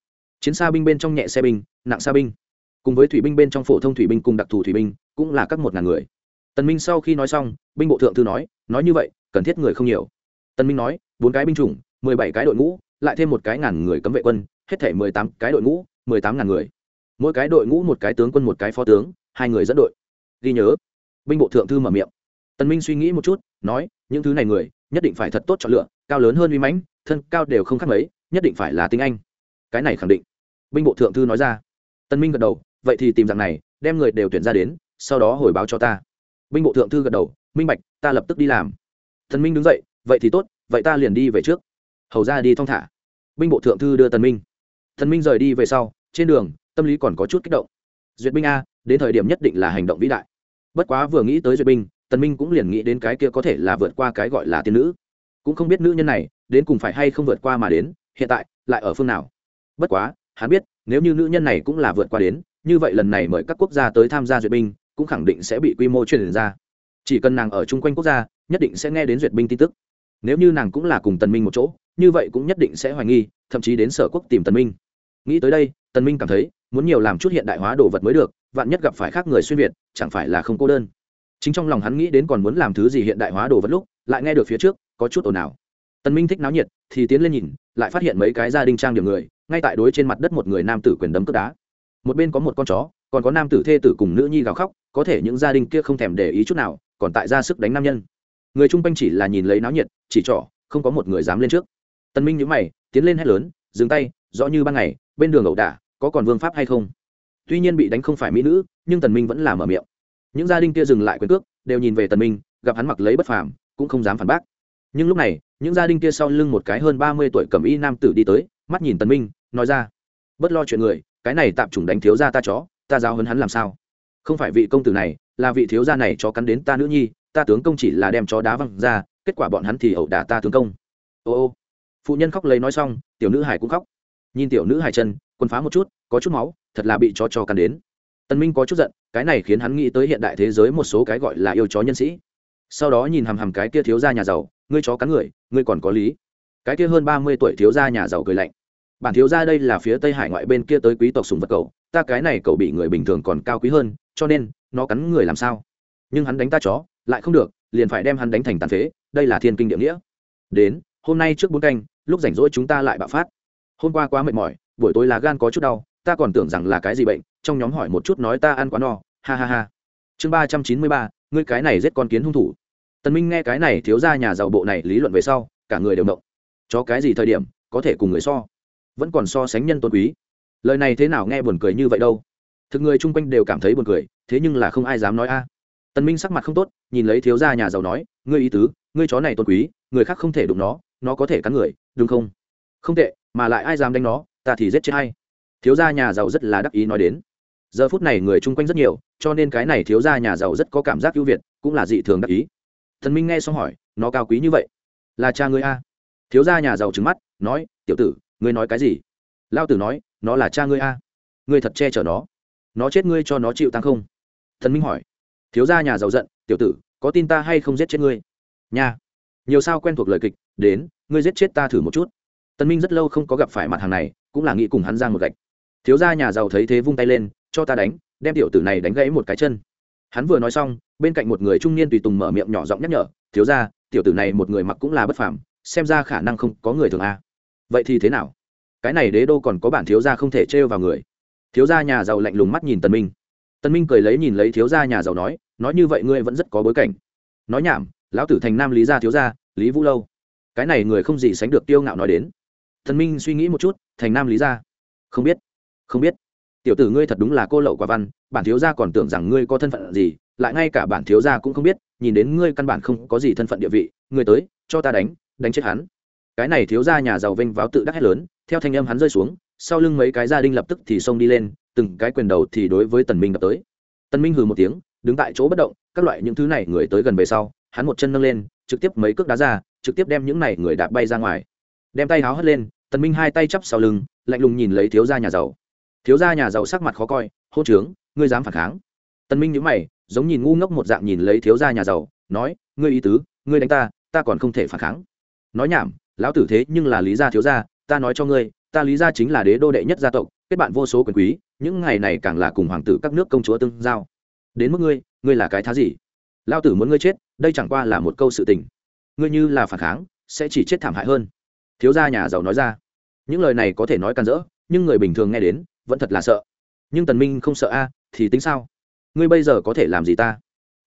chiến xa binh bên trong nhẹ xe binh, nặng xa binh. Cùng với thủy binh bên trong phổ thông thủy binh cùng đặc thù thủy binh, cũng là các một ngàn người. Tần minh sau khi nói xong, binh bộ thượng thư nói nói như vậy, cần thiết người không nhiều. Tần minh nói, bốn cái binh chủng, mười bảy cái đội ngũ, lại thêm một cái ngàn người cấm vệ quân, hết thể mười tám cái đội ngũ, mười tám ngàn người. Mỗi cái đội ngũ một cái tướng quân, một cái phó tướng, hai người dẫn đội. Ghi nhớ. Binh bộ thượng thư mở miệng. Tần minh suy nghĩ một chút, nói, những thứ này người, nhất định phải thật tốt chọn lựa, cao lớn hơn uy mãnh, thân cao đều không khác mấy, nhất định phải là tinh anh. Cái này khẳng định binh bộ thượng thư nói ra. Tân minh gật đầu, vậy thì tìm rằng này, đem người đều tuyển ra đến, sau đó hồi báo cho ta. Binh bộ thượng thư gật đầu, minh bạch, ta lập tức đi làm. Thần minh đứng dậy, vậy thì tốt, vậy ta liền đi về trước. Hầu ra đi thong thả. Binh bộ thượng thư đưa tần minh. Thần minh rời đi về sau, trên đường, tâm lý còn có chút kích động. Duyệt binh a, đến thời điểm nhất định là hành động vĩ đại. Bất quá vừa nghĩ tới duyệt binh tần minh cũng liền nghĩ đến cái kia có thể là vượt qua cái gọi là tiên nữ. Cũng không biết nữ nhân này, đến cùng phải hay không vượt qua mà đến, hiện tại, lại ở phương nào. Bất quá hắn biết, nếu như nữ nhân này cũng là vượt qua đến, như vậy lần này mời các quốc gia tới tham gia duyệt binh, cũng khẳng định sẽ bị quy mô truyền ra. Chỉ cần nàng ở chung quanh quốc gia, nhất định sẽ nghe đến duyệt binh tin tức. Nếu như nàng cũng là cùng tần minh một chỗ, như vậy cũng nhất định sẽ hoài nghi, thậm chí đến sở quốc tìm tần minh. Nghĩ tới đây, tần minh cảm thấy, muốn nhiều làm chút hiện đại hóa đồ vật mới được, vạn nhất gặp phải khác người xuyên việt, chẳng phải là không cô đơn. Chính trong lòng hắn nghĩ đến còn muốn làm thứ gì hiện đại hóa đồ vật lúc, lại nghe được phía trước, có chút ồn ào. Tần minh thích náo nhiệt, thì tiến lên nhìn, lại phát hiện mấy cái gia đình trang điểm người ngay tại đối trên mặt đất một người nam tử quyền đấm cướp đá. Một bên có một con chó, còn có nam tử thê tử cùng nữ nhi gào khóc, có thể những gia đình kia không thèm để ý chút nào, còn tại ra sức đánh nam nhân. Người chung quanh chỉ là nhìn lấy náo nhiệt, chỉ trỏ, không có một người dám lên trước. Tần minh nhíu mày, tiến lên hét lớn, dừng tay, rõ như ban ngày, bên đường ẩu đả, có còn vương pháp hay không? Tuy nhiên bị đánh không phải mỹ nữ, nhưng tần minh vẫn là mở miệng. Những gia đình kia dừng lại quyền cước, đều nhìn về tần minh, gặp hắn mặc lấy bất phàm, cũng không dám phản bác. Nhưng lúc này, những gia đình kia sau lưng một cái hơn ba mươi tuổi cầm y nam tử đi tới mắt nhìn tần minh, nói ra, bất lo chuyện người, cái này tạm chủng đánh thiếu gia ta chó, ta giáo hấn hắn làm sao? Không phải vị công tử này, là vị thiếu gia này chó cắn đến ta nữ nhi, ta tướng công chỉ là đem chó đá văng ra, kết quả bọn hắn thì ẩu đả ta tướng công. Ô ô. Phụ nhân khóc lấy nói xong, tiểu nữ hải cũng khóc. Nhìn tiểu nữ hải chân, quần phá một chút, có chút máu, thật là bị chó cho cắn đến. Tân minh có chút giận, cái này khiến hắn nghĩ tới hiện đại thế giới một số cái gọi là yêu chó nhân sĩ. Sau đó nhìn hằm hằm cái kia thiếu gia nhà giàu, ngươi chó cắn người, ngươi còn có lý cái kia hơn ba mươi tuổi thiếu gia nhà giàu cười lạnh. Bản thiếu gia đây là phía tây hải ngoại bên kia tới quý tộc sùng vật cầu, ta cái này cậu bị người bình thường còn cao quý hơn, cho nên, nó cắn người làm sao? Nhưng hắn đánh ta chó, lại không được, liền phải đem hắn đánh thành tàn phế, đây là thiên kinh địa nghĩa. Đến, hôm nay trước bốn canh, lúc rảnh rỗi chúng ta lại bạo phát. Hôm qua quá mệt mỏi, buổi tối lá gan có chút đau, ta còn tưởng rằng là cái gì bệnh, trong nhóm hỏi một chút nói ta ăn quá no, ha ha ha. Chương ba trăm chín mươi ba, ngươi cái này giết con kiến hung thủ. Tần minh nghe cái này thiếu ra nhà giàu bộ này lý luận về sau, cả người đều động cho cái gì thời điểm, có thể cùng người so. Vẫn còn so sánh nhân tôn quý. Lời này thế nào nghe buồn cười như vậy đâu. Thực người chung quanh đều cảm thấy buồn cười, thế nhưng là không ai dám nói a. Tần minh sắc mặt không tốt, nhìn lấy thiếu gia nhà giàu nói, ngươi ý tứ, ngươi chó này tôn quý, người khác không thể đụng nó nó có thể cắn người, đúng không? Không tệ, mà lại ai dám đánh nó, ta thì giết chết hay thiếu gia nhà giàu rất là đắc ý nói đến. Giờ phút này người chung quanh rất nhiều, cho nên cái này thiếu gia nhà giàu rất có cảm giác ưu việt, cũng là dị thường đắc ý. Thần minh nghe xong hỏi, nó cao quý như vậy, là cha ngươi a? Thiếu gia nhà giàu trứng mắt, nói, tiểu tử, ngươi nói cái gì? Lao tử nói, nó là cha ngươi a. Ngươi thật che chở nó. Nó chết ngươi cho nó chịu tăng không? Thần minh hỏi. Thiếu gia nhà giàu giận, tiểu tử, có tin ta hay không giết chết ngươi? Nha. Nhiều sao quen thuộc lời kịch, đến, ngươi giết chết ta thử một chút. Tân minh rất lâu không có gặp phải mặt hàng này, cũng là nghĩ cùng hắn ra một gạch. Thiếu gia nhà giàu thấy thế vung tay lên, cho ta đánh, đem tiểu tử này đánh gãy một cái chân. Hắn vừa nói xong, bên cạnh một người trung niên tùy tùng mở miệng nhỏ giọng nhắc nhở, thiếu gia, tiểu tử này một người mặc cũng là bất phàm xem ra khả năng không có người thường a. Vậy thì thế nào? Cái này đế đô còn có bản thiếu gia không thể trêu vào người. Thiếu gia nhà giàu lạnh lùng mắt nhìn tần minh. Tần minh cười lấy nhìn lấy thiếu gia nhà giàu nói nói như vậy ngươi vẫn rất có bối cảnh. Nói nhảm, lão tử thành nam lý gia thiếu gia, lý vũ lâu. Cái này người không gì sánh được tiêu ngạo nói đến. Tần minh suy nghĩ một chút, thành nam lý gia? Không biết không biết. Tiểu tử ngươi thật đúng là cô lậu quả văn, bản thiếu gia còn tưởng rằng ngươi có thân phận gì, lại ngay cả bản thiếu gia cũng không biết, nhìn đến ngươi căn bản không có gì thân phận địa vị, ngươi tới, cho ta đánh đánh chết hắn. Cái này thiếu gia nhà giàu vênh váo tự đắc hét lớn, theo thanh âm hắn rơi xuống, sau lưng mấy cái gia đình lập tức thì xông đi lên, từng cái quyền đầu thì đối với tần minh đập tới. Tần minh hừ một tiếng, đứng tại chỗ bất động, các loại những thứ này người tới gần về sau, hắn một chân nâng lên, trực tiếp mấy cước đá ra, trực tiếp đem những này người đạp bay ra ngoài. Đem tay háo hất lên, tần minh hai tay chắp sau lưng, lạnh lùng nhìn lấy thiếu gia nhà giàu. Thiếu gia nhà giàu sắc mặt khó coi hô trướng, ngươi dám phản kháng? Tần minh nhíu mày, giống nhìn ngu ngốc một dạng nhìn lấy thiếu gia nhà giàu, nói, ngươi ý tứ, ngươi đánh ta ta còn không thể phản kháng nói nhảm, lão tử thế nhưng là lý gia thiếu gia, ta nói cho ngươi, ta lý gia chính là đế đô đệ nhất gia tộc, kết bạn vô số quyền quý, những ngày này càng là cùng hoàng tử các nước công chúa tương giao. Đến mức ngươi ngươi là cái thá gì? Lao tử muốn ngươi chết, đây chẳng qua là một câu sự tình. Ngươi như là phản kháng, sẽ chỉ chết thảm hại hơn. Thiếu gia nhà giàu nói ra. Những lời này có thể nói can dỡ nhưng người bình thường nghe đến, vẫn thật là sợ. Nhưng tần minh không sợ a, thì tính sao? Ngươi bây giờ có thể làm gì ta?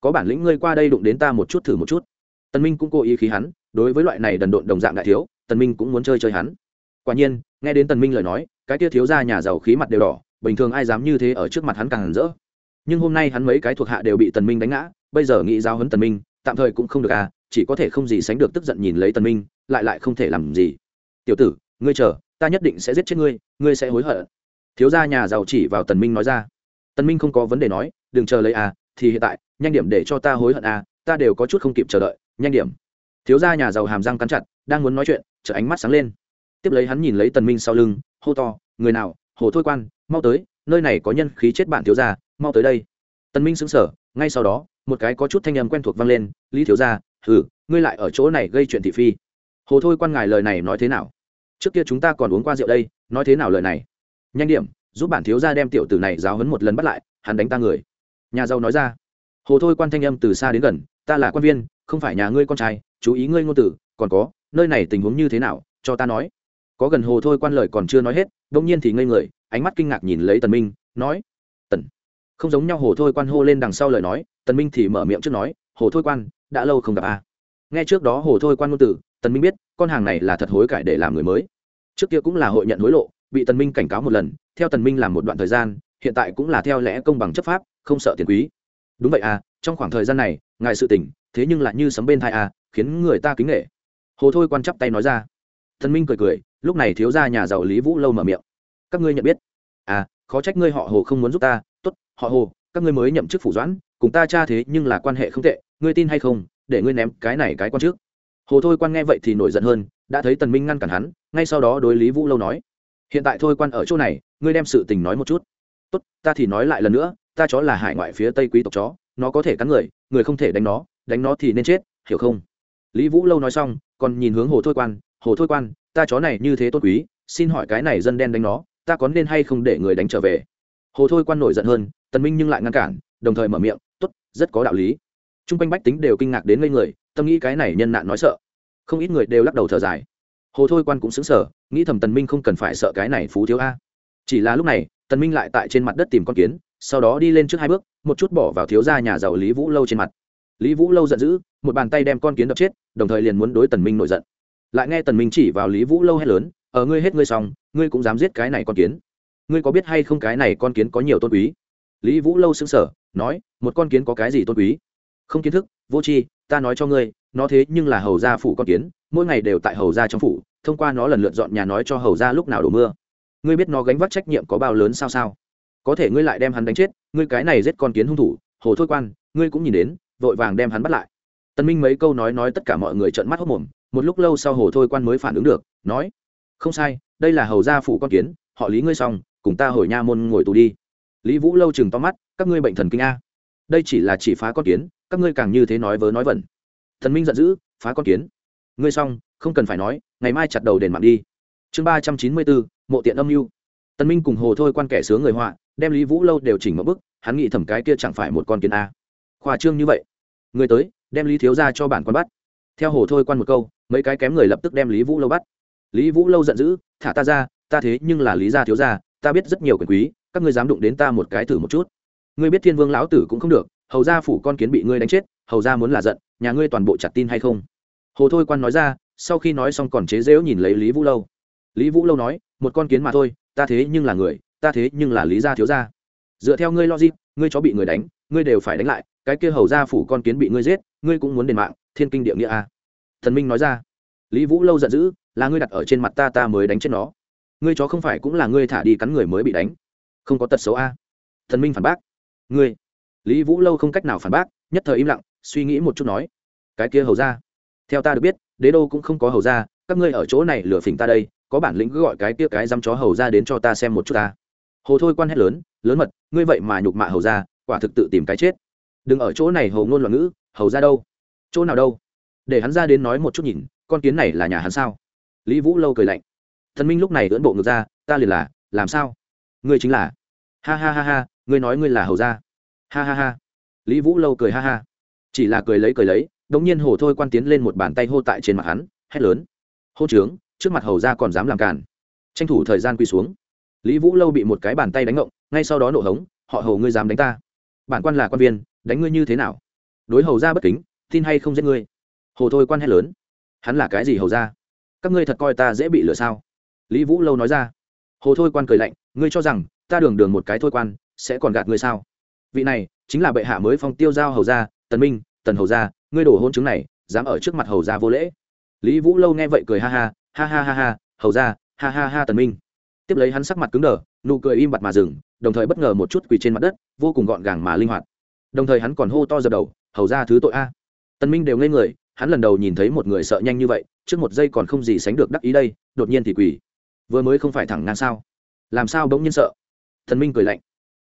Có bản lĩnh ngươi qua đây đụng đến ta một chút thử một chút tần minh cũng cố ý khí hắn, đối với loại này đần độn đồng dạng đại thiếu, tần minh cũng muốn chơi chơi hắn. Quả nhiên, nghe đến tần minh lời nói, cái kia thiếu gia nhà giàu khí mặt đều đỏ, bình thường ai dám như thế ở trước mặt hắn càng rỡ. Nhưng hôm nay hắn mấy cái thuộc hạ đều bị tần minh đánh ngã, bây giờ nghĩ giao huấn tần minh, tạm thời cũng không được à chỉ có thể không gì sánh được tức giận nhìn lấy tần minh, lại lại không thể làm gì. Tiểu tử, ngươi chờ, ta nhất định sẽ giết chết ngươi ngươi sẽ hối hận. Thiếu gia nhà giàu chỉ vào tần minh nói ra. Tần minh không có vấn đề nói, đừng chờ lấy à thì hiện tại, nhanh điểm để cho ta hối hận à ta đều có chút không kịp chờ đợi nhanh điểm. Thiếu gia nhà giàu hàm răng cắn chặt, đang muốn nói chuyện chợ ánh mắt sáng lên. Tiếp lấy hắn nhìn lấy tần minh sau lưng, hô to, người nào? Hồ thôi quan, mau tới, nơi này có nhân khí chết bạn thiếu gia, mau tới đây. Tần minh sững sờ, ngay sau đó, một cái có chút thanh âm quen thuộc vang lên, lý thiếu gia, hừ, ngươi lại ở chỗ này gây chuyện thị phi. Hồ thôi quan ngài lời này nói thế nào? Trước kia chúng ta còn uống qua rượu đây, nói thế nào lời này? Nhanh điểm, giúp bản thiếu gia đem tiểu tử này giáo huấn một lần bắt lại, hắn đánh ta người. Nhà giàu nói ra. Hồ thôi quan thanh âm từ xa đến gần, ta là quan viên không phải nhà ngươi con trai, chú ý ngươi ngôn tử còn có, nơi này tình huống như thế nào, cho ta nói. Có gần hồ thôi quan lời còn chưa nói hết, đông nhiên thì ngây người, ánh mắt kinh ngạc nhìn lấy tần minh, nói, tần, không giống nhau hồ thôi quan hô lên đằng sau lời nói, tần minh thì mở miệng trước nói, hồ thôi quan, đã lâu không gặp a. À. nghe trước đó hồ thôi quan ngôn tử tần minh biết, con hàng này là thật hối cải để làm người mới. Trước kia cũng là hội nhận hối lộ, bị tần minh cảnh cáo một lần, theo tần minh làm một đoạn thời gian, hiện tại cũng là theo lẽ công bằng chấp pháp, không sợ tiền quý. Đúng vậy à trong khoảng thời gian này, ngài sự tỉnh thế nhưng lại như sấm bên thai à khiến người ta kính nghệ hồ thôi quan chắp tay nói ra. Tần minh cười cười, lúc này thiếu gia nhà giàu lý vũ lâu mở miệng. Các ngươi nhận biết. À khó trách ngươi họ hồ không muốn giúp ta. Tốt, họ hồ, các ngươi mới nhậm chức phủ doãn, cùng ta cha thế nhưng là quan hệ không tệ, ngươi tin hay không, để ngươi ném cái này cái quan trước. Hồ thôi quan nghe vậy thì nổi giận hơn, đã thấy tần minh ngăn cản hắn, ngay sau đó đối lý vũ lâu nói. Hiện tại thôi quan ở chỗ này, ngươi đem sự tình nói một chút. Tốt, ta thì nói lại lần nữa, ta chó là hải ngoại phía tây quý tộc chó, nó có thể cắn người người không thể đánh nó đánh nó thì nên chết, hiểu không? Lý vũ lâu nói xong, còn nhìn hướng hồ thôi quan, hồ thôi quan, ta chó này như thế tốt quý, xin hỏi cái này dân đen đánh nó, ta có nên hay không để người đánh trở về? Hồ thôi quan nổi giận hơn, tần minh nhưng lại ngăn cản, đồng thời mở miệng, tốt, rất có đạo lý. T r u n g quanh bách tính đều kinh ngạc đến ngây người, tâm nghĩ cái này nhân nạn nói sợ. Không ít người đều lắc đầu thở dài. Hồ thôi quan cũng xứng sở nghĩ thầm tần minh không cần phải sợ cái này phú thiếu a. Chỉ là lúc này, tần minh lại tại trên mặt đất tìm con kiến, sau đó đi lên trước hai bước, một chút bỏ vào thiếu gia nhà giàu lý vũ lâu trên mặt lý vũ lâu giận dữ, một bàn tay đem con kiến đập chết, đồng thời liền muốn đối tần minh nổi giận. Lại nghe tần minh chỉ vào lý vũ lâu hét lớn, ở ngươi hết ngươi xong, ngươi cũng dám giết cái này con kiến. Ngươi có biết hay không cái này con kiến có nhiều tôn quý? Lý vũ lâu sững sờ, nói, một con kiến có cái gì tôn quý? Không kiến thức, vô tri, ta nói cho ngươi, nó thế nhưng là hầu gia phủ con kiến, mỗi ngày đều tại hầu gia trong phủ, thông qua nó lần lượt dọn nhà nói cho hầu gia lúc nào đổ mưa. Ngươi biết nó gánh vác trách nhiệm có bao lớn sao sao? Có thể ngươi lại đem hắn đánh chết, ngươi cái này giết con kiến hung thủ, hồ thôi quan, ngươi cũng nhìn đến vội vàng đem hắn bắt lại. Tân minh mấy câu nói nói tất cả mọi người trợn mắt hốc mồm, một lúc lâu sau hồ thôi quan mới phản ứng được, nói, không sai, đây là hầu gia phủ con kiến, họ lý ngươi xong, cùng ta hồi nha môn ngồi tù đi. Lý vũ lâu chừng to mắt, các ngươi bệnh thần kinh a? Đây chỉ là chỉ phá con kiến, các ngươi càng như thế nói vớ nói vẩn. Thần minh giận dữ, phá con kiến? Ngươi xong, không cần phải nói, ngày mai chặt đầu đền mạng đi. Chương ba trăm chín mươi bốn, mộ tiện âm mưu. Tân minh cùng hồ thôi quan kẻ sướng người họa, đem lý vũ lâu đều chỉnh một bức, hắn nghĩ thẩm cái kia chẳng phải một con kiến a khoa trương như vậy. Người tới, đem lý thiếu ra cho bản quan bắt. Theo hồ thôi quan một câu, mấy cái kém người lập tức đem lý vũ lâu bắt. Lý vũ lâu giận dữ, thả ta ra, ta thế nhưng là lý gia thiếu gia, ta biết rất nhiều quyền quý, các ngươi dám đụng đến ta một cái thử một chút. Ngươi biết thiên vương lão tử cũng không được, hầu ra phủ con kiến bị ngươi đánh chết, hầu ra muốn là giận, nhà ngươi toàn bộ chặt tin hay không? Hồ thôi quan nói ra, sau khi nói xong còn chế dễu nhìn lấy lý vũ lâu. Lý vũ lâu nói, một con kiến mà thôi, ta thế nhưng là người, ta thế nhưng là lý gia thiếu gia. Dựa theo ngươi logic, ngươi chó bị người đánh, ngươi đều phải đánh lại cái kia hầu ra phủ con kiến bị ngươi giết, ngươi cũng muốn đền mạng, thiên kinh địa nghĩa a à? thần minh nói ra. Lý vũ lâu giận dữ, là ngươi đặt ở trên mặt ta ta mới đánh chết nó. Ngươi chó không phải cũng là ngươi thả đi cắn người mới bị đánh. Không có tật xấu a thần minh phản bác. Ngươi. Lý vũ lâu không cách nào phản bác, nhất thời im lặng, suy nghĩ một chút nói. Cái kia hầu ra theo ta được biết, đế đô cũng không có hầu ra các ngươi ở chỗ này lừa phỉnh ta đây, có bản lĩnh cứ gọi cái kia cái dăm chó hầu ra đến cho ta xem một chút ta. Hồ thôi quan hết lớn lớn mật, ngươi vậy mà nhục mạ hầu ra quả thực tự tìm cái chết đừng ở chỗ này hầu ngôn loạn ngữ, hầu ra đâu? Chỗ nào đâu? Để hắn ra đến nói một chút nhìn, con kiến này là nhà hắn sao? Lý vũ lâu cười lạnh. Thần minh lúc này ưỡn bộ ngược ra, ta liền là, làm sao? Ngươi chính là. Ha ha ha ha, ngươi nói ngươi là hầu gia. Ha ha ha. Lý vũ lâu cười ha ha. Chỉ là cười lấy cười lấy, đống nhiên hồ thôi quan tiến lên một bàn tay hô tại trên mặt hắn, hét lớn. Hô trướng, trước mặt hầu gia còn dám làm cản tranh thủ thời gian quy xuống. Lý vũ lâu bị một cái bàn tay đánh ngộng, ngay sau đó nổ hống, họ hầu ngươi dám đánh ta. Bản quan là quan viên đánh ngươi như thế nào? Đối hầu gia bất kính, tin hay không giết ngươi? Hồ thôi quan hét lớn. Hắn là cái gì hầu gia? Các ngươi thật coi ta dễ bị lừa sao? Lý vũ lâu nói ra. Hồ thôi quan cười lạnh, ngươi cho rằng, ta đường đường một cái thôi quan, sẽ còn gạt ngươi sao? Vị này, chính là bệ hạ mới phong tiêu giao hầu gia, tần minh, tần hầu gia, ngươi đổ hôn chứng này, dám ở trước mặt hầu gia vô lễ. Lý vũ lâu nghe vậy cười ha ha ha ha ha ha, hầu gia, ha ha ha tần minh. Tiếp lấy hắn sắc mặt cứng đờ, nụ cười im bặt mà dừng, đồng thời bất ngờ một chút quỳ trên mặt đất, vô cùng gọn gàng mà linh hoạt đồng thời hắn còn hô to dập đầu, hầu ra thứ tội a. Tần minh đều ngây người, hắn lần đầu nhìn thấy một người sợ nhanh như vậy, trước một giây còn không gì sánh được đắc ý đây, đột nhiên thì quỳ. Vừa mới không phải thẳng ngang sao? Làm sao bỗng nhiên sợ? Thần minh cười lạnh.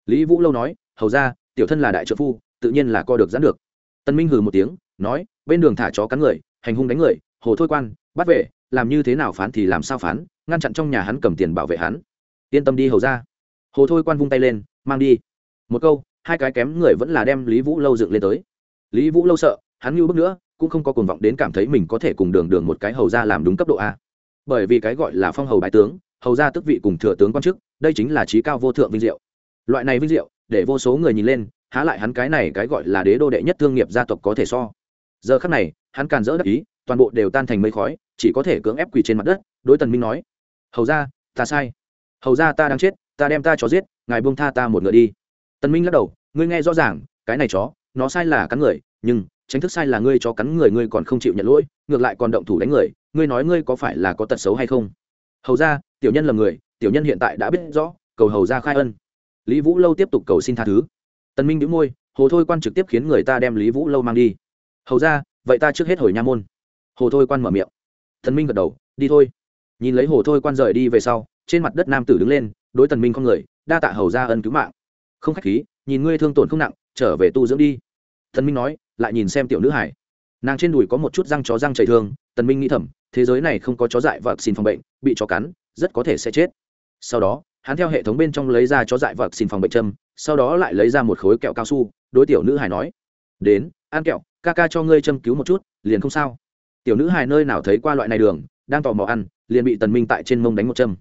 Lý vũ lâu nói, hầu ra, tiểu thân là đại trợ phu, tự nhiên là co được giãn được. Tân minh hừ một tiếng, nói, bên đường thả chó cắn người, hành hung đánh người, hồ thôi quan, bắt vệ, làm như thế nào phán thì làm sao phán, ngăn chặn trong nhà hắn cầm tiền bảo vệ hắn. Yên tâm đi, hầu ra. Hồ thôi quan vung tay lên, mang đi. Một câu hai cái kém người vẫn là đem lý vũ lâu dựng lên tới. Lý vũ lâu sợ, hắn như bước nữa, cũng không có cuồng vọng đến cảm thấy mình có thể cùng đường đường một cái hầu ra làm đúng cấp độ a. Bởi vì cái gọi là phong hầu bái tướng, hầu ra tức vị cùng thừa tướng quan chức, đây chính là trí cao vô thượng vinh diệu. Loại này vinh diệu, để vô số người nhìn lên, há lại hắn cái này cái gọi là đế đô đệ nhất thương nghiệp gia tộc có thể so. Giờ khắc này, hắn càn dỡ đắc ý, toàn bộ đều tan thành mây khói, chỉ có thể cưỡng ép quỳ trên mặt đất, đối tần minh nói, hầu ra ta sai. Hầu ra ta đang chết, ta đem ta cho giết, ngài buông tha ta một ngựa đi tần minh lắc đầu, ngươi nghe rõ ràng, cái này chó, nó sai là cắn người, nhưng tránh thức sai là ngươi cho cắn người ngươi còn không chịu nhận lỗi, ngược lại còn động thủ đánh người, ngươi nói ngươi có phải là có tật xấu hay không? Hầu ra tiểu nhân là người, tiểu nhân hiện tại đã biết rõ, cầu hầu ra khai ân. Lý vũ lâu tiếp tục cầu xin tha thứ. Tần minh đĩu môi, hồ thôi quan trực tiếp khiến người ta đem lý vũ lâu mang đi. Hầu ra vậy ta trước hết hồi nha môn. Hồ thôi quan mở miệng. Tần minh gật đầu, đi thôi. Nhìn lấy hồ thôi quan rời đi về sau, trên mặt đất nam tử đứng lên, đối tần minh không người, đa tạ hầu ra ân cứu mạng không khách khí, nhìn ngươi thương tổn không nặng, trở về tu dưỡng đi. Thần minh nói, lại nhìn xem tiểu nữ hải. Nàng trên đùi có một chút răng chó răng chảy thương tần minh nghĩ thầm, thế giới này không có chó dại và xin phòng bệnh, bị chó cắn, rất có thể sẽ chết. Sau đó, hắn theo hệ thống bên trong lấy ra chó dại và xin phòng bệnh châm, sau đó lại lấy ra một khối kẹo cao su, đối tiểu nữ hải nói, đến, ăn kẹo, ca ca cho ngươi châm cứu một chút, liền không sao. Tiểu nữ hải nơi nào thấy qua loại này đường, đang tò mò ăn, liền bị tần minh tại trên mông đánh một châm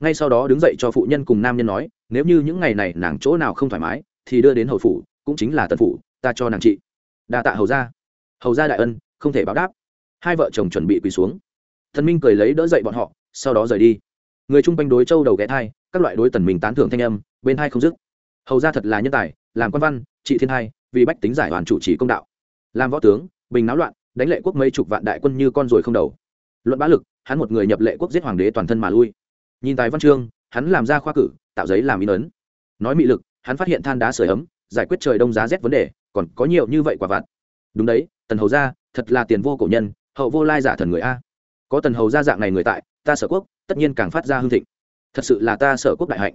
ngay sau đó đứng dậy cho phụ nhân cùng nam nhân nói, nếu như những ngày này nàng chỗ nào không thoải mái, thì đưa đến hầu phủ, cũng chính là tần phủ, ta cho nàng trị. Đa tạ hầu gia. Hầu gia đại ân, không thể báo đáp. Hai vợ chồng chuẩn bị quỳ xuống. Thần minh cười lấy đỡ dậy bọn họ, sau đó rời đi. Người chung quanh đối châu đầu ghé thai, các loại đối tần mình tán thưởng thanh âm, bên hai không dứt. Hầu gia thật là nhân tài, làm quan văn, trị thiên hai, vì bách tính giải hoàn chủ trì công đạo. Làm võ tướng, bình náo loạn, đánh lệ quốc mấy chục vạn đại quân như con ruồi không đầu. Luận bá lực, hắn một người nhập lệ quốc giết hoàng đế toàn thân mà lui nhìn tài văn chương, hắn làm ra khoa cử, tạo giấy làm in ấn. Nói mị lực, hắn phát hiện than đá sửa ấm, giải quyết trời đông giá rét vấn đề, còn có nhiều như vậy quả vặt. Đúng đấy, tần hầu gia, thật là tiền vô cổ nhân, hậu vô lai giả thần người a. Có tần hầu gia dạng này người tại, ta sở quốc, tất nhiên càng phát ra hương thịnh. Thật sự là ta sở quốc đại hạnh.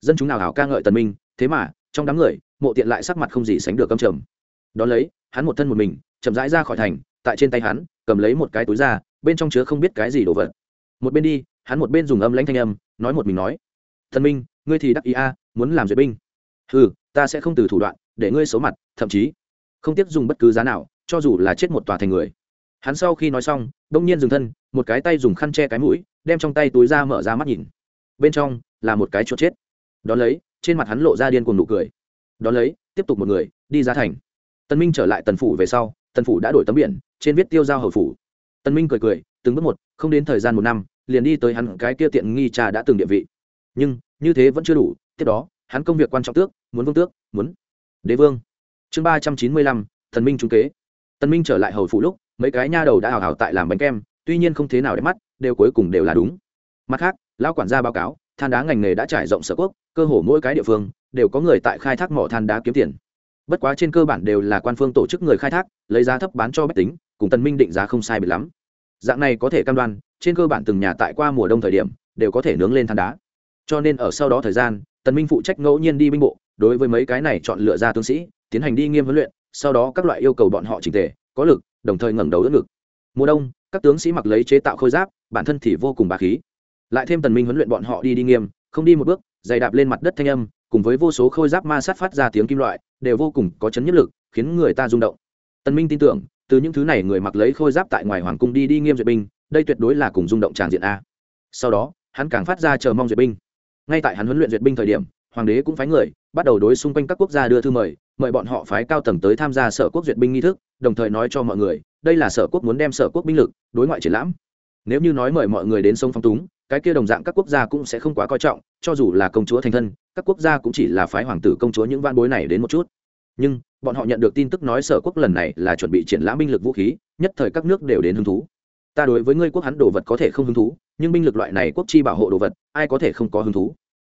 Dân chúng nào hảo ca ngợi tần minh, thế mà, trong đám người, mộ tiện lại sắc mặt không gì sánh được căm trầm. Đón lấy, hắn một thân một mình, chậm rãi ra khỏi thành, tại trên tay hắn, cầm lấy một cái túi ra, bên trong chứa không biết cái gì đồ vật. Một bên đi hắn một bên dùng âm lãnh thanh âm, nói một mình nói, thần minh, ngươi thì đắc ý a, muốn làm duyệt binh. Ừ ta sẽ không từ thủ đoạn, để ngươi xấu mặt, thậm chí không tiếp dùng bất cứ giá nào, cho dù là chết một tòa thành người. Hắn sau khi nói xong đông nhiên dừng thân, một cái tay dùng khăn che cái mũi, đem trong tay túi ra mở ra mắt nhìn. Bên trong là một cái chuột chết. Đón lấy, trên mặt hắn lộ ra điên cuồng nụ cười. Đón lấy, tiếp tục một người, đi ra thành. Tân minh trở lại tần phủ về sau, tần phủ đã đổi tấm biển, trên viết tiêu giao hầu phủ. Tân minh cười cười, từng bước một, không đến thời gian một năm liền đi tới hắn cái kia tiện nghi trà đã từng địa vị. Nhưng, như thế vẫn chưa đủ, tiếp đó, hắn công việc quan trọng tước, muốn vương tước, muốn đế vương. Chương ba trăm chín mươi lăm, thần minh trung kế. Tân minh trở lại hầu phủ lúc, mấy cái nha đầu đã hào hào tại làm bánh kem, tuy nhiên không thế nào đẹp mắt, đều cuối cùng đều là đúng. Mặt khác, lão quản gia báo cáo, than đá ngành nghề đã trải rộng sở quốc, cơ hồ mỗi cái địa phương đều có người tại khai thác mỏ than đá kiếm tiền. Bất quá trên cơ bản đều là quan phương tổ chức người khai thác, lấy giá thấp bán cho bách tính, cùng tần minh định giá không sai biệt lắm. Dạng này có thể cam đoan trên cơ bản từng nhà tại qua mùa đông thời điểm đều có thể nướng lên than đá. Cho nên ở sau đó thời gian, tần minh phụ trách ngẫu nhiên đi binh bộ, đối với mấy cái này chọn lựa ra tướng sĩ, tiến hành đi nghiêm huấn luyện, sau đó các loại yêu cầu bọn họ chỉnh tề, có lực, đồng thời ngẩng đầu đỡ ngực. Mùa đông, các tướng sĩ mặc lấy chế tạo khôi giáp, bản thân thì vô cùng bà khí. Lại thêm tần minh huấn luyện bọn họ đi đi nghiêm, không đi một bước, giày đạp lên mặt đất thanh âm, cùng với vô số khôi giáp ma sát phát ra tiếng kim loại, đều vô cùng có chấn nhất lực, khiến người ta rung động. Tần minh tin tưởng, từ những thứ này người mặc lấy khôi giáp tại ngoài hoàng cung đi đi nghiêm duyệt binh đây tuyệt đối là cùng rung động tràng diện a. Sau đó, hắn càng phát ra chờ mong duyệt binh. Ngay tại hắn huấn luyện duyệt binh thời điểm, hoàng đế cũng phái người, bắt đầu đối xung quanh các quốc gia đưa thư mời mời bọn họ phái cao tầng tới tham gia sở quốc duyệt binh nghi thức, đồng thời nói cho mọi người, đây là sở quốc muốn đem sở quốc binh lực đối ngoại triển lãm. Nếu như nói mời mọi người đến sông phong túng, cái kia đồng dạng các quốc gia cũng sẽ không quá coi trọng, cho dù là công chúa thành thân, các quốc gia cũng chỉ là phái hoàng tử công chúa những van bối này đến một chút. Nhưng, bọn họ nhận được tin tức nói sở quốc lần này là chuẩn bị triển lãm binh lực vũ khí, nhất thời các nước đều đến hứng thú ta đối với ngươi quốc hắn đồ vật có thể không hứng thú, nhưng binh lực loại này quốc chi bảo hộ đồ vật, ai có thể không có hứng thú?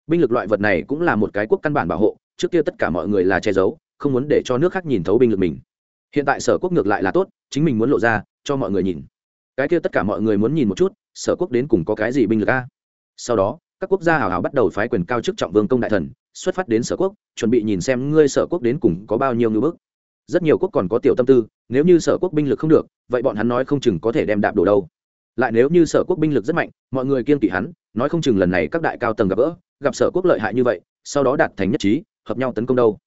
Binh lực loại vật này cũng là một cái quốc căn bản bảo hộ, trước kia tất cả mọi người là che giấu, không muốn để cho nước khác nhìn thấu binh lực mình. Hiện tại sở quốc ngược lại là tốt, chính mình muốn lộ ra, cho mọi người nhìn. Cái kia tất cả mọi người muốn nhìn một chút, sở quốc đến cùng có cái gì binh lực a? Sau đó, các quốc gia hào hào bắt đầu phái quyền cao chức trọng vương công đại thần, xuất phát đến sở quốc, chuẩn bị nhìn xem ngươi sở quốc đến cùng có bao nhiêu ngư bức. Rất nhiều quốc còn có tiểu tâm tư, nếu như sở quốc binh lực không được vậy bọn hắn nói không chừng có thể đem đạp đổ đâu. Lại nếu như sở quốc binh lực rất mạnh, mọi người kiên kỵ hắn, nói không chừng lần này các đại cao tầng gặp gỡ, gặp sở quốc lợi hại như vậy, sau đó đạt thành nhất trí, hợp nhau tấn công đâu.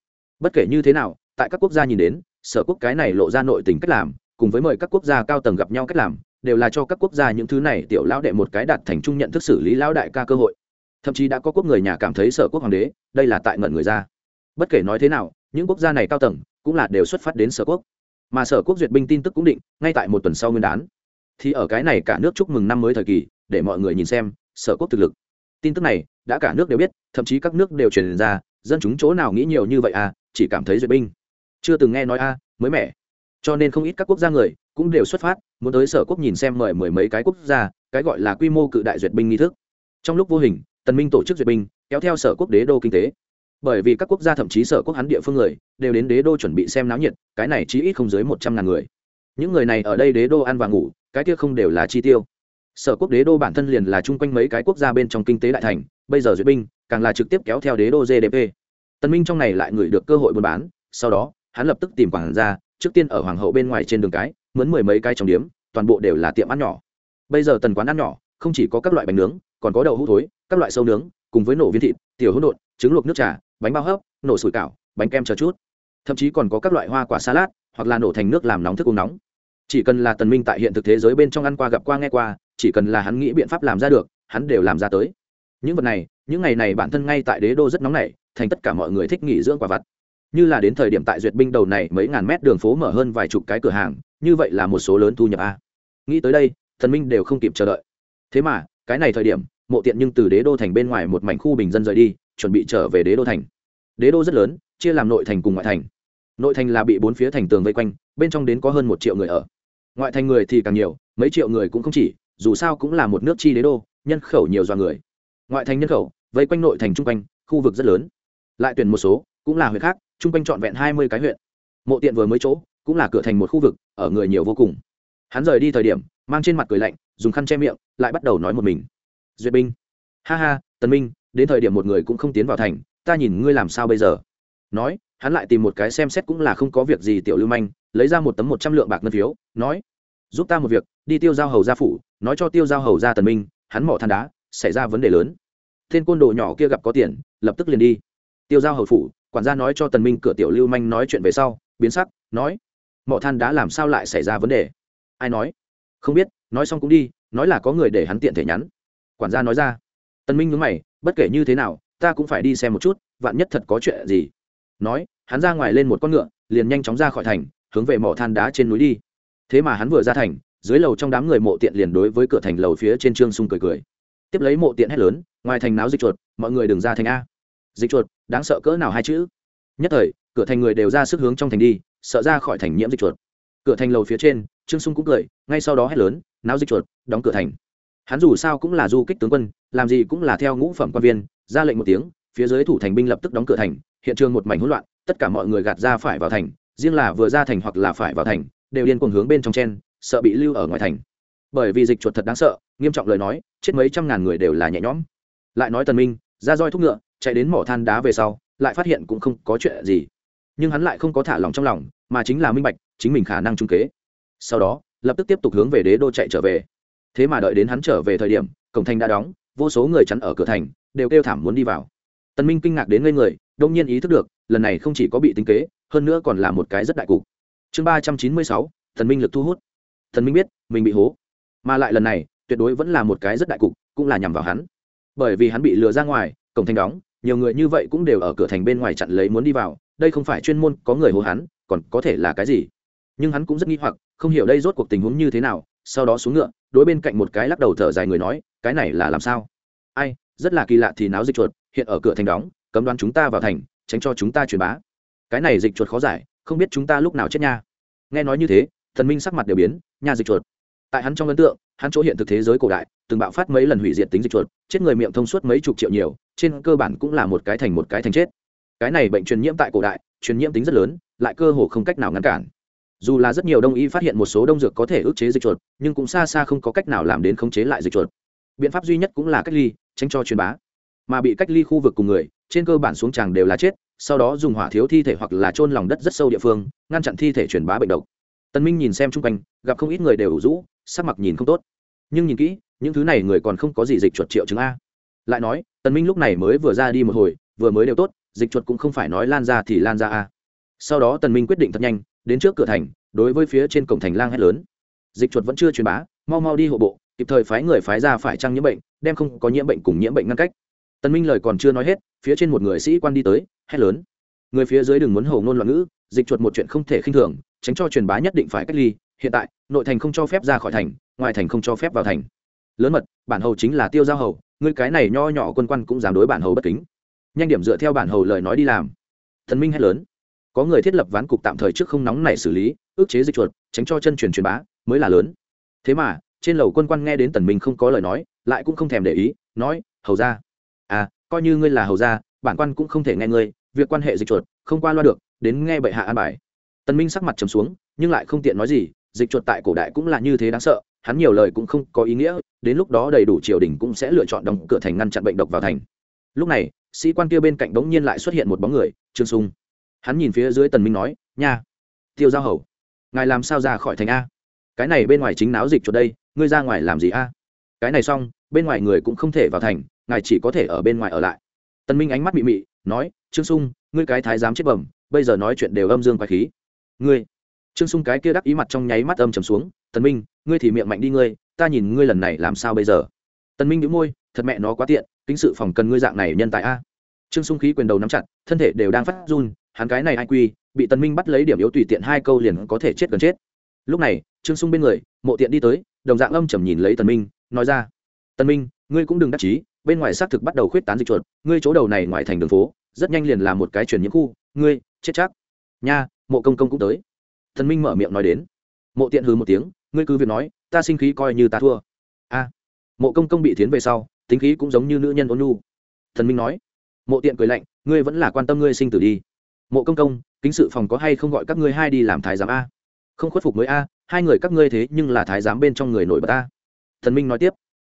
Bất kể như thế nào, tại các quốc gia nhìn đến, sở quốc cái này lộ ra nội tình cách làm, cùng với mời các quốc gia cao tầng gặp nhau cách làm, đều là cho các quốc gia những thứ này tiểu lão đệ một cái đạt thành chung nhận thức xử lý lão đại ca cơ hội. Thậm chí đã có quốc người nhà cảm thấy sở quốc hoàng đế, đây là tại ngẩn người ra. Bất kể nói thế nào, những quốc gia này cao tầng cũng là đều xuất phát đến sở quốc mà sở quốc duyệt binh tin tức cũng định, ngay tại một tuần sau nguyên đán. Thì ở cái này cả nước chúc mừng năm mới thời kỳ, để mọi người nhìn xem, sở quốc thực lực. Tin tức này, đã cả nước đều biết, thậm chí các nước đều truyền ra, dân chúng chỗ nào nghĩ nhiều như vậy à chỉ cảm thấy duyệt binh. Chưa từng nghe nói a, mới mẻ. Cho nên không ít các quốc gia người, cũng đều xuất phát, muốn tới sở quốc nhìn xem mời mười mấy cái quốc gia, cái gọi là quy mô cự đại duyệt binh nghi thức. Trong lúc vô hình tần minh tổ chức duyệt binh, kéo theo sở quốc đế đô kinh tế bởi vì các quốc gia thậm chí sở quốc hắn địa phương người đều đến đế đô chuẩn bị xem náo nhiệt, cái này chí ít không dưới một trăm ngàn người. Những người này ở đây đế đô ăn và ngủ, cái kia không đều là chi tiêu. Sở quốc đế đô bản thân liền là chung quanh mấy cái quốc gia bên trong kinh tế đại thành, bây giờ duyệt binh, càng là trực tiếp kéo theo đế đô gdp tân minh trong này lại ngửi được cơ hội buôn bán, sau đó, hắn lập tức tìm quản ra trước tiên ở hoàng hậu bên ngoài trên đường cái, mướn mười mấy cái trong điếm, toàn bộ đều là tiệm ăn nhỏ. Bây giờ tần quán ăn nhỏ, không chỉ có các loại bánh nướng, còn có đậu hũ thối, các loại sâu nướng, cùng với nổ viên thịt, tiểu hỗn độn, trứng luộc nước trà bánh bao hấp, nổ sủi cảo, bánh kem chờ chút. Thậm chí còn có các loại hoa quả salad, hoặc là nổ thành nước làm nóng thức uống nóng. Chỉ cần là tần minh tại hiện thực thế giới bên trong ăn qua gặp qua nghe qua, chỉ cần là hắn nghĩ biện pháp làm ra được, hắn đều làm ra tới. Những vật này, những ngày này bản thân ngay tại đế đô rất nóng nảy, thành tất cả mọi người thích nghỉ dưỡng quả vặt. Như là đến thời điểm tại duyệt binh đầu này mấy ngàn mét đường phố mở hơn vài chục cái cửa hàng, như vậy là một số lớn thu nhập a. Nghĩ tới đây thần minh đều không kịp chờ đợi. Thế mà, cái này thời điểm, mộ tiện nhưng từ đế đô thành bên ngoài một mảnh khu bình dân rời đi chuẩn bị trở về đế đô thành. Đế đô rất lớn, chia làm nội thành cùng ngoại thành. Nội thành là bị bốn phía thành tường vây quanh, bên trong đến có hơn một triệu người ở. Ngoại thành người thì càng nhiều, mấy triệu người cũng không chỉ, dù sao cũng là một nước chi đế đô, nhân khẩu nhiều do người. Ngoại thành nhân khẩu, vây quanh nội thành chung quanh, khu vực rất lớn. Lại tuyển một số, cũng là huyện khác, chung quanh trọn vẹn hai mươi cái huyện. Mộ tiện vừa mới chỗ, cũng là cửa thành một khu vực, ở người nhiều vô cùng. Hắn rời đi thời điểm, mang trên mặt cười lạnh, dùng khăn che miệng, lại bắt đầu nói một mình. Duyệt binh. Ha ha, tần minh đến thời điểm một người cũng không tiến vào thành, ta nhìn ngươi làm sao bây giờ? Nói, hắn lại tìm một cái xem xét cũng là không có việc gì tiểu lưu manh, lấy ra một tấm một trăm lượng bạc ngân phiếu, nói, giúp ta một việc, đi tiêu giao hầu gia phủ, nói cho tiêu giao hầu gia tần minh, hắn mỏ than đá, xảy ra vấn đề lớn. Tên côn đồ nhỏ kia gặp có tiền, lập tức liền đi. Tiêu giao hầu phủ, quản gia nói cho tần minh cửa tiểu lưu manh nói chuyện về sau, biến sắc, nói, mỏ than đá làm sao lại xảy ra vấn đề? Ai nói? Không biết, nói xong cũng đi, nói là có người để hắn tiện thể nhắn. Quản gia nói ra. Tần minh nhướng mày bất kể như thế nào, ta cũng phải đi xem một chút, vạn nhất thật có chuyện gì. Nói, hắn ra ngoài lên một con ngựa, liền nhanh chóng ra khỏi thành, hướng về mỏ than đá trên núi đi. Thế mà hắn vừa ra thành, dưới lầu trong đám người mộ tiện liền đối với cửa thành lầu phía trên trương sung cười cười. Tiếp lấy mộ tiện hét lớn, ngoài thành náo dịch chuột, mọi người đừng ra thành a. Dịch chuột, đáng sợ cỡ nào hai chữ. Nhất thời, cửa thành người đều ra sức hướng trong thành đi, sợ ra khỏi thành nhiễm dịch chuột. Cửa thành lầu phía trên, trương sung cũng cười, ngay sau đó hét lớn, náo dịch chuột, đóng cửa thành. Hắn dù sao cũng là du kích tướng quân làm gì cũng là theo ngũ phẩm quan viên, ra lệnh một tiếng, phía dưới thủ thành binh lập tức đóng cửa thành, hiện trường một mảnh hỗn loạn, tất cả mọi người gạt ra phải vào thành, riêng là vừa ra thành hoặc là phải vào thành, đều điên cuồng hướng bên trong chen, sợ bị lưu ở ngoài thành. Bởi vì dịch chuột thật đáng sợ, nghiêm trọng lời nói, chết mấy trăm ngàn người đều là nhẹ nhõm. Lại nói tần minh, ra roi thúc ngựa, chạy đến mỏ than đá về sau, lại phát hiện cũng không có chuyện gì. Nhưng hắn lại không có thả lòng trong lòng, mà chính là minh bạch, chính mình khả năng trung kế. Sau đó, lập tức tiếp tục hướng về đế đô chạy trở về. Thế mà đợi đến hắn trở về thời điểm, cổng thành đã đóng vô số người chắn ở cửa thành, đều kêu thảm muốn đi vào. Tần minh kinh ngạc đến ngây người, đông nhiên ý thức được, lần này không chỉ có bị tính kế, hơn nữa còn là một cái rất đại cục. Chương ba trăm chín mươi sáu thần minh lực thu hút. Thần minh biết, mình bị hố. Mà lại lần này, tuyệt đối vẫn là một cái rất đại cục, cũng là nhằm vào hắn. Bởi vì hắn bị lừa ra ngoài, cổng thành đóng, nhiều người như vậy cũng đều ở cửa thành bên ngoài chặn lấy muốn đi vào, đây không phải chuyên môn có người hố hắn, còn có thể là cái gì? Nhưng hắn cũng rất nghi hoặc, không hiểu đây rốt cuộc tình huống như thế nào, sau đó xuống ngựa, đối bên cạnh một cái lắc đầu thở dài người nói cái này là làm sao? Ai, rất là kỳ lạ thì náo dịch chuột, hiện ở cửa thành đóng, cấm đoán chúng ta vào thành, tránh cho chúng ta truyền bá. Cái này dịch chuột khó giải, không biết chúng ta lúc nào chết nha. Nghe nói như thế, thần minh sắc mặt đều biến, nhà dịch chuột. Tại hắn trong ấn tượng, hắn chỗ hiện thực thế giới cổ đại, từng bạo phát mấy lần hủy diệt tính dịch chuột, chết người miệng thông suốt mấy chục triệu nhiều, trên cơ bản cũng là một cái thành một cái thành chết. Cái này bệnh truyền nhiễm tại cổ đại, truyền nhiễm tính rất lớn, lại cơ hồ không cách nào ngăn cản. Dù là rất nhiều đông y phát hiện một số đông dược có thể ức chế dịch chuột, nhưng cũng xa xa không có cách nào làm đến khống chế lại dịch chuột biện pháp duy nhất cũng là cách ly, tránh cho truyền bá. Mà bị cách ly khu vực cùng người, trên cơ bản xuống tràng đều là chết, sau đó dùng hỏa thiếu thi thể hoặc là trôn lòng đất rất sâu địa phương, ngăn chặn thi thể truyền bá bệnh độc. Tân minh nhìn xem chung quanh, gặp không ít người đều ủ rũ, sắc mặt nhìn không tốt. Nhưng nhìn kỹ, những thứ này người còn không có gì dịch chuột triệu chứng a. Lại nói, tân minh lúc này mới vừa ra đi một hồi, vừa mới đều tốt, dịch chuột cũng không phải nói lan ra thì lan ra a. Sau đó tần minh quyết định thật nhanh, đến trước cửa thành, đối với phía trên cổng thành lang hét lớn. Dịch chuột vẫn chưa truyền bá, mau mau đi hộ bộ kịp thời phái người phái ra phải trăng nhiễm bệnh, đem không có nhiễm bệnh cùng nhiễm bệnh ngăn cách. Tần minh lời còn chưa nói hết, phía trên một người sĩ quan đi tới, hét lớn. Người phía dưới đừng muốn hầu ngôn loạn ngữ, dịch chuột một chuyện không thể khinh thường, tránh cho truyền bá nhất định phải cách ly, hiện tại, nội thành không cho phép ra khỏi thành, ngoài thành không cho phép vào thành. Lớn mật, bản hầu chính là tiêu giao hầu ngươi cái này nho nhỏ quân quan cũng dám đối bản hầu bất kính. Nhanh điểm dựa theo bản hầu lời nói đi làm. Thần minh hét lớn. Có người thiết lập ván cục tạm thời trước không nóng này xử lý ước chế dịch chuột, tránh cho chân truyền truyền bá, mới là lớn. Thế mà trên lầu quân quan nghe đến tần minh không có lời nói, lại cũng không thèm để ý, nói, hầu ra à coi như ngươi là hầu ra bản quan cũng không thể nghe ngươi, việc quan hệ dịch chuột, không qua loa được, đến nghe bệ hạ an bài. Tần minh sắc mặt trầm xuống, nhưng lại không tiện nói gì, dịch chuột tại cổ đại cũng là như thế đáng sợ, hắn nhiều lời cũng không có ý nghĩa, đến lúc đó đầy đủ triều đình cũng sẽ lựa chọn đóng cửa thành ngăn chặn bệnh độc vào thành. Lúc này, sĩ quan kia bên cạnh đống nhiên lại xuất hiện một bóng người, trương sung. Hắn nhìn phía dưới tần minh nói, nha, tiêu giao hầu, ngài làm sao ra khỏi thành a? Cái này bên ngoài chính náo dịch chuột đây, ngươi ra ngoài làm gì a? Cái này xong, bên ngoài người cũng không thể vào thành, ngài chỉ có thể ở bên ngoài ở lại. Tần minh ánh mắt mị mị, nói, trương sung, ngươi cái thái giám chết bẩm, bây giờ nói chuyện đều âm dương quái khí. Ngươi? Trương sung cái kia đắc ý mặt trong nháy mắt âm trầm xuống tần minh, ngươi thì miệng mạnh đi ngươi, ta nhìn ngươi lần này làm sao bây giờ? Tần minh nhíu môi, thật mẹ nó quá tiện, kính sự phòng cần ngươi dạng này nhân tài a. Trương sung khí quyền đầu nắm chặt, thân thể đều đang phát run, hắn cái này ai quy, bị tần minh bắt lấy điểm yếu tùy tiện hai câu liền có thể chết gần chết lúc này, trương sung bên người, mộ tiện đi tới, đồng dạng âm trầm nhìn lấy tần minh, nói ra, tần minh, ngươi cũng đừng đắc chí, bên ngoài xác thực bắt đầu khuyết tán dịch chuột, ngươi chỗ đầu này ngoài thành đường phố, rất nhanh liền là một cái truyền nhiễm khu, ngươi, chết chắc. Nha, mộ công công cũng tới. Tần minh mở miệng nói đến. Mộ tiện hừ một tiếng, ngươi cứ việc nói, ta sinh khí coi như ta thua. A. Mộ công công bị tiến về sau, tính khí cũng giống như nữ nhân ôn nhu. Thần minh nói. Mộ tiện cười lạnh, ngươi vẫn là quan tâm ngươi sinh tử đi. Mộ công công, kính sự phòng có hay không gọi các ngươi hai đi làm thái giám a? Không khuất phục mới a, hai người các ngươi thế nhưng là thái giám bên trong người nổi bật a thần minh nói tiếp.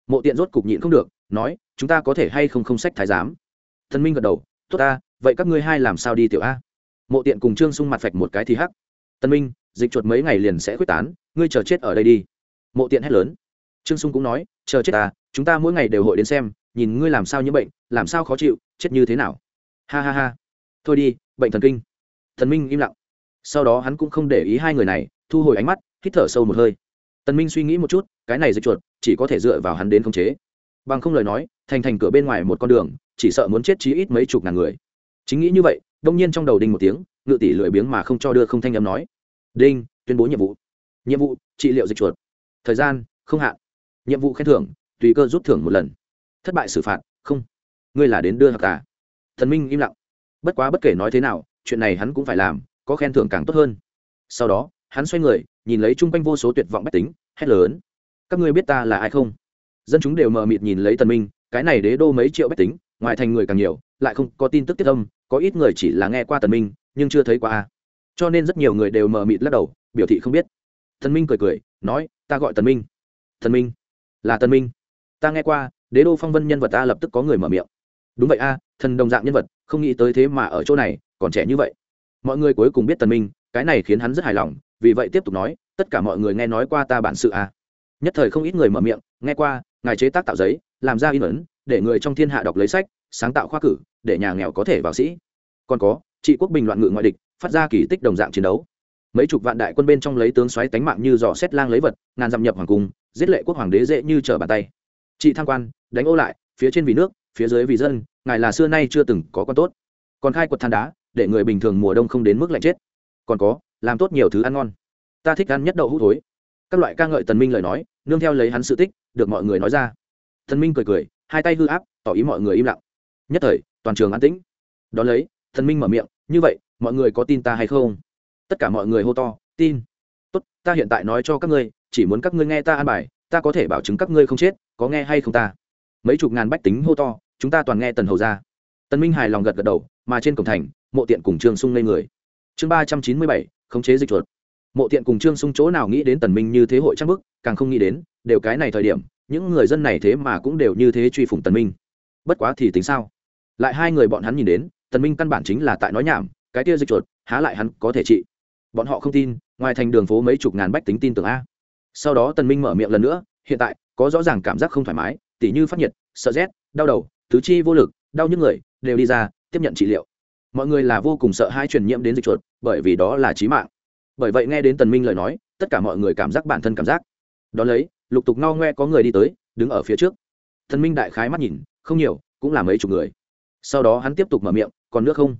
Mộ tiện rốt cục nhịn không được, nói, chúng ta có thể hay không không sách thái giám? Thần minh gật đầu, tốt ta, vậy các ngươi hai làm sao đi tiểu a? Mộ tiện cùng trương sung mặt phạch một cái thì hắc. Tân minh, dịch chuột mấy ngày liền sẽ quyết tán, ngươi chờ chết ở đây đi. Mộ tiện hét lớn. Trương sung cũng nói, chờ chết ta, chúng ta mỗi ngày đều hội đến xem, nhìn ngươi làm sao nhiễm bệnh, làm sao khó chịu, chết như thế nào? Ha ha ha. Thôi đi, bệnh thần kinh. Thần minh im lặng sau đó hắn cũng không để ý hai người này, thu hồi ánh mắt, hít thở sâu một hơi. Tần minh suy nghĩ một chút, cái này dịch chuột, chỉ có thể dựa vào hắn đến khống chế. Bằng không lời nói, thành thành cửa bên ngoài một con đường, chỉ sợ muốn chết chí ít mấy chục ngàn người. Chính nghĩ như vậy, đông nhiên trong đầu đinh một tiếng, ngự tỷ lười biếng mà không cho đưa không thanh âm nói. Đinh, tuyên bố nhiệm vụ. Nhiệm vụ, trị liệu dịch chuột. Thời gian, không hạn. Nhiệm vụ khen thưởng, tùy cơ rút thưởng một lần. Thất bại xử phạt, không. Ngươi là đến đưa hạc à thần minh im lặng. Bất quá bất kể nói thế nào, chuyện này hắn cũng phải làm có khen thưởng càng tốt hơn. Sau đó, hắn xoay người, nhìn lấy chung quanh vô số tuyệt vọng bách tính, hét lớn. Các ngươi biết ta là ai không? Dân chúng đều mờ mịt nhìn lấy tần minh, cái này đế đô mấy triệu bách tính ngoại thành người càng nhiều, lại không có tin tức tiết âm, có ít người chỉ là nghe qua tần minh, nhưng chưa thấy qua a. Cho nên rất nhiều người đều mờ mịt lắc đầu, biểu thị không biết. Tần minh cười cười, nói, ta gọi tần minh. Tần minh? Là tần minh. Ta nghe qua, đế đô phong vân nhân vật ta lập tức có người mở miệng. Đúng vậy a, thần đồng dạng nhân vật, không nghĩ tới thế mà ở chỗ này, còn trẻ như vậy mọi người cuối cùng biết tần minh, cái này khiến hắn rất hài lòng, vì vậy tiếp tục nói, tất cả mọi người nghe nói qua ta bản sự à? nhất thời không ít người mở miệng, nghe qua, ngài chế tác tạo giấy, làm ra in ấn, để người trong thiên hạ đọc lấy sách, sáng tạo khoa cử, để nhà nghèo có thể vào sĩ. Còn có, trị quốc bình loạn ngự ngoại địch, phát ra kỳ tích đồng dạng chiến đấu. Mấy chục vạn đại quân bên trong lấy tướng xoáy tánh mạng như dò xét lang lấy vật, ngàn dặm nhập hoàng cung, giết lệ quốc hoàng đế dễ như trở bàn tay. Trị tham quan, đánh ô lại, phía trên vì nước, phía dưới vì dân, ngài là xưa nay chưa từng có con tốt. Còn khai quật than đá để người bình thường mùa đông không đến mức lạnh chết. Còn có, làm tốt nhiều thứ ăn ngon. Ta thích ăn nhất đậu hũ thối. Các loại ca ngợi tần minh lời nói, nương theo lấy hắn sự tích, được mọi người nói ra. Tần minh cười cười, hai tay hư áp, tỏ ý mọi người im lặng. Nhất thời, toàn trường an tĩnh. Đón lấy, tần minh mở miệng, như vậy, mọi người có tin ta hay không? Tất cả mọi người hô to, tin. Tốt, ta hiện tại nói cho các ngươi, chỉ muốn các ngươi nghe ta an bài, ta có thể bảo chứng các ngươi không chết, có nghe hay không ta? Mấy chục ngàn bách tính hô to, chúng ta toàn nghe tần hầu ra. Tần minh hài lòng gật gật đầu, mà trên cổng thành mộ tiện cùng trương sung lên người. Chương ba trăm chín mươi bảy, khống chế dịch chuột. Mộ tiện cùng trương sung chỗ nào nghĩ đến tần minh như thế hội trang bức, càng không nghĩ đến, đều cái này thời điểm, những người dân này thế mà cũng đều như thế truy phủng tần minh. Bất quá thì tính sao? Lại hai người bọn hắn nhìn đến, tần minh căn bản chính là tại nói nhảm, cái kia dịch chuột, há lại hắn có thể trị. Bọn họ không tin, ngoài thành đường phố mấy chục ngàn bách tính tin tưởng a. Sau đó tần minh mở miệng lần nữa, hiện tại, có rõ ràng cảm giác không thoải mái, tỉ như phát nhiệt, sợ rét, đau đầu, tứ chi vô lực, đau nhức người, đều đi ra, tiếp nhận trị liệu mọi người là vô cùng sợ hai truyền nhiễm đến dịch chuột, bởi vì đó là trí mạng. Bởi vậy nghe đến tần minh lời nói, tất cả mọi người cảm giác bản thân cảm giác. Đó lấy, lục tục ngao ngoe có người đi tới, đứng ở phía trước. Tần minh đại khái mắt nhìn, không nhiều, cũng là mấy chục người. Sau đó hắn tiếp tục mở miệng, còn nước không?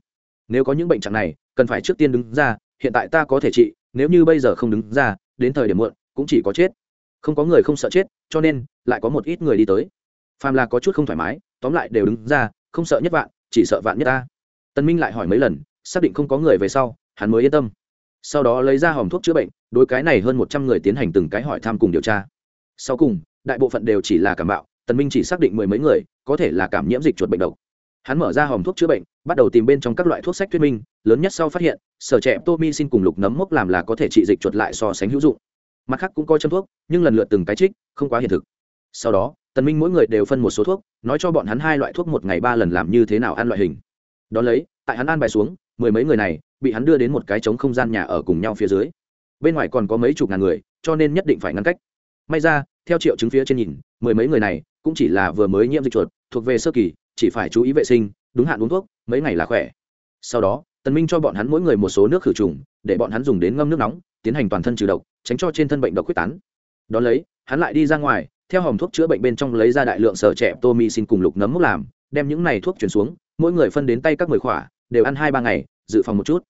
Nếu có những bệnh trạng này, cần phải trước tiên đứng ra, hiện tại ta có thể trị, nếu như bây giờ không đứng ra, đến thời điểm muộn, cũng chỉ có chết. Không có người không sợ chết, cho nên, lại có một ít người đi tới. Phàm là có chút không thoải mái, tóm lại đều đứng ra, không sợ nhất vạn, chỉ sợ vạn nhất ta tân minh lại hỏi mấy lần, xác định không có người về sau, hắn mới yên tâm. Sau đó lấy ra hòm thuốc chữa bệnh, đối cái này hơn một trăm người tiến hành từng cái hỏi thăm cùng điều tra. Sau cùng, đại bộ phận đều chỉ là cảm bạo, tần minh chỉ xác định mười mấy người, có thể là cảm nhiễm dịch chuột bệnh độc. Hắn mở ra hòm thuốc chữa bệnh, bắt đầu tìm bên trong các loại thuốc sách thuyết minh, lớn nhất sau phát hiện, sở trẻ tommy xin cùng lục nấm mốc làm là có thể trị dịch chuột lại so sánh hữu dụng. Mặt khác cũng coi châm thuốc, nhưng lần lượt từng cái trích, không quá hiện thực. Sau đó, tần minh mỗi người đều phân một số thuốc, nói cho bọn hắn hai loại thuốc một ngày ba lần làm như thế nào ăn loại hình đ ó lấy, tại hắn an bài xuống, mười mấy người này bị hắn đưa đến một cái trống không gian nhà ở cùng nhau phía dưới. Bên ngoài còn có mấy chục ngàn người, cho nên nhất định phải ngăn cách. May ra, theo triệu chứng phía trên nhìn, mười mấy người này cũng chỉ là vừa mới nhiễm dịch chuột, thuộc về sơ kỳ, chỉ phải chú ý vệ sinh, đúng hạn uống thuốc, mấy ngày là khỏe. Sau đó, tần minh cho bọn hắn mỗi người một số nước khử trùng, để bọn hắn dùng đến ngâm nước nóng, tiến hành toàn thân trừ độc, tránh cho trên thân bệnh độc quyết tán. Đón lấy, hắn lại đi ra ngoài, theo hòm thuốc chữa bệnh bên trong lấy ra đại lượng sở trẻ tomi xin cùng lục nấm mốc làm đem những này thuốc chuyển xuống, mỗi người phân đến tay các người khỏa, đều ăn hai ba ngày, dự phòng một chút.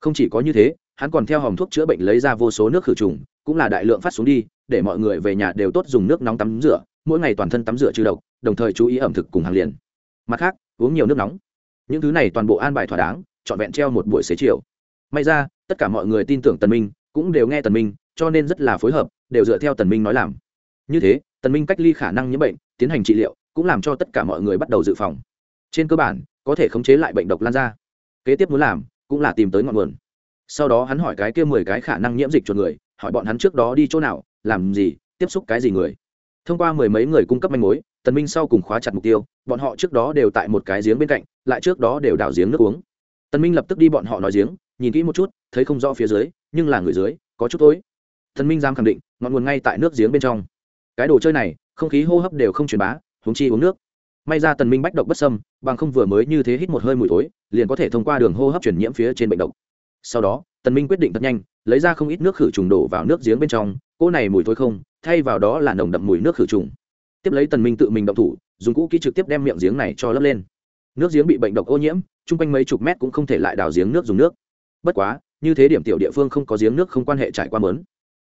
Không chỉ có như thế, hắn còn theo hòm thuốc chữa bệnh lấy ra vô số nước khử trùng, cũng là đại lượng phát xuống đi, để mọi người về nhà đều tốt dùng nước nóng tắm rửa, mỗi ngày toàn thân tắm rửa trừ độc, đồng thời chú ý ẩm thực cùng hàng liền. Mặt khác, uống nhiều nước nóng. Những thứ này toàn bộ an bài thỏa đáng, trọn vẹn treo một buổi xế chiều. May ra, tất cả mọi người tin tưởng tần minh, cũng đều nghe tần minh, cho nên rất là phối hợp, đều dựa theo tần minh nói làm. Như thế, tần minh cách ly khả năng nhiễm bệnh, tiến hành trị liệu cũng làm cho tất cả mọi người bắt đầu dự phòng. Trên cơ bản, có thể khống chế lại bệnh độc lan ra. Kế tiếp muốn làm, cũng là tìm tới ngọn nguồn. Sau đó hắn hỏi cái kia mười cái khả năng nhiễm dịch chuột người, hỏi bọn hắn trước đó đi chỗ nào, làm gì, tiếp xúc cái gì người. Thông qua mười mấy người cung cấp manh mối, tần minh sau cùng khóa chặt mục tiêu, bọn họ trước đó đều tại một cái giếng bên cạnh, lại trước đó đều đào giếng nước uống. Tần minh lập tức đi bọn họ nói giếng, nhìn kỹ một chút, thấy không rõ phía dưới, nhưng là người dưới, có chút tối. Tần minh dám khẳng định, ngọn nguồn ngay tại nước giếng bên trong. Cái đồ chơi này, không khí hô hấp đều không truyền bá huống chi uống nước. May ra tần minh bách độc bất sâm bằng không vừa mới như thế hít một hơi mùi tối liền có thể thông qua đường hô hấp truyền nhiễm phía trên bệnh độc. Sau đó, tần minh quyết định thật nhanh, lấy ra không ít nước khử trùng đổ vào nước giếng bên trong, cỗ này mùi thối không, thay vào đó là nồng đậm mùi nước khử trùng. Tiếp lấy tần minh tự mình động thủ, dùng cũ kỹ trực tiếp đem miệng giếng này cho lấp lên. Nước giếng bị bệnh độc ô nhiễm, chung quanh mấy chục mét cũng không thể lại đào giếng nước dùng nước. Bất quá, như thế điểm tiểu địa phương không có giếng nước không quan hệ trải qua mớn.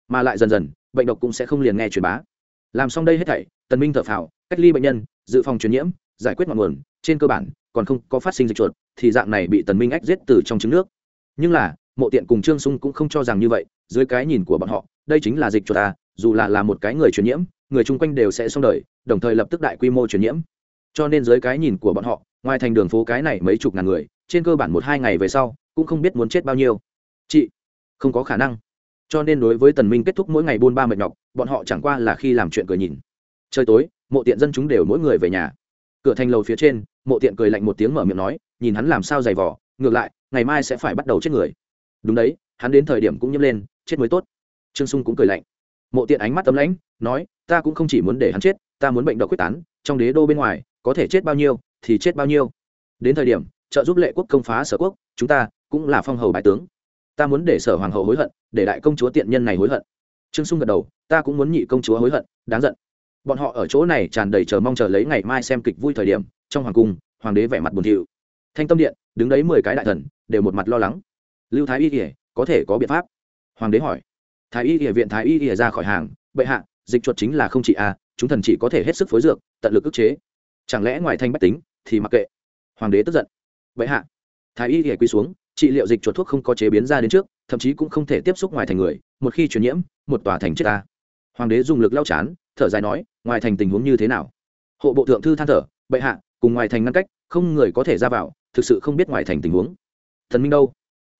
Mà lại dần dần, bệnh độc cũng sẽ không liền nghe truyền bá. Làm xong đây hết thảy, tần minh thở phào cách ly bệnh nhân, dự phòng truyền nhiễm, giải quyết ngọn nguồn, trên cơ bản, còn không có phát sinh dịch chuột, thì dạng này bị tần minh ách giết từ trong trứng nước. Nhưng là, mộ tiện cùng trương sung cũng không cho rằng như vậy, dưới cái nhìn của bọn họ, đây chính là dịch chuột à dù là là một cái người truyền nhiễm, người chung quanh đều sẽ xong đời, đồng thời lập tức đại quy mô truyền nhiễm. Cho nên dưới cái nhìn của bọn họ, ngoài thành đường phố cái này mấy chục ngàn người, trên cơ bản một hai ngày về sau, cũng không biết muốn chết bao nhiêu. Chị, không có khả năng. Cho nên đối với tần minh kết thúc mỗi ngày buôn ba mệt nhọc, bọn họ chẳng qua là khi làm chuyện cười nhìn. Trời tối mộ tiện dân chúng đều mỗi người về nhà. Cửa thành lầu phía trên, mộ tiện cười lạnh một tiếng mở miệng nói, nhìn hắn làm sao dày vỏ ngược lại, ngày mai sẽ phải bắt đầu chết người. Đúng đấy, hắn đến thời điểm cũng nhâm lên, chết mới tốt. Trương sung cũng cười lạnh. Mộ tiện ánh mắt tấm lãnh, nói, ta cũng không chỉ muốn để hắn chết, ta muốn bệnh độc quyết tán, trong đế đô bên ngoài, có thể chết bao nhiêu, thì chết bao nhiêu. Đến thời điểm, trợ giúp lệ quốc công phá sở quốc, chúng ta cũng là phong hầu bài tướng. Ta muốn để sở hoàng hậu hối hận, để đại công chúa tiện nhân này hối hận. Trương sung gật đầu, ta cũng muốn nhị công chúa hối hận, đáng giận bọn họ ở chỗ này tràn đầy chờ mong chờ lấy ngày mai xem kịch vui thời điểm, trong hoàng cung, hoàng đế vẻ mặt buồn thiu. Thanh tâm điện, đứng đấy mười cái đại thần, đều một mặt lo lắng. Lưu thái y kỉa có thể có biện pháp? Hoàng đế hỏi. Thái y kỉa viện thái y kỉa ra khỏi hàng, bệ hạ, dịch chuột chính là không chỉ a à, chúng thần chỉ có thể hết sức phối dược, tận lực ức chế. Chẳng lẽ ngoài thanh bách tính, thì mặc kệ? Hoàng đế tức giận. Bệ hạ. Thái y kỉa quy xuống, trị liệu dịch chuột thuốc không có chế biến ra đến trước, thậm chí cũng không thể tiếp xúc ngoài thành người, một khi truyền nhiễm, một tòa thành chết ta. Hoàng đế dùng lực lau chán thở dài nói, ngoài thành tình huống như thế nào? Hộ bộ thượng thư than thở, bệ hạ, cùng ngoài thành ngăn cách, không người có thể ra vào, thực sự không biết ngoài thành tình huống. Thần minh đâu?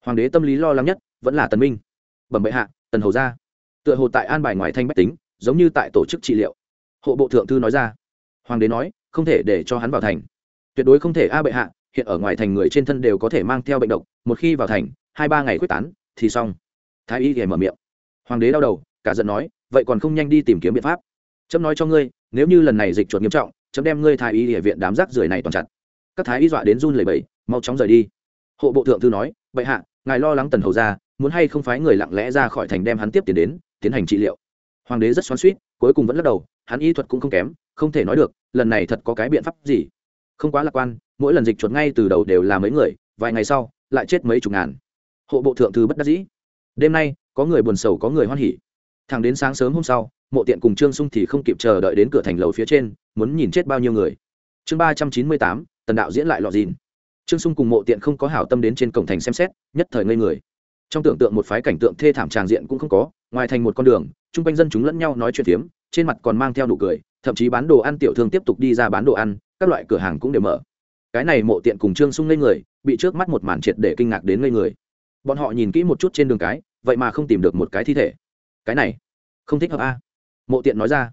Hoàng đế tâm lý lo lắng nhất, vẫn là tần minh. Bẩm bệ hạ, tần hầu ra. Tựa hồ tại an bài ngoài thanh bách tính, giống như tại tổ chức trị liệu. Hộ bộ thượng thư nói ra. Hoàng đế nói, không thể để cho hắn vào thành. Tuyệt đối không thể, a bệ hạ, hiện ở ngoài thành người trên thân đều có thể mang theo bệnh độc, một khi vào thành, hai ba ngày quyết tán, thì xong. Thái y thì mở miệng. Hoàng đế đau đầu, cả giận nói, vậy còn không nhanh đi tìm kiếm biện pháp. Chấm nói cho ngươi, nếu như lần này dịch chuột nghiêm trọng, chấm đem ngươi thái y địa viện đám rác rưởi này toàn chặt. Các thái y dọa đến run lẩy bẩy, mau chóng rời đi. Hộ bộ thượng thư nói, bệ hạ, ngài lo lắng tần hầu ra, muốn hay không phái người lặng lẽ ra khỏi thành đem hắn tiếp tiền đến, tiến hành trị liệu. Hoàng đế rất xoắn suýt cuối cùng vẫn lắc đầu, hắn y thuật cũng không kém, không thể nói được, lần này thật có cái biện pháp gì. Không quá lạc quan, mỗi lần dịch chuột ngay từ đầu đều là mấy người, vài ngày sau, lại chết mấy chục ngàn. Hộ bộ thượng thư bất đắc dĩ. Đêm nay, có người buồn sầu, có người hoan hỉ. Thẳng đến sáng sớm hôm sau mộ tiện cùng trương sung thì không kịp chờ đợi đến cửa thành lầu phía trên, muốn nhìn chết bao nhiêu người. Chương ba trăm chín mươi tám, tần đạo diễn lại lọt dìn. Trương sung cùng mộ tiện không có hảo tâm đến trên cổng thành xem xét, nhất thời ngây người. Trong tưởng tượng một phái cảnh tượng thê thảm tràng diện cũng không có, ngoài thành một con đường, chung quanh dân chúng lẫn nhau nói chuyện phiếm, trên mặt còn mang theo nụ cười, thậm chí bán đồ ăn tiểu thương tiếp tục đi ra bán đồ ăn, các loại cửa hàng cũng đều mở. Cái này mộ tiện cùng trương sung ngây người, bị trước mắt một màn triệt để kinh ngạc đến ngây người. Bọn họ nhìn kỹ một chút trên đường cái, vậy mà không tìm được một cái thi thể. Cái này, không thích hợp a mộ tiện nói ra.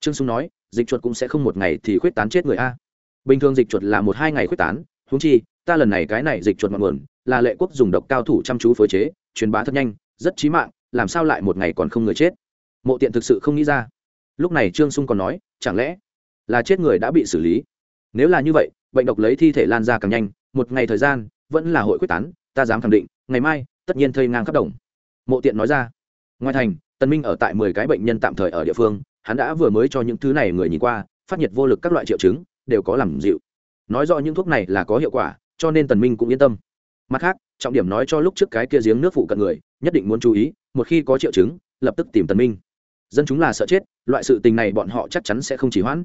Trương sung nói, dịch chuột cũng sẽ không một ngày thì khuyết tán chết người a. Bình thường dịch chuột là một hai ngày khuyết tán húng chi, ta lần này cái này dịch chuột mặn nguồn, là lệ quốc dùng độc cao thủ chăm chú phối chế, truyền bá thật nhanh, rất chí mạng, làm sao lại một ngày còn không người chết? Mộ tiện thực sự không nghĩ ra. Lúc này trương sung còn nói, chẳng lẽ là chết người đã bị xử lý? Nếu là như vậy, bệnh độc lấy thi thể lan ra càng nhanh, một ngày thời gian, vẫn là hội quyết tán, ta dám khẳng định, ngày mai, tất nhiên thây ngang khắp đồng. Mộ tiện nói ra ngoài thành tân minh ở tại mười cái bệnh nhân tạm thời ở địa phương, hắn đã vừa mới cho những thứ này người nhìn qua, phát nhiệt vô lực các loại triệu chứng, đều có làm dịu. Nói rõ những thuốc này là có hiệu quả, cho nên tần minh cũng yên tâm. Mặt khác, trọng điểm nói cho lúc trước cái kia giếng nước phụ cận người, nhất định muốn chú ý, một khi có triệu chứng, lập tức tìm tần minh. Dân chúng là sợ chết, loại sự tình này bọn họ chắc chắn sẽ không chỉ hoãn.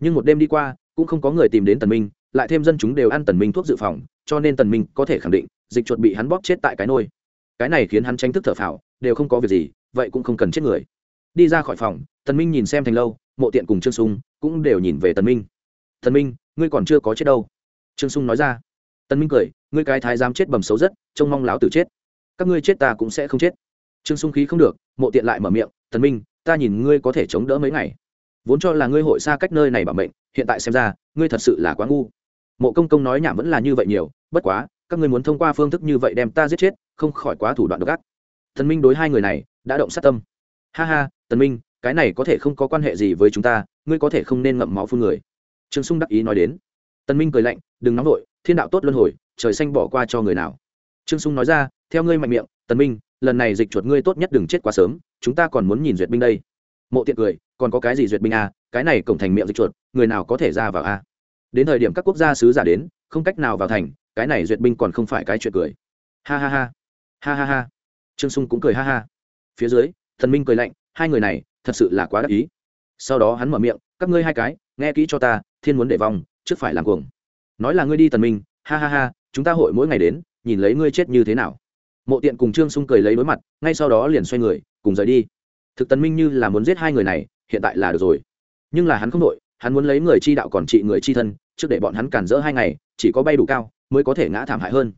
Nhưng một đêm đi qua, cũng không có người tìm đến tần minh, lại thêm dân chúng đều ăn tần minh thuốc dự phòng, cho nên tần minh có thể khẳng định, dịch chuột bị hắn bóp chết tại cái nôi. Cái này khiến hắn tranh thức thở phào đều không có việc gì, vậy cũng không cần chết người. Đi ra khỏi phòng, tần minh nhìn xem thành lâu, mộ tiện cùng trương sung cũng đều nhìn về tần minh. Tần minh, ngươi còn chưa có chết đâu. Trương sung nói ra. Tần minh cười, ngươi cái thái giám chết bầm xấu rất, trông mong láo tử chết. Các ngươi chết ta cũng sẽ không chết. Trương sung khí không được, mộ tiện lại mở miệng, tần minh, ta nhìn ngươi có thể chống đỡ mấy ngày. Vốn cho là ngươi hội xa cách nơi này bảo mệnh, hiện tại xem ra, ngươi thật sự là quá ngu. Mộ công công nói nhảm vẫn là như vậy nhiều, bất quá, các ngươi muốn thông qua phương thức như vậy đem ta giết chết, không khỏi quá thủ đoạn độc ác thần minh đối hai người này đã động sát tâm. Ha ha, tần minh, cái này có thể không có quan hệ gì với chúng ta, ngươi có thể không nên ngậm máu phun người. Trương sung đắc ý nói đến. Tần minh cười lạnh, đừng nóng nổi thiên đạo tốt luân hồi, trời xanh bỏ qua cho người nào. Trương sung nói ra, theo ngươi mạnh miệng, tần minh, lần này dịch chuột ngươi tốt nhất đừng chết quá sớm, chúng ta còn muốn nhìn duyệt binh đây. Mộ tiện cười, còn có cái gì duyệt binh à? cái này cổng thành miệng dịch chuột, người nào có thể ra vào à? đến thời điểm các quốc gia sứ giả đến, không cách nào vào thành, cái này duyệt binh còn không phải cái chuyện cười. Ha ha ha. Ha ha ha trương sung cũng cười ha ha. Phía dưới, thần minh cười lạnh, hai người này, thật sự là quá đắc ý. Sau đó hắn mở miệng, các ngươi hai cái, nghe kỹ cho ta, thiên muốn để vong, trước phải làm cuồng. Nói là ngươi đi tần minh, ha ha ha, chúng ta hội mỗi ngày đến, nhìn lấy ngươi chết như thế nào. Mộ tiện cùng trương sung cười lấy đối mặt, ngay sau đó liền xoay người, cùng rời đi. Thực tần minh như là muốn giết hai người này, hiện tại là được rồi. Nhưng là hắn không đội, hắn muốn lấy người chi đạo còn trị người chi thân, trước để bọn hắn cản rỡ hai ngày, chỉ có bay đủ cao, mới có thể ngã thảm hại hơn.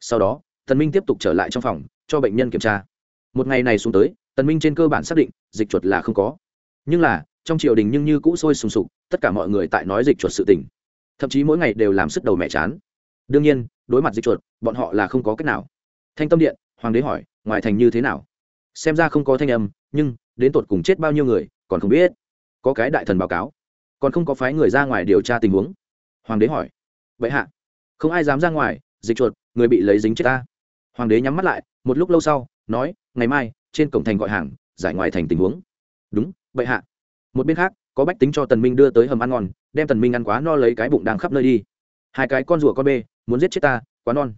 Sau đó tần minh tiếp tục trở lại trong phòng cho bệnh nhân kiểm tra. Một ngày này xuống tới, tần minh trên cơ bản xác định, dịch chuột là không có. Nhưng là, trong triều đình nhưng như cũ sôi sùng sục, tất cả mọi người tại nói dịch chuột sự tình. Thậm chí mỗi ngày đều làm sức đầu mẹ chán. Đương nhiên, đối mặt dịch chuột, bọn họ là không có cách nào. Thanh tâm điện, hoàng đế hỏi, ngoài thành như thế nào? Xem ra không có thanh âm, nhưng, đến tột cùng chết bao nhiêu người, còn không biết. Có cái đại thần báo cáo. Còn không có phái người ra ngoài điều tra tình huống. Hoàng đế hỏi, vậy hạ, không ai dám ra ngoài, dịch chuột, người bị lấy dính chết ta. Hoàng đế nhắm mắt lại một lúc lâu sau, nói, ngày mai, trên cổng thành gọi hàng, giải ngoài thành tình huống. Đúng vậy hạ. Một bên khác, có bách tính cho tần minh đưa tới hầm ăn ngon, đem tần minh ăn quá no lấy cái bụng đang khắp nơi đi. Hai cái con rùa con bê, muốn giết chết ta, quá non.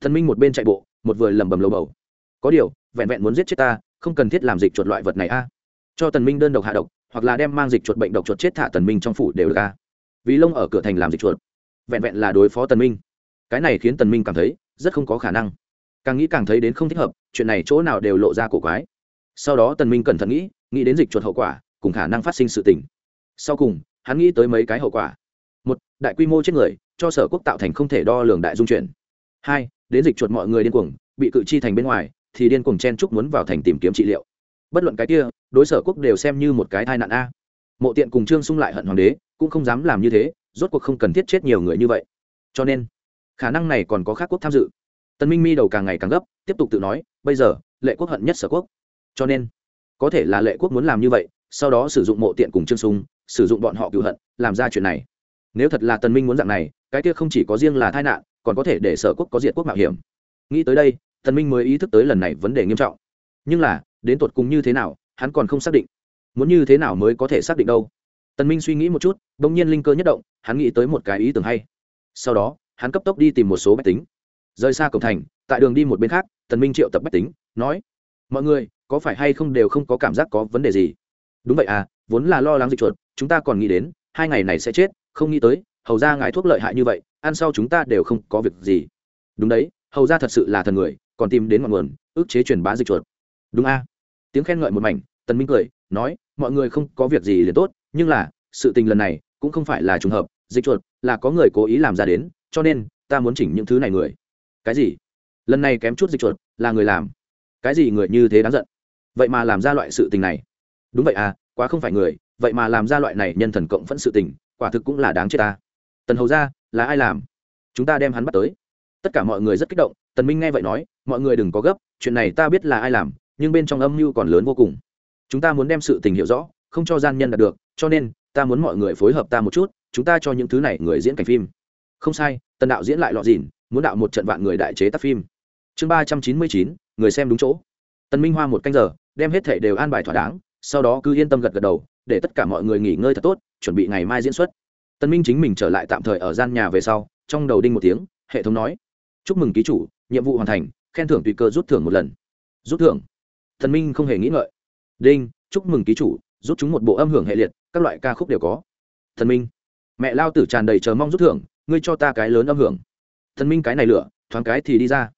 Tần minh một bên chạy bộ, một vừa lẩm bẩm lầu bầu. Có điều, vẹn vẹn muốn giết chết ta, không cần thiết làm dịch chuột loại vật này a. Cho tần minh đơn độc hạ độc, hoặc là đem mang dịch chuột bệnh độc chuột chết thả tần minh trong phủ đều được a. Vì lông ở cửa thành làm dịch chuột, vẹn vẹn là đối phó tần minh. Cái này khiến tần minh cảm thấy rất không có khả năng càng nghĩ càng thấy đến không thích hợp, chuyện này chỗ nào đều lộ ra cổ quái. Sau đó tần minh cẩn thận nghĩ nghĩ đến dịch chuột hậu quả, cùng khả năng phát sinh sự tình. Sau cùng, hắn nghĩ tới mấy cái hậu quả. Một, đại quy mô chết người, cho sở quốc tạo thành không thể đo lường đại dung chuyển hai, đến dịch chuột mọi người điên cuồng, bị cự chi thành bên ngoài, thì điên cuồng chen chúc muốn vào thành tìm kiếm trị liệu. Bất luận cái kia, đối sở quốc đều xem như một cái tai nạn a. Mộ tiện cùng trương xung lại hận hoàng đế, cũng không dám làm như thế, rốt cuộc không cần thiết chết nhiều người như vậy. Cho nên, khả năng này còn có khác quốc tham dự tần minh mi đầu càng ngày càng gấp, tiếp tục tự nói, bây giờ, lệ quốc hận nhất sở quốc. Cho nên, có thể là lệ quốc muốn làm như vậy, sau đó sử dụng mộ tiện cùng trương sung, sử dụng bọn họ cựu hận, làm ra chuyện này. Nếu thật là tần minh muốn dạng này, cái kia không chỉ có riêng là tai nạn, còn có thể để sở quốc có diệt quốc mạo hiểm. Nghĩ tới đây tần minh mới ý thức tới lần này vấn đề nghiêm trọng. Nhưng là, đến tột cùng như thế nào, hắn còn không xác định. Muốn như thế nào mới có thể xác định đâu? Tần minh suy nghĩ một chút, bỗng nhiên linh cơ nhất động, hắn nghĩ tới một cái ý tưởng hay. Sau đó, hắn cấp tốc đi tìm một số bách tính rời xa cổng thành, tại đường đi một bên khác, tần minh triệu tập bách tính, nói, mọi người, có phải hay không đều không có cảm giác có vấn đề gì? Đúng vậy à vốn là lo lắng dịch chuột, chúng ta còn nghĩ đến, hai ngày này sẽ chết, không nghĩ tới, hầu ra ngài thuốc lợi hại như vậy, ăn sau chúng ta đều không có việc gì. Đúng đấy, hầu ra thật sự là thần người, còn tìm đến ngọn nguồn ức chế truyền bá dịch chuột. Đúng a tiếng khen ngợi một mảnh, tần minh cười, nói, mọi người không có việc gì liền tốt, nhưng là, sự tình lần này cũng không phải là trùng hợp, dịch chuột là có người cố ý làm ra đến, cho nên, ta muốn chỉnh những thứ này người cái gì? Lần này kém chút dịch chuột, là người làm. Cái gì người như thế đáng giận? Vậy mà làm ra loại sự tình này. Đúng vậy à quá không phải người, vậy mà làm ra loại này nhân thần cộng phẫn sự tình, quả thực cũng là đáng chết ta. Tần hầu ra là ai làm? Chúng ta đem hắn bắt tới. Tất cả mọi người rất kích động, tần minh nghe vậy nói, mọi người đừng có gấp, chuyện này ta biết là ai làm, nhưng bên trong âm mưu còn lớn vô cùng. Chúng ta muốn đem sự tình hiểu rõ, không cho gian nhân đạt được, cho nên, ta muốn mọi người phối hợp ta một chút, chúng ta cho những thứ này người diễn cảnh phim. Không sai, tần đạo diễn lại lọ dìn muốn đạo một trận vạn người đại chế tác phim. Chương ba trăm chín mươi chín, người xem đúng chỗ. Tần minh hoa một canh giờ, đem hết thể đều an bài thỏa đáng, sau đó cứ yên tâm gật gật đầu, để tất cả mọi người nghỉ ngơi thật tốt, chuẩn bị ngày mai diễn xuất. Tần minh chính mình trở lại tạm thời ở gian nhà về sau, trong đầu đinh một tiếng, hệ thống nói, chúc mừng ký chủ, nhiệm vụ hoàn thành, khen thưởng tùy cơ rút thưởng một lần. Rút thưởng? Tần minh không hề nghĩ ngợi. Đinh, chúc mừng ký chủ, rút chúng một bộ âm hưởng hệ liệt, các loại ca khúc đều có. Thần minh, mẹ lao tử tràn đầy chờ mong rút thưởng, ngươi cho ta cái lớn âm hưởng thần minh cái này lửa, thoáng cái thì đi ra.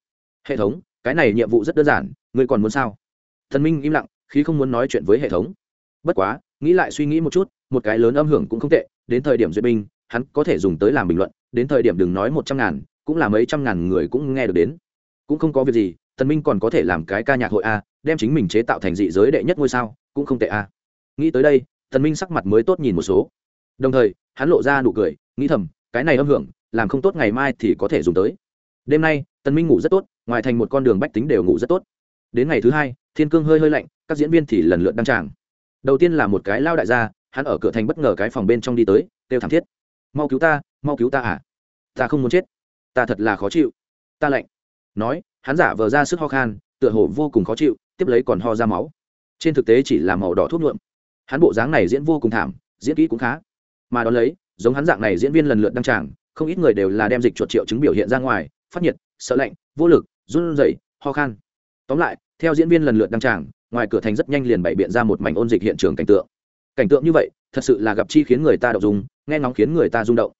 Hệ thống, cái này nhiệm vụ rất đơn giản, ngươi còn muốn sao? Thần minh im lặng khi không muốn nói chuyện với hệ thống. Bất quá, nghĩ lại suy nghĩ một chút, một cái lớn âm hưởng cũng không tệ, đến thời điểm duyệt binh, hắn có thể dùng tới làm bình luận, đến thời điểm đừng nói một trăm ngàn, cũng là mấy trăm ngàn người cũng nghe được đến. Cũng không có việc gì tần minh còn có thể làm cái ca nhạc hội a, đem chính mình chế tạo thành dị giới đệ nhất ngôi sao, cũng không tệ a. Nghĩ tới đây tần minh sắc mặt mới tốt nhìn một số. Đồng thời, hắn lộ ra nụ cười, nghĩ thầm, cái này âm hưởng làm không tốt ngày mai thì có thể dùng tới. Đêm nay, tần minh ngủ rất tốt, ngoài thành một con đường bách tính đều ngủ rất tốt. Đến ngày thứ hai, thiên cương hơi hơi lạnh, các diễn viên thì lần lượt đăng tràng. Đầu tiên là một cái lao đại gia, hắn ở cửa thành bất ngờ cái phòng bên trong đi tới, kêu thảm thiết. Mau cứu ta, mau cứu ta à? Ta không muốn chết. Ta thật là khó chịu. Ta lạnh. Nói, hắn giả vờ ra sức ho khan, tựa hồ vô cùng khó chịu, tiếp lấy còn ho ra máu. Trên thực tế chỉ là màu đỏ thuốc nhuộm. Hắn bộ dáng này diễn vô cùng thảm, diễn kỹ cũng khá. Mà đón lấy, giống hắn dạng này diễn viên lần lượt đăng tràng không ít người đều là đem dịch chuột triệu chứng biểu hiện ra ngoài, phát nhiệt, sợ lạnh, vô lực, run rẩy, ho khan. Tóm lại, theo diễn viên lần lượt đăng tràng, ngoài cửa thành rất nhanh liền bày biện ra một mảnh ôn dịch hiện trường cảnh tượng. Cảnh tượng như vậy, thật sự là gặp chi khiến người ta đậu dùng nghe ngóng khiến người ta rung động.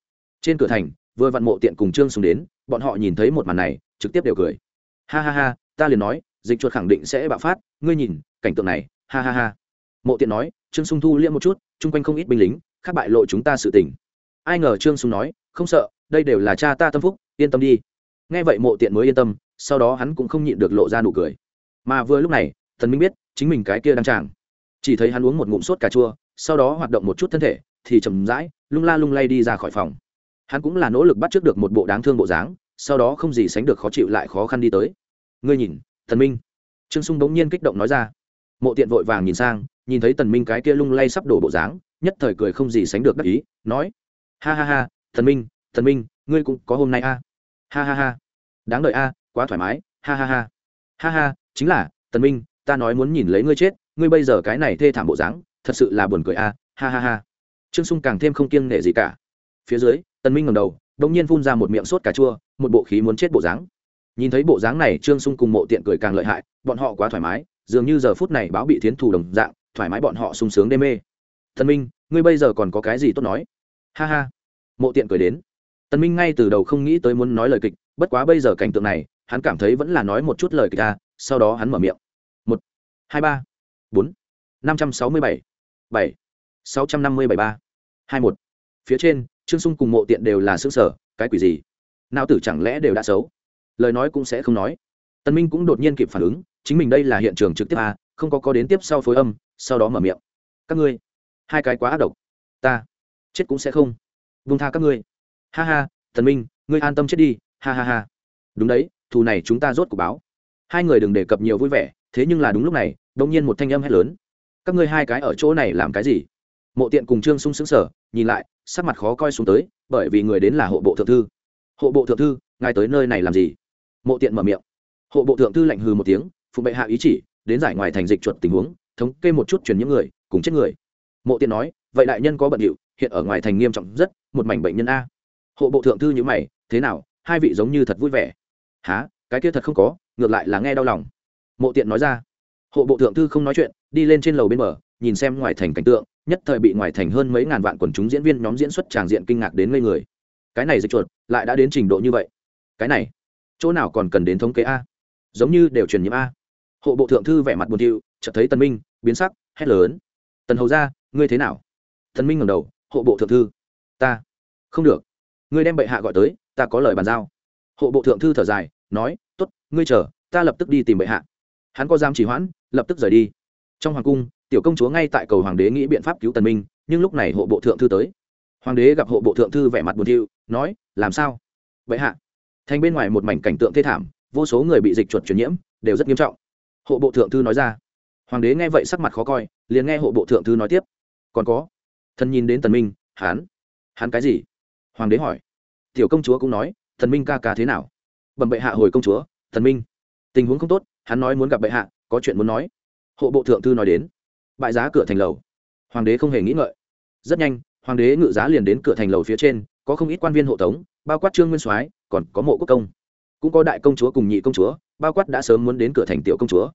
Trên cửa thành, vừa vặn mộ tiện cùng trương xuống đến, bọn họ nhìn thấy một màn này, trực tiếp đều cười. Ha ha ha, ta liền nói, dịch chuột khẳng định sẽ bạo phát, ngươi nhìn, cảnh tượng này, ha ha ha. Mộ tiện nói, trương sung thu liễm một chút, chung quanh không ít binh lính khác bại lộ chúng ta sự tình ai ngờ trương sùng nói, không sợ, đây đều là cha ta tâm phúc, yên tâm đi. Nghe vậy mộ tiện mới yên tâm, sau đó hắn cũng không nhịn được lộ ra nụ cười. Mà vừa lúc này, thần minh biết chính mình cái kia đang tràng chỉ thấy hắn uống một ngụm sốt cà chua, sau đó hoạt động một chút thân thể, thì chầm rãi, lung la lung lay đi ra khỏi phòng. Hắn cũng là nỗ lực bắt trước được một bộ đáng thương bộ dáng, sau đó không gì sánh được khó chịu lại khó khăn đi tới. Ngươi nhìn, thần minh. Trương sung bỗng nhiên kích động nói ra. Mộ tiện vội vàng nhìn sang, nhìn thấy tần minh cái kia lung lay sắp đổ bộ dáng, nhất thời cười không gì sánh được đắc ý, nói ha ha ha, thần minh thần minh, ngươi cũng có hôm nay a. Ha ha ha. Đáng đợi a, quá thoải mái. Ha ha ha. Ha ha, chính là tần minh, ta nói muốn nhìn lấy ngươi chết, ngươi bây giờ cái này thê thảm bộ dáng, thật sự là buồn cười a. Ha ha ha. Trương sung càng thêm không kiêng nể gì cả. Phía dưới tần minh ngẩng đầu đống nhiên phun ra một miệng sốt cà chua, một bộ khí muốn chết bộ dáng. Nhìn thấy bộ dáng này, trương sung cùng mộ tiện cười càng lợi hại, bọn họ quá thoải mái, dường như giờ phút này báo bị thiến thủ đồng dạng, thoải mái bọn họ sung sướng đê mê. Tần minh, ngươi bây giờ còn có cái gì tốt nói? Ha ha. Mộ tiện cười đến. Tần minh ngay từ đầu không nghĩ tới muốn nói lời kịch, bất quá bây giờ cảnh tượng này, hắn cảm thấy vẫn là nói một chút lời kịch ta sau đó hắn mở miệng. Một, hai ba, bốn, năm trăm sáu mươi bảy bảy, sáu trăm năm mươi bảy ba, hai một. Phía trên, trương sung cùng mộ tiện đều là xương sở cái quỷ gì? Nào tử chẳng lẽ đều đã xấu? Lời nói cũng sẽ không nói. Tân minh cũng đột nhiên kịp phản ứng, chính mình đây là hiện trường trực tiếp à không có có đến tiếp sau phối âm, sau đó mở miệng. Các ngươi, hai cái quá ác độc. Ta chết cũng sẽ không. Vung tha các ngươi. Ha ha, thần minh, ngươi an tâm chết đi, ha ha ha. Đúng đấy, thù này chúng ta rốt cuộc báo. Hai người đừng đề cập nhiều vui vẻ, thế nhưng là đúng lúc này đông nhiên một thanh âm hét lớn. Các ngươi hai cái ở chỗ này làm cái gì? Mộ tiện cùng trương sung Sướng sở nhìn lại, sắc mặt khó coi xuống tới, bởi vì người đến là hộ bộ thượng thư. Hộ bộ thượng thư, ngài tới nơi này làm gì? Mộ tiện mở miệng. Hộ bộ thượng thư lạnh hừ một tiếng phụ bệ hạ ý chỉ, đến giải ngoài thành dịch chuột tình huống, thống kê một chút chuyển những người, cùng chết người. Mộ tiện nói, vậy đại nhân có bận điệu hiện ở ngoài thành nghiêm trọng rất, một mảnh bệnh nhân a. Hộ bộ thượng thư như mày, thế nào, hai vị giống như thật vui vẻ? Há cái kia thật không có, ngược lại là nghe đau lòng. Mộ tiện nói ra. Hộ bộ thượng thư không nói chuyện, đi lên trên lầu bên bờ, nhìn xem ngoài thành cảnh tượng, nhất thời bị ngoài thành hơn mấy ngàn vạn quần chúng diễn viên nhóm diễn xuất tràng diện kinh ngạc đến ngây người. Cái này dịch chuột, lại đã đến trình độ như vậy. Cái này, chỗ nào còn cần đến thống kê a? Giống như đều truyền nhiễm a. Hộ bộ thượng thư vẻ mặt buồn thiu, chợt thấy tân minh, biến sắc, hét lớn. Tần hầu ra ngươi thế nào? Tân minh ngẩng đầu hộ bộ thượng thư. Ta. Không được. Ngươi đem bệ hạ gọi tới, ta có lời bàn giao. Hộ bộ thượng thư thở dài, nói, tốt, ngươi chờ, ta lập tức đi tìm bệ hạ. Hắn có dám chỉ hoãn, lập tức rời đi. Trong hoàng cung, tiểu công chúa ngay tại cầu hoàng đế nghĩ biện pháp cứu tần minh, nhưng lúc này hộ bộ thượng thư tới. Hoàng đế gặp hộ bộ thượng thư vẻ mặt buồn thiu, nói, làm sao? Bệ hạ. Thành bên ngoài một mảnh cảnh tượng thê thảm, vô số người bị dịch chuột truyền nhiễm, đều rất nghiêm trọng. Hộ bộ thượng thư nói ra. Hoàng đế nghe vậy sắc mặt khó coi, liền nghe hộ bộ thượng thư nói tiếp. Còn có thần nhìn đến tần minh, hán hán cái gì? Hoàng đế hỏi. Tiểu công chúa cũng nói thần minh ca ca thế nào? Bẩm bệ hạ hồi công chúa thần minh, tình huống không tốt, hắn nói muốn gặp bệ hạ, có chuyện muốn nói. Hộ bộ thượng thư nói đến. Bại giá cửa thành lầu. Hoàng đế không hề nghĩ ngợi. Rất nhanh, hoàng đế ngự giá liền đến cửa thành lầu phía trên, có không ít quan viên hộ tống, bao quát trương nguyên soái, còn có mộ quốc công. Cũng có đại công chúa cùng nhị công chúa, bao quát đã sớm muốn đến cửa thành tiểu công chúa.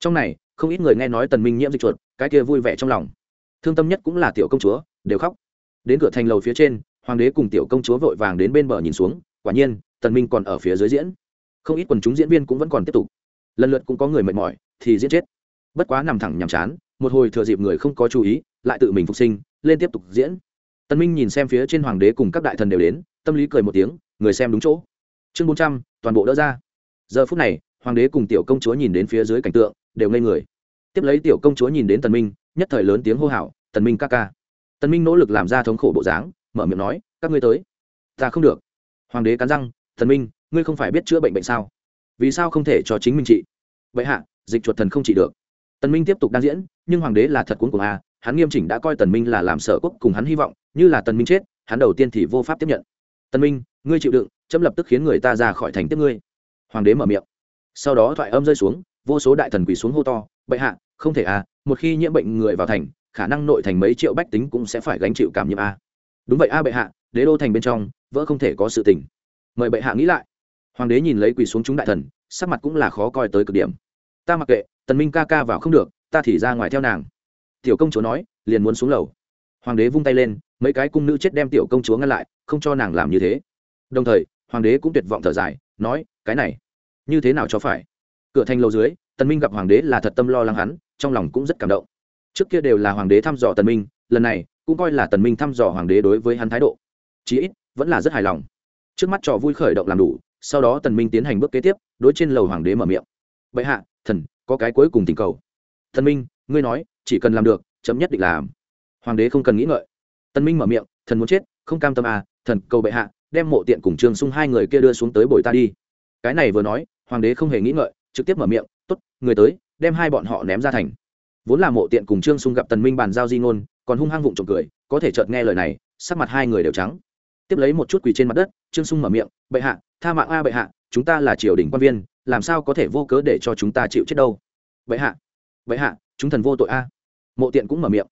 Trong này, không ít người nghe nói tần minh nhiễm dịch chuột, cái kia vui vẻ trong lòng thương tâm nhất cũng là tiểu công chúa, đều khóc. Đến cửa thành lầu phía trên, hoàng đế cùng tiểu công chúa vội vàng đến bên bờ nhìn xuống, quả nhiên, tần minh còn ở phía dưới diễn. Không ít quần chúng diễn viên cũng vẫn còn tiếp tục. Lần lượt cũng có người mệt mỏi, thì diễn chết. Bất quá nằm thẳng nhằm chán, một hồi thừa dịp người không có chú ý, lại tự mình phục sinh, lên tiếp tục diễn. Tần minh nhìn xem phía trên hoàng đế cùng các đại thần đều đến, tâm lý cười một tiếng, người xem đúng chỗ. Chương bốn trăm, toàn bộ đỡ ra. Giờ phút này, hoàng đế cùng tiểu công chúa nhìn đến phía dưới cảnh tượng, đều ngây người. Tiếp lấy tiểu công chúa nhìn đến tần minh, nhất thời lớn tiếng hô hào tần minh ca ca. Tần minh nỗ lực làm ra thống khổ bộ dáng, mở miệng nói, các ngươi tới. Ta không được. Hoàng đế cắn răng, tần minh, ngươi không phải biết chữa bệnh bệnh sao? Vì sao không thể cho chính mình trị? Vậy hạ, dịch chuột thần không trị được. Tần minh tiếp tục đang diễn, nhưng hoàng đế là thật cuốn cùng a à, hắn nghiêm chỉnh đã coi tần minh là làm sở quốc cùng hắn hy vọng, như là tần minh chết, hắn đầu tiên thì vô pháp tiếp nhận. Tần minh, ngươi chịu đựng, chấm lập tức khiến người ta ra khỏi thành tiếp ngươi. Hoàng đế mở miệng. Sau đó thoại âm rơi xuống, vô số đại thần quỳ xuống hô to, bệ hạ, không thể à một khi nhiễm bệnh người vào thành khả năng nội thành mấy triệu bách tính cũng sẽ phải gánh chịu cảm nhiễm a. Đúng vậy a bệ hạ, đế đô thành bên trong, vỡ không thể có sự tình. Mời bệ hạ nghĩ lại. Hoàng đế nhìn lấy quỳ xuống chúng đại thần, sắc mặt cũng là khó coi tới cực điểm. Ta mặc kệ, tần minh ca ca vào không được, ta thì ra ngoài theo nàng. Tiểu công chúa nói, liền muốn xuống lầu. Hoàng đế vung tay lên, mấy cái cung nữ chết đem tiểu công chúa ngăn lại, không cho nàng làm như thế. Đồng thời, hoàng đế cũng tuyệt vọng thở dài, nói, cái này, như thế nào cho phải? Cửa thành lầu dưới, tần minh gặp hoàng đế là thật tâm lo lắng hắn, trong lòng cũng rất cảm động trước kia đều là hoàng đế thăm dò tần minh, lần này cũng coi là tần minh thăm dò hoàng đế đối với hắn thái độ. Chí ít, vẫn là rất hài lòng. Trước mắt trò vui khởi động làm đủ, sau đó tần minh tiến hành bước kế tiếp, đối trên lầu hoàng đế mở miệng. Bệ hạ, thần, có cái cuối cùng tình cầu. Tần minh, ngươi nói, chỉ cần làm được, chấm nhất định làm. Hoàng đế không cần nghĩ ngợi. Tần minh mở miệng, thần muốn chết, không cam tâm à thần, cầu bệ hạ, đem mộ tiện cùng trương sung hai người kia đưa xuống tới bồi ta đi. Cái này vừa nói, hoàng đế không hề nghĩ ngợi, trực tiếp mở miệng, tốt, người tới, đem hai bọn họ ném ra thành vốn là mộ tiện cùng trương sung gặp tần minh bàn giao di ngôn, còn hung hăng vụng trộm cười, có thể chợt nghe lời này, sắc mặt hai người đều trắng. Tiếp lấy một chút quỳ trên mặt đất, trương sung mở miệng, bệ hạ, tha mạng a bệ hạ, chúng ta là triều đình quan viên, làm sao có thể vô cớ để cho chúng ta chịu chết đâu? Bệ hạ bệ hạ, chúng thần vô tội a. Mộ tiện cũng mở miệng.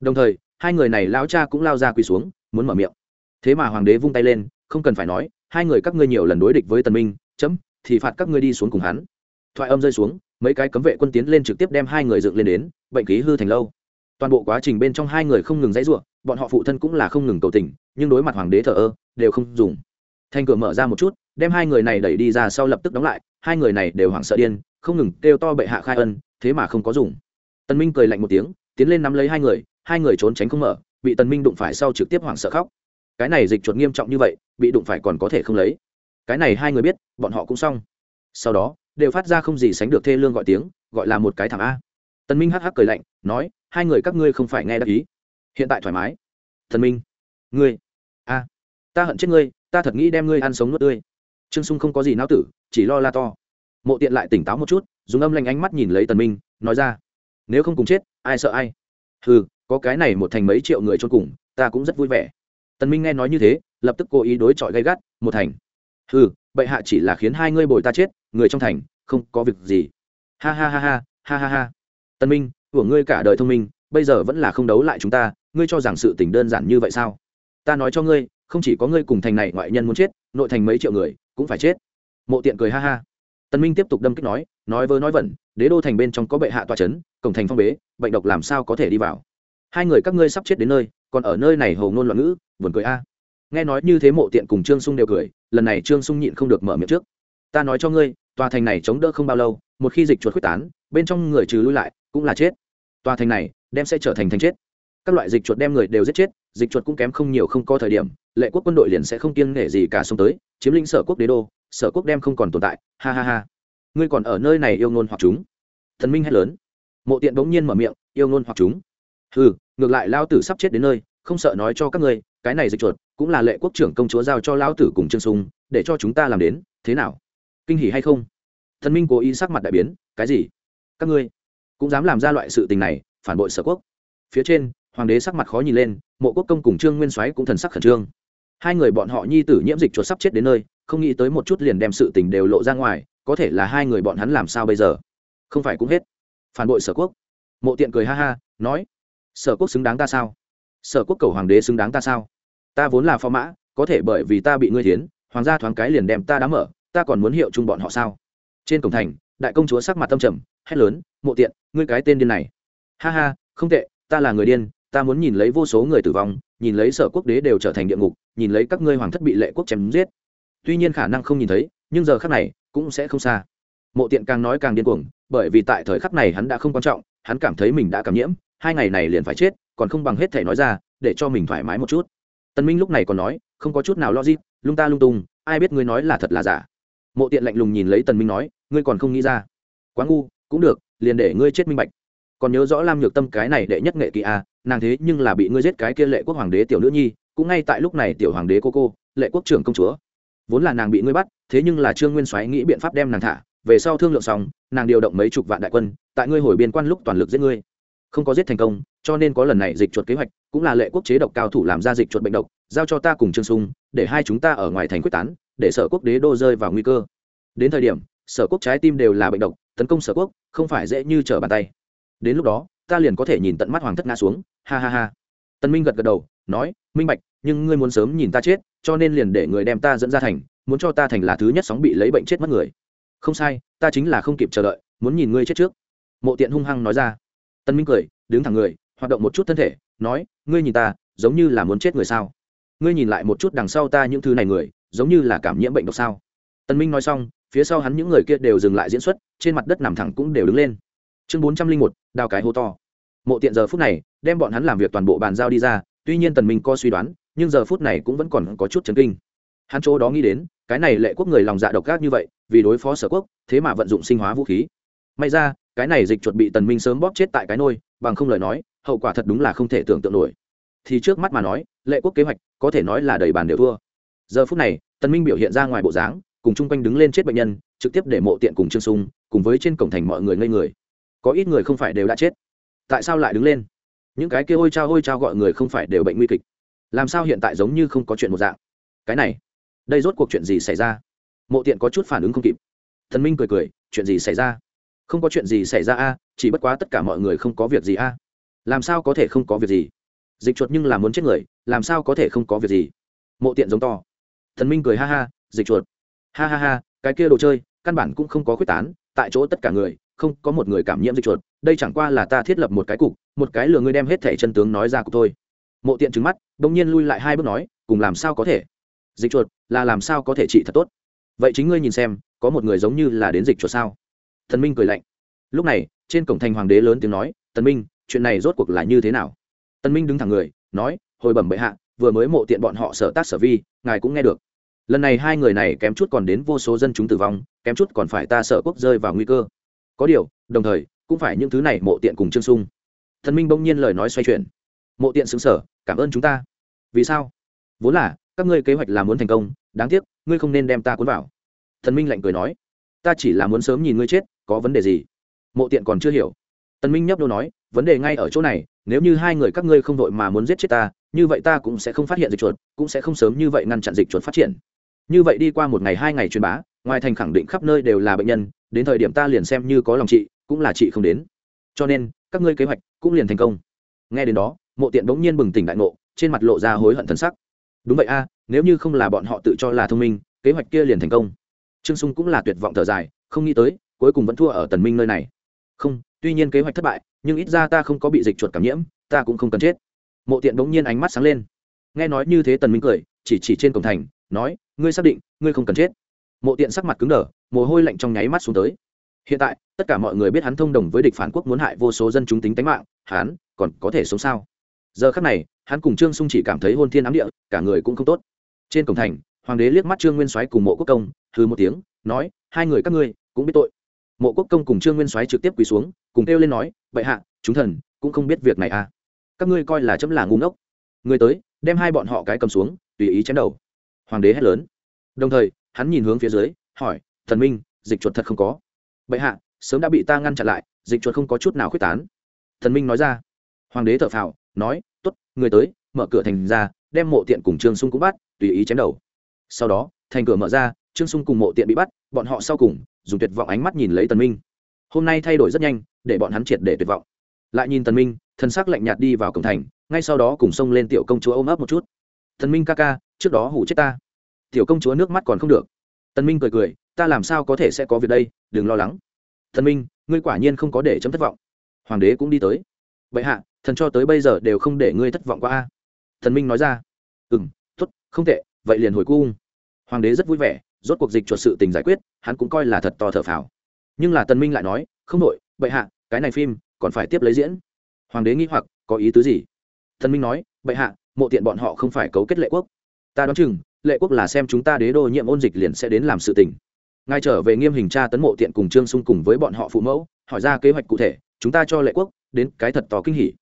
Đồng thời, hai người này lão cha cũng lao ra quỳ xuống, muốn mở miệng. Thế mà hoàng đế vung tay lên, không cần phải nói, hai người các ngươi nhiều lần đối địch với tần minh, chấm, thì phạt các ngươi đi xuống cùng hắn. Thoại âm rơi xuống, mấy cái cấm vệ quân tiến lên trực tiếp đem hai người dựng lên đến bệnh khí hư thành lâu. Toàn bộ quá trình bên trong hai người không ngừng dãy ruộng bọn họ phụ thân cũng là không ngừng cầu tình, nhưng đối mặt hoàng đế thờ ơ, đều không dùng. Thành cửa mở ra một chút, đem hai người này đẩy đi ra sau lập tức đóng lại, hai người này đều hoảng sợ điên, không ngừng kêu to bệ hạ khai ân, thế mà không có dùng. Tần minh cười lạnh một tiếng, tiến lên nắm lấy hai người hai người trốn tránh không mở, bị tần minh đụng phải sau trực tiếp hoảng sợ khóc. Cái này dịch chuột nghiêm trọng như vậy, bị đụng phải còn có thể không lấy. Cái này hai người biết, bọn họ cũng xong. Sau đó, đều phát ra không gì sánh được thê lương gọi tiếng, gọi là một cái thảm a tần minh hắc hắc cười lạnh, nói, hai người các ngươi không phải nghe đáp ý. Hiện tại thoải mái. Thần minh, ngươi, a, ta hận chết ngươi, ta thật nghĩ đem ngươi ăn sống nuốt tươi. Trương sung không có gì não tử, chỉ lo la to. Mộ tiện lại tỉnh táo một chút, dùng âm lanh ánh mắt nhìn lấy tần minh, nói ra, nếu không cùng chết, ai sợ ai? Hừ, có cái này một thành mấy triệu người chôn cùng, ta cũng rất vui vẻ. Tần minh nghe nói như thế, lập tức cố ý đối chọi gay gắt, một thành. Hừ, bệ hạ chỉ là khiến hai ngươi bồi ta chết, người trong thành, không có việc gì. Ha ha ha ha ha ha ha tân minh của ngươi cả đời thông minh bây giờ vẫn là không đấu lại chúng ta ngươi cho rằng sự tình đơn giản như vậy sao? Ta nói cho ngươi không chỉ có ngươi cùng thành này ngoại nhân muốn chết nội thành mấy triệu người cũng phải chết. Mộ tiện cười ha ha. Tân minh tiếp tục đâm kích nói nói vớ nói vẩn đế đô thành bên trong có bệ hạ tòa chấn, cổng thành phong bế bệnh độc làm sao có thể đi vào? Hai người các ngươi sắp chết đến nơi còn ở nơi này hầu ngôn loạn ngữ buồn cười a. Nghe nói như thế mộ tiện cùng trương sung đều cười lần này trương sung nhịn không được mở miệng trước. Ta nói cho ngươi tòa thành này chống đỡ không bao lâu một khi dịch chuột quyết tán bên trong người trừ lui lại cũng là chết. Tòa thành này đem sẽ trở thành thành chết. Các loại dịch chuột đem người đều giết chết, dịch chuột cũng kém không nhiều không có thời điểm, lệ quốc quân đội liền sẽ không kiêng nể gì cả xông tới, chiếm lĩnh sở quốc đế đô, sở quốc đem không còn tồn tại, ha ha ha. Ngươi còn ở nơi này yêu ngôn hoặc chúng. Thần minh hét lớn. Mộ tiện bỗng nhiên mở miệng, yêu ngôn hoặc chúng. Ừ ngược lại lao tử sắp chết đến nơi, không sợ nói cho các ngươi, cái này dịch chuột cũng là lệ quốc trưởng công chúa giao cho lao tử cùng trương sung, để cho chúng ta làm đến, thế nào? Kinh hỉ hay không? Thần minh cố ý sắc mặt đại biến, cái gì? Các ngươi cũng dám làm ra loại sự tình này, phản bội sở quốc. Phía trên, hoàng đế sắc mặt khó nhìn lên, mộ quốc công cùng trương nguyên soái cũng thần sắc khẩn trương. Hai người bọn họ nhi tử nhiễm dịch chuột sắp chết đến nơi, không nghĩ tới một chút liền đem sự tình đều lộ ra ngoài, có thể là hai người bọn hắn làm sao bây giờ? Không phải cũng hết. Phản bội sở quốc. Mộ tiện cười ha ha, nói, sở quốc xứng đáng ta sao? Sở quốc cầu hoàng đế xứng đáng ta sao? Ta vốn là phó mã, có thể bởi vì ta bị ngươi thiến, hoàng gia thoáng cái liền đem ta đá mở, ta còn muốn hiệu chung bọn họ sao? Trên cổng thành, đại công chúa sắc mặt tâm trầm hét lớn, mộ tiện, ngươi cái tên điên này. Ha ha, không tệ, ta là người điên, ta muốn nhìn lấy vô số người tử vong, nhìn lấy sở quốc đế đều trở thành địa ngục, nhìn lấy các ngươi hoàng thất bị lệ quốc chém giết. Tuy nhiên khả năng không nhìn thấy, nhưng giờ khắc này cũng sẽ không xa. Mộ tiện càng nói càng điên cuồng, bởi vì tại thời khắc này hắn đã không quan trọng, hắn cảm thấy mình đã cảm nhiễm, hai ngày này liền phải chết, còn không bằng hết thể nói ra, để cho mình thoải mái một chút. Tân minh lúc này còn nói, không có chút nào lo gì lung ta lung tung, ai biết ngươi nói là thật là giả. Mộ tiện lạnh lùng nhìn lấy tần minh nói, ngươi còn không nghĩ ra. Quá ngu cũng được liền để ngươi chết minh bạch. Còn nhớ rõ lam nhược tâm cái này đệ nhất nghệ kỳ a à, nàng thế nhưng là bị ngươi giết cái kia lệ quốc hoàng đế tiểu nữ nhi cũng ngay tại lúc này tiểu hoàng đế cô cô lệ quốc trưởng công chúa. Vốn là nàng bị ngươi bắt thế nhưng là trương nguyên soái nghĩ biện pháp đem nàng thả. Về sau thương lượng xong nàng điều động mấy chục vạn đại quân tại ngươi hồi biên quan lúc toàn lực giết ngươi. Không có giết thành công cho nên có lần này dịch chuột kế hoạch cũng là lệ quốc chế độc cao thủ làm ra dịch chuột bệnh độc giao cho ta cùng trương sung để hai chúng ta ở ngoài thành quyết tán để sở quốc đế đô rơi vào nguy cơ. Đến thời điểm sở quốc trái tim đều là bệnh độc tấn công sở quốc, không phải dễ như trở bàn tay. Đến lúc đó, ta liền có thể nhìn tận mắt hoàng thất ngã xuống. Ha ha ha. Tân minh gật gật đầu, nói, minh bạch, nhưng ngươi muốn sớm nhìn ta chết, cho nên liền để người đem ta dẫn ra thành, muốn cho ta thành là thứ nhất sóng bị lấy bệnh chết mất người. Không sai, ta chính là không kịp chờ đợi, muốn nhìn ngươi chết trước. Mộ tiện hung hăng nói ra. Tân minh cười, đứng thẳng người, hoạt động một chút thân thể, nói, ngươi nhìn ta, giống như là muốn chết người sao? Ngươi nhìn lại một chút đằng sau ta những thứ này người, giống như là cảm nhiễm bệnh độc sao? Tân minh nói xong phía sau hắn những người kia đều dừng lại diễn xuất, trên mặt đất nằm thẳng cũng đều đứng lên. Chương bốn trăm linh một, đào cái hố to. Mộ tiện giờ phút này, đem bọn hắn làm việc toàn bộ bàn giao đi ra, tuy nhiên tần minh có suy đoán, nhưng giờ phút này cũng vẫn còn có chút chấn kinh. Hắn chỗ đó nghĩ đến, cái này lệ quốc người lòng dạ độc ác như vậy, vì đối phó sở quốc, thế mà vận dụng sinh hóa vũ khí. May ra, cái này dịch chuột bị tần minh sớm bóp chết tại cái nôi, bằng không lời nói, hậu quả thật đúng là không thể tưởng tượng nổi. Thì trước mắt mà nói, lệ quốc kế hoạch có thể nói là đầy bàn đều thua. Giờ phút này, tần minh biểu hiện ra ngoài bộ dáng cùng chung quanh đứng lên chết bệnh nhân, trực tiếp để mộ tiện cùng trương sung, cùng với trên cổng thành mọi người ngây người. Có ít người không phải đều đã chết. Tại sao lại đứng lên? Những cái kia ôi trao ôi trao gọi người không phải đều bệnh nguy kịch. Làm sao hiện tại giống như không có chuyện một dạng? Cái này, đây rốt cuộc chuyện gì xảy ra? Mộ tiện có chút phản ứng không kịp. Thần minh cười cười, chuyện gì xảy ra? Không có chuyện gì xảy ra a, chỉ bất quá tất cả mọi người không có việc gì a. Làm sao có thể không có việc gì? Dịch chuột nhưng là muốn chết người, làm sao có thể không có việc gì? Mộ tiện giống to. Thần minh cười ha ha, dịch chuột ha ha ha, cái kia đồ chơi, căn bản cũng không có quyết tán, tại chỗ tất cả người, không có một người cảm nhiễm dịch chuột, đây chẳng qua là ta thiết lập một cái cục, một cái lừa ngươi đem hết thẻ chân tướng nói ra cục thôi. Mộ tiện trứng mắt đ ỗ n g nhiên lui lại hai bước nói, cùng làm sao có thể? Dịch chuột, là làm sao có thể trị thật tốt? Vậy chính ngươi nhìn xem, có một người giống như là đến dịch chuột sao? Thần minh cười lạnh. Lúc này, trên cổng thành hoàng đế lớn tiếng nói, tần minh, chuyện này rốt cuộc là như thế nào? Tần minh đứng thẳng người, nói, hồi bẩm bệ hạ, vừa mới mộ tiện bọn họ sở tác sở vi, ngài cũng nghe được lần này hai người này kém chút còn đến vô số dân chúng tử vong, kém chút còn phải ta sợ quốc rơi vào nguy cơ. Có điều, đồng thời, cũng phải những thứ này mộ tiện cùng trương sung. Thần minh bỗng nhiên lời nói xoay chuyển. Mộ tiện xứng sở, cảm ơn chúng ta. Vì sao? Vốn là, các ngươi kế hoạch là muốn thành công, đáng tiếc, ngươi không nên đem ta cuốn vào. Thần minh lạnh cười nói. Ta chỉ là muốn sớm nhìn ngươi chết, có vấn đề gì? Mộ tiện còn chưa hiểu. Tần minh nhấp đô nói, vấn đề ngay ở chỗ này, nếu như hai người các ngươi không đội mà muốn giết chết ta, như vậy ta cũng sẽ không phát hiện dịch chuột, cũng sẽ không sớm như vậy ngăn chặn dịch chuột phát triển như vậy đi qua một ngày hai ngày truyền bá, ngoài thành khẳng định khắp nơi đều là bệnh nhân, đến thời điểm ta liền xem như có lòng chị cũng là chị không đến. Cho nên, các ngươi kế hoạch cũng liền thành công. Nghe đến đó, mộ tiện bỗng nhiên bừng tỉnh đại ngộ, trên mặt lộ ra hối hận thân sắc. Đúng vậy a, nếu như không là bọn họ tự cho là thông minh, kế hoạch kia liền thành công. Trương sung cũng là tuyệt vọng thở dài, không nghĩ tới, cuối cùng vẫn thua ở tần minh nơi này. Không, tuy nhiên kế hoạch thất bại, nhưng ít ra ta không có bị dịch chuột cảm nhiễm, ta cũng không cần chết. Mộ tiện bỗng nhiên ánh mắt sáng lên. Nghe nói như thế tần minh cười, chỉ chỉ trên cổng thành, nói ngươi xác định, ngươi không cần chết. Mộ tiện sắc mặt cứng đờ, mồ hôi lạnh trong nháy mắt xuống tới. Hiện tại, tất cả mọi người biết hắn thông đồng với địch phản quốc muốn hại vô số dân chúng tính tánh mạng, hắn còn có thể sống sao? Giờ khắc này, hắn cùng trương sung chỉ cảm thấy hôn thiên ám địa, cả người cũng không tốt. Trên cổng thành, hoàng đế liếc mắt trương nguyên soái cùng mộ quốc công hư một tiếng, nói, hai người các ngươi cũng biết tội. Mộ quốc công cùng trương nguyên soái trực tiếp quỳ xuống, cùng kêu lên nói, bệ hạ, chúng thần cũng không biết việc này à. Các ngươi coi là chấm là ngu ngốc. Người tới, đem hai bọn họ cái cầm xuống, tùy ý chém đầu hoàng đế hét lớn. Đồng thời, hắn nhìn hướng phía dưới, hỏi, thần minh, dịch chuột thật không có? Bệ hạ, sớm đã bị ta ngăn chặn lại, dịch chuột không có chút nào khuyết tán. Thần minh nói ra. Hoàng đế thở phào, nói t ố t người tới, mở cửa thành ra, đem mộ tiện cùng trương sung cũng bắt, tùy ý chém đầu. Sau đó, thành cửa mở ra, trương sung cùng mộ tiện bị bắt, bọn họ sau cùng, dùng tuyệt vọng ánh mắt nhìn lấy tần minh. Hôm nay thay đổi rất nhanh, để bọn hắn triệt để tuyệt vọng. Lại nhìn tần minh, thân sắc lạnh nhạt đi vào cổng thành, ngay sau đó cùng xông lên tiểu công chúa ôm ấp một chút. Thần minh ca ca trước đó hủ chết ta. Tiểu công chúa nước mắt còn không được. Tần minh cười cười, ta làm sao có thể sẽ có việc đây, đừng lo lắng. Thần minh, ngươi quả nhiên không có để chấm thất vọng. Hoàng đế cũng đi tới. Vậy hạ, thần cho tới bây giờ đều không để ngươi thất vọng qua a. Thần minh nói ra. Ừm t không tệ, vậy liền hồi cung. Hoàng đế rất vui vẻ, rốt cuộc dịch chuột sự tình giải quyết, hắn cũng coi là thật to thở phào. Nhưng là tần minh lại nói, không đội bệ hạ, cái này phim, còn phải tiếp lấy diễn. Hoàng đế nghĩ hoặc, có ý tứ gì? Thần minh nói, bệ hạ, mộ tiện bọn họ không phải cấu kết lệ quốc ta đoán chừng, lệ quốc là xem chúng ta đế đô nhiệm ôn dịch liền sẽ đến làm sự tình. Ngay trở về nghiêm hình tra tấn mộ tiện cùng trương xung cùng với bọn họ phụ mẫu, hỏi ra kế hoạch cụ thể, chúng ta cho lệ quốc đến cái thật to kinh hỉ.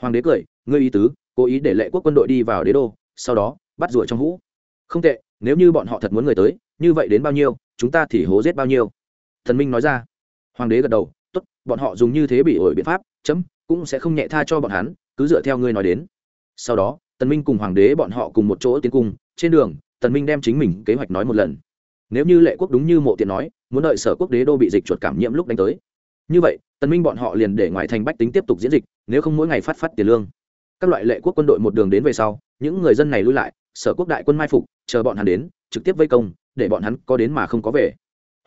Hoàng đế cười, ngươi ý tứ, cố ý để lệ quốc quân đội đi vào đế đô, sau đó, bắt rủa trong hũ. Không tệ, nếu như bọn họ thật muốn người tới, như vậy đến bao nhiêu, chúng ta thì hố giết bao nhiêu. Thần minh nói ra. Hoàng đế gật đầu t ố t bọn họ dùng như thế bị ổi biện pháp, chấm cũng sẽ không nhẹ tha cho bọn hắn, cứ dựa theo ngươi nói đến. Sau đó tần minh cùng hoàng đế bọn họ cùng một chỗ tiến cung, trên đường, tần minh đem chính mình kế hoạch nói một lần. Nếu như lệ quốc đúng như mộ tiện nói, muốn đợi sở quốc đế đô bị dịch chuột cảm nhiễm lúc đánh tới. Như vậy, tần minh bọn họ liền để ngoài thành bách tính tiếp tục diễn dịch, nếu không mỗi ngày phát phát tiền lương. Các loại lệ quốc quân đội một đường đến về sau, những người dân này lui lại, sở quốc đại quân mai phục, chờ bọn hắn đến, trực tiếp vây công, để bọn hắn có đến mà không có về.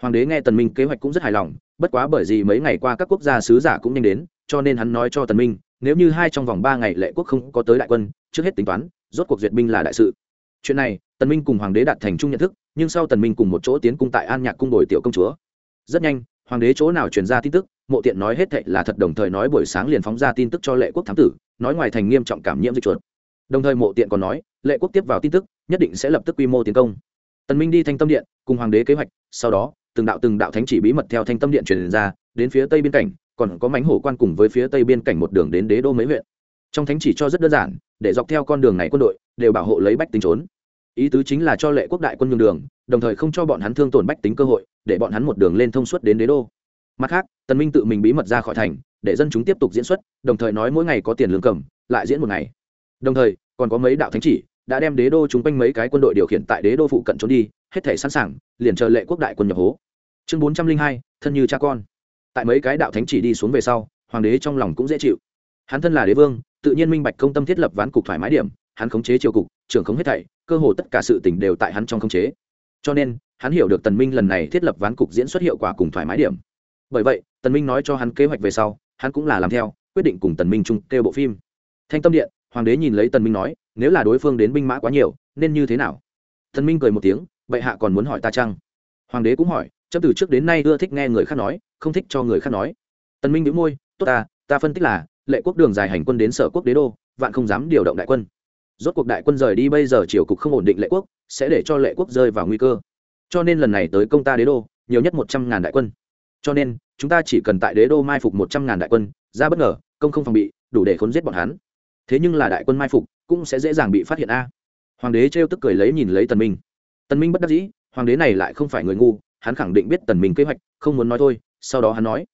Hoàng đế nghe tần minh kế hoạch cũng rất hài lòng, bất quá bởi vì mấy ngày qua các quốc gia sứ giả cũng nhanh đến, cho nên hắn nói cho tần minh nếu như hai trong vòng ba ngày lệ quốc không có tới đại quân, trước hết tính toán, rốt cuộc duyệt binh là đại sự. Chuyện này, tần minh cùng hoàng đế đạt thành chung nhận thức, nhưng sau tần minh cùng một chỗ tiến cung tại an nhạc cung bồi tiểu công chúa. Rất nhanh, hoàng đế chỗ nào truyền ra tin tức, mộ tiện nói hết thệ là thật đồng thời nói buổi sáng liền phóng ra tin tức cho lệ quốc thám tử, nói ngoài thành nghiêm trọng cảm nhiễm dịch chuột. Đồng thời mộ tiện còn nói, lệ quốc tiếp vào tin tức, nhất định sẽ lập tức quy mô tiến công. Tần minh đi thanh tâm điện, cùng hoàng đế kế hoạch, sau đó, từng đạo từng đạo thánh chỉ bí mật theo thanh tâm điện truyền ra, đến phía tây biên cảnh còn có mánh hổ quan cùng với phía tây biên cảnh một đường đến đế đô mấy huyện. Trong thánh chỉ cho rất đơn giản, để dọc theo con đường này quân đội, đều bảo hộ lấy bách tính trốn. Ý tứ chính là cho lệ quốc đại quân nhường đường, đồng thời không cho bọn hắn thương tổn bách tính cơ hội, để bọn hắn một đường lên thông suốt đến đế đô. Mặt khác, tần minh tự mình bí mật ra khỏi thành, để dân chúng tiếp tục diễn xuất, đồng thời nói mỗi ngày có tiền lương cầm, lại diễn một ngày. Đồng thời, còn có mấy đạo thánh chỉ, đã đem đế đô chúng quanh mấy cái quân đội điều khiển tại đế đô phụ cận trốn đi, hết thể sẵn sàng, liền chờ lệ quốc đại quân nhập hố. Chương bốn trăm linh hai, thân như cha con tại mấy cái đạo thánh chỉ đi xuống về sau, hoàng đế trong lòng cũng dễ chịu. Hắn thân là đế vương, tự nhiên minh bạch công tâm thiết lập ván cục thoải mái điểm, hắn khống chế triều cục, trưởng khống hết thảy, cơ hồ tất cả sự tình đều tại hắn trong khống chế. Cho nên, hắn hiểu được tần minh lần này thiết lập ván cục diễn xuất hiệu quả cùng thoải mái điểm. Bởi vậy, tần minh nói cho hắn kế hoạch về sau, hắn cũng là làm theo, quyết định cùng tần minh chung kêu bộ phim. Thanh tâm điện, hoàng đế nhìn lấy tần minh nói, nếu là đối phương đến binh mã quá nhiều, nên như thế nào? Tần minh cười một tiếng, bệ hạ còn muốn hỏi ta chăng? Hoàng đế cũng hỏi chấm từ trước đến nay ưa thích nghe người khác nói, không thích cho người khác nói. Tần minh nhíu môi, tốt ta ta phân tích là, lệ quốc đường dài hành quân đến sở quốc đế đô, vạn không dám điều động đại quân. Rốt cuộc đại quân rời đi bây giờ triều cục không ổn định lệ quốc, sẽ để cho lệ quốc rơi vào nguy cơ. Cho nên lần này tới công ta đế đô, nhiều nhất một trăm ngàn đại quân. Cho nên, chúng ta chỉ cần tại đế đô mai phục một trăm ngàn đại quân, ra bất ngờ, công không phòng bị, đủ để khốn giết bọn hắn. Thế nhưng là đại quân mai phục cũng sẽ dễ dàng bị phát hiện a. Hoàng đế trêu tức cười lấy nhìn lấy tần minh. Tần minh bất đắc dĩ, hoàng đế này lại không phải người ngu hắn khẳng định biết tần minh kế hoạch, không muốn nói thôi, sau đó hắn nói,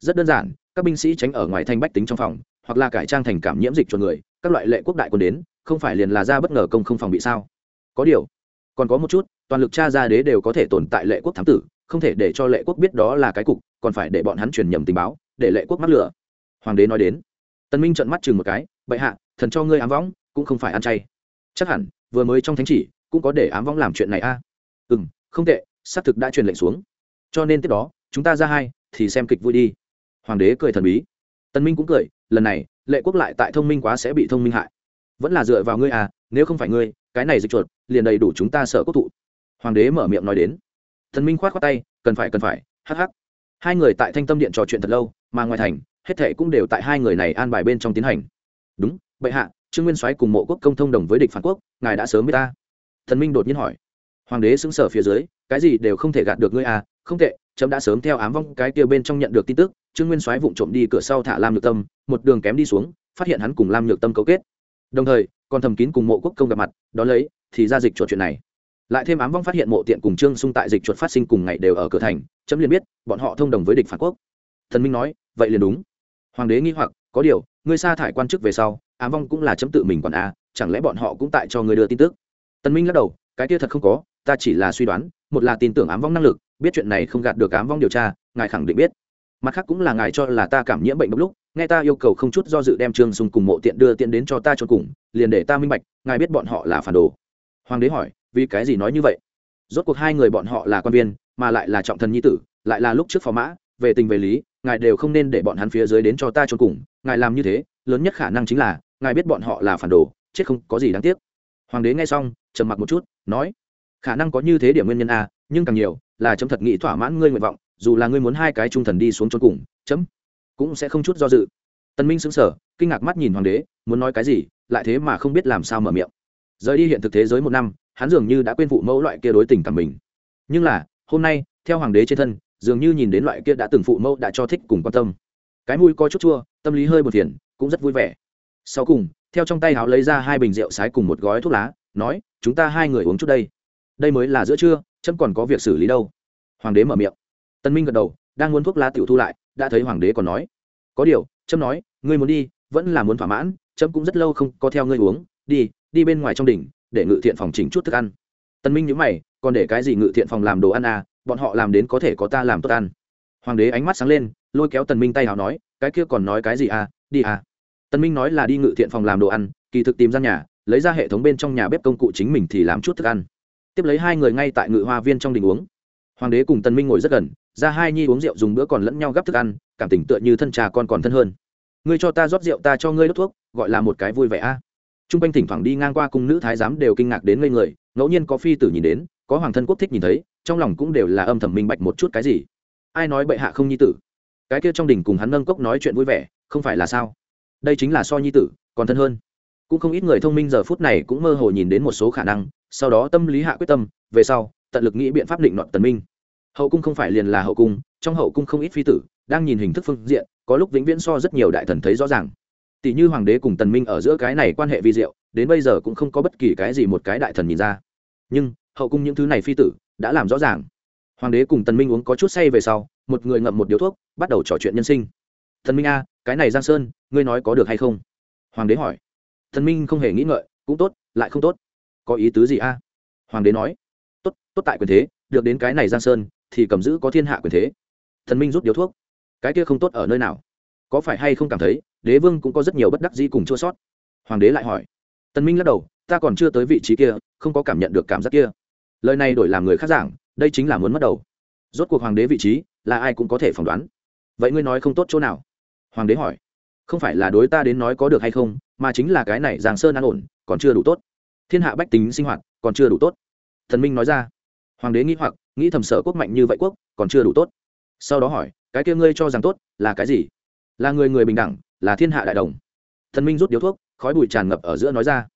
rất đơn giản, các binh sĩ tránh ở ngoài thanh bách tính trong phòng, hoặc là cải trang thành cảm nhiễm dịch cho người, các loại lệ quốc đại quân đến, không phải liền là ra bất ngờ công không phòng bị sao? Có điều, còn có một chút, toàn lực cha ra đế đều có thể tồn tại lệ quốc thám tử, không thể để cho lệ quốc biết đó là cái cục, còn phải để bọn hắn truyền nhầm tình báo, để lệ quốc mắc lửa. Hoàng đế nói đến. Tần minh trợn mắt chừng một cái, bệ hạ, thần cho ngươi ám võng, cũng không phải ăn chay. Chắc hẳn, vừa mới trong thánh chỉ, cũng có để ám võng làm chuyện này a. À? ừ không tệ xác thực đã truyền lệnh xuống. Cho nên tiếp đó, chúng ta ra hai, thì xem kịch vui đi. Hoàng đế cười thần bí. Tân minh cũng cười, lần này, lệ quốc lại tại thông minh quá sẽ bị thông minh hại. Vẫn là dựa vào ngươi à nếu không phải ngươi, cái này dịch chuột, liền đầy đủ chúng ta sợ quốc thụ. Hoàng đế mở miệng nói đến. Thần minh khoát khoát tay, cần phải cần phải, hắc hắc. Hai người tại thanh tâm điện trò chuyện thật lâu, mà ngoài thành, hết thệ cũng đều tại hai người này an bài bên trong tiến hành. Đúng, bệ hạ, trương nguyên soái cùng mộ quốc công thông đồng với địch phản quốc, ngài đã sớm biết ta. Thần minh đột nhiên hỏi hoàng đế xứng sở phía dưới, cái gì đều không thể gạt được ngươi à không tệ trẫm đã sớm theo ám vong cái kia bên trong nhận được tin tức, trương nguyên soái vụng trộm đi cửa sau thả lam nhược tâm, một đường kém đi xuống, phát hiện hắn cùng lam nhược tâm cấu kết. Đồng thời, còn thầm kín cùng mộ quốc công gặp mặt, đón lấy, thì ra dịch chuột chuyện này. Lại thêm ám vong phát hiện mộ tiện cùng trương xung tại dịch chuột phát sinh cùng ngày đều ở cửa thành, chấm liền biết, bọn họ thông đồng với địch phản quốc. Thần minh nói, vậy liền đúng. Hoàng đế nghi hoặc, có điều, ngươi sa thải quan chức về sau, ám vong cũng là chấm tự mình quản a chẳng lẽ bọn họ cũng tại cho người đưa tin tức? Tân minh lắc đầu, cái kia thật không có ta chỉ là suy đoán, một là tin tưởng ám vong năng lực, biết chuyện này không gạt được ám vong điều tra, ngài khẳng định biết. Mặt khác cũng là ngài cho là ta cảm nhiễm bệnh lúc, nghe ta yêu cầu không chút do dự đem trương sùng cùng mộ tiện đưa tiện đến cho ta cho cùng, liền để ta minh bạch, ngài biết bọn họ là phản đồ. Hoàng đế hỏi, vì cái gì nói như vậy? Rốt cuộc hai người bọn họ là quan viên, mà lại là trọng thần nhi tử, lại là lúc trước phò mã, về tình về lý, ngài đều không nên để bọn hắn phía dưới đến cho ta cho cùng, ngài làm như thế, lớn nhất khả năng chính là, ngài biết bọn họ là phản đồ, chết không có gì đáng tiếc. Hoàng đế nghe xong, trầm mặc một chút, nói khả năng có như thế điểm nguyên nhân a, nhưng càng nhiều là chấm thật nghĩ thỏa mãn ngươi nguyện vọng, dù là ngươi muốn hai cái trung thần đi xuống chốn cùng, chấm cũng sẽ không chút do dự. Tân minh xứng sở kinh ngạc mắt nhìn hoàng đế, muốn nói cái gì, lại thế mà không biết làm sao mở miệng. Rời đi hiện thực thế giới một năm, hắn dường như đã quên phụ mẫu loại kia đối tình cảm mình. Nhưng là, hôm nay, theo hoàng đế trên thân, dường như nhìn đến loại kia đã từng phụ mẫu đã cho thích cùng quan tâm. Cái mũi có chút chua, tâm lý hơi một phiền, cũng rất vui vẻ. Sau cùng, theo trong tay háo lấy ra hai bình rượu sái cùng một gói thuốc lá, nói, chúng ta hai người uống chút đây đây mới là giữa trưa, chấm còn có việc xử lý đâu. Hoàng đế mở miệng. Tân minh gật đầu, đang muốn thuốc lá tiểu thu lại, đã thấy hoàng đế còn nói. Có điều, chấm nói, ngươi muốn đi, vẫn là muốn thỏa mãn, chấm cũng rất lâu không có theo ngươi uống, đi đi bên ngoài trong đỉnh, để ngự thiện phòng chỉnh chút thức ăn. Tân minh nhớ mày, còn để cái gì ngự thiện phòng làm đồ ăn à bọn họ làm đến có thể có ta làm tốt ăn. Hoàng đế ánh mắt sáng lên, lôi kéo tần minh tay hào nói, cái kia còn nói cái gì à đi à. Tần minh nói là đi ngự thiện phòng làm đồ ăn, kỳ thực tìm ra nhà, lấy ra hệ thống bên trong nhà bếp công cụ chính mình thì làm chút thức ăn tiếp lấy hai người ngay tại ngự hoa viên trong đình uống hoàng đế cùng tần minh ngồi rất gần ra hai nhi uống rượu dùng bữa còn lẫn nhau gấp thức ăn cảm tình tựa như thân trà con còn thân hơn ngươi cho ta rót rượu ta cho ngươi đốt thuốc gọi là một cái vui vẻ a à. Trung quanh thỉnh thoảng đi ngang qua cung nữ thái giám đều kinh ngạc đến ngây người, ngẫu nhiên có phi tử nhìn đến, có hoàng thân quốc thích nhìn thấy, trong lòng cũng đều là âm thầm minh bạch một chút cái gì. Ai nói bệ hạ không nhi tử? Cái kia trong đình cùng hắn nâng cốc nói chuyện vui vẻ, không phải là sao? Đây chính là so nhi tử, còn thân hơn. Cũng không ít người thông minh giờ phút này cũng mơ hồ nhìn đến một số khả năng, sau đó tâm lý hạ quyết tâm, về sau, tận lực nghĩ biện pháp định nọt tần minh. Hậu cung không phải liền là hậu cung, trong hậu cung không ít phi tử, đang nhìn hình thức phương diện, có lúc vĩnh viễn so rất nhiều đại thần thấy rõ ràng. Tỷ như hoàng đế cùng tần minh ở giữa cái này quan hệ vi diệu đến bây giờ cũng không có bất kỳ cái gì một cái đại thần nhìn ra. Nhưng hậu cung những thứ này phi tử đã làm rõ ràng. Hoàng đế cùng tần minh uống có chút say về sau một người ngậm một điếu thuốc bắt đầu trò chuyện nhân sinh. Thần minh a cái này giang sơn ngươi nói có được hay không? Hoàng đế hỏi. Thần minh không hề nghĩ ngợi cũng tốt lại không tốt có ý tứ gì a? Hoàng đế nói. Tốt tốt tại quyền thế, được đến cái này giang sơn, thì cầm giữ có thiên hạ quyền thế. Thần minh rút điếu thuốc. Cái kia không tốt ở nơi nào? Có phải hay không cảm thấy, đế vương cũng có rất nhiều bất đắc dĩ cùng chua sót? Hoàng đế lại hỏi. Tần minh lắc đầu, ta còn chưa tới vị trí kia, không có cảm nhận được cảm giác kia. Lời này đổi làm người khác giảng, đây chính là muốn mất đầu. Rốt cuộc hoàng đế vị trí, là ai cũng có thể phỏng đoán. Vậy ngươi nói không tốt chỗ nào? Hoàng đế hỏi. Không phải là đối ta đến nói có được hay không, mà chính là cái này giang sơn an ổn, còn chưa đủ tốt thiên hạ bách tính sinh hoạt còn chưa đủ tốt. Thần minh nói ra. Hoàng đế nghĩ hoặc, nghĩ thầm sở quốc mạnh như vậy quốc còn chưa đủ tốt. Sau đó hỏi, cái kia ngươi cho rằng tốt là cái gì? Là người người bình đẳng, là thiên hạ đại đồng. Thần minh rút điếu thuốc, khói bụi tràn ngập ở giữa nói ra.